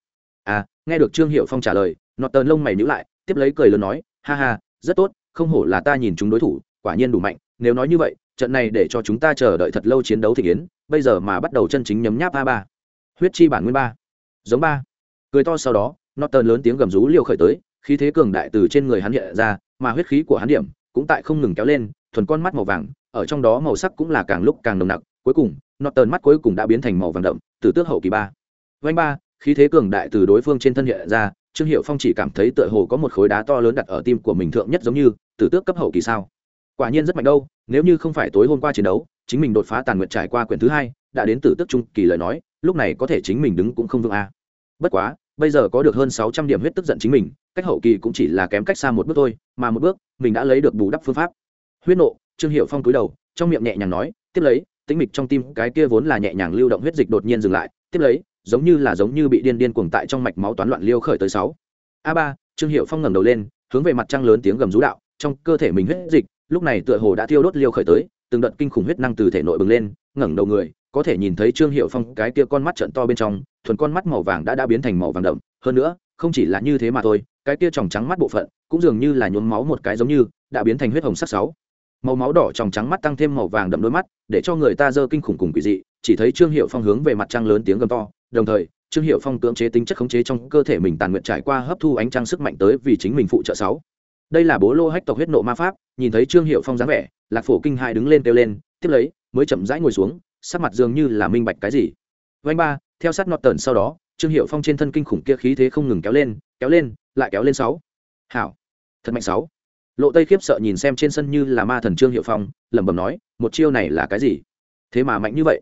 À nghe được trương hiệu phong trả lời nọt tờn lông mày nhữ lại, tiếp lấy cười lớn nói, ha ha, rất tốt không hổ là ta nhìn chúng đối thủ, quả nhiên đủ mạnh, nếu nói như vậy, trận này để cho chúng ta chờ đợi thật lâu chiến đấu thị kiến bây giờ mà bắt đầu chân chính nhấm nháp a ba. Huyết chi bản nguyên ba. Giống ba. Cười to sau đó nọt tờn lớn tiếng gầm rú liều khởi tới, khí thế cường đại từ trên người hắn hiện ra, mà huyết khí của hắn điểm cũng tại không ngừng kéo lên, thuần con mắt màu vàng, ở trong đó màu sắc cũng là càng lúc càng nồng nặc, cuối cùng nọt tờn mắt cuối cùng đã biến thành màu vàng đậm từ tước hậu kỳ ba. Vanh ba, khí thế cường đại từ đối phương trên thân hiện ra trương hiệu phong chỉ cảm thấy tựa hồ có một khối đá to lớn đặt ở tim của mình thượng nhất giống như tử tước cấp hậu kỳ sao. Quả nhiên rất mạnh đâu, nếu như không phải tối hôm qua chiến đấu, chính mình đột phá tàn nguyện trải qua quyển thứ hai, đã đến tử tước trung kỳ lời nói, lúc này có thể chính mình đứng cũng không vững a bất quá, bây giờ có được hơn sáu trăm điểm huyết tức giận chính mình, cách hậu kỳ cũng chỉ là kém cách xa một bước thôi, mà một bước, mình đã lấy được bù đắp phương pháp. Huyết nộ, trương hiệu phong cúi đầu, trong miệng nhẹ nhàng nói, tiếp lấy, tĩnh mịch trong tim, cái kia vốn là nhẹ nhàng lưu động huyết dịch đột nhiên dừng lại, tiếp lấy giống như là giống như bị điên điên cuồng tại trong mạch máu toán loạn liêu khởi tới sáu. A ba, trương hiệu phong ngẩng đầu lên, hướng về mặt trăng lớn tiếng gầm rú đạo, trong cơ thể mình huyết dịch, lúc này tựa hồ đã thiêu đốt liêu khởi tới, từng đợt kinh khủng huyết năng từ thể nội bừng lên, ngẩng đầu người, có thể nhìn thấy trương hiệu phong cái kia con mắt trận to bên trong, thuần con mắt màu vàng đã đã biến thành màu vàng đậm. Hơn nữa, không chỉ là như thế mà thôi, cái kia tròng trắng mắt bộ phận cũng dường như là nhuốm máu một cái giống như, đã biến thành huyết hồng sắc sáu. Màu máu đỏ tròng trắng mắt tăng thêm màu vàng đậm đôi mắt, để cho người ta dơ kinh khủng cùng quỷ dị, chỉ thấy trương hiệu phong hướng về mặt trăng lớn tiếng gầm to đồng thời, trương hiệu phong cưỡng chế tính chất khống chế trong cơ thể mình tàn nguyện trải qua hấp thu ánh trăng sức mạnh tới vì chính mình phụ trợ sáu. Đây là bố lô hách tộc huyết nộ ma pháp, nhìn thấy trương hiệu phong dáng vẻ, lạc phổ kinh hai đứng lên kêu lên, tiếp lấy, mới chậm rãi ngồi xuống, sắc mặt dường như là minh bạch cái gì. Vanh ba, theo sát nọt tần sau đó, trương hiệu phong trên thân kinh khủng kia khí thế không ngừng kéo lên kéo lên, lại kéo lên sáu. Hảo. Thật mạnh sáu. Lộ tây khiếp sợ nhìn xem trên sân như là ma thần trương hiệu phong, lẩm bẩm nói, một chiêu này là cái gì? Thế mà mạnh như vậy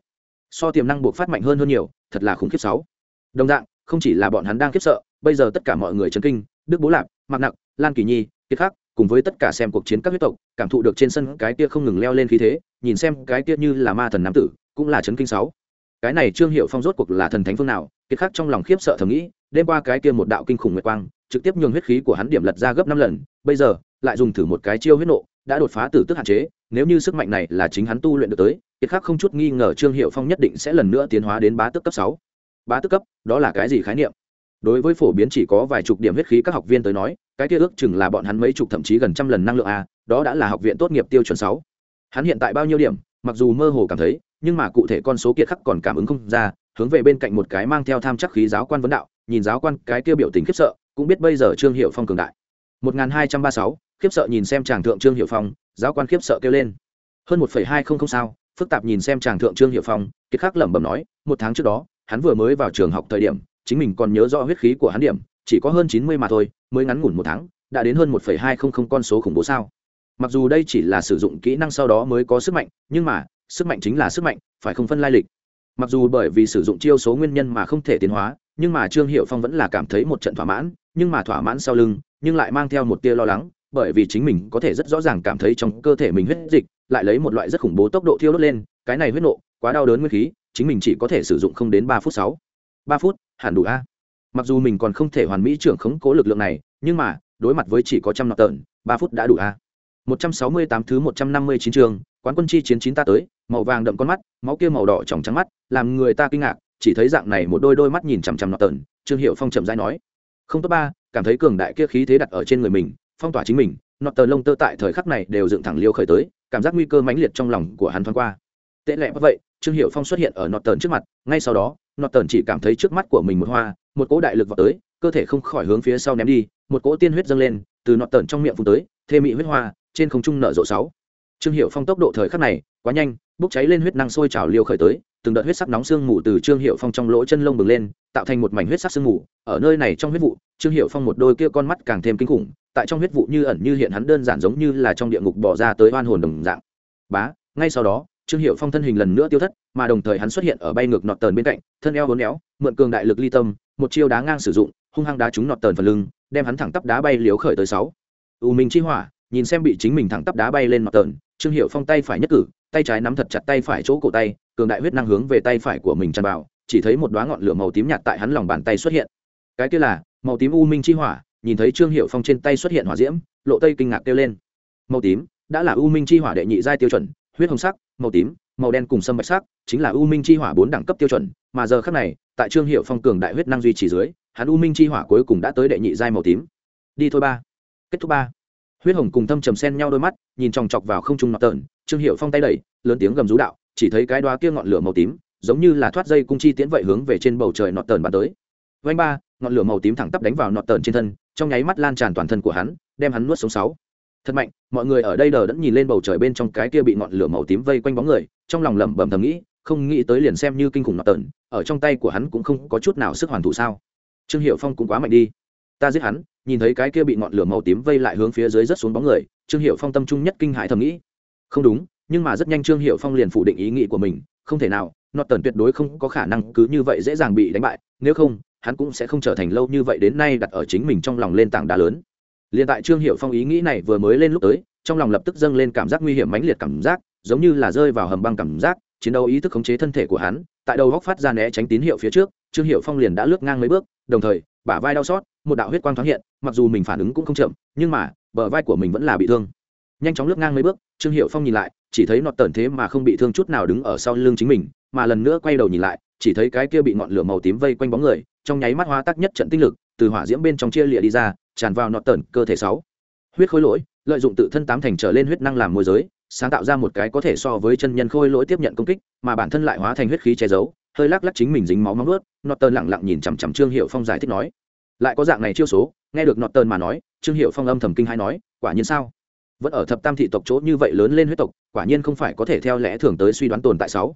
so tiềm năng buộc phát mạnh hơn hơn nhiều, thật là khủng khiếp sáu. Đồng dạng, không chỉ là bọn hắn đang khiếp sợ, bây giờ tất cả mọi người chấn kinh, đức bố lạp, mạc nặng lan kỳ nhi, kiệt khắc, cùng với tất cả xem cuộc chiến các huyết tộc, cảm thụ được trên sân cái kia không ngừng leo lên khí thế, nhìn xem cái kia như là ma thần nam tử, cũng là chấn kinh sáu. Cái này trương hiệu phong rốt cuộc là thần thánh phương nào, kiệt khắc trong lòng khiếp sợ thầm nghĩ, đêm qua cái kia một đạo kinh khủng nguyệt quang, trực tiếp nhường huyết khí của hắn điểm lật ra gấp năm lần, bây giờ, lại dùng thử một cái chiêu huyết nộ, đã đột phá tử tức hạn chế, nếu như sức mạnh này là chính hắn tu luyện được tới kiệt khắc không chút nghi ngờ trương hiệu phong nhất định sẽ lần nữa tiến hóa đến bá tức cấp sáu. Bá tức cấp, đó là cái gì khái niệm? Đối với phổ biến chỉ có vài chục điểm huyết khí các học viên tới nói, cái kia ước chừng là bọn hắn mấy chục thậm chí gần trăm lần năng lượng a, đó đã là học viện tốt nghiệp tiêu chuẩn sáu. Hắn hiện tại bao nhiêu điểm, mặc dù mơ hồ cảm thấy, nhưng mà cụ thể con số kiệt khắc còn cảm ứng không ra, hướng về bên cạnh một cái mang theo tham chắc khí giáo quan vấn đạo, nhìn giáo quan, cái kia biểu tình khiếp sợ, cũng biết bây giờ trương hiệu phong cường đại. một nghìn hai trăm ba sáu, khiếp sợ nhìn xem chàng thượng trương hiệu phong, giáo quan khiếp sợ kêu lên. Hơn một phẩy hai không không sao phức tạp nhìn xem chàng thượng trương hiệu phong, kiệt khắc lẩm bẩm nói, một tháng trước đó, hắn vừa mới vào trường học thời điểm, chính mình còn nhớ rõ huyết khí của hắn điểm, chỉ có hơn chín mươi mà thôi, mới ngắn ngủn một tháng, đã đến hơn một phẩy hai không không con số khủng bố sao? Mặc dù đây chỉ là sử dụng kỹ năng sau đó mới có sức mạnh, nhưng mà, sức mạnh chính là sức mạnh, phải không phân lai lịch. Mặc dù bởi vì sử dụng chiêu số nguyên nhân mà không thể tiến hóa, nhưng mà trương hiệu phong vẫn là cảm thấy một trận thỏa mãn, nhưng mà thỏa mãn sau lưng, nhưng lại mang theo một tia lo lắng, bởi vì chính mình có thể rất rõ ràng cảm thấy trong cơ thể mình huyết dịch lại lấy một loại rất khủng bố tốc độ thiêu đốt lên, cái này huyết nộ, quá đau đớn nguyên khí, chính mình chỉ có thể sử dụng không đến ba phút sáu. Ba phút, hẳn đủ a. Mặc dù mình còn không thể hoàn mỹ trưởng khống cố lực lượng này, nhưng mà, đối mặt với chỉ có trăm nọ tợn ba phút đã đủ a. Một trăm sáu mươi tám thứ một trăm năm mươi chín trường, quán quân chi chiến chín ta tới, màu vàng đậm con mắt, máu kia màu đỏ tròng trắng mắt, làm người ta kinh ngạc, chỉ thấy dạng này một đôi đôi mắt nhìn chằm chằm nọ tợn trương hiệu phong chậm rãi nói. Không tốt ba, cảm thấy cường đại kia khí thế đặt ở trên người mình, phong tỏa chính mình Nọt tờ lông tơ tại thời khắc này đều dựng thẳng liêu khởi tới, cảm giác nguy cơ mãnh liệt trong lòng của hắn thoáng qua. Tệ lẽ vậy, trương hiệu phong xuất hiện ở nọt tờn trước mặt, ngay sau đó, nọt tờn chỉ cảm thấy trước mắt của mình một hoa, một cỗ đại lực vào tới, cơ thể không khỏi hướng phía sau ném đi, một cỗ tiên huyết dâng lên, từ nọt tờn trong miệng phun tới, thê mị huyết hoa, trên không trung nở rộ sáu. Trương hiệu phong tốc độ thời khắc này quá nhanh bốc cháy lên huyết năng sôi trào liêu khởi tới, từng đợt huyết sắc nóng xương mù từ trương hiệu phong trong lỗ chân lông bừng lên, tạo thành một mảnh huyết sắc sương mù. Ở nơi này trong huyết vụ, trương hiệu phong một đôi kia con mắt càng thêm kinh khủng, tại trong huyết vụ như ẩn như hiện hắn đơn giản giống như là trong địa ngục bỏ ra tới oan hồn đồng dạng. Bá, ngay sau đó, trương hiệu phong thân hình lần nữa tiêu thất, mà đồng thời hắn xuất hiện ở bay ngược nọt tờn bên cạnh, thân eo hốn éo, mượn cường đại lực ly tâm, một chiêu đá ngang sử dụng, hung hăng đá trúng nọt tờn phần lưng, đem hắn thẳng tắp đá bay liếu khởi tới sáu. U minh chi hỏa, nhìn xem bị chính mình thẳng tắp đá bay lên nọt tờn trương hiệu phong tay phải nhất cử, tay trái nắm thật chặt tay phải chỗ cổ tay, cường đại huyết năng hướng về tay phải của mình tràn vào, chỉ thấy một đoá ngọn lửa màu tím nhạt tại hắn lòng bàn tay xuất hiện. Cái kia là, màu tím u minh chi hỏa, nhìn thấy trương hiệu phong trên tay xuất hiện hỏa diễm, lộ tây kinh ngạc kêu lên. Màu tím, đã là u minh chi hỏa đệ nhị giai tiêu chuẩn, huyết hồng sắc, màu tím, màu đen cùng sâm bạch sắc, chính là u minh chi hỏa bốn đẳng cấp tiêu chuẩn, mà giờ khác này, tại trương hiệu phong cường đại huyết năng duy trì dưới, hắn u minh chi hỏa cuối cùng đã tới đệ nhị giai màu tím. Đi thôi ba. Kết thúc ba huyết hồng cùng thâm trầm sen nhau đôi mắt, nhìn chòng chọc vào không trung nọt tờn, trương hiệu phong tay đẩy, lớn tiếng gầm rú đạo, chỉ thấy cái đoá kia ngọn lửa màu tím, giống như là thoát dây cung chi tiễn vậy hướng về trên bầu trời nọt tờn bắn tới. Vanh ba, ngọn lửa màu tím thẳng tắp đánh vào nọt tờn trên thân, trong nháy mắt lan tràn toàn thân của hắn, đem hắn nuốt sống sáu. Thật mạnh, mọi người ở đây đờ đẫn nhìn lên bầu trời bên trong cái kia bị ngọn lửa màu tím vây quanh bóng người, trong lòng lẩm bẩm thầm nghĩ, không nghĩ tới liền xem như kinh khủng nọt tờn, ở trong tay của hắn cũng không có chút nào sức hoàn thủ sao. Trương hiệu phong cũng quá mạnh đi. Ta giết hắn nhìn thấy cái kia bị ngọn lửa màu tím vây lại hướng phía dưới rất xuống bóng người, trương hiệu phong tâm trung nhất kinh hại thầm nghĩ. Không đúng, nhưng mà rất nhanh trương hiệu phong liền phủ định ý nghĩ của mình, không thể nào, nọt tần tuyệt đối không có khả năng cứ như vậy dễ dàng bị đánh bại, nếu không, hắn cũng sẽ không trở thành lâu như vậy đến nay đặt ở chính mình trong lòng lên tảng đá lớn. Liền tại trương hiệu phong ý nghĩ này vừa mới lên lúc tới, trong lòng lập tức dâng lên cảm giác nguy hiểm mãnh liệt cảm giác, giống như là rơi vào hầm băng cảm giác, chiến đấu ý thức khống chế thân thể của hắn, tại đầu góc phát ra né tránh tín hiệu phía trước, trương hiệu phong liền đã lướt ngang mấy bước, đồng thời, bả vai đau xót một đạo huyết quang thoáng hiện, mặc dù mình phản ứng cũng không chậm, nhưng mà, bờ vai của mình vẫn là bị thương. Nhanh chóng lướt ngang mấy bước, trương hiệu phong nhìn lại, chỉ thấy nọt tần thế mà không bị thương chút nào đứng ở sau lưng chính mình, mà lần nữa quay đầu nhìn lại, chỉ thấy cái kia bị ngọn lửa màu tím vây quanh bóng người, trong nháy mắt hóa tắc nhất trận tinh lực, từ hỏa diễm bên trong chia lịa đi ra, tràn vào nọt tần cơ thể sáu. Huyết khối lỗi, lợi dụng tự thân tám thành trở lên huyết năng làm môi giới, sáng tạo ra một cái có thể so với chân nhân khôi lỗi tiếp nhận công kích, mà bản thân lại hóa thành huyết khí che giấu, hơi lắc lắc chính mình dính máu móng ướt nọt tần lặng lặng nhìn chằm chằm trương hiệu phong giải thích nói lại có dạng này chiêu số, nghe được nọt tần mà nói, trương hiệu phong âm thầm kinh hai nói, quả nhiên sao? Vẫn ở thập tam thị tộc chỗ như vậy lớn lên huyết tộc, quả nhiên không phải có thể theo lẽ thường tới suy đoán tồn tại sáu.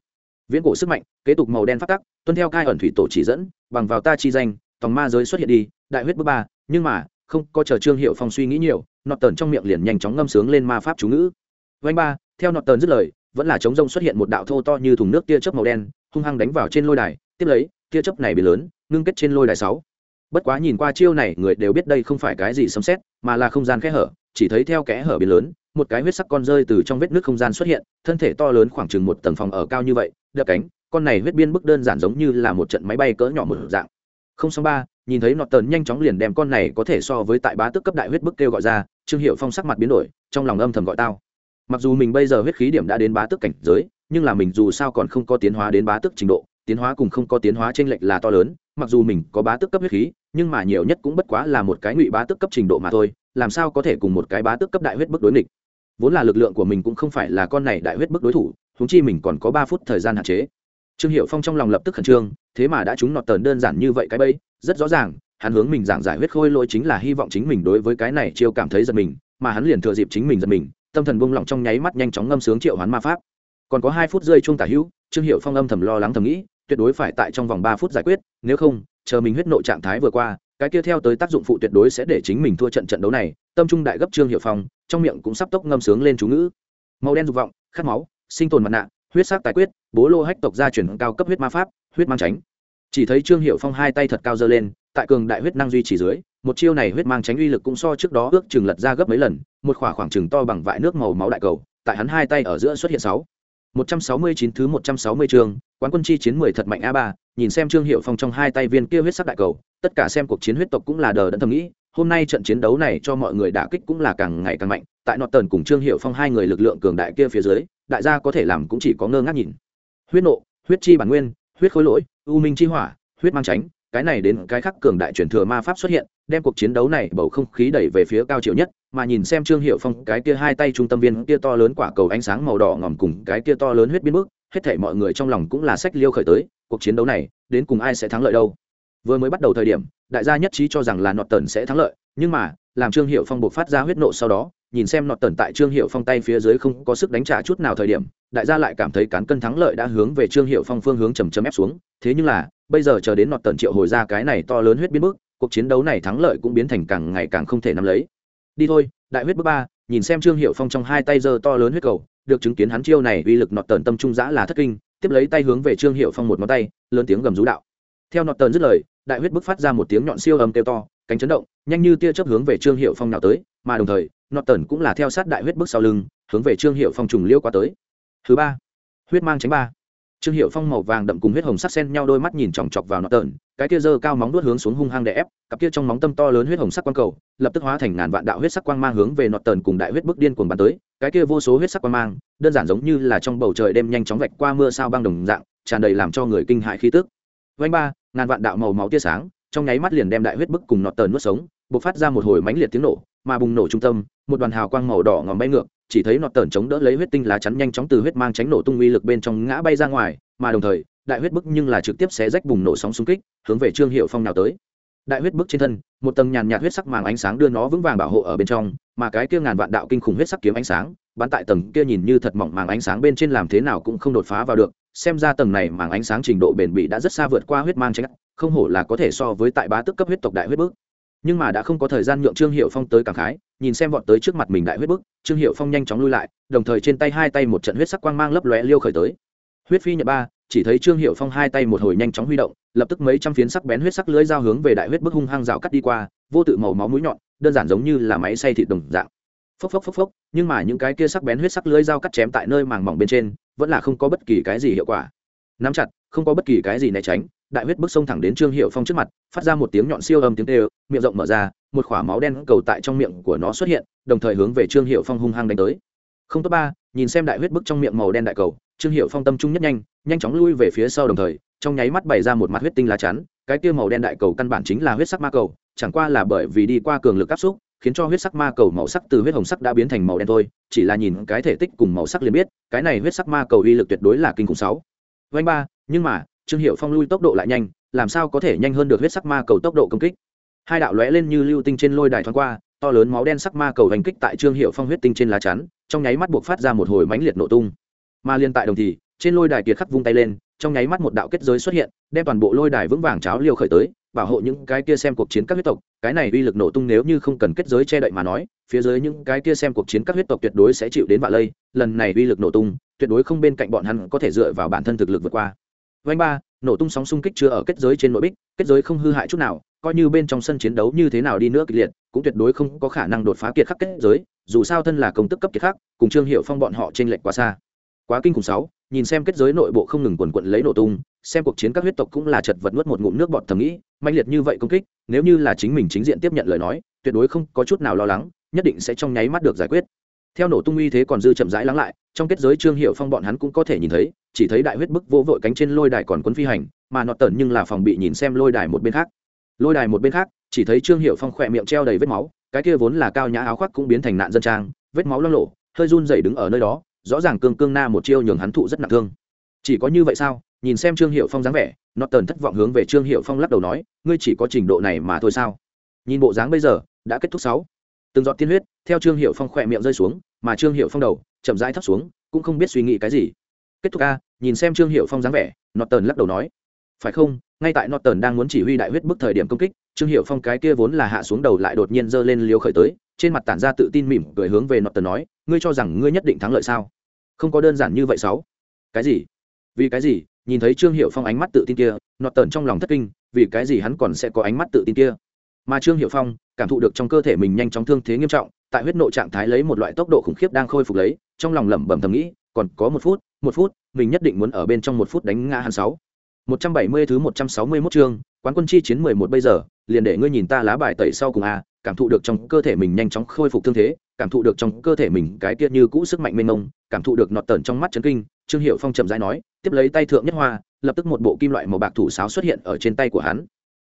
Viễn cổ sức mạnh, kế tục màu đen phát tắc, tuân theo cai ẩn thủy tổ chỉ dẫn, bằng vào ta chi danh, tòng ma giới xuất hiện đi, đại huyết bước ba, nhưng mà, không có chờ trương hiệu phong suy nghĩ nhiều nọt tần trong miệng liền nhanh chóng ngâm sướng lên ma pháp chú ngữ. Vanh ba, theo nọt tần dứt lời, vẫn là chống rông xuất hiện một đạo thô to như thùng nước tia chớp màu đen, hung hăng đánh vào trên lôi đài, tiếp lấy, tia chớp này bị lớn, ngưng kết trên lôi đài sáu bất quá nhìn qua chiêu này, người đều biết đây không phải cái gì sấm xét mà là không gian kẽ hở, chỉ thấy theo kẽ hở biến lớn, một cái huyết sắc con rơi từ trong vết nước không gian xuất hiện, thân thể to lớn khoảng chừng một tầng phòng ở cao như vậy đập cánh, con này huyết biên bức đơn giản giống như là một trận máy bay cỡ nhỏ một dạng. Không xong ba, nhìn thấy nọt tần nhanh chóng liền đem con này có thể so với tại bá tức cấp đại huyết bức kêu gọi ra, trương hiệu phong sắc mặt biến đổi, trong lòng âm thầm gọi tao. Mặc dù mình bây giờ huyết khí điểm đã đến bá tức cảnh giới, nhưng là mình dù sao còn không có tiến hóa đến bá tức trình độ tiến hóa cùng không có tiến hóa trên lệch là to lớn, mặc dù mình có bá tức cấp huyết khí, nhưng mà nhiều nhất cũng bất quá là một cái ngụy bá tức cấp trình độ mà thôi, làm sao có thể cùng một cái bá tức cấp đại huyết bức đối nghịch? Vốn là lực lượng của mình cũng không phải là con này đại huyết bức đối thủ húng chi mình còn có ba phút thời gian hạn chế. Trương hiệu phong trong lòng lập tức khẩn trương, thế mà đã chúng nọt tờn đơn giản như vậy cái bẫy, rất rõ ràng, hắn hướng mình giảng giải huyết khôi lỗi chính là hy vọng chính mình đối với cái này chiêu cảm thấy giật mình, mà hắn liền thừa dịp chính mình giật mình, tâm thần buông lỏng trong nháy mắt nhanh chóng ngâm sướng triệu hoán ma pháp. Còn có hai phút rơi chuông tả hữu, trương hiệu phong âm thầm lo lắng thầm nghĩ tuyệt đối phải tại trong vòng ba phút giải quyết, nếu không, chờ mình huyết nộ trạng thái vừa qua, cái kia theo tới tác dụng phụ tuyệt đối sẽ để chính mình thua trận trận đấu này, tâm trung đại gấp trương hiệu phong trong miệng cũng sắp tốc ngâm sướng lên chú ngữ. Màu đen dục vọng, khát máu, sinh tồn mặt nạ, huyết sắc tài quyết, bố lô hách tộc gia truyền cao cấp huyết ma pháp, huyết mang tránh. Chỉ thấy trương hiệu phong hai tay thật cao dơ lên, tại cường đại huyết năng duy trì dưới, một chiêu này huyết mang tránh uy lực cũng so trước đó ước chừng lật ra gấp mấy lần, một khỏa khoảng chừng to bằng vại nước màu máu đại cầu, tại hắn hai tay ở giữa xuất hiện sáu một trăm sáu mươi chín thứ một trăm sáu mươi quán quân chi chiến mười thật mạnh A3, nhìn xem trương hiệu phong trong hai tay viên kia huyết sắc đại cầu tất cả xem cuộc chiến huyết tộc cũng là đờ đẫn thầm nghĩ hôm nay trận chiến đấu này cho mọi người đả kích cũng là càng ngày càng mạnh tại nọt tần cùng trương hiệu phong hai người lực lượng cường đại kia phía dưới đại gia có thể làm cũng chỉ có ngơ ngác nhìn. Huyết nộ huyết chi bản nguyên huyết khối lỗi u minh chi hỏa huyết mang tránh cái này đến cái khác cường đại truyền thừa ma pháp xuất hiện đem cuộc chiến đấu này bầu không khí đẩy về phía cao chiều nhất, mà nhìn xem trương hiệu phong cái kia hai tay trung tâm viên, kia to lớn quả cầu ánh sáng màu đỏ ngòm cùng cái kia to lớn huyết biến bước, hết thể mọi người trong lòng cũng là sách liêu khởi tới, cuộc chiến đấu này, đến cùng ai sẽ thắng lợi đâu? Vừa mới bắt đầu thời điểm, đại gia nhất trí cho rằng là nọt tần sẽ thắng lợi, nhưng mà, làm trương hiệu phong buộc phát ra huyết nộ sau đó, nhìn xem nọt tần tại trương hiệu phong tay phía dưới không có sức đánh trả chút nào thời điểm, đại gia lại cảm thấy cán cân thắng lợi đã hướng về trương hiệu phong phương hướng chầm chấm ép xuống, thế nhưng là, bây giờ chờ đến nọt tần triệu hồi ra cái này to lớn huyết biến bước cuộc chiến đấu này thắng lợi cũng biến thành càng ngày càng không thể nắm lấy. Đi thôi, đại huyết bước ba, nhìn xem trương hiệu phong trong hai tay giơ to lớn huyết cầu, được chứng kiến hắn chiêu này uy lực nọt tần tâm trung giã là thất kinh, tiếp lấy tay hướng về trương hiệu phong một ngón tay, lớn tiếng gầm rú đạo. Theo nọt tần dứt lời, đại huyết bức phát ra một tiếng nhọn siêu âm kêu to, cánh chấn động, nhanh như tia chớp hướng về trương hiệu phong nào tới, mà đồng thời nọt tần cũng là theo sát đại huyết bức sau lưng, hướng về trương hiệu phong trùng liêu qua tới. Thứ ba, huyết mang tránh ba trương hiệu phong màu vàng đậm cùng huyết hồng sắc sen nhau đôi mắt nhìn chòng chọc vào nọ tợn cái kia giơ cao móng đuốt hướng xuống hung hăng đè ép, cặp kia trong móng tâm to lớn huyết hồng sắc quang cầu, lập tức hóa thành ngàn vạn đạo huyết sắc quang mang hướng về nọ tợn cùng đại huyết bước điên cuồng bắn tới, cái kia vô số huyết sắc quang mang, đơn giản giống như là trong bầu trời đêm nhanh chóng vạch qua mưa sao băng đồng dạng, tràn đầy làm cho người kinh hại khí tức. Vanh ba, ngàn vạn đạo màu máu tia sáng, trong nháy mắt liền đem đại huyết bức cùng nọ tờn nuốt sống, bộc phát ra một hồi mãnh liệt tiếng nổ, mà bùng nổ trung tâm, một đoàn hào quang màu đỏ ngòm bay ngược chỉ thấy nọ tẩn chống đỡ lấy huyết tinh lá chắn nhanh chóng từ huyết mang tránh nổ tung uy lực bên trong ngã bay ra ngoài, mà đồng thời, đại huyết bức nhưng là trực tiếp xé rách bùng nổ sóng xung kích, hướng về trương hiệu phong nào tới. Đại huyết bức trên thân, một tầng nhàn nhạt huyết sắc màng ánh sáng đưa nó vững vàng bảo hộ ở bên trong, mà cái kia ngàn vạn đạo kinh khủng huyết sắc kiếm ánh sáng, bắn tại tầng kia nhìn như thật mỏng màng ánh sáng bên trên làm thế nào cũng không đột phá vào được, xem ra tầng này màng ánh sáng trình độ bền bỉ đã rất xa vượt qua huyết mang tránh, không hổ là có thể so với tại bá tức cấp huyết tộc đại huyết bức nhưng mà đã không có thời gian nhượng trương hiệu phong tới cảm khái, nhìn xem vọt tới trước mặt mình đại huyết bức, trương hiệu phong nhanh chóng lui lại, đồng thời trên tay hai tay một trận huyết sắc quang mang lấp lóe liêu khởi tới. Huyết phi nhật ba, chỉ thấy trương hiệu phong hai tay một hồi nhanh chóng huy động, lập tức mấy trăm phiến sắc bén huyết sắc lưới dao hướng về đại huyết bức hung hăng rào cắt đi qua, vô tự màu máu mũi nhọn, đơn giản giống như là máy xay thịt đồng dạng. Phốc phốc phốc phốc, nhưng mà những cái kia sắc bén huyết sắc lưới dao cắt chém tại nơi màng mỏng bên trên, vẫn là không có bất kỳ cái gì hiệu quả nắm chặt, không có bất kỳ cái gì né tránh, đại huyết bước xông thẳng đến trương hiệu phong trước mặt, phát ra một tiếng nhọn siêu âm tiếng tê miệng rộng mở ra, một k h ỏ a máu đen cầu tại trong miệng của nó xuất hiện, đồng thời hướng về trương hiệu phong hung hăng đánh tới. Không tốt ba, nhìn xem đại huyết bức trong miệng màu đen đại cầu, trương hiệu phong tâm trung nhất nhanh nhanh chóng lui về phía sau đồng thời, trong nháy mắt bày ra một mặt huyết tinh lá chắn, cái kia màu đen đại cầu căn bản chính là huyết sắc ma cầu, chẳng qua là bởi vì đi qua cường lực áp xúc, khiến cho huyết sắc ma cầu màu sắc từ huyết hồng sắc đã biến thành màu đen thôi, chỉ là nhìn cái thể tích cùng màu sắc liền biết, cái này huyết sắc ma cầu uy lực tuyệt đối là kinh khủng sáu vanh ba, nhưng mà, trương hiệu phong lui tốc độ lại nhanh, làm sao có thể nhanh hơn được huyết sắc ma cầu tốc độ công kích? Hai đạo lóe lên như lưu tinh trên lôi đài thoáng qua, to lớn máu đen sắc ma cầu hành kích tại trương hiệu phong huyết tinh trên lá chắn, trong nháy mắt buộc phát ra một hồi mãnh liệt nổ tung. Mà liên tại đồng thì, trên lôi đài kiệt khắc vung tay lên, trong nháy mắt một đạo kết giới xuất hiện, đem toàn bộ lôi đài vững vàng cháo liều khởi tới bảo hộ những cái kia xem cuộc chiến các huyết tộc, cái này uy lực nổ tung nếu như không cần kết giới che đậy mà nói, phía dưới những cái kia xem cuộc chiến các huyết tộc tuyệt đối sẽ chịu đến vạ lây, lần này uy lực nổ tung, tuyệt đối không bên cạnh bọn hắn có thể dựa vào bản thân thực lực vượt qua. Vanh ba, nổ tung sóng xung kích chưa ở kết giới trên nội bích, kết giới không hư hại chút nào, coi như bên trong sân chiến đấu như thế nào đi nữa kịch liệt, cũng tuyệt đối không có khả năng đột phá kiệt khắc kết giới, dù sao thân là công tức cấp kiệt khắc, cùng trương hiệu phong bọn họ t r ê n lệch quá xa. Quá kinh khủng sáu, nhìn xem kết giới nội bộ không ngừng quần quận lấy nổ tung xem cuộc chiến các huyết tộc cũng là chật vật nuốt một ngụm nước bọt thầm nghĩ mạnh liệt như vậy công kích, nếu như là chính mình chính diện tiếp nhận lời nói, tuyệt đối không có chút nào lo lắng, nhất định sẽ trong nháy mắt được giải quyết. Theo nổ tung uy thế còn dư chậm rãi lắng lại, trong kết giới trương hiệu phong bọn hắn cũng có thể nhìn thấy, chỉ thấy đại huyết bức vỗ vội cánh trên lôi đài còn quấn phi hành, mà nọt tần nhưng là phòng bị nhìn xem lôi đài một bên khác. Lôi đài một bên khác, chỉ thấy trương hiệu phong khỏe miệng treo đầy vết máu, cái kia vốn là cao nhã áo khoác cũng biến thành nạn dân trang, vết máu lo lộ hơi run dày đứng ở nơi đó, rõ ràng cương cương na một chiêu nhường hắn thụ rất nặng thương. Chỉ có như vậy sao? Nhìn xem trương hiệu phong dáng vẻ nó tần thất vọng hướng về trương hiệu phong lắc đầu nói, ngươi chỉ có trình độ này mà thôi sao? Nhìn bộ dáng bây giờ, đã kết thúc sáu. Từng giọt tiên huyết, theo trương hiệu phong khỏe miệng rơi xuống, mà trương hiệu phong đầu, chậm rãi thấp xuống, cũng không biết suy nghĩ cái gì. Kết thúc a, nhìn xem trương hiệu phong dáng vẻ nọt tần lắc đầu nói, phải không? Ngay tại nọt tần đang muốn chỉ huy đại huyết bức thời điểm công kích, trương hiệu phong cái kia vốn là hạ xuống đầu lại đột nhiên giơ lên liều khởi tới, trên mặt tản ra tự tin mỉm cười hướng về nọt tần nói, ngươi cho rằng ngươi nhất định thắng lợi sao? Không có đơn giản như vậy sáu. Cái gì? Vì cái gì? Nhìn thấy trương hiệu phong ánh mắt tự tin kia, nọt tần trong lòng thất kinh, vì cái gì hắn còn sẽ có ánh mắt tự tin kia? Mà trương hiệu phong cảm thụ được trong cơ thể mình nhanh chóng thương thế nghiêm trọng, tại huyết nộ trạng thái lấy một loại tốc độ khủng khiếp đang khôi phục lấy, trong lòng lẩm bẩm thầm nghĩ, còn có một phút một phút, mình nhất định muốn ở bên trong một phút đánh ngã hắn sáu. Một trăm bảy mươi thứ một trăm sáu mươi 161 chương, quán quân chi chiến mười một bây giờ, liền để ngươi nhìn ta lá bài tẩy sau cùng a cảm thụ được trong cơ thể mình nhanh chóng khôi phục thương thế, cảm thụ được trong cơ thể mình cái kia như cũ sức mạnh mênh mông, cảm thụ được nọt tẩn trong mắt chấn kinh trương hiệu phong chậm rãi nói, tiếp lấy tay thượng nhất hoa, lập tức một bộ kim loại màu bạc thủ sáo xuất hiện ở trên tay của hắn.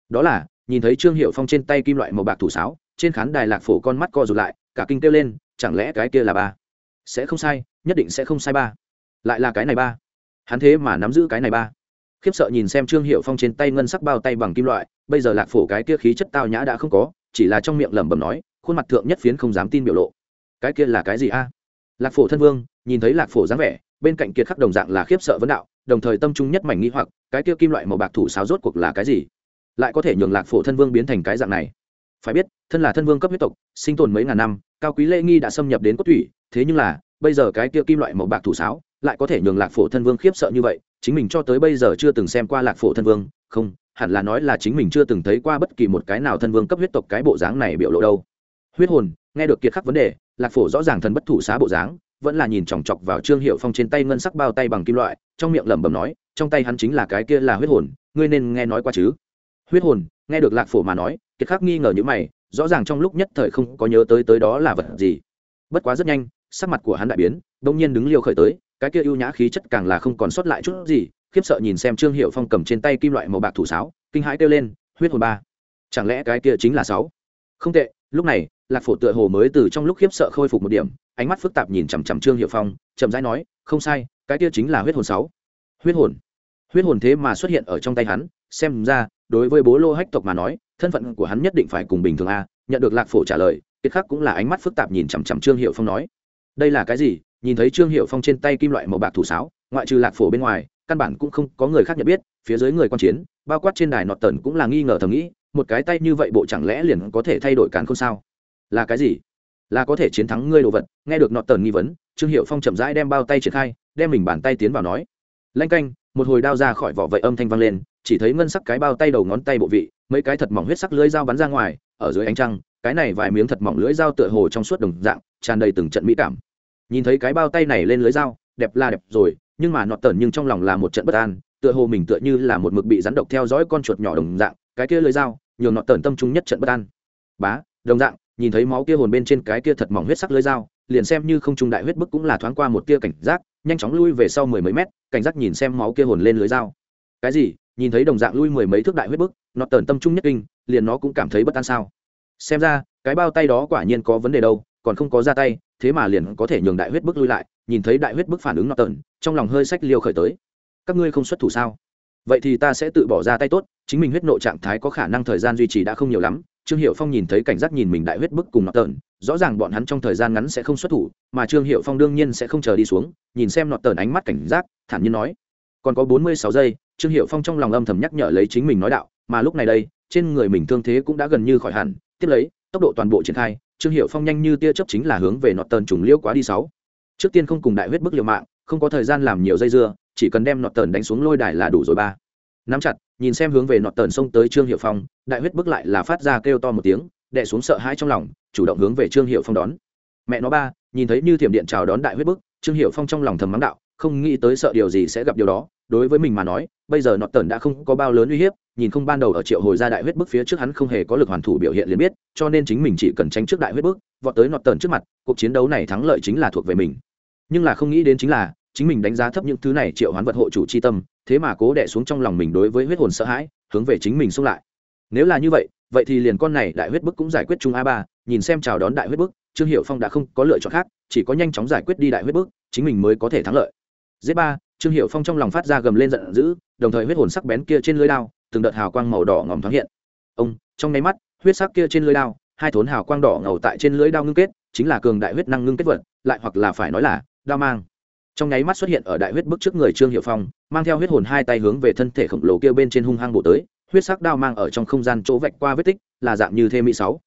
Đó là, nhìn thấy trương hiệu phong trên tay kim loại màu bạc thủ sáo, trên khán đài lạc phổ con mắt co rụt lại, cả kinh kêu lên, chẳng lẽ cái kia là ba? Sẽ không sai, nhất định sẽ không sai ba. Lại là cái này ba. Hắn thế mà nắm giữ cái này ba. Khiếp sợ nhìn xem trương hiệu phong trên tay ngân sắc bao tay bằng kim loại, bây giờ lạc phổ cái kia khí chất tao nhã đã không có, chỉ là trong miệng lẩm bẩm nói, khuôn mặt thượng nhất phiến không dám tin biểu lộ. Cái kia là cái gì a? Lạc phổ thân vương, nhìn thấy lạc phổ dáng vẻ bên cạnh kiệt khắc đồng dạng là khiếp sợ vấn đạo, đồng thời tâm trung nhất mảnh nghĩ hoặc, cái kia kim loại màu bạc thủ sáo rốt cuộc là cái gì? Lại có thể nhường lạc phổ thân vương biến thành cái dạng này. Phải biết, thân là thân vương cấp huyết tộc, sinh tồn mấy ngàn năm, cao quý lễ nghi đã xâm nhập đến cốt thủy thế nhưng là, bây giờ cái kia kim loại màu bạc thủ sáo lại có thể nhường lạc phổ thân vương khiếp sợ như vậy, chính mình cho tới bây giờ chưa từng xem qua lạc phổ thân vương, không, hẳn là nói là chính mình chưa từng thấy qua bất kỳ một cái nào thân vương cấp huyết tộc cái bộ dáng này biểu lộ đâu. Huyết hồn, nghe được kiệt khắc vấn đề, lạc phổ rõ ràng thần bất thủ xá bộ dáng vẫn là nhìn chòng chọc vào trương hiệu phong trên tay ngân sắc bao tay bằng kim loại, trong miệng lẩm bẩm nói, trong tay hắn chính là cái kia là huyết hồn, ngươi nên nghe nói qua chứ? Huyết hồn, nghe được lạc phổ mà nói, kiệt khắc nghi ngờ như mày, rõ ràng trong lúc nhất thời không có nhớ tới tới đó là vật gì. Bất quá rất nhanh, sắc mặt của hắn đại biến đông nhiên đứng liều khởi tới, cái kia ưu nhã khí chất càng là không còn sót lại chút gì, khiếp sợ nhìn xem trương hiệu phong cầm trên tay kim loại màu bạc thủ sáo, kinh hãi kêu lên, huyết hồn ba, chẳng lẽ cái kia chính là sáu? Không tệ. Lúc này, lạc phổ tựa hồ mới từ trong lúc khiếp sợ khôi phục một điểm ánh mắt phức tạp nhìn chằm chằm trương hiệu phong, chậm rãi nói, không sai, cái kia chính là huyết hồn sáu. Huyết hồn? Huyết hồn thế mà xuất hiện ở trong tay hắn, xem ra, đối với bố lô hách tộc mà nói, thân phận của hắn nhất định phải cùng bình thường a nhận được lạc phổ trả lời, kiệt khắc cũng là ánh mắt phức tạp nhìn chằm chằm trương hiệu phong nói. Đây là cái gì? Nhìn thấy trương hiệu phong trên tay kim loại màu bạc thủ sáo, ngoại trừ lạc phổ bên ngoài, căn bản cũng không có người khác nhận biết, phía dưới người quan chiến, bao quát trên đài nọt tần cũng là nghi ngờ thầm nghĩ, một cái tay như vậy bộ chẳng lẽ liền có thể thay đổi càn không sao? Là cái gì? Là có thể chiến thắng ngươi đồ vật, nghe được nọt tần nghi vấn, trương hiệu phong chậm rãi đem bao tay triển khai, đem mình bàn tay tiến vào nói. Lanh canh, một hồi đao ra khỏi vỏ vậy âm thanh vang lên, chỉ thấy ngân sắc cái bao tay đầu ngón tay bộ vị, mấy cái thật mỏng huyết sắc lưới dao bắn ra ngoài, ở dưới ánh trăng, cái này vài miếng thật mỏng lưới dao tựa hồ trong suốt đồng dạng, tràn đầy từng trận mỹ cảm. Nhìn thấy cái bao tay này lên lưới dao, đẹp là đẹp rồi, nhưng mà nọt tần nhưng trong lòng là một trận bất an, tựa hồ mình tựa như là một mực bị rắn độc theo dõi con chuột nhỏ đồng dạng, cái kia lưới dao, nhường nọt tần tâm trung nhất trận bất an. Bá, đồng dạng nhìn thấy máu kia hồn bên trên cái kia thật mỏng huyết sắc lưỡi dao liền xem như không trung đại huyết bức cũng là thoáng qua một tia cảnh giác nhanh chóng lui về sau mười mấy mét cảnh giác nhìn xem máu kia hồn lên lưới dao. Cái gì? Nhìn thấy đồng dạng lui mười mấy thước đại huyết bức nó tẩn tâm trung nhất kinh liền nó cũng cảm thấy bất an sao. Xem ra cái bao tay đó quả nhiên có vấn đề đâu còn không có ra tay thế mà liền có thể nhường đại huyết bức lui lại nhìn thấy đại huyết bức phản ứng nó tẩn, trong lòng hơi sách liêu khởi tới. Các ngươi không xuất thủ sao? Vậy thì ta sẽ tự bỏ ra tay tốt chính mình huyết nộ trạng thái có khả năng thời gian duy trì đã không nhiều lắm trương hiệu phong nhìn thấy cảnh giác nhìn mình đại huyết bức cùng nọt tần rõ ràng bọn hắn trong thời gian ngắn sẽ không xuất thủ, mà trương hiệu phong đương nhiên sẽ không chờ đi xuống, nhìn xem nọt tần ánh mắt cảnh giác, thản nhiên nói. Còn có bốn mươi sáu giây, trương hiệu phong trong lòng âm thầm nhắc nhở lấy chính mình nói đạo, mà lúc này đây, trên người mình thương thế cũng đã gần như khỏi hẳn, tiếp lấy, tốc độ toàn bộ triển khai, trương hiệu phong nhanh như tia chớp chính là hướng về nọt tần trùng liễu quá đi sáu. Trước tiên không cùng đại huyết bức liều mạng, không có thời gian làm nhiều dây dưa, chỉ cần đem nọt tần đánh xuống lôi đài là đủ rồi ba nắm chặt, nhìn xem hướng về nọt tần xông tới trương hiệu phong, đại huyết bước lại là phát ra kêu to một tiếng đẻ xuống sợ hãi trong lòng, chủ động hướng về trương hiệu phong đón. Mẹ nó ba, nhìn thấy như thiểm điện chào đón đại huyết bức trương hiệu phong trong lòng thầm mắng đạo, không nghĩ tới sợ điều gì sẽ gặp điều đó, đối với mình mà nói, bây giờ nọt tần đã không có bao lớn uy hiếp, nhìn không ban đầu ở triệu hồi ra đại huyết bức phía trước hắn không hề có lực hoàn thủ biểu hiện liền biết, cho nên chính mình chỉ cần tránh trước đại huyết bức vọt tới nọt tần trước mặt, cuộc chiến đấu này thắng lợi chính là thuộc về mình. Nhưng là không nghĩ đến chính là, chính mình đánh giá thấp những thứ này triệu hoán vật hộ chủ c h i tâm thế mà cố đẻ xuống trong lòng mình đối với huyết hồn sợ hãi, hướng về chính mình xung lại. Nếu là như vậy vậy thì liền con này đại huyết bức cũng giải quyết chung a ba, nhìn xem chào đón đại huyết bức, trương hiệu phong đã không có lựa chọn khác, chỉ có nhanh chóng giải quyết đi đại huyết bức, chính mình mới có thể thắng lợi. Z ba, trương hiệu phong trong lòng phát ra gầm lên giận dữ, đồng thời huyết hồn sắc bén kia trên lưới đao, từng đợt hào quang màu đỏ ngòm thoáng hiện. Ông, trong nháy mắt, huyết sắc kia trên lưới đao, hai thốn hào quang đỏ ngầu tại trên lưới đao ngưng kết, chính là cường đại huyết năng ngưng kết vật, lại hoặc là phải nói là đao mang trong nháy mắt xuất hiện ở đại huyết bức trước người trương hiệu phong, mang theo huyết hồn hai tay hướng về thân thể khổng lồ kia bên trên hung hăng bổ tới, huyết sắc đao mang ở trong không gian chỗ vạch qua vết tích, là dạng như thê mỹ sáu.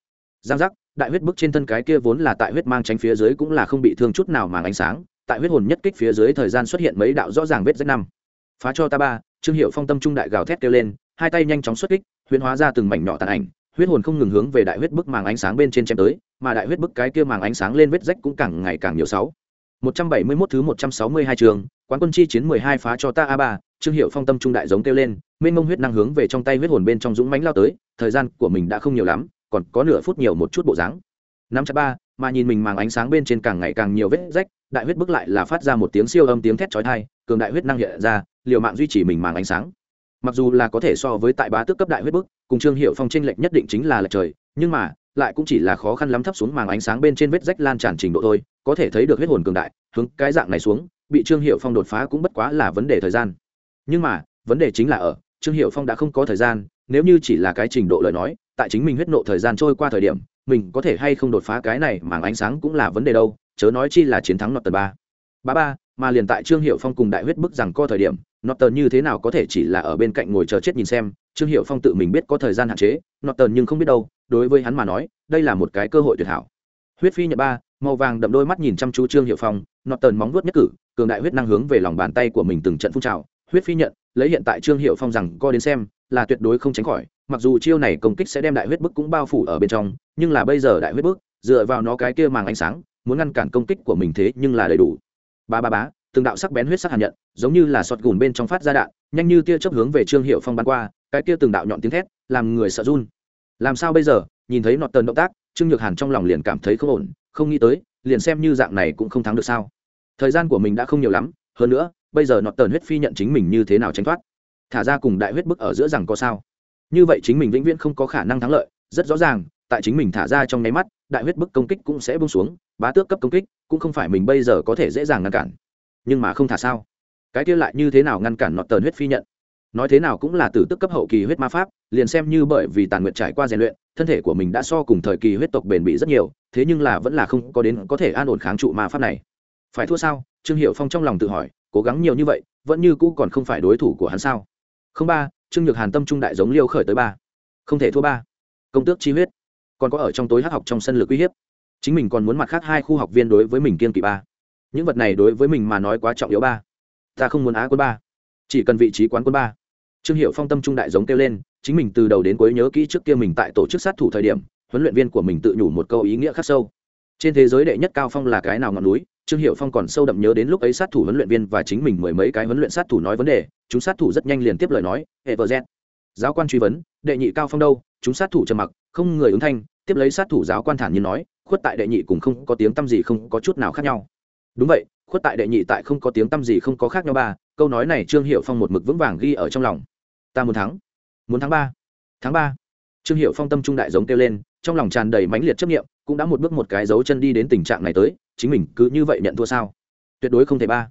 Giang giác, đại huyết bức trên thân cái kia vốn là tại huyết mang tránh phía dưới cũng là không bị thương chút nào màng ánh sáng, tại huyết hồn nhất kích phía dưới thời gian xuất hiện mấy đạo rõ ràng vết rách năm. Phá cho ta ba, trương hiệu phong tâm trung đại gào thét kêu lên, hai tay nhanh chóng xuất kích, huyễn hóa ra từng mảnh nhỏ tàn ảnh, huyết hồn không ngừng hướng về đại huyết bức màng ánh sáng bên trên chém tới, mà đại huyết bức cái kia màng ánh sáng lên vết rách cũng càng ngày càng nhiều sáu. 171 thứ 162 trường, quán quân chi chiến 12 phá cho ta A3, Trương Hiệu Phong tâm trung đại giống kêu lên, mênh mông huyết năng hướng về trong tay huyết hồn bên trong dũng mãnh lao tới, thời gian của mình đã không nhiều lắm, còn có nửa phút nhiều một chút bộ dáng. Năm chặt ba, mà nhìn mình màng ánh sáng bên trên càng ngày càng nhiều vết rách, đại huyết bức lại là phát ra một tiếng siêu âm tiếng thét chói tai, cường đại huyết năng hiện ra, liều mạng duy trì mình màng ánh sáng. Mặc dù là có thể so với tại bá tước cấp đại huyết bức, cùng Trương Hiệu Phong chênh lệch nhất định chính là lệch trời, nhưng mà, lại cũng chỉ là khó khăn lắm thấp xuống màng ánh sáng bên trên vết rách lan tràn trình độ thôi, có thể thấy được huyết hồn cường đại hướng cái dạng này xuống bị trương hiệu phong đột phá cũng bất quá là vấn đề thời gian. Nhưng mà vấn đề chính là ở trương hiệu phong đã không có thời gian nếu như chỉ là cái trình độ lời nói tại chính mình huyết nộ thời gian trôi qua thời điểm mình có thể hay không đột phá cái này màng ánh sáng cũng là vấn đề đâu chớ nói chi là chiến thắng nọt tần ba. Ba ba mà liền tại trương hiệu phong cùng đại huyết bức rằng co thời điểm nọt tần như thế nào có thể chỉ là ở bên cạnh ngồi chờ chết nhìn xem trương hiệu phong tự mình biết có thời gian hạn chế nọt tần nhưng không biết đâu đối với hắn mà nói, đây là một cái cơ hội tuyệt hảo. Huyết phi nhật ba, màu vàng đậm đôi mắt nhìn chăm chú trương hiệu phong nọt tần móng vuốt nhất cử, cường đại huyết năng hướng về lòng bàn tay của mình từng trận phun trào. Huyết phi nhận lấy hiện tại trương hiệu phong rằng co đến xem, là tuyệt đối không tránh khỏi, mặc dù chiêu này công kích sẽ đem đại huyết bức cũng bao phủ ở bên trong, nhưng là bây giờ đại huyết bức, dựa vào nó cái kia màng ánh sáng, muốn ngăn cản công kích của mình thế nhưng là đầy đủ. Ba ba bá từng đạo sắc bén huyết sắc hàn nhận, giống như là sọt gùn bên trong phát ra đạn, nhanh như tia chớp hướng về trương hiệu phong bắn qua, cái kia từng đạo nhọn tiếng thét, làm người sợ run làm sao bây giờ? Nhìn thấy nọt tần động tác, trương nhược hàn trong lòng liền cảm thấy không ổn, không nghĩ tới, liền xem như dạng này cũng không thắng được sao. Thời gian của mình đã không nhiều lắm, hơn nữa, bây giờ nọt tần huyết phi nhận chính mình như thế nào tránh thoát? Thả ra cùng đại huyết bức ở giữa rằng có sao? Như vậy chính mình vĩnh viễn không có khả năng thắng lợi, rất rõ ràng, tại chính mình thả ra trong nháy mắt, đại huyết bức công kích cũng sẽ bung xuống, bá tước cấp công kích cũng không phải mình bây giờ có thể dễ dàng ngăn cản. Nhưng mà không thả sao? Cái kia lại như thế nào ngăn cản nọt tần huyết phi nhận? Nói thế nào cũng là từ tức cấp hậu kỳ huyết ma pháp, liền xem như bởi vì tàn nguyện trải qua rèn luyện, thân thể của mình đã so cùng thời kỳ huyết tộc bền bỉ rất nhiều, thế nhưng là vẫn là không có đến có thể an ổn kháng trụ ma pháp này. Phải thua sao? Trương hiệu phong trong lòng tự hỏi, cố gắng nhiều như vậy, vẫn như cũ còn không phải đối thủ của hắn sao? Không ba, trương nhược hàn tâm trung đại giống liêu khởi tới ba. Không thể thua ba. Công tước chi huyết. Còn có ở trong tối hắc học trong sân lược uy hiếp. Chính mình còn muốn mặt khác hai khu học viên đối với mình kiên kỵ ba. Những vật này đối với mình mà nói quá trọng yếu ba. Ta không muốn á quân ba. Chỉ cần vị trí quán quân ba trương hiệu phong tâm trung đại giống kêu lên, chính mình từ đầu đến cuối nhớ kỹ trước kia mình tại tổ chức sát thủ thời điểm, huấn luyện viên của mình tự nhủ một câu ý nghĩa khắc sâu. Trên thế giới đệ nhất cao phong là cái nào ngọn núi, trương hiệu phong còn sâu đậm nhớ đến lúc ấy sát thủ huấn luyện viên và chính mình mười mấy cái huấn luyện sát thủ nói vấn đề, chúng sát thủ rất nhanh liền tiếp lời nói hệ vợ z giáo quan truy vấn, đệ nhị cao phong đâu, chúng sát thủ trầm mặc, không người ứng thanh. Tiếp lấy sát thủ giáo quan thản nhiên nói, khuất tại đệ nhị cũng không có tiếng tâm gì không có chút nào khác nhau. Đúng vậy, khuất tại đệ nhị tại không có tiếng tâm gì không có khác nhau ba, câu nói này trương hiệu phong một mực vững vàng ghi ở trong lòng ta muốn thắng. Muốn tháng ba. Tháng ba. Trương hiệu phong tâm trung đại giống kêu lên, trong lòng tràn đầy mãnh liệt chấp nghiệm cũng đã một bước một cái dấu chân đi đến tình trạng này tới, chính mình cứ như vậy nhận thua sao? Tuyệt đối không thể ba.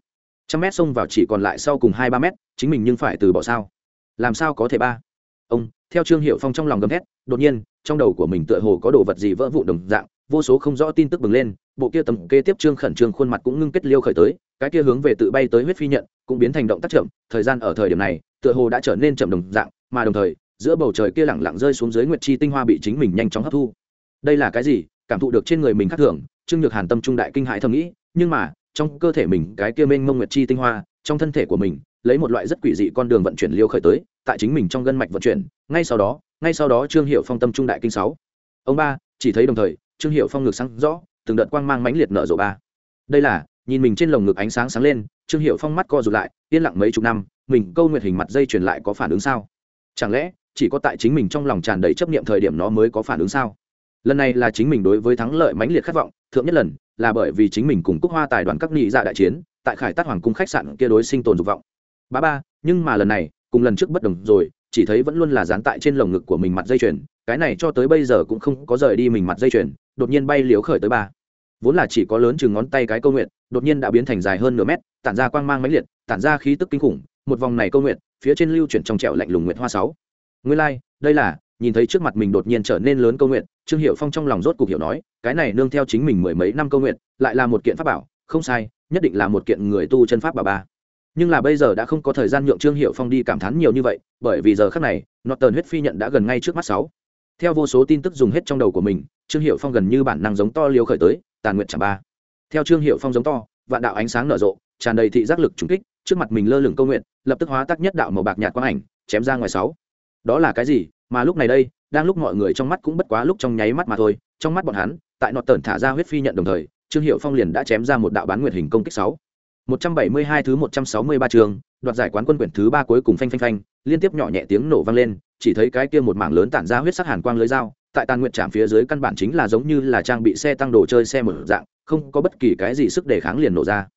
Trăm mét xông vào chỉ còn lại sau cùng hai ba mét, chính mình nhưng phải từ bỏ sao? Làm sao có thể ba? Ông, theo trương hiệu phong trong lòng gầm thét, đột nhiên, trong đầu của mình tựa hồ có đồ vật gì vỡ vụ đồng dạng, vô số không rõ tin tức bừng lên, bộ kia tầm kê tiếp trương khẩn trương khuôn mặt cũng ngưng kết liêu khởi tới, cái kia hướng về tự bay tới huyết phi nhận, cũng biến thành động tác chậm, thời gian ở thời điểm này tựa hồ đã trở nên chậm đồng dạng, mà đồng thời, giữa bầu trời kia lẳng lặng rơi xuống dưới nguyệt chi tinh hoa bị chính mình nhanh chóng hấp thu. Đây là cái gì? Cảm thụ được trên người mình khác thường, trương nhược hàn tâm trung đại kinh hãi thầm nghĩ, nhưng mà, trong cơ thể mình, cái kia mênh mông nguyệt chi tinh hoa, trong thân thể của mình, lấy một loại rất quỷ dị con đường vận chuyển liêu khởi tới, tại chính mình trong gân mạch vận chuyển. Ngay sau đó, ngay sau đó trương hiệu phong tâm trung đại kinh sáu. Ông ba, chỉ thấy đồng thời, trương hiệu phong ngực sáng rõ, từng đợt quang mang mãnh liệt nở rộ ba. Đây là, nhìn mình trên lồng ngực ánh sáng sáng lên, trương hiệu phong mắt co rụt lại, yên lặng mấy chục năm mình câu nguyệt hình mặt dây truyền lại có phản ứng sao? Chẳng lẽ, chỉ có tại chính mình trong lòng tràn đầy chấp niệm thời điểm nó mới có phản ứng sao? Lần này là chính mình đối với thắng lợi mãnh liệt khát vọng, thượng nhất lần, là bởi vì chính mình cùng cúc hoa tài đoàn các nghị dạ đại chiến, tại khải tát hoàng cung khách sạn kia đối sinh tồn dục vọng. Ba ba, nhưng mà lần này, cùng lần trước bất đồng rồi, chỉ thấy vẫn luôn là dán tại trên lồng ngực của mình mặt dây chuyền, cái này cho tới bây giờ cũng không có rời đi mình mặt dây chuyền, đột nhiên bay liếu khởi tới ba. Vốn là chỉ có lớn chừng ngón tay cái câu nguyện, đột nhiên đã biến thành dài hơn nửa mét, tản ra quang mang mãnh liệt, tản ra khí tức kinh khủng một vòng này câu nguyện phía trên lưu chuyển trong trẹo lạnh lùng nguyện hoa sáu. Nguyên lai、like, đây là nhìn thấy trước mặt mình đột nhiên trở nên lớn câu nguyện trương hiệu phong trong lòng rốt cục hiểu nói cái này nương theo chính mình mười mấy năm câu nguyện lại là một kiện pháp bảo không sai nhất định là một kiện người tu chân pháp bà ba. Nhưng là bây giờ đã không có thời gian nhượng trương hiệu phong đi cảm thán nhiều như vậy bởi vì giờ khác này nọt tờn huyết phi nhận đã gần ngay trước mắt sáu. Theo vô số tin tức dùng hết trong đầu của mình trương hiệu phong gần như bản năng giống to liều khởi tới tàn nguyện chẳng ba. Theo trương hiệu phong giống to vạn đạo ánh sáng nở rộ tràn đầy thị giác lực trúng kích trước mặt mình lơ lửng câu nguyện lập tức hóa tác nhất đạo màu bạc nhạt quang ảnh chém ra ngoài sáu. Đó là cái gì? Mà lúc này đây đang lúc mọi người trong mắt cũng bất quá lúc trong nháy mắt mà thôi trong mắt bọn hắn tại nọt tẩn thả ra huyết phi nhận đồng thời trương hiệu phong liền đã chém ra một đạo bán nguyệt hình công kích sáu. 172 thứ 163 trường, đoạt giải quán quân quyển thứ 3 cuối cùng phanh phanh phanh, liên tiếp nhỏ nhẹ tiếng nổ vang lên, chỉ thấy cái kia một mảng lớn tản ra huyết sắc hàn quang lưới dao, tại tàn nguyệt trạm phía dưới căn bản chính là giống như là trang bị xe tăng đồ chơi xe một dạng, không có bất kỳ cái gì sức đề kháng liền nổ ra.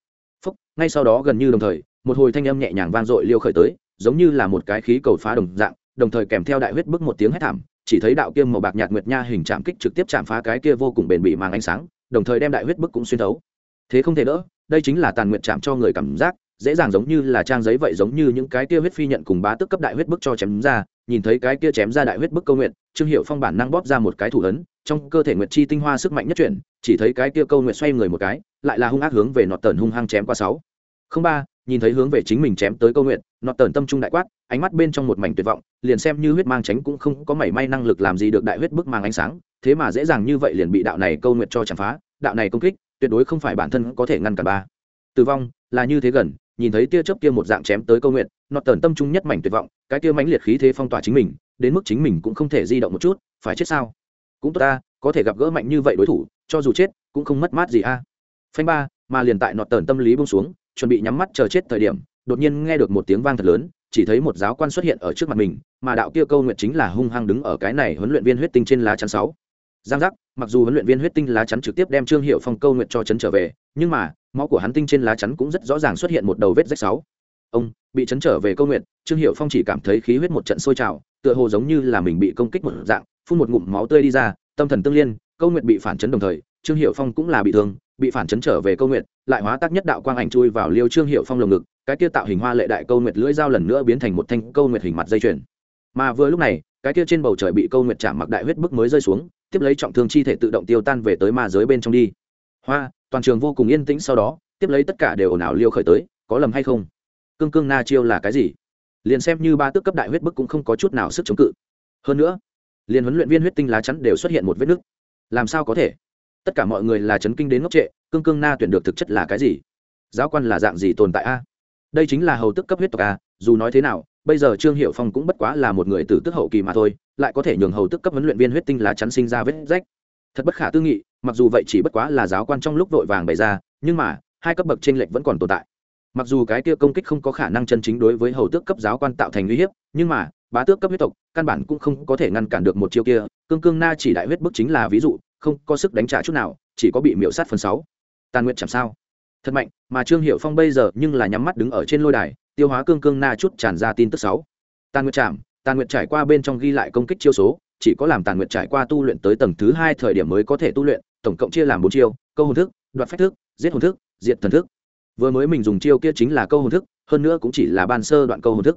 Phốc, ngay sau đó gần như đồng thời, một hồi thanh âm nhẹ nhàng vang dội liêu khởi tới, giống như là một cái khí cầu phá đồng dạng, đồng thời kèm theo đại huyết bức một tiếng hét thảm, chỉ thấy đạo kia màu bạc nhạt nguyệt nha hình chạm kích trực tiếp chạm phá cái kia vô cùng bền bỉ màng ánh sáng, đồng thời đem đại huyết bức cũng xuyên thấu. Thế không thể đỡ, đây chính là tàn nguyệt chạm cho người cảm giác dễ dàng giống như là trang giấy vậy giống như những cái kia huyết phi nhận cùng bá tức cấp đại huyết bức cho chém ra nhìn thấy cái kia chém ra đại huyết bức câu nguyện trương hiệu phong bản năng bóp ra một cái thủ ấn trong cơ thể nguyệt chi tinh hoa sức mạnh nhất chuyển chỉ thấy cái kia câu nguyện xoay người một cái lại là hung ác hướng về nọt tần hung hăng chém qua sáu không ba nhìn thấy hướng về chính mình chém tới câu nguyện nọt tờn tâm trung đại quát, ánh mắt bên trong một mảnh tuyệt vọng, liền xem như huyết mang tránh cũng không có mảy may năng lực làm gì được đại huyết bức mang ánh sáng, thế mà dễ dàng như vậy liền bị đạo này câu nguyện cho chạm phá, đạo này công kích, tuyệt đối không phải bản thân có thể ngăn cản ba. Tử vong, là như thế gần, nhìn thấy tia chớp kia một dạng chém tới câu nguyện nọt tờn tâm trung nhất mảnh tuyệt vọng, cái tia mãnh liệt khí thế phong tỏa chính mình, đến mức chính mình cũng không thể di động một chút, phải chết sao? Cũng tốt ta, có thể gặp gỡ mạnh như vậy đối thủ, cho dù chết, cũng không mất mát gì a. Phanh ba, mà liền tại nọt tờn tâm lý bông xuống chuẩn bị nhắm mắt chờ chết thời điểm, đột nhiên nghe được một tiếng vang thật lớn, chỉ thấy một giáo quan xuất hiện ở trước mặt mình, mà đạo kia câu nguyện chính là hung hăng đứng ở cái này huấn luyện viên huyết tinh trên lá chắn sáu. Giang giác, mặc dù huấn luyện viên huyết tinh lá chắn trực tiếp đem trương hiệu phong câu nguyện cho chấn trở về, nhưng mà, máu của hắn tinh trên lá chắn cũng rất rõ ràng xuất hiện một đầu vết rách sáu. Ông, bị chấn trở về câu nguyện, trương hiệu phong chỉ cảm thấy khí huyết một trận sôi trào, tựa hồ giống như là mình bị công kích một dạng, phun một ngụm máu tươi đi ra, tâm thần tương liên câu nguyện bị phản chấn đồng thời, trương hiệu phong cũng là bị thương, bị phản chấn trở về câu nguyện, lại hóa tác nhất đạo quang ảnh chui vào liêu trương hiệu phong lồng ngực, cái kia tạo hình hoa lệ đại câu nguyệt lưỡi dao lần nữa biến thành một thanh câu nguyệt hình mặt dây chuyền. Mà vừa lúc này, cái kia trên bầu trời bị câu nguyệt chạm mặc đại huyết bức mới rơi xuống, tiếp lấy trọng thương chi thể tự động tiêu tan về tới ma giới bên trong đi. Hoa, toàn trường vô cùng yên tĩnh sau đó, tiếp lấy tất cả đều ồn ào liêu khởi tới, có lầm hay không? Cương cương na chiêu là cái gì? Liền xem như ba tước cấp đại huyết bức cũng không có chút nào sức chống cự. Hơn nữa, liền huấn luyện viên huyết tinh lá chắn đều xuất hiện một vết nứt làm sao có thể? Tất cả mọi người là chấn kinh đến ngốc trệ, cương cương na tuyển được thực chất là cái gì? Giáo quan là dạng gì tồn tại a? Đây chính là hầu tức cấp huyết tộc a, dù nói thế nào, bây giờ trương hiệu phong cũng bất quá là một người từ tức hậu kỳ mà thôi, lại có thể nhường hầu tức cấp huấn luyện viên huyết tinh lá chắn sinh ra vết rách. Thật bất khả tư nghị, mặc dù vậy chỉ bất quá là giáo quan trong lúc vội vàng bày ra, nhưng mà, hai cấp bậc t r ê n lệch vẫn còn tồn tại. Mặc dù cái kia công kích không có khả năng chân chính đối với hầu tước cấp giáo quan tạo thành uy hiếp, nhưng mà bá tước cấp huyết tộc, căn bản cũng không có thể ngăn cản được một chiêu kia, cương cương na chỉ đại huyết bức chính là ví dụ, không có sức đánh trả chút nào, chỉ có bị miễu sát phần sáu. Tàn nguyện chẳng sao. Thật mạnh, mà trương hiệu phong bây giờ nhưng là nhắm mắt đứng ở trên lôi đài, tiêu hóa cương cương na chút tràn ra tin tức sáu. Tàn nguyện chạm, tàn nguyện trải qua bên trong ghi lại công kích chiêu số, chỉ có làm tàn nguyện trải qua tu luyện tới tầng thứ hai thời điểm mới có thể tu luyện, tổng cộng chia làm bốn chiêu, câu hồn thức, đoạt phách thức, giết hồn thức, diệt thần thức. Vừa mới mình dùng chiêu kia chính là câu hồn thức, hơn nữa cũng chỉ là ban sơ đoạn câu hồn thức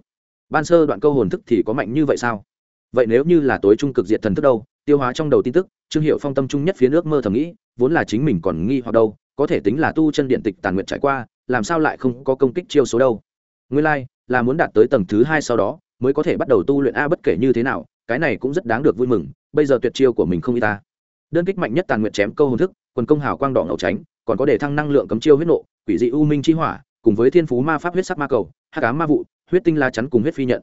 ban sơ đoạn câu hồn thức thì có mạnh như vậy sao? Vậy nếu như là tối trung cực diệt thần thức đâu tiêu hóa trong đầu tin tức trương hiệu phong tâm trung nhất phía nước mơ thầm nghĩ vốn là chính mình còn nghi hoặc đâu có thể tính là tu chân điện tịch tàn nguyện trải qua làm sao lại không có công kích chiêu số đâu? Nguyên lai、like, là muốn đạt tới tầng thứ hai sau đó mới có thể bắt đầu tu luyện a bất kể như thế nào cái này cũng rất đáng được vui mừng bây giờ tuyệt chiêu của mình không y ta. Đơn kích mạnh nhất tàn nguyện chém câu hồn thức quần công hào quang đỏ ngầu tránh còn có để thăng năng lượng cấm chiêu huyết nộ quỷ dị u minh chi hỏa cùng với thiên phú ma pháp huyết sắc ma cầu hát cá ma vụ huyết tinh la chắn cùng huyết phi nhận.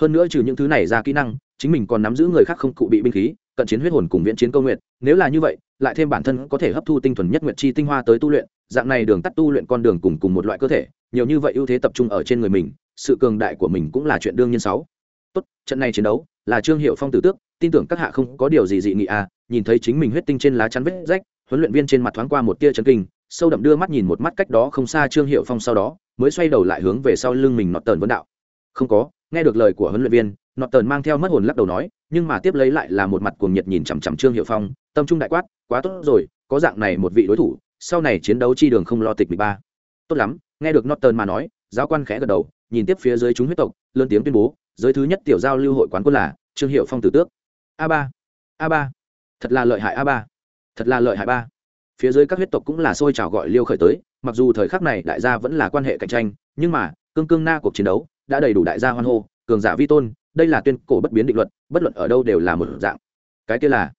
Hơn nữa trừ những thứ này ra kỹ năng, chính mình còn nắm giữ người khác không cụ bị binh khí, cận chiến huyết hồn cùng viễn chiến câu nguyện. Nếu là như vậy, lại thêm bản thân có thể hấp thu tinh thuần nhất nguyện chi tinh hoa tới tu luyện, dạng này đường tắt tu luyện con đường cùng cùng một loại cơ thể, nhiều như vậy ưu thế tập trung ở trên người mình, sự cường đại của mình cũng là chuyện đương nhiên sáu tốt, trận này chiến đấu là trương hiệu phong tử tước, tin tưởng các hạ không có điều gì dị nghị à nhìn thấy chính mình huyết tinh trên lá chắn vết rách, huấn luyện viên trên mặt thoáng qua một tia chấn kinh sâu đậm đưa mắt nhìn một mắt cách đó không xa trương hiệu phong sau đó, mới xoay đầu lại hướng về sau lưng mình nọt tờn vấn đạo. Không có, nghe được lời của huấn luyện viên, nọt tờn mang theo mất hồn lắc đầu nói, nhưng mà tiếp lấy lại là một mặt cuồng nhiệt nhìn chằm chằm trương hiệu phong, tâm trung đại quát, quá tốt rồi, có dạng này một vị đối thủ, sau này chiến đấu chi đường không lo tịch mười ba. Tốt lắm, nghe được norton mà nói, giáo quan khẽ gật đầu, nhìn tiếp phía dưới chúng huyết tộc, lớn tiếng tuyên bố, giới thứ nhất tiểu giao lưu hội quán quân là trương hiệu phong tử tước. A ba a ba, thật là lợi hại a ba, thật là lợi hại ba phía dưới các huyết tộc cũng là sôi trào gọi liêu khởi tới, mặc dù thời khắc này đại gia vẫn là quan hệ cạnh tranh, nhưng mà, cương cương na cuộc chiến đấu đã đầy đủ đại gia hoan hô, cường giả vi tôn, đây là tuyên cổ bất biến định luật, bất luận ở đâu đều là một dạng. Cái kia là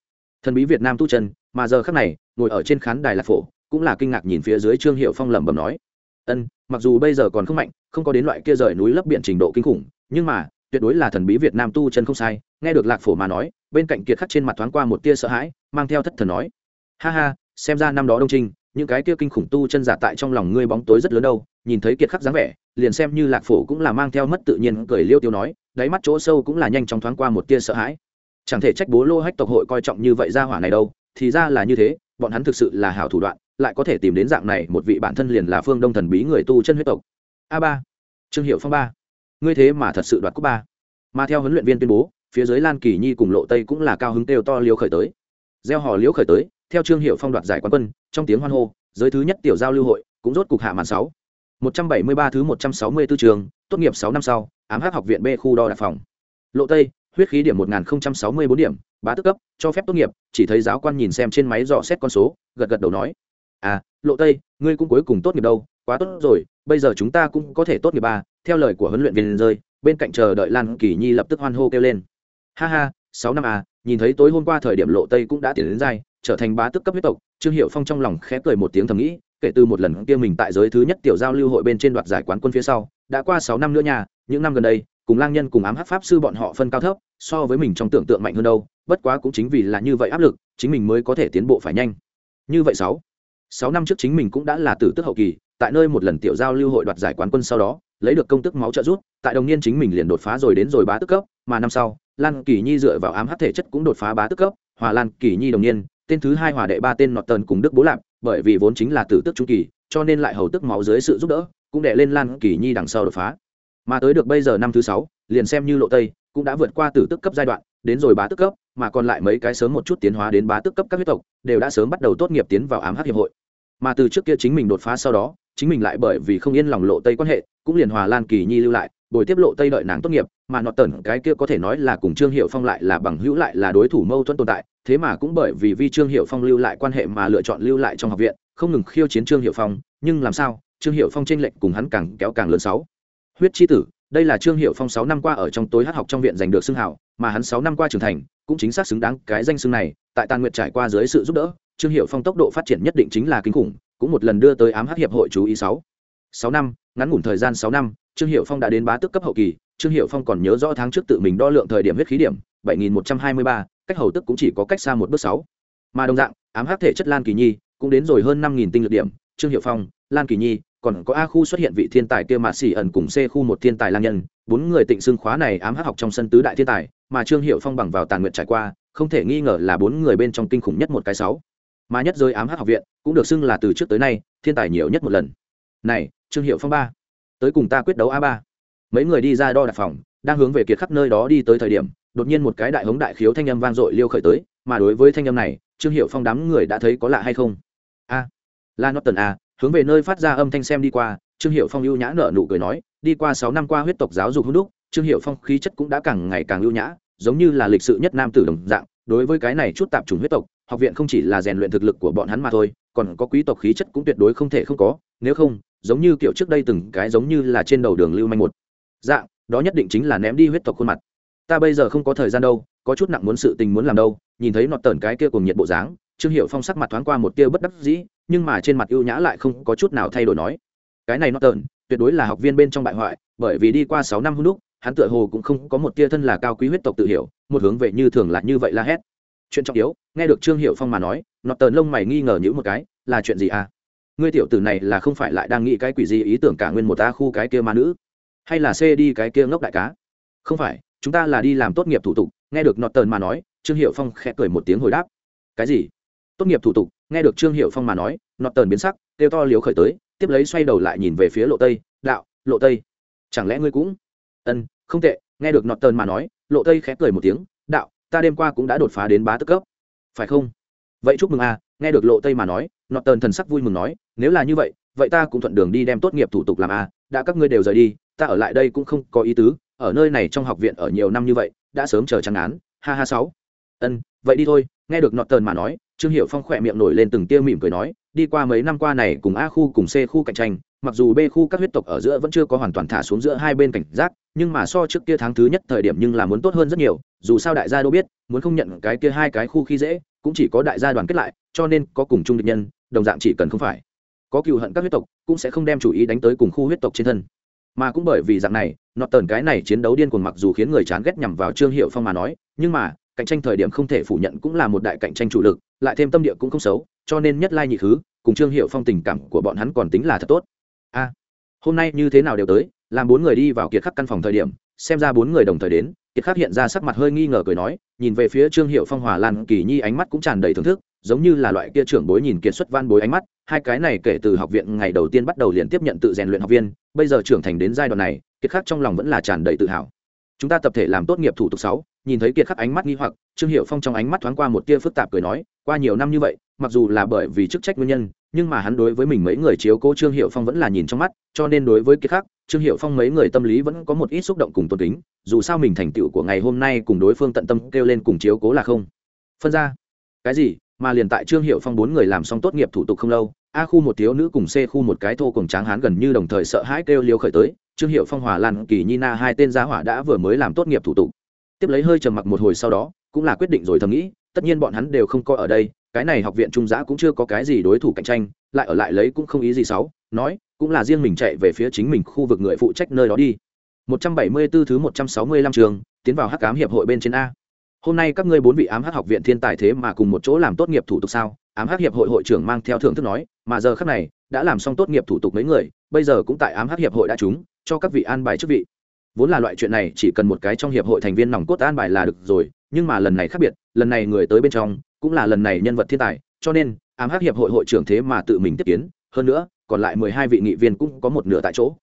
thần bí việt nam tu chân, mà giờ khắc này, ngồi ở trên khán đài lạc phổ, cũng là kinh ngạc nhìn phía dưới trương hiệu phong lẩm bẩm nói. Ân, mặc dù bây giờ còn không mạnh, không có đến loại kia rời núi lấp biển trình độ kinh khủng, nhưng mà, tuyệt đối là thần bí việt nam tu chân không sai. Nghe được lạc phổ mà nói, bên cạnh kiệt khắc trên mặt thoáng qua một tia sợ hãi, mang theo thất thần nói. Ha ha xem ra năm đó đông trinh, những cái kia kinh khủng tu chân giả tại trong lòng ngươi bóng tối rất lớn đâu, nhìn thấy kiệt khắc dáng vẻ, liền xem như lạc phổ cũng là mang theo mất tự nhiên cười liêu tiêu nói, đáy mắt chỗ sâu cũng là nhanh chóng thoáng qua một tia sợ hãi. Chẳng thể trách bố lô hách tộc hội coi trọng như vậy ra hỏa này đâu, thì ra là như thế, bọn hắn thực sự là hảo thủ đoạn, lại có thể tìm đến dạng này một vị bản thân liền là phương đông thần bí người tu chân huyết tộc. A ba, trương hiệu phong ba. Ngươi thế mà thật sự đoạt cúp ba. Mà theo huấn luyện viên tuyên bố, phía dưới lan kỳ nhi cùng lộ tây cũng là cao hứng têu to liêu khởi tới. Gieo hò liễu khởi tới theo trương hiệu phong đoạt giải quán quân, trong tiếng hoan hô, giới thứ nhất tiểu giao lưu hội cũng rốt cục hạ màn sáu. một trăm bảy mươi ba thứ một trăm sáu mươi 164 trường, tốt nghiệp sáu năm sau, ám hắc học viện b khu đo đạc phòng. Lộ tây, huyết khí điểm một nghìn sáu mươi bốn điểm, bá tức cấp, cho phép tốt nghiệp, chỉ thấy giáo quan nhìn xem trên máy dò xét con số, gật gật đầu nói. À lộ tây, ngươi cũng cuối cùng tốt nghiệp đâu, quá tốt rồi, bây giờ chúng ta cũng có thể tốt nghiệp ba, theo lời của huấn luyện viên rơi, bên cạnh chờ đợi lan kỳ nhi lập tức hoan hô kêu lên. Ha ha, sáu năm à nhìn thấy tối hôm qua thời điểm lộ tây cũng đã tiến đến giai, trở thành bá tức cấp huyết tộc trương hiệu phong trong lòng khẽ cười một tiếng thầm nghĩ kể từ một lần kia mình tại giới thứ nhất tiểu giao lưu hội bên trên đoạt giải quán quân phía sau đã qua sáu năm nữa nhà. những năm gần đây cùng lang nhân cùng ám hát pháp sư bọn họ phân cao thấp so với mình trong tưởng tượng mạnh hơn đâu bất quá cũng chính vì là như vậy áp lực chính mình mới có thể tiến bộ phải nhanh như vậy sáu sáu năm trước chính mình cũng đã là tử tức hậu kỳ tại nơi một lần tiểu giao lưu hội đoạt giải quán quân sau đó lấy được công tức máu trợ rút tại đồng niên chính mình liền đột phá rồi đến rồi bá tức cấp mà năm sau lan kỳ nhi dựa vào ám hát thể chất cũng đột phá bá tức cấp, hòa lan kỳ nhi đồng niên, tên thứ hai hòa đệ ba tên nọt tần cùng đức bố lạp, bởi vì vốn chính là tử tức trung kỳ, cho nên lại hầu tức máu dưới sự giúp đỡ, cũng đệ lên lan kỳ nhi đằng sau đột phá. Mà tới được bây giờ năm thứ sáu, liền xem như lộ tây, cũng đã vượt qua tử tức cấp giai đoạn, đến rồi bá tức cấp, mà còn lại mấy cái sớm một chút tiến hóa đến bá tức cấp các huyết tộc, đều đã sớm bắt đầu tốt nghiệp tiến vào ám hắc hiệp hội. Mà từ trước kia chính mình đột phá sau đó, chính mình lại bởi vì không yên lòng lộ tây quan hệ, cũng liền hòa lan kỳ nhi lưu lại bồi tiếp lộ tây đợi nàng tốt nghiệp, mà nọt tần cái kia có thể nói là cùng trương hiệu phong lại là bằng hữu lại là đối thủ mâu thuẫn tồn tại, thế mà cũng bởi vì vi trương hiệu phong lưu lại quan hệ mà lựa chọn lưu lại trong học viện, không ngừng khiêu chiến trương hiệu phong, nhưng làm sao, trương hiệu phong tranh lệnh cùng hắn càng kéo càng lớn sáu. Huyết chi tử, đây là trương hiệu phong sáu năm qua ở trong tối hát học trong viện giành được xưng hảo mà hắn sáu năm qua trưởng thành, cũng chính xác xứng đáng cái danh xưng này, tại tàn nguyệt trải qua dưới sự giúp đỡ, trương hiệu phong tốc độ phát triển nhất định chính là kinh khủng, cũng một lần đưa tới ám hát hiệp hội chú ý sáu. Sáu năm, ngắn ngủn thời gian sáu năm trương hiệu phong đã đến bá tước cấp hậu kỳ, trương hiệu phong còn nhớ rõ tháng trước tự mình đo lượng thời điểm huyết khí điểm, bảy nghìn một trăm hai mươi ba, cách hầu tức cũng chỉ có cách xa một bước sáu. Mà đồng dạng, ám hắc thể chất lan kỳ nhi cũng đến rồi hơn năm nghìn tinh lực điểm, trương hiệu phong, lan kỳ nhi, còn có a khu xuất hiện vị thiên tài kia mà xỉ ẩn cùng c khu một thiên tài lang nhân, bốn người tịnh xưng khóa này ám hắc học trong sân tứ đại thiên tài, mà trương hiệu phong bằng vào tàn nguyện trải qua, không thể nghi ngờ là bốn người bên trong kinh khủng nhất một cái sáu. Mà nhất giới ám hắc học viện cũng được xưng là từ trước tới nay thiên tài nhiều nhất một lần. Này, trương hiệu phong ba tới cùng ta quyết đấu a ba. Mấy người đi ra đo đạc phòng, đang hướng về kiệt khắp nơi đó đi tới thời điểm, đột nhiên một cái đại hống đại khiếu thanh âm vang dội liêu khởi tới, mà đối với thanh âm này, trương hiệu phong đám người đã thấy có lạ hay không? A, la nót tần a, hướng về nơi phát ra âm thanh xem đi qua, trương hiệu phong ưu nhã nở nụ cười nói, đi qua sáu năm qua huyết tộc giáo dục hữu đúc, trương hiệu phong khí chất cũng đã càng ngày càng ưu nhã, giống như là lịch sự nhất nam tử đồng dạng, đối với cái này chút tạp chủng huyết tộc, học viện không chỉ là rèn luyện thực lực của bọn hắn mà thôi, còn có quý tộc khí chất cũng tuyệt đối không thể không có, nếu không giống như kiểu trước đây từng cái giống như là trên đầu đường lưu manh một. Dạng, đó nhất định chính là ném đi huyết tộc khuôn mặt. Ta bây giờ không có thời gian đâu, có chút nặng muốn sự tình muốn làm đâu, nhìn thấy nọt tởn cái kia cùng nhiệt bộ dáng, trương hiệu phong sắc mặt thoáng qua một tia bất đắc dĩ, nhưng mà trên mặt ưu nhã lại không có chút nào thay đổi nói. Cái này nọt tởn, tuyệt đối là học viên bên trong bại hoại, bởi vì đi qua sáu năm hôn đúc, hắn tựa hồ cũng không có một tia thân là cao quý huyết tộc tự hiểu, một hướng về như thường là như vậy la hét. Chuyện trọng yếu, nghe được trương hiệu phong mà nói, nọt tờn lông mày nghi ngờ những một cái, là chuyện gì à? Ngươi tiểu tử này là không phải lại đang nghĩ cái quỷ gì ý tưởng cả nguyên một ta khu cái kia ma nữ? Hay là c đi cái kia ngốc đại cá? Không phải, chúng ta là đi làm tốt nghiệp thủ tục, nghe được nọt tờn mà nói, trương hiệu phong khẽ cười một tiếng hồi đáp. Cái gì? Tốt nghiệp thủ tục, nghe được trương hiệu phong mà nói nọt tờn biến sắc, kêu to liều khởi tới, tiếp lấy xoay đầu lại nhìn về phía lộ tây, đạo, lộ tây, chẳng lẽ ngươi cũng ân, không tệ, nghe được nọt tờn mà nói, lộ tây khẽ cười một tiếng, đạo, ta đêm qua cũng đã đột phá đến bá tức cấp. Phải không? Vậy chúc mừng a nghe được lộ tây mà nói nọt tờn thần sắc vui mừng nói nếu là như vậy vậy ta cũng thuận đường đi đem tốt nghiệp thủ tục làm a đã các ngươi đều rời đi, ta ở lại đây cũng không có ý tứ, ở nơi này trong học viện ở nhiều năm như vậy, đã sớm chờ trắng án, ha ha sáu. Ân, vậy đi thôi, nghe được nọt tờn mà nói, trương hiệu phong khỏe miệng nổi lên từng tia mỉm cười nói, đi qua mấy năm qua này cùng a khu cùng c khu cạnh tranh, mặc dù b khu các huyết tộc ở giữa vẫn chưa có hoàn toàn thả xuống giữa hai bên cảnh giác, nhưng mà so trước kia tháng thứ nhất thời điểm nhưng là muốn tốt hơn rất nhiều, dù sao đại gia đâu biết, muốn không nhận cái kia hai cái khu khi dễ, cũng chỉ có đại gia đoàn kết lại, cho nên có cùng chung địch nhân, đồng dạng chỉ cần không phải có cựu hận các huyết tộc cũng sẽ không đem chủ ý đánh tới cùng khu huyết tộc trên thân. Mà cũng bởi vì dạng này, nọt tờn cái này chiến đấu điên cuồng mặc dù khiến người chán ghét nhằm vào trương hiệu phong mà nói, nhưng mà, cạnh tranh thời điểm không thể phủ nhận cũng là một đại cạnh tranh chủ lực, lại thêm tâm địa cũng không xấu, cho nên nhất lai nhị thứ cùng trương hiệu phong tình cảm của bọn hắn còn tính là thật tốt. A, hôm nay như thế nào đều tới, làm bốn người đi vào kiệt khắc căn phòng thời điểm, xem ra bốn người đồng thời đến, kiệt khắc hiện ra sắc mặt hơi nghi ngờ cười nói, nhìn về phía trương hiệu phong hòa lan kỳ nhi ánh mắt cũng tràn đầy thưởng thức giống như là loại kia trưởng bối nhìn kiệt xuất van bối ánh mắt, hai cái này kể từ học viện ngày đầu tiên bắt đầu liền tiếp nhận tự rèn luyện học viên, bây giờ trưởng thành đến giai đoạn này, kiệt khắc trong lòng vẫn là tràn đầy tự hào. Chúng ta tập thể làm tốt nghiệp thủ tục sáu, nhìn thấy kiệt khắc ánh mắt nghi hoặc, trương hiệu phong trong ánh mắt thoáng qua một tia phức tạp cười nói, qua nhiều năm như vậy, mặc dù là bởi vì chức trách nguyên nhân, nhưng mà hắn đối với mình mấy người chiếu cố trương hiệu phong vẫn là nhìn trong mắt, cho nên đối với kiệt khắc, trương hiệu phong mấy người tâm lý vẫn có một ít xúc động cùng tôn kính, dù sao mình thành tựu của ngày hôm nay cùng đối phương tận tâm kêu lên cùng chiếu cố là không. Phân ra. Cái gì? Mà liền tại trương hiệu phong bốn người làm xong tốt nghiệp thủ tục không lâu, a khu một thiếu nữ cùng c khu một cái thô cùng tráng hán gần như đồng thời sợ hãi kêu liều khởi tới, trương hiệu phong hòa lan kỳ nhi na hai tên giá hỏa đã vừa mới làm tốt nghiệp thủ tục. Tiếp lấy hơi trầm mặc một hồi sau đó, cũng là quyết định rồi thầm nghĩ, tất nhiên bọn hắn đều không coi ở đây, cái này học viện trung giã cũng chưa có cái gì đối thủ cạnh tranh, lại ở lại lấy cũng không ý gì xấu, nói, cũng là riêng mình chạy về phía chính mình khu vực người phụ trách nơi đó đi. 174 thứ 165 trường, tiến vào hắc ám hiệp hội bên trên a hôm nay các ngươi bốn vị ám hắc học viện thiên tài thế mà cùng một chỗ làm tốt nghiệp thủ tục sao? Ám hắc hiệp hội hội trưởng mang theo thưởng thức nói, mà giờ khác này, đã làm xong tốt nghiệp thủ tục mấy người, bây giờ cũng tại ám hắc hiệp hội đã trúng, cho các vị an bài chức vị. Vốn là loại chuyện này, chỉ cần một cái trong hiệp hội thành viên nòng cốt an bài là được rồi, nhưng mà lần này khác biệt, lần này người tới bên trong, cũng là lần này nhân vật thiên tài, cho nên, ám hắc hiệp hội hội trưởng thế mà tự mình tiếp kiến, hơn nữa, còn lại mười hai vị nghị viên cũng có một nửa tại chỗ.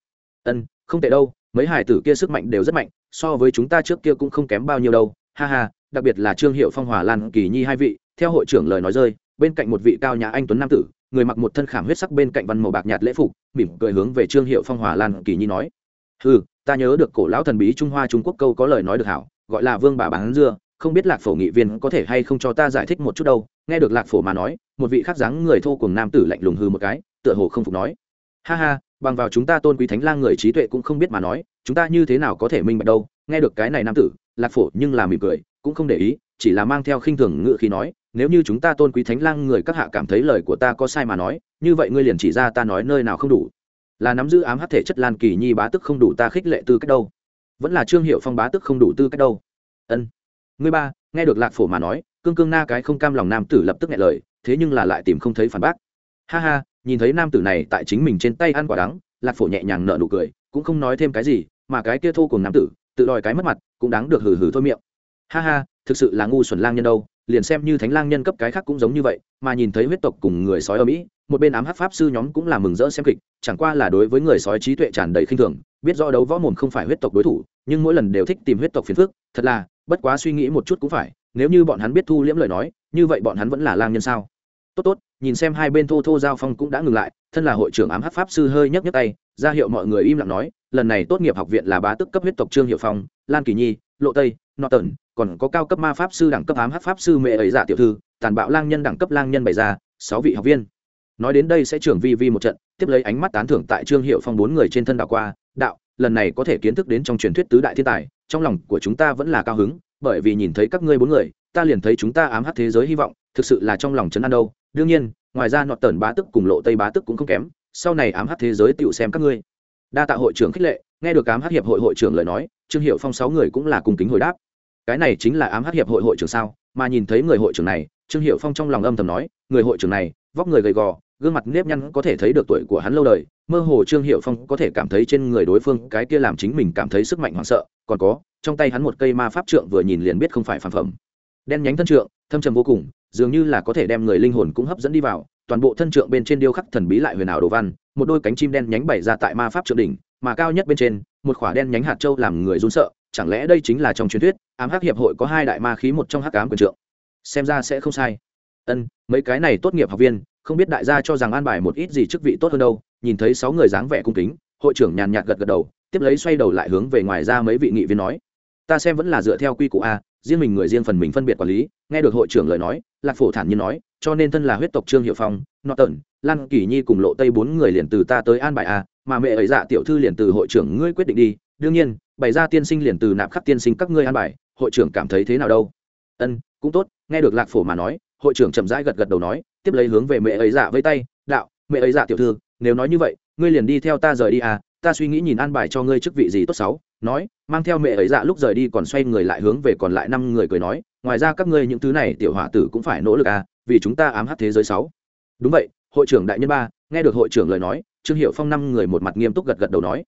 Ân, không tệ đâu, mấy hải tử kia sức mạnh đều rất mạnh, so với chúng ta trước kia cũng không kém bao nhiêu đâu, ha ha đặc biệt là trương hiệu phong, hòa lan, kỳ nhi hai vị, theo hội trưởng lời nói rơi, bên cạnh một vị cao nhà anh tuấn nam tử, người mặc một thân khảm huyết sắc bên cạnh văn màu bạc nhạt lễ phục, mỉm cười hướng về trương hiệu phong, hòa lan, kỳ nhi nói ừ ta nhớ được cổ lão thần bí trung hoa trung quốc câu có lời nói được hảo, gọi là vương bà bán dưa, không biết lạc phổ nghị viên có thể hay không cho ta giải thích một chút đâu. Nghe được lạc phổ mà nói, một vị khác dáng người thô cùng nam tử lạnh lùng hư một cái, tựa hồ không phục nói, ha ha, bằng vào chúng ta tôn quý thánh lang người trí tuệ cũng không biết mà nói, chúng ta như thế nào có thể minh bạch đâu. Nghe được cái này nam tử lạc phổ nhưng là mỉm cười, cũng không để ý, chỉ là mang theo khinh thường ngự khi nói, nếu như chúng ta tôn quý thánh lang người các hạ cảm thấy lời của ta có sai mà nói, như vậy ngươi liền chỉ ra ta nói nơi nào không đủ. Là nắm giữ ám hát thể chất lan kỳ nhi bá tức không đủ ta khích lệ tư cách đâu. Vẫn là trương hiệu phong bá tức không đủ tư cách đâu. Ân. Ngươi ba, nghe được lạc phổ mà nói, cương cương na cái không cam lòng nam tử lập tức nghe lời, thế nhưng là lại tìm không thấy phản bác. Ha ha, nhìn thấy nam tử này tại chính mình trên tay ăn quả đắng, lạc phổ nhẹ nhàng nợ nụ cười, cũng không nói thêm cái gì, mà cái kia thô cùng nam tử, tự đòi cái mất mặt cũng đáng được hừ hừ thôi miệng. Ha ha, thực sự là ngu xuẩn lang nhân đâu, liền xem như thánh lang nhân cấp cái khác cũng giống như vậy, mà nhìn thấy huyết tộc cùng người sói ở mỹ, một bên ám hát pháp sư nhóm cũng là mừng rỡ xem kịch, chẳng qua là đối với người sói trí tuệ tràn đầy khinh thường, biết rõ đấu võ mồm không phải huyết tộc đối thủ, nhưng mỗi lần đều thích tìm huyết tộc phiền phức, thật là, bất quá suy nghĩ một chút cũng phải, nếu như bọn hắn biết thu liễm lời nói, như vậy bọn hắn vẫn là lang nhân sao? Tốt tốt, nhìn xem hai bên thô thô giao phong cũng đã ngừng lại, thân là hội trưởng ám hát pháp sư hơi nhấc nhấc tay, ra hiệu mọi người im lặng nói lần này tốt nghiệp học viện là bá tức cấp huyết tộc trương hiệu phong, lan kỳ nhi, lộ tây, norton, còn có cao cấp ma pháp sư đẳng cấp ám hát pháp sư mẹ ấy giả tiểu thư, tàn bạo lang nhân đẳng cấp lang nhân bày ra, sáu vị học viên. Nói đến đây sẽ trưởng vi vi một trận, tiếp lấy ánh mắt tán thưởng tại trương hiệu phong bốn người trên thân đạo qua, đạo, lần này có thể kiến thức đến trong truyền thuyết tứ đại thiên tài, trong lòng của chúng ta vẫn là cao hứng, bởi vì nhìn thấy các ngươi bốn người, ta liền thấy chúng ta ám hát thế giới hy vọng, thực sự là trong lòng chấn an đâu. Đương nhiên, ngoài ra nọt tần bá tức cùng lộ tây bá tức cũng không kém, sau này ám hát thế giới tựu xem các ngươi đa tạ hội trưởng khích lệ, nghe được ám hát hiệp hội hội trưởng lời nói, trương hiệu phong sáu người cũng là cùng kính hồi đáp. Cái này chính là ám hát hiệp hội hội trưởng sao? Mà nhìn thấy người hội trưởng này, trương hiệu phong trong lòng âm thầm nói, người hội trưởng này, vóc người gầy gò, gương mặt nếp nhăn có thể thấy được tuổi của hắn lâu đời, mơ hồ trương hiệu phong có thể cảm thấy trên người đối phương cái kia làm chính mình cảm thấy sức mạnh hoảng sợ, còn có, trong tay hắn một cây ma pháp trượng vừa nhìn liền biết không phải phản phẩm. Đen nhánh thân trượng, thâm trầm vô cùng, dường như là có thể đem người linh hồn cũng hấp dẫn đi vào toàn bộ thân trượng bên trên điêu khắc thần bí lại huyền ảo đồ văn, một đôi cánh chim đen nhánh bày ra tại ma pháp trượng đỉnh, mà cao nhất bên trên, một khỏa đen nhánh hạt châu làm người run sợ, chẳng lẽ đây chính là trong truyền thuyết, ám hắc hiệp hội có hai đại ma khí một trong hắc ám quyền trượng? Xem ra sẽ không sai. Ân, mấy cái này tốt nghiệp học viên, không biết đại gia cho rằng an bài một ít gì chức vị tốt hơn đâu, nhìn thấy sáu người dáng vẻ cung kính, hội trưởng nhàn nhạt gật gật đầu, tiếp lấy xoay đầu lại hướng về ngoài ra mấy vị nghị viên nói, ta xem vẫn là dựa theo quy củ a riêng mình người riêng phần mình phân biệt quản lý, nghe được hội trưởng lời nói, lạc phổ thản nhiên nói, cho nên thân là huyết tộc trương hiệu phong, nọ tần lan kỳ nhi cùng lộ tây bốn người liền từ ta tới an bài a mà mẹ ấy dạ tiểu thư liền từ hội trưởng ngươi quyết định đi, đương nhiên, bày ra tiên sinh liền từ nạp khắc tiên sinh các ngươi an bài, hội trưởng cảm thấy thế nào đâu? Ân, cũng tốt, nghe được lạc phổ mà nói, hội trưởng chậm rãi gật gật đầu nói, tiếp lấy hướng về mẹ ấy dạ với tay, đạo, mẹ ấy dạ tiểu thư, nếu nói như vậy, ngươi liền đi theo ta rời đi à ta suy nghĩ nhìn an bài cho ngươi chức vị gì tốt xấu nói, mang theo mẹ ấy dạ lúc rời đi còn xoay người lại hướng về còn lại năm người cười nói, ngoài ra các ngươi những thứ này tiểu hỏa tử cũng phải nỗ lực à vì chúng ta ám hát thế giới sáu. Đúng vậy, hội trưởng đại nhân ba, nghe được hội trưởng lời nói, trương hiệu phong năm người một mặt nghiêm túc gật gật đầu nói.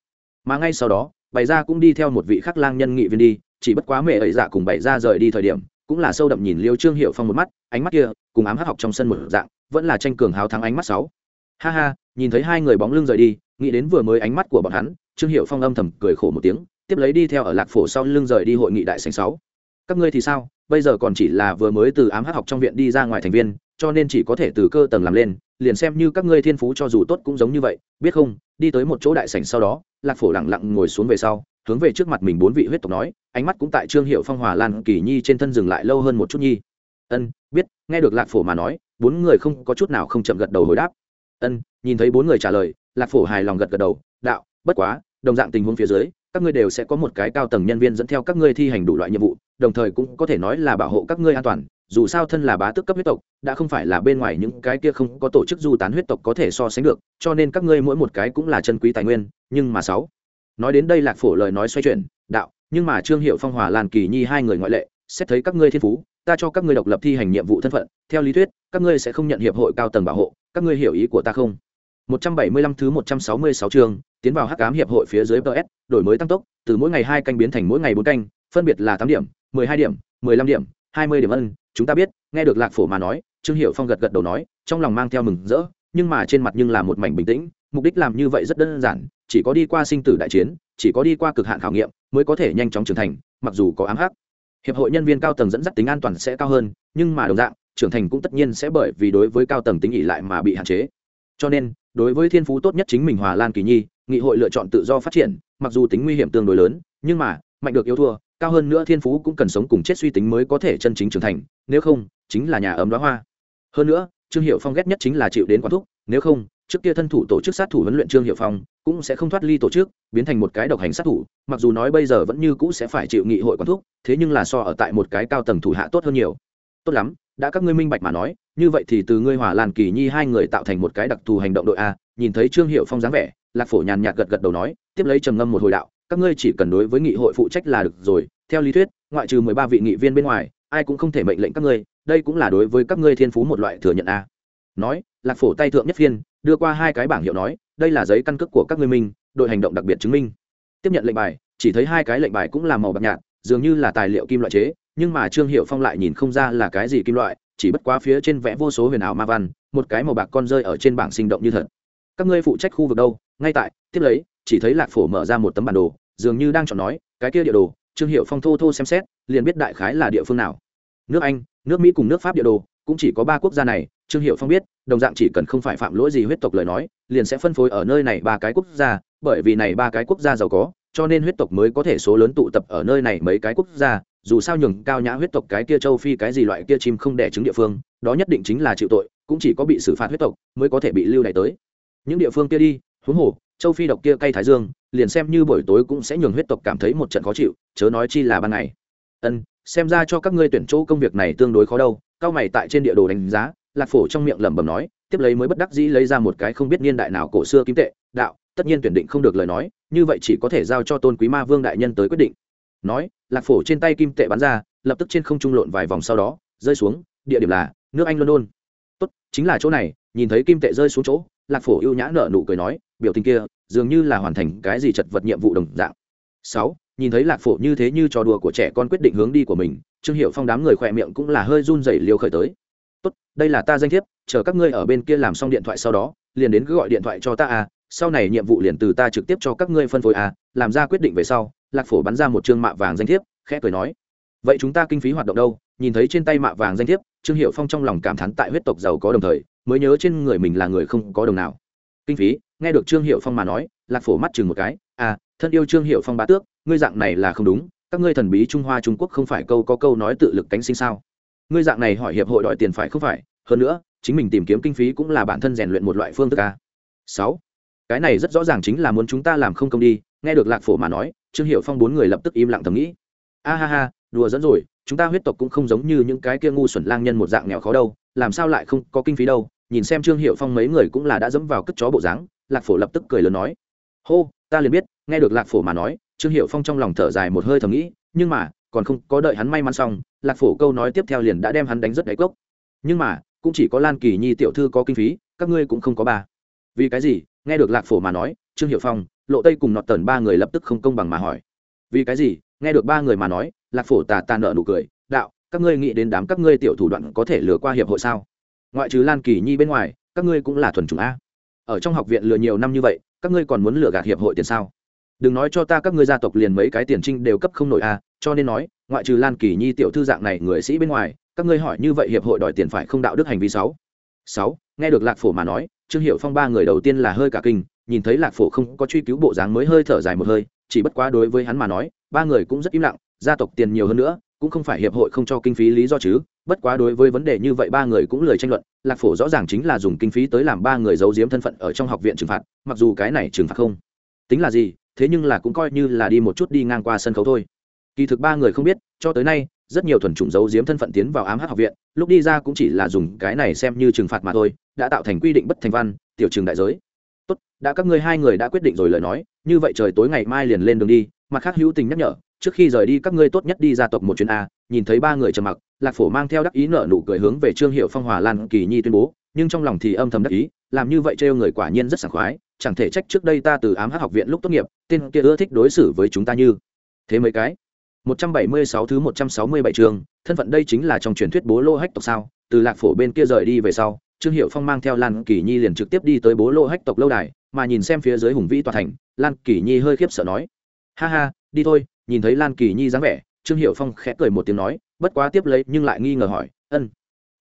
Mà ngay sau đó, bày ra cũng đi theo một vị khắc lang nhân nghị viên đi, chỉ bất quá mẹ ấy dạ cùng bày ra rời đi thời điểm, cũng là sâu đậm nhìn liêu trương hiệu phong một mắt, ánh mắt kia, cùng ám hát học trong sân một dạng, vẫn là tranh cường hào thắng ánh mắt sáu. Ha ha, nhìn thấy hai người bóng lưng rời đi, nghĩ đến vừa mới ánh mắt của bọn hắn, trương hiệu phong âm thầm cười khổ một tiếng tiếp lấy đi theo ở lạc phổ sau lưng rời đi hội nghị đại sành sáu. Các ngươi thì sao? Bây giờ còn chỉ là vừa mới từ ám hát học trong viện đi ra ngoài thành viên, cho nên chỉ có thể từ cơ tầng làm lên, liền xem như các ngươi thiên phú cho dù tốt cũng giống như vậy. Biết không? Đi tới một chỗ đại sảnh sau đó, lạc phổ lẳng lặng ngồi xuống về sau, hướng về trước mặt mình bốn vị huyết tộc nói, ánh mắt cũng tại trương hiệu phong, hòa lan, kỳ nhi trên thân dừng lại lâu hơn một chút nhi. Ân, biết, nghe được lạc phổ mà nói, bốn người không có chút nào không chậm gật đầu hồi đáp. Ân, nhìn thấy bốn người trả lời, lạc phổ hài lòng gật gật đầu, đạo, bất quá đồng dạng tình huống phía dưới, các ngươi đều sẽ có một cái cao tầng nhân viên dẫn theo các ngươi thi hành đủ loại nhiệm vụ, đồng thời cũng có thể nói là bảo hộ các ngươi an toàn, dù sao thân là bá tước cấp huyết tộc, đã không phải là bên ngoài những cái kia không có tổ chức du tán huyết tộc có thể so sánh được, cho nên các ngươi mỗi một cái cũng là chân quý tài nguyên, nhưng mà sáu. Nói đến đây lạc phổ lời nói xoay chuyển, đạo, nhưng mà trương hiệu phong, hòa làn kỳ nhi hai người ngoại lệ, xét thấy các ngươi thiên phú, ta cho các ngươi độc lập thi hành nhiệm vụ thân phận, theo lý thuyết, các ngươi sẽ không nhận hiệp hội cao tầng bảo hộ, các ngươi hiểu ý của ta không? 175 thứ 166 chương, tiến vào Hắc ám hiệp hội phía dưới PS, đổi mới tăng tốc, từ mỗi ngày 2 canh biến thành mỗi ngày 4 canh, phân biệt là 8 điểm, 12 điểm, 15 điểm, 20 điểm ân, chúng ta biết, nghe được Lạc Phổ mà nói, Trương Hiểu Phong gật gật đầu nói, trong lòng mang theo mừng rỡ, nhưng mà trên mặt nhưng là một mảnh bình tĩnh, mục đích làm như vậy rất đơn giản, chỉ có đi qua sinh tử đại chiến, chỉ có đi qua cực hạn khảo nghiệm, mới có thể nhanh chóng trưởng thành, mặc dù có ám hắc. Hiệp hội nhân viên cao tầng dẫn dắt tính an toàn sẽ cao hơn, nhưng mà đồng dạng, trưởng thành cũng tất nhiên sẽ bởi vì đối với cao tầng tính ỷ lại mà bị hạn chế. Cho nên, đối với thiên phú tốt nhất chính mình hòa lan kỳ nhi nghị hội lựa chọn tự do phát triển mặc dù tính nguy hiểm tương đối lớn nhưng mà mạnh được yêu thua cao hơn nữa thiên phú cũng cần sống cùng chết suy tính mới có thể chân chính trưởng thành nếu không chính là nhà ấm đoá hoa. Hơn nữa trương hiệu phong ghét nhất chính là chịu đến quán thúc nếu không trước kia thân thủ tổ chức sát thủ huấn luyện trương hiệu phong cũng sẽ không thoát ly tổ chức biến thành một cái độc hành sát thủ mặc dù nói bây giờ vẫn như cũ sẽ phải chịu nghị hội quán thúc thế nhưng là so ở tại một cái cao tầng thủ hạ tốt hơn nhiều. Tốt lắm đã các ngươi minh bạch mà nói, như vậy thì từ ngươi hòa lan kỳ nhi hai người tạo thành một cái đặc thù hành động đội a, nhìn thấy trương hiệu phong dáng vẻ, lạc phổ nhàn nhạt gật gật đầu nói, tiếp lấy trầm ngâm một hồi đạo, các ngươi chỉ cần đối với nghị hội phụ trách là được rồi, theo lý thuyết, ngoại trừ mười ba vị nghị viên bên ngoài, ai cũng không thể mệnh lệnh các ngươi, đây cũng là đối với các ngươi thiên phú một loại thừa nhận a. Nói, lạc phổ tay thượng nhất phiên, đưa qua hai cái bảng hiệu nói, đây là giấy căn cước của các ngươi minh, đội hành động đặc biệt chứng minh. Tiếp nhận lệnh bài, chỉ thấy hai cái lệnh bài cũng là màu bạc nhạt, dường như là tài liệu kim loại chế nhưng mà trương hiệu phong lại nhìn không ra là cái gì kim loại, chỉ bất quá phía trên vẽ vô số huyền ảo ma văn, một cái màu bạc con rơi ở trên bảng sinh động như thật. Các ngươi phụ trách khu vực đâu? Ngay tại, tiếp lấy, chỉ thấy lạc phổ mở ra một tấm bản đồ, dường như đang chọn nói, cái kia địa đồ, trương hiệu phong thô thô xem xét, liền biết đại khái là địa phương nào. Nước anh, nước mỹ cùng nước pháp địa đồ, cũng chỉ có ba quốc gia này, trương hiệu phong biết, đồng dạng chỉ cần không phải phạm lỗi gì huyết tộc lời nói, liền sẽ phân phối ở nơi này ba cái quốc gia, bởi vì này ba cái quốc gia giàu có, cho nên huyết tộc mới có thể số lớn tụ tập ở nơi này mấy cái quốc gia dù sao nhường cao nhã huyết tộc cái kia châu phi cái gì loại kia chim không đẻ trứng địa phương, đó nhất định chính là chịu tội, cũng chỉ có bị xử phạt huyết tộc mới có thể bị lưu đày tới. Những địa phương kia đi, huống hồ, châu phi độc kia cay thái dương, liền xem như buổi tối cũng sẽ nhường huyết tộc cảm thấy một trận khó chịu, chớ nói chi là ban ngày. Ân, xem ra cho các ngươi tuyển chỗ công việc này tương đối khó đâu, cao mày tại trên địa đồ đánh giá, lạc phổ trong miệng lẩm bẩm nói, tiếp lấy mới bất đắc dĩ lấy ra một cái không biết niên đại nào cổ xưa kim tệ, đạo, tất nhiên tuyển định không được lời nói, như vậy chỉ có thể giao cho tôn quý ma vương đại nhân tới quyết định nói, lạc phổ trên tay kim tệ bắn ra, lập tức trên không trung lộn vài vòng sau đó, rơi xuống, địa điểm là nước anh london. Tốt, chính là chỗ này. Nhìn thấy kim tệ rơi xuống chỗ, lạc phổ ưu nhã nợ nụ cười nói, biểu tình kia, dường như là hoàn thành cái gì chật vật nhiệm vụ đồng dạng. Sáu, nhìn thấy lạc phổ như thế như trò đùa của trẻ con quyết định hướng đi của mình, trương hiệu phong đám người khỏe miệng cũng là hơi run rẩy liều khởi tới. Tốt, đây là ta danh thiếp, chờ các ngươi ở bên kia làm xong điện thoại sau đó, liền đến cứ gọi điện thoại cho ta à sau này nhiệm vụ liền từ ta trực tiếp cho các ngươi phân phối à làm ra quyết định về sau lạc phổ bắn ra một chương mạ vàng danh thiếp, khẽ cười nói, vậy chúng ta kinh phí hoạt động đâu? Nhìn thấy trên tay mạ vàng danh thiếp, trương hiệu phong trong lòng cảm thán tại huyết tộc giàu có đồng thời, mới nhớ trên người mình là người không có đồng nào. Kinh phí, nghe được trương hiệu phong mà nói, lạc phổ mắt chừng một cái à thân yêu trương hiệu phong bá tước, ngươi dạng này là không đúng, các ngươi thần bí trung hoa trung quốc không phải câu có câu nói tự lực cánh sinh sao? Ngươi dạng này hỏi hiệp hội đòi tiền phải không phải? Hơn nữa, chính mình tìm kiếm kinh phí cũng là bản thân rèn luyện một loại phương thức a sáu, cái này rất rõ ràng chính là muốn chúng ta làm không công đi, nghe được lạc phổ mà nói trương hiệu phong bốn người lập tức im lặng thầm nghĩ. A ha ha, đùa dẫn rồi, chúng ta huyết tộc cũng không giống như những cái kia ngu xuẩn lang nhân một dạng nghèo khó đâu, làm sao lại không có kinh phí đâu? Nhìn xem trương hiệu phong mấy người cũng là đã dẫm vào cất chó bộ dáng, lạc phổ lập tức cười lớn nói. Hô, ta liền biết, nghe được lạc phổ mà nói, trương hiệu phong trong lòng thở dài một hơi thầm nghĩ, nhưng mà, còn không có đợi hắn may mắn xong, lạc phổ câu nói tiếp theo liền đã đem hắn đánh rất đáy cốc. Nhưng mà, cũng chỉ có lan kỳ nhi tiểu thư có kinh phí, các ngươi cũng không có bà. vì cái gì? Nghe được lạc phổ mà nói, trương hiệu phong lộ tây cùng nọt tần ba người lập tức không công bằng mà hỏi. Vì cái gì? Nghe được ba người mà nói, lạc phổ tà tà nợ nụ cười. Đạo, các ngươi nghĩ đến đám các ngươi tiểu thủ đoạn có thể lừa qua hiệp hội sao? Ngoại trừ lan kỳ nhi bên ngoài, các ngươi cũng là thuần chủng a. Ở trong học viện lừa nhiều năm như vậy, các ngươi còn muốn lừa gạt hiệp hội tiền sao? Đừng nói cho ta các ngươi gia tộc liền mấy cái tiền trinh đều cấp không nổi a, cho nên nói, ngoại trừ lan kỳ nhi tiểu thư dạng này người sĩ bên ngoài, các ngươi hỏi như vậy hiệp hội đòi tiền phải không đạo đức hành vi sáu sáu, nghe được lạc phổ mà nói, trương hiệu phong ba người đầu tiên là hơi cả kinh nhìn thấy lạc phổ không có truy cứu bộ dáng mới hơi thở dài một hơi, chỉ bất quá đối với hắn mà nói, ba người cũng rất im lặng, gia tộc tiền nhiều hơn nữa, cũng không phải hiệp hội không cho kinh phí lý do chứ, bất quá đối với vấn đề như vậy ba người cũng lời tranh luận, lạc phổ rõ ràng chính là dùng kinh phí tới làm ba người giấu giếm thân phận ở trong học viện trừng phạt, mặc dù cái này trừng phạt không tính là gì, thế nhưng là cũng coi như là đi một chút đi ngang qua sân khấu thôi. Kỳ thực ba người không biết, cho tới nay, rất nhiều thuần chủng giấu giếm thân phận tiến vào ám hát học viện, lúc đi ra cũng chỉ là dùng cái này xem như trừng phạt mà thôi, đã tạo thành quy định bất thành văn, tiểu trường đại giới đã các ngươi hai người đã quyết định rồi lời nói như vậy trời tối ngày mai liền lên đường đi mặt khác hữu tình nhắc nhở trước khi rời đi các ngươi tốt nhất đi gia tộc một chuyến a nhìn thấy ba người trầm mặc lạc phổ mang theo đắc ý nợ nụ cười hướng về trương hiệu phong hòa lan kỳ nhi tuyên bố nhưng trong lòng thì âm thầm đắc ý làm như vậy trêu người quả nhiên rất sảng khoái chẳng thể trách trước đây ta từ ám hát học viện lúc tốt nghiệp tên kia ưa thích đối xử với chúng ta như thế mấy cái 176 thứ 167 trường, thân phận đây chính là trong truyền thuyết bố lô hách tộc sao? Từ Lạc Phổ bên kia rời đi về sau, Trương Hiểu Phong mang theo Lan Kỳ Nhi liền trực tiếp đi tới bố lô hách tộc lâu đài, mà nhìn xem phía dưới hùng vĩ tòa thành, Lan Kỳ Nhi hơi khiếp sợ nói: "Ha ha, đi thôi." Nhìn thấy Lan Kỳ Nhi dáng vẻ, Trương Hiệu Phong khẽ cười một tiếng nói, bất quá tiếp lấy nhưng lại nghi ngờ hỏi: "Ân,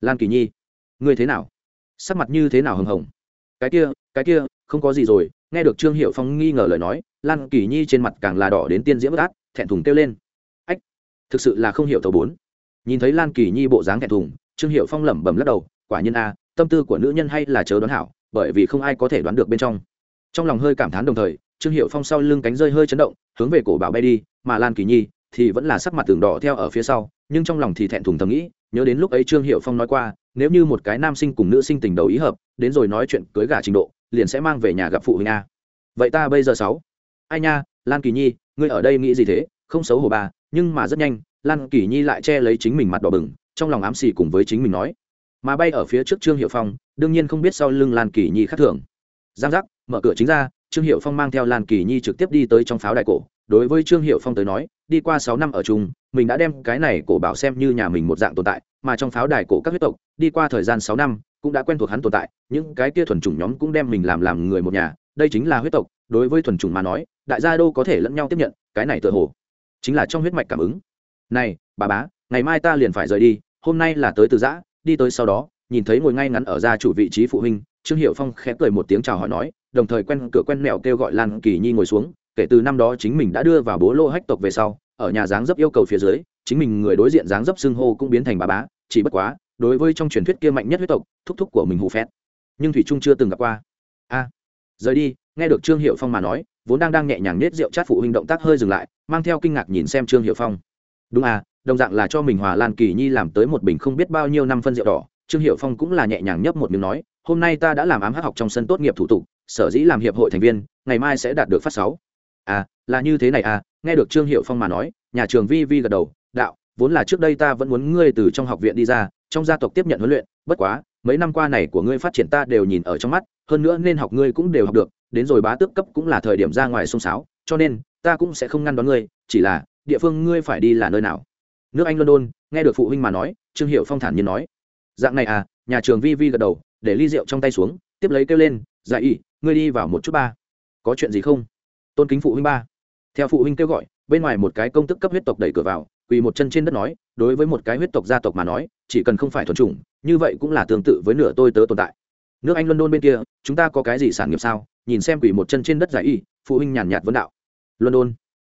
Lan Kỳ Nhi, ngươi thế nào? Sắc mặt như thế nào hừng hồng?" "Cái kia, cái kia, không có gì rồi." Nghe được Trương Hiệu Phong nghi ngờ lời nói, Lan Kỳ Nhi trên mặt càng là đỏ đến tiên diễm ác, thẹn thùng kêu lên: thực sự là không hiểu thấu bốn nhìn thấy lan kỳ nhi bộ dáng thẹn thùng trương hiệu phong lẩm bẩm lắc đầu quả nhiên a tâm tư của nữ nhân hay là chớ đoán hảo bởi vì không ai có thể đoán được bên trong trong lòng hơi cảm thán đồng thời, trương hiệu phong sau lưng cánh rơi hơi chấn động, hướng về cổ bảo bay đi, mà lan kỳ nhi thì vẫn là sắc mặt tường đỏ theo ở phía sau, nhưng trong lòng thì thẹn thùng thầm nghĩ, nhớ đến lúc ấy trương hiệu phong nói qua, nếu như một cái nam sinh cùng nữ sinh tình đầu ý hợp, đến rồi nói chuyện cưới gà trình độ, liền sẽ mang về nhà gặp phụ huynh a. Vậy ta bây giờ sáu? Ai nha, lan kỳ nhi, ngươi ở đây nghĩ gì thế? Không xấu hổ bà, nhưng mà rất nhanh, lan kỳ nhi lại che lấy chính mình mặt đỏ bừng, trong lòng ám xì cùng với chính mình nói. Mà bay ở phía trước trương hiệu phong, đương nhiên không biết sau lưng lan kỳ nhi khác thường giang giác, mở cửa chính ra, trương hiệu phong mang theo lan kỳ nhi trực tiếp đi tới trong pháo đài cổ. Đối với trương hiệu phong tới nói, đi qua sáu năm ở chung, mình đã đem cái này cổ bảo xem như nhà mình một dạng tồn tại, mà trong pháo đài cổ các huyết tộc, đi qua thời gian sáu năm, cũng đã quen thuộc hắn tồn tại. Những cái kia thuần chủng nhóm cũng đem mình làm làm người một nhà. Đây chính là huyết tộc. Đối với thuần chủng mà nói, đại gia đô có thể lẫn nhau tiếp nhận, cái này tựa hồ chính là trong huyết mạch cảm ứng. Này, bà bá, ngày mai ta liền phải rời đi, hôm nay là tới từ giã, đi tới sau đó, nhìn thấy ngồi ngay ngắn ở ra chủ vị trí phụ huynh trương hiệu phong khẽ cười một tiếng chào hỏi nói, đồng thời quen cửa quen mẹo kêu gọi lan kỳ nhi ngồi xuống, kể từ năm đó chính mình đã đưa vào bố lô hách tộc về sau, ở nhà dáng dấp yêu cầu phía dưới, chính mình người đối diện dáng dấp xưng hô cũng biến thành bà bá, chỉ bất quá, đối với trong truyền thuyết kia mạnh nhất huyết tộc, thúc thúc của mình hù phét. Nhưng thủy trung chưa từng gặp qua. A, rời đi, nghe được trương hiệu phong mà nói, vốn đang đang nhẹ nhàng nết rượu chát phụ huynh động tác hơi dừng lại, mang theo kinh ngạc nhìn xem trương hiệu phong. Đúng à đồng dạng là cho mình hòa lan kỳ nhi làm tới một bình không biết bao nhiêu năm phân rượu đỏ trương hiệu phong cũng là nhẹ nhàng nhấp một miếng nói, hôm nay ta đã làm ám hát học trong sân tốt nghiệp thủ tục, sở dĩ làm hiệp hội thành viên, ngày mai sẽ đạt được phát sáu. À là như thế này à? Nghe được trương hiệu phong mà nói, nhà trường vi vi gật đầu, đạo, vốn là trước đây ta vẫn muốn ngươi từ trong học viện đi ra, trong gia tộc tiếp nhận huấn luyện, bất quá, mấy năm qua này của ngươi phát triển ta đều nhìn ở trong mắt, hơn nữa nên học ngươi cũng đều học được, đến rồi bá tước cấp cũng là thời điểm ra ngoài sông sáo cho nên, ta cũng sẽ không ngăn đón ngươi, chỉ là, địa phương ngươi phải đi là nơi nào? Nước anh london, nghe được phụ huynh mà nói, trương hiệu phong thản nhiên nói dạng này à nhà trường vi vi gật đầu, để ly rượu trong tay xuống, tiếp lấy kêu lên dạ ý ngươi đi vào một chút ba. Có chuyện gì không? Tôn kính phụ huynh ba. Theo phụ huynh kêu gọi, bên ngoài một cái công tức cấp huyết tộc đẩy cửa vào, quỳ một chân trên đất nói, đối với một cái huyết tộc gia tộc mà nói, chỉ cần không phải thuần chủng, như vậy cũng là tương tự với nửa tôi tớ tồn tại. Nước anh london bên kia, chúng ta có cái gì sản nghiệp sao? Nhìn xem quỳ một chân trên đất giải y, phụ huynh nhàn nhạt vấn đạo. London.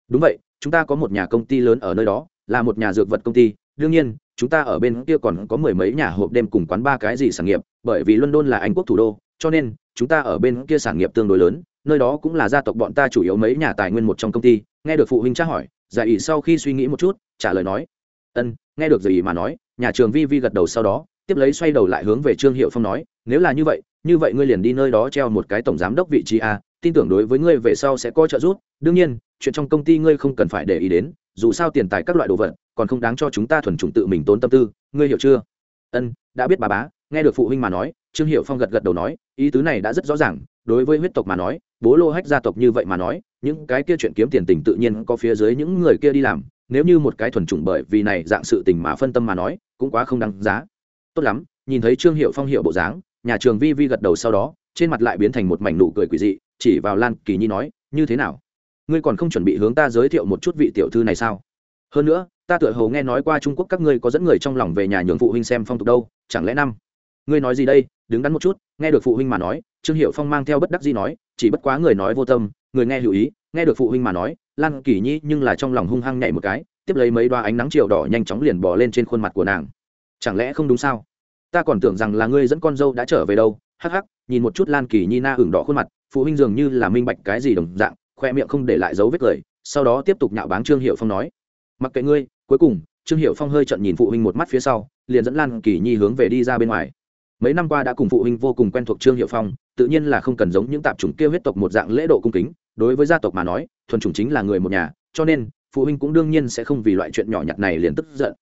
Đúng vậy, chúng ta có một nhà công ty lớn ở nơi đó, là một nhà dược vật công ty, đương nhiên chúng ta ở bên kia còn có mười mấy nhà hộp đêm cùng quán ba cái gì sản nghiệp, bởi vì london là anh quốc thủ đô, cho nên chúng ta ở bên kia sản nghiệp tương đối lớn, nơi đó cũng là gia tộc bọn ta chủ yếu mấy nhà tài nguyên một trong công ty, nghe được phụ huynh tra hỏi dạ giải ý sau khi suy nghĩ một chút, trả lời nói, ân, nghe được dạ giải ý mà nói, nhà trường vi vi gật đầu sau đó, tiếp lấy xoay đầu lại hướng về trương hiệu phong nói, nếu là như vậy như vậy ngươi liền đi nơi đó treo một cái tổng giám đốc vị trí a, tin tưởng đối với ngươi về sau sẽ có trợ giúp, đương nhiên, chuyện trong công ty ngươi không cần phải để ý đến dù sao tiền tài các loại đồ vật, còn không đáng cho chúng ta thuần chủng tự mình tốn tâm tư, ngươi hiểu chưa? Ân, đã biết bà bá, nghe được phụ huynh mà nói, trương hiệu phong gật gật đầu nói, ý tứ này đã rất rõ ràng, đối với huyết tộc mà nói, bố lô hách gia tộc như vậy mà nói, những cái kia chuyện kiếm tiền tình tự nhiên có phía dưới những người kia đi làm, nếu như một cái thuần chủng bởi vì này dạng sự tình mà phân tâm mà nói, cũng quá không đáng giá. Tốt lắm, nhìn thấy trương hiệu phong hiệu bộ dáng, nhà trường vi vi gật đầu sau đó, trên mặt lại biến thành một mảnh nụ cười quỷ dị, chỉ vào lan kỳ nhi nói, như thế nào? Ngươi còn không chuẩn bị hướng ta giới thiệu một chút vị tiểu thư này sao? Hơn nữa, ta tựa hồ nghe nói qua trung quốc các ngươi có dẫn người trong lòng về nhà nhường phụ huynh xem phong tục đâu, chẳng lẽ năm? Ngươi nói gì đây? Đứng đắn một chút, nghe được phụ huynh mà nói, trương hiệu phong mang theo bất đắc gì nói, chỉ bất quá người nói vô tâm, người nghe hữu ý, nghe được phụ huynh mà nói, lan kỳ nhi nhưng là trong lòng hung hăng nhảy một cái, tiếp lấy mấy đoa ánh nắng chiều đỏ nhanh chóng liền bỏ lên trên khuôn mặt của nàng. Chẳng lẽ không đúng sao? Ta còn tưởng rằng là ngươi dẫn con dâu đã trở về đâu. Hắc hắc, nhìn một chút lan kỳ nhi na hưởng đỏ khuôn mặt, phụ huynh dường như là minh bạch cái gì đồng dạng khoe miệng không để lại dấu vết cười, sau đó tiếp tục nhạo báng trương hiệu phong nói. Mặc kệ ngươi, cuối cùng, trương hiệu phong hơi trận nhìn phụ huynh một mắt phía sau, liền dẫn lan kỳ nhi hướng về đi ra bên ngoài. Mấy năm qua đã cùng phụ huynh vô cùng quen thuộc trương hiệu phong, tự nhiên là không cần giống những tạp chủng kêu huyết tộc một dạng lễ độ cung kính, đối với gia tộc mà nói, thuần chủng chính là người một nhà, cho nên, phụ huynh cũng đương nhiên sẽ không vì loại chuyện nhỏ nhặt này liền tức giận.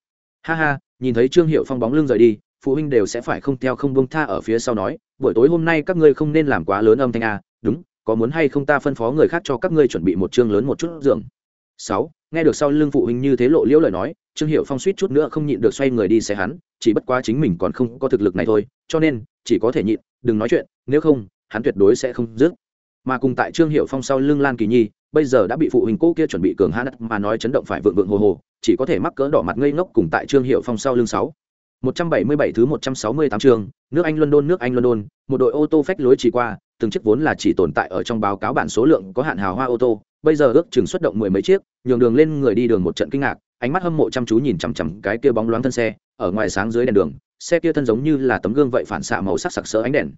Ha ha, nhìn thấy trương hiệu phong bóng lưng rời đi, phụ huynh đều sẽ phải không theo không bông tha ở phía sau nói, buổi tối hôm nay các ngươi không nên làm quá lớn âm thanh a. Đúng có muốn hay không ta phân phó người khác cho các ngươi chuẩn bị một chương lớn một chút giường. Sáu nghe được sau lưng phụ huynh như thế lộ liễu lời nói trương hiệu phong suýt chút nữa không nhịn được xoay người đi xe hắn chỉ bất quá chính mình còn không có thực lực này thôi cho nên chỉ có thể nhịn đừng nói chuyện nếu không hắn tuyệt đối sẽ không dứt. Mà cùng tại trương hiệu phong sau lưng lan kỳ nhi bây giờ đã bị phụ huynh cô kia chuẩn bị cường hãn mà nói chấn động phải vượng vượng hồ hồ chỉ có thể mắc cỡ đỏ mặt ngây ngốc cùng tại trương hiệu phong sau lưng sáu. 177 thứ 168 trường, nước Anh London nước Anh London, một đội ô tô phách lối chỉ qua, từng chiếc vốn là chỉ tồn tại ở trong báo cáo bản số lượng có hạn hào hoa ô tô, bây giờ ước chừng xuất động mười mấy chiếc, nhường đường lên người đi đường một trận kinh ngạc, ánh mắt hâm mộ chăm chú nhìn chằm chằm cái kia bóng loáng thân xe, ở ngoài sáng dưới đèn đường, xe kia thân giống như là tấm gương vậy phản xạ màu sắc sặc sỡ ánh đèn.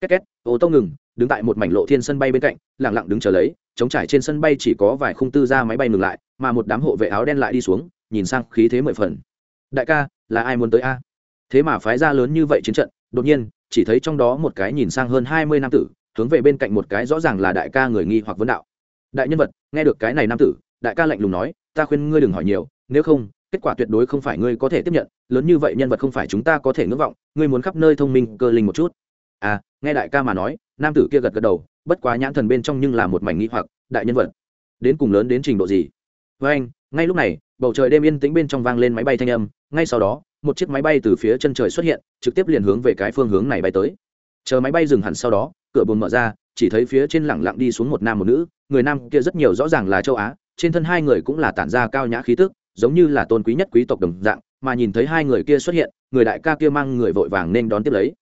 Két két, ô tô ngừng, đứng tại một mảnh lộ thiên sân bay bên cạnh, lặng lặng đứng chờ lấy, chống trải trên sân bay chỉ có vài khung tư ra máy bay ngừng lại, mà một đám hộ vệ áo đen lại đi xuống, nhìn sang khí thế mười phần. Đại ca, là ai muốn tới a? thế mà phái ra lớn như vậy chiến trận đột nhiên chỉ thấy trong đó một cái nhìn sang hơn hai mươi nam tử hướng về bên cạnh một cái rõ ràng là đại ca người nghi hoặc vấn đạo. Đại nhân vật, nghe được cái này nam tử, đại ca lạnh lùng nói, ta khuyên ngươi đừng hỏi nhiều, nếu không, kết quả tuyệt đối không phải ngươi có thể tiếp nhận, lớn như vậy nhân vật không phải chúng ta có thể ngưỡng vọng, ngươi muốn khắp nơi thông minh, cơ linh một chút. À nghe đại ca mà nói, nam tử kia gật gật đầu, bất quá nhãn thần bên trong nhưng là một mảnh nghi hoặc, đại nhân vật, đến cùng lớn đến trình độ gì? Với anh, ngay lúc này, bầu trời đêm yên tĩnh bên trong vang lên máy bay thanh âm, ngay sau đó, một chiếc máy bay từ phía chân trời xuất hiện, trực tiếp liền hướng về cái phương hướng này bay tới. Chờ máy bay dừng hẳn sau đó cửa buồng mở ra, chỉ thấy phía trên lẳng lặng đi xuống một nam một nữ, người nam kia rất nhiều rõ ràng là châu á, trên thân hai người cũng là tản ra cao nhã khí tức, giống như là tôn quý nhất quý tộc đồng dạng, mà nhìn thấy hai người kia xuất hiện, người đại ca kia mang người vội vàng nên đón tiếp lấy.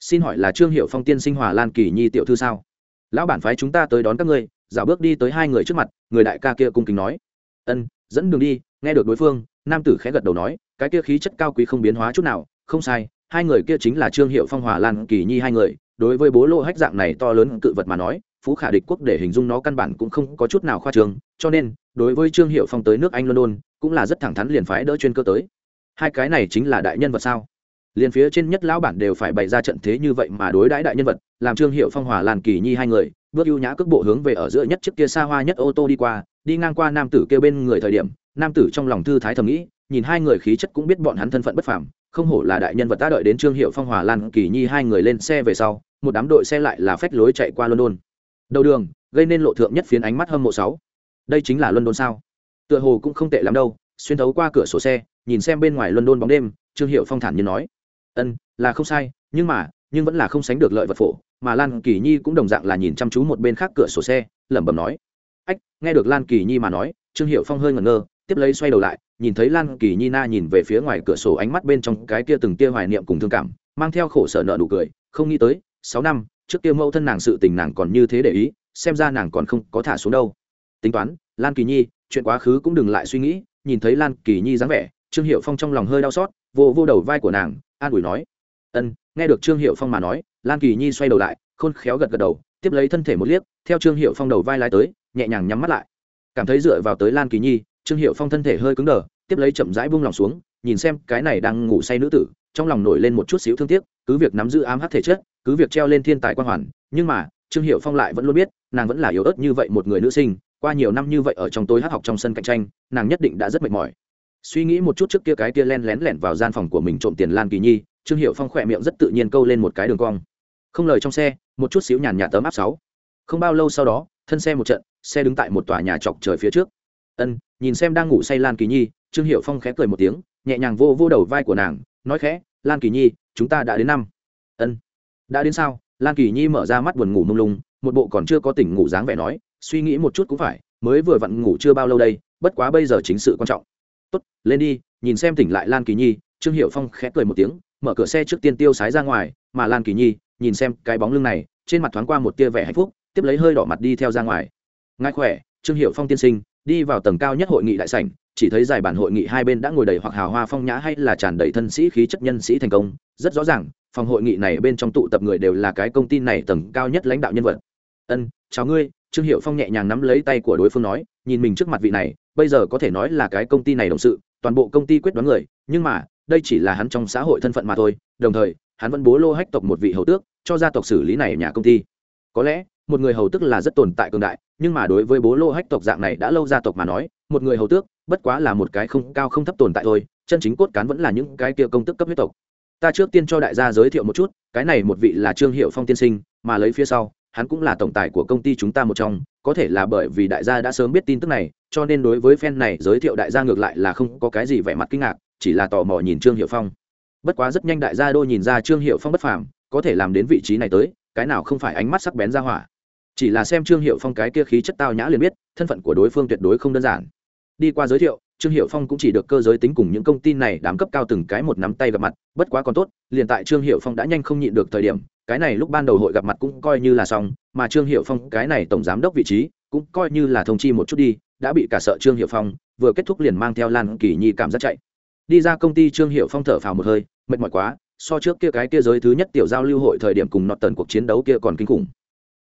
Xin hỏi là trương hiệu phong tiên sinh hòa lan kỳ nhi tiểu thư sao? Lão bản phái chúng ta tới đón các ngươi, dạo bước đi tới hai người trước mặt, người đại ca kia cung kính nói. Ân, dẫn đường đi, nghe được đối phương, nam tử khẽ gật đầu nói, cái kia khí chất cao quý không biến hóa chút nào, không sai, hai người kia chính là trương hiệu phong hòa lan kỳ nhi hai người đối với bố lô hách dạng này to lớn cự vật mà nói, phú khả địch quốc để hình dung nó căn bản cũng không có chút nào khoa trương, cho nên, đối với trương hiệu phong tới nước anh london, cũng là rất thẳng thắn liền phái đỡ chuyên cơ tới. Hai cái này chính là đại nhân vật sao? Liền phía trên nhất lão bản đều phải bày ra trận thế như vậy mà đối đãi đại nhân vật, làm trương hiệu phong hòa làn kỳ nhi hai người, bước ưu nhã cước bộ hướng về ở giữa nhất chiếc kia xa hoa nhất ô tô đi qua, đi ngang qua nam tử kêu bên người thời điểm, nam tử trong lòng thư thái thầm nghĩ, nhìn hai người khí chất cũng biết bọn hắn thân phận bất phàm không hổ là đại nhân vật ta đợi đến trương hiệu phong, hòa lan, kỳ nhi hai người lên xe về sau, một đám đội xe lại là phách lối chạy qua london. Đầu đường, gây nên lộ thượng nhất phiến ánh mắt hâm mộ sáu. Đây chính là london sao? Tựa hồ cũng không tệ lắm đâu, xuyên thấu qua cửa sổ xe, nhìn xem bên ngoài london bóng đêm, trương hiệu phong thản nhiên nói. Ân, là không sai, nhưng mà, nhưng vẫn là không sánh được lợi vật phổ, mà lan, kỳ nhi cũng đồng dạng là nhìn chăm chú một bên khác cửa sổ xe, lẩm bẩm nói. Ách, nghe được lan, kỳ nhi mà nói, trương hiệu phong hơi ngẩn ngơ, tiếp lấy xoay đầu lại nhìn thấy lan kỳ nhi na nhìn về phía ngoài cửa sổ ánh mắt bên trong cái kia từng tia hoài niệm cùng thương cảm, mang theo khổ sở nợ nụ cười, không nghĩ tới, sáu năm, trước kia mẫu thân nàng sự tình nàng còn như thế để ý, xem ra nàng còn không có thả xuống đâu. Tính toán, lan kỳ nhi, chuyện quá khứ cũng đừng lại suy nghĩ, nhìn thấy lan kỳ nhi dáng vẻ, trương hiệu phong trong lòng hơi đau xót, vô vô đầu vai của nàng, an ủi nói, ân, nghe được trương hiệu phong mà nói, lan kỳ nhi xoay đầu lại, khôn khéo gật gật đầu, tiếp lấy thân thể một liếc, theo trương hiệu phong đầu vai lái tới, nhẹ nhàng nhắm mắt lại. Cảm thấy dựa vào tới lan kỳ nhi, trương hiệu phong thân thể hơi cứng đờ tiếp lấy chậm rãi buông lòng xuống, nhìn xem cái này đang ngủ say nữ tử, trong lòng nổi lên một chút xíu thương tiếc, cứ việc nắm giữ ám hát thể chất, cứ việc treo lên thiên tài quan hoàn, nhưng mà, trương hiệu phong lại vẫn luôn biết, nàng vẫn là yếu ớt như vậy một người nữ sinh, qua nhiều năm như vậy ở trong tối hát học trong sân cạnh tranh, nàng nhất định đã rất mệt mỏi. Suy nghĩ một chút trước kia cái kia len lén lẻn vào gian phòng của mình trộm tiền lan kỳ nhi, trương hiệu phong khỏe miệng rất tự nhiên câu lên một cái đường cong. Không lời trong xe, một chút xíu nhàn nhạt tấm áp sáu. Không bao lâu sau đó, thân xe một trận, xe đứng tại một tòa nhà chọc trời phía trước ân, nhìn xem đang ngủ say lan kỳ nhi, trương hiệu phong khẽ cười một tiếng, nhẹ nhàng vô vô đầu vai của nàng, nói khẽ, lan kỳ nhi, chúng ta đã đến năm. Ân, đã đến sao? Lan kỳ nhi mở ra mắt buồn ngủ mông lung, một bộ còn chưa có tỉnh ngủ dáng vẻ nói, suy nghĩ một chút cũng phải, mới vừa vặn ngủ chưa bao lâu đây, bất quá bây giờ chính sự quan trọng. Tốt, lên đi, nhìn xem tỉnh lại lan kỳ nhi. Trương hiệu phong khẽ cười một tiếng, mở cửa xe trước tiên tiêu sái ra ngoài, mà lan kỳ nhi, nhìn xem cái bóng lưng này, trên mặt thoáng qua một tia vẻ hạnh phúc, tiếp lấy hơi đỏ mặt đi theo ra ngoài. Ngại khỏe, trương hiệu phong tiên sinh đi vào tầng cao nhất hội nghị đại sảnh, chỉ thấy dài bản hội nghị hai bên đã ngồi đầy hoặc hào hoa phong nhã hay là tràn đầy thân sĩ khí chất nhân sĩ thành công. Rất rõ ràng, phòng hội nghị này bên trong tụ tập người đều là cái công ty này tầng cao nhất lãnh đạo nhân vật. Ân, chào ngươi. Trương hiệu phong nhẹ nhàng nắm lấy tay của đối phương nói, nhìn mình trước mặt vị này, bây giờ có thể nói là cái công ty này đồng sự, toàn bộ công ty quyết đoán người, nhưng mà, đây chỉ là hắn trong xã hội thân phận mà thôi, đồng thời, hắn vẫn bố lô hách tộc một vị hầu tước, cho gia tộc xử lý này nhà công ty. Có lẽ một người hầu tước là rất tồn tại cường đại, nhưng mà đối với bố lô hách tộc dạng này đã lâu gia tộc mà nói, một người hầu tước, bất quá là một cái không, cao không thấp tồn tại thôi, chân chính cốt cán vẫn là những cái kia công tức cấp huyết tộc. Ta trước tiên cho đại gia giới thiệu một chút, cái này một vị là trương hiệu phong tiên sinh, mà lấy phía sau, hắn cũng là tổng tài của công ty chúng ta một trong, có thể là bởi vì đại gia đã sớm biết tin tức này, cho nên đối với fan này giới thiệu đại gia ngược lại là không có cái gì vẻ mặt kinh ngạc, chỉ là tò mò nhìn trương hiệu phong. Bất quá rất nhanh đại gia đô nhìn ra trương hiệu phong bất phàm, có thể làm đến vị trí này tới, cái nào không phải ánh mắt sắc bén ra hỏa chỉ là xem trương hiệu phong cái kia khí chất tao nhã liền biết, thân phận của đối phương tuyệt đối không đơn giản. Đi qua giới thiệu, trương hiệu phong cũng chỉ được cơ giới tính cùng những công ty này đám cấp cao từng cái một nắm tay gặp mặt, bất quá còn tốt, liền tại trương hiệu phong đã nhanh không nhịn được thời điểm, cái này lúc ban đầu hội gặp mặt cũng coi như là xong, mà trương hiệu phong cái này tổng giám đốc vị trí cũng coi như là thông chi một chút đi, đã bị cả sợ trương hiệu phong, vừa kết thúc liền mang theo lan kỳ nhi cảm giác chạy. Đi ra công ty trương hiệu phong thở phào một hơi, mệt mỏi quá, so trước kia cái kia giới thứ nhất tiểu giao lưu hội thời điểm cùng nọt tần cuộc chiến đấu kia còn kinh khủng.